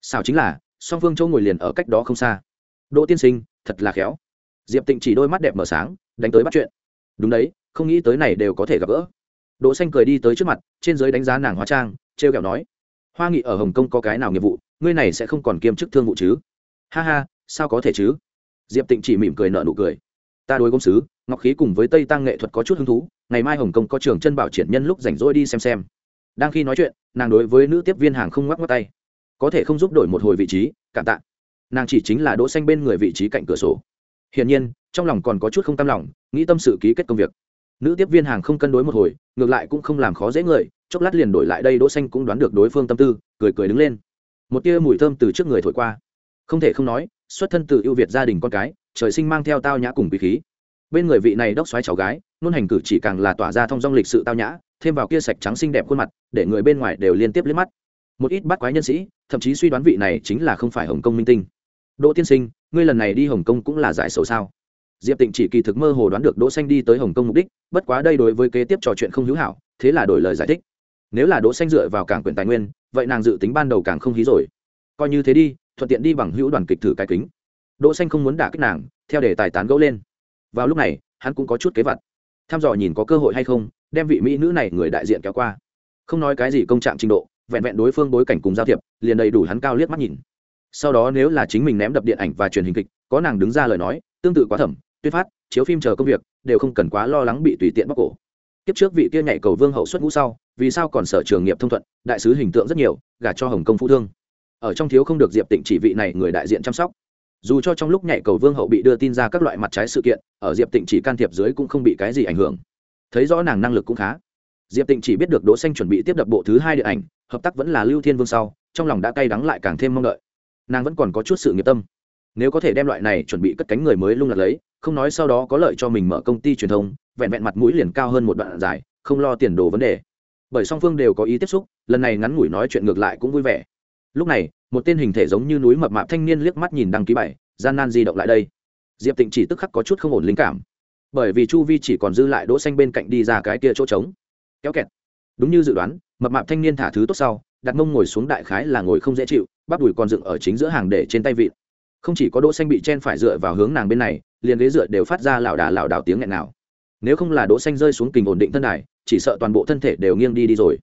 Sao chính là, song phương châu ngồi liền ở cách đó không xa. Đỗ tiên sinh, thật là khéo. Diệp tịnh chỉ đôi mắt đẹp mở sáng, đánh tới bắt chuyện. Đúng đấy, không nghĩ tới này đều có thể gặp gỡ. Đỗ xanh cười đi tới trước mặt, trên dưới đánh giá nàng hóa trang treo kẹo nói. Hoa nghị ở hồng kông có cái nào nghiệp vụ, ngươi này sẽ không còn kiêm chức thương vụ chứ? Ha ha, sao có thể chứ? Diệp tịnh chỉ mỉm cười nở nụ cười. Ta đối công sứ, ngọc khí cùng với tây tăng nghệ thuật có chút hứng thú ngày mai hồng kông có trường chân bảo triển nhân lúc rảnh rỗi đi xem xem. Đang khi nói chuyện, nàng đối với nữ tiếp viên hàng không ngoắc ngoắc tay. Có thể không giúp đổi một hồi vị trí, cảm tạ. Nàng chỉ chính là đỗ xanh bên người vị trí cạnh cửa sổ. Hiển nhiên, trong lòng còn có chút không tâm lòng, nghĩ tâm sự ký kết công việc. Nữ tiếp viên hàng không cân đối một hồi, ngược lại cũng không làm khó dễ người, chốc lát liền đổi lại đây đỗ xanh cũng đoán được đối phương tâm tư, cười cười đứng lên. Một tia mùi thơm từ trước người thổi qua. Không thể không nói, xuất thân từ ưu việt gia đình con cái, trời sinh mang theo tao nhã cùng quý khí. Bên người vị này đốc xoáy cháu gái nôn hành cử chỉ càng là tỏa ra thông dong lịch sự tao nhã, thêm vào kia sạch trắng xinh đẹp khuôn mặt, để người bên ngoài đều liên tiếp liếc mắt. Một ít bắt quái nhân sĩ, thậm chí suy đoán vị này chính là không phải hồng kông minh tinh. Đỗ tiên sinh, ngươi lần này đi hồng kông cũng là giải sầu sao? Diệp tịnh chỉ kỳ thực mơ hồ đoán được đỗ xanh đi tới hồng kông mục đích, bất quá đây đối với kế tiếp trò chuyện không hữu hảo, thế là đổi lời giải thích. Nếu là đỗ xanh dựa vào cảng quyền tài nguyên, vậy nàng dự tính ban đầu càng không hí rồi. Coi như thế đi, thuận tiện đi bằng hữu đoàn kịch thử cái kính. Đỗ xanh không muốn đả kích nàng, theo để tài tán gẫu lên. Vào lúc này, hắn cũng có chút kế vật tham dò nhìn có cơ hội hay không, đem vị mỹ nữ này người đại diện kéo qua. Không nói cái gì công trạng trình độ, vẹn vẹn đối phương bối cảnh cùng giao thiệp, liền đầy đủ hắn cao liếc mắt nhìn. Sau đó nếu là chính mình ném đập điện ảnh và truyền hình kịch, có nàng đứng ra lời nói, tương tự quá thẩm tuyên phát, chiếu phim chờ công việc, đều không cần quá lo lắng bị tùy tiện bóc cổ. Kiếp trước vị kia nhảy cầu vương hậu xuất ngũ sau, vì sao còn sở trường nghiệp thông thuận, đại sứ hình tượng rất nhiều, gả cho hồng công phú thương. Ở trong thiếu không được diệp tịnh chỉ vị này người đại diện chăm sóc dù cho trong lúc nhảy cầu vương hậu bị đưa tin ra các loại mặt trái sự kiện, ở diệp tịnh chỉ can thiệp dưới cũng không bị cái gì ảnh hưởng. Thấy rõ nàng năng lực cũng khá. Diệp tịnh chỉ biết được đỗ xanh chuẩn bị tiếp đập bộ thứ hai điện ảnh, hợp tác vẫn là lưu thiên vương sau, trong lòng đã cay đắng lại càng thêm mong đợi. Nàng vẫn còn có chút sự nghiệp tâm. Nếu có thể đem loại này chuẩn bị cất cánh người mới lung lạc lấy, không nói sau đó có lợi cho mình mở công ty truyền thông, vẹn vẹn mặt mũi liền cao hơn một đoạn dài, không lo tiền đồ vấn đề. Bởi song phương đều có ý tiếp xúc, lần này ngắn ngủi nói chuyện ngược lại cũng vui vẻ. Lúc này một tên hình thể giống như núi mập mạp thanh niên liếc mắt nhìn đăng ký bảy gian nan di động lại đây. Diệp tịnh chỉ tức khắc có chút không ổn linh cảm. Bởi vì chu vi chỉ còn dư lại đỗ xanh bên cạnh đi ra cái kia chỗ trống. Kéo kẹt. Đúng như dự đoán, mập mạp thanh niên thả thứ tốt sau, đặt mông ngồi xuống đại khái là ngồi không dễ chịu, bắp đùi còn dựng ở chính giữa hàng để trên tay vịt không chỉ có đỗ xanh bị chen phải dựa vào hướng nàng bên này, liền ghế dựa đều phát ra lảo đà lảo đảo tiếng nghẹn nào. Nếu không là đỗ xanh rơi xuống kình ổn định thân đài, chỉ sợ toàn bộ thân thể đều nghiêng đi đi rồi.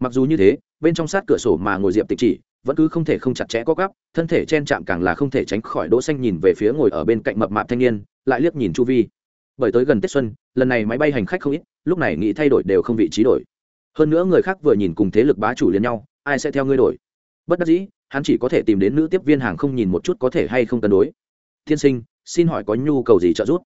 Mặc dù như thế, bên trong sát cửa sổ mà ngồi diệp tịch chỉ vẫn cứ không thể không chặt chẽ có gắp thân thể chen chạm càng là không thể tránh khỏi đỗ xanh nhìn về phía ngồi ở bên cạnh mập mạp thanh niên, lại liếc nhìn chu vi. Bởi tới gần tết xuân, lần này máy bay hành khách không ít, lúc này nghĩ thay đổi đều không vị trí đổi. Hơn nữa người khác vừa nhìn cùng thế lực bá chủ liền nhau, ai sẽ theo ngươi đổi? Bất đắc dĩ, hắn chỉ có thể tìm đến nữ tiếp viên hàng không nhìn một chút có thể hay không cân đối. Thiên sinh, xin hỏi có nhu cầu gì trợ giúp?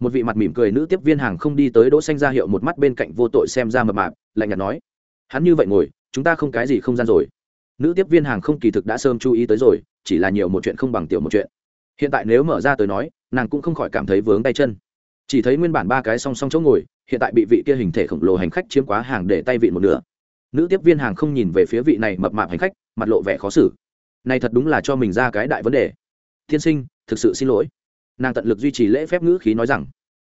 Một vị mặt mỉm cười nữ tiếp viên hàng không đi tới đỗ xanh ra hiệu một mắt bên cạnh vô tội xem ra mập mạp, lạnh nhạt nói. Hắn như vậy ngồi, chúng ta không cái gì không gian rồi nữ tiếp viên hàng không kỳ thực đã sớm chú ý tới rồi, chỉ là nhiều một chuyện không bằng tiểu một chuyện. Hiện tại nếu mở ra tới nói, nàng cũng không khỏi cảm thấy vướng tay chân. Chỉ thấy nguyên bản ba cái song song chỗ ngồi, hiện tại bị vị kia hình thể khổng lồ hành khách chiếm quá hàng để tay vị một nửa. Nữ tiếp viên hàng không nhìn về phía vị này mập mạp hành khách, mặt lộ vẻ khó xử. Này thật đúng là cho mình ra cái đại vấn đề. Tiên sinh, thực sự xin lỗi. Nàng tận lực duy trì lễ phép ngữ khí nói rằng,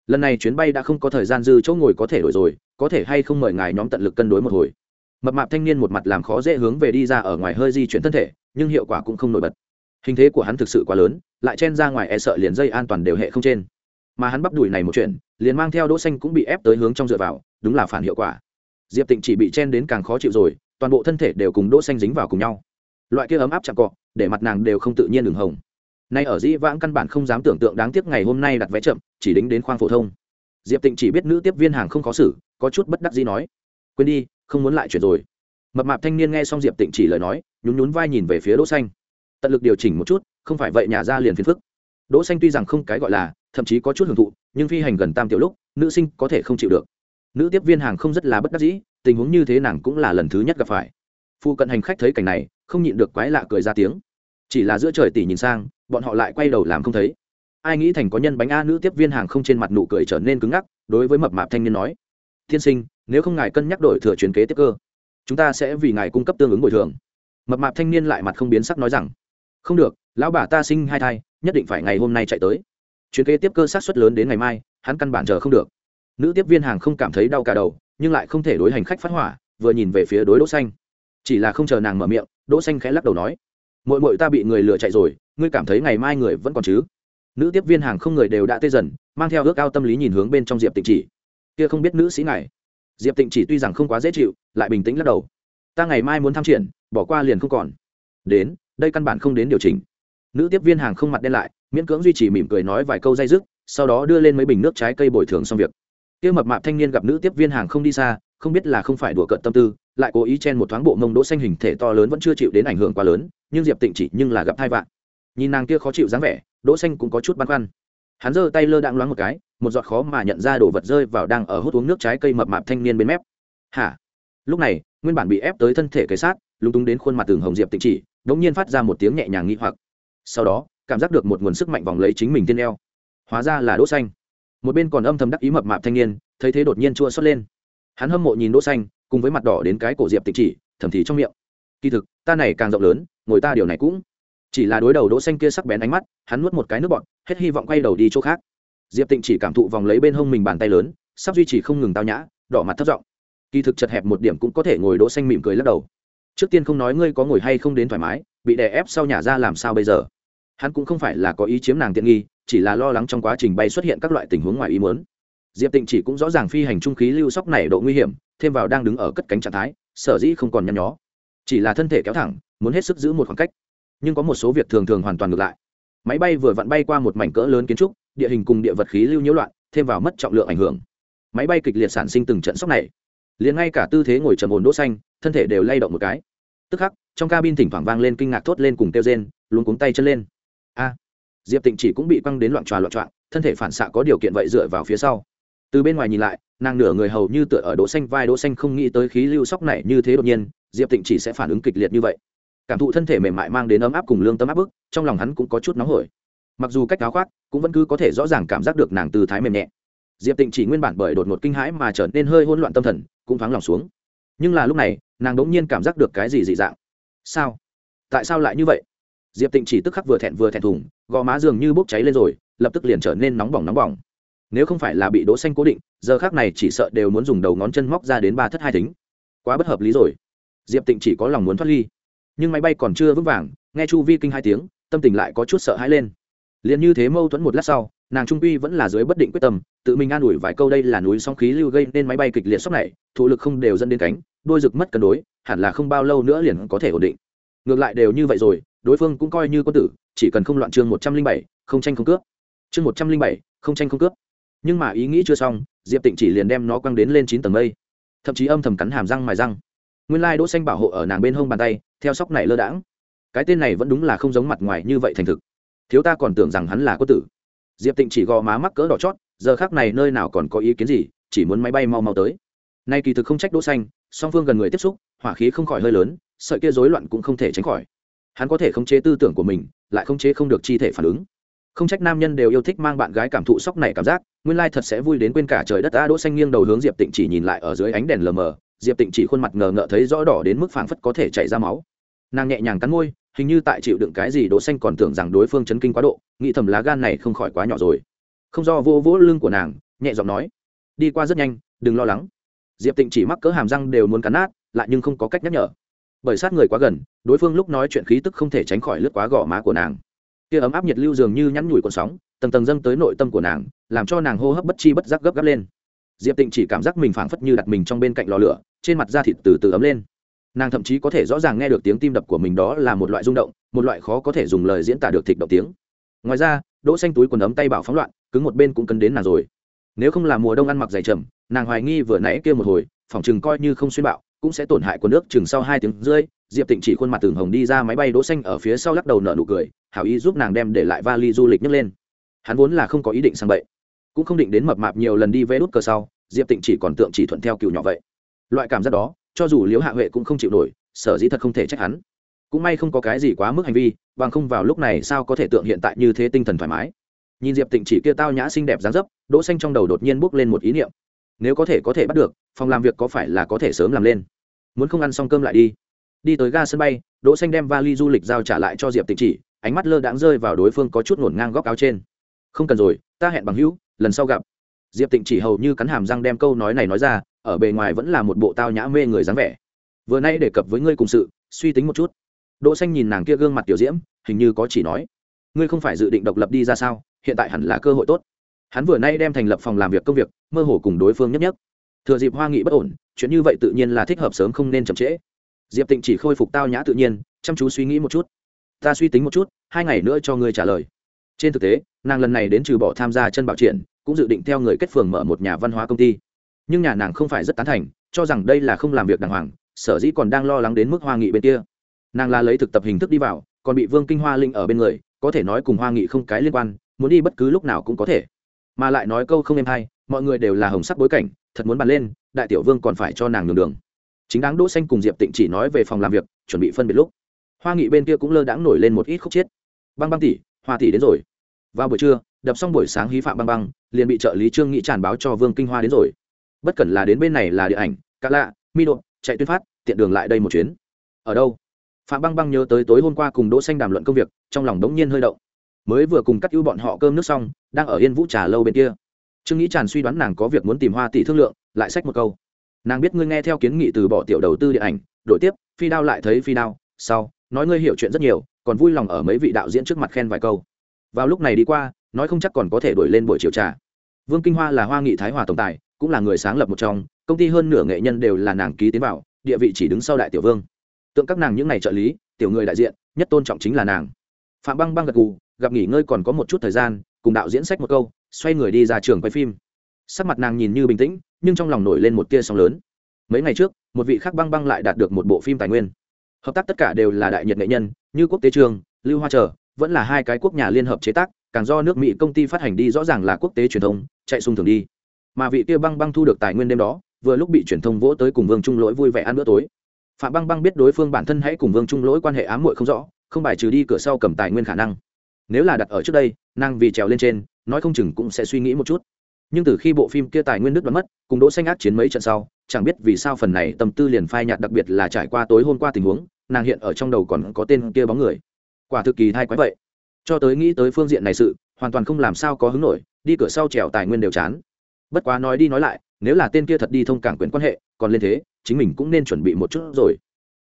lần này chuyến bay đã không có thời gian dư chỗ ngồi có thể đổi rồi, có thể hay không mời ngài nhóm tận lực cân đối một hồi mập mạp thanh niên một mặt làm khó dễ hướng về đi ra ở ngoài hơi di chuyển thân thể, nhưng hiệu quả cũng không nổi bật. Hình thế của hắn thực sự quá lớn, lại chen ra ngoài e sợ liền dây an toàn đều hệ không trên. Mà hắn bắp đùi này một chuyện, liền mang theo đỗ xanh cũng bị ép tới hướng trong dựa vào, đúng là phản hiệu quả. Diệp tịnh chỉ bị chen đến càng khó chịu rồi, toàn bộ thân thể đều cùng đỗ xanh dính vào cùng nhau. Loại kia ấm áp chạm cọ, để mặt nàng đều không tự nhiên đường hồng. Nay ở dĩ vãng căn bản không dám tưởng tượng đáng tiếc ngày hôm nay đặt vé chậm, chỉ đính đến khoang phổ thông. Diệp tịnh chỉ biết nữ tiếp viên hàng không khó xử, có chút bất đắc dĩ nói. Quên đi không muốn lại chuyển rồi. Mập mạp thanh niên nghe xong diệp tịnh chỉ lời nói, nhún nhún vai nhìn về phía đỗ xanh. Tận lực điều chỉnh một chút, không phải vậy nhà ra liền phiền phức. Đỗ xanh tuy rằng không cái gọi là, thậm chí có chút hưởng thụ, nhưng phi hành gần tam tiểu lúc, nữ sinh có thể không chịu được. Nữ tiếp viên hàng không rất là bất đắc dĩ, tình huống như thế nàng cũng là lần thứ nhất gặp phải. Phu cận hành khách thấy cảnh này, không nhịn được quái lạ cười ra tiếng. Chỉ là giữa trời tỉ nhìn sang, bọn họ lại quay đầu làm không thấy. Ai nghĩ thành có nhân bánh a nữ tiếp viên hàng không trên mặt nụ cười trở nên cứng ngắc, đối với mập mạp thanh niên nói, tiên sinh nếu không ngài cân nhắc đổi thừa chuyến kế tiếp cơ, chúng ta sẽ vì ngài cung cấp tương ứng bồi thường. Mập mạp thanh niên lại mặt không biến sắc nói rằng, không được, lão bà ta sinh hai thai, nhất định phải ngày hôm nay chạy tới. Chuyến kế tiếp cơ sát suất lớn đến ngày mai, hắn căn bản chờ không được. Nữ tiếp viên hàng không cảm thấy đau cả đầu, nhưng lại không thể đối hành khách phát hỏa, vừa nhìn về phía đối đỗ xanh. Chỉ là không chờ nàng mở miệng, đỗ xanh khẽ lắc đầu nói, muội muội ta bị người lừa chạy rồi, ngươi cảm thấy ngày mai người vẫn còn chứ? Nữ tiếp viên hàng không người đều đã tê dần, mang theo ước ao tâm lý nhìn hướng bên trong diệp tịnh chỉ. Kia không biết nữ sĩ này diệp tịnh chỉ tuy rằng không quá dễ chịu lại bình tĩnh lắc đầu ta ngày mai muốn tham triển bỏ qua liền không còn đến đây căn bản không đến điều chỉnh nữ tiếp viên hàng không mặt đen lại miễn cưỡng duy trì mỉm cười nói vài câu dây dứt sau đó đưa lên mấy bình nước trái cây bồi thường xong việc kia mập mạp thanh niên gặp nữ tiếp viên hàng không đi xa không biết là không phải đùa cợt tâm tư lại cố ý chen một thoáng bộ mông đỗ xanh hình thể to lớn vẫn chưa chịu đến ảnh hưởng quá lớn nhưng diệp tịnh chỉ nhưng là gặp thai vạn nhìn nàng kia khó chịu dáng vẻ đỗ xanh cũng có chút băn khoăn hắn giơ tay lơ đãng loáng một cái một giọt khó mà nhận ra đồ vật rơi vào đang ở hút uống nước trái cây mập mạp thanh niên bên mép. Hả? Lúc này, nguyên bản bị ép tới thân thể kế sát, lúng túng đến khuôn mặt tường hồng diệp tịnh chỉ đống nhiên phát ra một tiếng nhẹ nhàng nghi hoặc. Sau đó, cảm giác được một nguồn sức mạnh vòng lấy chính mình tiên eo. Hóa ra là đỗ xanh. Một bên còn âm thầm đắc ý mập mạp thanh niên, thấy thế đột nhiên chua xót lên. Hắn hâm mộ nhìn đỗ xanh, cùng với mặt đỏ đến cái cổ diệp tịnh chỉ, thầm thì trong miệng. Kỳ thực, ta này càng rộng lớn, ngồi ta điều này cũng. Chỉ là đối đầu đỗ xanh kia sắc bén ánh mắt, hắn nuốt một cái nước bọt, hết hy vọng quay đầu đi chỗ khác diệp tịnh chỉ cảm thụ vòng lấy bên hông mình bàn tay lớn, sắp duy trì không ngừng tao nhã, đỏ mặt thất giọng. Kỳ thực chật hẹp một điểm cũng có thể ngồi đỗ xanh mỉm cười lắc đầu. Trước tiên không nói ngươi có ngồi hay không đến thoải mái, bị đè ép sau nhà ra làm sao bây giờ? Hắn cũng không phải là có ý chiếm nàng tiện nghi, chỉ là lo lắng trong quá trình bay xuất hiện các loại tình huống ngoài ý muốn. Diệp tịnh chỉ cũng rõ ràng phi hành trung khí lưu sóc này độ nguy hiểm, thêm vào đang đứng ở cất cánh trạng thái, sở dĩ không còn nhăn nhó. Chỉ là thân thể kéo thẳng, muốn hết sức giữ một khoảng cách. Nhưng có một số việc thường thường hoàn toàn ngược lại. Máy bay vừa vặn bay qua một mảnh cỡ lớn kiến trúc địa hình cùng địa vật khí lưu nhiễu loạn thêm vào mất trọng lượng ảnh hưởng. Máy bay kịch liệt sản sinh từng trận sốc này liền ngay cả tư thế ngồi trầm ổn đỗ xanh thân thể đều lay động một cái. Tức khắc trong cabin thỉnh thoảng vang lên kinh ngạc thốt lên cùng kêu rên luống cuống tay chân lên. A! Diệp tịnh chỉ cũng bị quăng đến loạn tròa loạn trạng, thân thể phản xạ có điều kiện vậy dựa vào phía sau. Từ bên ngoài nhìn lại nàng nửa người hầu như tựa ở đỗ xanh vai đỗ xanh không nghĩ tới khí lưu sốc này như thế đột nhiên diệp tịnh chỉ sẽ phản ứng kịch liệt như vậy. Cảm thụ thân thể mềm mại mang đến ấm áp cùng lương tâm áp bức trong lòng hắn cũng có chút nóng hổi mặc dù cách áo khoác cũng vẫn cứ có thể rõ ràng cảm giác được nàng từ thái mềm nhẹ. Diệp tịnh chỉ nguyên bản bởi đột ngột kinh hãi mà trở nên hơi hỗn loạn tâm thần, cũng thoáng lòng xuống. Nhưng là lúc này, nàng đ ỗ n g nhiên cảm giác được cái gì dị dạng. Sao? Tại sao lại như vậy? Diệp tịnh chỉ tức khắc vừa thẹn vừa thẹn thùng, gò má dường như bốc cháy lên rồi, lập tức liền trở nên nóng bỏng nóng bỏng. Nếu không phải là bị đỗ xanh cố định, giờ khác này chỉ sợ đều muốn dùng đầu ngón chân móc ra đến ba thất hai thính. Quá bất hợp lý rồi. Diệp tịnh chỉ có lòng muốn thoát ly. Nhưng máy bay còn chưa vững vàng, nghe chu vi kinh hai tiếng, tâm tình lại có chút sợ hãi lên liền như thế mâu thuẫn một lát sau, nàng trung uy vẫn là dưới bất định quyết tâm, tự mình an ủi vài câu đây là núi sóng khí lưu gây nên máy bay kịch liệt sốc này thụ lực không đều dẫn đến cánh, đôi rực mất cân đối, hẳn là không bao lâu nữa liền có thể ổn định. Ngược lại đều như vậy rồi, đối phương cũng coi như quân tử, chỉ cần không loạn chương một trăm linh bảy, không tranh không cướp. Chương một trăm linh bảy, không tranh không cướp. Nhưng mà ý nghĩ chưa xong, diệp tịnh chỉ liền đem nó quăng đến lên chín tầng mây. Thậm chí âm thầm cắn hàm răng mài răng. Nguyên lai đỗ xanh bảo hộ ở nàng bên hông bàn tay, theo sóc này lơ đãng. Cái tên này vẫn đúng là không giống mặt ngoài như vậy thành thực thiếu ta còn tưởng rằng hắn là quân tử. Diệp tịnh chỉ gò má mắc cỡ đỏ chót, giờ khác này nơi nào còn có ý kiến gì, chỉ muốn máy bay mau mau tới. Nay kỳ thực không trách đỗ xanh, song phương gần người tiếp xúc, hỏa khí không khỏi hơi lớn, sợi kia rối loạn cũng không thể tránh khỏi. Hắn có thể khống chế tư tưởng của mình, lại khống chế không được chi thể phản ứng. Không trách nam nhân đều yêu thích mang bạn gái cảm thụ sốc này cảm giác, nguyên lai thật sẽ vui đến quên cả trời đất ta đỗ xanh nghiêng đầu hướng diệp tịnh chỉ nhìn lại ở dưới ánh đèn lờ mờ, diệp tịnh chỉ khuôn mặt ngờ ngợ thấy rõ đỏ đến mức phảng phất có thể chảy ra máu. Nàng nhẹ nhàng cắn môi hình như tại chịu đựng cái gì đỗ xanh còn tưởng rằng đối phương chấn kinh quá độ, nghĩ thầm lá gan này không khỏi quá nhỏ rồi. Không do vô vỗ lưng của nàng, nhẹ giọng nói, đi qua rất nhanh, đừng lo lắng. Diệp tịnh chỉ mắc cỡ hàm răng đều muốn cắn nát, lại nhưng không có cách nhắc nhở. Bởi sát người quá gần, đối phương lúc nói chuyện khí tức không thể tránh khỏi lướt quá gò má của nàng. Kia ấm áp nhiệt lưu dường như nhắn nhủi con sóng, tầng tầng dâng tới nội tâm của nàng, làm cho nàng hô hấp bất chi bất giác gấp gáp lên. Diệp tịnh chỉ cảm giác mình phảng phất như đặt mình trong bên cạnh lò lửa, trên mặt da thịt từ từ ấm lên nàng thậm chí có thể rõ ràng nghe được tiếng tim đập của mình đó là một loại rung động, một loại khó có thể dùng lời diễn tả được thịt động tiếng. Ngoài ra, đỗ xanh túi quần ấm tay bảo phóng loạn, cứng một bên cũng cấn đến nàng rồi. Nếu không là mùa đông ăn mặc dày trầm, nàng hoài nghi vừa nãy kia một hồi, phòng chừng coi như không xuyên bạo, cũng sẽ tổn hại quần nước chừng sau hai tiếng rưỡi, diệp tịnh chỉ khuôn mặt tường hồng đi ra máy bay đỗ xanh ở phía sau lắc đầu nở nụ cười, hảo ý giúp nàng đem để lại vali du lịch nhấc lên. Hắn vốn là không có ý định sang bậy, cũng không định đến mập mạp nhiều lần đi vẽ đút cờ sau, diệp tịnh chỉ còn tượng chỉ thuận theo cựu nhỏ vậy. Loại cảm giác đó cho dù liễu hạ huệ cũng không chịu nổi, sở dĩ thật không thể trách hắn. Cũng may không có cái gì quá mức hành vi, bằng không vào lúc này sao có thể tượng hiện tại như thế tinh thần thoải mái. Nhìn diệp tịnh chỉ kia tao nhã xinh đẹp dáng dấp, đỗ xanh trong đầu đột nhiên bốc lên một ý niệm. Nếu có thể có thể bắt được, phòng làm việc có phải là có thể sớm làm lên? Muốn không ăn xong cơm lại đi. Đi tới ga sân bay, đỗ xanh đem vali du lịch giao trả lại cho diệp tịnh chỉ, ánh mắt lơ đãng rơi vào đối phương có chút ngổn ngang góc áo trên. Không cần rồi, ta hẹn bằng hữu, lần sau gặp. Diệp tịnh chỉ hầu như cắn hàm răng đem câu nói này nói ra ở bề ngoài vẫn là một bộ tao nhã mê người dáng vẻ. Vừa nay đề cập với ngươi cùng sự, suy tính một chút. Đỗ xanh nhìn nàng kia gương mặt tiểu diễm, hình như có chỉ nói. Ngươi không phải dự định độc lập đi ra sao, hiện tại hẳn là cơ hội tốt. Hắn vừa nay đem thành lập phòng làm việc công việc, mơ hồ cùng đối phương nhất nhất. Thừa dịp hoa nghị bất ổn, chuyện như vậy tự nhiên là thích hợp sớm không nên chậm trễ. Diệp tịnh chỉ khôi phục tao nhã tự nhiên, chăm chú suy nghĩ một chút. Ta suy tính một chút, hai ngày nữa cho ngươi trả lời. Trên thực tế, nàng lần này đến trừ bỏ tham gia chân bảo triển, cũng dự định theo người kết phường mở một nhà văn hóa công ty nhưng nhà nàng không phải rất tán thành, cho rằng đây là không làm việc đàng hoàng, sở dĩ còn đang lo lắng đến mức hoa nghị bên kia. Nàng là lấy thực tập hình thức đi vào, còn bị vương kinh hoa linh ở bên người, có thể nói cùng hoa nghị không cái liên quan, muốn đi bất cứ lúc nào cũng có thể. Mà lại nói câu không em hay, mọi người đều là hồng sắc bối cảnh, thật muốn bàn lên, đại tiểu vương còn phải cho nàng nhường đường. Chính đáng đỗ xanh cùng diệp tịnh chỉ nói về phòng làm việc, chuẩn bị phân biệt lúc. Hoa nghị bên kia cũng lơ đãng nổi lên một ít khúc chiết. Băng băng tỷ, hoa tỷ đến rồi. Vào buổi trưa, đập xong buổi sáng hí phạm băng băng, liền bị trợ lý trương nghị tràn báo cho vương kinh hoa đến rồi bất cần là đến bên này là địa ảnh, cả lạ, mi độ, chạy tuyên phát, tiện đường lại đây một chuyến. Ở đâu? Phạm băng băng nhớ tới tối hôm qua cùng đỗ xanh đàm luận công việc, trong lòng đống nhiên hơi động. Mới vừa cùng cắt ưu bọn họ cơm nước xong, đang ở yên vũ trà lâu bên kia. Trương nghĩ tràn suy đoán nàng có việc muốn tìm hoa tỷ thương lượng, lại xách một câu. Nàng biết ngươi nghe theo kiến nghị từ bỏ tiểu đầu tư điện ảnh, đổi tiếp, phi đao lại thấy phi đao, sau, nói ngươi hiểu chuyện rất nhiều, còn vui lòng ở mấy vị đạo diễn trước mặt khen vài câu. Vào lúc này đi qua, nói không chắc còn có thể đổi lên buổi chiều trà. Vương kinh hoa là hoa nghị thái hòa tổng tài cũng là người sáng lập một trong, công ty hơn nửa nghệ nhân đều là nàng ký tiến vào, địa vị chỉ đứng sau đại tiểu vương. Tượng các nàng những ngày trợ lý, tiểu người đại diện, nhất tôn trọng chính là nàng. Phạm băng băng gật gù, gặp nghỉ ngơi còn có một chút thời gian, cùng đạo diễn sách một câu, xoay người đi ra trường quay phim. Sắc mặt nàng nhìn như bình tĩnh, nhưng trong lòng nổi lên một tia sóng lớn. Mấy ngày trước, một vị khác băng băng lại đạt được một bộ phim tài nguyên. Hợp tác tất cả đều là đại nhật nghệ nhân, như quốc tế trường, lưu hoa trở, vẫn là hai cái quốc nhà liên hợp chế tác, càng do nước mỹ công ty phát hành đi rõ ràng là quốc tế truyền thông, chạy sung thường đi mà vị kia băng băng thu được tài nguyên đêm đó, vừa lúc bị truyền thông vỗ tới cùng vương trung lỗi vui vẻ ăn bữa tối. Phạm băng băng biết đối phương bản thân hãy cùng vương trung lỗi quan hệ ám muội không rõ, không bài trừ đi cửa sau cầm tài nguyên khả năng. Nếu là đặt ở trước đây, nàng vì trèo lên trên, nói không chừng cũng sẽ suy nghĩ một chút. Nhưng từ khi bộ phim kia tài nguyên nước đoán mất, cùng đỗ xanh ác chiến mấy trận sau, chẳng biết vì sao phần này tâm tư liền phai nhạt đặc biệt là trải qua tối hôm qua tình huống, nàng hiện ở trong đầu còn có tên kia bóng người. Quả thực kỳ thay quái vậy. Cho tới nghĩ tới phương diện này sự, hoàn toàn không làm sao có hứng nổi, đi cửa sau trèo tài nguyên đều chán bất quá nói đi nói lại, nếu là tên kia thật đi thông cảng quyền quan hệ, còn lên thế, chính mình cũng nên chuẩn bị một chút rồi.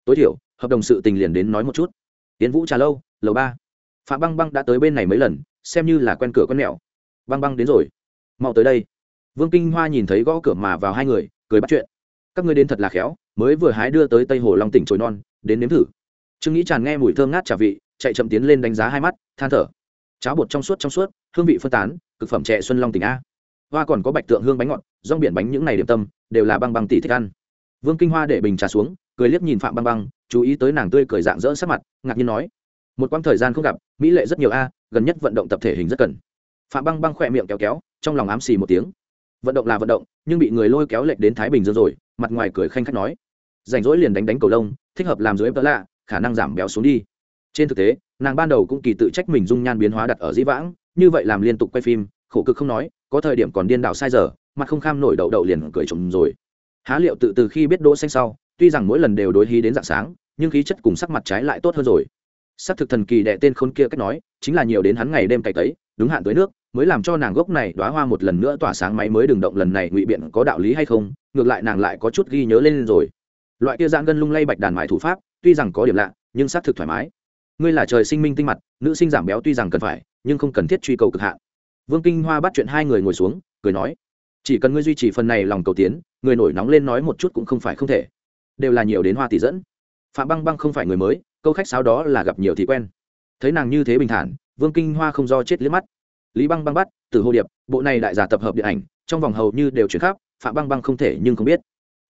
Tối thiểu, hợp đồng sự tình liền đến nói một chút. Tiến vũ trà lâu, lầu ba. Phạm băng băng đã tới bên này mấy lần, xem như là quen cửa con mẹo. Băng băng đến rồi. Mau tới đây. Vương kinh hoa nhìn thấy gõ cửa mà vào hai người, cười bắt chuyện. Các ngươi đến thật là khéo, mới vừa hái đưa tới tây hồ long tỉnh trồi non, đến nếm thử. Trương nghĩ tràn nghe mùi thơm ngát trà vị, chạy chậm tiến lên đánh giá hai mắt, than thở. Cháo bột trong suốt trong suốt, hương vị phân tán, cực phẩm trẻ xuân long tỉnh a hoa còn có bạch tượng hương bánh ngọt, rong biển bánh những này điểm tâm, đều là băng băng tỷ thích ăn. Vương kinh hoa để bình trà xuống, cười liếc nhìn phạm băng băng, chú ý tới nàng tươi cười dạng dỡ sắc mặt, ngạc nhiên nói, một quãng thời gian không gặp, mỹ lệ rất nhiều a, gần nhất vận động tập thể hình rất cần. Phạm băng băng khỏe miệng kéo kéo, trong lòng ám xì một tiếng. Vận động là vận động, nhưng bị người lôi kéo lệch đến thái bình dương rồi, mặt ngoài cười khanh khách nói, rảnh rỗi liền đánh đánh cầu lông, thích hợp làm dưới ép lạ, khả năng giảm béo xuống đi. Trên thực tế, nàng ban đầu cũng kỳ tự trách mình dung nhan biến hóa đặt ở dĩ vãng, như vậy làm liên tục quay phim, khổ cực không nói có thời điểm còn điên đảo sai giờ mặt không kham nổi đậu đậu liền cười trùng rồi. Há liệu tự từ khi biết đỗ xanh sau, tuy rằng mỗi lần đều đối hí đến dạng sáng, nhưng khí chất cùng sắc mặt trái lại tốt hơn rồi. Sắc thực thần kỳ đệ tên khôn kia cách nói, chính là nhiều đến hắn ngày đêm cày tấy, đúng hạn tới nước, mới làm cho nàng gốc này đóa hoa một lần nữa tỏa sáng máy mới đừng động lần này ngụy biện có đạo lý hay không, ngược lại nàng lại có chút ghi nhớ lên rồi. Loại kia dạng gân lung lay bạch đàn mại thủ pháp, tuy rằng có điểm lạ, nhưng xác thực thoải mái. Ngươi là trời sinh minh tinh mặt, nữ sinh giảm béo tuy rằng cần phải, nhưng không cần thiết truy cầu cực hạn vương kinh hoa bắt chuyện hai người ngồi xuống, cười nói, chỉ cần ngươi duy trì phần này lòng cầu tiến, người nổi nóng lên nói một chút cũng không phải không thể. Đều là nhiều đến hoa tỷ dẫn. Phạm băng băng không phải người mới, câu khách sáo đó là gặp nhiều thì quen. Thấy nàng như thế bình thản, vương kinh hoa không do chết liếc mắt. Lý băng băng bắt từ hồ điệp, bộ này đại giả tập hợp điện ảnh, trong vòng hầu như đều chuyển khắp, phạm băng băng không thể nhưng không biết.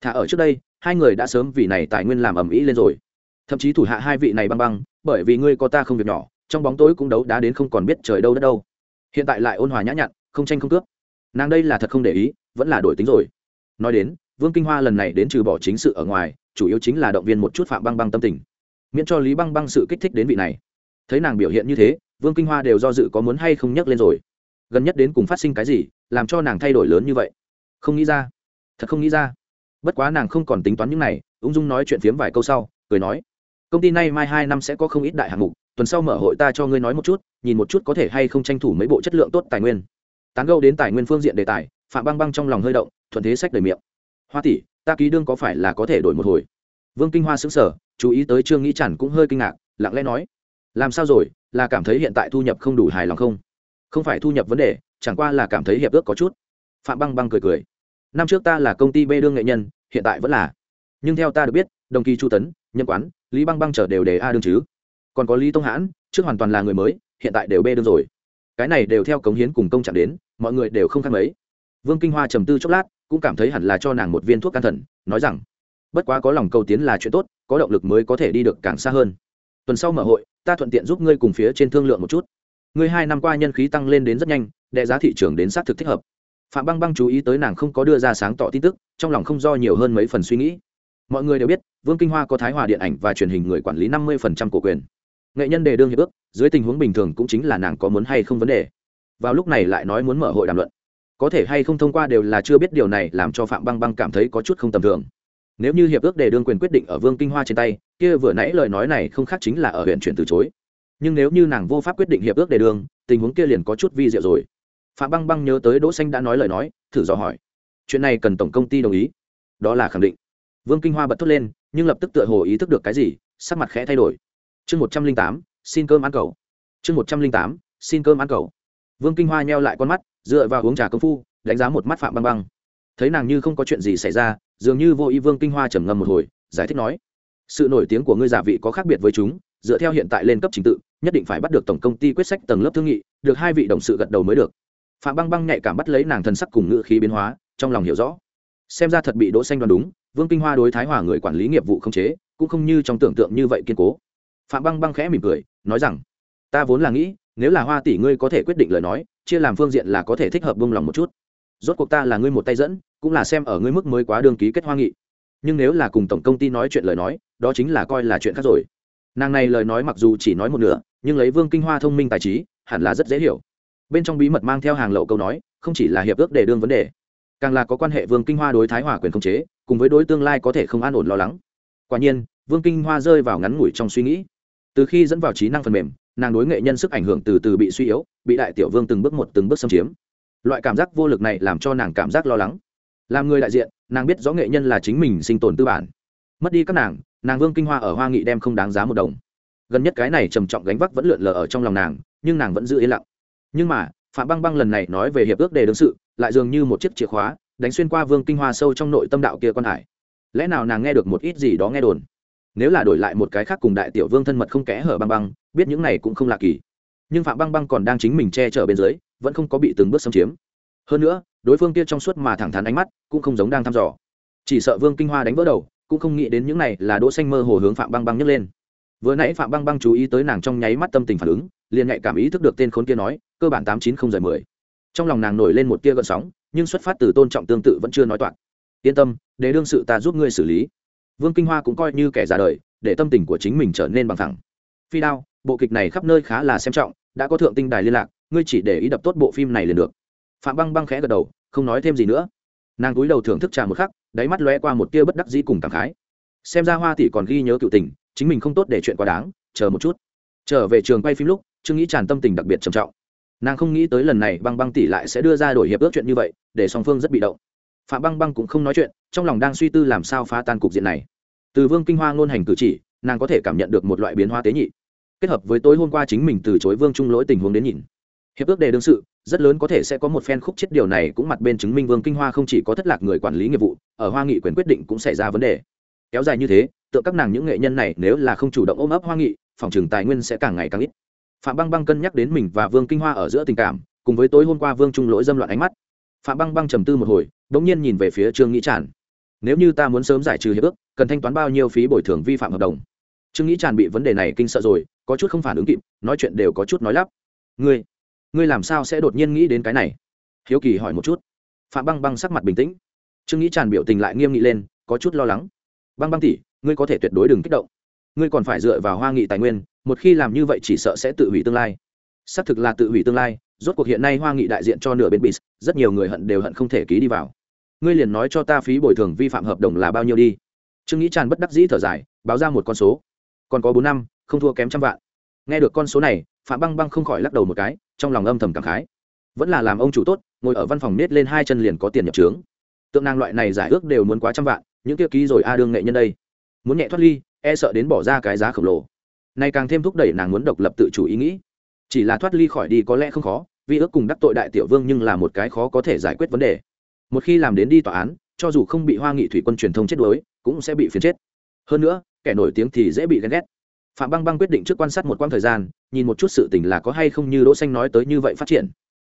Thả ở trước đây, hai người đã sớm vì này tài nguyên làm ầm ĩ lên rồi. Thậm chí thủ hạ hai vị này băng băng, bởi vì ngươi có ta không việc nhỏ, trong bóng tối cũng đấu đá đến không còn biết trời đâu đất đâu hiện tại lại ôn hòa nhã nhặn, không tranh không cướp. Nàng đây là thật không để ý, vẫn là đổi tính rồi. Nói đến, vương kinh hoa lần này đến trừ bỏ chính sự ở ngoài, chủ yếu chính là động viên một chút phạm băng băng tâm tình. Miễn cho lý băng băng sự kích thích đến vị này. Thấy nàng biểu hiện như thế, vương kinh hoa đều do dự có muốn hay không nhắc lên rồi. Gần nhất đến cùng phát sinh cái gì, làm cho nàng thay đổi lớn như vậy? Không nghĩ ra. Thật không nghĩ ra. Bất quá nàng không còn tính toán những này, ung dung nói chuyện phiếm vài câu sau, cười nói, công ty nay mai hai năm sẽ có không ít đại hạng mục tuần sau mở hội ta cho ngươi nói một chút, nhìn một chút có thể hay không tranh thủ mấy bộ chất lượng tốt tài nguyên. Tán gâu đến tài nguyên phương diện đề tài, phạm băng băng trong lòng hơi động, thuận thế sách đầy miệng. Hoa tỷ, ta ký đương có phải là có thể đổi một hồi? Vương kinh hoa xứng sở chú ý tới trương nghĩ chản cũng hơi kinh ngạc, lặng lẽ nói, làm sao rồi, là cảm thấy hiện tại thu nhập không đủ hài lòng không? Không phải thu nhập vấn đề, chẳng qua là cảm thấy hiệp ước có chút. Phạm băng băng cười cười, năm trước ta là công ty bê đương nghệ nhân, hiện tại vẫn là. Nhưng theo ta được biết, đồng kỳ chu tấn nhân quán, lý băng băng trở đều đề a đương chứ còn có lý tông hãn, trước hoàn toàn là người mới, hiện tại đều bê đương rồi. Cái này đều theo cống hiến cùng công trạng đến, mọi người đều không khác mấy. Vương kinh hoa trầm tư chốc lát, cũng cảm thấy hẳn là cho nàng một viên thuốc can thần, nói rằng, bất quá có lòng cầu tiến là chuyện tốt, có động lực mới có thể đi được càng xa hơn. Tuần sau mở hội, ta thuận tiện giúp ngươi cùng phía trên thương lượng một chút. Ngươi hai năm qua nhân khí tăng lên đến rất nhanh, đệ giá thị trường đến xác thực thích hợp. Phạm băng băng chú ý tới nàng không có đưa ra sáng tỏ tin tức, trong lòng không do nhiều hơn mấy phần suy nghĩ. Mọi người đều biết, vương kinh hoa có thái hòa điện ảnh và truyền hình người quản lý năm mươi cổ quyền nghệ nhân đề đương hiệp ước, dưới tình huống bình thường cũng chính là nàng có muốn hay không vấn đề. Vào lúc này lại nói muốn mở hội đàm luận. Có thể hay không thông qua đều là chưa biết điều này làm cho phạm băng băng cảm thấy có chút không tầm thường. Nếu như hiệp ước đề đương quyền quyết định ở vương kinh hoa trên tay, kia vừa nãy lời nói này không khác chính là ở huyện chuyển từ chối. Nhưng nếu như nàng vô pháp quyết định hiệp ước đề đương, tình huống kia liền có chút vi diệu rồi. Phạm băng băng nhớ tới đỗ xanh đã nói lời nói, thử dò hỏi. Chuyện này cần tổng công ty đồng ý. Đó là khẳng định. Vương kinh hoa bật thốt lên, nhưng lập tức tựa hồ ý thức được cái gì, sắc mặt khẽ thay đổi chương một trăm linh tám, xin cơm ăn cầu chương một trăm linh tám, xin cơm ăn cầu vương kinh hoa nheo lại con mắt, dựa vào uống trà công phu, đánh giá một mắt phạm băng băng. Thấy nàng như không có chuyện gì xảy ra, dường như vô ý vương kinh hoa trầm ngâm một hồi, giải thích nói, sự nổi tiếng của ngươi giả vị có khác biệt với chúng, dựa theo hiện tại lên cấp trình tự, nhất định phải bắt được tổng công ty quyết sách tầng lớp thương nghị, được hai vị đồng sự gật đầu mới được. Phạm băng băng nhạy cảm bắt lấy nàng thần sắc cùng ngữ khí biến hóa, trong lòng hiểu rõ. Xem ra thật bị đỗ xanh đoán đúng, vương kinh hoa đối thái hòa người quản lý nghiệp vụ không chế, cũng không như trong tưởng tượng như vậy kiên cố phạm băng băng khẽ mỉm cười, nói rằng, ta vốn là nghĩ, nếu là hoa tỷ ngươi có thể quyết định lời nói, chia làm phương diện là có thể thích hợp bông lòng một chút. Rốt cuộc ta là ngươi một tay dẫn, cũng là xem ở ngươi mức mới quá đương ký kết hoa nghị. Nhưng nếu là cùng tổng công ty nói chuyện lời nói, đó chính là coi là chuyện khác rồi. Nàng này lời nói mặc dù chỉ nói một nửa, nhưng lấy vương kinh hoa thông minh tài trí, hẳn là rất dễ hiểu. Bên trong bí mật mang theo hàng lậu câu nói, không chỉ là hiệp ước để đương vấn đề, càng là có quan hệ vương kinh hoa đối thái hòa quyền khống chế, cùng với đối tương lai có thể không an ổn lo lắng. Quả nhiên, vương kinh hoa rơi vào ngắn ngủi trong suy nghĩ từ khi dẫn vào trí năng phần mềm, nàng đối nghệ nhân sức ảnh hưởng từ từ bị suy yếu, bị đại tiểu vương từng bước một, từng bước xâm chiếm. Loại cảm giác vô lực này làm cho nàng cảm giác lo lắng. Làm người đại diện, nàng biết rõ nghệ nhân là chính mình sinh tồn tư bản. Mất đi các nàng nàng vương kinh hoa ở hoa nghị đem không đáng giá một đồng. Gần nhất cái này trầm trọng gánh vác vẫn lượn lờ ở trong lòng nàng, nhưng nàng vẫn giữ yên lặng. Nhưng mà, phạm băng băng lần này nói về hiệp ước đề đương sự, lại dường như một chiếc chìa khóa, đánh xuyên qua vương kinh hoa sâu trong nội tâm đạo kia con hải. Lẽ nào nàng nghe được một ít gì đó nghe đồn? Nếu là đổi lại một cái khác cùng đại tiểu vương thân mật không kẽ hở băng băng, biết những này cũng không lạ kỳ. Nhưng phạm băng băng còn đang chính mình che chở bên dưới, vẫn không có bị từng bước xâm chiếm. Hơn nữa, đối phương kia trong suốt mà thẳng thắn ánh mắt, cũng không giống đang thăm dò. Chỉ sợ vương kinh hoa đánh vỡ đầu, cũng không nghĩ đến những này là đỗ xanh mơ hồ hướng phạm băng băng nhấc lên. Vừa nãy phạm băng băng chú ý tới nàng trong nháy mắt tâm tình phản ứng, liền nhạy cảm ý thức được tên khốn kia nói, cơ bản tám chín không giờ mười. Trong lòng nàng nổi lên một tia gợn sóng, nhưng xuất phát từ tôn trọng tương tự vẫn chưa nói toạc. Yên tâm, để đương sự ta giúp ngươi xử lý vương kinh hoa cũng coi như kẻ già đời, để tâm tình của chính mình trở nên bằng thẳng. Phi đao, bộ kịch này khắp nơi khá là xem trọng, đã có thượng tinh đài liên lạc, ngươi chỉ để ý đập tốt bộ phim này liền được. Phạm băng băng khẽ gật đầu, không nói thêm gì nữa. Nàng cúi đầu thưởng thức trà một khắc, đáy mắt lóe qua một tia bất đắc dĩ cùng cảm khái. Xem ra hoa tỷ còn ghi nhớ cựu tình, chính mình không tốt để chuyện quá đáng, chờ một chút. Trở về trường quay phim lúc, trương nghĩ tràn tâm tình đặc biệt trầm trọng. Nàng không nghĩ tới lần này băng băng tỷ lại sẽ đưa ra đổi hiệp ước chuyện như vậy, để song phương rất bị động phạm băng băng cũng không nói chuyện, trong lòng đang suy tư làm sao phá tan cục diện này. Từ vương kinh hoa ngôn hành cử chỉ, nàng có thể cảm nhận được một loại biến hóa tế nhị. Kết hợp với tối hôm qua chính mình từ chối vương trung lỗi tình huống đến nhìn. Hiệp ước đề đương sự, rất lớn có thể sẽ có một phen khúc chết điều này cũng mặt bên chứng minh vương kinh hoa không chỉ có thất lạc người quản lý nghiệp vụ, ở hoa nghị quyền quyết định cũng xảy ra vấn đề. Kéo dài như thế, tượng các nàng những nghệ nhân này nếu là không chủ động ôm ấp hoa nghị, phòng trường tài nguyên sẽ càng ngày càng ít. Phạm băng băng cân nhắc đến mình và vương kinh hoa ở giữa tình cảm, cùng với tối hôm qua vương trung lỗi dâm loạn ánh mắt. Phạm băng băng trầm tư một hồi đ nhiên nhìn về phía trương nghĩ tràn. Nếu như ta muốn sớm giải trừ hiệp ước, cần thanh toán bao nhiêu phí bồi thường vi phạm hợp đồng? Trương nghĩ tràn bị vấn đề này kinh sợ rồi, có chút không phản ứng kịp, nói chuyện đều có chút nói lắp. Ngươi ngươi làm sao sẽ đột nhiên nghĩ đến cái này? Hiếu kỳ hỏi một chút. Phạm băng băng sắc mặt bình tĩnh. Trương nghĩ tràn biểu tình lại nghiêm nghị lên, có chút lo lắng. Băng băng tỉ ngươi có thể tuyệt đối đừng kích động. Ngươi còn phải dựa vào hoa nghị tài nguyên, một khi làm như vậy chỉ sợ sẽ tự hủy tương lai. Xác thực là tự hủy tương lai, rốt cuộc hiện nay hoa nghị đại diện cho nửa bên bỉ, rất nhiều người hận đều hận không thể ký đi vào ngươi liền nói cho ta phí bồi thường vi phạm hợp đồng là bao nhiêu đi. Trương nghĩ tràn bất đắc dĩ thở dài, báo ra một con số. Còn có bốn năm, không thua kém trăm vạn. Nghe được con số này, phạm băng băng không khỏi lắc đầu một cái, trong lòng âm thầm cảm khái. Vẫn là làm ông chủ tốt, ngồi ở văn phòng nết lên hai chân liền có tiền nhập trướng. Tượng nàng loại này giải ước đều muốn quá trăm vạn, những kia ký rồi a đương nghệ nhân đây. Muốn nhẹ thoát ly e sợ đến bỏ ra cái giá khổng lồ. Nay càng thêm thúc đẩy nàng muốn độc lập tự chủ ý nghĩ. Chỉ là thoát ly khỏi đi có lẽ không khó vì ước cùng đắc tội đại tiểu vương nhưng là một cái khó có thể giải quyết vấn đề một khi làm đến đi tòa án, cho dù không bị hoa nghị thủy quân truyền thông chết đuối, cũng sẽ bị phiền chết. Hơn nữa, kẻ nổi tiếng thì dễ bị ghen ghét. Phạm băng băng quyết định trước quan sát một quãng thời gian, nhìn một chút sự tình là có hay không như đỗ xanh nói tới như vậy phát triển.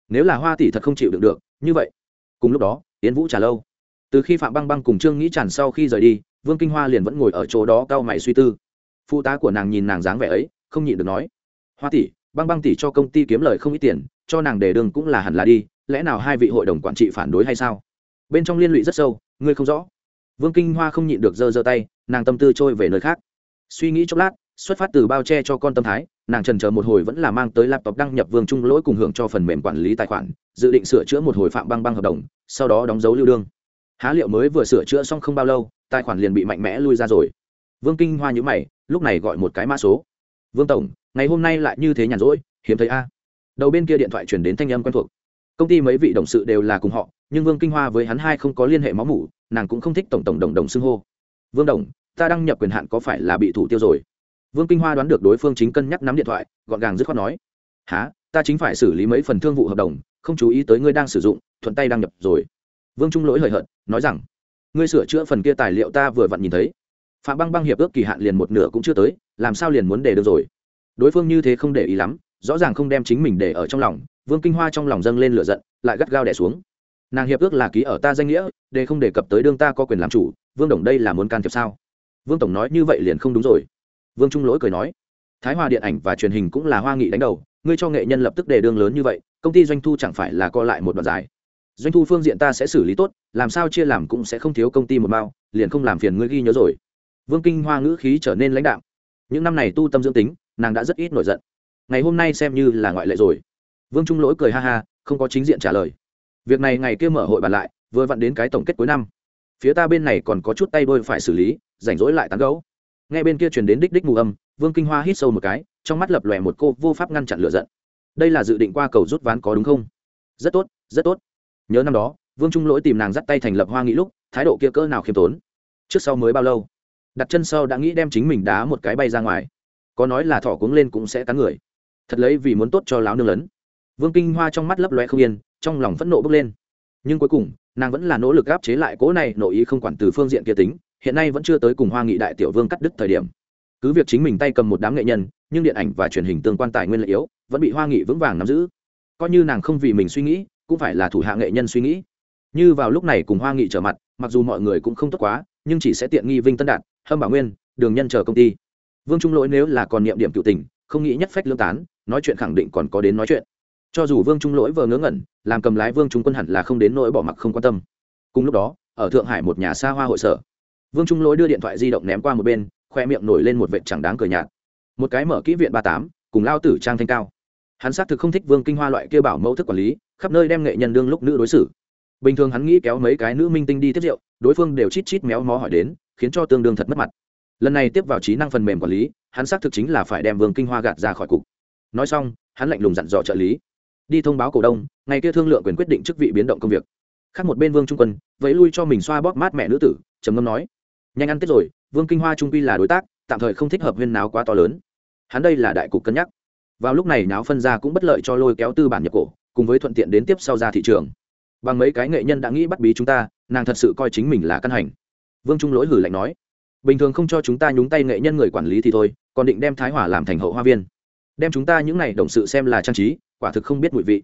Nếu là hoa tỷ thật không chịu đựng được, như vậy. Cùng lúc đó tiến vũ trả lâu. Từ khi phạm băng băng cùng trương nghĩ tràn sau khi rời đi, vương kinh hoa liền vẫn ngồi ở chỗ đó cao mày suy tư. Phụ tá của nàng nhìn nàng dáng vẻ ấy, không nhịn được nói. Hoa tỷ, băng băng tỷ cho công ty kiếm lời không ít tiền, cho nàng để đường cũng là hẳn là đi lẽ nào hai vị hội đồng quản trị phản đối hay sao? Bên trong liên lụy rất sâu, ngươi không rõ. Vương kinh hoa không nhịn được giơ giơ tay, nàng tâm tư trôi về nơi khác. Suy nghĩ chốc lát, xuất phát từ bao che cho con tâm thái, nàng trần chờ một hồi vẫn là mang tới laptop đăng nhập vương trung lỗi cùng hưởng cho phần mềm quản lý tài khoản, dự định sửa chữa một hồi phạm băng băng hợp đồng, sau đó đóng dấu lưu đương. Há liệu mới vừa sửa chữa xong không bao lâu, tài khoản liền bị mạnh mẽ lui ra rồi. Vương kinh hoa nhữ mày, lúc này gọi một cái mã số. Vương tổng, ngày hôm nay lại như thế nhàn rỗi, hiếm thấy a. Đầu bên kia điện thoại chuyển đến thanh âm quen thuộc công ty mấy vị đồng sự đều là cùng họ, nhưng vương kinh hoa với hắn hai không có liên hệ máu mủ, nàng cũng không thích tổng tổng đồng đồng xưng hô. Vương đồng, ta đăng nhập quyền hạn có phải là bị thủ tiêu rồi? Vương kinh hoa đoán được đối phương chính cân nhắc nắm điện thoại, gọn gàng dứt khoát nói. Há ta chính phải xử lý mấy phần thương vụ hợp đồng, không chú ý tới ngươi đang sử dụng, thuận tay đăng nhập rồi. Vương trung lỗi hời hợt, nói rằng, ngươi sửa chữa phần kia tài liệu ta vừa vặn nhìn thấy. Phạm băng băng hiệp ước kỳ hạn liền một nửa cũng chưa tới, làm sao liền muốn để được rồi? Đối phương như thế không để ý lắm, rõ ràng không đem chính mình để ở trong lòng vương kinh hoa trong lòng dâng lên lửa giận lại gắt gao đẻ xuống. Nàng hiệp ước là ký ở ta danh nghĩa để không đề cập tới đương ta có quyền làm chủ vương đồng đây là muốn can thiệp sao? Vương tổng nói như vậy liền không đúng rồi. Vương trung lỗi cười nói thái hòa điện ảnh và truyền hình cũng là hoa nghị đánh đầu ngươi cho nghệ nhân lập tức đề đương lớn như vậy công ty doanh thu chẳng phải là co lại một đoạn dài. Doanh thu phương diện ta sẽ xử lý tốt làm sao chia làm cũng sẽ không thiếu công ty một bao, liền không làm phiền ngươi ghi nhớ rồi. Vương kinh hoa ngữ khí trở nên lãnh đạo những năm này tu tâm dưỡng tính nàng đã rất ít nổi giận. Ngày hôm nay xem như là ngoại lệ rồi vương trung lỗi cười ha ha, không có chính diện trả lời. Việc này ngày kia mở hội bàn lại, vừa vặn đến cái tổng kết cuối năm. Phía ta bên này còn có chút tay đôi phải xử lý, rảnh rỗi lại tán gấu Nghe bên kia truyền đến đích đích mù âm, vương kinh hoa hít sâu một cái, trong mắt lập lòe một cô vô pháp ngăn chặn lửa giận. Đây là dự định qua cầu rút ván có đúng không? Rất tốt rất tốt. Nhớ năm đó, vương trung lỗi tìm nàng dắt tay thành lập hoa nghĩ lúc, thái độ kia cỡ nào khiêm tốn. Trước sau mới bao lâu? Đặt chân sau đã nghĩ đem chính mình đá một cái bay ra ngoài. Có nói là thỏ cuống lên cũng sẽ cắn người. Thật lấy vì muốn tốt cho láo nương lớn vương kinh hoa trong mắt lấp loe không yên, trong lòng phẫn nộ bốc lên. Nhưng cuối cùng, nàng vẫn là nỗ lực gáp chế lại cố này, nội ý không quản từ phương diện kia tính, hiện nay vẫn chưa tới cùng hoa nghị đại tiểu vương cắt đứt thời điểm. Cứ việc chính mình tay cầm một đám nghệ nhân, nhưng điện ảnh và truyền hình tương quan tài nguyên lợi yếu, vẫn bị hoa nghị vững vàng nắm giữ. Coi như nàng không vì mình suy nghĩ, cũng phải là thủ hạ nghệ nhân suy nghĩ. Như vào lúc này cùng hoa nghị trở mặt, mặc dù mọi người cũng không tốt quá, nhưng chỉ sẽ tiện nghi vinh tân đạt, hâm bảo nguyên, đường nhân chờ công ty. Vương trung lỗi nếu là còn niệm điểm cựu tình, không nghĩ nhất phách lương tán, nói chuyện khẳng định còn có đến nói chuyện cho dù vương trung lỗi vờ ngớ ngẩn, làm cầm lái vương trung quân hẳn là không đến nỗi bỏ mặc không quan tâm. Cùng lúc đó, ở thượng hải một nhà xa hoa hội sở, vương trung lỗi đưa điện thoại di động ném qua một bên, khoe miệng nổi lên một vệt chẳng đáng cười nhạt. Một cái mở kỹ viện ba tám, cùng lao tử trang thanh cao. Hắn xác thực không thích vương kinh hoa loại kêu bảo mẫu thức quản lý, khắp nơi đem nghệ nhân đương lúc nữ đối xử. Bình thường hắn nghĩ kéo mấy cái nữ minh tinh đi tiếp rượu, đối phương đều chít chít méo mó hỏi đến, khiến cho tương đương thật mất mặt. Lần này tiếp vào trí năng phần mềm quản lý, hắn xác thực chính là phải đem vương kinh hoa gạt ra khỏi cục. Nói xong, hắn lạnh lùng dặn dò trợ lý đi thông báo cổ đông, ngày kia thương lượng quyền quyết định chức vị biến động công việc. Khác một bên vương trung quân, vẫy lui cho mình xoa bóp mát mẹ nữ tử, trầm ngâm nói, nhanh ăn tết rồi, vương kinh hoa trung quy là đối tác, tạm thời không thích hợp huyên náo quá to lớn. Hắn đây là đại cục cân nhắc. Vào lúc này náo phân ra cũng bất lợi cho lôi kéo tư bản nhập cổ, cùng với thuận tiện đến tiếp sau ra thị trường. Bằng mấy cái nghệ nhân đã nghĩ bắt bí chúng ta, nàng thật sự coi chính mình là căn hành. Vương trung lỗi hử lạnh nói, bình thường không cho chúng ta nhúng tay nghệ nhân người quản lý thì thôi, còn định đem thái hỏa làm thành hậu hoa viên. Đem chúng ta những n à y sự xem là trang trí quả thực không biết mùi vị.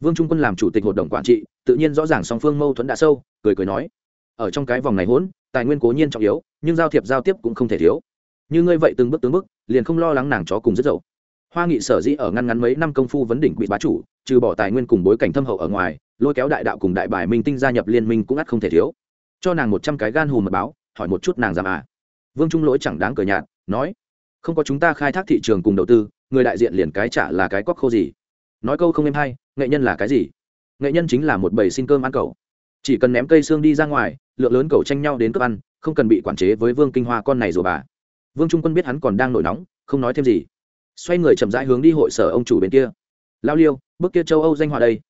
Vương trung quân làm chủ tịch hội đồng quản trị, tự nhiên rõ ràng song phương mâu thuẫn đã sâu, cười cười nói, ở trong cái vòng này hỗn, tài nguyên cố nhiên trọng yếu, nhưng giao thiệp giao tiếp cũng không thể thiếu. Như ngươi vậy từng bước từng bước, liền không lo lắng nàng chó cùng rất dậu hoa nghị sở dĩ ở ngăn ngắn mấy năm công phu vấn đỉnh bị bá chủ, trừ bỏ tài nguyên cùng bối cảnh thâm hậu ở ngoài, lôi kéo đại đạo cùng đại bài minh tinh gia nhập liên minh cũng ắt không thể thiếu. Cho nàng một trăm cái gan hù mật báo, hỏi một chút nàng giảm à? Vương trung lỗi chẳng đáng cờ nhạt, nói, không có chúng ta khai thác thị trường cùng đầu tư, người đại diện liền cái trả là cái cóc khô gì nói câu không em hay, nghệ nhân là cái gì? Nghệ nhân chính là một bầy xin cơm ăn cầu chỉ cần ném cây xương đi ra ngoài, lượng lớn cầu tranh nhau đến cướp ăn, không cần bị quản chế với vương kinh hoa con này rồi bà. Vương trung quân biết hắn còn đang nổi nóng, không nói thêm gì. Xoay người chậm rãi hướng đi hội sở ông chủ bên kia. Lao liêu, bước kia châu âu danh họa đây.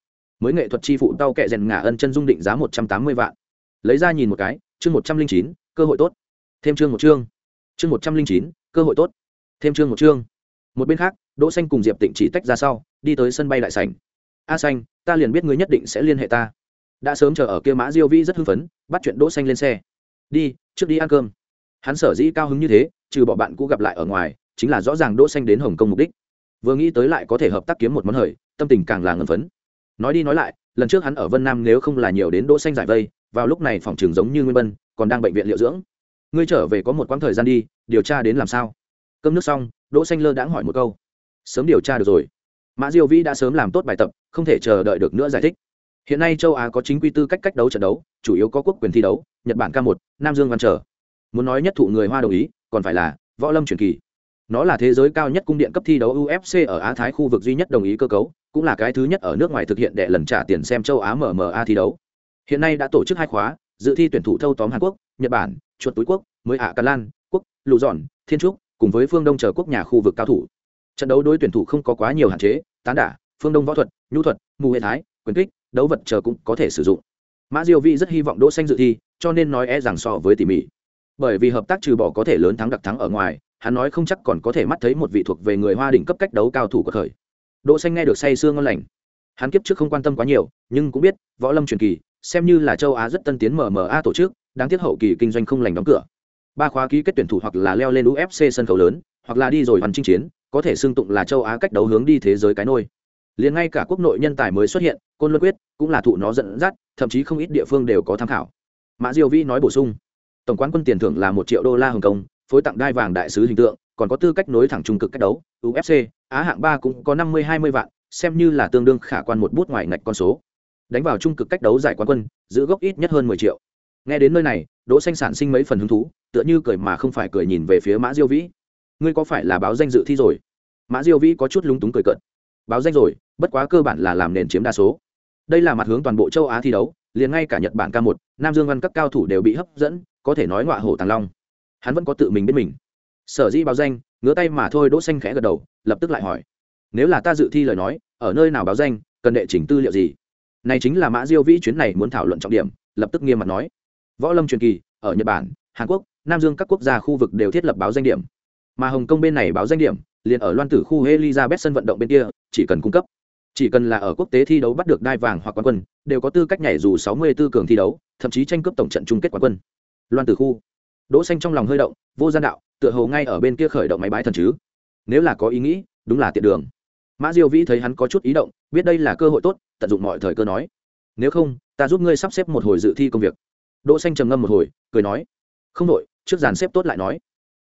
Mới nghệ thuật chi phụ tao kệ rèn ngả ân chân dung định giá một trăm tám mươi vạn. Lấy ra nhìn một cái, chương một trăm linh chín, cơ hội tốt. Thêm chương một chương. Chương một trăm linh chín, cơ hội tốt. Thêm chương một chương. Một bên khác đỗ xanh cùng diệp tịnh chỉ tách ra sau, đi tới sân bay đại sảnh. A xanh, ta liền biết ngươi nhất định sẽ liên hệ ta. Đã sớm chờ ở kia mã diêu vĩ rất hưng phấn, bắt chuyện đỗ xanh lên xe. Đi, trước đi ăn cơm. Hắn sở dĩ cao hứng như thế, trừ bọn bạn cũ gặp lại ở ngoài, chính là rõ ràng đỗ xanh đến hồng kông mục đích. Vừa nghĩ tới lại có thể hợp tác kiếm một món hời, tâm tình càng là ngẩn phấn. Nói đi nói lại, lần trước hắn ở vân nam nếu không là nhiều đến đỗ xanh giải vây, vào lúc này phòng trường giống như nguyên bân, còn đang bệnh viện liệu dưỡng. Ngươi trở về có một quãng thời gian đi, điều tra đến làm sao? Cơm nước xong, đỗ xanh lơ đãng hỏi một câu sớm điều tra được rồi. Mã diêu vĩ đã sớm làm tốt bài tập, không thể chờ đợi được nữa giải thích. Hiện nay châu á có chính quy tư cách cách đấu trận đấu, chủ yếu có quốc quyền thi đấu, nhật bản k một, nam dương văn trở. Muốn nói nhất thụ người hoa đồng ý, còn phải là võ lâm truyền kỳ. Nó là thế giới cao nhất cung điện cấp thi đấu ufc ở á thái khu vực duy nhất đồng ý cơ cấu, cũng là cái thứ nhất ở nước ngoài thực hiện đệ lần trả tiền xem châu á mma thi đấu. Hiện nay đã tổ chức hai khóa, dự thi tuyển thủ thâu tóm hàn quốc, nhật bản, chuột túi quốc, mới ạ à lan, quốc lụ dọn thiên trúc, cùng với phương đông chờ quốc nhà khu vực cao thủ trận đấu đối tuyển thủ không có quá nhiều hạn chế, tán đả, phương đông võ thuật, nhu thuật, mù hệ thái, quyền kích, đấu vật chờ cũng có thể sử dụng. Mã diêu vi rất hy vọng đỗ xanh dự thi, cho nên nói e rằng so với tỉ mỉ. Bởi vì hợp tác trừ bỏ có thể lớn thắng đặc thắng ở ngoài, hắn nói không chắc còn có thể mắt thấy một vị thuộc về người hoa đỉnh cấp cách đấu cao thủ của thời. Đỗ xanh nghe được say sương ngon lành. Hắn kiếp trước không quan tâm quá nhiều, nhưng cũng biết, võ lâm truyền kỳ, xem như là châu á rất tân tiến mma tổ chức, đáng tiếc hậu kỳ kinh doanh không lành đóng cửa. Ba khóa ký kết tuyển thủ hoặc là leo lên ufc sân khấu lớn, hoặc là đi rồi hoàn chinh chiến có thể xưng tụng là châu á cách đấu hướng đi thế giới cái nôi. Liền ngay cả quốc nội nhân tài mới xuất hiện, côn luân quyết cũng là thụ nó dẫn dắt, thậm chí không ít địa phương đều có tham khảo. Mã diêu vĩ nói bổ sung, tổng quán quân tiền thưởng là một triệu đô la hồng kông, phối tặng đai vàng đại sứ hình tượng, còn có tư cách nối thẳng trung cực cách đấu ufc á hạng ba cũng có năm mươi, hai mươi vạn, xem như là tương đương khả quan một bút ngoài ngạch con số. Đánh vào trung cực cách đấu giải quán quân, giữ gốc ít nhất hơn mười triệu. Nghe đến nơi này, đỗ xanh sản sinh mấy phần hứng thú, tựa như cười mà không phải cười nhìn về phía mã diêu vĩ ngươi có phải là báo danh dự thi rồi? Mã diêu vĩ có chút lúng túng cười cợt. Báo danh rồi, bất quá cơ bản là làm nền chiếm đa số. Đây là mặt hướng toàn bộ châu á thi đấu, liền ngay cả nhật bản k một, nam dương văn các cao thủ đều bị hấp dẫn, có thể nói ngọa hổ tàng long. Hắn vẫn có tự mình biết mình. Sở dĩ báo danh ngứa tay mà thôi, đỗ xanh khẽ gật đầu, lập tức lại hỏi. Nếu là ta dự thi lời nói, ở nơi nào báo danh, cần đệ chỉnh tư liệu gì? Này chính là mã diêu vĩ chuyến này muốn thảo luận trọng điểm, lập tức nghiêm mặt nói. Võ lâm truyền kỳ, ở nhật bản, hàn quốc, nam dương các quốc gia khu vực đều thiết lập báo danh điểm mà hồng kông bên này báo danh điểm, liền ở loan tử khu elizabeth sân vận động bên kia, chỉ cần cung cấp. Chỉ cần là ở quốc tế thi đấu bắt được đai vàng hoặc quán quân, đều có tư cách nhảy dù 64 cường thi đấu, thậm chí tranh cướp tổng trận chung kết quán quân. Loan tử khu. Đỗ xanh trong lòng hơi động, vô gian đạo, tựa hồ ngay ở bên kia khởi động máy bái thần chứ. Nếu là có ý nghĩ, đúng là tiện đường. Mã diêu vĩ thấy hắn có chút ý động, biết đây là cơ hội tốt, tận dụng mọi thời cơ nói. Nếu không, ta giúp ngươi sắp xếp một hồi dự thi công việc. Đỗ xanh trầm ngâm một hồi, cười nói. Không đội trước dàn xếp tốt lại nói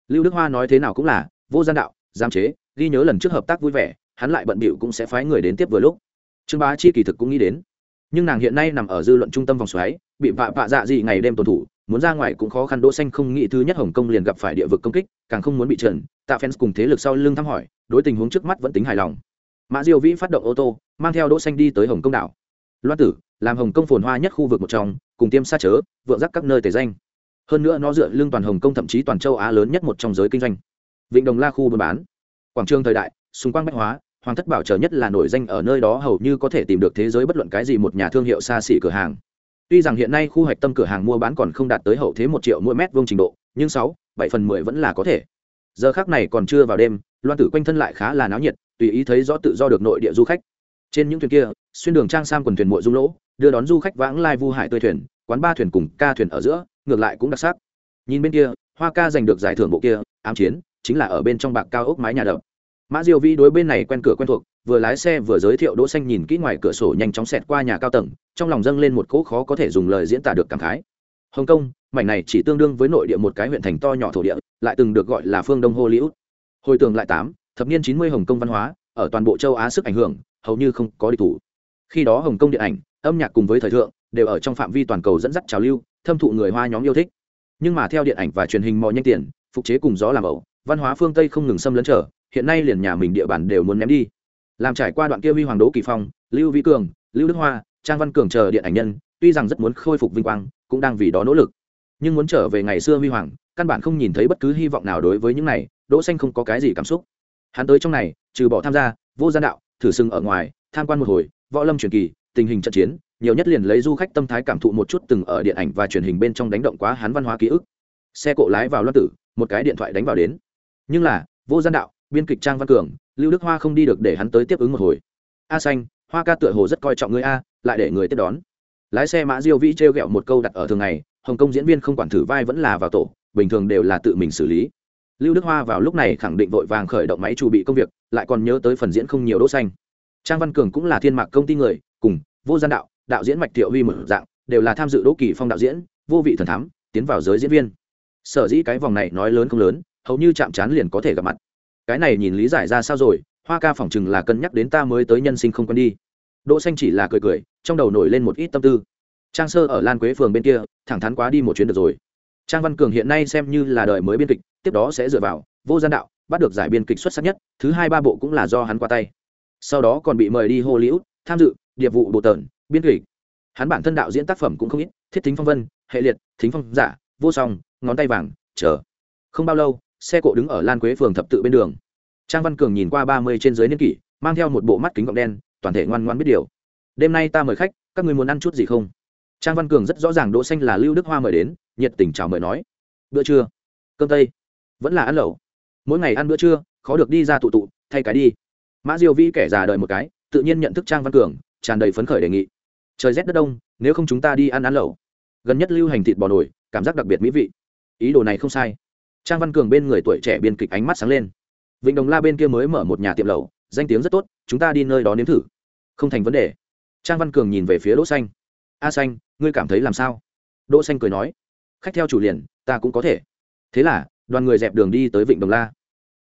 lưu đức hoa nói thế nào cũng là, vô gian đạo giam chế, ghi nhớ lần trước hợp tác vui vẻ, hắn lại bận bịu cũng sẽ phái người đến tiếp vừa lúc. Trương bá chi kỳ thực cũng nghĩ đến. Nhưng nàng hiện nay nằm ở dư luận trung tâm vòng xoáy, bị vạ vạ dạ gì ngày đêm tuần thủ, muốn ra ngoài cũng khó khăn, đỗ xanh không nghĩ thứ nhất hồng kông liền gặp phải địa vực công kích, càng không muốn bị trần. Tạ fans cùng thế lực sau lưng thăm hỏi, đối tình huống trước mắt vẫn tính hài lòng. Mã diêu vĩ phát động ô tô, mang theo đỗ xanh đi tới hồng kông đảo. Loan tử, làm hồng kông phồn hoa nhất khu vực một trong, cùng tiêm xa chớ, vượng giác các nơi tề danh hơn nữa nó dựa lưng toàn hồng kông thậm chí toàn châu á lớn nhất một trong giới kinh doanh. Vịnh đồng la khu buôn bán. Quảng trường thời đại, xung quanh bách hóa, hoàng thất bảo trợ nhất là nổi danh ở nơi đó hầu như có thể tìm được thế giới bất luận cái gì một nhà thương hiệu xa xỉ cửa hàng. Tuy rằng hiện nay khu hoạch tâm cửa hàng mua bán còn không đạt tới hậu thế một triệu mỗi mét vuông trình độ, nhưng sáu, bảy phần mười vẫn là có thể. Giờ khác này còn chưa vào đêm, loan tử quanh thân lại khá là náo nhiệt, tùy ý thấy rõ tự do được nội địa du khách. Trên những thuyền kia, xuyên đường trang sam quần thuyền mội dung lỗ, đưa đón du khách vãng lai vu hải tươi thuyền, quán ba thuyền cùng ca thuyền ở giữa ngược lại cũng đặc sắc. Nhìn bên kia, hoa ca giành được giải thưởng bộ kia, ám chiến, chính là ở bên trong bạc cao ốc mái nhà đập. Mã diêu vĩ đối bên này quen cửa quen thuộc, vừa lái xe vừa giới thiệu đỗ xanh nhìn kỹ ngoài cửa sổ nhanh chóng xẹt qua nhà cao tầng, trong lòng dâng lên một cỗ khó có thể dùng lời diễn tả được cảm khái. Hồng kông, mảnh này chỉ tương đương với nội địa một cái huyện thành to nhỏ thổ địa, lại từng được gọi là phương đông hollywood. Hồi tưởng lại tám, thập niên chín mươi hồng kông văn hóa, ở toàn bộ châu á sức ảnh hưởng, hầu như không có địch thủ. Khi đó hồng kông điện ảnh, âm nhạc cùng với thời thượng, đều ở trong phạm vi toàn cầu dẫn dắt trào lưu thâm thụ người hoa nhóm yêu thích. Nhưng mà theo điện ảnh và truyền hình mò nhanh tiền, phục chế cùng gió làm ẩu, văn hóa phương tây không ngừng xâm lấn trở, hiện nay liền nhà mình địa bàn đều muốn ném đi. Làm trải qua đoạn kia huy hoàng đỗ kỳ phong, lưu vĩ cường, lưu đức hoa, trang văn cường chờ điện ảnh nhân, tuy rằng rất muốn khôi phục vinh quang, cũng đang vì đó nỗ lực. Nhưng muốn trở về ngày xưa huy hoàng, căn bản không nhìn thấy bất cứ hy vọng nào đối với những này, đỗ xanh không có cái gì cảm xúc. Hắn tới trong này, trừ bỏ tham gia, vô gian đạo, thử sưng ở ngoài, tham quan một hồi, võ lâm truyền kỳ, tình hình trận chiến nhiều nhất liền lấy du khách tâm thái cảm thụ một chút từng ở điện ảnh và truyền hình bên trong đánh động quá hắn văn hóa ký ức. Xe cộ lái vào loan tử, một cái điện thoại đánh vào đến. Nhưng là, vô gian đạo, biên kịch trang văn cường, lưu đức hoa không đi được để hắn tới tiếp ứng một hồi. A xanh, hoa ca tựa hồ rất coi trọng người a, lại để người tiếp đón. Lái xe mã diêu vĩ t r g ẹ o một câu đặt ở thường ngày, hồng kông diễn viên không quản thử vai vẫn là vào tổ, bình thường đều là tự mình xử lý. Lưu đức hoa vào lúc này khẳng định vội vàng khởi động máy chuẩn bị công việc, lại còn nhớ tới phần diễn không nhiều đỗ xanh. Trang văn cường cũng là thiên mạc công ty người, cùng, vô gian đạo đạo diễn mạch thiệu huy mở dạng, đều là tham dự đỗ kỳ phong đạo diễn, vô vị thần thám, tiến vào giới diễn viên. Sở dĩ cái vòng này nói lớn không lớn, hầu như chạm trán liền có thể gặp mặt. Cái này nhìn lý giải ra sao rồi, hoa ca phỏng chừng là cân nhắc đến ta mới tới nhân sinh không quen đi. Đỗ xanh chỉ là cười cười, trong đầu nổi lên một ít tâm tư. Trang sơ ở lan quế phường bên kia, thẳng thắn quá đi một chuyến được rồi. Trang văn cường hiện nay xem như là đời mới biên kịch, tiếp đó sẽ dựa vào vô gian đạo, bắt được giải biên kịch xuất sắc nhất, thứ hai ba bộ cũng là do hắn qua tay. Sau đó còn bị mời đi hollywood, tham dự điệp vụ bộ tần biên kịch. Hắn bản thân đạo diễn tác phẩm cũng không ít, thiết thính phong vân, hệ liệt, thính phong giả, vô song, ngón tay vàng, chờ. Không bao lâu, xe cộ đứng ở lan quế phường thập tự bên đường. Trang văn cường nhìn qua ba mươi trên dưới niên kỷ, mang theo một bộ mắt kính gọng đen, toàn thể ngoan ngoan biết điều. Đêm nay ta mời khách, các người muốn ăn chút gì không? Trang văn cường rất rõ ràng đỗ xanh là lưu đức hoa mời đến, nhiệt tình chào mời nói, bữa trưa, cơm tây, vẫn là ăn lẩu. Mỗi ngày ăn bữa trưa, khó được đi ra tụ tụ, thay cái đi. Mã diêu vĩ kẻ già đợi một cái, tự nhiên nhận thức trang văn cường, tràn đầy phấn khởi đề nghị trời rét đất đông, nếu không chúng ta đi ăn ăn lẩu. Gần nhất lưu hành thịt bò nổi, cảm giác đặc biệt mỹ vị. Ý đồ này không sai. Trang văn cường bên người tuổi trẻ biên kịch ánh mắt sáng lên. Vịnh đồng la bên kia mới mở một nhà tiệm lẩu, danh tiếng rất tốt, chúng ta đi nơi đó nếm thử. Không thành vấn đề. Trang văn cường nhìn về phía đỗ xanh. A xanh, ngươi cảm thấy làm sao? Đỗ xanh cười nói. Khách theo chủ liền, ta cũng có thể. Thế là, đoàn người dẹp đường đi tới vịnh đồng la.